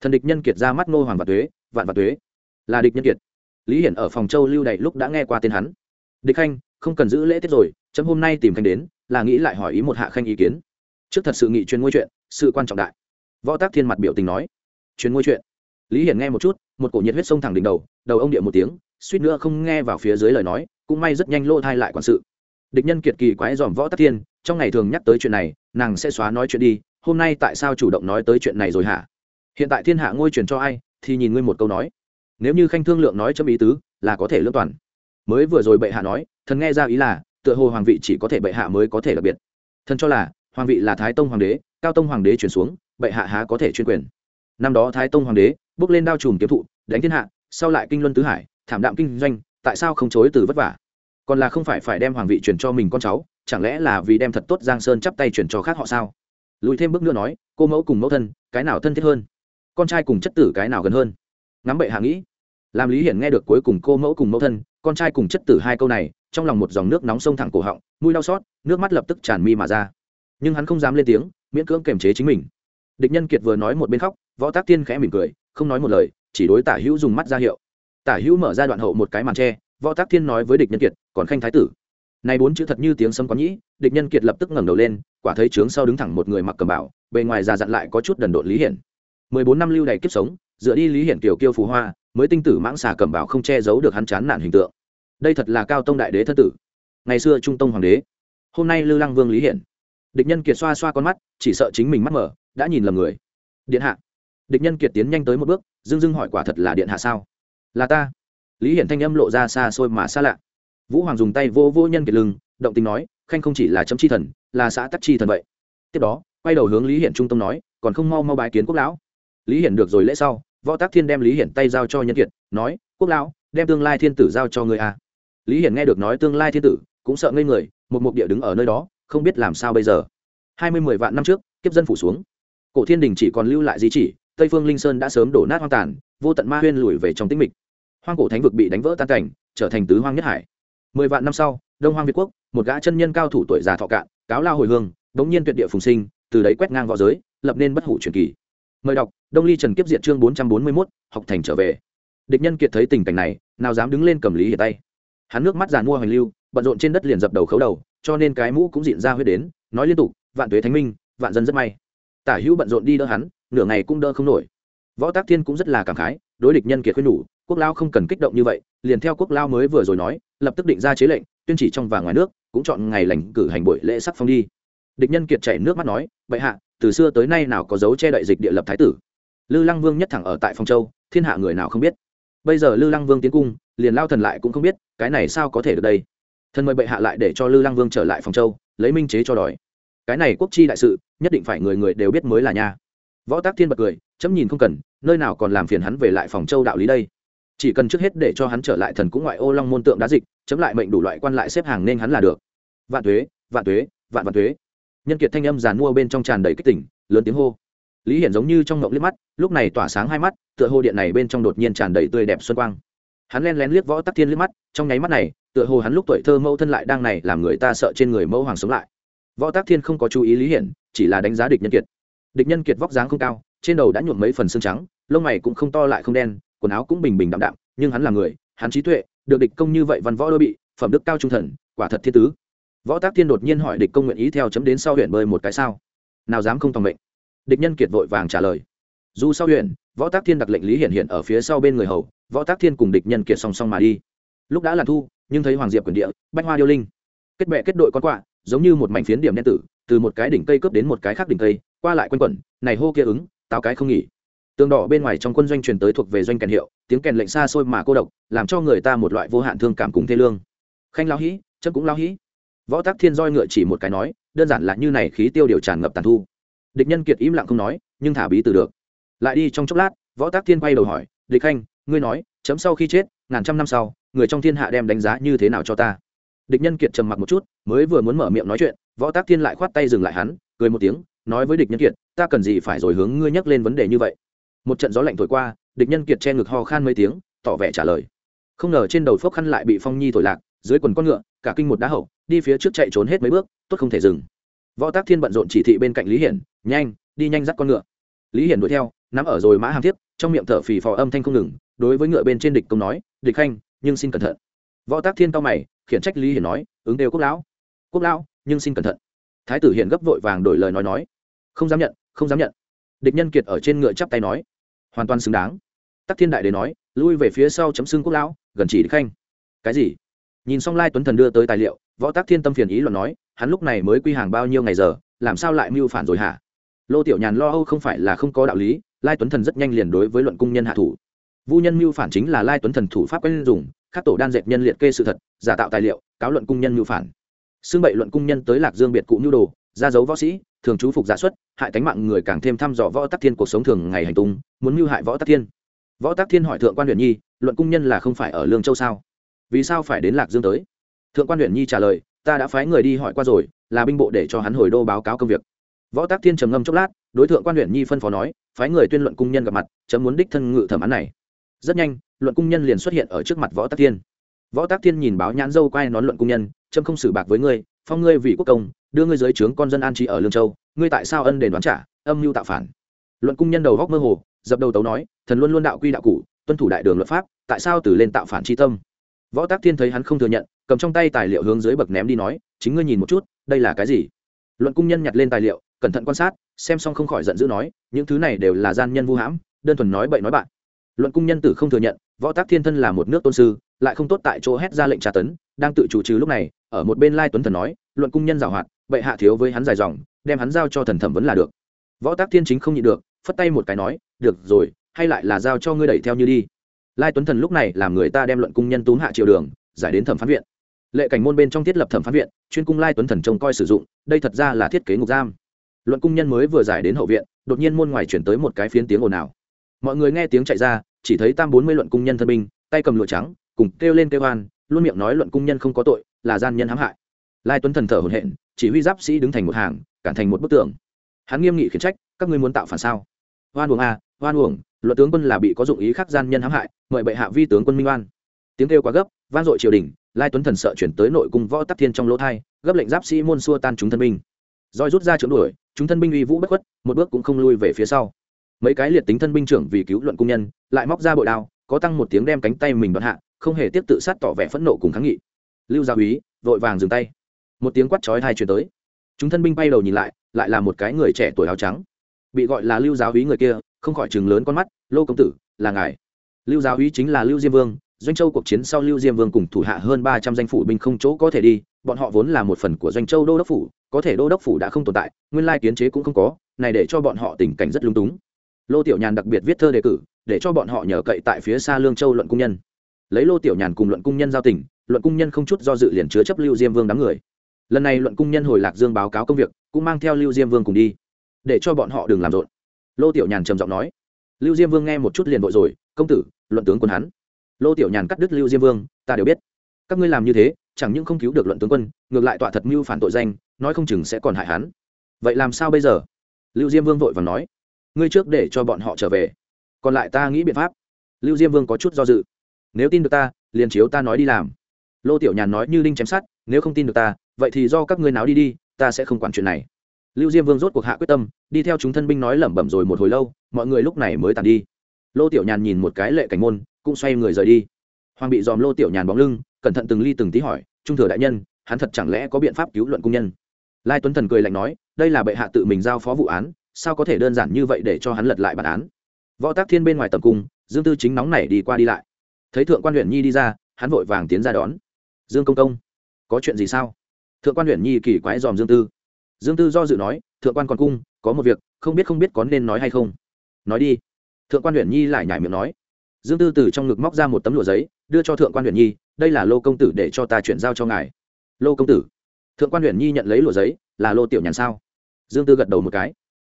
Thần địch nhân kiệt ra mắt ngô hoàng và tuế, vạn và tuế. Là địch nhân kiệt. Lý hiển ở phòng châu lưu đày lúc đã nghe qua tên hắn. Địch khanh, không cần giữ lễ tiết rồi, chấm hôm nay tìm khanh đến, là nghĩ lại hỏi ý một hạ khanh ý kiến. Trước thật sự nghị truyền ngôi chuyện, sự quan trọng đại. Võ tác thiên mặt biểu tình nói. Truyền ngôi chuyện. Lý hiển nghe một chút một cổ nhiệt huyết sông thẳng đỉnh đầu đầu ông địa một tiếng, suýt nữa không nghe vào phía dưới lời nói, cũng may rất nhanh lỗ thai lại quản sự. Địch nhân kiệt kỳ quái dòm võ tắc thiên, trong ngày thường nhắc tới chuyện này, nàng sẽ xóa nói chuyện đi, hôm nay tại sao chủ động nói tới chuyện này rồi hả? Hiện tại thiên hạ ngôi truyền cho ai, thì nhìn ngươi một câu nói. Nếu như khanh thương lượng nói chấm ý tứ, là có thể lương toàn. Mới vừa rồi bệ hạ nói, thần nghe ra ý là, tựa hồ hoàng vị chỉ có thể bệ hạ mới có thể đặc biệt. Thần cho là, hoàng vị là thái tông hoàng đế, cao tông hoàng đế chuyển xuống, bệ hạ há có thể chuyên quyền. Năm đó thái tông hoàng đế bước lên đao trùm kiếm thụ, đánh thiên hạ, sau lại kinh luân tứ hải, thảm đạm kinh doanh, tại sao không chối từ vất vả? Còn là không phải phải đem hoàng vị truyền cho mình con cháu, chẳng lẽ là vì đem thật tốt giang sơn chắp tay chuyển cho khác họ sao? Lùi thêm bước nữa nói, cô mẫu cùng mẫu thân, cái nào thân thiết hơn? Con trai cùng chất tử cái nào gần hơn? Ngắm bệ hạ nghĩ. Làm lý hiển nghe được cuối cùng cô mẫu cùng mẫu thân, con trai cùng chất tử hai câu này, trong lòng một dòng nước nóng sông thẳng cổ họng, mũi đau xót, nước mắt lập tức tràn mi mà ra. Nhưng hắn không dám lên tiếng, miễn cưỡng kềm chế chính mình. Địch nhân kiệt vừa nói một bên khóc, võ tác tiên khẽ mỉm cười không nói một lời, chỉ đối tả hữu dùng mắt ra hiệu. Tả hữu mở ra đoạn hậu một cái màn tre, võ tác thiên nói với địch nhân kiệt, còn khanh thái tử. Này bốn chữ thật như tiếng sấm có nhĩ, địch nhân kiệt lập tức ngẩng đầu lên, quả thấy trướng sau đứng thẳng một người mặc cầm bảo, bề ngoài già dặn lại có chút đần độn lý hiển. Mười bốn năm lưu đầy kiếp sống, dựa đi lý hiển kiều kiêu phù hoa, mới tinh tử mãng xà cầm bảo không che giấu được hắn chán nản hình tượng. Đây thật là cao tông đại đế thân tử. Ngày xưa trung tông hoàng đế, hôm nay lư lăng vương lý hiển. Địch nhân kiệt xoa xoa con mắt, chỉ sợ chính mình mắt mở, đã nhìn lầm người. Điện hạ địch nhân kiệt tiến nhanh tới một bước dưng dưng hỏi quả thật là điện hạ sao? Là ta. Lý hiển thanh âm lộ ra xa xôi mà xa lạ. Vũ hoàng dùng tay vô vô nhân kiệt lưng, động tình nói, khanh không chỉ là chấm chi thần, là xã tắc chi thần vậy. Tiếp đó, quay đầu hướng lý hiển trung tâm nói, còn không mau mau bái kiến quốc lão. Lý hiển được rồi lễ sau, võ tác thiên đem lý hiển tay giao cho nhân kiệt, nói, quốc lão, đem tương lai thiên tử giao cho người a. Lý hiển nghe được nói tương lai thiên tử, cũng sợ ngây người, một mục địa đứng ở nơi đó, không biết làm sao bây giờ. Hai mươi mười vạn năm trước, kiếp dân phủ xuống. Cổ thiên đình chỉ còn lưu lại di chỉ tây phương linh sơn đã sớm đổ nát hoang tàn, vô tận ma huyên lùi về trong tĩnh mịch. Hoang cổ thánh vực bị đánh vỡ tan cảnh, trở thành tứ hoang nhất hải. Mười vạn năm sau, đông hoang việt quốc, một gã chân nhân cao thủ tuổi già thọ cạn, cáo lao hồi hương bỗng nhiên tuyệt địa phùng sinh, từ đấy quét ngang v õ giới, lập nên bất hủ truyền kỳ. Mời đọc, đông ly trần kiếp diện chương bốn trăm bốn mươi mốt, học thành trở về. Địch nhân kiệt thấy tình cảnh này, nào dám đứng lên cầm lý hiện tay. Hắn nước mắt giàn mua hoành lưu, bận rộn trên đất liền dập đầu khấu đầu, cho nên cái mũ cũng diện ra huyết đến, nói liên tục, vạn tuế thánh minh, vạn dân rất may. Tả hữu bận rộn đi đỡ hắn nửa ngày cũng đỡ không nổi. Võ tác thiên cũng rất là cảm khái, đối địch nhân kiệt khuyên nhủ, quốc lao không cần kích động như vậy, liền theo quốc lao mới vừa rồi nói, lập tức định ra chế lệnh, tuyên chỉ trong và ngoài nước, cũng chọn ngày lành cử hành buổi lễ sắc phong đi. Địch nhân kiệt chảy nước mắt nói, bệ hạ, từ xưa tới nay nào có dấu che đậy dịch địa lập thái tử? Lư lăng vương nhất thẳng ở tại phong châu, thiên hạ người nào không biết. Bây giờ lư lăng vương tiến cung, liền lao thần lại cũng không biết, cái này sao có thể được đây? Thần mời bệ hạ lại để cho lư lăng vương trở lại phong châu, lấy minh chế cho đòi. Cái này quốc chi đại sự, nhất định phải người người đều biết mới là nha võ tác thiên bật cười, chấm nhìn không cần, nơi nào còn làm phiền hắn về lại phòng châu đạo lý đây? Chỉ cần trước hết để cho hắn trở lại thần cũng ngoại ô long môn tượng đá dịch, chấm lại mệnh đủ loại quan lại xếp hàng nên hắn là được. Vạn thuế vạn thuế vạn vạn thuế nhân kiệt thanh âm giàn mua bên trong tràn đầy kích tỉnh, lớn tiếng hô. Lý hiển giống như trong ngộng liếc mắt, lúc này tỏa sáng hai mắt, tựa hồ điện này bên trong đột nhiên tràn đầy tươi đẹp xuân quang. Hắn len lén liếc võ tắc thiên liếc mắt, trong nháy mắt này, tựa hồ hắn lúc tuổi thơ mẫu thân lại đang này làm người ta sợ trên người mẫu hoàng sống lại. Võ tắc thiên không có chú ý lý hiển, chỉ là đánh giá địch nhân kiệt địch nhân kiệt vóc dáng không cao, trên đầu đã nhuộm mấy phần xương trắng, lông mày cũng không to lại không đen, quần áo cũng bình bình đạm đạm, nhưng hắn là người, hắn trí tuệ, được địch công như vậy văn võ đôi bị, phẩm đức cao trung thần, quả thật thiên tứ. Võ tác thiên đột nhiên hỏi địch công nguyện ý theo chấm đến sau huyện bơi một cái sao? Nào dám không tòng mệnh. Địch nhân kiệt vội vàng trả lời. Dù sau huyện, võ tác thiên đặt lệnh lý hiện hiện ở phía sau bên người hầu, võ tác thiên cùng địch nhân kiệt song song mà đi. Lúc đã là thu, nhưng thấy hoàng diệp quyền địa, bách hoa điêu linh. Kết bệ kết đội con quạ, giống như một mảnh phiến điểm đen tử, từ một cái đỉnh cây cướp đến một cái khác đỉnh cây qua lại quanh quẩn, này hô kia ứng, táo cái không nghỉ. Tường đỏ bên ngoài trong quân doanh truyền tới thuộc về doanh kèn hiệu, tiếng kèn lệnh xa xôi mà cô độc, làm cho người ta một loại vô hạn thương cảm cùng thê lương. Khanh lao hĩ chất cũng lao hĩ võ tắc thiên roi ngựa chỉ một cái nói, đơn giản là như này khí tiêu điều tràn ngập tàn thu. Địch nhân kiệt im lặng không nói, nhưng thả bí từ được. Lại đi trong chốc lát, võ tắc thiên quay đầu hỏi, địch khanh, ngươi nói, chấm sau khi chết, ngàn trăm năm sau, người trong thiên hạ đem đánh giá như thế nào cho ta? Địch nhân kiệt trầm mặc một chút, mới vừa muốn mở miệng nói chuyện, võ tác thiên lại khoát tay dừng lại hắn, cười một tiếng nói với địch nhân kiệt, ta cần gì phải rồi hướng ngươi nhắc lên vấn đề như vậy? Một trận gió lạnh thổi qua, địch nhân kiệt che ngực ho khan mấy tiếng, tỏ vẻ trả lời. Không ngờ trên đầu phốc khăn lại bị phong nhi thổi lạc, dưới quần con ngựa, cả kinh một đá hậu, đi phía trước chạy trốn hết mấy bước, tốt không thể dừng. Võ tác thiên bận rộn chỉ thị bên cạnh lý hiển, nhanh, đi nhanh dắt con ngựa. Lý hiển đuổi theo, nắm ở rồi mã hàng thiếp, trong miệng thở phì phò âm thanh không ngừng, đối với ngựa bên trên địch công nói, địch khanh, nhưng xin cẩn thận. Võ tác thiên cao mày, khiển trách lý hiển nói, ứng đều quốc lão. Quốc lão, nhưng xin cẩn thận. Thái tử hiện gấp vội vàng đổi lời nói nói không dám nhận, không dám nhận. Địch nhân kiệt ở trên ngựa chắp tay nói, hoàn toàn xứng đáng. Tắc thiên đại đế nói, lui về phía sau chấm xưng quốc lão, gần chỉ địch khanh. Cái gì? Nhìn xong lai tuấn thần đưa tới tài liệu, võ tác thiên tâm phiền ý luận nói, hắn lúc này mới quy hàng bao nhiêu ngày giờ, làm sao lại mưu phản rồi hả? Lô tiểu nhàn lo âu không phải là không có đạo lý, lai tuấn thần rất nhanh liền đối với luận cung nhân hạ thủ. Vu nhân mưu phản chính là lai tuấn thần thủ pháp quen dùng, khắc tổ đan dệt nhân liệt kê sự thật, giả tạo tài liệu, cáo luận cung nhân mưu phản. Xưng bậy luận cung nhân tới lạc dương biệt cụ nhu đồ, ra dấu võ sĩ thường chú phục giả xuất, hại tánh mạng người càng thêm thăm dò võ tắc thiên cuộc sống thường ngày hành tung, muốn mưu hại võ tắc thiên. Võ tắc thiên hỏi thượng quan huyện nhi, luận cung nhân là không phải ở lương châu sao? Vì sao phải đến lạc dương tới? Thượng quan huyện nhi trả lời, ta đã phái người đi hỏi qua rồi, là binh bộ để cho hắn hồi đô báo cáo công việc. Võ tác thiên trầm ngâm chốc lát, đối tượng quan huyện nhi phân phó nói, phái người tuyên luận cung nhân gặp mặt, chấm muốn đích thân ngự thẩm án này. Rất nhanh, luận cung nhân liền xuất hiện ở trước mặt võ tác thiên. Võ tác thiên nhìn báo nhãn dâu quay nón luận cung nhân trâm không xử bạc với ngươi phong ngươi vì quốc công, đưa ngươi dưới trướng con dân an trí ở lương châu, ngươi tại sao ân đền đoán trả, âm mưu tạo phản? Luận cung nhân đầu góc mơ hồ, dập đầu tấu nói, thần luôn luôn đạo quy đạo cụ tuân thủ đại đường luật pháp, tại sao từ lên tạo phản tri tâm? Võ tác thiên thấy hắn không thừa nhận, cầm trong tay tài liệu hướng dưới bậc ném đi nói, chính ngươi nhìn một chút, đây là cái gì? Luận cung nhân nhặt lên tài liệu, cẩn thận quan sát, xem xong không khỏi giận dữ nói, những thứ này đều là gian nhân vu hãm, đơn thuần nói bậy nói bạn. Luận cung nhân tử không thừa nhận võ tác thiên thân là một nước tôn sư, lại không tốt tại chỗ hét ra lệnh tra tấn, đang tự chủ trừ lúc này, ở một bên lai tuấn thần nói, luận cung nhân giảo hoạt, bệ hạ thiếu với hắn dài dòng, đem hắn giao cho thần thẩm vấn là được. Võ tác thiên chính không nhịn được, phất tay một cái nói, được rồi, hay lại là giao cho ngươi đẩy theo như đi. Lai tuấn thần lúc này làm người ta đem luận cung nhân túm hạ triều đường, giải đến thẩm phán viện. Lệ cảnh môn bên trong thiết lập thẩm phán viện, chuyên cung lai tuấn thần trông coi sử dụng, đây thật ra là thiết kế ngục giam. Luận cung nhân mới vừa giải đến hậu viện, đột nhiên môn ngoài chuyển tới một cái phiến tiếng ồn ào. Mọi người nghe tiếng chạy ra chỉ thấy tam bốn mươi luận cung nhân thân binh tay cầm lụa trắng cùng kêu lên kêu hoan luôn miệng nói luận cung nhân không có tội là gian nhân hãm hại. Lai tuấn thần thở hồn hện chỉ huy giáp sĩ đứng thành một hàng cản thành một bức tường. Hắn nghiêm nghị khiển trách các ngươi muốn tạo phản sao? Hoan uổng a à, hoan uổng luật tướng quân là bị có dụng ý khác gian nhân hãm hại mời bệ hạ vi tướng quân minh oan. Tiếng kêu quá gấp van dội triều đình lai tuấn thần sợ chuyển tới nội cung võ tắc thiên trong lỗ thai gấp lệnh giáp sĩ môn xua tan chúng thân binh. Roi rút ra trưởng đuổi chúng thân binh uy vũ bất khuất một bước cũng không lui về phía sau mấy cái liệt tính thân binh trưởng vì cứu luận cung nhân, lại móc ra bội đao, có tăng một tiếng đem cánh tay mình đoạn hạ, không hề tiếp tự sát tỏ vẻ phẫn nộ cùng kháng nghị. Lưu gia úy vội vàng dừng tay. Một tiếng quát chói thai truyền tới. Chúng thân binh bay đầu nhìn lại lại là một cái người trẻ tuổi áo trắng. Bị gọi là lưu giáo úy người kia, không khỏi chừng lớn con mắt, lô công tử, là ngài. Lưu giáo úy chính là lưu diêm vương, doanh châu cuộc chiến sau lưu diêm vương cùng thủ hạ hơn ba trăm danh phủ binh không chỗ có thể đi, bọn họ vốn là một phần của doanh châu đô đốc phủ, có thể đô đốc phủ đã không tồn tại, nguyên lai kiến chế cũng không có, này để cho bọn họ tình cảnh rất lung túng lô tiểu nhàn đặc biệt viết thơ đề cử, để cho bọn họ nhờ cậy tại phía xa lương châu luận cung nhân. Lấy lô tiểu nhàn cùng luận cung nhân giao tình, luận cung nhân không chút do dự liền chứa chấp lưu diêm vương đám người. Lần này luận cung nhân hồi lạc dương báo cáo công việc, cũng mang theo lưu diêm vương cùng đi, để cho bọn họ đừng làm rộn. Lô tiểu nhàn trầm giọng nói. Lưu diêm vương nghe một chút liền vội rồi, công tử, luận tướng quân hắn. Lô tiểu nhàn cắt đứt lưu diêm vương, ta đều biết. Các ngươi làm như thế, chẳng những không cứu được luận tướng quân, ngược lại tọa thật mưu phản tội danh, nói không chừng sẽ còn hại hắn. Vậy làm sao bây giờ? Lưu diêm vương vội và nói ngươi trước để cho bọn họ trở về. Còn lại ta nghĩ biện pháp. Lưu diêm vương có chút do dự. Nếu tin được ta, liền chiếu ta nói đi làm. Lô tiểu nhàn nói như đinh chém sát nếu không tin được ta, vậy thì do các ngươi nào đi đi, ta sẽ không quản chuyện này. Lưu diêm vương rốt cuộc hạ quyết tâm, đi theo chúng thân binh nói lẩm bẩm rồi một hồi lâu, mọi người lúc này mới tàn đi. Lô tiểu nhàn nhìn một cái lệ cảnh môn, cũng xoay người rời đi. Hoàng bị dòm lô tiểu nhàn bóng lưng, cẩn thận từng ly từng tí hỏi, trung thừa đại nhân, hắn thật chẳng lẽ có biện pháp cứu luận cung nhân? Lai tuấn thần cười lạnh nói, đây là bệ hạ tự mình giao phó vụ án sao có thể đơn giản như vậy để cho hắn lật lại bản án? Võ tác thiên bên ngoài tầm cung, dương tư chính nóng nảy đi qua đi lại. Thấy thượng quan huyện nhi đi ra, hắn vội vàng tiến ra đón. Dương công công, có chuyện gì sao? Thượng quan huyện nhi kỳ quái dòm dương tư. Dương tư do dự nói, thượng quan còn cung, có một việc, không biết không biết có nên nói hay không. Nói đi. Thượng quan huyện nhi lại nhảy miệng nói. Dương tư từ trong ngực móc ra một tấm lụa giấy, đưa cho thượng quan huyện nhi, đây là lô công tử để cho ta chuyển giao cho ngài. Lô công tử? Thượng quan huyện nhi nhận lấy lụa giấy, là lô tiểu nhàn sao? Dương tư gật đầu một cái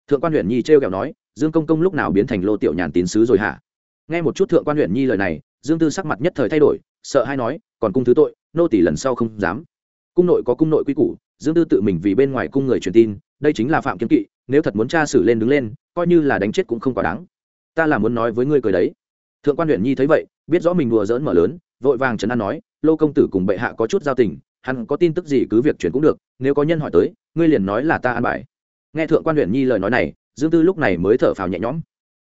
thượng quan huyện nhi t r e o kẹo nói, dương công công lúc nào biến thành lô tiểu nhàn tín sứ rồi hả? Nghe một chút thượng quan huyện nhi lời này, dương tư sắc mặt nhất thời thay đổi, sợ hay nói, còn cung thứ tội, nô tỷ lần sau không dám. Cung nội có cung nội quy củ, dương tư tự mình vì bên ngoài cung người truyền tin, đây chính là phạm kiếm kỵ, nếu thật muốn tra xử lên đứng lên, coi như là đánh chết cũng không quá đáng. Ta là muốn nói với ngươi cười đấy. Thượng quan huyện nhi thấy vậy, biết rõ mình đùa dỡn mở lớn, vội vàng trấn an nói, lô công tử cùng bệ hạ có chút giao tình, hắn có tin tức gì cứ việc chuyển cũng được, nếu có nhân hỏi tới, ngươi liền nói là ta an bài nghe thượng quan huyện nhi lời nói này, dương tư lúc này mới thở phào nhẹ nhõm.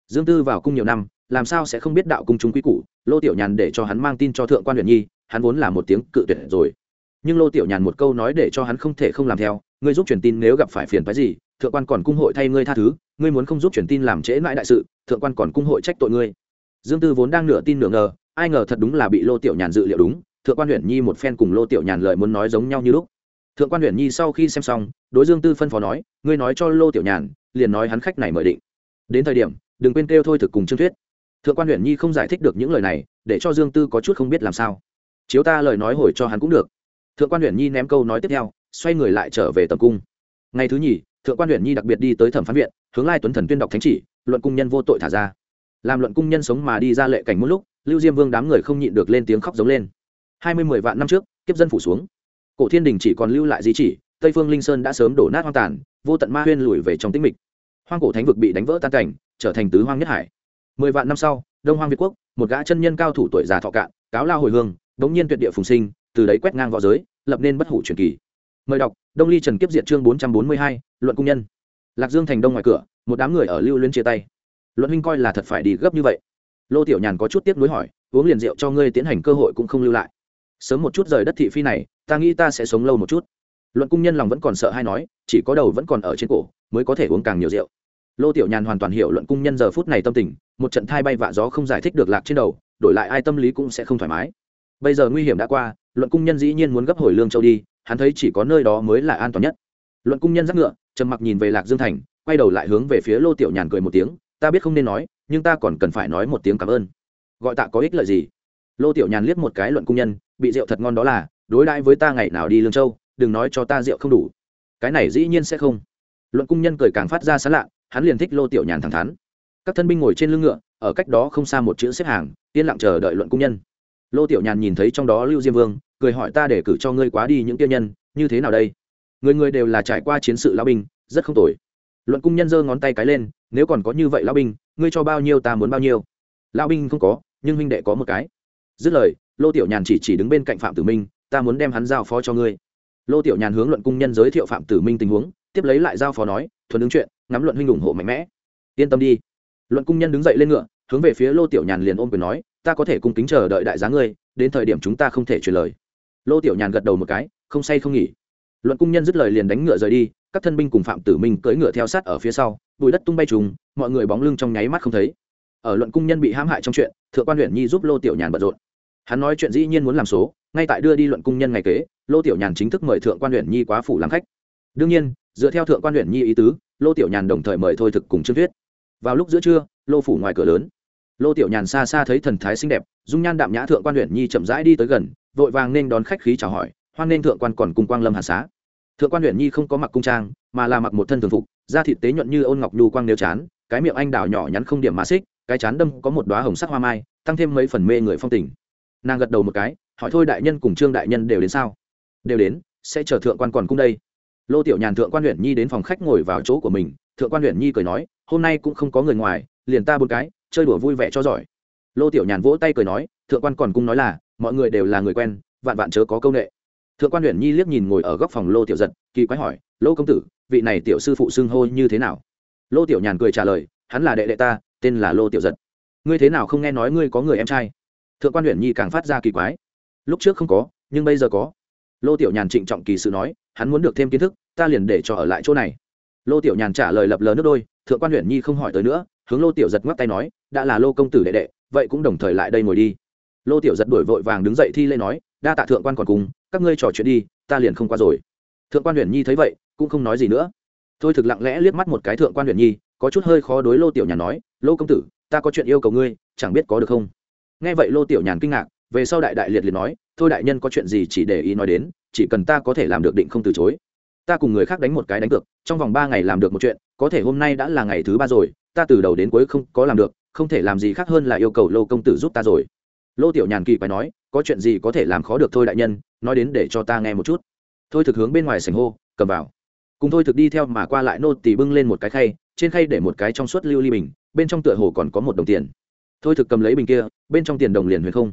Dương tư vào cung nhiều năm, làm sao sẽ không biết đạo cung chúng quý củ, lô tiểu nhàn để cho hắn mang tin cho thượng quan huyện nhi, hắn vốn là một tiếng cự tuyệt rồi. Nhưng lô tiểu nhàn một câu nói để cho hắn không thể không làm theo, ngươi giúp truyền tin nếu gặp phải phiền phái gì, thượng quan còn cung hội thay ngươi tha thứ, ngươi muốn không giúp truyền tin làm trễ mãi đại sự, thượng quan còn cung hội trách tội ngươi. Dương tư vốn đang nửa tin nửa ngờ, ai ngờ thật đúng là bị lô tiểu nhàn dự liệu đúng, thượng quan huyện nhi một phen cùng lô tiểu nhàn lời muốn nói giống nhau như lúc. Thượng quan huyện nhi sau khi xem xong đối dương tư phân phó nói, ngươi nói cho lô tiểu nhàn, liền nói hắn khách này mời định. Đến thời điểm, đừng quên kêu thôi thực cùng trương thuyết. Thượng quan huyện nhi không giải thích được những lời này, để cho dương tư có chút không biết làm sao. Chiếu ta lời nói hồi cho hắn cũng được. Thượng quan huyện nhi ném câu nói tiếp theo, xoay người lại trở về tầm cung. Ngày thứ nhì, thượng quan huyện nhi đặc biệt đi tới thẩm phán viện, hướng lai tuấn thần tuyên đọc thánh chỉ, luận cung nhân vô tội thả ra. Làm luận cung nhân sống mà đi ra lệ cảnh một lúc, lưu diêm vương đám người không nhịn được lên tiếng khóc giống lên. Hai mươi mười vạn năm trước, kiếp dân phủ xuống. Cổ thiên đình chỉ còn lưu lại di chỉ tây phương linh sơn đã sớm đổ nát hoang tàn, vô tận ma huyên lùi về trong tĩnh mịch. Hoang cổ thánh vực bị đánh vỡ tan cảnh, trở thành tứ hoang nhất hải. Mười vạn năm sau, đông hoang việt quốc, một gã chân nhân cao thủ tuổi già thọ cạn, cáo lao hồi hương, đống nhiên tuyệt địa phùng sinh, từ đấy quét ngang v õ giới, lập nên bất hủ truyền kỳ. Mời đọc, đông ly trần kiếp diệt chương bốn trăm bốn mươi hai, luận cung nhân. Lạc dương thành đông ngoài cửa, một đám người ở lưu luyến chia tay. Luận huynh coi là thật phải đi gấp như vậy. Lô tiểu nhàn có chút tiếc nuối hỏi, uống liền rượu cho ngươi tiến hành cơ hội cũng không lưu lại. Sớm một chút rời đất thị phi này, ta nghĩ ta sẽ sống lâu một chút luận cung nhân lòng vẫn còn sợ hay nói, chỉ có đầu vẫn còn ở trên cổ, mới có thể uống càng nhiều rượu. Lô tiểu nhàn hoàn toàn hiểu luận cung nhân giờ phút này tâm tình, một trận thai bay vạ gió không giải thích được lạc trên đầu, đổi lại ai tâm lý cũng sẽ không thoải mái. Bây giờ nguy hiểm đã qua, luận cung nhân dĩ nhiên muốn gấp hồi lương châu đi, hắn thấy chỉ có nơi đó mới là an toàn nhất. Luận cung nhân giác ngựa, trầm mặc nhìn về lạc dương thành, quay đầu lại hướng về phía lô tiểu nhàn cười một tiếng, ta biết không nên nói, nhưng ta còn cần phải nói một tiếng cảm ơn. Gọi tạ có ích lợi gì? Lô tiểu nhàn liếc một cái luận cung nhân, bị rượu thật ngon đó là, đối đãi với ta ngày nào đi lương châu? Đừng nói cho ta rượu không đủ. Cái này dĩ nhiên sẽ không. Luận cung nhân cười càng phát ra sán lạ, hắn liền thích lô tiểu nhàn thẳng thắn. Các thân binh ngồi trên lưng ngựa, ở cách đó không xa một chữ xếp hàng, yên lặng chờ đợi luận cung nhân. Lô tiểu nhàn nhìn thấy trong đó lưu diêm vương, cười hỏi ta để cử cho ngươi quá đi những tiêu nhân, như thế nào đây? Người người đều là trải qua chiến sự lão binh, rất không tồi. Luận cung nhân giơ ngón tay cái lên, nếu còn có như vậy lão binh, ngươi cho bao nhiêu ta muốn bao nhiêu. Lão binh không có, nhưng huynh đệ có một cái. Dứt lời, lô tiểu nhàn chỉ chỉ đứng bên cạnh phạm tử minh, ta muốn đem hắn giao phó cho ngươi lô tiểu nhàn hướng luận cung nhân giới thiệu phạm tử minh tình huống, tiếp lấy lại giao phó nói, thuần ứng chuyện, ngắm luận huynh ủng hộ mạnh mẽ. Yên tâm đi. Luận cung nhân đứng dậy lên ngựa, hướng về phía lô tiểu nhàn liền ôm quyền nói, ta có thể cung kính chờ đợi đại giá ngươi, đến thời điểm chúng ta không thể truyền lời. Lô tiểu nhàn gật đầu một cái, không say không nghỉ. Luận cung nhân dứt lời liền đánh ngựa rời đi, các thân binh cùng phạm tử minh cưỡi ngựa theo sát ở phía sau, bụi đất tung bay trùng, mọi người bóng lưng trong nháy mắt không thấy. Ở luận cung nhân bị hãm hại trong chuyện, thượng quan huyện nhi giúp lô tiểu nhàn bận rộn. Hắn nói chuyện dĩ nhiên muốn làm số ngay tại đưa đi luận cung nhân ngày kế, lô tiểu nhàn chính thức mời thượng quan huyện nhi quá phủ làm khách. Đương nhiên, dựa theo thượng quan huyện nhi ý tứ, lô tiểu nhàn đồng thời mời thôi thực cùng trương thuyết vào lúc giữa trưa, lô phủ ngoài cửa lớn. Lô tiểu nhàn xa xa thấy thần thái xinh đẹp, dung nhan đạm nhã thượng quan huyện nhi chậm rãi đi tới gần, vội vàng nên đón khách khí chào hỏi, hoan nên thượng quan còn cùng quang lâm hà xá. Thượng quan huyện nhi không có mặc cung trang, mà là mặc một thân thường phục, da thịt tế nhuận như ôn ngọc nhu quang nêu chán, cái miệng anh đào nhỏ nhắn không điểm mà xích, cái chán đâm có một đoá hồng sắc hoa mai, tăng thêm mấy phần mê người phong tình. Nàng gật đầu một cái hỏi thôi đại nhân cùng trương đại nhân đều đến sao? Đều đến, sẽ chờ thượng quan còn cung đây. Lô tiểu nhàn thượng quan huyện nhi đến phòng khách ngồi vào chỗ của mình, thượng quan huyện nhi cười nói, hôm nay cũng không có người ngoài, liền ta bốn cái, chơi đùa vui vẻ cho giỏi. Lô tiểu nhàn vỗ tay cười nói, thượng quan còn cung nói là, mọi người đều là người quen, vạn vạn chớ có công nghệ thượng quan huyện nhi liếc nhìn ngồi ở góc phòng lô tiểu giật, kỳ quái hỏi, lô công tử, vị này tiểu sư phụ xưng hô như thế nào? Lô tiểu nhàn cười trả lời, hắn là đệ đệ ta, tên là lô tiểu giật. Ngươi thế nào không nghe nói ngươi có người em trai? Thượng quan huyện nhi càng phát ra kỳ quái lúc trước không có, nhưng bây giờ có. Lô tiểu nhàn trịnh trọng kỳ sự nói, hắn muốn được thêm kiến thức, ta liền để cho ở lại chỗ này. Lô tiểu nhàn trả lời lập lờ nước đôi, thượng quan huyện nhi không hỏi tới nữa, hướng lô tiểu giật ngoắc tay nói, đã là lô công tử đệ đệ, vậy cũng đồng thời lại đây ngồi đi. Lô tiểu giật đổi vội vàng đứng dậy thi lễ nói, đa tạ thượng quan còn cùng, các ngươi trò chuyện đi, ta liền không qua rồi. Thượng quan huyện nhi thấy vậy, cũng không nói gì nữa. Thôi thực lặng lẽ liếc mắt một cái thượng quan huyện nhi, có chút hơi khó đối lô tiểu nhàn nói, lô công tử, ta có chuyện yêu cầu ngươi, chẳng biết có được không? Nghe vậy lô tiểu nhàn kinh ngạc về sau đại đại liệt liệt nói, thôi đại nhân có chuyện gì chỉ để ý nói đến, chỉ cần ta có thể làm được định không từ chối. Ta cùng người khác đánh một cái đánh cược, trong vòng ba ngày làm được một chuyện, có thể hôm nay đã là ngày thứ ba rồi, ta từ đầu đến cuối không có làm được, không thể làm gì khác hơn là yêu cầu lô công tử giúp ta rồi. Lô tiểu nhàn kỳ phải nói, có chuyện gì có thể làm khó được thôi đại nhân, nói đến để cho ta nghe một chút. Thôi thực hướng bên ngoài sảnh hô, cầm vào. Cùng thôi thực đi theo mà qua lại nô tỳ bưng lên một cái khay, trên khay để một cái trong suốt lưu ly bình, bên trong tựa hồ còn có một đồng tiền. Thôi thực cầm lấy bình kia, bên trong tiền đồng liền huyền không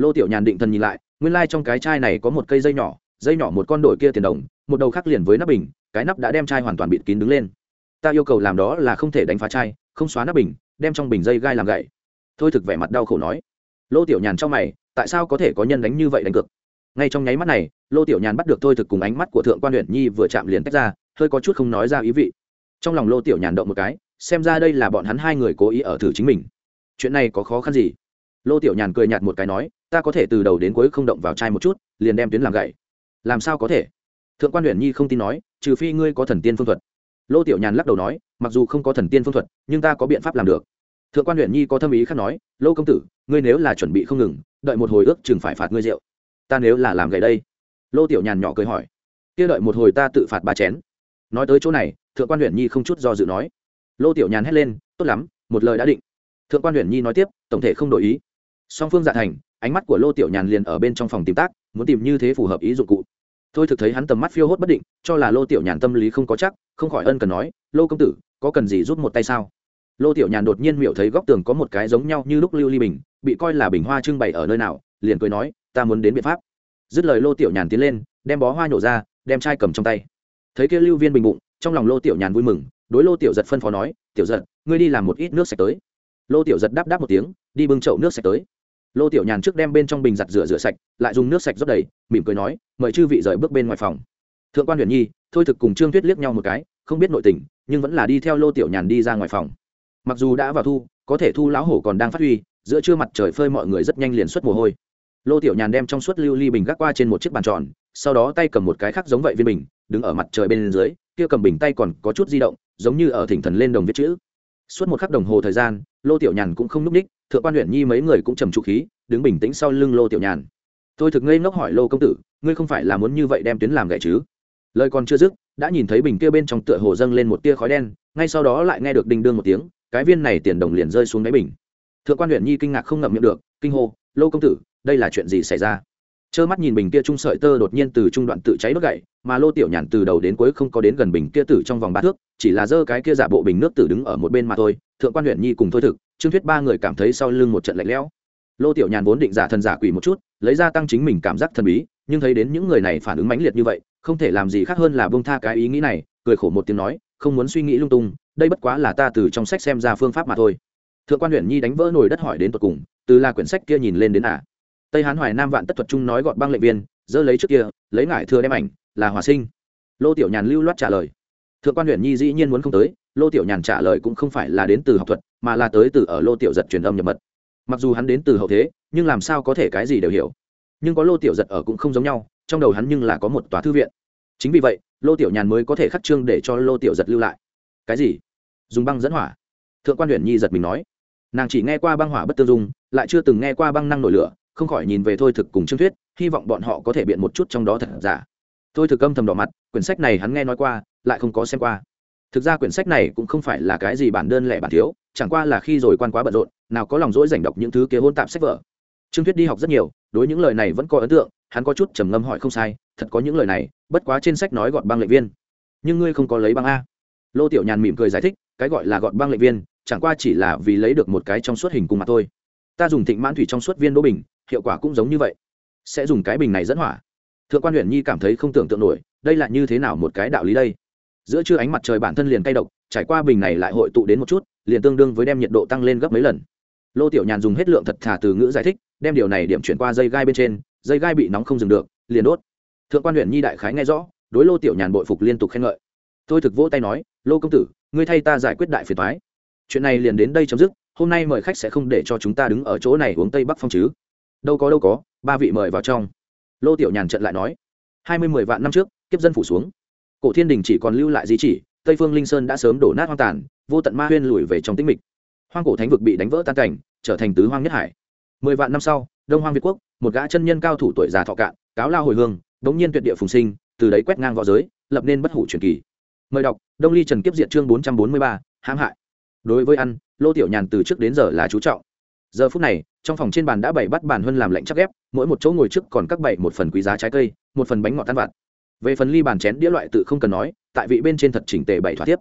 lô tiểu nhàn định thần nhìn lại, nguyên lai、like、trong cái chai này có một cây dây nhỏ dây nhỏ một con đổi kia tiền đồng, một đầu khắc liền với nắp bình, cái nắp đã đem chai hoàn toàn bịt kín đứng lên. Ta yêu cầu làm đó là không thể đánh phá chai, không xóa nắp bình, đem trong bình dây gai làm gậy. Thôi thực vẻ mặt đau khổ nói. Lô tiểu nhàn trong mày, tại sao có thể có nhân đánh như vậy đánh cược? Ngay trong nháy mắt này, lô tiểu nhàn bắt được thôi thực cùng ánh mắt của thượng quan huyện nhi vừa chạm liền tách ra, hơi có chút không nói ra ý vị. Trong lòng lô tiểu nhàn động một cái, xem ra đây là bọn hắn hai người cố ý ở thử chính mình. Chuyện này có khó khăn gì? Lô tiểu nhàn cười nhạt một cái nói ta có thể từ đầu đến cuối không động vào chai một chút, liền đem tuyến làm gậy. Làm sao có thể? Thượng quan huyện nhi không tin nói, trừ phi ngươi có thần tiên phương thuật. Lô tiểu nhàn lắc đầu nói, mặc dù không có thần tiên phương thuật, nhưng ta có biện pháp làm được. Thượng quan huyện nhi có thâm ý khác nói, lô công tử, ngươi nếu là chuẩn bị không ngừng, đợi một hồi ước chừng phải phạt ngươi rượu. Ta nếu là làm gậy đây? Lô tiểu nhàn nhỏ cười hỏi. Kia đợi một hồi ta tự phạt ba chén. Nói tới chỗ này, thượng quan huyện nhi không chút do dự nói. Lô tiểu nhàn hét lên, tốt lắm, một lời đã định. Thượng quan huyện nhi nói tiếp, tổng thể không đổi ý song phương dạ thành, ánh mắt của lô tiểu nhàn liền ở bên trong phòng tìm tác, muốn tìm như thế phù hợp ý dụng cụ. Thôi thực thấy hắn tầm mắt phiêu hốt bất định, cho là lô tiểu nhàn tâm lý không có chắc, không khỏi ân cần nói, lô công tử, có cần gì rút một tay sao? Lô tiểu nhàn đột nhiên miệu thấy góc tường có một cái giống nhau như lúc lưu ly bình, bị coi là bình hoa trưng bày ở nơi nào, liền cười nói, ta muốn đến biện pháp. Dứt lời lô tiểu nhàn tiến lên, đem bó hoa nhổ ra, đem chai cầm trong tay. Thấy kia lưu viên bình bụng, trong lòng lô tiểu nhàn vui mừng, đối lô tiểu giật phân phó nói, tiểu giật, ngươi đi làm một ít nước sạch tới. Lô tiểu giật đáp đáp một tiếng, đi bưng chậu nước sạch tới lô tiểu nhàn trước đem bên trong bình giặt rửa rửa sạch, lại dùng nước sạch rót đầy, mỉm cười nói, mời chư vị rời bước bên ngoài phòng. Thượng quan huyền nhi, thôi thực cùng trương tuyết liếc nhau một cái, không biết nội tình, nhưng vẫn là đi theo lô tiểu nhàn đi ra ngoài phòng. Mặc dù đã vào thu, có thể thu lão hổ còn đang phát huy, giữa trưa mặt trời phơi mọi người rất nhanh liền xuất mồ hôi. Lô tiểu nhàn đem trong suốt lưu ly bình gác qua trên một chiếc bàn tròn, sau đó tay cầm một cái khác giống vậy viên bình, đứng ở mặt trời bên dưới, kia cầm bình tay còn có chút di động, giống như ở thỉnh thần lên đồng viết chữ. Suốt một khắc đồng hồ thời gian, lô tiểu nhàn cũng không núp ních thượng quan huyện nhi mấy người cũng trầm trụ khí, đứng bình tĩnh sau lưng lô tiểu nhàn. Tôi thực ngây ngốc hỏi lô công tử, ngươi không phải là muốn như vậy đem tuyến làm gậy chứ? Lời còn chưa dứt, đã nhìn thấy bình kia bên trong tựa hồ dâng lên một tia khói đen, ngay sau đó lại nghe được đinh đương một tiếng, cái viên này tiền đồng liền rơi xuống đáy bình. Thượng quan huyện nhi kinh ngạc không ngậm miệng được, kinh hô, lô công tử, đây là chuyện gì xảy ra? Trơ mắt nhìn bình kia trung sợi tơ đột nhiên từ trung đoạn tự cháy đốt gậy, mà lô tiểu nhàn từ đầu đến cuối không có đến gần bình kia tử trong vòng ba thước, chỉ là giơ cái kia giả bộ bình nước tử đứng ở một bên mà thôi. Thượng quan huyện nhi cùng thôi thực trương thuyết ba người cảm thấy sau lưng một trận lạnh lẽo. Lô tiểu nhàn vốn định giả thần giả quỷ một chút, lấy ra tăng chính mình cảm giác thần bí, nhưng thấy đến những người này phản ứng mãnh liệt như vậy, không thể làm gì khác hơn là bông tha cái ý nghĩ này, cười khổ một tiếng nói, không muốn suy nghĩ lung tung, đây bất quá là ta từ trong sách xem ra phương pháp mà thôi. Thượng quan huyện nhi đánh vỡ nồi đất hỏi đến tột cùng, từ là quyển sách kia nhìn lên đến à? Tây hán hoài nam vạn tất thuật trung nói gọn băng lệnh viên, dơ lấy trước kia, lấy ngải thừa đem ảnh, là hòa sinh. Lô tiểu nhàn lưu loát trả lời. Thượng quan huyện nhi dĩ nhiên muốn không tới lô tiểu nhàn trả lời cũng không phải là đến từ học thuật, mà là tới từ ở lô tiểu giật truyền âm nhập mật. Mặc dù hắn đến từ hậu thế, nhưng làm sao có thể cái gì đều hiểu. Nhưng có lô tiểu giật ở cũng không giống nhau, trong đầu hắn nhưng là có một tòa thư viện. Chính vì vậy, lô tiểu nhàn mới có thể khắc trương để cho lô tiểu giật lưu lại. Cái gì? Dùng băng dẫn hỏa? Thượng quan huyện nhi giật mình nói. Nàng chỉ nghe qua băng hỏa bất tương dung, lại chưa từng nghe qua băng năng nổi lửa, không khỏi nhìn về thôi thực cùng trương thuyết, hy vọng bọn họ có thể biện một chút trong đó thật giả. Thôi thực âm thầm đỏ mặt, quyển sách này hắn nghe nói qua, lại không có xem qua thực ra quyển sách này cũng không phải là cái gì bản đơn lẻ bản thiếu, chẳng qua là khi rồi quan quá bận rộn, nào có lòng dỗi dành đọc những thứ kế hôn tạp sách vở. Trương thuyết đi học rất nhiều, đối những lời này vẫn có ấn tượng, hắn có chút trầm ngâm hỏi không sai, thật có những lời này, bất quá trên sách nói gọn băng lệnh viên. Nhưng ngươi không có lấy băng a. Lô tiểu nhàn mỉm cười giải thích, cái gọi là gọn băng lệnh viên, chẳng qua chỉ là vì lấy được một cái trong suốt hình cung mà thôi. Ta dùng thịnh mãn thủy trong suốt viên đỗ bình, hiệu quả cũng giống như vậy. Sẽ dùng cái bình này dẫn hỏa. Thượng quan huyện nhi cảm thấy không tưởng tượng nổi, đây là như thế nào một cái đạo lý đây? Giữa trưa ánh mặt trời bản thân liền cay độc, trải qua bình này lại hội tụ đến một chút, liền tương đương với đem nhiệt độ tăng lên gấp mấy lần. Lô tiểu nhàn dùng hết lượng thật thà từ ngữ giải thích, đem điều này điểm chuyển qua dây gai bên trên, dây gai bị nóng không dừng được, liền đốt. Thượng quan huyện nhi đại khái nghe rõ, đối lô tiểu nhàn bội phục liên tục khen ngợi. Tôi thực vỗ tay nói, lô công tử, ngươi thay ta giải quyết đại phiền thoái chuyện này liền đến đây chấm dứt, hôm nay mời khách sẽ không để cho chúng ta đứng ở chỗ này uống tây bắc phong chứ. Đâu có đâu có, ba vị mời vào trong. Lô tiểu nhàn trận lại nói, hai mươi mười vạn năm trước, kiếp dân phủ xuống cổ thiên đình chỉ còn lưu lại di chỉ, tây phương linh sơn đã sớm đổ nát hoang tàn, vô tận ma huyên lùi về trong tĩnh mịch. Hoang cổ thánh vực bị đánh vỡ tan cảnh, trở thành tứ hoang nhất hải. Mười vạn năm sau, đông hoang việt quốc, một gã chân nhân cao thủ tuổi già thọ cạn, cáo lao hồi hương, đống nhiên tuyệt địa phùng sinh, từ đấy quét ngang v giới, lập nên bất hủ truyền kỳ. Mời đọc, đông ly trần kiếp diện chương bốn trăm bốn mươi ba, hãm hại. Đối với ăn, lô tiểu nhàn từ trước đến giờ là chú trọng. Giờ phút này, trong phòng trên bàn đã bày bắt bàn hơn làm lạnh chắc ghép, mỗi một chỗ ngồi trước còn các bày một phần quý giá trái cây, một phần bánh ngọt tan vặt về phần ly bàn chén đĩa loại tự không cần nói, tại vị bên trên thật chỉnh tề bảy thỏa tiếp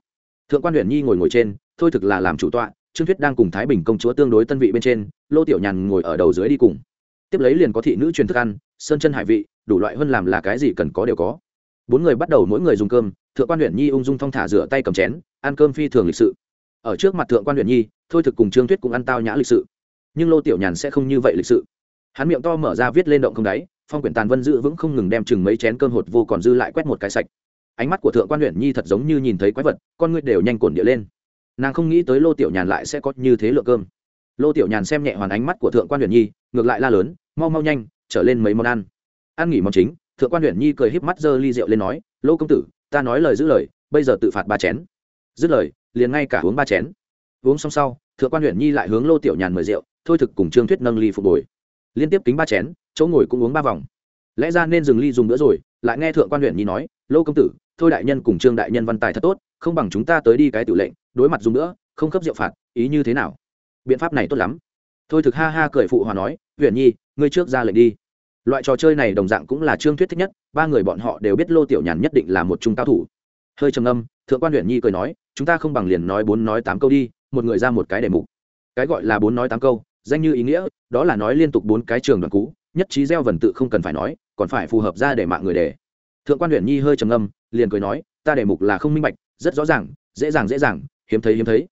thượng quan huyện nhi ngồi ngồi trên, thôi thực là làm chủ tọa, trương thuyết đang cùng thái bình công chúa tương đối tân vị bên trên, lô tiểu nhàn ngồi ở đầu dưới đi cùng. Tiếp lấy liền có thị nữ truyền thức ăn, sơn chân hải vị, đủ loại hơn làm là cái gì cần có đều có. Bốn người bắt đầu mỗi người dùng cơm, thượng quan huyện nhi ung dung thong thả rửa tay cầm chén, ăn cơm phi thường lịch sự. Ở trước mặt thượng quan huyện nhi, thôi thực cùng trương thuyết cũng ăn tao nhã lịch sự. Nhưng lô tiểu nhàn sẽ không như vậy lịch sự. Hắn miệng to mở ra viết lên động không đáy phong quyển tàn vân giữ vững không ngừng đem chừng mấy chén cơm hột vô còn dư lại quét một cái sạch. Ánh mắt của thượng quan huyện nhi thật giống như nhìn thấy quái vật, con ngươi đều nhanh cổn địa lên. Nàng không nghĩ tới lô tiểu nhàn lại sẽ có như thế lượng cơm. Lô tiểu nhàn xem nhẹ hoàn ánh mắt của thượng quan huyện nhi, ngược lại la lớn, mau mau nhanh, trở lên mấy món ăn. Ăn nghỉ món chính. Thượng quan huyện nhi cười híp mắt giơ ly rượu lên nói, lô công tử, ta nói lời giữ lời, bây giờ tự phạt ba chén. Dứt lời, liền ngay cả uống ba chén. Uống xong sau, thượng quan huyện nhi lại hướng lô tiểu nhàn mời rượu, thôi thực cùng trương thuyết nâng ly phục bồi. Liên tiếp kính ba chén chỗ ngồi cũng uống ba vòng. Lẽ ra nên dừng ly dùng nữa rồi, lại nghe thượng quan huyện nhi nói, lô công tử, thôi đại nhân cùng trương đại nhân văn tài thật tốt, không bằng chúng ta tới đi cái tự lệnh, đối mặt dùng nữa không cấp rượu phạt, ý như thế nào? Biện pháp này tốt lắm. Thôi thực ha ha cười phụ hòa nói, huyện nhi, ngươi trước ra lệnh đi. Loại trò chơi này đồng dạng cũng là trương thuyết thích nhất, ba người bọn họ đều biết lô tiểu nhàn nhất định là một trung cao thủ. Hơi trầm âm thượng quan huyện nhi cười nói, chúng ta không bằng liền nói bốn nói tám câu đi, một người ra một cái đề mục. Cái gọi là bốn nói tám câu, danh như ý nghĩa, đó là nói liên tục bốn cái trường đoàn cú nhất trí gieo vần tự không cần phải nói, còn phải phù hợp ra để mạng người đề. Thượng quan huyện nhi hơi trầm âm liền cười nói, ta đề mục là không minh bạch, rất rõ ràng, dễ dàng dễ dàng, hiếm thấy hiếm thấy.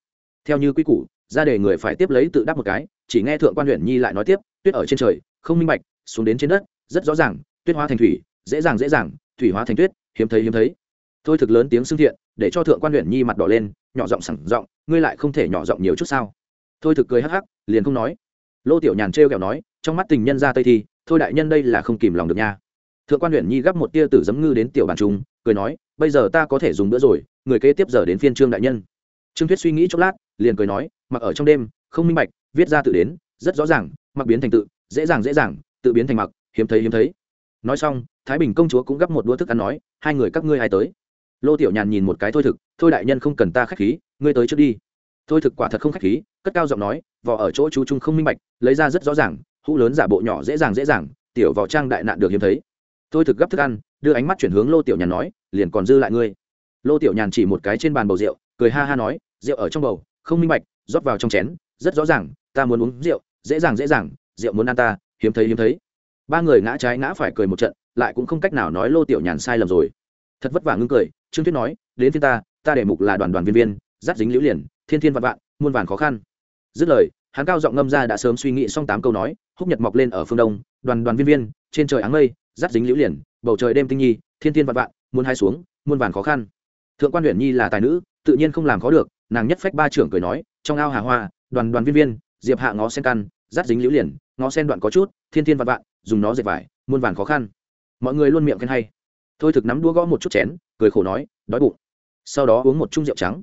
Theo như quy củ, ra đề người phải tiếp lấy tự đáp một cái, chỉ nghe thượng quan huyện nhi lại nói tiếp, tuyết ở trên trời, không minh bạch, xuống đến trên đất, rất rõ ràng, tuyết hóa thành thủy, dễ dàng dễ dàng, thủy hóa thành tuyết, hiếm thấy hiếm thấy. Thôi thực lớn tiếng xưng thiện, để cho thượng quan huyện nhi mặt đỏ lên, nhỏ giọng sẳng giọng, ngươi lại không thể nhỏ giọng nhiều chút sao? Thôi thực cười hắc hắc, liền không nói. Lô tiểu nhàn trêu kẹo nói, trong mắt tình nhân ra tây thi thôi đại nhân đây là không kìm lòng được nha. Thượng quan huyện nhi gắp một tia tử giấm ngư đến tiểu bàn trung, cười nói, bây giờ ta có thể dùng bữa rồi, người kế tiếp giờ đến phiên trương đại nhân. Trương thuyết suy nghĩ chốc lát, liền cười nói, mặc ở trong đêm, không minh bạch, viết ra tự đến, rất rõ ràng, mặc biến thành tự, dễ dàng dễ dàng, tự biến thành mặc, hiếm thấy hiếm thấy. Nói xong, thái bình công chúa cũng gắp một đũa thức ăn nói, hai người các ngươi ai tới? Lô tiểu nhàn nhìn một cái thôi thực, thôi đại nhân không cần ta k h á c h khí, ngươi tới trước đi. Thôi thực quả thật không k h á c h khí, cất cao giọng nói vỏ ở chỗ chú trung không minh bạch, lấy ra rất rõ ràng hũ lớn giả bộ nhỏ dễ dàng dễ dàng, tiểu vào trang đại nạn được hiếm thấy. Tôi thực gấp thức ăn, đưa ánh mắt chuyển hướng lô tiểu nhàn nói, liền còn dư lại ngươi. Lô tiểu nhàn chỉ một cái trên bàn bầu rượu, cười ha ha nói, rượu ở trong bầu, không minh bạch, rót vào trong chén, rất rõ ràng, ta muốn uống rượu, dễ dàng dễ dàng, rượu muốn ăn ta, hiếm thấy hiếm thấy. Ba người ngã trái ngã phải cười một trận, lại cũng không cách nào nói lô tiểu nhàn sai lầm rồi. Thật vất vả ngưng cười, trương tuyết nói, đến thiên ta ta để mục là đoàn đoàn viên viên, dắt dính liễu liền, thiên thiên vạn vạn, muôn vàn khó khăn. Dứt lời hắn cao giọng ngâm ra đã sớm suy nghĩ xong tám câu nói, húc nhật mọc lên ở phương đông, đoàn đoàn viên viên, trên trời áng mây dắt dính liễu liền, bầu trời đêm tinh nhi, thiên thiên vạn vạn muôn hai xuống, muôn vàn khó khăn. Thượng quan huyện nhi là tài nữ, tự nhiên không làm khó được, nàng nhất phách ba trưởng cười nói, trong ao hà hoa, đoàn đoàn viên viên, diệp hạ ngó sen căn dắt dính liễu liền, ngó sen đoạn có chút, thiên thiên vạn vạn, dùng nó dệt vải, muôn vàn khó khăn. Mọi người luôn miệng khen hay. Thôi thực nắm đũa gõ một chút chén, cười khổ nói, đói bụng. Sau đó uống một chung rượu trắng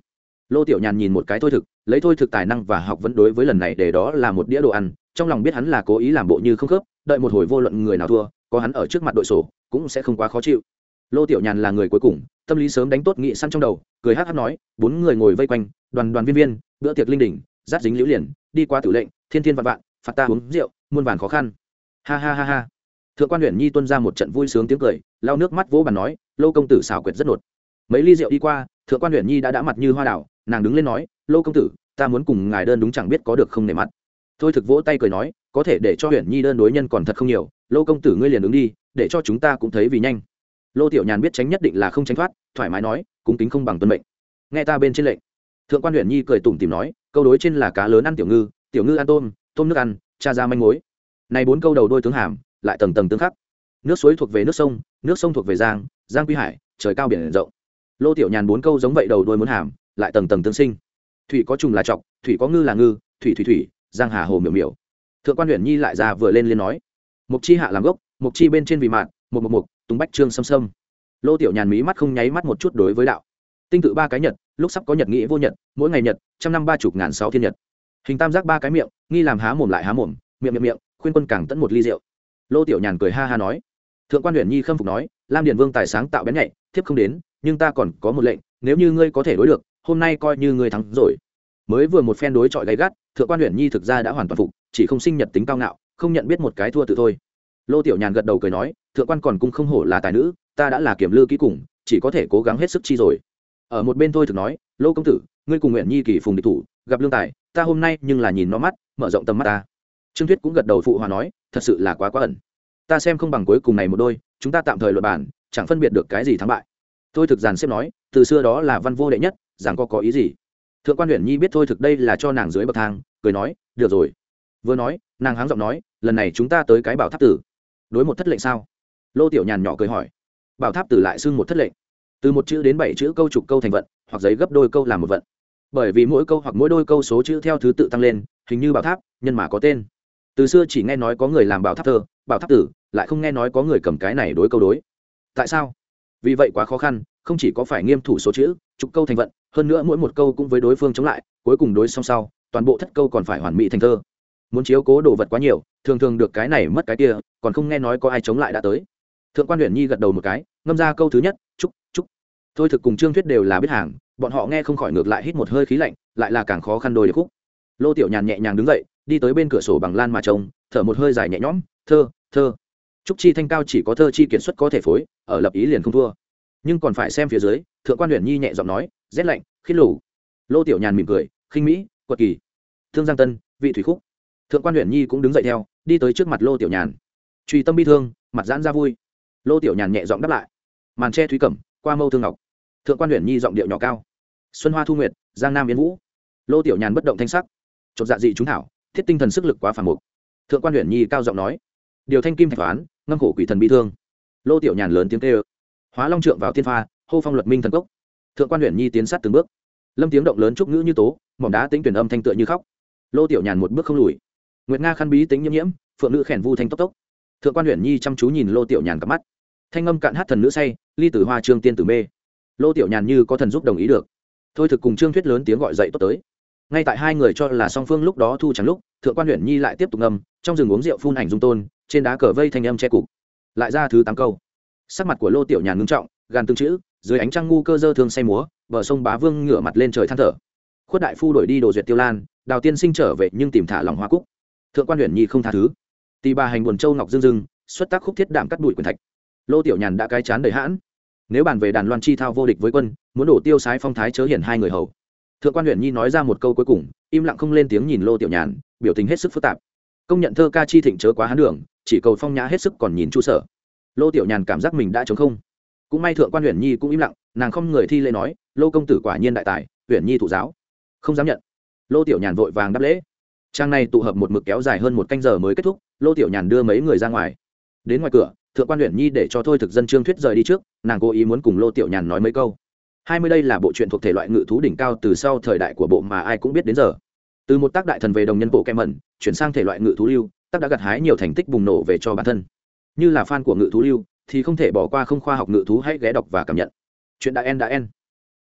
lô tiểu nhàn nhìn một cái thôi thực lấy thôi thực tài năng và học vấn đối với lần này để đó là một đĩa đồ ăn trong lòng biết hắn là cố ý làm bộ như không khớp đợi một hồi vô luận người nào thua có hắn ở trước mặt đội sổ cũng sẽ không quá khó chịu. Lô tiểu nhàn là người cuối cùng tâm lý sớm đánh tốt nghị săn trong đầu cười hát hát nói bốn người ngồi vây quanh đoàn đoàn viên viên bữa tiệc linh đình, giáp dính liễu liền đi qua tử lệnh thiên thiên vạn vạn phạt ta uống rượu muôn vàn khó khăn. Ha ha ha ha. Thượng quan huyện nhi tuân ra một trận vui sướng tiếng cười lau nước mắt vỗ bàn nói lô công tử xảo quyệt rất nột. Mấy ly rượu đi qua thượng quan huyện nhi đã đã mặt như hoa đảo nàng đứng lên nói, lô công tử, ta muốn cùng ngài đơn đúng chẳng biết có được không nề mặt. Thôi thực vỗ tay cười nói, có thể để cho huyện nhi đơn đối nhân còn thật không nhiều, lô công tử ngươi liền đứng đi, để cho chúng ta cũng thấy vì nhanh. Lô tiểu nhàn biết tránh nhất định là không tránh thoát, thoải mái nói, cung kính không bằng tuân mệnh. Nghe ta bên trên lệnh, thượng quan huyện nhi cười tủm tìm nói, câu đối trên là cá lớn ăn tiểu ngư tiểu ngư ăn tôm tôm nước ăn, cha ra manh mối. Này bốn câu đầu đôi tướng hàm, lại tầng tầng tương khắc. Nước suối thuộc về nước sông nước sông thuộc về giang giang quy hải, trời cao biển rộng. Lô tiểu nhàn bốn câu giống vậy đầu đôi muốn hàm lại tầng tầng tương sinh. Thủy có trùng là trọc, thủy có ngư là ngư, thủy thủy thủy, giang hà hồ miểu miểu. Thượng quan huyện nhi lại ra vừa lên liên nói. Mục chi hạ làm gốc, mục chi bên trên vì mạn một một mục, tùng bách trương xâm xâm. Lô tiểu nhàn mí mắt không nháy mắt một chút đối với đạo. Tinh tự ba cái nhật, lúc sắp có nhật nghĩ vô nhật, mỗi ngày nhật, trăm năm ba chục ngàn sáu thiên nhật. Hình tam giác ba cái miệng, nghi làm há mồm lại há mồm, miệng miệng miệng, khuyên quân càng tẫn một ly rượu. Lô tiểu nhàn cười ha ha nói. Thượng quan huyện nhi khâm phục nói, lam điền vương tài sáng tạo bén nhạy, thiếp không đến, nhưng ta còn có một lệnh, nếu như ngươi có thể đối được hôm nay coi như ngươi thắng rồi. Mới vừa một phen đối chọi gay gắt, thượng quan huyện nhi thực ra đã hoàn toàn phục, chỉ không sinh nhật tính cao ngạo, không nhận biết một cái thua tự thôi. Lô tiểu nhàn gật đầu cười nói, thượng quan còn cung không hổ là tài nữ, ta đã là kiểm lư kỹ cùng, chỉ có thể cố gắng hết sức chi rồi. Ở một bên thôi thực nói, lô công tử, ngươi cùng nguyện nhi kỳ phùng địch thủ, gặp lương tài, ta hôm nay nhưng là nhìn nó mắt, mở rộng tầm mắt ta. Trương thuyết cũng gật đầu phụ hòa nói, thật sự là quá quá ẩn. Ta xem không bằng cuối cùng này một đôi, chúng ta tạm thời luật bản chẳng phân biệt được cái gì thắng bại. Thôi thực giàn xếp nói, từ xưa đó là văn vô đệ nhất rằng có có ý gì? Thượng quan huyện nhi biết thôi thực đây là cho nàng dưới bậc thang, cười nói, được rồi. Vừa nói, nàng háng giọng nói, lần này chúng ta tới cái bảo tháp tử. Đối một thất lệnh sao? Lô tiểu nhàn nhỏ cười hỏi. Bảo tháp tử lại xưng một thất lệnh. Từ một chữ đến bảy chữ câu trục câu thành vận, hoặc giấy gấp đôi câu làm một vận. Bởi vì mỗi câu hoặc mỗi đôi câu số chữ theo thứ tự tăng lên, hình như bảo tháp, nhân mà có tên. Từ xưa chỉ nghe nói có người làm bảo tháp thơ, bảo tháp tử, lại không nghe nói có người cầm cái này đối câu đối. Tại sao? Vì vậy quá khó khăn không chỉ có phải nghiêm thủ số chữ trục câu thành vận, hơn nữa mỗi một câu cũng với đối phương chống lại, cuối cùng đối song sau, toàn bộ thất câu còn phải hoàn mỹ thành thơ. Muốn chiếu cố đồ vật quá nhiều, thường thường được cái này mất cái kia, còn không nghe nói có ai chống lại đã tới. Thượng quan huyện nhi gật đầu một cái, ngâm ra câu thứ nhất, chúc chúc. Thôi thực cùng trương thuyết đều là biết hàng, bọn họ nghe không khỏi ngược lại hít một hơi khí lạnh, lại là càng khó khăn đôi được khúc. Lô tiểu nhàn nhẹ nhàng đứng dậy, đi tới bên cửa sổ bằng lan mà trông, thở một hơi dài nhẹ nhõm, thơ thơ. Trúc chi thanh cao chỉ có thơ chi kiệt xuất có thể phối, ở lập ý liền không thua nhưng còn phải xem phía dưới, thượng quan huyện nhi nhẹ giọng nói, rét lạnh, khít lù. Lô tiểu nhàn mỉm cười, khinh mỹ, quật kỳ. Thương giang tân, vị thủy khúc. Thượng quan huyện nhi cũng đứng dậy theo, đi tới trước mặt lô tiểu nhàn. Truy tâm bi thương, mặt giãn ra vui. Lô tiểu nhàn nhẹ giọng đáp lại. Màn tre thúy cẩm, qua mâu thương ngọc. Thượng quan huyện nhi giọng điệu nhỏ cao. Xuân hoa thu nguyệt, giang nam yến vũ. Lô tiểu nhàn bất động thanh sắc. Chột dạ dị chúng thảo, thiết tinh thần sức lực quá phản mục. Thượng quan huyện nhi cao giọng nói. Điều thanh kim thạch toán, ngâm khổ quỷ thần bi thương. Lô tiểu nhàn lớn tiếng kêu hóa long trượng vào tiên pha, hô phong luật minh thần cốc. Thượng quan huyện nhi tiến sát từng bước. Lâm tiếng động lớn trúc ngữ như tố, mỏm đá tính tuyển âm thanh tựa như khóc. Lô tiểu nhàn một bước không lùi. Nguyệt nga khăn bí tính nhiễm nhiễm, phượng nữ khẻn vu thanh tốc tốc. Thượng quan huyện nhi chăm chú nhìn lô tiểu nhàn cặp mắt. Thanh âm cạn hát thần nữ say, ly tử hoa trương tiên tử mê. Lô tiểu nhàn như có thần giúp đồng ý được. Thôi thực cùng trương thuyết lớn tiếng gọi dậy tốt tới. Ngay tại hai người cho là song phương lúc đó thu chẳng lúc, thượng quan huyện nhi lại tiếp tục ngâm, trong rừng uống rượu phun ảnh dung tôn, trên đá cờ vây thanh âm che cục. Lại ra thứ tám câu sắc mặt của lô tiểu nhàn ngưng trọng gan tương chữ, dưới ánh trăng ngu cơ dơ thường say múa, bờ sông bá vương ngửa mặt lên trời than thở. Khuất đại phu đổi đi đồ duyệt tiêu lan, đào tiên sinh trở về nhưng tìm thả lòng hoa cúc. Thượng quan huyện nhi không tha thứ. Tì bà hành buồn châu ngọc dương dưng xuất tác khúc thiết đảm cắt đùi quyền thạch. Lô tiểu nhàn đã cái chán đầy hãn. Nếu bàn về đàn loan chi thao vô địch với quân, muốn đổ tiêu sái phong thái chớ hiển hai người hầu. Thượng quan huyện nhi nói ra một câu cuối cùng, im lặng không lên tiếng nhìn lô tiểu nhàn, biểu tình hết sức phức tạp. Công nhận thơ ca chi thịnh chớ quá hán đường, chỉ cầu phong nhã hết sức còn nhìn chu sở lô tiểu nhàn cảm giác mình đã chống không. Cũng may thượng quan huyền nhi cũng im lặng, nàng không người thi lễ nói, lô công tử quả nhiên đại tài huyền nhi thụ giáo. Không dám nhận. Lô tiểu nhàn vội vàng đáp lễ. Trang này tụ hợp một mực kéo dài hơn một canh giờ mới kết thúc, lô tiểu nhàn đưa mấy người ra ngoài. Đến ngoài cửa, thượng quan huyền nhi để cho thôi thực dân trương thuyết rời đi trước, nàng cố ý muốn cùng lô tiểu nhàn nói mấy câu. Hai mươi đây là bộ truyện thuộc thể loại ngự thú đỉnh cao từ sau thời đại của bộ mà ai cũng biết đến giờ. Từ một tác đại thần về đồng nhân bộ kem mẩn, chuyển sang thể loại ngự thú lưu, tác đã gặt hái nhiều thành tích bùng nổ về cho bản thân như là fan của ngự thú lưu, thì không thể bỏ qua không khoa học ngự thú hãy ghé đọc và cảm nhận. Chuyện đã en đã en